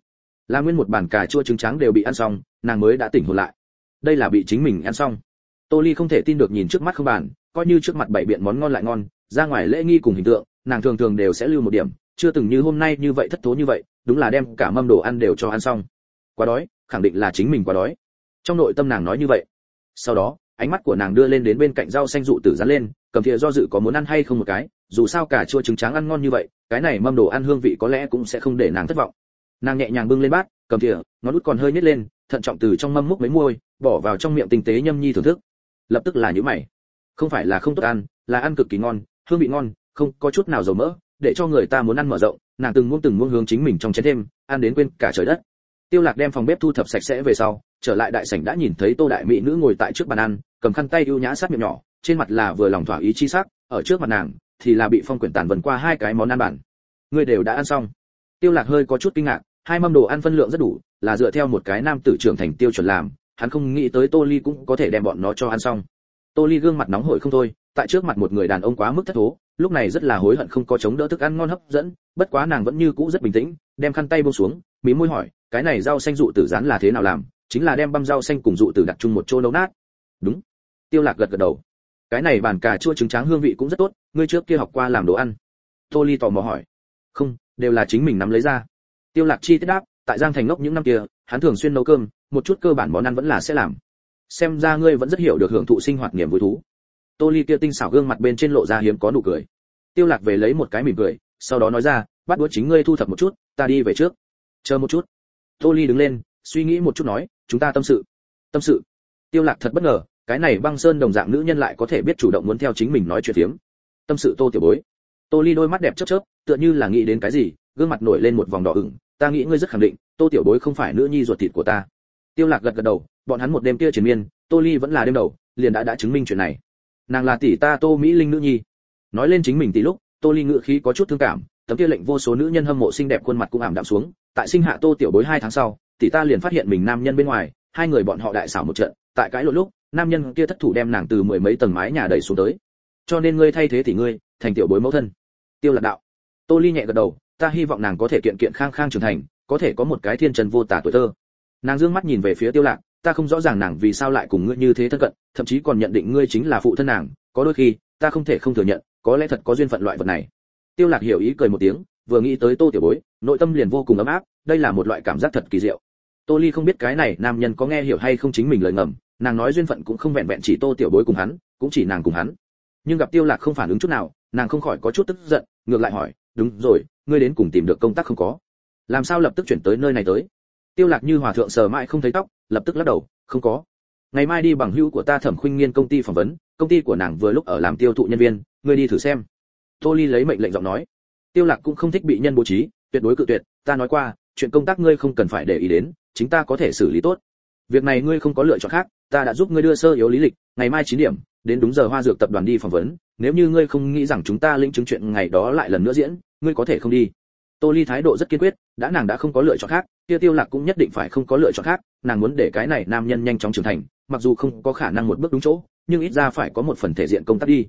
La nguyên một bàn cà chua trứng trắng đều bị ăn xong, nàng mới đã tỉnh hồn lại. Đây là bị chính mình ăn xong. Tô ly không thể tin được nhìn trước mắt không bàn coi như trước mặt bảy biện món ngon lại ngon, ra ngoài lễ nghi cùng hình tượng, nàng thường thường đều sẽ lưu một điểm chưa từng như hôm nay như vậy thất thố như vậy, đúng là đem cả mâm đồ ăn đều cho ăn xong. Quá đói, khẳng định là chính mình quá đói. Trong nội tâm nàng nói như vậy. Sau đó, ánh mắt của nàng đưa lên đến bên cạnh rau xanh dụ tử dán lên, cầm thìa do dự có muốn ăn hay không một cái, dù sao cả chua trứng trắng ăn ngon như vậy, cái này mâm đồ ăn hương vị có lẽ cũng sẽ không để nàng thất vọng. Nàng nhẹ nhàng bưng lên bát, cầm thìa, ngón út còn hơi nhếch lên, thận trọng từ trong mâm múc mấy muôi, bỏ vào trong miệng tinh tế nhâm nhi thưởng thức. Lập tức là nhíu mày. Không phải là không tốt ăn, là ăn cực kỳ ngon, hương vị ngon, không có chút nào dầu mỡ để cho người ta muốn ăn mở rộng, nàng từng muỗng từng muỗng hướng chính mình trong chén thêm, ăn đến quên cả trời đất. Tiêu lạc đem phòng bếp thu thập sạch sẽ về sau, trở lại đại sảnh đã nhìn thấy tô đại mỹ nữ ngồi tại trước bàn ăn, cầm khăn tay ưu nhã sát miệng nhỏ, trên mặt là vừa lòng thỏa ý chi sắc, ở trước mặt nàng thì là bị phong quyển tàn vần qua hai cái món ăn bản. Ngươi đều đã ăn xong. Tiêu lạc hơi có chút kinh ngạc, hai mâm đồ ăn phân lượng rất đủ, là dựa theo một cái nam tử trưởng thành tiêu chuẩn làm, hắn không nghĩ tới tô ly cũng có thể đem bọn nó cho ăn xong. Tô ly gương mặt nóng hổi không thôi, tại trước mặt một người đàn ông quá mức thất thố lúc này rất là hối hận không có chống đỡ thức ăn ngon hấp dẫn, bất quá nàng vẫn như cũ rất bình tĩnh, đem khăn tay buông xuống, mí môi hỏi, cái này rau xanh dụ tử rán là thế nào làm? Chính là đem băm rau xanh cùng dụ tử đặt chung một chỗ nấu nát. Đúng. Tiêu lạc gật gật đầu. Cái này bản cà chua trứng tráng hương vị cũng rất tốt, ngươi trước kia học qua làm đồ ăn. Tô ly tò mò hỏi. Không, đều là chính mình nắm lấy ra. Tiêu lạc chi tiết đáp, tại giang thành ngốc những năm kia, hắn thường xuyên nấu cơm, một chút cơ bản món ăn vẫn là sẽ làm. Xem ra ngươi vẫn rất hiểu được hưởng thụ sinh hoạt niềm vui thú tô ly kia tinh xảo gương mặt bên trên lộ ra hiếm có nụ cười. Tiêu lạc về lấy một cái mỉm cười, sau đó nói ra, bắt đuối chính ngươi thu thập một chút, ta đi về trước. Chờ một chút. Tô ly đứng lên, suy nghĩ một chút nói, chúng ta tâm sự. Tâm sự? Tiêu lạc thật bất ngờ, cái này băng sơn đồng dạng nữ nhân lại có thể biết chủ động muốn theo chính mình nói chuyện tiếng tâm sự tô tiểu bối. Tô ly đôi mắt đẹp chớp chớp, tựa như là nghĩ đến cái gì, gương mặt nổi lên một vòng đỏ ửng, ta nghĩ ngươi rất khẳng định, tô tiểu bối không phải nữ nhi ruột thịt của ta. Tiêu lạc gật gật đầu, bọn hắn một đêm kia triền miên, tô ly vẫn là đêm đầu, liền đã đã chứng minh chuyện này nàng là tỷ ta tô mỹ linh nữ nhi. Nói lên chính mình tỷ lúc, tô ly ngựa khí có chút thương cảm, tấm kia lệnh vô số nữ nhân hâm mộ xinh đẹp khuôn mặt cũng ảm đạm xuống. Tại sinh hạ tô tiểu bối hai tháng sau, tỷ ta liền phát hiện mình nam nhân bên ngoài, hai người bọn họ đại xảo một trận. Tại cái lộn lúc, nam nhân kia thất thủ đem nàng từ mười mấy tầng mái nhà đẩy xuống tới. Cho nên ngươi thay thế thì ngươi, thành tiểu bối mẫu thân. Tiêu lạc đạo. Tô ly nhẹ gật đầu, ta hy vọng nàng có thể kiện kiện khang khang trưởng thành, có thể có một cái thiên trần vô tả tuổi thơ. Nàng dương mắt nhìn về phía tiêu lạc ta không rõ ràng nàng vì sao lại cùng ngươi như thế thân cận, thậm chí còn nhận định ngươi chính là phụ thân nàng, có đôi khi, ta không thể không thừa nhận, có lẽ thật có duyên phận loại vật này. Tiêu lạc hiểu ý cười một tiếng, vừa nghĩ tới tô tiểu bối, nội tâm liền vô cùng ấm áp, đây là một loại cảm giác thật kỳ diệu. Tô ly không biết cái này nam nhân có nghe hiểu hay không chính mình lời ngầm, nàng nói duyên phận cũng không vẹn vẹn chỉ tô tiểu bối cùng hắn, cũng chỉ nàng cùng hắn. Nhưng gặp tiêu lạc không phản ứng chút nào, nàng không khỏi có chút tức giận, ngược lại hỏi, đúng rồi, ngươi đến cùng tìm được công tác không có? Làm sao lập tức chuyển tới nơi này tới? Tiêu lạc như hòa thượng sờ mãi không thấy tóc, lập tức lắc đầu, không có. Ngày mai đi bằng hữu của ta thẩm khuynh nghiên công ty phỏng vấn, công ty của nàng vừa lúc ở làm tiêu thụ nhân viên, ngươi đi thử xem. Tô ly lấy mệnh lệnh giọng nói. Tiêu lạc cũng không thích bị nhân bố trí, tuyệt đối cự tuyệt, ta nói qua, chuyện công tác ngươi không cần phải để ý đến, chính ta có thể xử lý tốt. Việc này ngươi không có lựa chọn khác, ta đã giúp ngươi đưa sơ yếu lý lịch, ngày mai 9 điểm, đến đúng giờ hoa dược tập đoàn đi phỏng vấn, nếu như ngươi không nghĩ rằng chúng ta lĩnh chứng chuyện ngày đó lại lần nữa diễn, ngươi có thể không đi tô ly thái độ rất kiên quyết, đã nàng đã không có lựa chọn khác, kia tiêu lạc cũng nhất định phải không có lựa chọn khác, nàng muốn để cái này nam nhân nhanh chóng trưởng thành, mặc dù không có khả năng một bước đúng chỗ, nhưng ít ra phải có một phần thể diện công tác đi.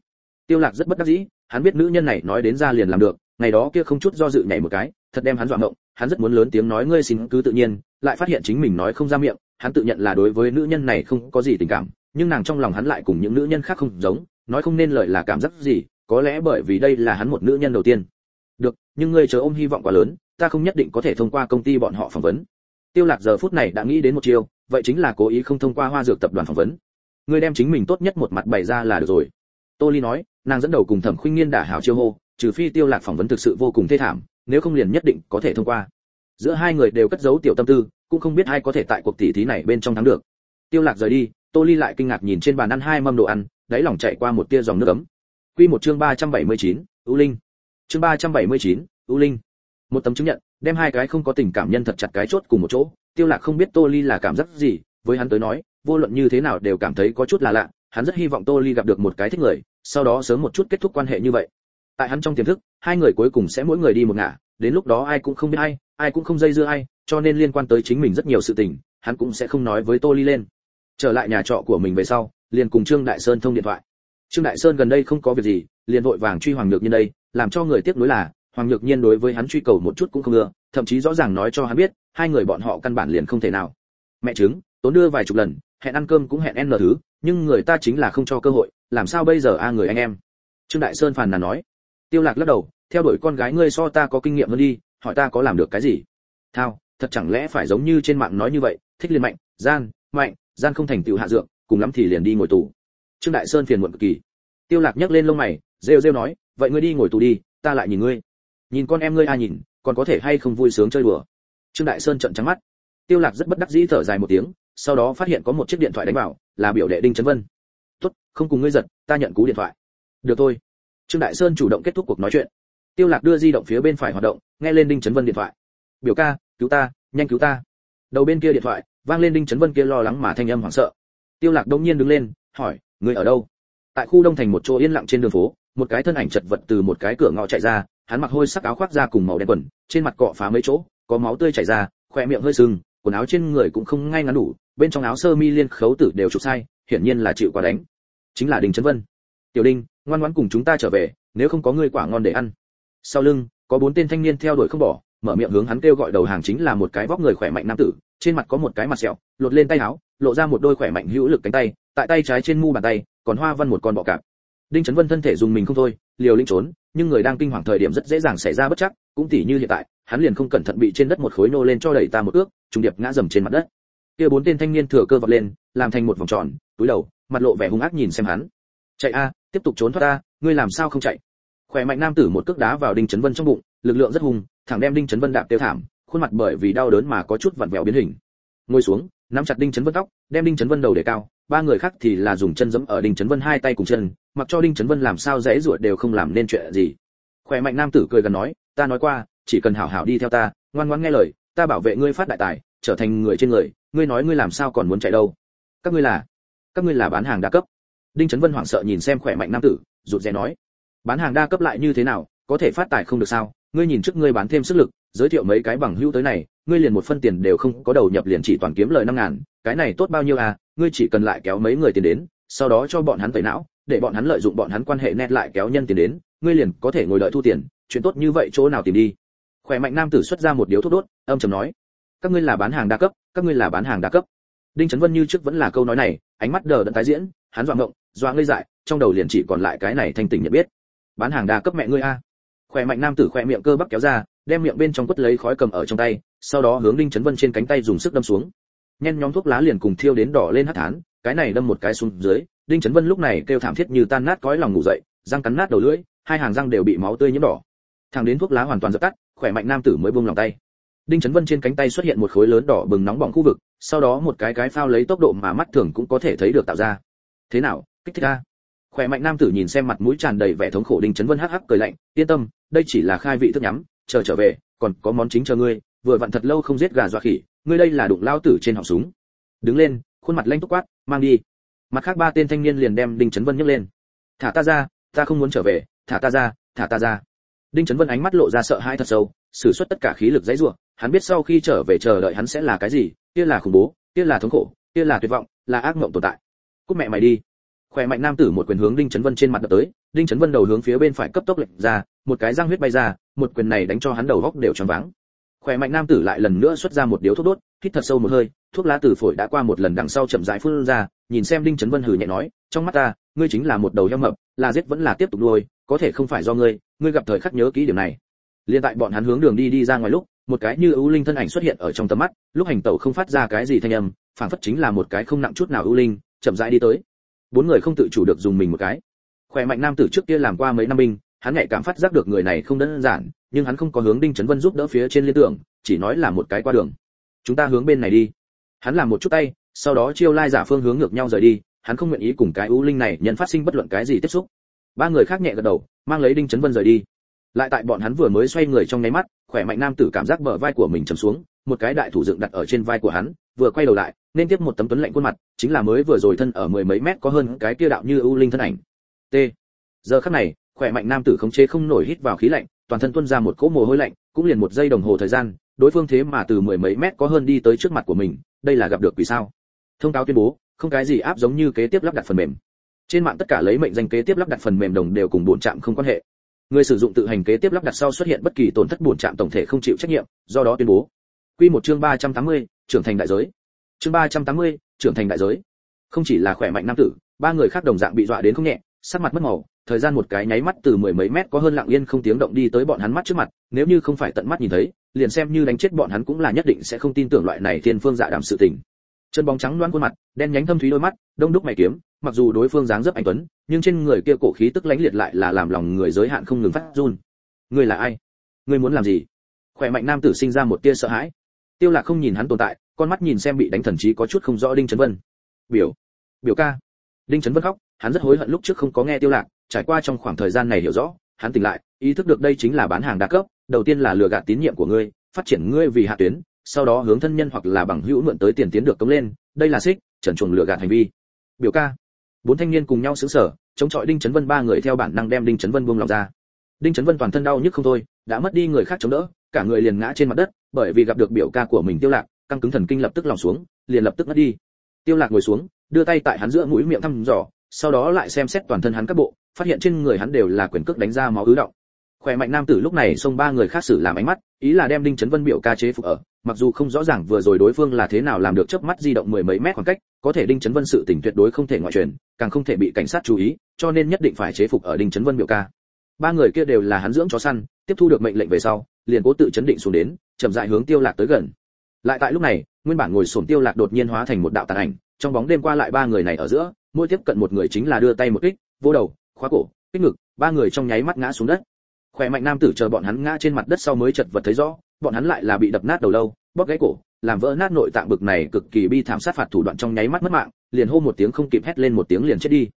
Tiêu lạc rất bất đắc dĩ, hắn biết nữ nhân này nói đến ra liền làm được, ngày đó kia không chút do dự nhảy một cái, thật đem hắn dọa ngộng, hắn rất muốn lớn tiếng nói ngươi xin cứ tự nhiên, lại phát hiện chính mình nói không ra miệng, hắn tự nhận là đối với nữ nhân này không có gì tình cảm, nhưng nàng trong lòng hắn lại cùng những nữ nhân khác không giống, nói không nên lời là cảm giác gì, có lẽ bởi vì đây là hắn một nữ nhân đầu tiên được nhưng ngươi chờ ôm hy vọng quá lớn ta không nhất định có thể thông qua công ty bọn họ phỏng vấn. Tiêu lạc giờ phút này đã nghĩ đến một chiêu vậy chính là cố ý không thông qua hoa dược tập đoàn phỏng vấn. Ngươi đem chính mình tốt nhất một mặt bày ra là được rồi. Tô ly nói nàng dẫn đầu cùng thẩm khuynh nghiên đả hảo chiêu hô trừ phi tiêu lạc phỏng vấn thực sự vô cùng thê thảm nếu không liền nhất định có thể thông qua. Giữa hai người đều cất giấu tiểu tâm tư cũng không biết ai có thể tại cuộc tỷ thí này bên trong thắng được. Tiêu lạc rời đi tô ly lại kinh ngạc nhìn trên bàn ăn hai mâm đồ ăn đáy lòng chạy qua một tia dòng nước ấm. Quy một chương 379, ưu linh chương 379, ưu linh. Một tấm chứng nhận đem hai cái không có tình cảm nhân thật chặt cái chốt cùng một chỗ. Tiêu lạc không biết tô ly là cảm giác gì với hắn tới nói vô luận như thế nào đều cảm thấy có chút là lạ hắn rất hy vọng tô ly gặp được một cái thích người sau đó sớm một chút kết thúc quan hệ như vậy. Tại hắn trong tiềm thức hai người cuối cùng sẽ mỗi người đi một ngả đến lúc đó ai cũng không biết ai ai cũng không dây dưa ai cho nên liên quan tới chính mình rất nhiều sự tình hắn cũng sẽ không nói với tô ly lên. Trở lại nhà trọ của mình về sau liền cùng trương đại sơn thông điện thoại. Trương đại sơn gần đây không có việc gì liền vội vàng truy hoàng nhược nhân đây làm cho người tiếc nuối là, hoàng nhược nhiên đối với hắn truy cầu một chút cũng không ưa, thậm chí rõ ràng nói cho hắn biết, hai người bọn họ căn bản liền không thể nào. Mẹ chứng tốn đưa vài chục lần, hẹn ăn cơm cũng hẹn n thứ, nhưng người ta chính là không cho cơ hội, làm sao bây giờ a người anh em? Trương đại sơn phàn nàn nói. Tiêu lạc lắc đầu, theo đuổi con gái ngươi so ta có kinh nghiệm hơn đi, hỏi ta có làm được cái gì? Thao, thật chẳng lẽ phải giống như trên mạng nói như vậy, thích liền mạnh, gian mạnh, gian không thành tựu hạ dượng cùng lắm thì liền đi ngồi tù. Trương đại sơn phiền muộn cực kỳ. Tiêu lạc nhấc lên lông mày, rêu rêu nói vậy ngươi đi ngồi tù đi, ta lại nhìn ngươi. Nhìn con em ngươi a nhìn, còn có thể hay không vui sướng chơi đùa? Trương đại sơn trợn trắng mắt. Tiêu lạc rất bất đắc dĩ thở dài một tiếng, sau đó phát hiện có một chiếc điện thoại đánh vào, là biểu đệ đinh chấn vân. Tốt, không cùng ngươi giật, ta nhận cú điện thoại. Được thôi. Trương đại sơn chủ động kết thúc cuộc nói chuyện. Tiêu lạc đưa di động phía bên phải hoạt động, nghe lên đinh chấn vân điện thoại. Biểu ca, cứu ta, nhanh cứu ta. Đầu bên kia điện thoại, vang lên đinh chấn vân kia lo lắng mà thanh âm hoảng sợ. Tiêu lạc đông nhiên đứng lên, hỏi, ngươi ở đâu? Tại khu đông thành một chỗ yên lặng trên đường phố một cái thân ảnh chật vật từ một cái cửa ngõ chạy ra, hắn mặc hôi sắc áo khoác da cùng màu đen quần, trên mặt cọ phá mấy chỗ, có máu tươi chảy ra, khỏe miệng hơi sưng, quần áo trên người cũng không ngay ngắn đủ, bên trong áo sơ mi liên khấu tử đều chụp sai, hiển nhiên là chịu quá đánh. Chính là Đình chấn vân. Tiểu đinh, ngoan ngoãn cùng chúng ta trở về, nếu không có ngươi quả ngon để ăn. Sau lưng, có bốn tên thanh niên theo đuổi không bỏ, mở miệng hướng hắn kêu gọi đầu hàng chính là một cái vóc người khỏe mạnh nam tử, trên mặt có một cái mặt sẹo, lột lên tay áo, lộ ra một đôi khỏe mạnh hữu lực cánh tay, tại tay trái trên mu bàn tay, còn hoa văn một con bọ cạp đinh chấn vân thân thể dùng mình không thôi liều lĩnh trốn nhưng người đang kinh hoàng thời điểm rất dễ dàng xảy ra bất chắc cũng tỉ như hiện tại hắn liền không cẩn thận bị trên đất một khối nô lên cho đẩy ta một ước trùng điệp ngã dầm trên mặt đất. Kia bốn tên thanh niên thừa cơ vọt lên làm thành một vòng tròn túi đầu mặt lộ vẻ hung ác nhìn xem hắn. Chạy a tiếp tục trốn thoát a, ngươi làm sao không chạy? Khỏe mạnh nam tử một cước đá vào đinh chấn vân trong bụng lực lượng rất hùng thẳng đem đinh chấn vân đạp tiêu thảm khuôn mặt bởi vì đau đớn mà có chút vặn vẹo biến hình. Ngồi xuống nắm chặt đinh chấn vân tóc đem đinh chấn vân đầu để cao ba người khác thì là dùng chân giẫm ở đinh chấn vân hai tay cùng chân, mặc cho đinh chấn vân làm sao dễ ruột đều không làm nên chuyện gì. Khỏe mạnh nam tử cười gần nói, ta nói qua, chỉ cần hảo hảo đi theo ta, ngoan ngoãn nghe lời, ta bảo vệ ngươi phát đại tài, trở thành người trên người, ngươi nói ngươi làm sao còn muốn chạy đâu? Các ngươi là, các ngươi là bán hàng đa cấp. Đinh chấn vân hoảng sợ nhìn xem khỏe mạnh nam tử, rụt rè nói, bán hàng đa cấp lại như thế nào, có thể phát tài không được sao? Ngươi nhìn trước ngươi bán thêm sức lực, giới thiệu mấy cái bằng hữu tới này, ngươi liền một phân tiền đều không có đầu nhập liền chỉ toàn kiếm lời năm ngàn, cái này tốt bao nhiêu à? Ngươi chỉ cần lại kéo mấy người tiền đến, sau đó cho bọn hắn tẩy não, để bọn hắn lợi dụng bọn hắn quan hệ nét lại kéo nhân tiền đến, ngươi liền có thể ngồi đợi thu tiền, chuyện tốt như vậy chỗ nào tìm đi. Khỏe mạnh nam tử xuất ra một điếu thuốc đốt, âm trầm nói, các ngươi là bán hàng đa cấp, các ngươi là bán hàng đa cấp. Đinh trấn vân như trước vẫn là câu nói này, ánh mắt đờ đẫn tái diễn, hắn dọa ngộng, dọa ngây dại, trong đầu liền chỉ còn lại cái này thanh tỉnh nhận biết. Bán hàng đa cấp mẹ ngươi a. Khỏe mạnh nam tử khỏe miệng cơ bắp kéo ra, đem miệng bên trong quất lấy khói cầm ở trong tay, sau đó hướng đinh trấn vân trên cánh tay dùng sức đâm xuống nhen nhóm thuốc lá liền cùng thiêu đến đỏ lên hắt thán, cái này đâm một cái xuống dưới, đinh trấn vân lúc này kêu thảm thiết như tan nát cõi lòng ngủ dậy, răng cắn nát đầu lưỡi, hai hàng răng đều bị máu tươi nhiễm đỏ. Thằng đến thuốc lá hoàn toàn dập tắt, khỏe mạnh nam tử mới buông lòng tay. Đinh trấn vân trên cánh tay xuất hiện một khối lớn đỏ bừng nóng bỏng khu vực, sau đó một cái cái phao lấy tốc độ mà mắt thường cũng có thể thấy được tạo ra. Thế nào, kích thích a? Khỏe mạnh nam tử nhìn xem mặt mũi tràn đầy vẻ thống khổ đinh trấn vân hắc hắc cười lạnh, yên tâm, đây chỉ là khai vị thức nhắm, chờ trở về, còn có món chính chờ ngươi, vừa vặn thật lâu không giết gà dọa khỉ ngươi đây là đụng lao tử trên họng súng. Đứng lên, khuôn mặt lanh túc quát, mang đi. Mặt khác ba tên thanh niên liền đem đinh trấn vân nhấc lên. Thả ta ra, ta không muốn trở về, thả ta ra, thả ta ra. Đinh trấn vân ánh mắt lộ ra sợ hãi thật sâu, sử xuất tất cả khí lực dãy ruộng, hắn biết sau khi trở về chờ đợi hắn sẽ là cái gì, kia là khủng bố, kia là thống khổ, kia là tuyệt vọng, là ác mộng tồn tại. Cúc mẹ mày đi. Khỏe mạnh nam tử một quyền hướng đinh trấn vân trên mặt đập tới, đinh trấn vân đầu hướng phía bên phải cấp tốc lệch ra, một cái răng huyết bay ra, một quyền này đánh cho hắn đầu góc đều tròn váng khỏe mạnh nam tử lại lần nữa xuất ra một điếu thuốc đốt, hít thật sâu một hơi, thuốc lá từ phổi đã qua một lần đằng sau chậm rãi phun ra, nhìn xem đinh trấn vân hừ nhẹ nói, trong mắt ta, ngươi chính là một đầu heo mập, là giết vẫn là tiếp tục nuôi, có thể không phải do ngươi ngươi gặp thời khắc nhớ kỹ điểm này. Liên tại bọn hắn hướng đường đi đi ra ngoài lúc, một cái như ưu linh thân ảnh xuất hiện ở trong tầm mắt, lúc hành tẩu không phát ra cái gì thanh âm phản phất chính là một cái không nặng chút nào ưu linh, chậm rãi đi tới. Bốn người không tự chủ được dùng mình một cái. Khỏe mạnh nam tử trước kia làm qua mấy năm binh hắn nhạy cảm phát giác được người này không đơn giản, nhưng hắn không có hướng đinh trấn vân giúp đỡ phía trên liên tưởng, chỉ nói là một cái qua đường. Chúng ta hướng bên này đi. Hắn làm một chút tay, sau đó chiêu lai giả phương hướng ngược nhau rời đi, hắn không nguyện ý cùng cái ưu linh này nhận phát sinh bất luận cái gì tiếp xúc. Ba người khác nhẹ gật đầu, mang lấy đinh trấn vân rời đi. Lại tại bọn hắn vừa mới xoay người trong nháy mắt, khỏe mạnh nam tử cảm giác bờ vai của mình trầm xuống, một cái đại thủ dựng đặt ở trên vai của hắn, vừa quay đầu lại, nên tiếp một tấm tuấn lạnh khuôn mặt, chính là mới vừa rồi thân ở mười mấy mét có hơn cái kia đạo như ưu linh thân ảnh. T. Giờ khắc này khỏe mạnh nam tử khống chế không nổi hít vào khí lạnh toàn thân tuôn ra một cỗ mồ hôi lạnh cũng liền một giây đồng hồ thời gian đối phương thế mà từ mười mấy mét có hơn đi tới trước mặt của mình đây là gặp được vì sao? Thông cáo tuyên bố không cái gì áp giống như kế tiếp lắp đặt phần mềm. Trên mạng tất cả lấy mệnh danh kế tiếp lắp đặt phần mềm đồng đều cùng bổn trạm không quan hệ. Người sử dụng tự hành kế tiếp lắp đặt sau xuất hiện bất kỳ tổn thất bổn trạm tổng thể không chịu trách nhiệm do đó tuyên bố. Quy một chương 380, trưởng thành đại giới. Chương 380, trưởng thành đại giới. Không chỉ là khỏe mạnh nam tử ba người khác đồng dạng bị dọa đến không nhẹ sắc mặt mất màu thời gian một cái nháy mắt từ mười mấy mét có hơn lặng yên không tiếng động đi tới bọn hắn mắt trước mặt, nếu như không phải tận mắt nhìn thấy, liền xem như đánh chết bọn hắn cũng là nhất định sẽ không tin tưởng loại này thiên phương dạ đảm sự tình. Chân bóng trắng loáng khuôn mặt, đen nhánh thâm thúy đôi mắt, đông đúc mày kiếm, mặc dù đối phương dáng dấp anh tuấn, nhưng trên người kia cổ khí tức lãnh liệt lại là làm lòng người giới hạn không ngừng phát run. Ngươi là ai? Ngươi muốn làm gì? Khỏe mạnh nam tử sinh ra một tia sợ hãi. Tiêu lạc không nhìn hắn tồn tại, con mắt nhìn xem bị đánh thần trí có chút không rõ đinh chấn vân. Biểu biểu ca. Đinh chấn vân khóc, hắn rất hối hận lúc trước không có nghe tiêu lạc trải qua trong khoảng thời gian này hiểu rõ, hắn tỉnh lại, ý thức được đây chính là bán hàng đa cấp, đầu tiên là lừa gạt tín nhiệm của ngươi, phát triển ngươi vì hạ tuyến, sau đó hướng thân nhân hoặc là bằng hữu mượn tới tiền tiến được cống lên, đây là xích, trần chuồng lừa gạt hành vi. Biểu ca, bốn thanh niên cùng nhau sững sờ, chống chọi đinh chấn vân ba người theo bản năng đem đinh chấn vân buông lòng ra. Đinh chấn vân toàn thân đau nhức không thôi, đã mất đi người khác chống đỡ, cả người liền ngã trên mặt đất, bởi vì gặp được biểu ca của mình tiêu lạc, căng cứng thần kinh lập tức lòng xuống, liền lập tức ngất đi. Tiêu lạc ngồi xuống, đưa tay tại hắn giữa mũi miệng thăm dò, sau đó lại xem xét toàn thân hắn các bộ phát hiện trên người hắn đều là quyền cước đánh ra máu ứ động. Khỏe mạnh nam tử lúc này xông ba người khác xử làm ánh mắt, ý là đem đinh chấn vân biểu ca chế phục ở, mặc dù không rõ ràng vừa rồi đối phương là thế nào làm được chớp mắt di động mười mấy mét khoảng cách, có thể đinh chấn vân sự tình tuyệt đối không thể ngoại truyền, càng không thể bị cảnh sát chú ý, cho nên nhất định phải chế phục ở đinh chấn vân biểu ca. Ba người kia đều là hắn dưỡng chó săn, tiếp thu được mệnh lệnh về sau, liền cố tự chấn định xuống đến, chậm rãi hướng tiêu lạc tới gần. Lại tại lúc này, nguyên bản ngồi sồn tiêu lạc đột nhiên hóa thành một đạo tàn ảnh, trong bóng đêm qua lại ba người này ở giữa, mỗi tiếp cận một người chính là đưa tay một kích, vô đầu khóa cổ, kích ngực, ba người trong nháy mắt ngã xuống đất. Khỏe mạnh nam tử chờ bọn hắn ngã trên mặt đất sau mới chật vật thấy rõ, bọn hắn lại là bị đập nát đầu lâu, bóp gãy cổ, làm vỡ nát nội tạng bực này cực kỳ bi thảm sát phạt thủ đoạn trong nháy mắt mất mạng, liền hô một tiếng không kịp hét lên một tiếng liền chết đi.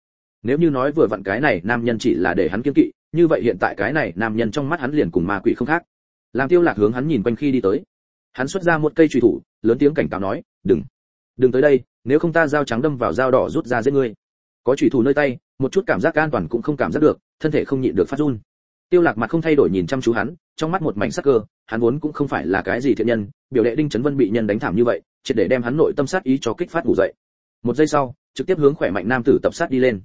Nếu như nói vừa vặn cái này nam nhân chỉ là để hắn kiên kỵ, như vậy hiện tại cái này nam nhân trong mắt hắn liền cùng ma quỷ không khác. Làm tiêu lạc hướng hắn nhìn quanh khi đi tới. Hắn xuất ra một cây chùy thủ, lớn tiếng cảnh cáo nói, đừng đừng tới đây, nếu không ta dao trắng đâm vào dao đỏ rút ra giết ngươi. Có chùy thủ nơi tay một chút cảm giác an toàn cũng không cảm giác được, thân thể không nhịn được phát run. Tiêu lạc mặt không thay đổi nhìn chăm chú hắn, trong mắt một mảnh sắc cơ, hắn vốn cũng không phải là cái gì thiện nhân, biểu đệ đinh chấn vân bị nhân đánh thảm như vậy chỉ để đem hắn nội tâm sát ý cho kích phát ngủ dậy. Một giây sau, trực tiếp hướng khỏe mạnh nam tử tập sát đi lên.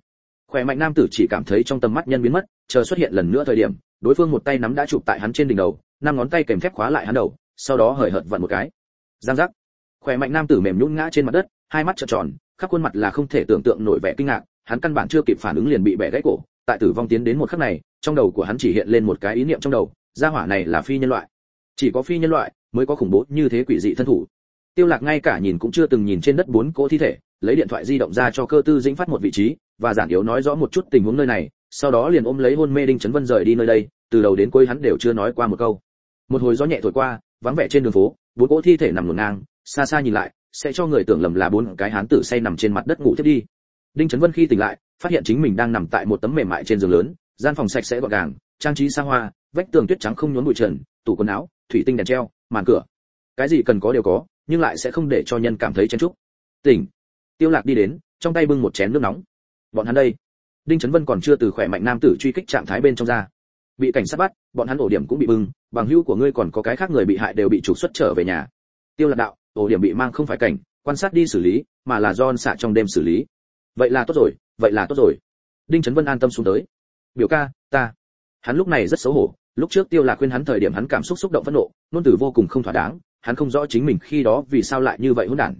Khỏe mạnh nam tử chỉ cảm thấy trong tầm mắt nhân biến mất, chờ xuất hiện lần nữa thời điểm, đối phương một tay nắm đã chụp tại hắn trên đỉnh đầu, năm ngón tay kèm thép khóa lại hắn đầu, sau đó hời hợt vặn một cái. Giang giác. Khỏe mạnh nam tử mềm nhũn ngã trên mặt đất, hai mắt trợn tròn, khắp khuôn mặt là không thể tưởng tượng nổi vẻ kinh ngạc hắn căn bản chưa kịp phản ứng liền bị bẻ gãy cổ, tại tử vong tiến đến một khắc này, trong đầu của hắn chỉ hiện lên một cái ý niệm trong đầu, gia hỏa này là phi nhân loại. Chỉ có phi nhân loại mới có khủng bố như thế quỷ dị thân thủ. Tiêu lạc ngay cả nhìn cũng chưa từng nhìn trên đất bốn cỗ thi thể, lấy điện thoại di động ra cho cơ tư dĩnh phát một vị trí, và giản yếu nói rõ một chút tình huống nơi này, sau đó liền ôm lấy hôn mê đinh chấn vân rời đi nơi đây, từ đầu đến cuối hắn đều chưa nói qua một câu. Một hồi gió nhẹ thổi qua, vắng vẻ trên đường phố, bốn cỗ thi thể nằm ngổn ngang, xa xa nhìn lại, sẽ cho người tưởng lầm là bốn cái hán tử say nằm trên mặt đất ngủ thiếp đi đinh chấn vân khi tỉnh lại, phát hiện chính mình đang nằm tại một tấm mềm mại trên giường lớn, gian phòng sạch sẽ gọn gàng, trang trí xa hoa, vách tường tuyết trắng không nhốn bụi trần, tủ quần áo, thủy tinh đèn treo, màn cửa. Cái gì cần có đều có, nhưng lại sẽ không để cho nhân cảm thấy chen chúc. Tỉnh. Tiêu lạc đi đến, trong tay bưng một chén nước nóng. Bọn hắn đây. Đinh chấn vân còn chưa từ khỏe mạnh nam tử truy kích trạng thái bên trong ra. Bị cảnh sát bắt, bọn hắn ổ điểm cũng bị bưng, bằng hữu của ngươi còn có cái khác người bị hại đều bị trục xuất trở về nhà. Tiêu lạc đạo, ổ điểm bị mang không phải cảnh, quan sát đi xử lý, mà là do xạ trong đêm xử lý vậy là tốt rồi, vậy là tốt rồi. Đinh chấn vân an tâm xuống tới. Biểu ca, ta. Hắn lúc này rất xấu hổ, lúc trước tiêu lạc khuyên hắn thời điểm hắn cảm xúc xúc động phẫn nộ nôn từ vô cùng không thỏa đáng, hắn không rõ chính mình khi đó vì sao lại như vậy hỗn đản.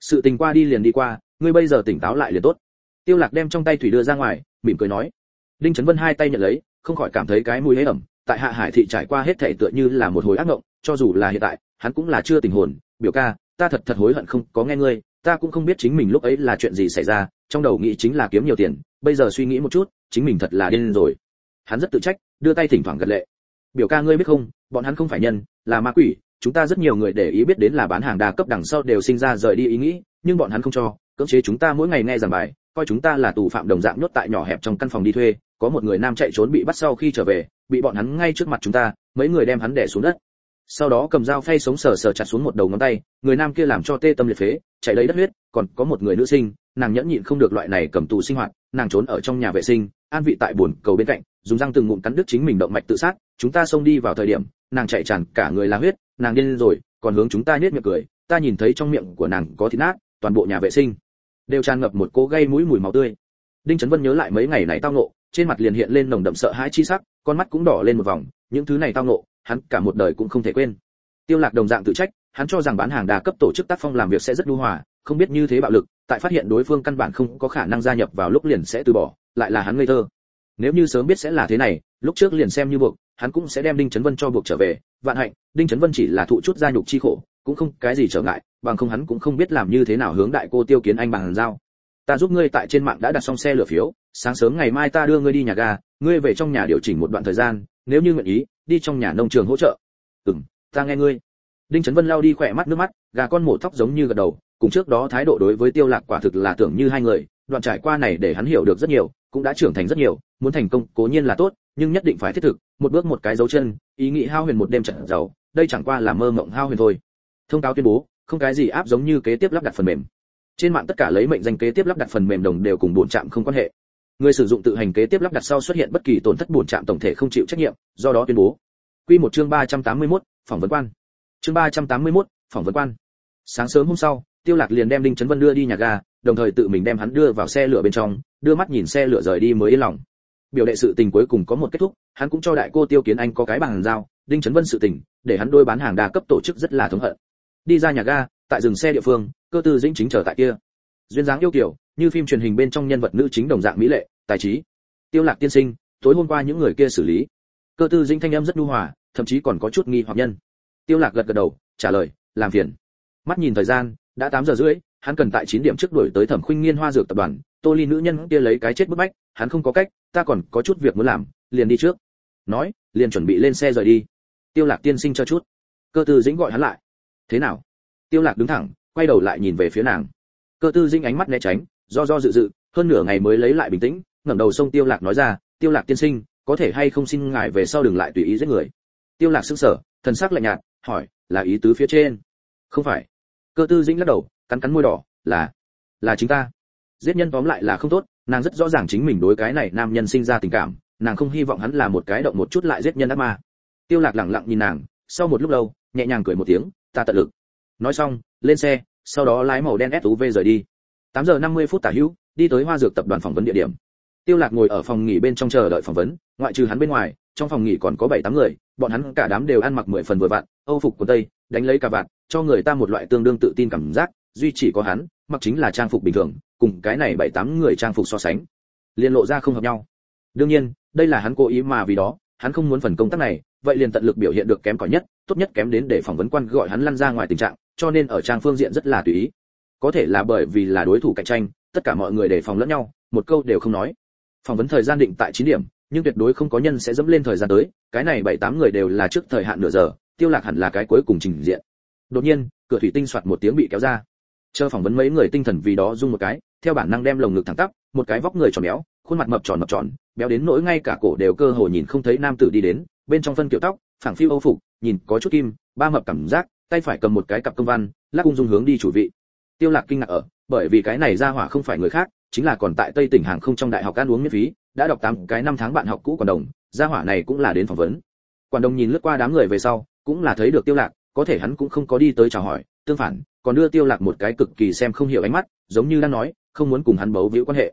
Sự tình qua đi liền đi qua, ngươi bây giờ tỉnh táo lại liền tốt. Tiêu lạc đem trong tay thủy đưa ra ngoài, mỉm cười nói. Đinh chấn vân hai tay nhận lấy, không khỏi cảm thấy cái mùi hế ẩm, tại hạ hải thị trải qua hết thảy tựa như là một hồi ác ngộng cho dù là hiện tại, hắn cũng là chưa tình hồn. Biểu ca, ta thật thật hối hận không có nghe ngươi ta cũng không biết chính mình lúc ấy là chuyện gì xảy ra, trong đầu nghĩ chính là kiếm nhiều tiền, bây giờ suy nghĩ một chút, chính mình thật là điên rồi. Hắn rất tự trách, đưa tay thỉnh thoảng gật lệ. Biểu ca ngươi biết không, bọn hắn không phải nhân, là ma quỷ, chúng ta rất nhiều người để ý biết đến là bán hàng đa cấp đằng sau đều sinh ra rời đi ý nghĩ, nhưng bọn hắn không cho, cưỡng chế chúng ta mỗi ngày nghe giảng bài, coi chúng ta là tù phạm đồng dạng nhốt tại nhỏ hẹp trong căn phòng đi thuê, có một người nam chạy trốn bị bắt sau khi trở về, bị bọn hắn ngay trước mặt chúng ta, mấy người đem hắn đè xuống đất sau đó cầm dao phay sống sờ sờ chặt xuống một đầu ngón tay, người nam kia làm cho tê tâm liệt phế, chạy lấy đất huyết, còn có một người nữ sinh, nàng nhẫn nhịn không được loại này cầm tù sinh hoạt, nàng trốn ở trong nhà vệ sinh, an vị tại buồn cầu bên cạnh, dùng răng từng ngụm cắn đứt chính mình động mạch tự sát, chúng ta xông đi vào thời điểm, nàng chạy tràn cả người là huyết, nàng điên rồi, còn hướng chúng ta nhếch miệng cười, ta nhìn thấy trong miệng của nàng có thịt nát, toàn bộ nhà vệ sinh đều tràn ngập một cỗ gây mũi mùi máu tươi. Đinh trấn vân nhớ lại mấy ngày này tao nộ trên mặt liền hiện lên nồng đậm sợ hãi chi sắc, con mắt cũng đỏ lên một vòng, những thứ này tao nộ hắn cả một đời cũng không thể quên. Tiêu lạc đồng dạng tự trách, hắn cho rằng bán hàng đa cấp tổ chức tác phong làm việc sẽ rất nhu hòa, không biết như thế bạo lực, tại phát hiện đối phương căn bản không có khả năng gia nhập vào lúc liền sẽ từ bỏ, lại là hắn ngây thơ. Nếu như sớm biết sẽ là thế này, lúc trước liền xem như buộc, hắn cũng sẽ đem đinh chấn vân cho buộc trở về, vạn hạnh, đinh chấn vân chỉ là thụ chút gia nhục chi khổ, cũng không cái gì trở ngại, bằng không hắn cũng không biết làm như thế nào hướng đại cô tiêu kiến anh bằng giao. Ta giúp ngươi tại trên mạng đã đặt xong xe lửa phiếu, sáng sớm ngày mai ta đưa ngươi đi nhà ga, ngươi về trong nhà điều chỉnh một đoạn thời gian nếu như nguyện ý, đi trong nhà nông trường hỗ trợ. Ừm, ta nghe ngươi. Đinh trấn vân lao đi khỏe mắt nước mắt, gà con mổ tóc giống như gật đầu, cùng trước đó thái độ đối với tiêu lạc quả thực là tưởng như hai người, đoạn trải qua này để hắn hiểu được rất nhiều, cũng đã trưởng thành rất nhiều, muốn thành công cố nhiên là tốt, nhưng nhất định phải thiết thực, một bước một cái dấu chân, ý nghĩ hao huyền một đêm trận giàu, đây chẳng qua là mơ mộng hao huyền thôi. Thông cáo tuyên bố, không cái gì áp giống như kế tiếp lắp đặt phần mềm. Trên mạng tất cả lấy mệnh danh kế tiếp lắp đặt phần mềm đồng đều cùng buồn chạm không quan hệ người sử dụng tự hành kế tiếp lắp đặt sau xuất hiện bất kỳ tổn thất bổn trạm tổng thể không chịu trách nhiệm do đó tuyên bố. Quy một chương 381, phỏng vấn quan. Chương 381, phỏng vấn quan. Sáng sớm hôm sau tiêu lạc liền đem đinh chấn vân đưa đi nhà ga đồng thời tự mình đem hắn đưa vào xe lửa bên trong đưa mắt nhìn xe lửa rời đi mới yên lòng. Biểu đệ sự tình cuối cùng có một kết thúc hắn cũng cho đại cô tiêu kiến anh có cái bằng giao đinh trấn vân sự tình để hắn đôi bán hàng đa cấp tổ chức rất là thống hận. Đi ra nhà ga tại dừng xe địa phương cơ tư dĩnh chính chờ tại kia. Duyên dáng yêu kiều như phim truyền hình bên trong nhân vật nữ chính đồng dạng mỹ lệ, tài trí. Tiêu lạc tiên sinh, tối hôm qua những người kia xử lý. Cơ tư dĩnh thanh âm rất nhu hòa, thậm chí còn có chút nghi hoặc nhân. Tiêu lạc gật gật đầu, trả lời, làm phiền. Mắt nhìn thời gian, đã 8 giờ rưỡi, hắn cần tại 9 điểm trước đuổi tới thẩm khuynh nghiên hoa dược tập đoàn. Tô ly nữ nhân kia lấy cái chết bức bách, hắn không có cách, ta còn có chút việc muốn làm, liền đi trước. Nói, liền chuẩn bị lên xe rời đi. Tiêu lạc tiên sinh cho chút. Cơ tư dĩnh gọi hắn lại. Thế nào? Tiêu lạc đứng thẳng, quay đầu lại nhìn về phía nàng. Cơ tư dĩnh ánh mắt né tránh do do dự dự, hơn nửa ngày mới lấy lại bình tĩnh, ngẩng đầu xông tiêu lạc nói ra, tiêu lạc tiên sinh, có thể hay không xin ngài về sau đừng lại tùy ý giết người? Tiêu lạc sững sờ, thần sắc lạnh nhạt, hỏi, là ý tứ phía trên? Không phải. Cơ tư dĩnh lắc đầu, cắn cắn môi đỏ, là là chính ta. Giết nhân tóm lại là không tốt, nàng rất rõ ràng chính mình đối cái này nam nhân sinh ra tình cảm, nàng không hy vọng hắn là một cái động một chút lại giết nhân ác ma. Tiêu lạc lặng lặng nhìn nàng, sau một lúc lâu, nhẹ nhàng cười một tiếng, ta tận lực. Nói xong, lên xe, sau đó lái màu đen SUV rời đi. 8 giờ 50 phút tả hữu, đi tới hoa dược tập đoàn phỏng vấn địa điểm. Tiêu lạc ngồi ở phòng nghỉ bên trong chờ đợi phỏng vấn, ngoại trừ hắn bên ngoài, trong phòng nghỉ còn có bảy tám người, bọn hắn cả đám đều ăn mặc mười phần vừa vặn, âu phục của tây, đánh lấy cả vạt, cho người ta một loại tương đương tự tin cảm giác, duy chỉ có hắn, mặc chính là trang phục bình thường, cùng cái này bảy tám người trang phục so sánh, liền lộ ra không hợp nhau. Đương nhiên, đây là hắn cố ý mà vì đó, hắn không muốn phần công tác này, vậy liền tận lực biểu hiện được kém cỏi nhất, tốt nhất kém đến để phỏng vấn quan gọi hắn lăn ra ngoài tình trạng, cho nên ở trang phương diện rất là tùy ý có thể là bởi vì là đối thủ cạnh tranh, tất cả mọi người đề phòng lẫn nhau, một câu đều không nói. Phỏng vấn thời gian định tại 9 điểm, nhưng tuyệt đối không có nhân sẽ dẫm lên thời gian tới, cái này bảy tám người đều là trước thời hạn nửa giờ, tiêu lạc hẳn là cái cuối cùng trình diện. Đột nhiên, cửa thủy tinh soạt một tiếng bị kéo ra. Chờ phỏng vấn mấy người tinh thần vì đó rung một cái, theo bản năng đem lồng ngực thẳng tắp, một cái vóc người tròn béo, khuôn mặt mập tròn mập tròn, béo đến nỗi ngay cả cổ đều cơ hồ nhìn không thấy nam tử đi đến, bên trong phân kiểu tóc, phẳng phiu âu phục, nhìn có chút kim, ba mập cảm giác, tay phải cầm một cái cặp công văn, lắc ung dung hướng đi chủ vị tiêu lạc kinh ngạc ở, bởi vì cái này ra hỏa không phải người khác, chính là còn tại tây tỉnh hàng không trong đại học ăn uống miễn phí, đã đọc tám cái năm tháng bạn học cũ quản đồng gia hỏa này cũng là đến phỏng vấn. Quản đồng nhìn lướt qua đám người về sau, cũng là thấy được tiêu lạc, có thể hắn cũng không có đi tới chào hỏi, tương phản, còn đưa tiêu lạc một cái cực kỳ xem không hiểu ánh mắt, giống như đang nói, không muốn cùng hắn bấu víu quan hệ.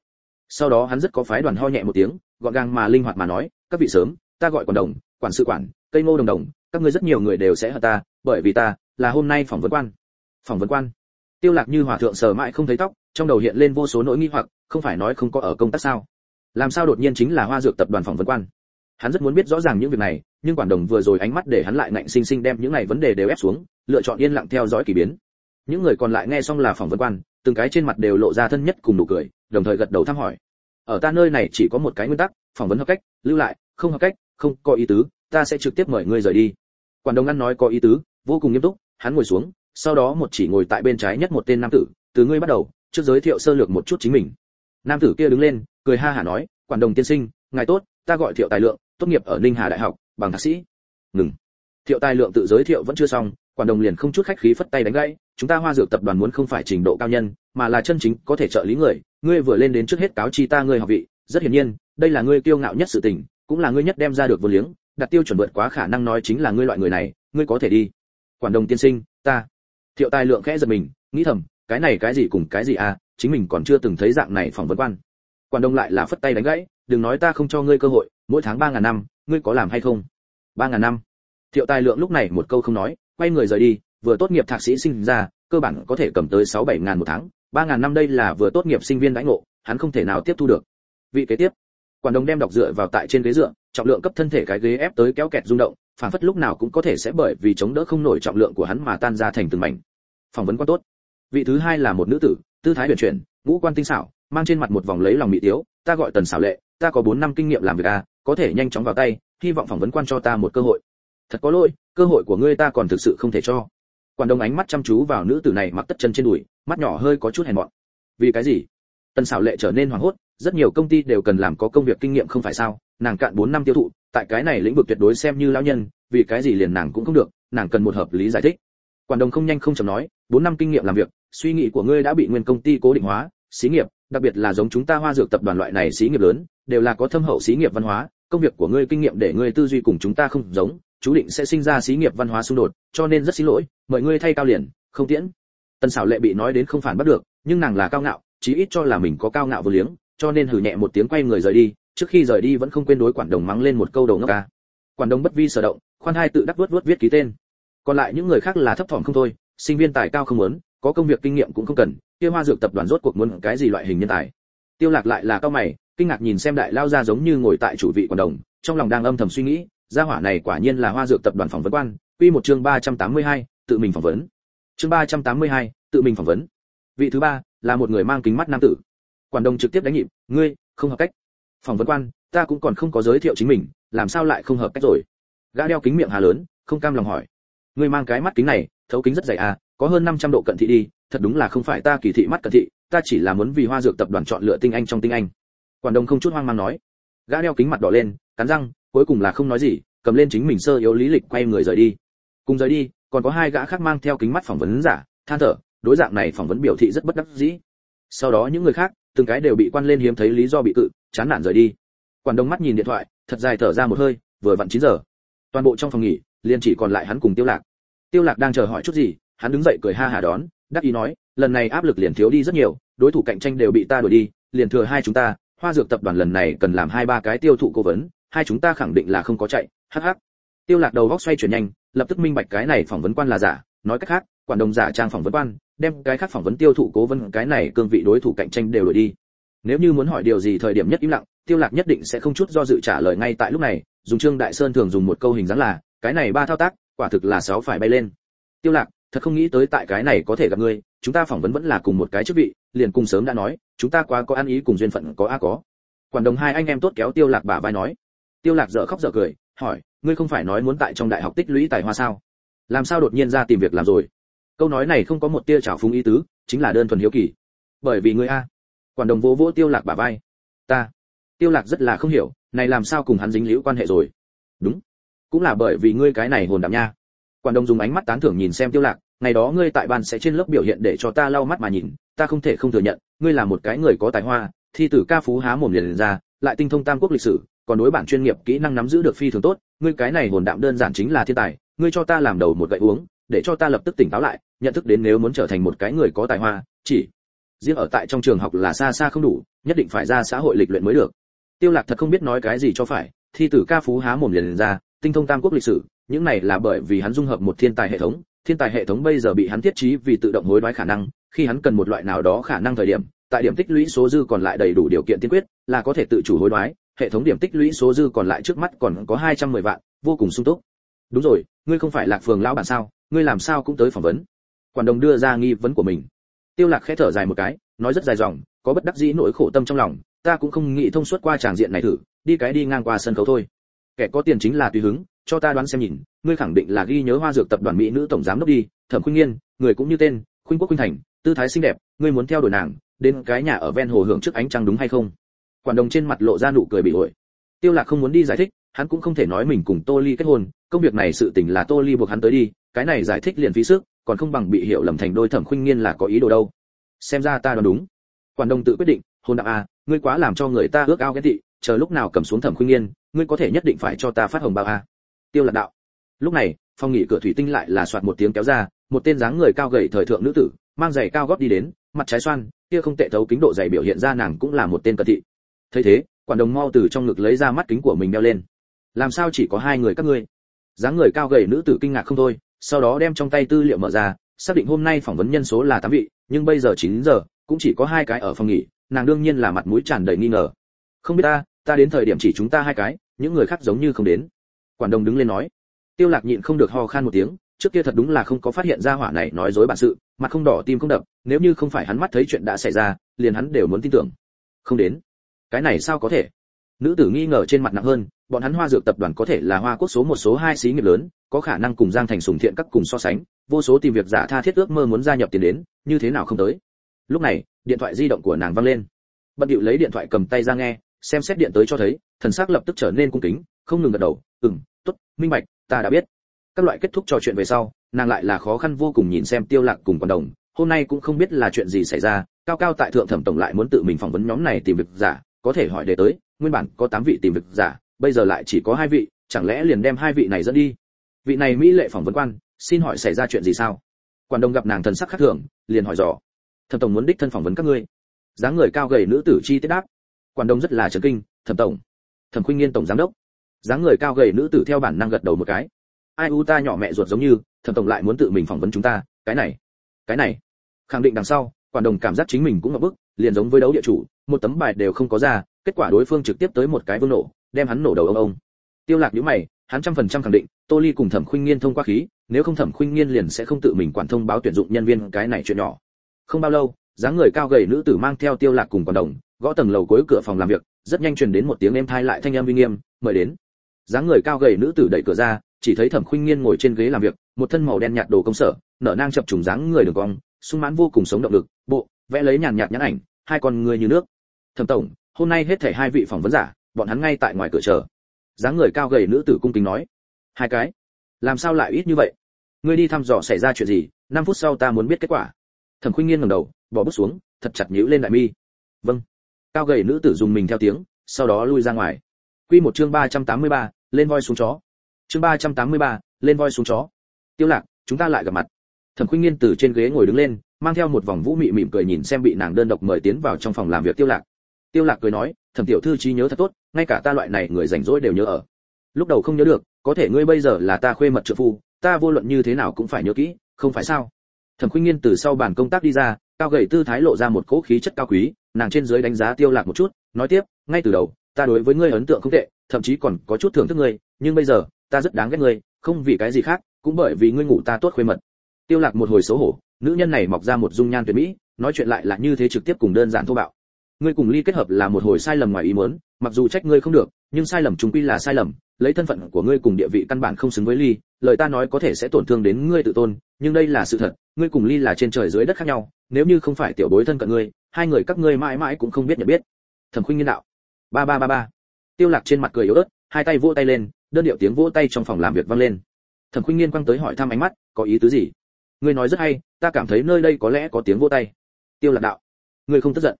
Sau đó hắn rất có phái đoàn ho nhẹ một tiếng, gọn gàng mà linh hoạt mà nói, các vị sớm, ta gọi quản đồng, quản sự quản, cây ngô đồng đồng, các ngươi rất nhiều người đều sẽ hận ta, bởi vì ta là hôm nay phỏng vấn quan. Phỏng vấn quan tiêu lạc như hòa thượng sờ mãi không thấy tóc, trong đầu hiện lên vô số nỗi nghi hoặc, không phải nói không có ở công tác sao? Làm sao đột nhiên chính là hoa dược tập đoàn phỏng vấn quan? Hắn rất muốn biết rõ ràng những việc này, nhưng quản đồng vừa rồi ánh mắt để hắn lại ngạnh sinh sinh đem những này vấn đề đều ép xuống, lựa chọn yên lặng theo dõi kỳ biến. Những người còn lại nghe xong là phỏng vấn quan, từng cái trên mặt đều lộ ra thân nhất cùng nụ cười, đồng thời gật đầu thăm hỏi. Ở ta nơi này chỉ có một cái nguyên tắc, phỏng vấn hợp cách, lưu lại, không hợp cách, không có ý tứ, ta sẽ trực tiếp mời ngươi rời đi. Quản đồng ăn nói có ý tứ, vô cùng nghiêm túc, hắn ngồi xuống sau đó một chỉ ngồi tại bên trái nhất một tên nam tử, từ ngươi bắt đầu, trước giới thiệu sơ lược một chút chính mình. Nam tử kia đứng lên, cười ha hả nói, quản đồng tiên sinh, ngài tốt, ta gọi thiệu tài lượng, tốt nghiệp ở ninh hà đại học, bằng thạc sĩ. Ngừng. Thiệu tài lượng tự giới thiệu vẫn chưa xong, quản đồng liền không chút khách khí phất tay đánh gãy, chúng ta hoa dược tập đoàn muốn không phải trình độ cao nhân, mà là chân chính có thể trợ lý người, ngươi vừa lên đến trước hết cáo chi ta ngươi học vị, rất hiển nhiên, đây là ngươi kiêu ngạo nhất sự tình, cũng là ngươi nhất đem ra được vô liếng, đặt tiêu chuẩn vượt quá khả năng nói chính là ngươi loại người này, ngươi có thể đi. Quản đồng tiên sinh, ta thiệu tài lượng khẽ giật mình, nghĩ thầm, cái này cái gì cùng cái gì à chính mình còn chưa từng thấy dạng này phỏng vấn quan. Quản Đông lại là phất tay đánh gãy, đừng nói ta không cho ngươi cơ hội, mỗi tháng ba ngàn năm, ngươi có làm hay không? Ba ngàn năm. Thiệu tài lượng lúc này một câu không nói, quay người rời đi, vừa tốt nghiệp thạc sĩ sinh ra, cơ bản có thể cầm tới sáu bảy ngàn một tháng. Ba ngàn năm đây là vừa tốt nghiệp sinh viên đãi ngộ, hắn không thể nào tiếp thu được. Vị kế tiếp. Quản đồng đem đọc dựa vào tại trên ghế dựa, trọng lượng cấp thân thể cái ghế ép tới kéo kẹt rung động, phản phất lúc nào cũng có thể sẽ bởi vì chống đỡ không nổi trọng lượng của hắn mà tan ra thành từng mảnh phỏng vấn quan tốt. Vị thứ hai là một nữ tử, tư thái huyền chuyển, ngũ quan tinh xảo, mang trên mặt một vòng lấy lòng mỹ tiếu, ta gọi tần xảo lệ, ta có 4 năm kinh nghiệm làm việc a có thể nhanh chóng vào tay, hy vọng phỏng vấn quan cho ta một cơ hội. Thật có lỗi, cơ hội của ngươi ta còn thực sự không thể cho. Quản đông ánh mắt chăm chú vào nữ tử này mặc tất chân trên đùi, mắt nhỏ hơi có chút hèn mọn. Vì cái gì? Tần xảo lệ trở nên hoảng hốt, rất nhiều công ty đều cần làm có công việc kinh nghiệm không phải sao? Nàng cạn 4 năm tiêu thụ, tại cái này lĩnh vực tuyệt đối xem như lão nhân, vì cái gì liền nàng cũng không được, nàng cần một hợp lý giải thích. Quản đông không nhanh không chậm nói 4 năm kinh nghiệm làm việc, suy nghĩ của ngươi đã bị nguyên công ty cố định hóa, xí nghiệp, đặc biệt là giống chúng ta hoa dược tập đoàn loại này xí nghiệp lớn, đều là có thâm hậu xí nghiệp văn hóa, công việc của ngươi kinh nghiệm để ngươi tư duy cùng chúng ta không giống, chú định sẽ sinh ra xí nghiệp văn hóa xung đột, cho nên rất xin lỗi, mời ngươi thay cao liền, không tiễn. Tần xảo lệ bị nói đến không phản bắt được, nhưng nàng là cao ngạo, chí ít cho là mình có cao ngạo vô liếng, cho nên hừ nhẹ một tiếng quay người rời đi, trước khi rời đi vẫn không quên đối quản đồng mắng lên một câu đầu ngốc ca. Quản đồng bất vi sở động, khoan hai tự đắc vuốt vuốt viết ký tên. Còn lại những người khác là thấp thỏm không thôi sinh viên tài cao không muốn có công việc kinh nghiệm cũng không cần kia hoa dược tập đoàn rốt cuộc muốn cái gì loại hình nhân tài? Tiêu lạc lại là cao mày kinh ngạc nhìn xem đại lao ra giống như ngồi tại chủ vị quản đồng trong lòng đang âm thầm suy nghĩ gia hỏa này quả nhiên là hoa dược tập đoàn phỏng vấn quan quy một chương 382, tự mình phỏng vấn. Chương 382, tự mình phỏng vấn. Vị thứ ba là một người mang kính mắt nam tử. Quản đồng trực tiếp đánh nhịp ngươi không hợp cách. Phỏng vấn quan ta cũng còn không có giới thiệu chính mình làm sao lại không hợp cách rồi? Gã đeo kính miệng hà lớn không cam lòng hỏi. Ngươi mang cái mắt kính này thấu kính rất dày à có hơn 500 độ cận thị đi, thật đúng là không phải ta kỳ thị mắt cận thị, ta chỉ là muốn vì hoa dược tập đoàn chọn lựa tinh anh trong tinh anh. Quản đồng không chút hoang mang nói. Gã đeo kính mặt đỏ lên, cắn răng, cuối cùng là không nói gì, cầm lên chính mình sơ yếu lý lịch quay người rời đi. Cùng rời đi, còn có hai gã khác mang theo kính mắt phỏng vấn giả, than thở, đối dạng này phỏng vấn biểu thị rất bất đắc dĩ. Sau đó những người khác, từng cái đều bị quan lên hiếm thấy lý do bị cự, chán nản rời đi. Quản đông mắt nhìn điện thoại, thật dài thở ra một hơi, vừa vặn 9 giờ. Toàn bộ trong phòng nghỉ, liền chỉ còn lại hắn cùng tiêu lạc tiêu lạc đang chờ hỏi chút gì, hắn đứng dậy cười ha hả đón, đắc ý nói, lần này áp lực liền thiếu đi rất nhiều, đối thủ cạnh tranh đều bị ta đuổi đi, liền thừa hai chúng ta, hoa dược tập đoàn lần này cần làm hai ba cái tiêu thụ cố vấn, hai chúng ta khẳng định là không có chạy, hắc hắc. Tiêu lạc đầu góc xoay chuyển nhanh, lập tức minh bạch cái này phỏng vấn quan là giả, nói cách khác, quản đồng giả trang phỏng vấn quan, đem cái khác phỏng vấn tiêu thụ cố vấn, cái này cương vị đối thủ cạnh tranh đều đổi đi. Nếu như muốn hỏi điều gì thời điểm nhất im lặng, tiêu lạc nhất định sẽ không chút do dự trả lời ngay tại lúc này, dùng trương đại sơn thường dùng một câu hình dáng là, cái này ba thao tác quả thực là sáu phải bay lên. Tiêu lạc, thật không nghĩ tới tại cái này có thể gặp ngươi, chúng ta phỏng vấn vẫn là cùng một cái chức vị, liền cùng sớm đã nói, chúng ta quá có ăn ý cùng duyên phận có a có. Quản đồng hai anh em tốt kéo tiêu lạc bả vai nói. Tiêu lạc dở khóc dở cười, hỏi, ngươi không phải nói muốn tại trong đại học tích lũy tài hoa sao? Làm sao đột nhiên ra tìm việc làm rồi? Câu nói này không có một tia trào phúng ý tứ, chính là đơn thuần hiếu kỳ. Bởi vì ngươi a. Quản đồng vỗ vỗ tiêu lạc bả vai. Ta. Tiêu lạc rất là không hiểu, này làm sao cùng hắn dính liễu quan hệ rồi? Đúng cũng là bởi vì ngươi cái này hồn đảm nha. Quản Đông dùng ánh mắt tán thưởng nhìn xem tiêu lạc, ngày đó ngươi tại ban sẽ trên lớp biểu hiện để cho ta lau mắt mà nhìn, ta không thể không thừa nhận, ngươi là một cái người có tài hoa, thi tử ca phú há mồm liền ra, lại tinh thông tam quốc lịch sử, còn đối bản chuyên nghiệp kỹ năng nắm giữ được phi thường tốt, ngươi cái này hồn đạm đơn giản chính là thiên tài, ngươi cho ta làm đầu một gậy uống, để cho ta lập tức tỉnh táo lại, nhận thức đến nếu muốn trở thành một cái người có tài hoa, chỉ riêng ở tại trong trường học là xa xa không đủ, nhất định phải ra xã hội lịch luyện mới được. Tiêu lạc thật không biết nói cái gì cho phải, thi tử ca phú há mồm liền ra tinh thông tam quốc lịch sử, những này là bởi vì hắn dung hợp một thiên tài hệ thống. Thiên tài hệ thống bây giờ bị hắn thiết trí vì tự động hối đoái khả năng. Khi hắn cần một loại nào đó khả năng thời điểm, tại điểm tích lũy số dư còn lại đầy đủ điều kiện tiên quyết, là có thể tự chủ hối đoái. Hệ thống điểm tích lũy số dư còn lại trước mắt còn có 210 vạn, vô cùng sung túc. Đúng rồi, ngươi không phải lạc phường lão bản sao? Ngươi làm sao cũng tới phỏng vấn. Quản đồng đưa ra nghi vấn của mình. Tiêu lạc khẽ thở dài một cái, nói rất dài dòng, có bất đắc dĩ nỗi khổ tâm trong lòng, ta cũng không nghĩ thông suốt qua tràng diện này thử, đi cái đi ngang qua sân khấu thôi kẻ có tiền chính là tùy hứng, cho ta đoán xem nhìn, ngươi khẳng định là ghi nhớ hoa dược tập đoàn mỹ nữ tổng giám đốc đi, thẩm khuynh nghiên, người cũng như tên, khuynh quốc khuynh thành, tư thái xinh đẹp, ngươi muốn theo đuổi nàng, đến cái nhà ở ven hồ hưởng trước ánh trăng đúng hay không? Quản đồng trên mặt lộ ra nụ cười bị ổi. Tiêu lạc không muốn đi giải thích, hắn cũng không thể nói mình cùng tô ly kết hôn, công việc này sự tình là tô ly buộc hắn tới đi, cái này giải thích liền phí sức, còn không bằng bị hiểu lầm thành đôi thẩm khuynh nghiên là có ý đồ đâu. Xem ra ta đoán đúng. Quản đồng tự quyết định, hôn đặng a à, ngươi quá làm cho người ta ước ao ghét tị chờ lúc nào cầm xuống thẩm khuynh nghiên ngươi có thể nhất định phải cho ta phát hồng bao a. Tiêu lạc đạo. Lúc này, phòng nghỉ cửa thủy tinh lại là soạt một tiếng kéo ra, một tên dáng người cao gầy thời thượng nữ tử, mang giày cao gót đi đến, mặt trái xoan, kia không tệ thấu kính độ dày biểu hiện ra nàng cũng là một tên cận thị. Thấy thế, quản đồng mau từ trong ngực lấy ra mắt kính của mình đeo lên. Làm sao chỉ có hai người các ngươi? Dáng người cao gầy nữ tử kinh ngạc không thôi, sau đó đem trong tay tư liệu mở ra, xác định hôm nay phỏng vấn nhân số là tám vị, nhưng bây giờ chín giờ, cũng chỉ có hai cái ở phòng nghỉ, nàng đương nhiên là mặt mũi tràn đầy nghi ngờ không biết ta ta đến thời điểm chỉ chúng ta hai cái, những người khác giống như không đến. Quản đồng đứng lên nói. Tiêu lạc nhịn không được ho khan một tiếng, trước kia thật đúng là không có phát hiện ra hỏa này nói dối bản sự, mặt không đỏ tim không đập, nếu như không phải hắn mắt thấy chuyện đã xảy ra, liền hắn đều muốn tin tưởng. Không đến. Cái này sao có thể? Nữ tử nghi ngờ trên mặt nặng hơn, bọn hắn hoa dược tập đoàn có thể là hoa quốc số một số hai xí nghiệp lớn, có khả năng cùng giang thành sùng thiện các cùng so sánh, vô số tìm việc giả tha thiết ước mơ muốn gia nhập tiền đến, như thế nào không tới. Lúc này, điện thoại di động của nàng vang lên. Bận điệu lấy điện thoại cầm tay ra nghe xem xét điện tới cho thấy, thần sắc lập tức trở nên cung kính, không ngừng gật đầu, ừm, tốt, minh bạch, ta đã biết. Các loại kết thúc trò chuyện về sau, nàng lại là khó khăn vô cùng nhìn xem tiêu lạc cùng quan đồng, hôm nay cũng không biết là chuyện gì xảy ra, cao cao tại thượng thẩm tổng lại muốn tự mình phỏng vấn nhóm này tìm việc giả, có thể hỏi đề tới, nguyên bản có 8 vị tìm việc giả, bây giờ lại chỉ có hai vị, chẳng lẽ liền đem hai vị này dẫn đi? Vị này mỹ lệ phỏng vấn quan, xin hỏi xảy ra chuyện gì sao? Quan đồng gặp nàng thần sắc khác thường, liền hỏi dò. Thẩm tổng muốn đích thân phỏng vấn các ngươi. Dáng người cao gầy nữ tử chi tiết đáp Quản đông rất là chấn kinh, thẩm tổng, thẩm khuynh nghiên tổng giám đốc. Dáng người cao gầy nữ tử theo bản năng gật đầu một cái. Ai u ta nhỏ mẹ ruột giống như, thẩm tổng lại muốn tự mình phỏng vấn chúng ta, cái này cái này. Khẳng định đằng sau, quản đồng cảm giác chính mình cũng ngập bức, liền giống với đấu địa chủ, một tấm bài đều không có ra, kết quả đối phương trực tiếp tới một cái vương nổ, đem hắn nổ đầu ông ông. Tiêu lạc nhíu mày, hắn trăm phần trăm khẳng định, tô ly cùng thẩm khuynh nghiên thông qua khí, nếu không thẩm khuynh nghiên liền sẽ không tự mình quản thông báo tuyển dụng nhân viên cái này chuyện nhỏ. Không bao lâu dáng người cao gầy nữ tử mang theo tiêu lạc cùng quản đồng, gõ tầng lầu cuối cửa phòng làm việc, rất nhanh truyền đến một tiếng êm thai lại thanh âm uy nghiêm, mời đến. Dáng người cao gầy nữ tử đẩy cửa ra, chỉ thấy thẩm khuynh nghiên ngồi trên ghế làm việc, một thân màu đen nhạt đồ công sở, nở nang chập trùng dáng người đường cong, sung mãn vô cùng sống động lực, bộ, vẽ lấy nhàn nhạt nhãn ảnh, hai con người như nước. Thẩm tổng, hôm nay hết thảy hai vị phỏng vấn giả, bọn hắn ngay tại ngoài cửa chờ. Dáng người cao gầy nữ tử cung kính nói, hai cái? Làm sao lại ít như vậy? Ngươi đi thăm dò xảy ra chuyện gì, năm phút sau ta muốn biết kết quả. Thẩm khuynh nghiên ngẩng đầu bỏ bút xuống thật chặt nhíu lên đại mi. Vâng. Cao gầy nữ tử dùng mình theo tiếng sau đó lui ra ngoài. Quy một chương 383, lên voi xuống chó. Chương 383, lên voi xuống chó. Tiêu lạc chúng ta lại gặp mặt. Thẩm khuynh nghiên từ trên ghế ngồi đứng lên mang theo một vòng vũ mị mỉm cười nhìn xem bị nàng đơn độc mời tiến vào trong phòng làm việc tiêu lạc. Tiêu lạc cười nói thẩm tiểu thư trí nhớ thật tốt ngay cả ta loại này người rảnh rỗi đều nhớ ở. Lúc đầu không nhớ được có thể ngươi bây giờ là ta khuê mật trợ phu ta vô luận như thế nào cũng phải nhớ kỹ không phải sao? Thẩm khuynh nghiên từ sau bàn công tác đi ra cao gầy tư thái lộ ra một cỗ khí chất cao quý, nàng trên dưới đánh giá tiêu lạc một chút, nói tiếp, ngay từ đầu, ta đối với ngươi ấn tượng không tệ, thậm chí còn có chút thưởng thức ngươi, nhưng bây giờ, ta rất đáng ghét ngươi, không vì cái gì khác, cũng bởi vì ngươi ngủ ta tốt khuê mật. Tiêu lạc một hồi xấu hổ, nữ nhân này mọc ra một dung nhan tuyệt mỹ, nói chuyện lại là như thế trực tiếp cùng đơn giản thô bạo. Ngươi cùng ly kết hợp là một hồi sai lầm ngoài ý muốn, mặc dù trách ngươi không được, nhưng sai lầm chung quy là sai lầm, lấy thân phận của ngươi cùng địa vị căn bản không xứng với ly lời ta nói có thể sẽ tổn thương đến ngươi tự tôn, nhưng đây là sự thật, ngươi cùng ly là trên trời dưới đất khác nhau, nếu như không phải tiểu bối thân cận ngươi, hai người các ngươi mãi mãi cũng không biết nhận biết. Thẩm khuynh nghiên đạo. Ba ba ba ba. Tiêu lạc trên mặt cười yếu ớt, hai tay vỗ tay lên, đơn điệu tiếng vỗ tay trong phòng làm việc vang lên. Thẩm khuynh nghiên quăng tới hỏi thăm ánh mắt, có ý tứ gì? Ngươi nói rất hay, ta cảm thấy nơi đây có lẽ có tiếng vỗ tay. Tiêu lạc đạo. Ngươi không tức giận.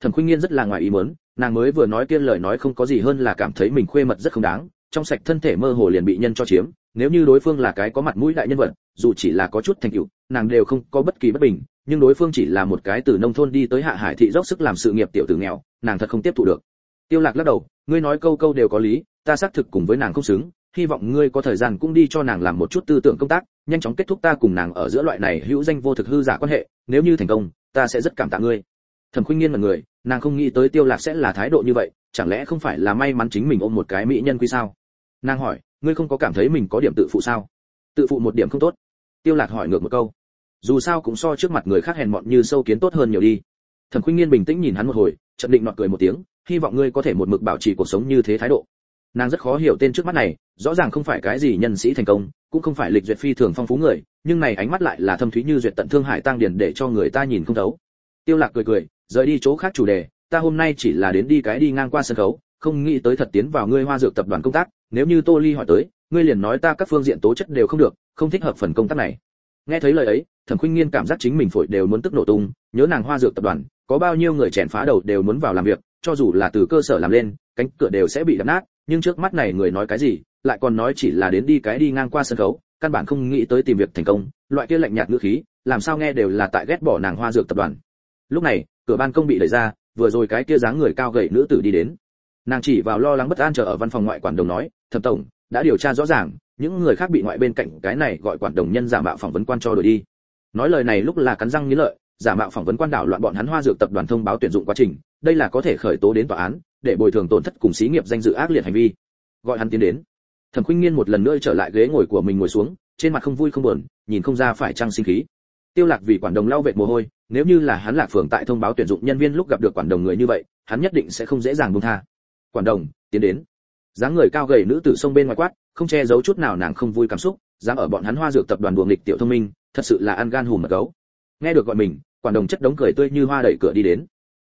Thẩm khuynh nghiên rất là ngoài ý muốn, nàng mới vừa nói kia lời nói không có gì hơn là cảm thấy mình khuê mật rất không đáng, trong sạch thân thể mơ hồ liền bị nhân cho chiếm nếu như đối phương là cái có mặt mũi đại nhân vật, dù chỉ là có chút thành tựu, nàng đều không có bất kỳ bất bình, nhưng đối phương chỉ là một cái từ nông thôn đi tới hạ hải thị dốc sức làm sự nghiệp tiểu tử nghèo, nàng thật không tiếp thu được. Tiêu lạc lắc đầu, ngươi nói câu câu đều có lý, ta xác thực cùng với nàng không xứng, hy vọng ngươi có thời gian cũng đi cho nàng làm một chút tư tưởng công tác, nhanh chóng kết thúc ta cùng nàng ở giữa loại này hữu danh vô thực hư giả quan hệ, nếu như thành công, ta sẽ rất cảm tạ ngươi. Thẩm khuynh nghiên là người, nàng không nghĩ tới tiêu lạc sẽ là thái độ như vậy, chẳng lẽ không phải là may mắn chính mình ôm một cái mỹ nhân quy sao? Nàng hỏi, ngươi không có cảm thấy mình có điểm tự phụ sao? Tự phụ một điểm không tốt. Tiêu lạc hỏi ngược một câu, dù sao cũng so trước mặt người khác hèn mọn như sâu kiến tốt hơn nhiều đi. Thẩm khuynh nghiên bình tĩnh nhìn hắn một hồi, chợt định nọt cười một tiếng, hy vọng ngươi có thể một mực bảo trì cuộc sống như thế thái độ. Nàng rất khó hiểu tên trước mắt này, rõ ràng không phải cái gì nhân sĩ thành công, cũng không phải lịch duyệt phi thường phong phú người, nhưng này ánh mắt lại là thâm thúy như duyệt tận thương hải tăng điển để cho người ta nhìn không thấu. Tiêu lạc cười cười, rời đi chỗ khác chủ đề, ta hôm nay chỉ là đến đi cái đi ngang qua sân khấu không nghĩ tới thật tiến vào ngươi hoa dược tập đoàn công tác, nếu như tô ly hỏi tới, ngươi liền nói ta các phương diện tố chất đều không được, không thích hợp phần công tác này. Nghe thấy lời ấy, thẩm khuynh nghiên cảm giác chính mình phổi đều muốn tức nổ tung, nhớ nàng hoa dược tập đoàn, có bao nhiêu người chèn phá đầu đều muốn vào làm việc, cho dù là từ cơ sở làm lên, cánh cửa đều sẽ bị đập nát, nhưng trước mắt này người nói cái gì, lại còn nói chỉ là đến đi cái đi ngang qua sân khấu, căn bản không nghĩ tới tìm việc thành công, loại kia lạnh nhạt ngữ khí, làm sao nghe đều là tại ghét bỏ nàng hoa dược tập đoàn. Lúc này, cửa ban công bị đẩy ra, vừa rồi cái kia dáng người cao gầy nữ tử đi đến nàng chỉ vào lo lắng bất an chờ ở văn phòng ngoại quản đồng nói, thẩm tổng, đã điều tra rõ ràng, những người khác bị ngoại bên cạnh cái này gọi quản đồng nhân giả mạo phỏng vấn quan cho đổi đi. Nói lời này lúc là cắn răng nghĩ lợi, giả mạo phỏng vấn quan đảo loạn bọn hắn hoa dược tập đoàn thông báo tuyển dụng quá trình, đây là có thể khởi tố đến tòa án, để bồi thường tổn thất cùng xí nghiệp danh dự ác liệt hành vi. Gọi hắn tiến đến. Thẩm khuynh nghiên một lần nữa trở lại ghế ngồi của mình ngồi xuống, trên mặt không vui không buồn, nhìn không ra phải trăng sinh khí. Tiêu lạc vì quản đồng lau vệt mồ hôi, nếu như là hắn lạc phường tại thông báo tuyển dụng nhân viên lúc gặp được quản đồng người như vậy, hắn nhất định sẽ không dễ dàng buông tha quản đồng, tiến đến. Dáng người cao gầy nữ tử sông bên ngoài quát, không che giấu chút nào nàng không vui cảm xúc, dám ở bọn hắn hoa dược tập đoàn buồng lịch tiểu thông minh, thật sự là ăn gan hùm mật gấu. Nghe được gọi mình, quản đồng chất đống cười tươi như hoa đẩy cửa đi đến.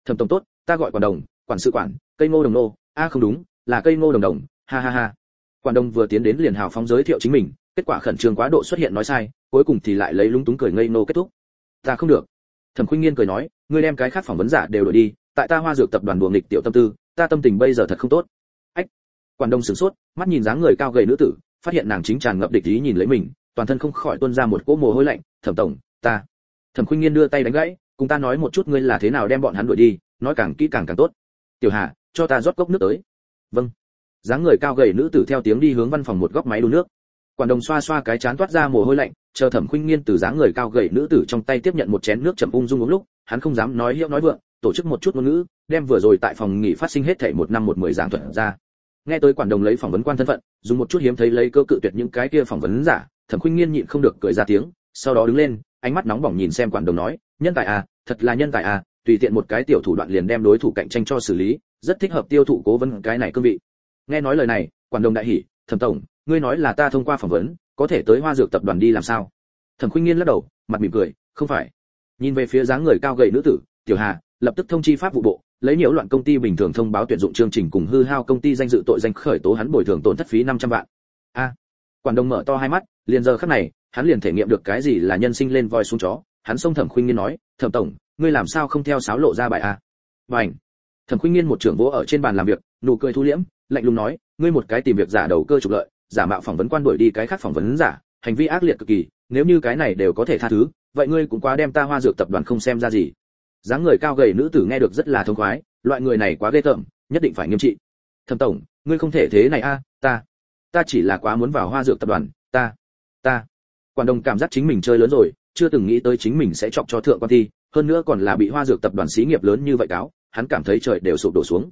Thẩm tổng tốt, ta gọi quản đồng, quản sự quản, cây ngô đồng nô. A, không đúng, là cây ngô đồng đồng, ha ha ha. Quản đồng vừa tiến đến liền hào phóng giới thiệu chính mình, kết quả khẩn trương quá độ xuất hiện nói sai, cuối cùng thì lại lấy lúng túng cười ngây nô kết thúc. Ta không được. Thẩm khuynh nghiên cười nói, ngươi đem cái khác phỏng vấn giả đều đổi đi, tại ta hoa dược tập đoàn buồng nghịch tiểu tâm tư ta tâm tình bây giờ thật không tốt. Ách, quản đông sửng sốt, mắt nhìn dáng người cao gầy nữ tử, phát hiện nàng chính tràn ngập địch ý nhìn lấy mình, toàn thân không khỏi tuôn ra một cỗ mồ hôi lạnh, thẩm tổng, ta. Thẩm khuynh nghiên đưa tay đánh gãy, cùng ta nói một chút ngươi là thế nào đem bọn hắn đuổi đi, nói càng kỹ càng càng tốt. Tiểu hà, cho ta rót cốc nước tới. Vâng. Dáng người cao gầy nữ tử theo tiếng đi hướng văn phòng một góc máy đun nước. Quản đồng xoa xoa cái chán toát ra mồ hôi lạnh, chờ thẩm khuynh nghiên từ dáng người cao gầy nữ tử trong tay tiếp nhận một chén nước chậm ung dung uống lúc, hắn không dám nói hiệu nói vượng tổ chức một chút ngôn ngữ, đem vừa rồi tại phòng nghỉ phát sinh hết thảy một năm một mười giảng thuật ra. Nghe tới quản đồng lấy phỏng vấn quan thân phận, dùng một chút hiếm thấy lấy cơ cự tuyệt những cái kia phỏng vấn giả, thẩm khuynh nghiên nhịn không được cười ra tiếng, sau đó đứng lên, ánh mắt nóng bỏng nhìn xem quản đồng nói, nhân tài à thật là nhân tài à tùy tiện một cái tiểu thủ đoạn liền đem đối thủ cạnh tranh cho xử lý, rất thích hợp tiêu thụ cố vấn cái này cương vị. Nghe nói lời này, quản đồng đại hỉ, thẩm tổng, ngươi nói là ta thông qua phỏng vấn, có thể tới hoa dược tập đoàn đi làm sao? Thẩm khuynh nghiên lắc đầu, mặt mỉm cười, không phải. Nhìn về phía dáng người cao gầy nữ tử, tiểu hà lập tức thông chi pháp vụ bộ, lấy nhiễu loạn công ty bình thường thông báo tuyển dụng chương trình cùng hư hao công ty danh dự tội danh khởi tố hắn bồi thường tổn thất phí 500 vạn. A. Quản đồng mở to hai mắt, liền giờ khắc này, hắn liền thể nghiệm được cái gì là nhân sinh lên voi xuống chó. Hắn xông thẩm khuynh nghiên nói, thẩm tổng, ngươi làm sao không theo sáo lộ ra bài a? Bảnh thẩm khuynh nghiên một trưởng vỗ ở trên bàn làm việc, nụ cười thu liễm, lạnh lùng nói, ngươi một cái tìm việc giả đầu cơ trục lợi, giả mạo phỏng vấn quan đuổi đi cái khác phỏng vấn giả, hành vi ác liệt cực kỳ, nếu như cái này đều có thể tha thứ, vậy ngươi cũng quá đem ta hoa dược tập đoàn không xem ra gì dáng người cao gầy nữ tử nghe được rất là thông khoái loại người này quá ghê tởm nhất định phải nghiêm trị. Thẩm tổng ngươi không thể thế này a ta ta chỉ là quá muốn vào hoa dược tập đoàn ta ta. Quản đồng cảm giác chính mình chơi lớn rồi chưa từng nghĩ tới chính mình sẽ chọc cho thượng quan thi hơn nữa còn là bị hoa dược tập đoàn xí nghiệp lớn như vậy cáo hắn cảm thấy trời đều sụp đổ xuống.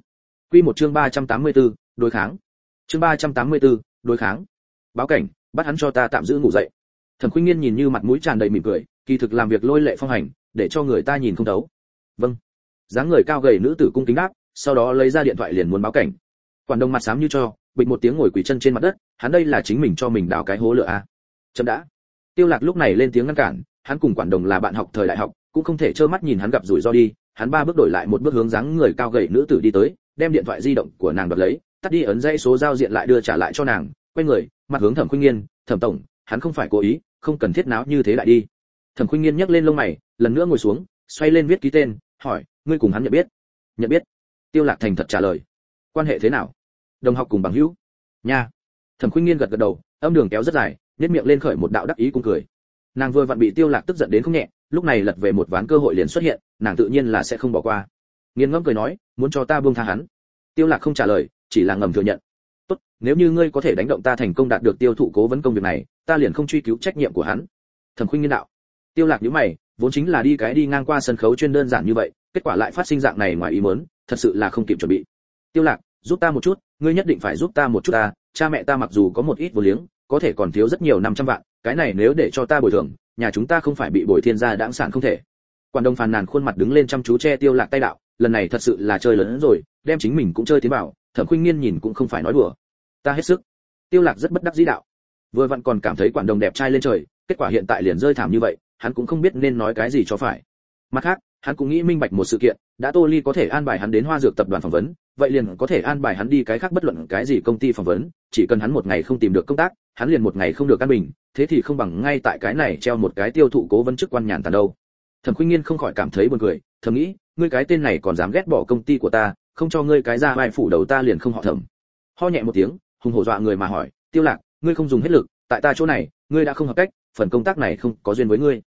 Quy một chương 384, đối kháng. Chương 384, đối kháng. Báo cảnh bắt hắn cho ta tạm giữ ngủ dậy. Thẩm khuynh nghiên nhìn như mặt mũi tràn đầy mỉm cười kỳ thực làm việc lôi lệ phong hành để cho người ta nhìn không thấu vâng. Dáng người cao gầy nữ tử cung kính đáp, sau đó lấy ra điện thoại liền muốn báo cảnh. Quản đông mặt xám như cho, bịch một tiếng ngồi quỳ chân trên mặt đất, hắn đây là chính mình cho mình đào cái hố lửa à. chậm đã. Tiêu lạc lúc này lên tiếng ngăn cản, hắn cùng quản đồng là bạn học thời đại học, cũng không thể trơ mắt nhìn hắn gặp rủi ro đi, hắn ba bước đổi lại một bước hướng dáng người cao gầy nữ tử đi tới, đem điện thoại di động của nàng đoạt lấy, tắt đi ấn dãy số giao diện lại đưa trả lại cho nàng, quay người, mặt hướng thẩm khuynh nghiên, thẩm tổng, hắn không phải cố ý, không cần thiết náo như thế lại đi. Thẩm khuynh nghiên nhấc lên lông mày, lần nữa ngồi xuống, xoay lên viết ký tên hỏi, ngươi cùng hắn nhận biết? Nhận biết. Tiêu lạc thành thật trả lời, quan hệ thế nào? Đồng học cùng bằng hữu. Nha. Thẩm khuynh nghiên gật gật đầu, âm đường kéo rất dài, nhếch miệng lên khởi một đạo đắc ý cung cười. Nàng vừa vặn bị tiêu lạc tức giận đến không nhẹ, lúc này lật về một ván cơ hội liền xuất hiện, nàng tự nhiên là sẽ không bỏ qua. Nghiên ngẫm cười nói, muốn cho ta buông tha hắn? Tiêu lạc không trả lời, chỉ là ngầm thừa nhận. Tốt, nếu như ngươi có thể đánh động ta thành công đạt được tiêu thụ cố vấn công việc này, ta liền không truy cứu trách nhiệm của hắn. Thẩm khuynh nghiên đạo. Tiêu lạc nhíu mày vốn chính là đi cái đi ngang qua sân khấu chuyên đơn giản như vậy, kết quả lại phát sinh dạng này ngoài ý muốn, thật sự là không kịp chuẩn bị. Tiêu lạc, giúp ta một chút, ngươi nhất định phải giúp ta một chút ta, cha mẹ ta mặc dù có một ít vô liếng, có thể còn thiếu rất nhiều năm trăm vạn, cái này nếu để cho ta bồi thường, nhà chúng ta không phải bị bồi thiên gia đãng sản không thể. Quản đông phàn nàn khuôn mặt đứng lên chăm chú che tiêu lạc tay đạo, lần này thật sự là chơi lớn hơn rồi, đem chính mình cũng chơi tiến vào, thẩm khuynh nghiên nhìn cũng không phải nói đùa. Ta hết sức. Tiêu lạc rất bất đắc dĩ đạo. Vừa vặn còn cảm thấy quản đồng đẹp trai lên trời, kết quả hiện tại liền rơi thảm như vậy hắn cũng không biết nên nói cái gì cho phải. Mặt khác, hắn cũng nghĩ minh bạch một sự kiện, đã tô ly có thể an bài hắn đến hoa dược tập đoàn phỏng vấn, vậy liền có thể an bài hắn đi cái khác bất luận cái gì công ty phỏng vấn, chỉ cần hắn một ngày không tìm được công tác, hắn liền một ngày không được an bình, thế thì không bằng ngay tại cái này treo một cái tiêu thụ cố vấn chức quan nhàn tàn đâu. Thẩm khuynh nghiên không khỏi cảm thấy buồn cười thầm nghĩ, ngươi cái tên này còn dám ghét bỏ công ty của ta, không cho ngươi cái ra vai phủ đầu ta liền không họ thẩm. Ho nhẹ một tiếng, hùng hổ dọa người mà hỏi, tiêu lạc, ngươi không dùng hết lực, tại ta chỗ này, ngươi đã không hợp cách, phần công tác này không có duyên với ngươi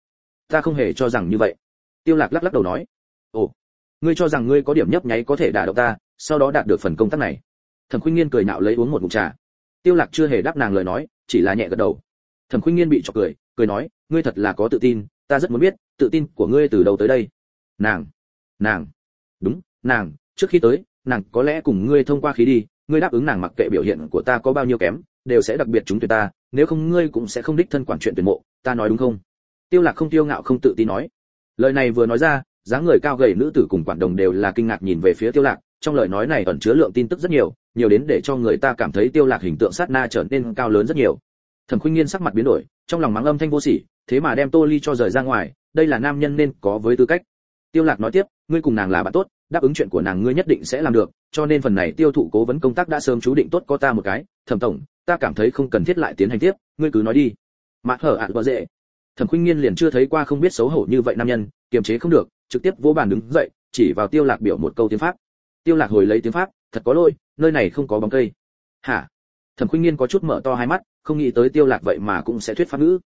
ta không hề cho rằng như vậy. Tiêu lạc lắc lắc đầu nói, ồ, ngươi cho rằng ngươi có điểm nhấp nháy có thể đả động ta, sau đó đạt được phần công tác này. Thẩm khuynh nghiên cười nạo lấy uống một ngụm trà. Tiêu lạc chưa hề đáp nàng lời nói, chỉ là nhẹ gật đầu. Thẩm khuynh nghiên bị chọc cười cười nói, ngươi thật là có tự tin, ta rất muốn biết, tự tin của ngươi từ đâu tới đây? Nàng nàng. Đúng, nàng, trước khi tới, nàng có lẽ cùng ngươi thông qua khí đi, ngươi đáp ứng nàng mặc kệ biểu hiện của ta có bao nhiêu kém, đều sẽ đặc biệt chúng tuyệt ta, nếu không ngươi cũng sẽ không đích thân quản chuyện tuyển mộ, ta nói đúng không? Tiêu lạc không tiêu ngạo không tự tin nói. Lời này vừa nói ra, dáng người cao gầy nữ tử cùng quản đồng đều là kinh ngạc nhìn về phía tiêu lạc, trong lời nói này ẩn chứa lượng tin tức rất nhiều nhiều đến để cho người ta cảm thấy tiêu lạc hình tượng sát na trở nên cao lớn rất nhiều. Thẩm khuynh nghiên sắc mặt biến đổi, trong lòng mắng âm thanh vô sỉ, thế mà đem tô ly cho rời ra ngoài, đây là nam nhân nên có với tư cách. Tiêu lạc nói tiếp, ngươi cùng nàng là bạn tốt, đáp ứng chuyện của nàng ngươi nhất định sẽ làm được, cho nên phần này tiêu thụ cố vấn công tác đã sớm chú định tốt có ta một cái. Thẩm tổng, ta cảm thấy không cần thiết lại tiến hành tiếp, ngươi cứ nói đi. Mặt hở ạt vợ dễ thẩm khuynh nghiên liền chưa thấy qua không biết xấu hổ như vậy nam nhân, kiềm chế không được, trực tiếp vỗ bàn đứng dậy, chỉ vào tiêu lạc biểu một câu tiếng pháp. Tiêu lạc hồi lấy tiếng pháp, thật có lỗi, nơi này không có bóng cây. Hả? Thẩm khuynh nghiên có chút mở to hai mắt, không nghĩ tới tiêu lạc vậy mà cũng sẽ thuyết pháp ngữ.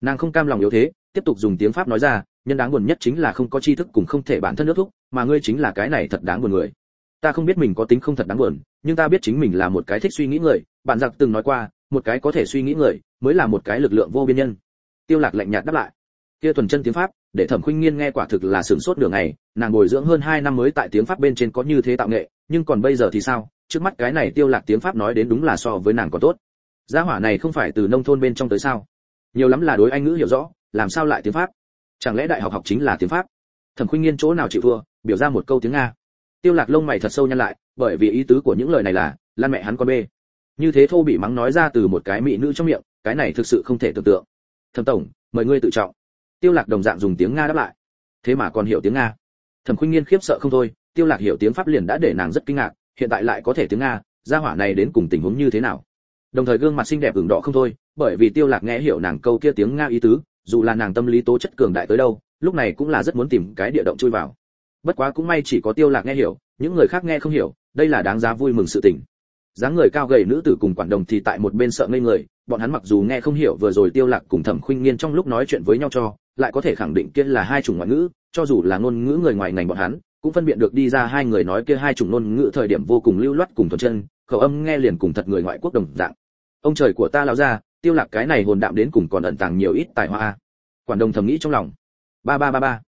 Nàng không cam lòng yếu thế, tiếp tục dùng tiếng pháp nói ra, nhân đáng buồn nhất chính là không có tri thức cùng không thể bản thân nước thúc, mà ngươi chính là cái này thật đáng buồn người. Ta không biết mình có tính không thật đáng buồn, nhưng ta biết chính mình là một cái thích suy nghĩ người, bạn giặc từng nói qua, một cái có thể suy nghĩ người, mới là một cái lực lượng vô biên nhân tiêu lạc lạnh nhạt đáp lại. Kia thuần chân tiếng pháp, để thẩm khuynh nghiên nghe quả thực là sướng sốt đường ngày, nàng bồi dưỡng hơn 2 năm mới tại tiếng pháp bên trên có như thế tạo nghệ, nhưng còn bây giờ thì sao? Trước mắt cái này tiêu lạc tiếng pháp nói đến đúng là so với nàng còn tốt. Gia hỏa này không phải từ nông thôn bên trong tới sao? Nhiều lắm là đối anh ngữ hiểu rõ, làm sao lại tiếng pháp? Chẳng lẽ đại học học chính là tiếng pháp? Thẩm khuynh nghiên chỗ nào chịu thua, biểu ra một câu tiếng nga. Tiêu lạc lông mày thật sâu nhăn lại, bởi vì ý tứ của những lời này là, lan mẹ hắn con bê. Như thế thô bị mắng nói ra từ một cái mỹ nữ trong miệng, cái này thực sự không thể tưởng tượng thẩm tổng, mời ngươi tự trọng. Tiêu lạc đồng dạng dùng tiếng nga đáp lại. Thế mà còn hiểu tiếng nga. Thẩm khuynh nghiên khiếp sợ không thôi, tiêu lạc hiểu tiếng pháp liền đã để nàng rất kinh ngạc, hiện tại lại có thể tiếng nga, gia hỏa này đến cùng tình huống như thế nào? Đồng thời gương mặt xinh đẹp ửng đỏ không thôi, bởi vì tiêu lạc nghe hiểu nàng câu kia tiếng nga ý tứ, dù là nàng tâm lý tố chất cường đại tới đâu, lúc này cũng là rất muốn tìm cái địa động chui vào. Bất quá cũng may chỉ có tiêu lạc nghe hiểu, những người khác nghe không hiểu, đây là đáng giá vui mừng sự tình dáng người cao gầy nữ tử cùng quản đồng thì tại một bên sợ ngây người, bọn hắn mặc dù nghe không hiểu vừa rồi tiêu lạc cùng thẩm khuynh nghiên trong lúc nói chuyện với nhau cho, lại có thể khẳng định kia là hai chủng ngoại ngữ, cho dù là ngôn ngữ người ngoài ngành bọn hắn, cũng phân biệt được đi ra hai người nói kia hai chủng ngôn ngữ thời điểm vô cùng lưu loát cùng thuần chân, khẩu âm nghe liền cùng thật người ngoại quốc đồng dạng. Ông trời của ta lão gia, tiêu lạc cái này hồn đạm đến cùng còn ẩn tàng nhiều ít tài hoa quản đồng thầm nghĩ trong lòng. Ba ba ba ba.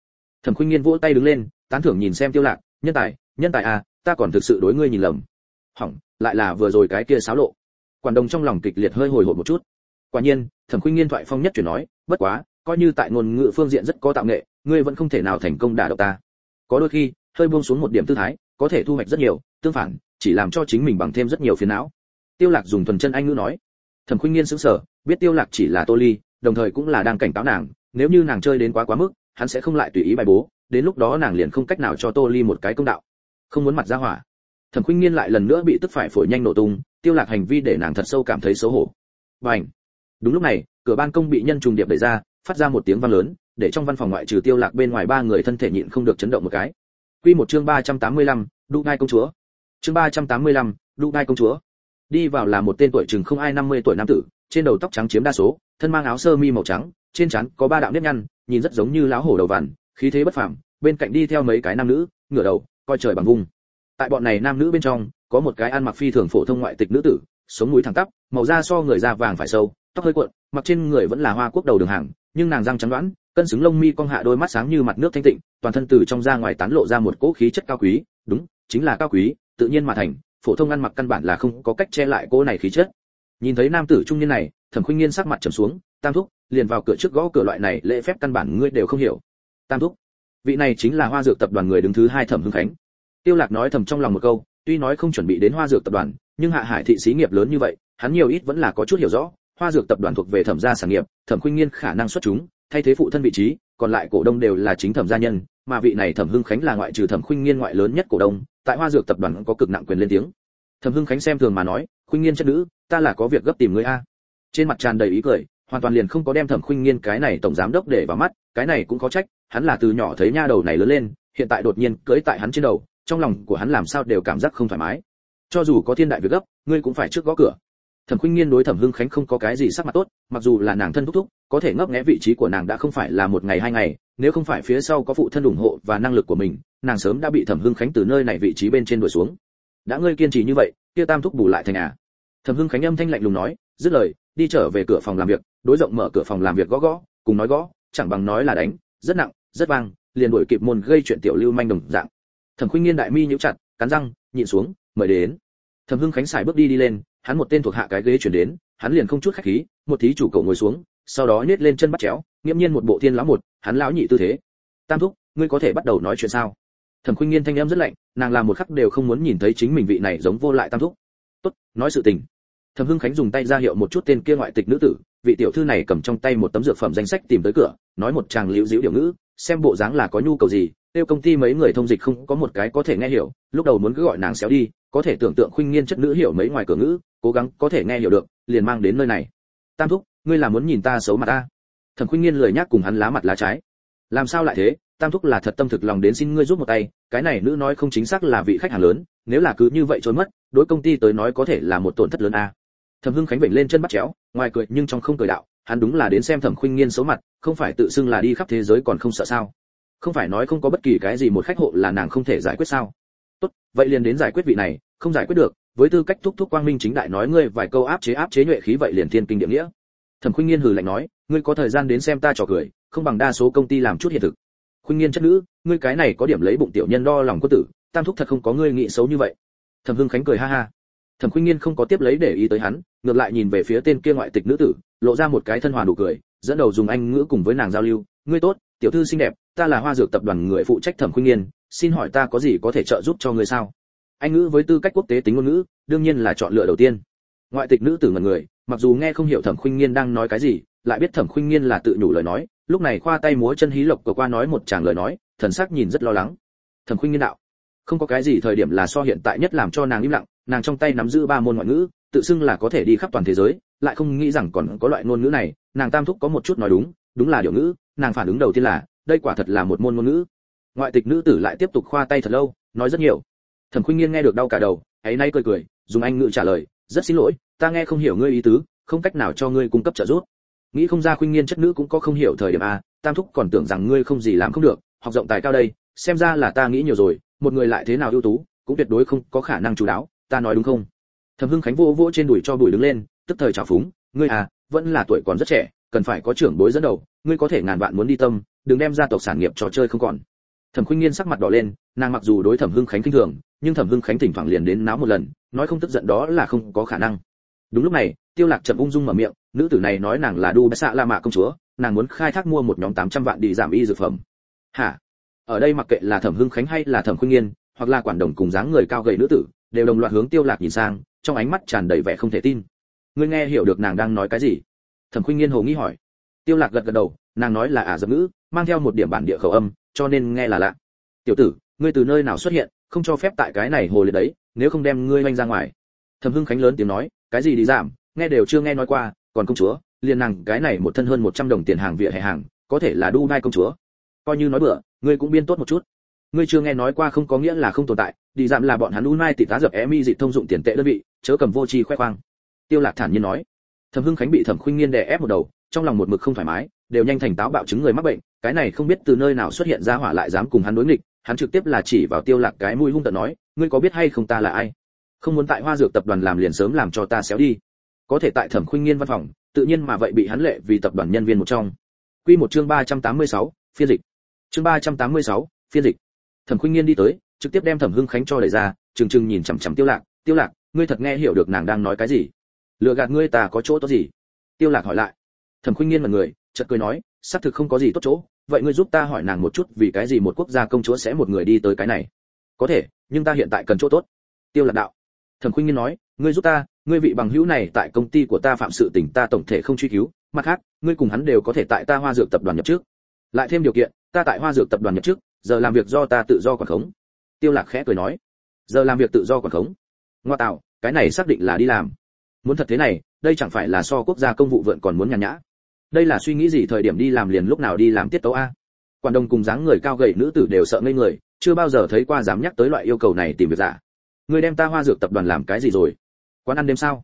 Thẩm khuynh nghiên vỗ tay đứng lên, tán thưởng nhìn xem tiêu lạc, nhân tài nhân tài à ta còn thực sự đối ngươi nhìn lầm. Hỏng lại là vừa rồi cái kia xáo lộ. Quản đồng trong lòng kịch liệt hơi hồi hộp một chút. Quả nhiên, thẩm khuynh nghiên thoại phong nhất chuyển nói, bất quá, coi như tại ngôn ngữ phương diện rất có tạo nghệ, ngươi vẫn không thể nào thành công đả động ta. Có đôi khi, hơi buông xuống một điểm tư thái, có thể thu hoạch rất nhiều, tương phản, chỉ làm cho chính mình bằng thêm rất nhiều phiền não. Tiêu lạc dùng thuần chân anh ngữ nói. Thẩm khuynh nghiên sững sờ, biết tiêu lạc chỉ là tô ly, đồng thời cũng là đang cảnh cáo nàng, nếu như nàng chơi đến quá quá mức, hắn sẽ không lại tùy ý bài bố, đến lúc đó nàng liền không cách nào cho tô ly một cái công đạo. Không muốn mặt ra hỏa thẩm khuynh nghiên lại lần nữa bị tức phải phổi nhanh nổ tung tiêu lạc hành vi để nàng thật sâu cảm thấy xấu hổ. Bảnh đúng lúc này cửa ban công bị nhân trùng điệp đẩy ra phát ra một tiếng vang lớn để trong văn phòng ngoại trừ tiêu lạc bên ngoài ba người thân thể nhịn không được chấn động một cái. Quy một chương 385, đu ngai công chúa. Chương 385, đu ngai công chúa. Đi vào là một tên tuổi chừng không ai 50 tuổi nam tử trên đầu tóc trắng chiếm đa số thân mang áo sơ mi màu trắng trên trán có ba đạo nếp nhăn nhìn rất giống như lão hổ đầu vằn khí thế bất phàm bên cạnh đi theo mấy cái nam nữ ngửa đầu coi trời bằng vung tại bọn này nam nữ bên trong, có một cái ăn mặc phi thường phổ thông ngoại tịch nữ tử, sống mũi thẳng tắp, màu da so người da vàng phải sâu, tóc hơi cuộn, mặc trên người vẫn là hoa quốc đầu đường hàng, nhưng nàng răng trắng đoán, cân xứng lông mi cong hạ đôi mắt sáng như mặt nước thanh tịnh, toàn thân từ trong ra ngoài tán lộ ra một cỗ khí chất cao quý, đúng, chính là cao quý, tự nhiên mà thành, phổ thông ăn mặc căn bản là không có cách che lại cỗ này khí chất. Nhìn thấy nam tử trung niên này, thẩm khuynh nghiên sắc mặt trầm xuống, tam thúc, liền vào cửa trước gõ cửa loại này, lễ phép căn bản ngươi đều không hiểu. Tam thúc, vị này chính là hoa dược tập đoàn người đứng thứ hai thẩm hưng khánh tiêu lạc nói thầm trong lòng một câu, tuy nói không chuẩn bị đến hoa dược tập đoàn, nhưng hạ hải thị xí nghiệp lớn như vậy, hắn nhiều ít vẫn là có chút hiểu rõ, hoa dược tập đoàn thuộc về thẩm gia sản nghiệp, thẩm khuynh nghiên khả năng xuất chúng, thay thế phụ thân vị trí, còn lại cổ đông đều là chính thẩm gia nhân, mà vị này thẩm hưng khánh là ngoại trừ thẩm khuynh nghiên ngoại lớn nhất cổ đông, tại hoa dược tập đoàn có cực nặng quyền lên tiếng. Thẩm hưng khánh xem thường mà nói, khuynh nghiên chất nữ, ta là có việc gấp tìm ngươi a. Trên mặt tràn đầy ý cười, hoàn toàn liền không có đem thẩm khuynh nghiên cái này tổng giám đốc để vào mắt, cái này cũng có trách, hắn là từ nhỏ thấy nha đầu này lớn lên, hiện tại đột nhiên cưỡi tại hắn trên đầu trong lòng của hắn làm sao đều cảm giác không thoải mái. Cho dù có thiên đại việc gấp, ngươi cũng phải trước gõ cửa. Thẩm khuynh nghiên đối thẩm hưng khánh không có cái gì sắc mặt tốt, mặc dù là nàng thân thúc thúc, có thể ngấp nghé vị trí của nàng đã không phải là một ngày hai ngày, nếu không phải phía sau có phụ thân ủng hộ và năng lực của mình, nàng sớm đã bị thẩm hưng khánh từ nơi này vị trí bên trên đuổi xuống. Đã ngươi kiên trì như vậy, kia tam thúc bù lại thành à? Thẩm hưng khánh âm thanh lạnh lùng nói, dứt lời, đi trở về cửa phòng làm việc, đối rộng mở cửa phòng làm việc gõ gõ, cùng nói gõ, chẳng bằng nói là đánh, rất nặng, rất vang, liền đuổi kịp môn gây chuyện tiểu lưu manh đồng dạng thẩm khuynh nghiên đại mi nhíu chặt, cắn răng, nhịn xuống, mời đến. Thẩm hưng khánh xài bước đi đi lên, hắn một tên thuộc hạ cái ghế chuyển đến, hắn liền không chút khách khí, một thí chủ cậu ngồi xuống, sau đó nhét lên chân bắt chéo, nghiễm nhiên một bộ thiên lão một, hắn lão nhị tư thế. Tam thúc, ngươi có thể bắt đầu nói chuyện sao? Thẩm khuynh nghiên thanh âm rất lạnh, nàng làm một khắc đều không muốn nhìn thấy chính mình vị này giống vô lại tam thúc. Tốt, nói sự tình. Thẩm hưng khánh dùng tay ra hiệu một chút tên kia ngoại tịch nữ tử, vị tiểu thư này cầm trong tay một tấm dược phẩm danh sách tìm tới cửa, nói một chàng liễu diễu điều ngữ, xem bộ dáng là có nhu cầu gì tiêu công ty mấy người thông dịch không có một cái có thể nghe hiểu, lúc đầu muốn cứ gọi nàng xéo đi, có thể tưởng tượng khuynh nghiên chất nữ hiểu mấy ngoài cửa ngữ, cố gắng có thể nghe hiểu được, liền mang đến nơi này. Tam thúc, ngươi là muốn nhìn ta xấu mặt ta. Thẩm khuynh nghiên lười nhác cùng hắn lá mặt lá trái. Làm sao lại thế? Tam thúc là thật tâm thực lòng đến xin ngươi giúp một tay, cái này nữ nói không chính xác là vị khách hàng lớn, nếu là cứ như vậy trốn mất, đối công ty tới nói có thể là một tổn thất lớn a. Thẩm hưng khánh vểnh lên chân bắt chéo, ngoài cười nhưng trong không cười đạo, hắn đúng là đến xem thẩm khuynh nghiên xấu mặt, không phải tự xưng là đi khắp thế giới còn không sợ sao không phải nói không có bất kỳ cái gì một khách hộ là nàng không thể giải quyết sao? Tốt, vậy liền đến giải quyết vị này, không giải quyết được, với tư cách thúc thúc quang minh chính đại nói ngươi vài câu áp chế áp chế nhuệ khí vậy liền thiên kinh địa nghĩa. Thẩm khuynh nghiên hừ lạnh nói, ngươi có thời gian đến xem ta trò cười, không bằng đa số công ty làm chút hiện thực. Khuynh nghiên chất nữ, ngươi cái này có điểm lấy bụng tiểu nhân đo lòng quân tử, tam thúc thật không có ngươi nghĩ xấu như vậy. Thẩm hưng khánh cười ha ha. Thẩm khuynh nghiên không có tiếp lấy để ý tới hắn, ngược lại nhìn về phía tên kia ngoại tịch nữ tử, lộ ra một cái thân hòa nụ cười, dẫn đầu dùng anh ngữ cùng với nàng giao lưu, ngươi tốt, tiểu thư xinh đẹp ta là hoa dược tập đoàn người phụ trách thẩm khuynh nghiên, xin hỏi ta có gì có thể trợ giúp cho ngươi sao? Anh ngữ với tư cách quốc tế tính ngôn ngữ, đương nhiên là chọn lựa đầu tiên. Ngoại tịch nữ tử ngần người, mặc dù nghe không hiểu thẩm khuynh nghiên đang nói cái gì, lại biết thẩm khuynh nghiên là tự nhủ lời nói, lúc này khoa tay múa chân hí lộc của qua nói một tràng lời nói, thần sắc nhìn rất lo lắng. Thẩm khuynh nghiên đạo, không có cái gì thời điểm là so hiện tại nhất làm cho nàng im lặng, nàng trong tay nắm giữ ba môn ngoại ngữ, tự xưng là có thể đi khắp toàn thế giới, lại không nghĩ rằng còn có loại ngôn ngữ này, nàng tam thúc có một chút nói đúng đúng là điều ngữ, nàng phản ứng đầu tiên là đây quả thật là một môn ngôn ngữ. Ngoại tịch nữ tử lại tiếp tục khoa tay thật lâu, nói rất nhiều. Thẩm khuynh nghiên nghe được đau cả đầu, ấy nay cười cười, dùng anh ngữ trả lời, rất xin lỗi, ta nghe không hiểu ngươi ý tứ, không cách nào cho ngươi cung cấp trợ giúp. Nghĩ không ra khuynh nghiên chất nữ cũng có không hiểu thời điểm a tam thúc còn tưởng rằng ngươi không gì làm không được, học rộng tài cao đây, xem ra là ta nghĩ nhiều rồi, một người lại thế nào ưu tú, cũng tuyệt đối không có khả năng chủ đáo, ta nói đúng không? Thẩm hưng khánh vô vỗ trên đùi cho bùi đứng lên, tức thời trào phúng, ngươi à vẫn là tuổi còn rất trẻ, cần phải có trưởng bối dẫn đầu, ngươi có thể ngàn vạn muốn đi tâm đừng đem ra tộc sản nghiệp trò chơi không còn. Thẩm khuynh nghiên sắc mặt đỏ lên, nàng mặc dù đối thẩm hưng khánh kinh thường, nhưng thẩm hưng khánh thỉnh thoảng liền đến náo một lần, nói không tức giận đó là không có khả năng. Đúng lúc này, tiêu lạc chậm ung dung mở miệng, nữ tử này nói nàng là đu bệ xạ la mạ công chúa, nàng muốn khai thác mua một nhóm 800 vạn đi giảm y dược phẩm. Hả? Ở đây mặc kệ là thẩm hưng khánh hay là thẩm khuynh nghiên, hoặc là quản đồng cùng dáng người cao gầy nữ tử, đều đồng loạt hướng tiêu lạc nhìn sang, trong ánh mắt tràn đầy vẻ không thể tin. Ngươi nghe hiểu được nàng đang nói cái gì? Thẩm khuynh nghiên hồ nghi hỏi. Tiêu lạc gật gật đầu nàng nói là ả dập ngữ, mang theo một điểm bản địa khẩu âm, cho nên nghe là lạ. Tiểu tử, ngươi từ nơi nào xuất hiện, không cho phép tại cái này hồ liệt đấy, nếu không đem ngươi oanh ra ngoài. Thẩm hưng khánh lớn tiếng nói, cái gì đi giảm, nghe đều chưa nghe nói qua, còn công chúa, liền nàng cái này một thân hơn 100 đồng tiền hàng vỉa hè hàng, có thể là đu nai công chúa. Coi như nói bữa ngươi cũng biên tốt một chút. Ngươi chưa nghe nói qua không có nghĩa là không tồn tại, đi giảm là bọn hắn unai tỷ tá dập emi dị thông dụng tiền tệ đơn vị, chớ cầm vô tri khoe khoang. Tiêu lạc thản nhiên nói. Thẩm hưng khánh bị thẩm khuynh nghiên đè ép một đầu, trong lòng một mực không thoải mái đều nhanh thành táo bạo chứng người mắc bệnh cái này không biết từ nơi nào xuất hiện ra hỏa lại dám cùng hắn đối nghịch hắn trực tiếp là chỉ vào tiêu lạc cái mũi hung tợn nói ngươi có biết hay không ta là ai? Không muốn tại hoa dược tập đoàn làm liền sớm làm cho ta xéo đi. Có thể tại thẩm khuynh nghiên văn phòng tự nhiên mà vậy bị hắn lệ vì tập đoàn nhân viên một trong. Quy một chương 386, phiên dịch. Chương 386, phiên dịch. Thẩm khuynh nghiên đi tới trực tiếp đem thẩm hưng khánh cho đẩy ra trừng trừng nhìn chằm chằm tiêu lạc tiêu lạc ngươi thật nghe hiểu được nàng đang nói cái gì? Lừa gạt ngươi ta có chỗ tốt gì? Tiêu lạc hỏi lại. Thẩm khuynh nghiên mặt người chợt cười nói, xác thực không có gì tốt chỗ, vậy ngươi giúp ta hỏi nàng một chút vì cái gì một quốc gia công chúa sẽ một người đi tới cái này? Có thể, nhưng ta hiện tại cần chỗ tốt. Tiêu lạc đạo. Thẩm khuynh nghiên nói, ngươi giúp ta, ngươi vị bằng hữu này tại công ty của ta phạm sự tình ta tổng thể không truy cứu, mặt khác, ngươi cùng hắn đều có thể tại ta hoa dược tập đoàn nhập trước lại thêm điều kiện, ta tại hoa dược tập đoàn nhập trước giờ làm việc do ta tự do quản khống. Tiêu lạc khẽ cười nói, giờ làm việc tự do quản khống. Ngoa tạo, cái này xác định là đi làm. Muốn thật thế này, đây chẳng phải là so quốc gia công vụ vượn còn muốn nhàn nhã đây là suy nghĩ gì thời điểm đi làm liền lúc nào đi làm tiết tấu a? Quản đồng cùng dáng người cao gầy nữ tử đều sợ ngây người, chưa bao giờ thấy qua dám nhắc tới loại yêu cầu này tìm việc giả. Người đem ta hoa dược tập đoàn làm cái gì rồi? Quán ăn đêm sao?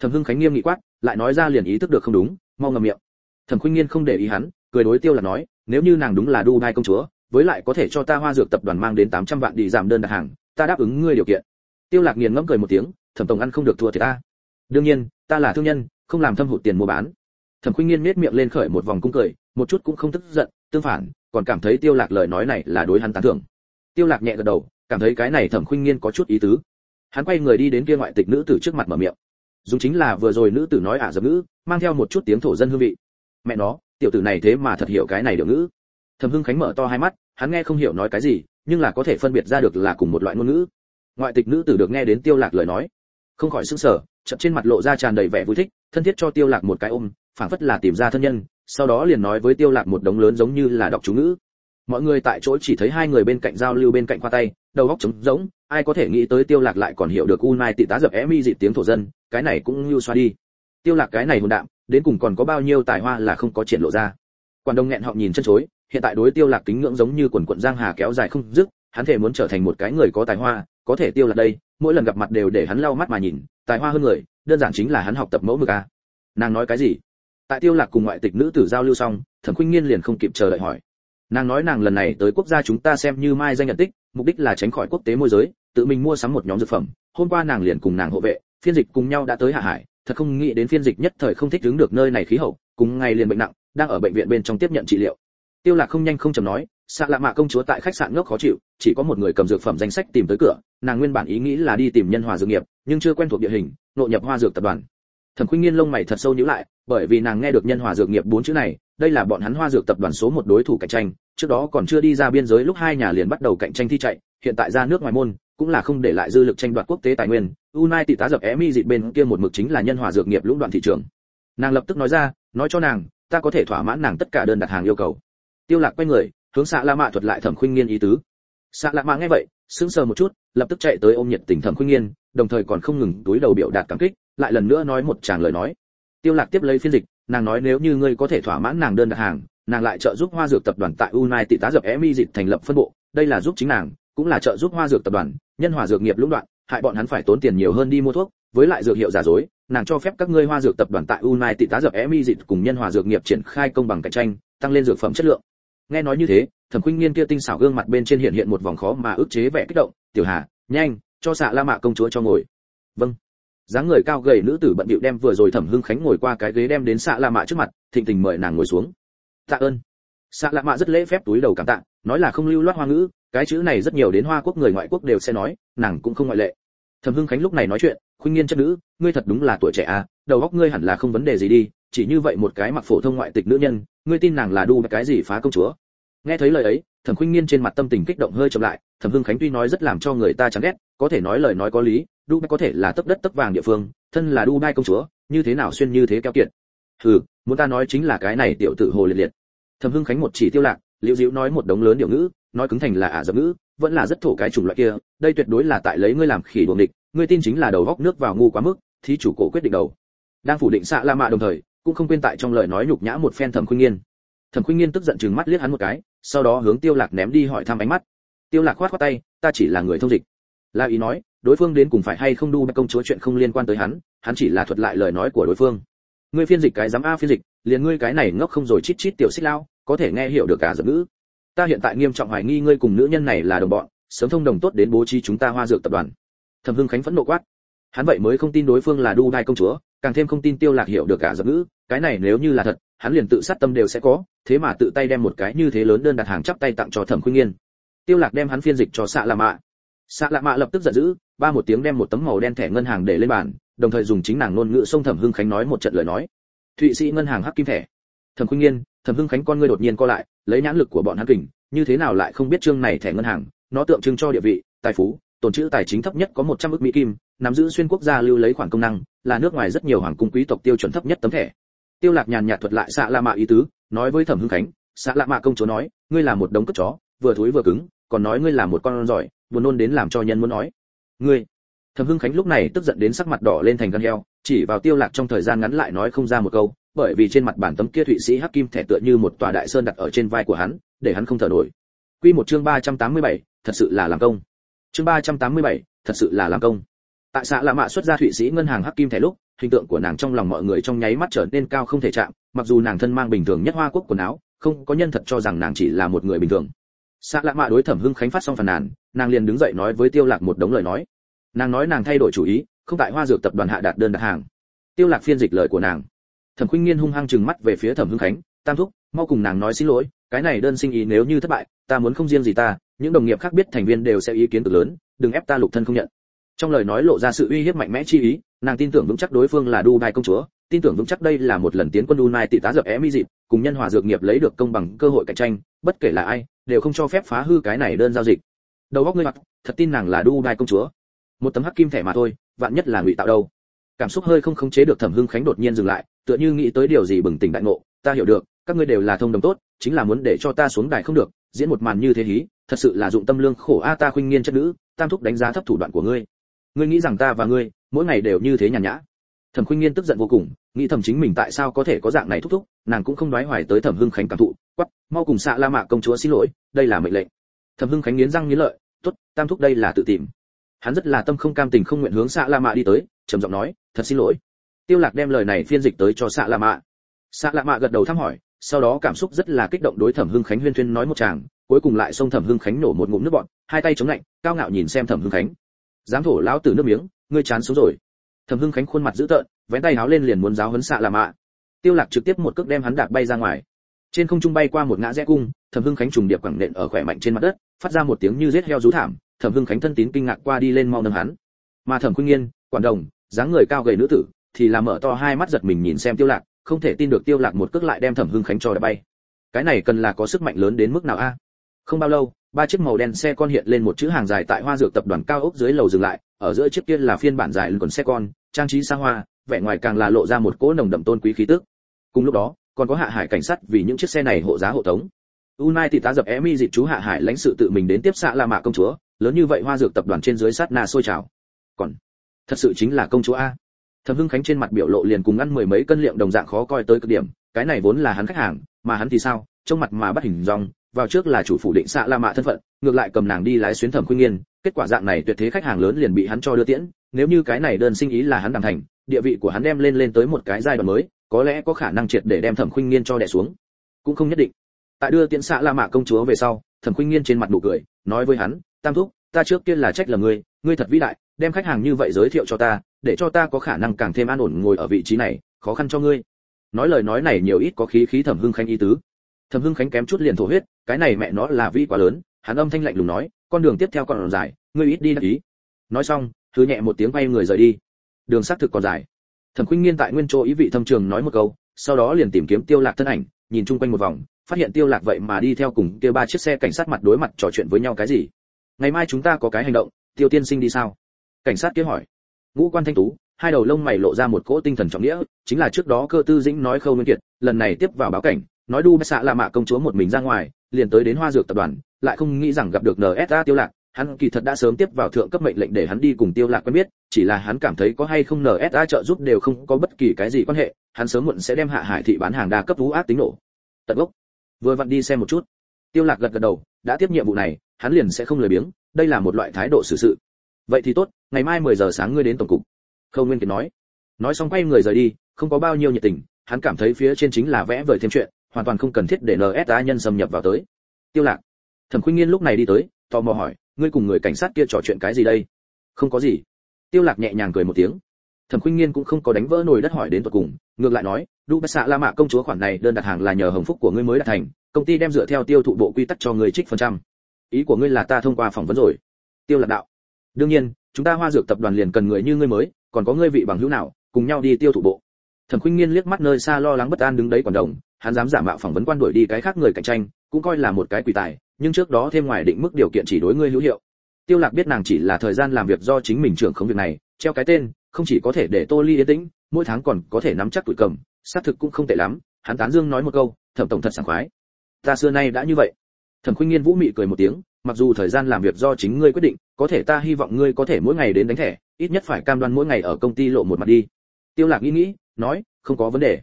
Thẩm hưng khánh nghiêm nghị quát, lại nói ra liền ý thức được không đúng, mau ngậm miệng. Thẩm khuynh nghiên không để ý hắn, cười đối tiêu là nói, nếu như nàng đúng là đu đai công chúa, với lại có thể cho ta hoa dược tập đoàn mang đến 800 vạn đi giảm đơn đặt hàng, ta đáp ứng ngươi điều kiện. Tiêu lạc nghiền ngẫm cười một tiếng, thẩm tổng ăn không được thua thì ta. Đương nhiên, ta là thương nhân, không làm thâm hụt tiền mua bán thẩm khuynh nghiên miết miệng lên khởi một vòng cung cười, một chút cũng không tức giận, tương phản, còn cảm thấy tiêu lạc lời nói này là đối hắn tán thưởng. Tiêu lạc nhẹ gật đầu, cảm thấy cái này thẩm khuynh nghiên có chút ý tứ. Hắn quay người đi đến kia ngoại tịch nữ tử trước mặt mở miệng. Dùng chính là vừa rồi nữ tử nói ả dập ngữ, mang theo một chút tiếng thổ dân hương vị. Mẹ nó, tiểu tử này thế mà thật hiểu cái này điều ngữ. Thẩm hưng khánh mở to hai mắt, hắn nghe không hiểu nói cái gì, nhưng là có thể phân biệt ra được là cùng một loại ngôn ngữ. Ngoại tịch nữ tử được nghe đến tiêu lạc lời nói, không khỏi sững sờ chậm trên mặt lộ ra tràn đầy vẻ vui thích, thân thiết cho tiêu lạc một cái ôm phảng phất là tìm ra thân nhân, sau đó liền nói với tiêu lạc một đống lớn giống như là đọc chú ngữ. Mọi người tại chỗ chỉ thấy hai người bên cạnh giao lưu bên cạnh khoa tay, đầu óc trống rỗng, ai có thể nghĩ tới tiêu lạc lại còn hiểu được unai tị tá dập emi dị tiếng thổ dân, cái này cũng lưu xoa đi. Tiêu lạc cái này hồn đạm, đến cùng còn có bao nhiêu tài hoa là không có triển lộ ra. Quan đông nghẹn họ nhìn chân chối, hiện tại đối tiêu lạc kính ngưỡng giống như quần quần giang hà kéo dài không dứt, hắn thể muốn trở thành một cái người có tài hoa, có thể tiêu lạc đây, mỗi lần gặp mặt đều để hắn lau mắt mà nhìn, tài hoa hơn người, đơn giản chính là hắn học tập mẫu mực a nàng nói cái gì? Tại tiêu lạc cùng ngoại tịch nữ tử giao lưu xong, thẩm khuynh nghiên liền không kịp chờ đợi hỏi. Nàng nói nàng lần này tới quốc gia chúng ta xem như mai danh nhận tích, mục đích là tránh khỏi quốc tế môi giới, tự mình mua sắm một nhóm dược phẩm. Hôm qua nàng liền cùng nàng hộ vệ, phiên dịch cùng nhau đã tới hạ hải, thật không nghĩ đến phiên dịch nhất thời không thích ứng được nơi này khí hậu, cùng ngày liền bệnh nặng, đang ở bệnh viện bên trong tiếp nhận trị liệu. Tiêu lạc không nhanh không chậm nói xạ lạ mạ công chúa tại khách sạn ngốc khó chịu, chỉ có một người cầm dược phẩm danh sách tìm tới cửa, nàng nguyên bản ý nghĩ là đi tìm nhân hòa dược nghiệp, nhưng chưa quen thuộc địa hình, nội nhập hoa dược tập đoàn. Thẩm khuynh nghiên lông mày thật sâu nhíu lại bởi vì nàng nghe được nhân hòa dược nghiệp bốn chữ này, đây là bọn hắn hoa dược tập đoàn số một đối thủ cạnh tranh, trước đó còn chưa đi ra biên giới lúc hai nhà liền bắt đầu cạnh tranh thi chạy, hiện tại ra nước ngoài môn, cũng là không để lại dư lực tranh đoạt quốc tế tài nguyên. Unai tỷ tá dập emi dịt bên kia một mực chính là nhân hòa dược nghiệp lũng đoạn thị trường. Nàng lập tức nói ra, nói cho nàng, ta có thể thỏa mãn nàng tất cả đơn đặt hàng yêu cầu. Tiêu lạc quay người, hướng xạ la mạ thuật lại thẩm khuynh nghiên ý tứ. Xạ la mạ nghe vậy, sững sờ một chút, lập tức chạy tới ôm nhiệt tình thẩm khuynh nghiên, đồng thời còn không ngừng túi đầu biểu đạt cảm kích, lại lần nữa nói một tràng lời nói tiêu lạc tiếp lấy phiên dịch, nàng nói nếu như ngươi có thể thỏa mãn nàng đơn đặt hàng, nàng lại trợ giúp hoa dược tập đoàn tại unai Tị tá dập emi dịch thành lập phân bộ, đây là giúp chính nàng, cũng là trợ giúp hoa dược tập đoàn, nhân hòa dược nghiệp lũng đoạn, hại bọn hắn phải tốn tiền nhiều hơn đi mua thuốc, với lại dược hiệu giả dối, nàng cho phép các ngươi hoa dược tập đoàn tại unai Tị tá dập emi dịch cùng nhân hòa dược nghiệp triển khai công bằng cạnh tranh, tăng lên dược phẩm chất lượng. Nghe nói như thế, thẩm khuynh nghiên kia tinh xảo gương mặt bên trên hiện hiện một vòng khó mà ức chế vẻ kích động, tiểu hà, nhanh, cho xạ la mạ công chúa cho ngồi. Vâng dáng người cao gầy nữ tử bận bịu đem vừa rồi thẩm hưng khánh ngồi qua cái ghế đem đến xạ la mạ trước mặt, thịnh tình mời nàng ngồi xuống. Tạ ơn. Xạ la mạ rất lễ phép túi đầu cảm tạ, nói là không lưu loát hoa ngữ, cái chữ này rất nhiều đến hoa quốc người ngoại quốc đều sẽ nói, nàng cũng không ngoại lệ. Thẩm hưng khánh lúc này nói chuyện, khuynh nghiên chất nữ, ngươi thật đúng là tuổi trẻ à đầu óc ngươi hẳn là không vấn đề gì đi, chỉ như vậy một cái mặc phổ thông ngoại tịch nữ nhân, ngươi tin nàng là đu cái gì phá công chúa. Nghe thấy lời ấy, thẩm khuynh nghiên trên mặt tâm tình kích động hơi chậm lại, thẩm hưng khánh tuy nói rất làm cho người ta chán ghét, có thể nói lời nói có lý đu có thể là tấp đất tấp vàng địa phương, thân là Dubai công chúa, như thế nào xuyên như thế keo kiệt. Hừ, muốn ta nói chính là cái này tiểu tử hồ liệt liệt. Thẩm hưng khánh một chỉ tiêu lạc, liễu diễu nói một đống lớn điều ngữ, nói cứng thành là ả dập ngữ, vẫn là rất thổ cái chủng loại kia, đây tuyệt đối là tại lấy ngươi làm khỉ đuồng địch, ngươi tin chính là đầu góc nước vào ngu quá mức, thí chủ cổ quyết định đầu. Đang phủ định xạ la mạ đồng thời, cũng không quên tại trong lời nói nhục nhã một phen thẩm khuynh nghiên. Thẩm khuynh nghiên tức giận trừng mắt liếc hắn một cái, sau đó hướng tiêu lạc ném đi hỏi thăm ánh mắt. Tiêu lạc khoát khoát tay, ta chỉ là người thông dịch. La ý nói đối phương đến cùng phải hay không đu công chúa chuyện không liên quan tới hắn hắn chỉ là thuật lại lời nói của đối phương. Ngươi phiên dịch cái dám a phiên dịch, liền ngươi cái này ngốc không rồi chít chít tiểu xích lao, có thể nghe hiểu được cả giọng ngữ. Ta hiện tại nghiêm trọng hoài nghi ngươi cùng nữ nhân này là đồng bọn, sớm thông đồng tốt đến bố trí chúng ta hoa dược tập đoàn. Thẩm hưng khánh phẫn nộ quát. Hắn vậy mới không tin đối phương là đu đai công chúa, càng thêm không tin tiêu lạc hiểu được cả giọng ngữ, cái này nếu như là thật, hắn liền tự sát tâm đều sẽ có, thế mà tự tay đem một cái như thế lớn đơn đặt hàng chắp tay tặng cho thẩm khuynh nghiên. Tiêu lạc đem hắn phiên dịch cho xạ lạ mạ. Xạ lạ mạ lập tức giận dữ ba một tiếng đem một tấm màu đen thẻ ngân hàng để lên bàn, đồng thời dùng chính nàng ngôn ngữ sông thẩm hưng khánh nói một trận lời nói. Thụy sĩ ngân hàng hắc kim thẻ. Thẩm khuynh nghiên, thẩm hưng khánh con ngươi đột nhiên co lại, lấy nhãn lực của bọn hắn kình như thế nào lại không biết chương này thẻ ngân hàng, nó tượng trưng cho địa vị, tài phú, tồn trữ tài chính thấp nhất có 100 ức mỹ kim, nắm giữ xuyên quốc gia lưu lấy khoản công năng, là nước ngoài rất nhiều hoàng cung quý tộc tiêu chuẩn thấp nhất tấm thẻ. Tiêu lạc nhàn nhạt thuật lại xạ la mạ ý tứ, nói với thẩm hưng khánh xạ la mạ công chúa nói, ngươi là một đống cướp chó, vừa thối vừa cứng, còn nói ngươi là một con giỏi, buồn nôn đến làm cho nhân muốn nói ngươi. Thẩm hưng khánh lúc này tức giận đến sắc mặt đỏ lên thành gan heo chỉ vào tiêu lạc trong thời gian ngắn lại nói không ra một câu bởi vì trên mặt bản tấm kia thụy sĩ hắc kim thẻ tựa như một tòa đại sơn đặt ở trên vai của hắn để hắn không thở nổi. Quy một chương 387, thật sự là làm công. Chương 387, thật sự là làm công. Tại xã lạ mạ xuất ra thụy sĩ ngân hàng hắc kim thẻ lúc hình tượng của nàng trong lòng mọi người trong nháy mắt trở nên cao không thể chạm mặc dù nàng thân mang bình thường nhất hoa quốc quần áo không có nhân thật cho rằng nàng chỉ là một người bình thường. Xã lạ mạ đối thẩm hưng khánh phát xong phàn nàn nàng liền đứng dậy nói với tiêu lạc một đống lời nói. Nàng nói nàng thay đổi chủ ý không tại hoa dược tập đoàn hạ đạt đơn đặt hàng. Tiêu lạc phiên dịch lời của nàng. Thẩm khuynh nghiên hung hăng trừng mắt về phía thẩm hưng khánh tam thúc mau cùng nàng nói xin lỗi cái này đơn sinh ý nếu như thất bại ta muốn không riêng gì ta những đồng nghiệp khác biết thành viên đều sẽ ý kiến cực lớn đừng ép ta lục thân không nhận. Trong lời nói lộ ra sự uy hiếp mạnh mẽ chi ý nàng tin tưởng vững chắc đối phương là Dubai công chúa, tin tưởng vững chắc đây là một lần tiến quân Dubai tỷ tá dập é mi dịp, cùng nhân hòa dược nghiệp lấy được công bằng cơ hội cạnh tranh, bất kể là ai, đều không cho phép phá hư cái này đơn giao dịch. Đầu góc ngươi mặt, thật tin nàng là Dubai công chúa. Một tấm hắc kim thẻ mà thôi, vạn nhất là ngụy tạo đâu. Cảm xúc hơi không khống chế được Thẩm Hưng Khánh đột nhiên dừng lại, tựa như nghĩ tới điều gì bừng tỉnh đại ngộ, ta hiểu được, các ngươi đều là thông đồng tốt, chính là muốn để cho ta xuống đài không được, diễn một màn như thế hí, thật sự là dụng tâm lương khổ a ta khuynh nghiên chất nữ, tam thúc đánh giá thấp thủ đoạn của ngươi. Ngươi nghĩ rằng ta và ngươi, mỗi ngày đều như thế nhàn nhã thẩm khuynh nghiên tức giận vô cùng nghĩ thầm chính mình tại sao có thể có dạng này thúc thúc nàng cũng không nói hoài tới thẩm hưng khánh cảm thụ quắp mau cùng xạ la mạ công chúa xin lỗi đây là mệnh lệnh thẩm hưng khánh nghiến răng nghiến lợi tam thúc đây là tự tìm. Hắn rất là tâm không cam tình không nguyện hướng xạ la mạ đi tới, trầm giọng nói, thật xin lỗi. Tiêu lạc đem lời này phiên dịch tới cho xạ la mạ xạ la mạ gật đầu thăm hỏi, sau đó cảm xúc rất là kích động đối thẩm hưng khánh huyên thuyên nói một tràng, cuối cùng lại xông thẩm hưng khánh nổ một ngụm nước bọt, hai tay chống lạnh, cao ngạo nhìn xem thẩm hưng khánh. Dám thổ lão tử nước miếng, ngươi chán sống rồi. Thẩm hưng khánh khuôn mặt dữ tợn, vén tay háo lên liền muốn giáo huấn xạ la mạ tiêu lạc trực tiếp một cước đem hắn đạp bay ra ngoài. Trên không trung bay qua một ngã rẽ cung, thẩm hưng khánh trùng điệp quẳng nện ở khỏe mạnh trên mặt đất, phát ra một tiếng như giết heo rú thảm thẩm hưng khánh thân tín kinh ngạc qua đi lên mau nâng hắn. Mà thẩm khuynh nghiên quản đồng dáng người cao gầy nữ tử thì là mở to hai mắt giật mình nhìn xem tiêu lạc không thể tin được tiêu lạc một cước lại đem thẩm hưng khánh cho đạp bay. Cái này cần là có sức mạnh lớn đến mức nào a? Không bao lâu ba chiếc màu đen xe con hiện lên một chữ hàng dài tại hoa dược tập đoàn cao ốc dưới lầu dừng lại ở giữa chiếc kia là phiên bản dài còn xe con trang trí xa hoa vẻ ngoài càng là lộ ra một cỗ nồng đậm tôn quý khí tức. Cùng lúc đó còn có hạ hải cảnh sát vì những chiếc xe này hộ giá hộ tống. Unai thì tá dập Emi dịp chú hạ hải lãnh sự tự mình đến tiếp xạ La Mạ công chúa, lớn như vậy hoa dược tập đoàn trên dưới sát na sôi trào. Còn, thật sự chính là công chúa a. Thẩm Hưng Khánh trên mặt biểu lộ liền cùng ăn mười mấy cân liệm đồng dạng khó coi tới cực điểm, cái này vốn là hắn khách hàng, mà hắn thì sao, trong mặt mà bắt hình dong, vào trước là chủ phủ định xạ La Mạ thân phận, ngược lại cầm nàng đi lái xuyến Thẩm khuyên Nghiên, kết quả dạng này tuyệt thế khách hàng lớn liền bị hắn cho đưa tiễn, nếu như cái này đơn sinh ý là hắn đảm thành, địa vị của hắn đem lên lên tới một cái giai đoạn mới, có lẽ có khả năng triệt để đem Thẩm khuyên Nghiên cho đè xuống, cũng không nhất định tại đưa tiễn xạ la mạ công chúa về sau thẩm khuyên nghiên trên mặt nụ cười nói với hắn tam thúc, ta trước kia là trách là ngươi ngươi thật vĩ đại, đem khách hàng như vậy giới thiệu cho ta, để cho ta có khả năng càng thêm an ổn ngồi ở vị trí này, khó khăn cho ngươi. Nói lời nói này nhiều ít có khí khí thẩm hưng khánh ý tứ. Thẩm hưng khánh kém chút liền thổ huyết, cái này mẹ nó là vi quá lớn, hắn âm thanh lạnh lùng nói, con đường tiếp theo còn dài, ngươi ít đi đắc ý. Nói xong thứ nhẹ một tiếng quay người rời đi. Đường xác thực còn dài. Thẩm khuynh nghiên tại nguyên chỗ ý vị thâm trường nói một câu, sau đó liền tìm kiếm tiêu lạc thân ảnh, nhìn chung quanh một vòng, phát hiện tiêu lạc vậy mà đi theo cùng kia ba chiếc xe cảnh sát mặt đối mặt trò chuyện với nhau cái gì ngày mai chúng ta có cái hành động, tiêu tiên sinh đi sao? Cảnh sát kia hỏi. Ngũ quan thanh tú, hai đầu lông mày lộ ra một cỗ tinh thần trọng nghĩa, chính là trước đó cơ tư dĩnh nói khâu nguyên kiệt, lần này tiếp vào báo cảnh, nói đu bách xạ là mạ công chúa một mình ra ngoài, liền tới đến hoa dược tập đoàn, lại không nghĩ rằng gặp được nsa tiêu lạc, hắn kỳ thật đã sớm tiếp vào thượng cấp mệnh lệnh để hắn đi cùng tiêu lạc quen biết, chỉ là hắn cảm thấy có hay không nsa trợ giúp đều không có bất kỳ cái gì quan hệ, hắn sớm muộn sẽ đem hạ hải thị bán hàng đa cấp vũ ác tính nổ. Tận gốc. Vừa vặn đi xem một chút. Tiêu lạc gật gật đầu, đã tiếp nhiệm vụ này hắn liền sẽ không lười biếng, đây là một loại thái độ xử sự. Vậy thì tốt, ngày mai 10 giờ sáng ngươi đến tổng cục. Khâu nguyên kiệt nói. Nói xong quay người rời đi, không có bao nhiêu nhiệt tình, hắn cảm thấy phía trên chính là vẽ vời thêm chuyện, hoàn toàn không cần thiết để nsa nhân xâm nhập vào tới. Tiêu lạc. Thẩm khuynh nghiên lúc này đi tới, tò mò hỏi, ngươi cùng người cảnh sát kia trò chuyện cái gì đây? Không có gì. Tiêu lạc nhẹ nhàng cười một tiếng. Thẩm khuynh nghiên cũng không có đánh vỡ nồi đất hỏi đến tận cùng, ngược lại nói, đu bát xạ la mạ công chúa khoản này đơn đặt hàng là nhờ hồng phúc của ngươi mới đạt thành, công ty đem dựa theo tiêu thụ bộ quy tắc cho người trích phần trăm ý của ngươi là ta thông qua phỏng vấn rồi. Tiêu lạc đạo. Đương nhiên, chúng ta hoa dược tập đoàn liền cần người như ngươi mới, còn có ngươi vị bằng hữu nào, cùng nhau đi tiêu thụ bộ. Thẩm khuynh nghiên liếc mắt nơi xa lo lắng bất an đứng đấy còn đồng, hắn dám giả mạo phỏng vấn quan đuổi đi cái khác người cạnh tranh, cũng coi là một cái quỷ tài, nhưng trước đó thêm ngoài định mức điều kiện chỉ đối ngươi hữu hiệu. Tiêu lạc biết nàng chỉ là thời gian làm việc do chính mình trưởng không việc này, treo cái tên, không chỉ có thể để tô ly yên tĩnh, mỗi tháng còn có thể nắm chắc tuổi cầm, xác thực cũng không tệ lắm, hắn tán dương nói một câu, thẩm tổng thật sảng khoái. Ta xưa nay đã như vậy thẩm khuynh nghiên vũ mị cười một tiếng, mặc dù thời gian làm việc do chính ngươi quyết định, có thể ta hy vọng ngươi có thể mỗi ngày đến đánh thẻ, ít nhất phải cam đoan mỗi ngày ở công ty lộ một mặt đi. Tiêu lạc nghĩ nghĩ, nói, không có vấn đề.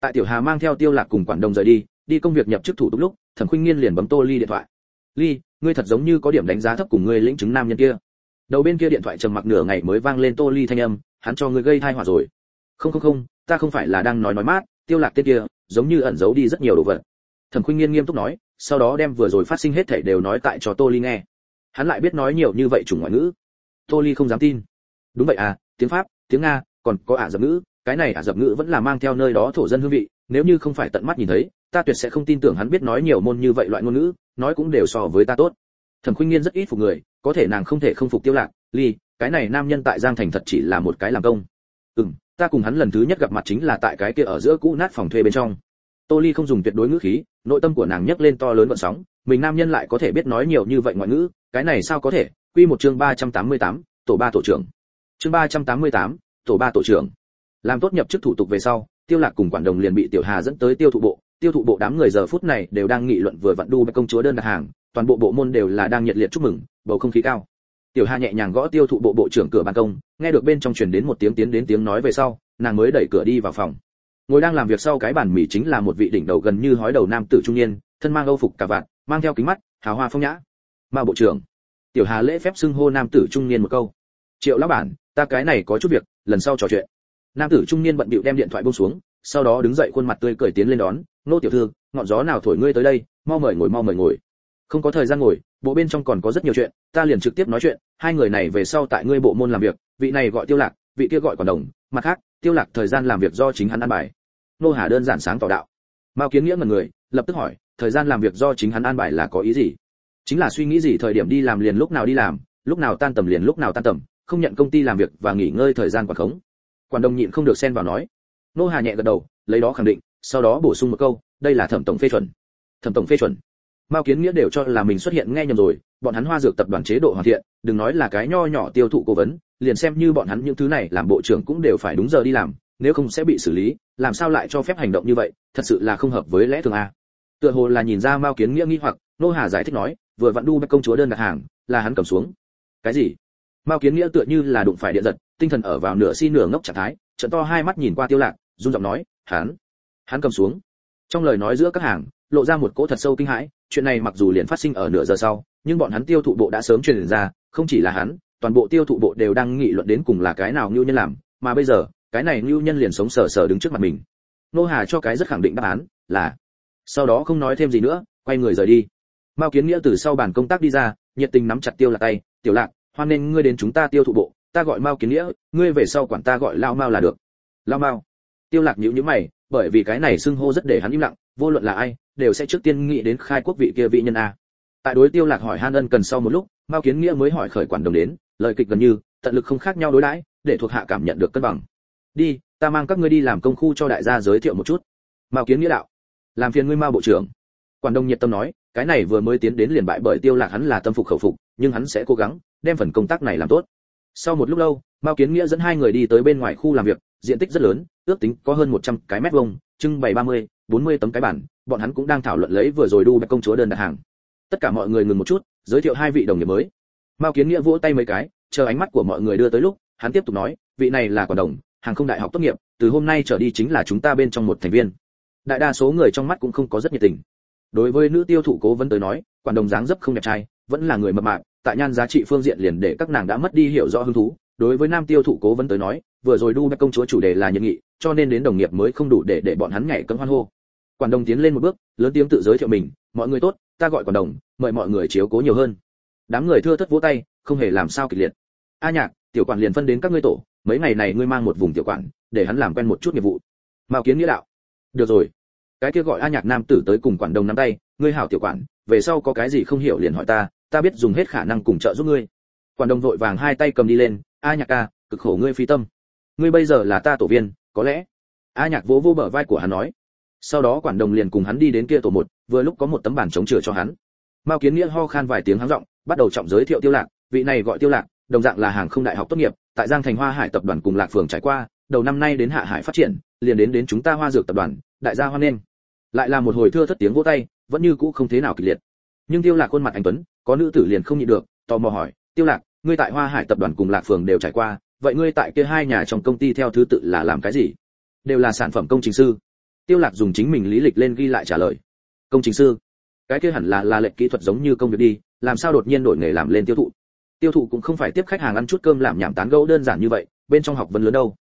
Tại tiểu hà mang theo tiêu lạc cùng quản đồng rời đi đi công việc nhập chức thủ tục lúc, thẩm khuynh nghiên liền bấm tô ly điện thoại. Ly, ngươi thật giống như có điểm đánh giá thấp cùng ngươi lĩnh chứng nam nhân kia. Đầu bên kia điện thoại trầm mặc nửa ngày mới vang lên tô ly thanh âm, hắn cho ngươi gây tai họa rồi. Không không không, ta không phải là đang nói nói mát, tiêu lạc tên kia, giống như ẩn giấu đi rất nhiều đồ vật thẩm khuynh nghiên nghiêm túc nói, sau đó đem vừa rồi phát sinh hết thảy đều nói tại cho tô ly nghe. Hắn lại biết nói nhiều như vậy chủng ngoại ngữ. Tô ly không dám tin. Đúng vậy à tiếng pháp, tiếng nga, còn có ả dập ngữ, cái này ả dập ngữ vẫn là mang theo nơi đó thổ dân hương vị, nếu như không phải tận mắt nhìn thấy, ta tuyệt sẽ không tin tưởng hắn biết nói nhiều môn như vậy loại ngôn ngữ, nói cũng đều so với ta tốt. Thẩm khuynh nghiên rất ít phục người, có thể nàng không thể không phục tiêu lạc, ly, cái này nam nhân tại giang thành thật chỉ là một cái làm công. Ừm, ta cùng hắn lần thứ nhất gặp mặt chính là tại cái kia ở giữa cũ nát phòng thuê bên trong tô ly không dùng tuyệt đối ngữ khí nội tâm của nàng nhấc lên to lớn vận sóng mình nam nhân lại có thể biết nói nhiều như vậy ngoại ngữ cái này sao có thể? Quy một chương 388, tổ ba tổ trưởng. Chương 388, tổ ba tổ trưởng. Làm tốt nhập chức thủ tục về sau tiêu lạc cùng quản đồng liền bị tiểu hà dẫn tới tiêu thụ bộ. Tiêu thụ bộ đám người giờ phút này đều đang nghị luận vừa vặn đu công chúa đơn đặt hàng toàn bộ bộ môn đều là đang nhiệt liệt chúc mừng bầu không khí cao. Tiểu hà nhẹ nhàng gõ tiêu thụ bộ bộ trưởng cửa ban công nghe được bên trong truyền đến một tiếng tiến đến tiếng nói về sau nàng mới đẩy cửa đi vào phòng ngồi đang làm việc sau cái bàn mì chính là một vị đỉnh đầu gần như hói đầu nam tử trung niên, thân mang âu phục cà vạt, mang theo kính mắt, hào hoa phong nhã. Mà bộ trưởng, tiểu hà lễ phép xưng hô nam tử trung niên một câu. Triệu lão bản, ta cái này có chút việc, lần sau trò chuyện. Nam tử trung niên bận bịu đem điện thoại buông xuống, sau đó đứng dậy khuôn mặt tươi cười tiến lên đón, nô tiểu thư, ngọn gió nào thổi ngươi tới đây, mau mời ngồi, mau mời ngồi. Không có thời gian ngồi, bộ bên trong còn có rất nhiều chuyện, ta liền trực tiếp nói chuyện, hai người này về sau tại ngươi bộ môn làm việc, vị này gọi tiêu lạc, vị kia gọi quản đồng, mặt khác tiêu lạc thời gian làm việc do chính hắn ăn bài. Nô hà đơn giản sáng tỏ đạo. Mao kiến nghĩa ngẩn người, lập tức hỏi, thời gian làm việc do chính hắn an bài là có ý gì? Chính là suy nghĩ gì thời điểm đi làm liền lúc nào đi làm, lúc nào tan tầm liền lúc nào tan tầm, không nhận công ty làm việc và nghỉ ngơi thời gian quản khống. Quản đồng nhịn không được xen vào nói. Nô hà nhẹ gật đầu, lấy đó khẳng định, sau đó bổ sung một câu, đây là thẩm tổng phê chuẩn. Thẩm tổng phê chuẩn mao kiến nghĩa đều cho là mình xuất hiện nghe nhầm rồi, bọn hắn hoa dược tập đoàn chế độ hoàn thiện, đừng nói là cái nho nhỏ tiêu thụ cố vấn, liền xem như bọn hắn những thứ này làm bộ trưởng cũng đều phải đúng giờ đi làm, nếu không sẽ bị xử lý, làm sao lại cho phép hành động như vậy, thật sự là không hợp với lẽ thường a. Tựa hồ là nhìn ra mao kiến nghĩa nghi hoặc, nô hà giải thích nói, vừa vặn đu bạch công chúa đơn đặt hàng, là hắn cầm xuống. Cái gì? Mao kiến nghĩa tựa như là đụng phải điện giật, tinh thần ở vào nửa si nửa ngốc trạng thái trận to hai mắt nhìn qua tiêu lạc, run giọng nói, hắn hắn cầm xuống. Trong lời nói giữa các hàng, lộ ra một cỗ thật sâu kinh hãi chuyện này mặc dù liền phát sinh ở nửa giờ sau, nhưng bọn hắn tiêu thụ bộ đã sớm truyền ra, không chỉ là hắn, toàn bộ tiêu thụ bộ đều đang nghị luận đến cùng là cái nào ngưu nhân làm, mà bây giờ, cái này ngưu nhân liền sống sờ sờ đứng trước mặt mình. Nô hà cho cái rất khẳng định đáp án, là, sau đó không nói thêm gì nữa, quay người rời đi. Mao kiến nghĩa từ sau bàn công tác đi ra, nhiệt tình nắm chặt tiêu lạc tay, tiểu lạc, hoan nên ngươi đến chúng ta tiêu thụ bộ, ta gọi mao kiến nghĩa, ngươi về sau quản ta gọi lao mao là được. Lao mao? Tiêu lạc nhíu nhíu mày bởi vì cái này xưng hô rất để hắn im lặng, vô luận là ai, đều sẽ trước tiên nghĩ đến khai quốc vị kia vị nhân a. Tại đối tiêu lạc hỏi han ân cần sau một lúc, mao kiến nghĩa mới hỏi khởi quản đồng đến, lời kịch gần như, tận lực không khác nhau đối đãi, để thuộc hạ cảm nhận được cân bằng. Đi, ta mang các ngươi đi làm công khu cho đại gia giới thiệu một chút. Mao kiến nghĩa đạo. Làm phiền ngươi mao bộ trưởng. Quản đồng nhiệt tâm nói, cái này vừa mới tiến đến liền bại bởi tiêu lạc hắn là tâm phục khẩu phục, nhưng hắn sẽ cố gắng, đem phần công tác này làm tốt. Sau một lúc lâu, mao kiến nghĩa dẫn hai người đi tới bên ngoài khu làm việc diện tích rất lớn ước tính có hơn 100 cái mét vuông trưng bày 30, 40 tấm cái bản bọn hắn cũng đang thảo luận lấy vừa rồi đu bạch công chúa đơn đặt hàng. Tất cả mọi người ngừng một chút giới thiệu hai vị đồng nghiệp mới. Mao kiến nghĩa vỗ tay mấy cái chờ ánh mắt của mọi người đưa tới lúc hắn tiếp tục nói vị này là quản đồng hàng không đại học tốt nghiệp từ hôm nay trở đi chính là chúng ta bên trong một thành viên. Đại đa số người trong mắt cũng không có rất nhiệt tình. Đối với nữ tiêu thụ cố vấn tới nói quản đồng dáng dấp không đẹp trai vẫn là người mập mạp tại nhan giá trị phương diện liền để các nàng đã mất đi hiểu rõ hứng thú. Đối với nam tiêu thụ cố vấn tới nói vừa rồi đu bạch công chúa chủ đề là nhiệt nghị, cho nên đến đồng nghiệp mới không đủ để để bọn hắn nhảy cẫng hoan hô. Quản đồng tiến lên một bước, lớn tiếng tự giới thiệu mình, mọi người tốt, ta gọi quản đồng, mời mọi người chiếu cố nhiều hơn. Đám người thưa thất vỗ tay, không hề làm sao kịch liệt. A nhạc, tiểu quản liền phân đến các ngươi tổ, mấy ngày này ngươi mang một vùng tiểu quản, để hắn làm quen một chút nghiệp vụ. Mao kiến nghĩa đạo. Được rồi. Cái kia gọi a nhạc nam tử tới cùng quản đồng nắm tay, ngươi hảo tiểu quản, về sau có cái gì không hiểu liền hỏi ta ta biết dùng hết khả năng cùng trợ giúp ngươi. Quản đồng vội vàng hai tay cầm đi lên, a nhạc ca cực khổ ngươi phi tâm ngươi bây giờ là ta tổ viên, có lẽ. A nhạc vỗ vô bờ vai của hắn nói. Sau đó quản đồng liền cùng hắn đi đến kia tổ một, vừa lúc có một tấm bản chống chừa cho hắn. Mao kiến nghĩa ho khan vài tiếng hắng giọng, bắt đầu trọng giới thiệu tiêu lạc. Vị này gọi tiêu lạc, đồng dạng là hàng không đại học tốt nghiệp, tại giang thành hoa hải tập đoàn cùng lạc phường trải qua, đầu năm nay đến hạ hải phát triển, liền đến đến chúng ta hoa dược tập đoàn, đại gia hoan nghênh. Lại là một hồi thưa thất tiếng vỗ tay, vẫn như cũ không thế nào kịch liệt. Nhưng tiêu lạc khuôn mặt anh tuấn, có nữ tử liền không nhịn được, tò mò hỏi, tiêu lạc, ngươi tại hoa hải tập đoàn cùng lạc phường đều trải qua vậy ngươi tại kia hai nhà trong công ty theo thứ tự là làm cái gì? Đều là sản phẩm công trình sư. Tiêu lạc dùng chính mình lý lịch lên ghi lại trả lời. Công trình sư? Cái kia hẳn là là lệnh kỹ thuật giống như công việc đi, làm sao đột nhiên đổi nghề làm lên tiêu thụ? Tiêu thụ cũng không phải tiếp khách hàng ăn chút cơm làm nhảm tán gẫu đơn giản như vậy, bên trong học vấn lớn đâu.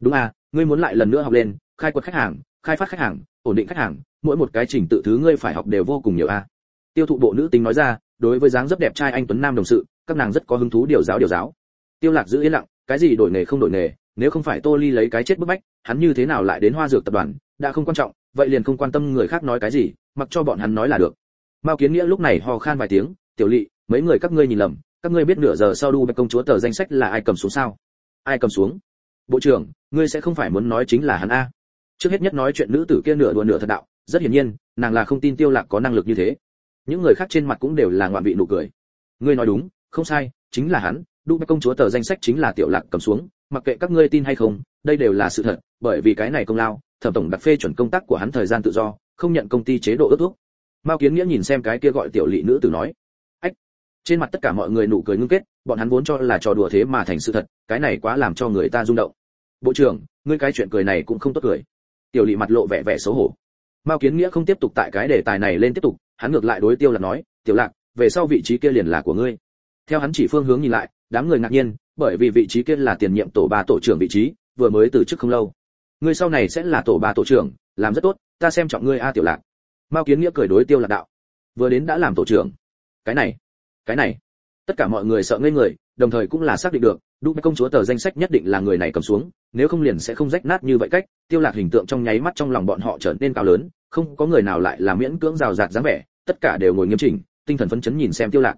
Đúng à ngươi muốn lại lần nữa học lên, khai quật khách hàng, khai phát khách hàng, ổn định khách hàng, mỗi một cái trình tự thứ ngươi phải học đều vô cùng nhiều a tiêu thụ bộ nữ tính nói ra, đối với dáng dấp đẹp trai anh tuấn nam đồng sự, các nàng rất có hứng thú điều giáo điều giáo. Tiêu lạc giữ yên lặng cái gì đổi nghề không đổi nghề, nếu không phải tô ly lấy cái chết bức bách, hắn như thế nào lại đến hoa dược tập đoàn, đã không quan trọng, vậy liền không quan tâm người khác nói cái gì, mặc cho bọn hắn nói là được. Mao kiến nghĩa lúc này ho khan vài tiếng, tiểu lỵ mấy người các ngươi nhìn lầm, các ngươi biết nửa giờ sau đu bạch công chúa tờ danh sách là ai cầm xuống sao? Ai cầm xuống? Bộ trưởng, ngươi sẽ không phải muốn nói chính là hắn a. Trước hết nhất nói chuyện nữ tử kia nửa đùa nửa thật đạo, rất hiển nhiên, nàng là không tin tiêu lạc có năng lực như thế. Những người khác trên mặt cũng đều là ngoạn vị nụ cười. Ngươi nói đúng, không sai, chính là hắn đu bạch công chúa tờ danh sách chính là tiểu lạc cầm xuống, mặc kệ các ngươi tin hay không, đây đều là sự thật, bởi vì cái này công lao, thẩm tổng đặc phê chuẩn công tác của hắn thời gian tự do, không nhận công ty chế độ ước thúc. Mao kiến nghĩa nhìn xem cái kia gọi tiểu lị nữ tử nói, ách. Trên mặt tất cả mọi người nụ cười ngưng kết, bọn hắn vốn cho là trò đùa thế mà thành sự thật, cái này quá làm cho người ta rung động. Bộ trưởng, ngươi cái chuyện cười này cũng không tốt cười. Tiểu lị mặt lộ vẻ vẻ xấu hổ. Mao kiến nghĩa không tiếp tục tại cái đề tài này lên tiếp tục, hắn ngược lại đối tiêu lạc nói, tiểu lạc, về sau vị trí kia liền là của ngươi theo hắn chỉ phương hướng nhìn lại, đám người ngạc nhiên, bởi vì vị trí kia là tiền nhiệm tổ ba tổ trưởng vị trí, vừa mới từ chức không lâu. Ngươi sau này sẽ là tổ ba tổ trưởng, làm rất tốt, ta xem trọng ngươi a tiểu lạc. Mao kiến nghĩa cười đối tiêu lạc đạo. Vừa đến đã làm tổ trưởng. Cái này cái này. Tất cả mọi người sợ ngây người, đồng thời cũng là xác định được, đúc công chúa tờ danh sách nhất định là người này cầm xuống, nếu không liền sẽ không rách nát như vậy cách, tiêu lạc hình tượng trong nháy mắt trong lòng bọn họ trở nên cao lớn, không có người nào lại là miễn cưỡng rào rạt dáng vẻ, tất cả đều ngồi nghiêm chỉnh, tinh thần phấn chấn nhìn xem tiêu lạc.